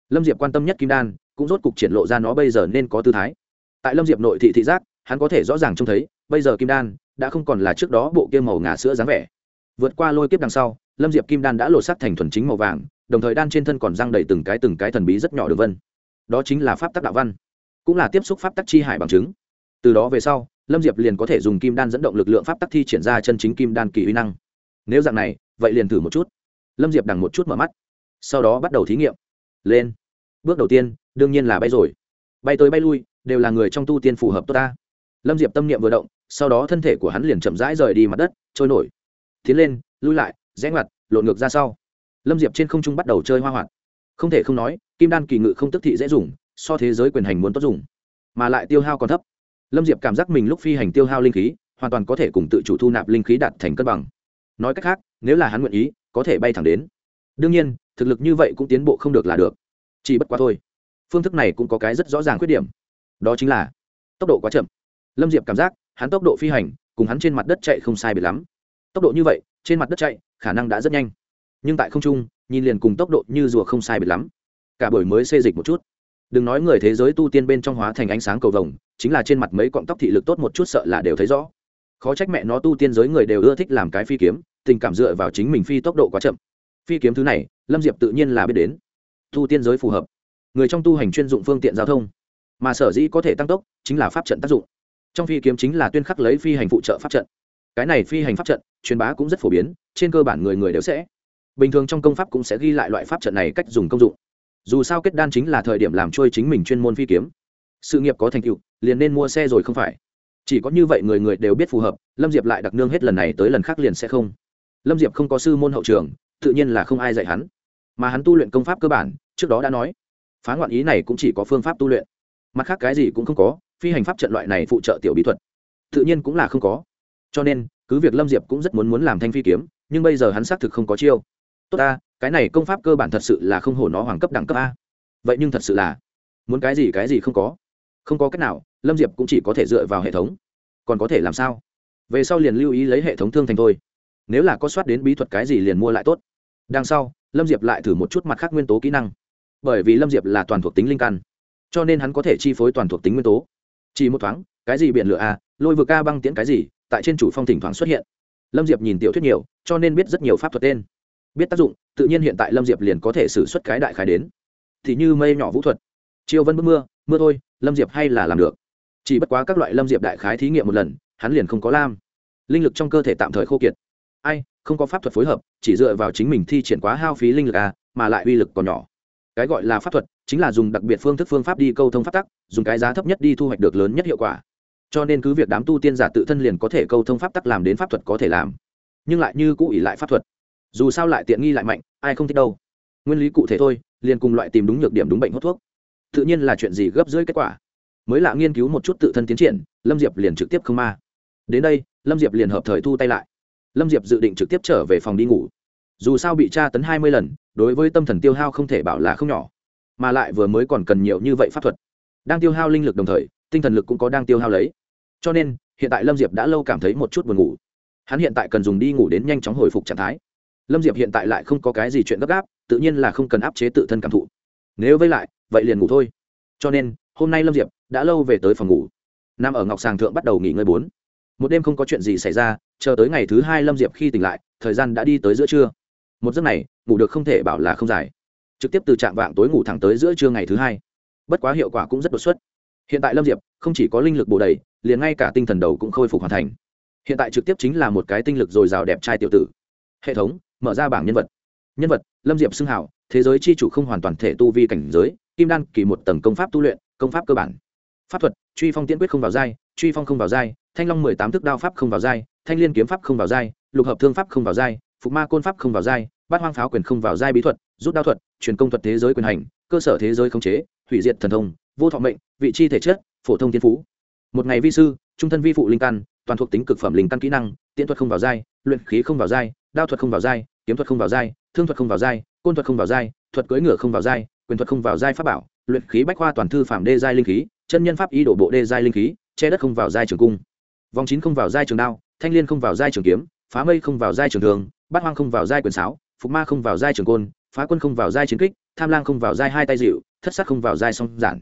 Lâm diệp quan tâm nhất kim đan, cũng rốt cục triển lộ ra nó bây giờ nên có tư thái. Tại lâm diệp nội thị thị giác, hắn có thể rõ ràng trông thấy, bây giờ kim đan đã không còn là trước đó bộ kia màu ngà sữa dáng vẻ. Vượt qua lôi kiếp đằng sau lâm diệp kim đan đã lột sắc thành thuần chính màu vàng, đồng thời đan trên thân còn răng đầy từng cái từng cái thần bí rất nhỏ đường vân. Đó chính là pháp tắc đạo văn, cũng là tiếp xúc pháp tắc chi hải bằng chứng. Từ đó về sau, lâm diệp liền có thể dùng kim đan dẫn động lực lượng pháp tắc thi triển ra chân chính kim đan kỳ uy năng. Nếu dạng này, vậy liền thử một chút. Lâm diệp đằng một chút mở mắt, sau đó bắt đầu thí nghiệm. Lên. Bước đầu tiên, đương nhiên là bay rồi. Bay tới bay lui, đều là người trong tu tiên phù hợp tốt ta. Lâm diệp tâm niệm vừa động, sau đó thân thể của hắn liền chậm rãi rời đi mặt đất, trôi nổi. Tiến lên, lui lại rẽ ngoặt, lộn ngược ra sau. Lâm diệp trên không trung bắt đầu chơi hoa hoạt. Không thể không nói, kim đan kỳ ngự không tức thị dễ dùng, so thế giới quyền hành muốn tốt dùng, mà lại tiêu hao còn thấp. Lâm diệp cảm giác mình lúc phi hành tiêu hao linh khí, hoàn toàn có thể cùng tự chủ thu nạp linh khí đạt thành cân bằng. Nói cách khác, nếu là hắn nguyện ý, có thể bay thẳng đến. Đương nhiên, thực lực như vậy cũng tiến bộ không được là được. Chỉ bất quá thôi. Phương thức này cũng có cái rất rõ ràng khuyết điểm. Đó chính là, tốc độ quá chậm. Lâm diệp cảm giác, hắn tốc độ phi hành, cùng hắn trên mặt đất chạy không sai biệt lắm. Tốc độ như vậy trên mặt đất chạy, khả năng đã rất nhanh. Nhưng tại không trung, nhìn liền cùng tốc độ như rùa không sai biệt lắm. Cả buổi mới xê dịch một chút. Đừng nói người thế giới tu tiên bên trong hóa thành ánh sáng cầu vồng, chính là trên mặt mấy cọng tóc thị lực tốt một chút sợ là đều thấy rõ. Khó trách mẹ nó tu tiên giới người đều ưa thích làm cái phi kiếm, tình cảm dựa vào chính mình phi tốc độ quá chậm. Phi kiếm thứ này, lâm diệp tự nhiên là biết đến. Tu tiên giới phù hợp. Người trong tu hành chuyên dụng phương tiện giao thông. Mà sở dĩ có thể tăng tốc, chính là pháp trận tác dụng. Trong phi kiếm chính là tuyên khắc lấy phi hành phụ trợ pháp trận. Cái này phi hành pháp trận truyền bá cũng rất phổ biến, trên cơ bản người người đều sẽ. Bình thường trong công pháp cũng sẽ ghi lại loại pháp trận này cách dùng công dụng. Dù sao kết đan chính là thời điểm làm trôi chính mình chuyên môn phi kiếm. Sự nghiệp có thành tựu, liền nên mua xe rồi không phải? Chỉ có như vậy người người đều biết phù hợp, lâm diệp lại đặc nương hết lần này tới lần khác liền sẽ không. Lâm diệp không có sư môn hậu trường, tự nhiên là không ai dạy hắn. Mà hắn tu luyện công pháp cơ bản, trước đó đã nói, phá ngoạn ý này cũng chỉ có phương pháp tu luyện. Mặt khác cái gì cũng không có, phi hành pháp trận loại này phụ trợ tiểu bí thuật, tự nhiên cũng là không có. Cho nên cứ việc lâm diệp cũng rất muốn muốn làm thanh phi kiếm, nhưng bây giờ hắn xác thực không có chiêu. Tốt ta, cái này công pháp cơ bản thật sự là không hổ nó hoàng cấp đẳng cấp a. Vậy nhưng thật sự là, muốn cái gì cái gì không có. Không có cách nào, lâm diệp cũng chỉ có thể dựa vào hệ thống. Còn có thể làm sao? Về sau liền lưu ý lấy hệ thống thương thành thôi. Nếu là có soát đến bí thuật cái gì liền mua lại tốt. Đằng sau, lâm diệp lại thử một chút mặt khác nguyên tố kỹ năng. Bởi vì lâm diệp là toàn thuộc tính linh căn, cho nên hắn có thể chi phối toàn thuộc tính nguyên tố. Chỉ một thoáng, cái gì biển lửa a, lôi vừa ca băng tiễn cái gì tại trên chủ phong thỉnh thoảng xuất hiện. Lâm diệp nhìn tiểu thuyết nhiều, cho nên biết rất nhiều pháp thuật tên. Biết tác dụng, tự nhiên hiện tại lâm diệp liền có thể xử suất cái đại khái đến. Thì như mây nhỏ vũ thuật. Chiêu vân bước mưa mưa thôi, lâm diệp hay là làm được. Chỉ bất quá các loại lâm diệp đại khái thí nghiệm một lần, hắn liền không có lam linh lực trong cơ thể tạm thời khô kiệt. Ai, không có pháp thuật phối hợp, chỉ dựa vào chính mình thi triển quá hao phí linh lực à mà lại uy lực còn nhỏ. Cái gọi là pháp thuật, chính là dùng đặc biệt phương thức phương pháp đi câu thông pháp tắc, dùng cái giá thấp nhất đi thu hoạch được lớn nhất hiệu quả cho nên cứ việc đám tu tiên giả tự thân liền có thể câu thông pháp tắc làm đến pháp thuật có thể làm, nhưng lại như cũ ỉ lại pháp thuật. Dù sao lại tiện nghi lại mạnh, ai không thích đâu. Nguyên lý cụ thể thôi, liền cùng loại tìm đúng nhược điểm đúng bệnh hốt thuốc. Tự nhiên là chuyện gì gấp dưới kết quả. Mới lạ nghiên cứu một chút tự thân tiến triển, lâm diệp liền trực tiếp không ma. Đến đây, lâm diệp liền hợp thời thu tay lại. Lâm diệp dự định trực tiếp trở về phòng đi ngủ. Dù sao bị tra tấn hai mươi lần, đối với tâm thần tiêu hao không thể bảo là không nhỏ. Mà lại vừa mới còn cần nhiều như vậy pháp thuật. Đang tiêu hao linh lực đồng thời, tinh thần lực cũng có đang tiêu hao lấy cho nên, hiện tại lâm diệp đã lâu cảm thấy một chút buồn ngủ. Hắn hiện tại cần dùng đi ngủ đến nhanh chóng hồi phục trạng thái. Lâm diệp hiện tại lại không có cái gì chuyện gấp gáp, tự nhiên là không cần áp chế tự thân cảm thụ. Nếu với lại, vậy liền ngủ thôi. Cho nên, hôm nay lâm diệp đã lâu về tới phòng ngủ. Nằm ở ngọc sàng thượng bắt đầu nghỉ ngơi bốn. Một đêm không có chuyện gì xảy ra, chờ tới ngày thứ hai lâm diệp khi tỉnh lại, thời gian đã đi tới giữa trưa. Một giấc này, ngủ được không thể bảo là không dài. Trực tiếp từ trạm vạng tối ngủ thẳng tới giữa trưa ngày thứ hai. Bất quá hiệu quả cũng rất đột xuất. Hiện tại lâm diệp không chỉ có linh lực bổ đầy liền ngay cả tinh thần đầu cũng khôi phục hoàn thành. Hiện tại trực tiếp chính là một cái tinh lực dồi dào đẹp trai tiểu tử. Hệ thống, mở ra bảng nhân vật. Nhân vật, lâm diệp xưng hảo, thế giới c h i chủ không hoàn toàn thể tu vi cảnh giới, kim đan, kỳ một tầng công pháp tu luyện, công pháp cơ bản. Pháp thuật, truy phong tiễn quyết không vào giai, truy phong không vào giai, thanh long mười tám thức đao pháp không vào giai, thanh liên kiếm pháp không vào giai, lục hợp thương pháp không vào giai, phục ma côn pháp không vào giai, bát hoang pháo quyền không vào giai bí thuật, rút đao thuật, truyền công thuật thế giới quyền hành, cơ sở thế giới khống chế, hủy diệt thần thông, vô thọ mệnh, vị chi thể chất, phổ thông thiên phú một ngày vi sư trung thân vi phụ linh căn toàn thuộc tính cực phẩm linh căn kỹ năng tiễn thuật không vào giai luyện khí không vào giai đao thuật không vào giai kiếm thuật không vào giai thương thuật không vào giai côn thuật không vào giai thuật cưỡi ngựa không vào giai quyền thuật không vào giai pháp bảo luyện khí bách khoa toàn thư phạm đê giai linh khí chân nhân pháp y đổ bộ đê giai linh khí che đất không vào giai trường cung vòng chín không vào giai trường đao thanh liên không vào giai trường kiếm phá mây không vào giai trường thường bát hoang không vào giai quyền sáo phục ma không vào giai trường côn phá quân không vào giai chiến kích tham lang không vào giai hai tay dịu thất sắc không vào giai song giản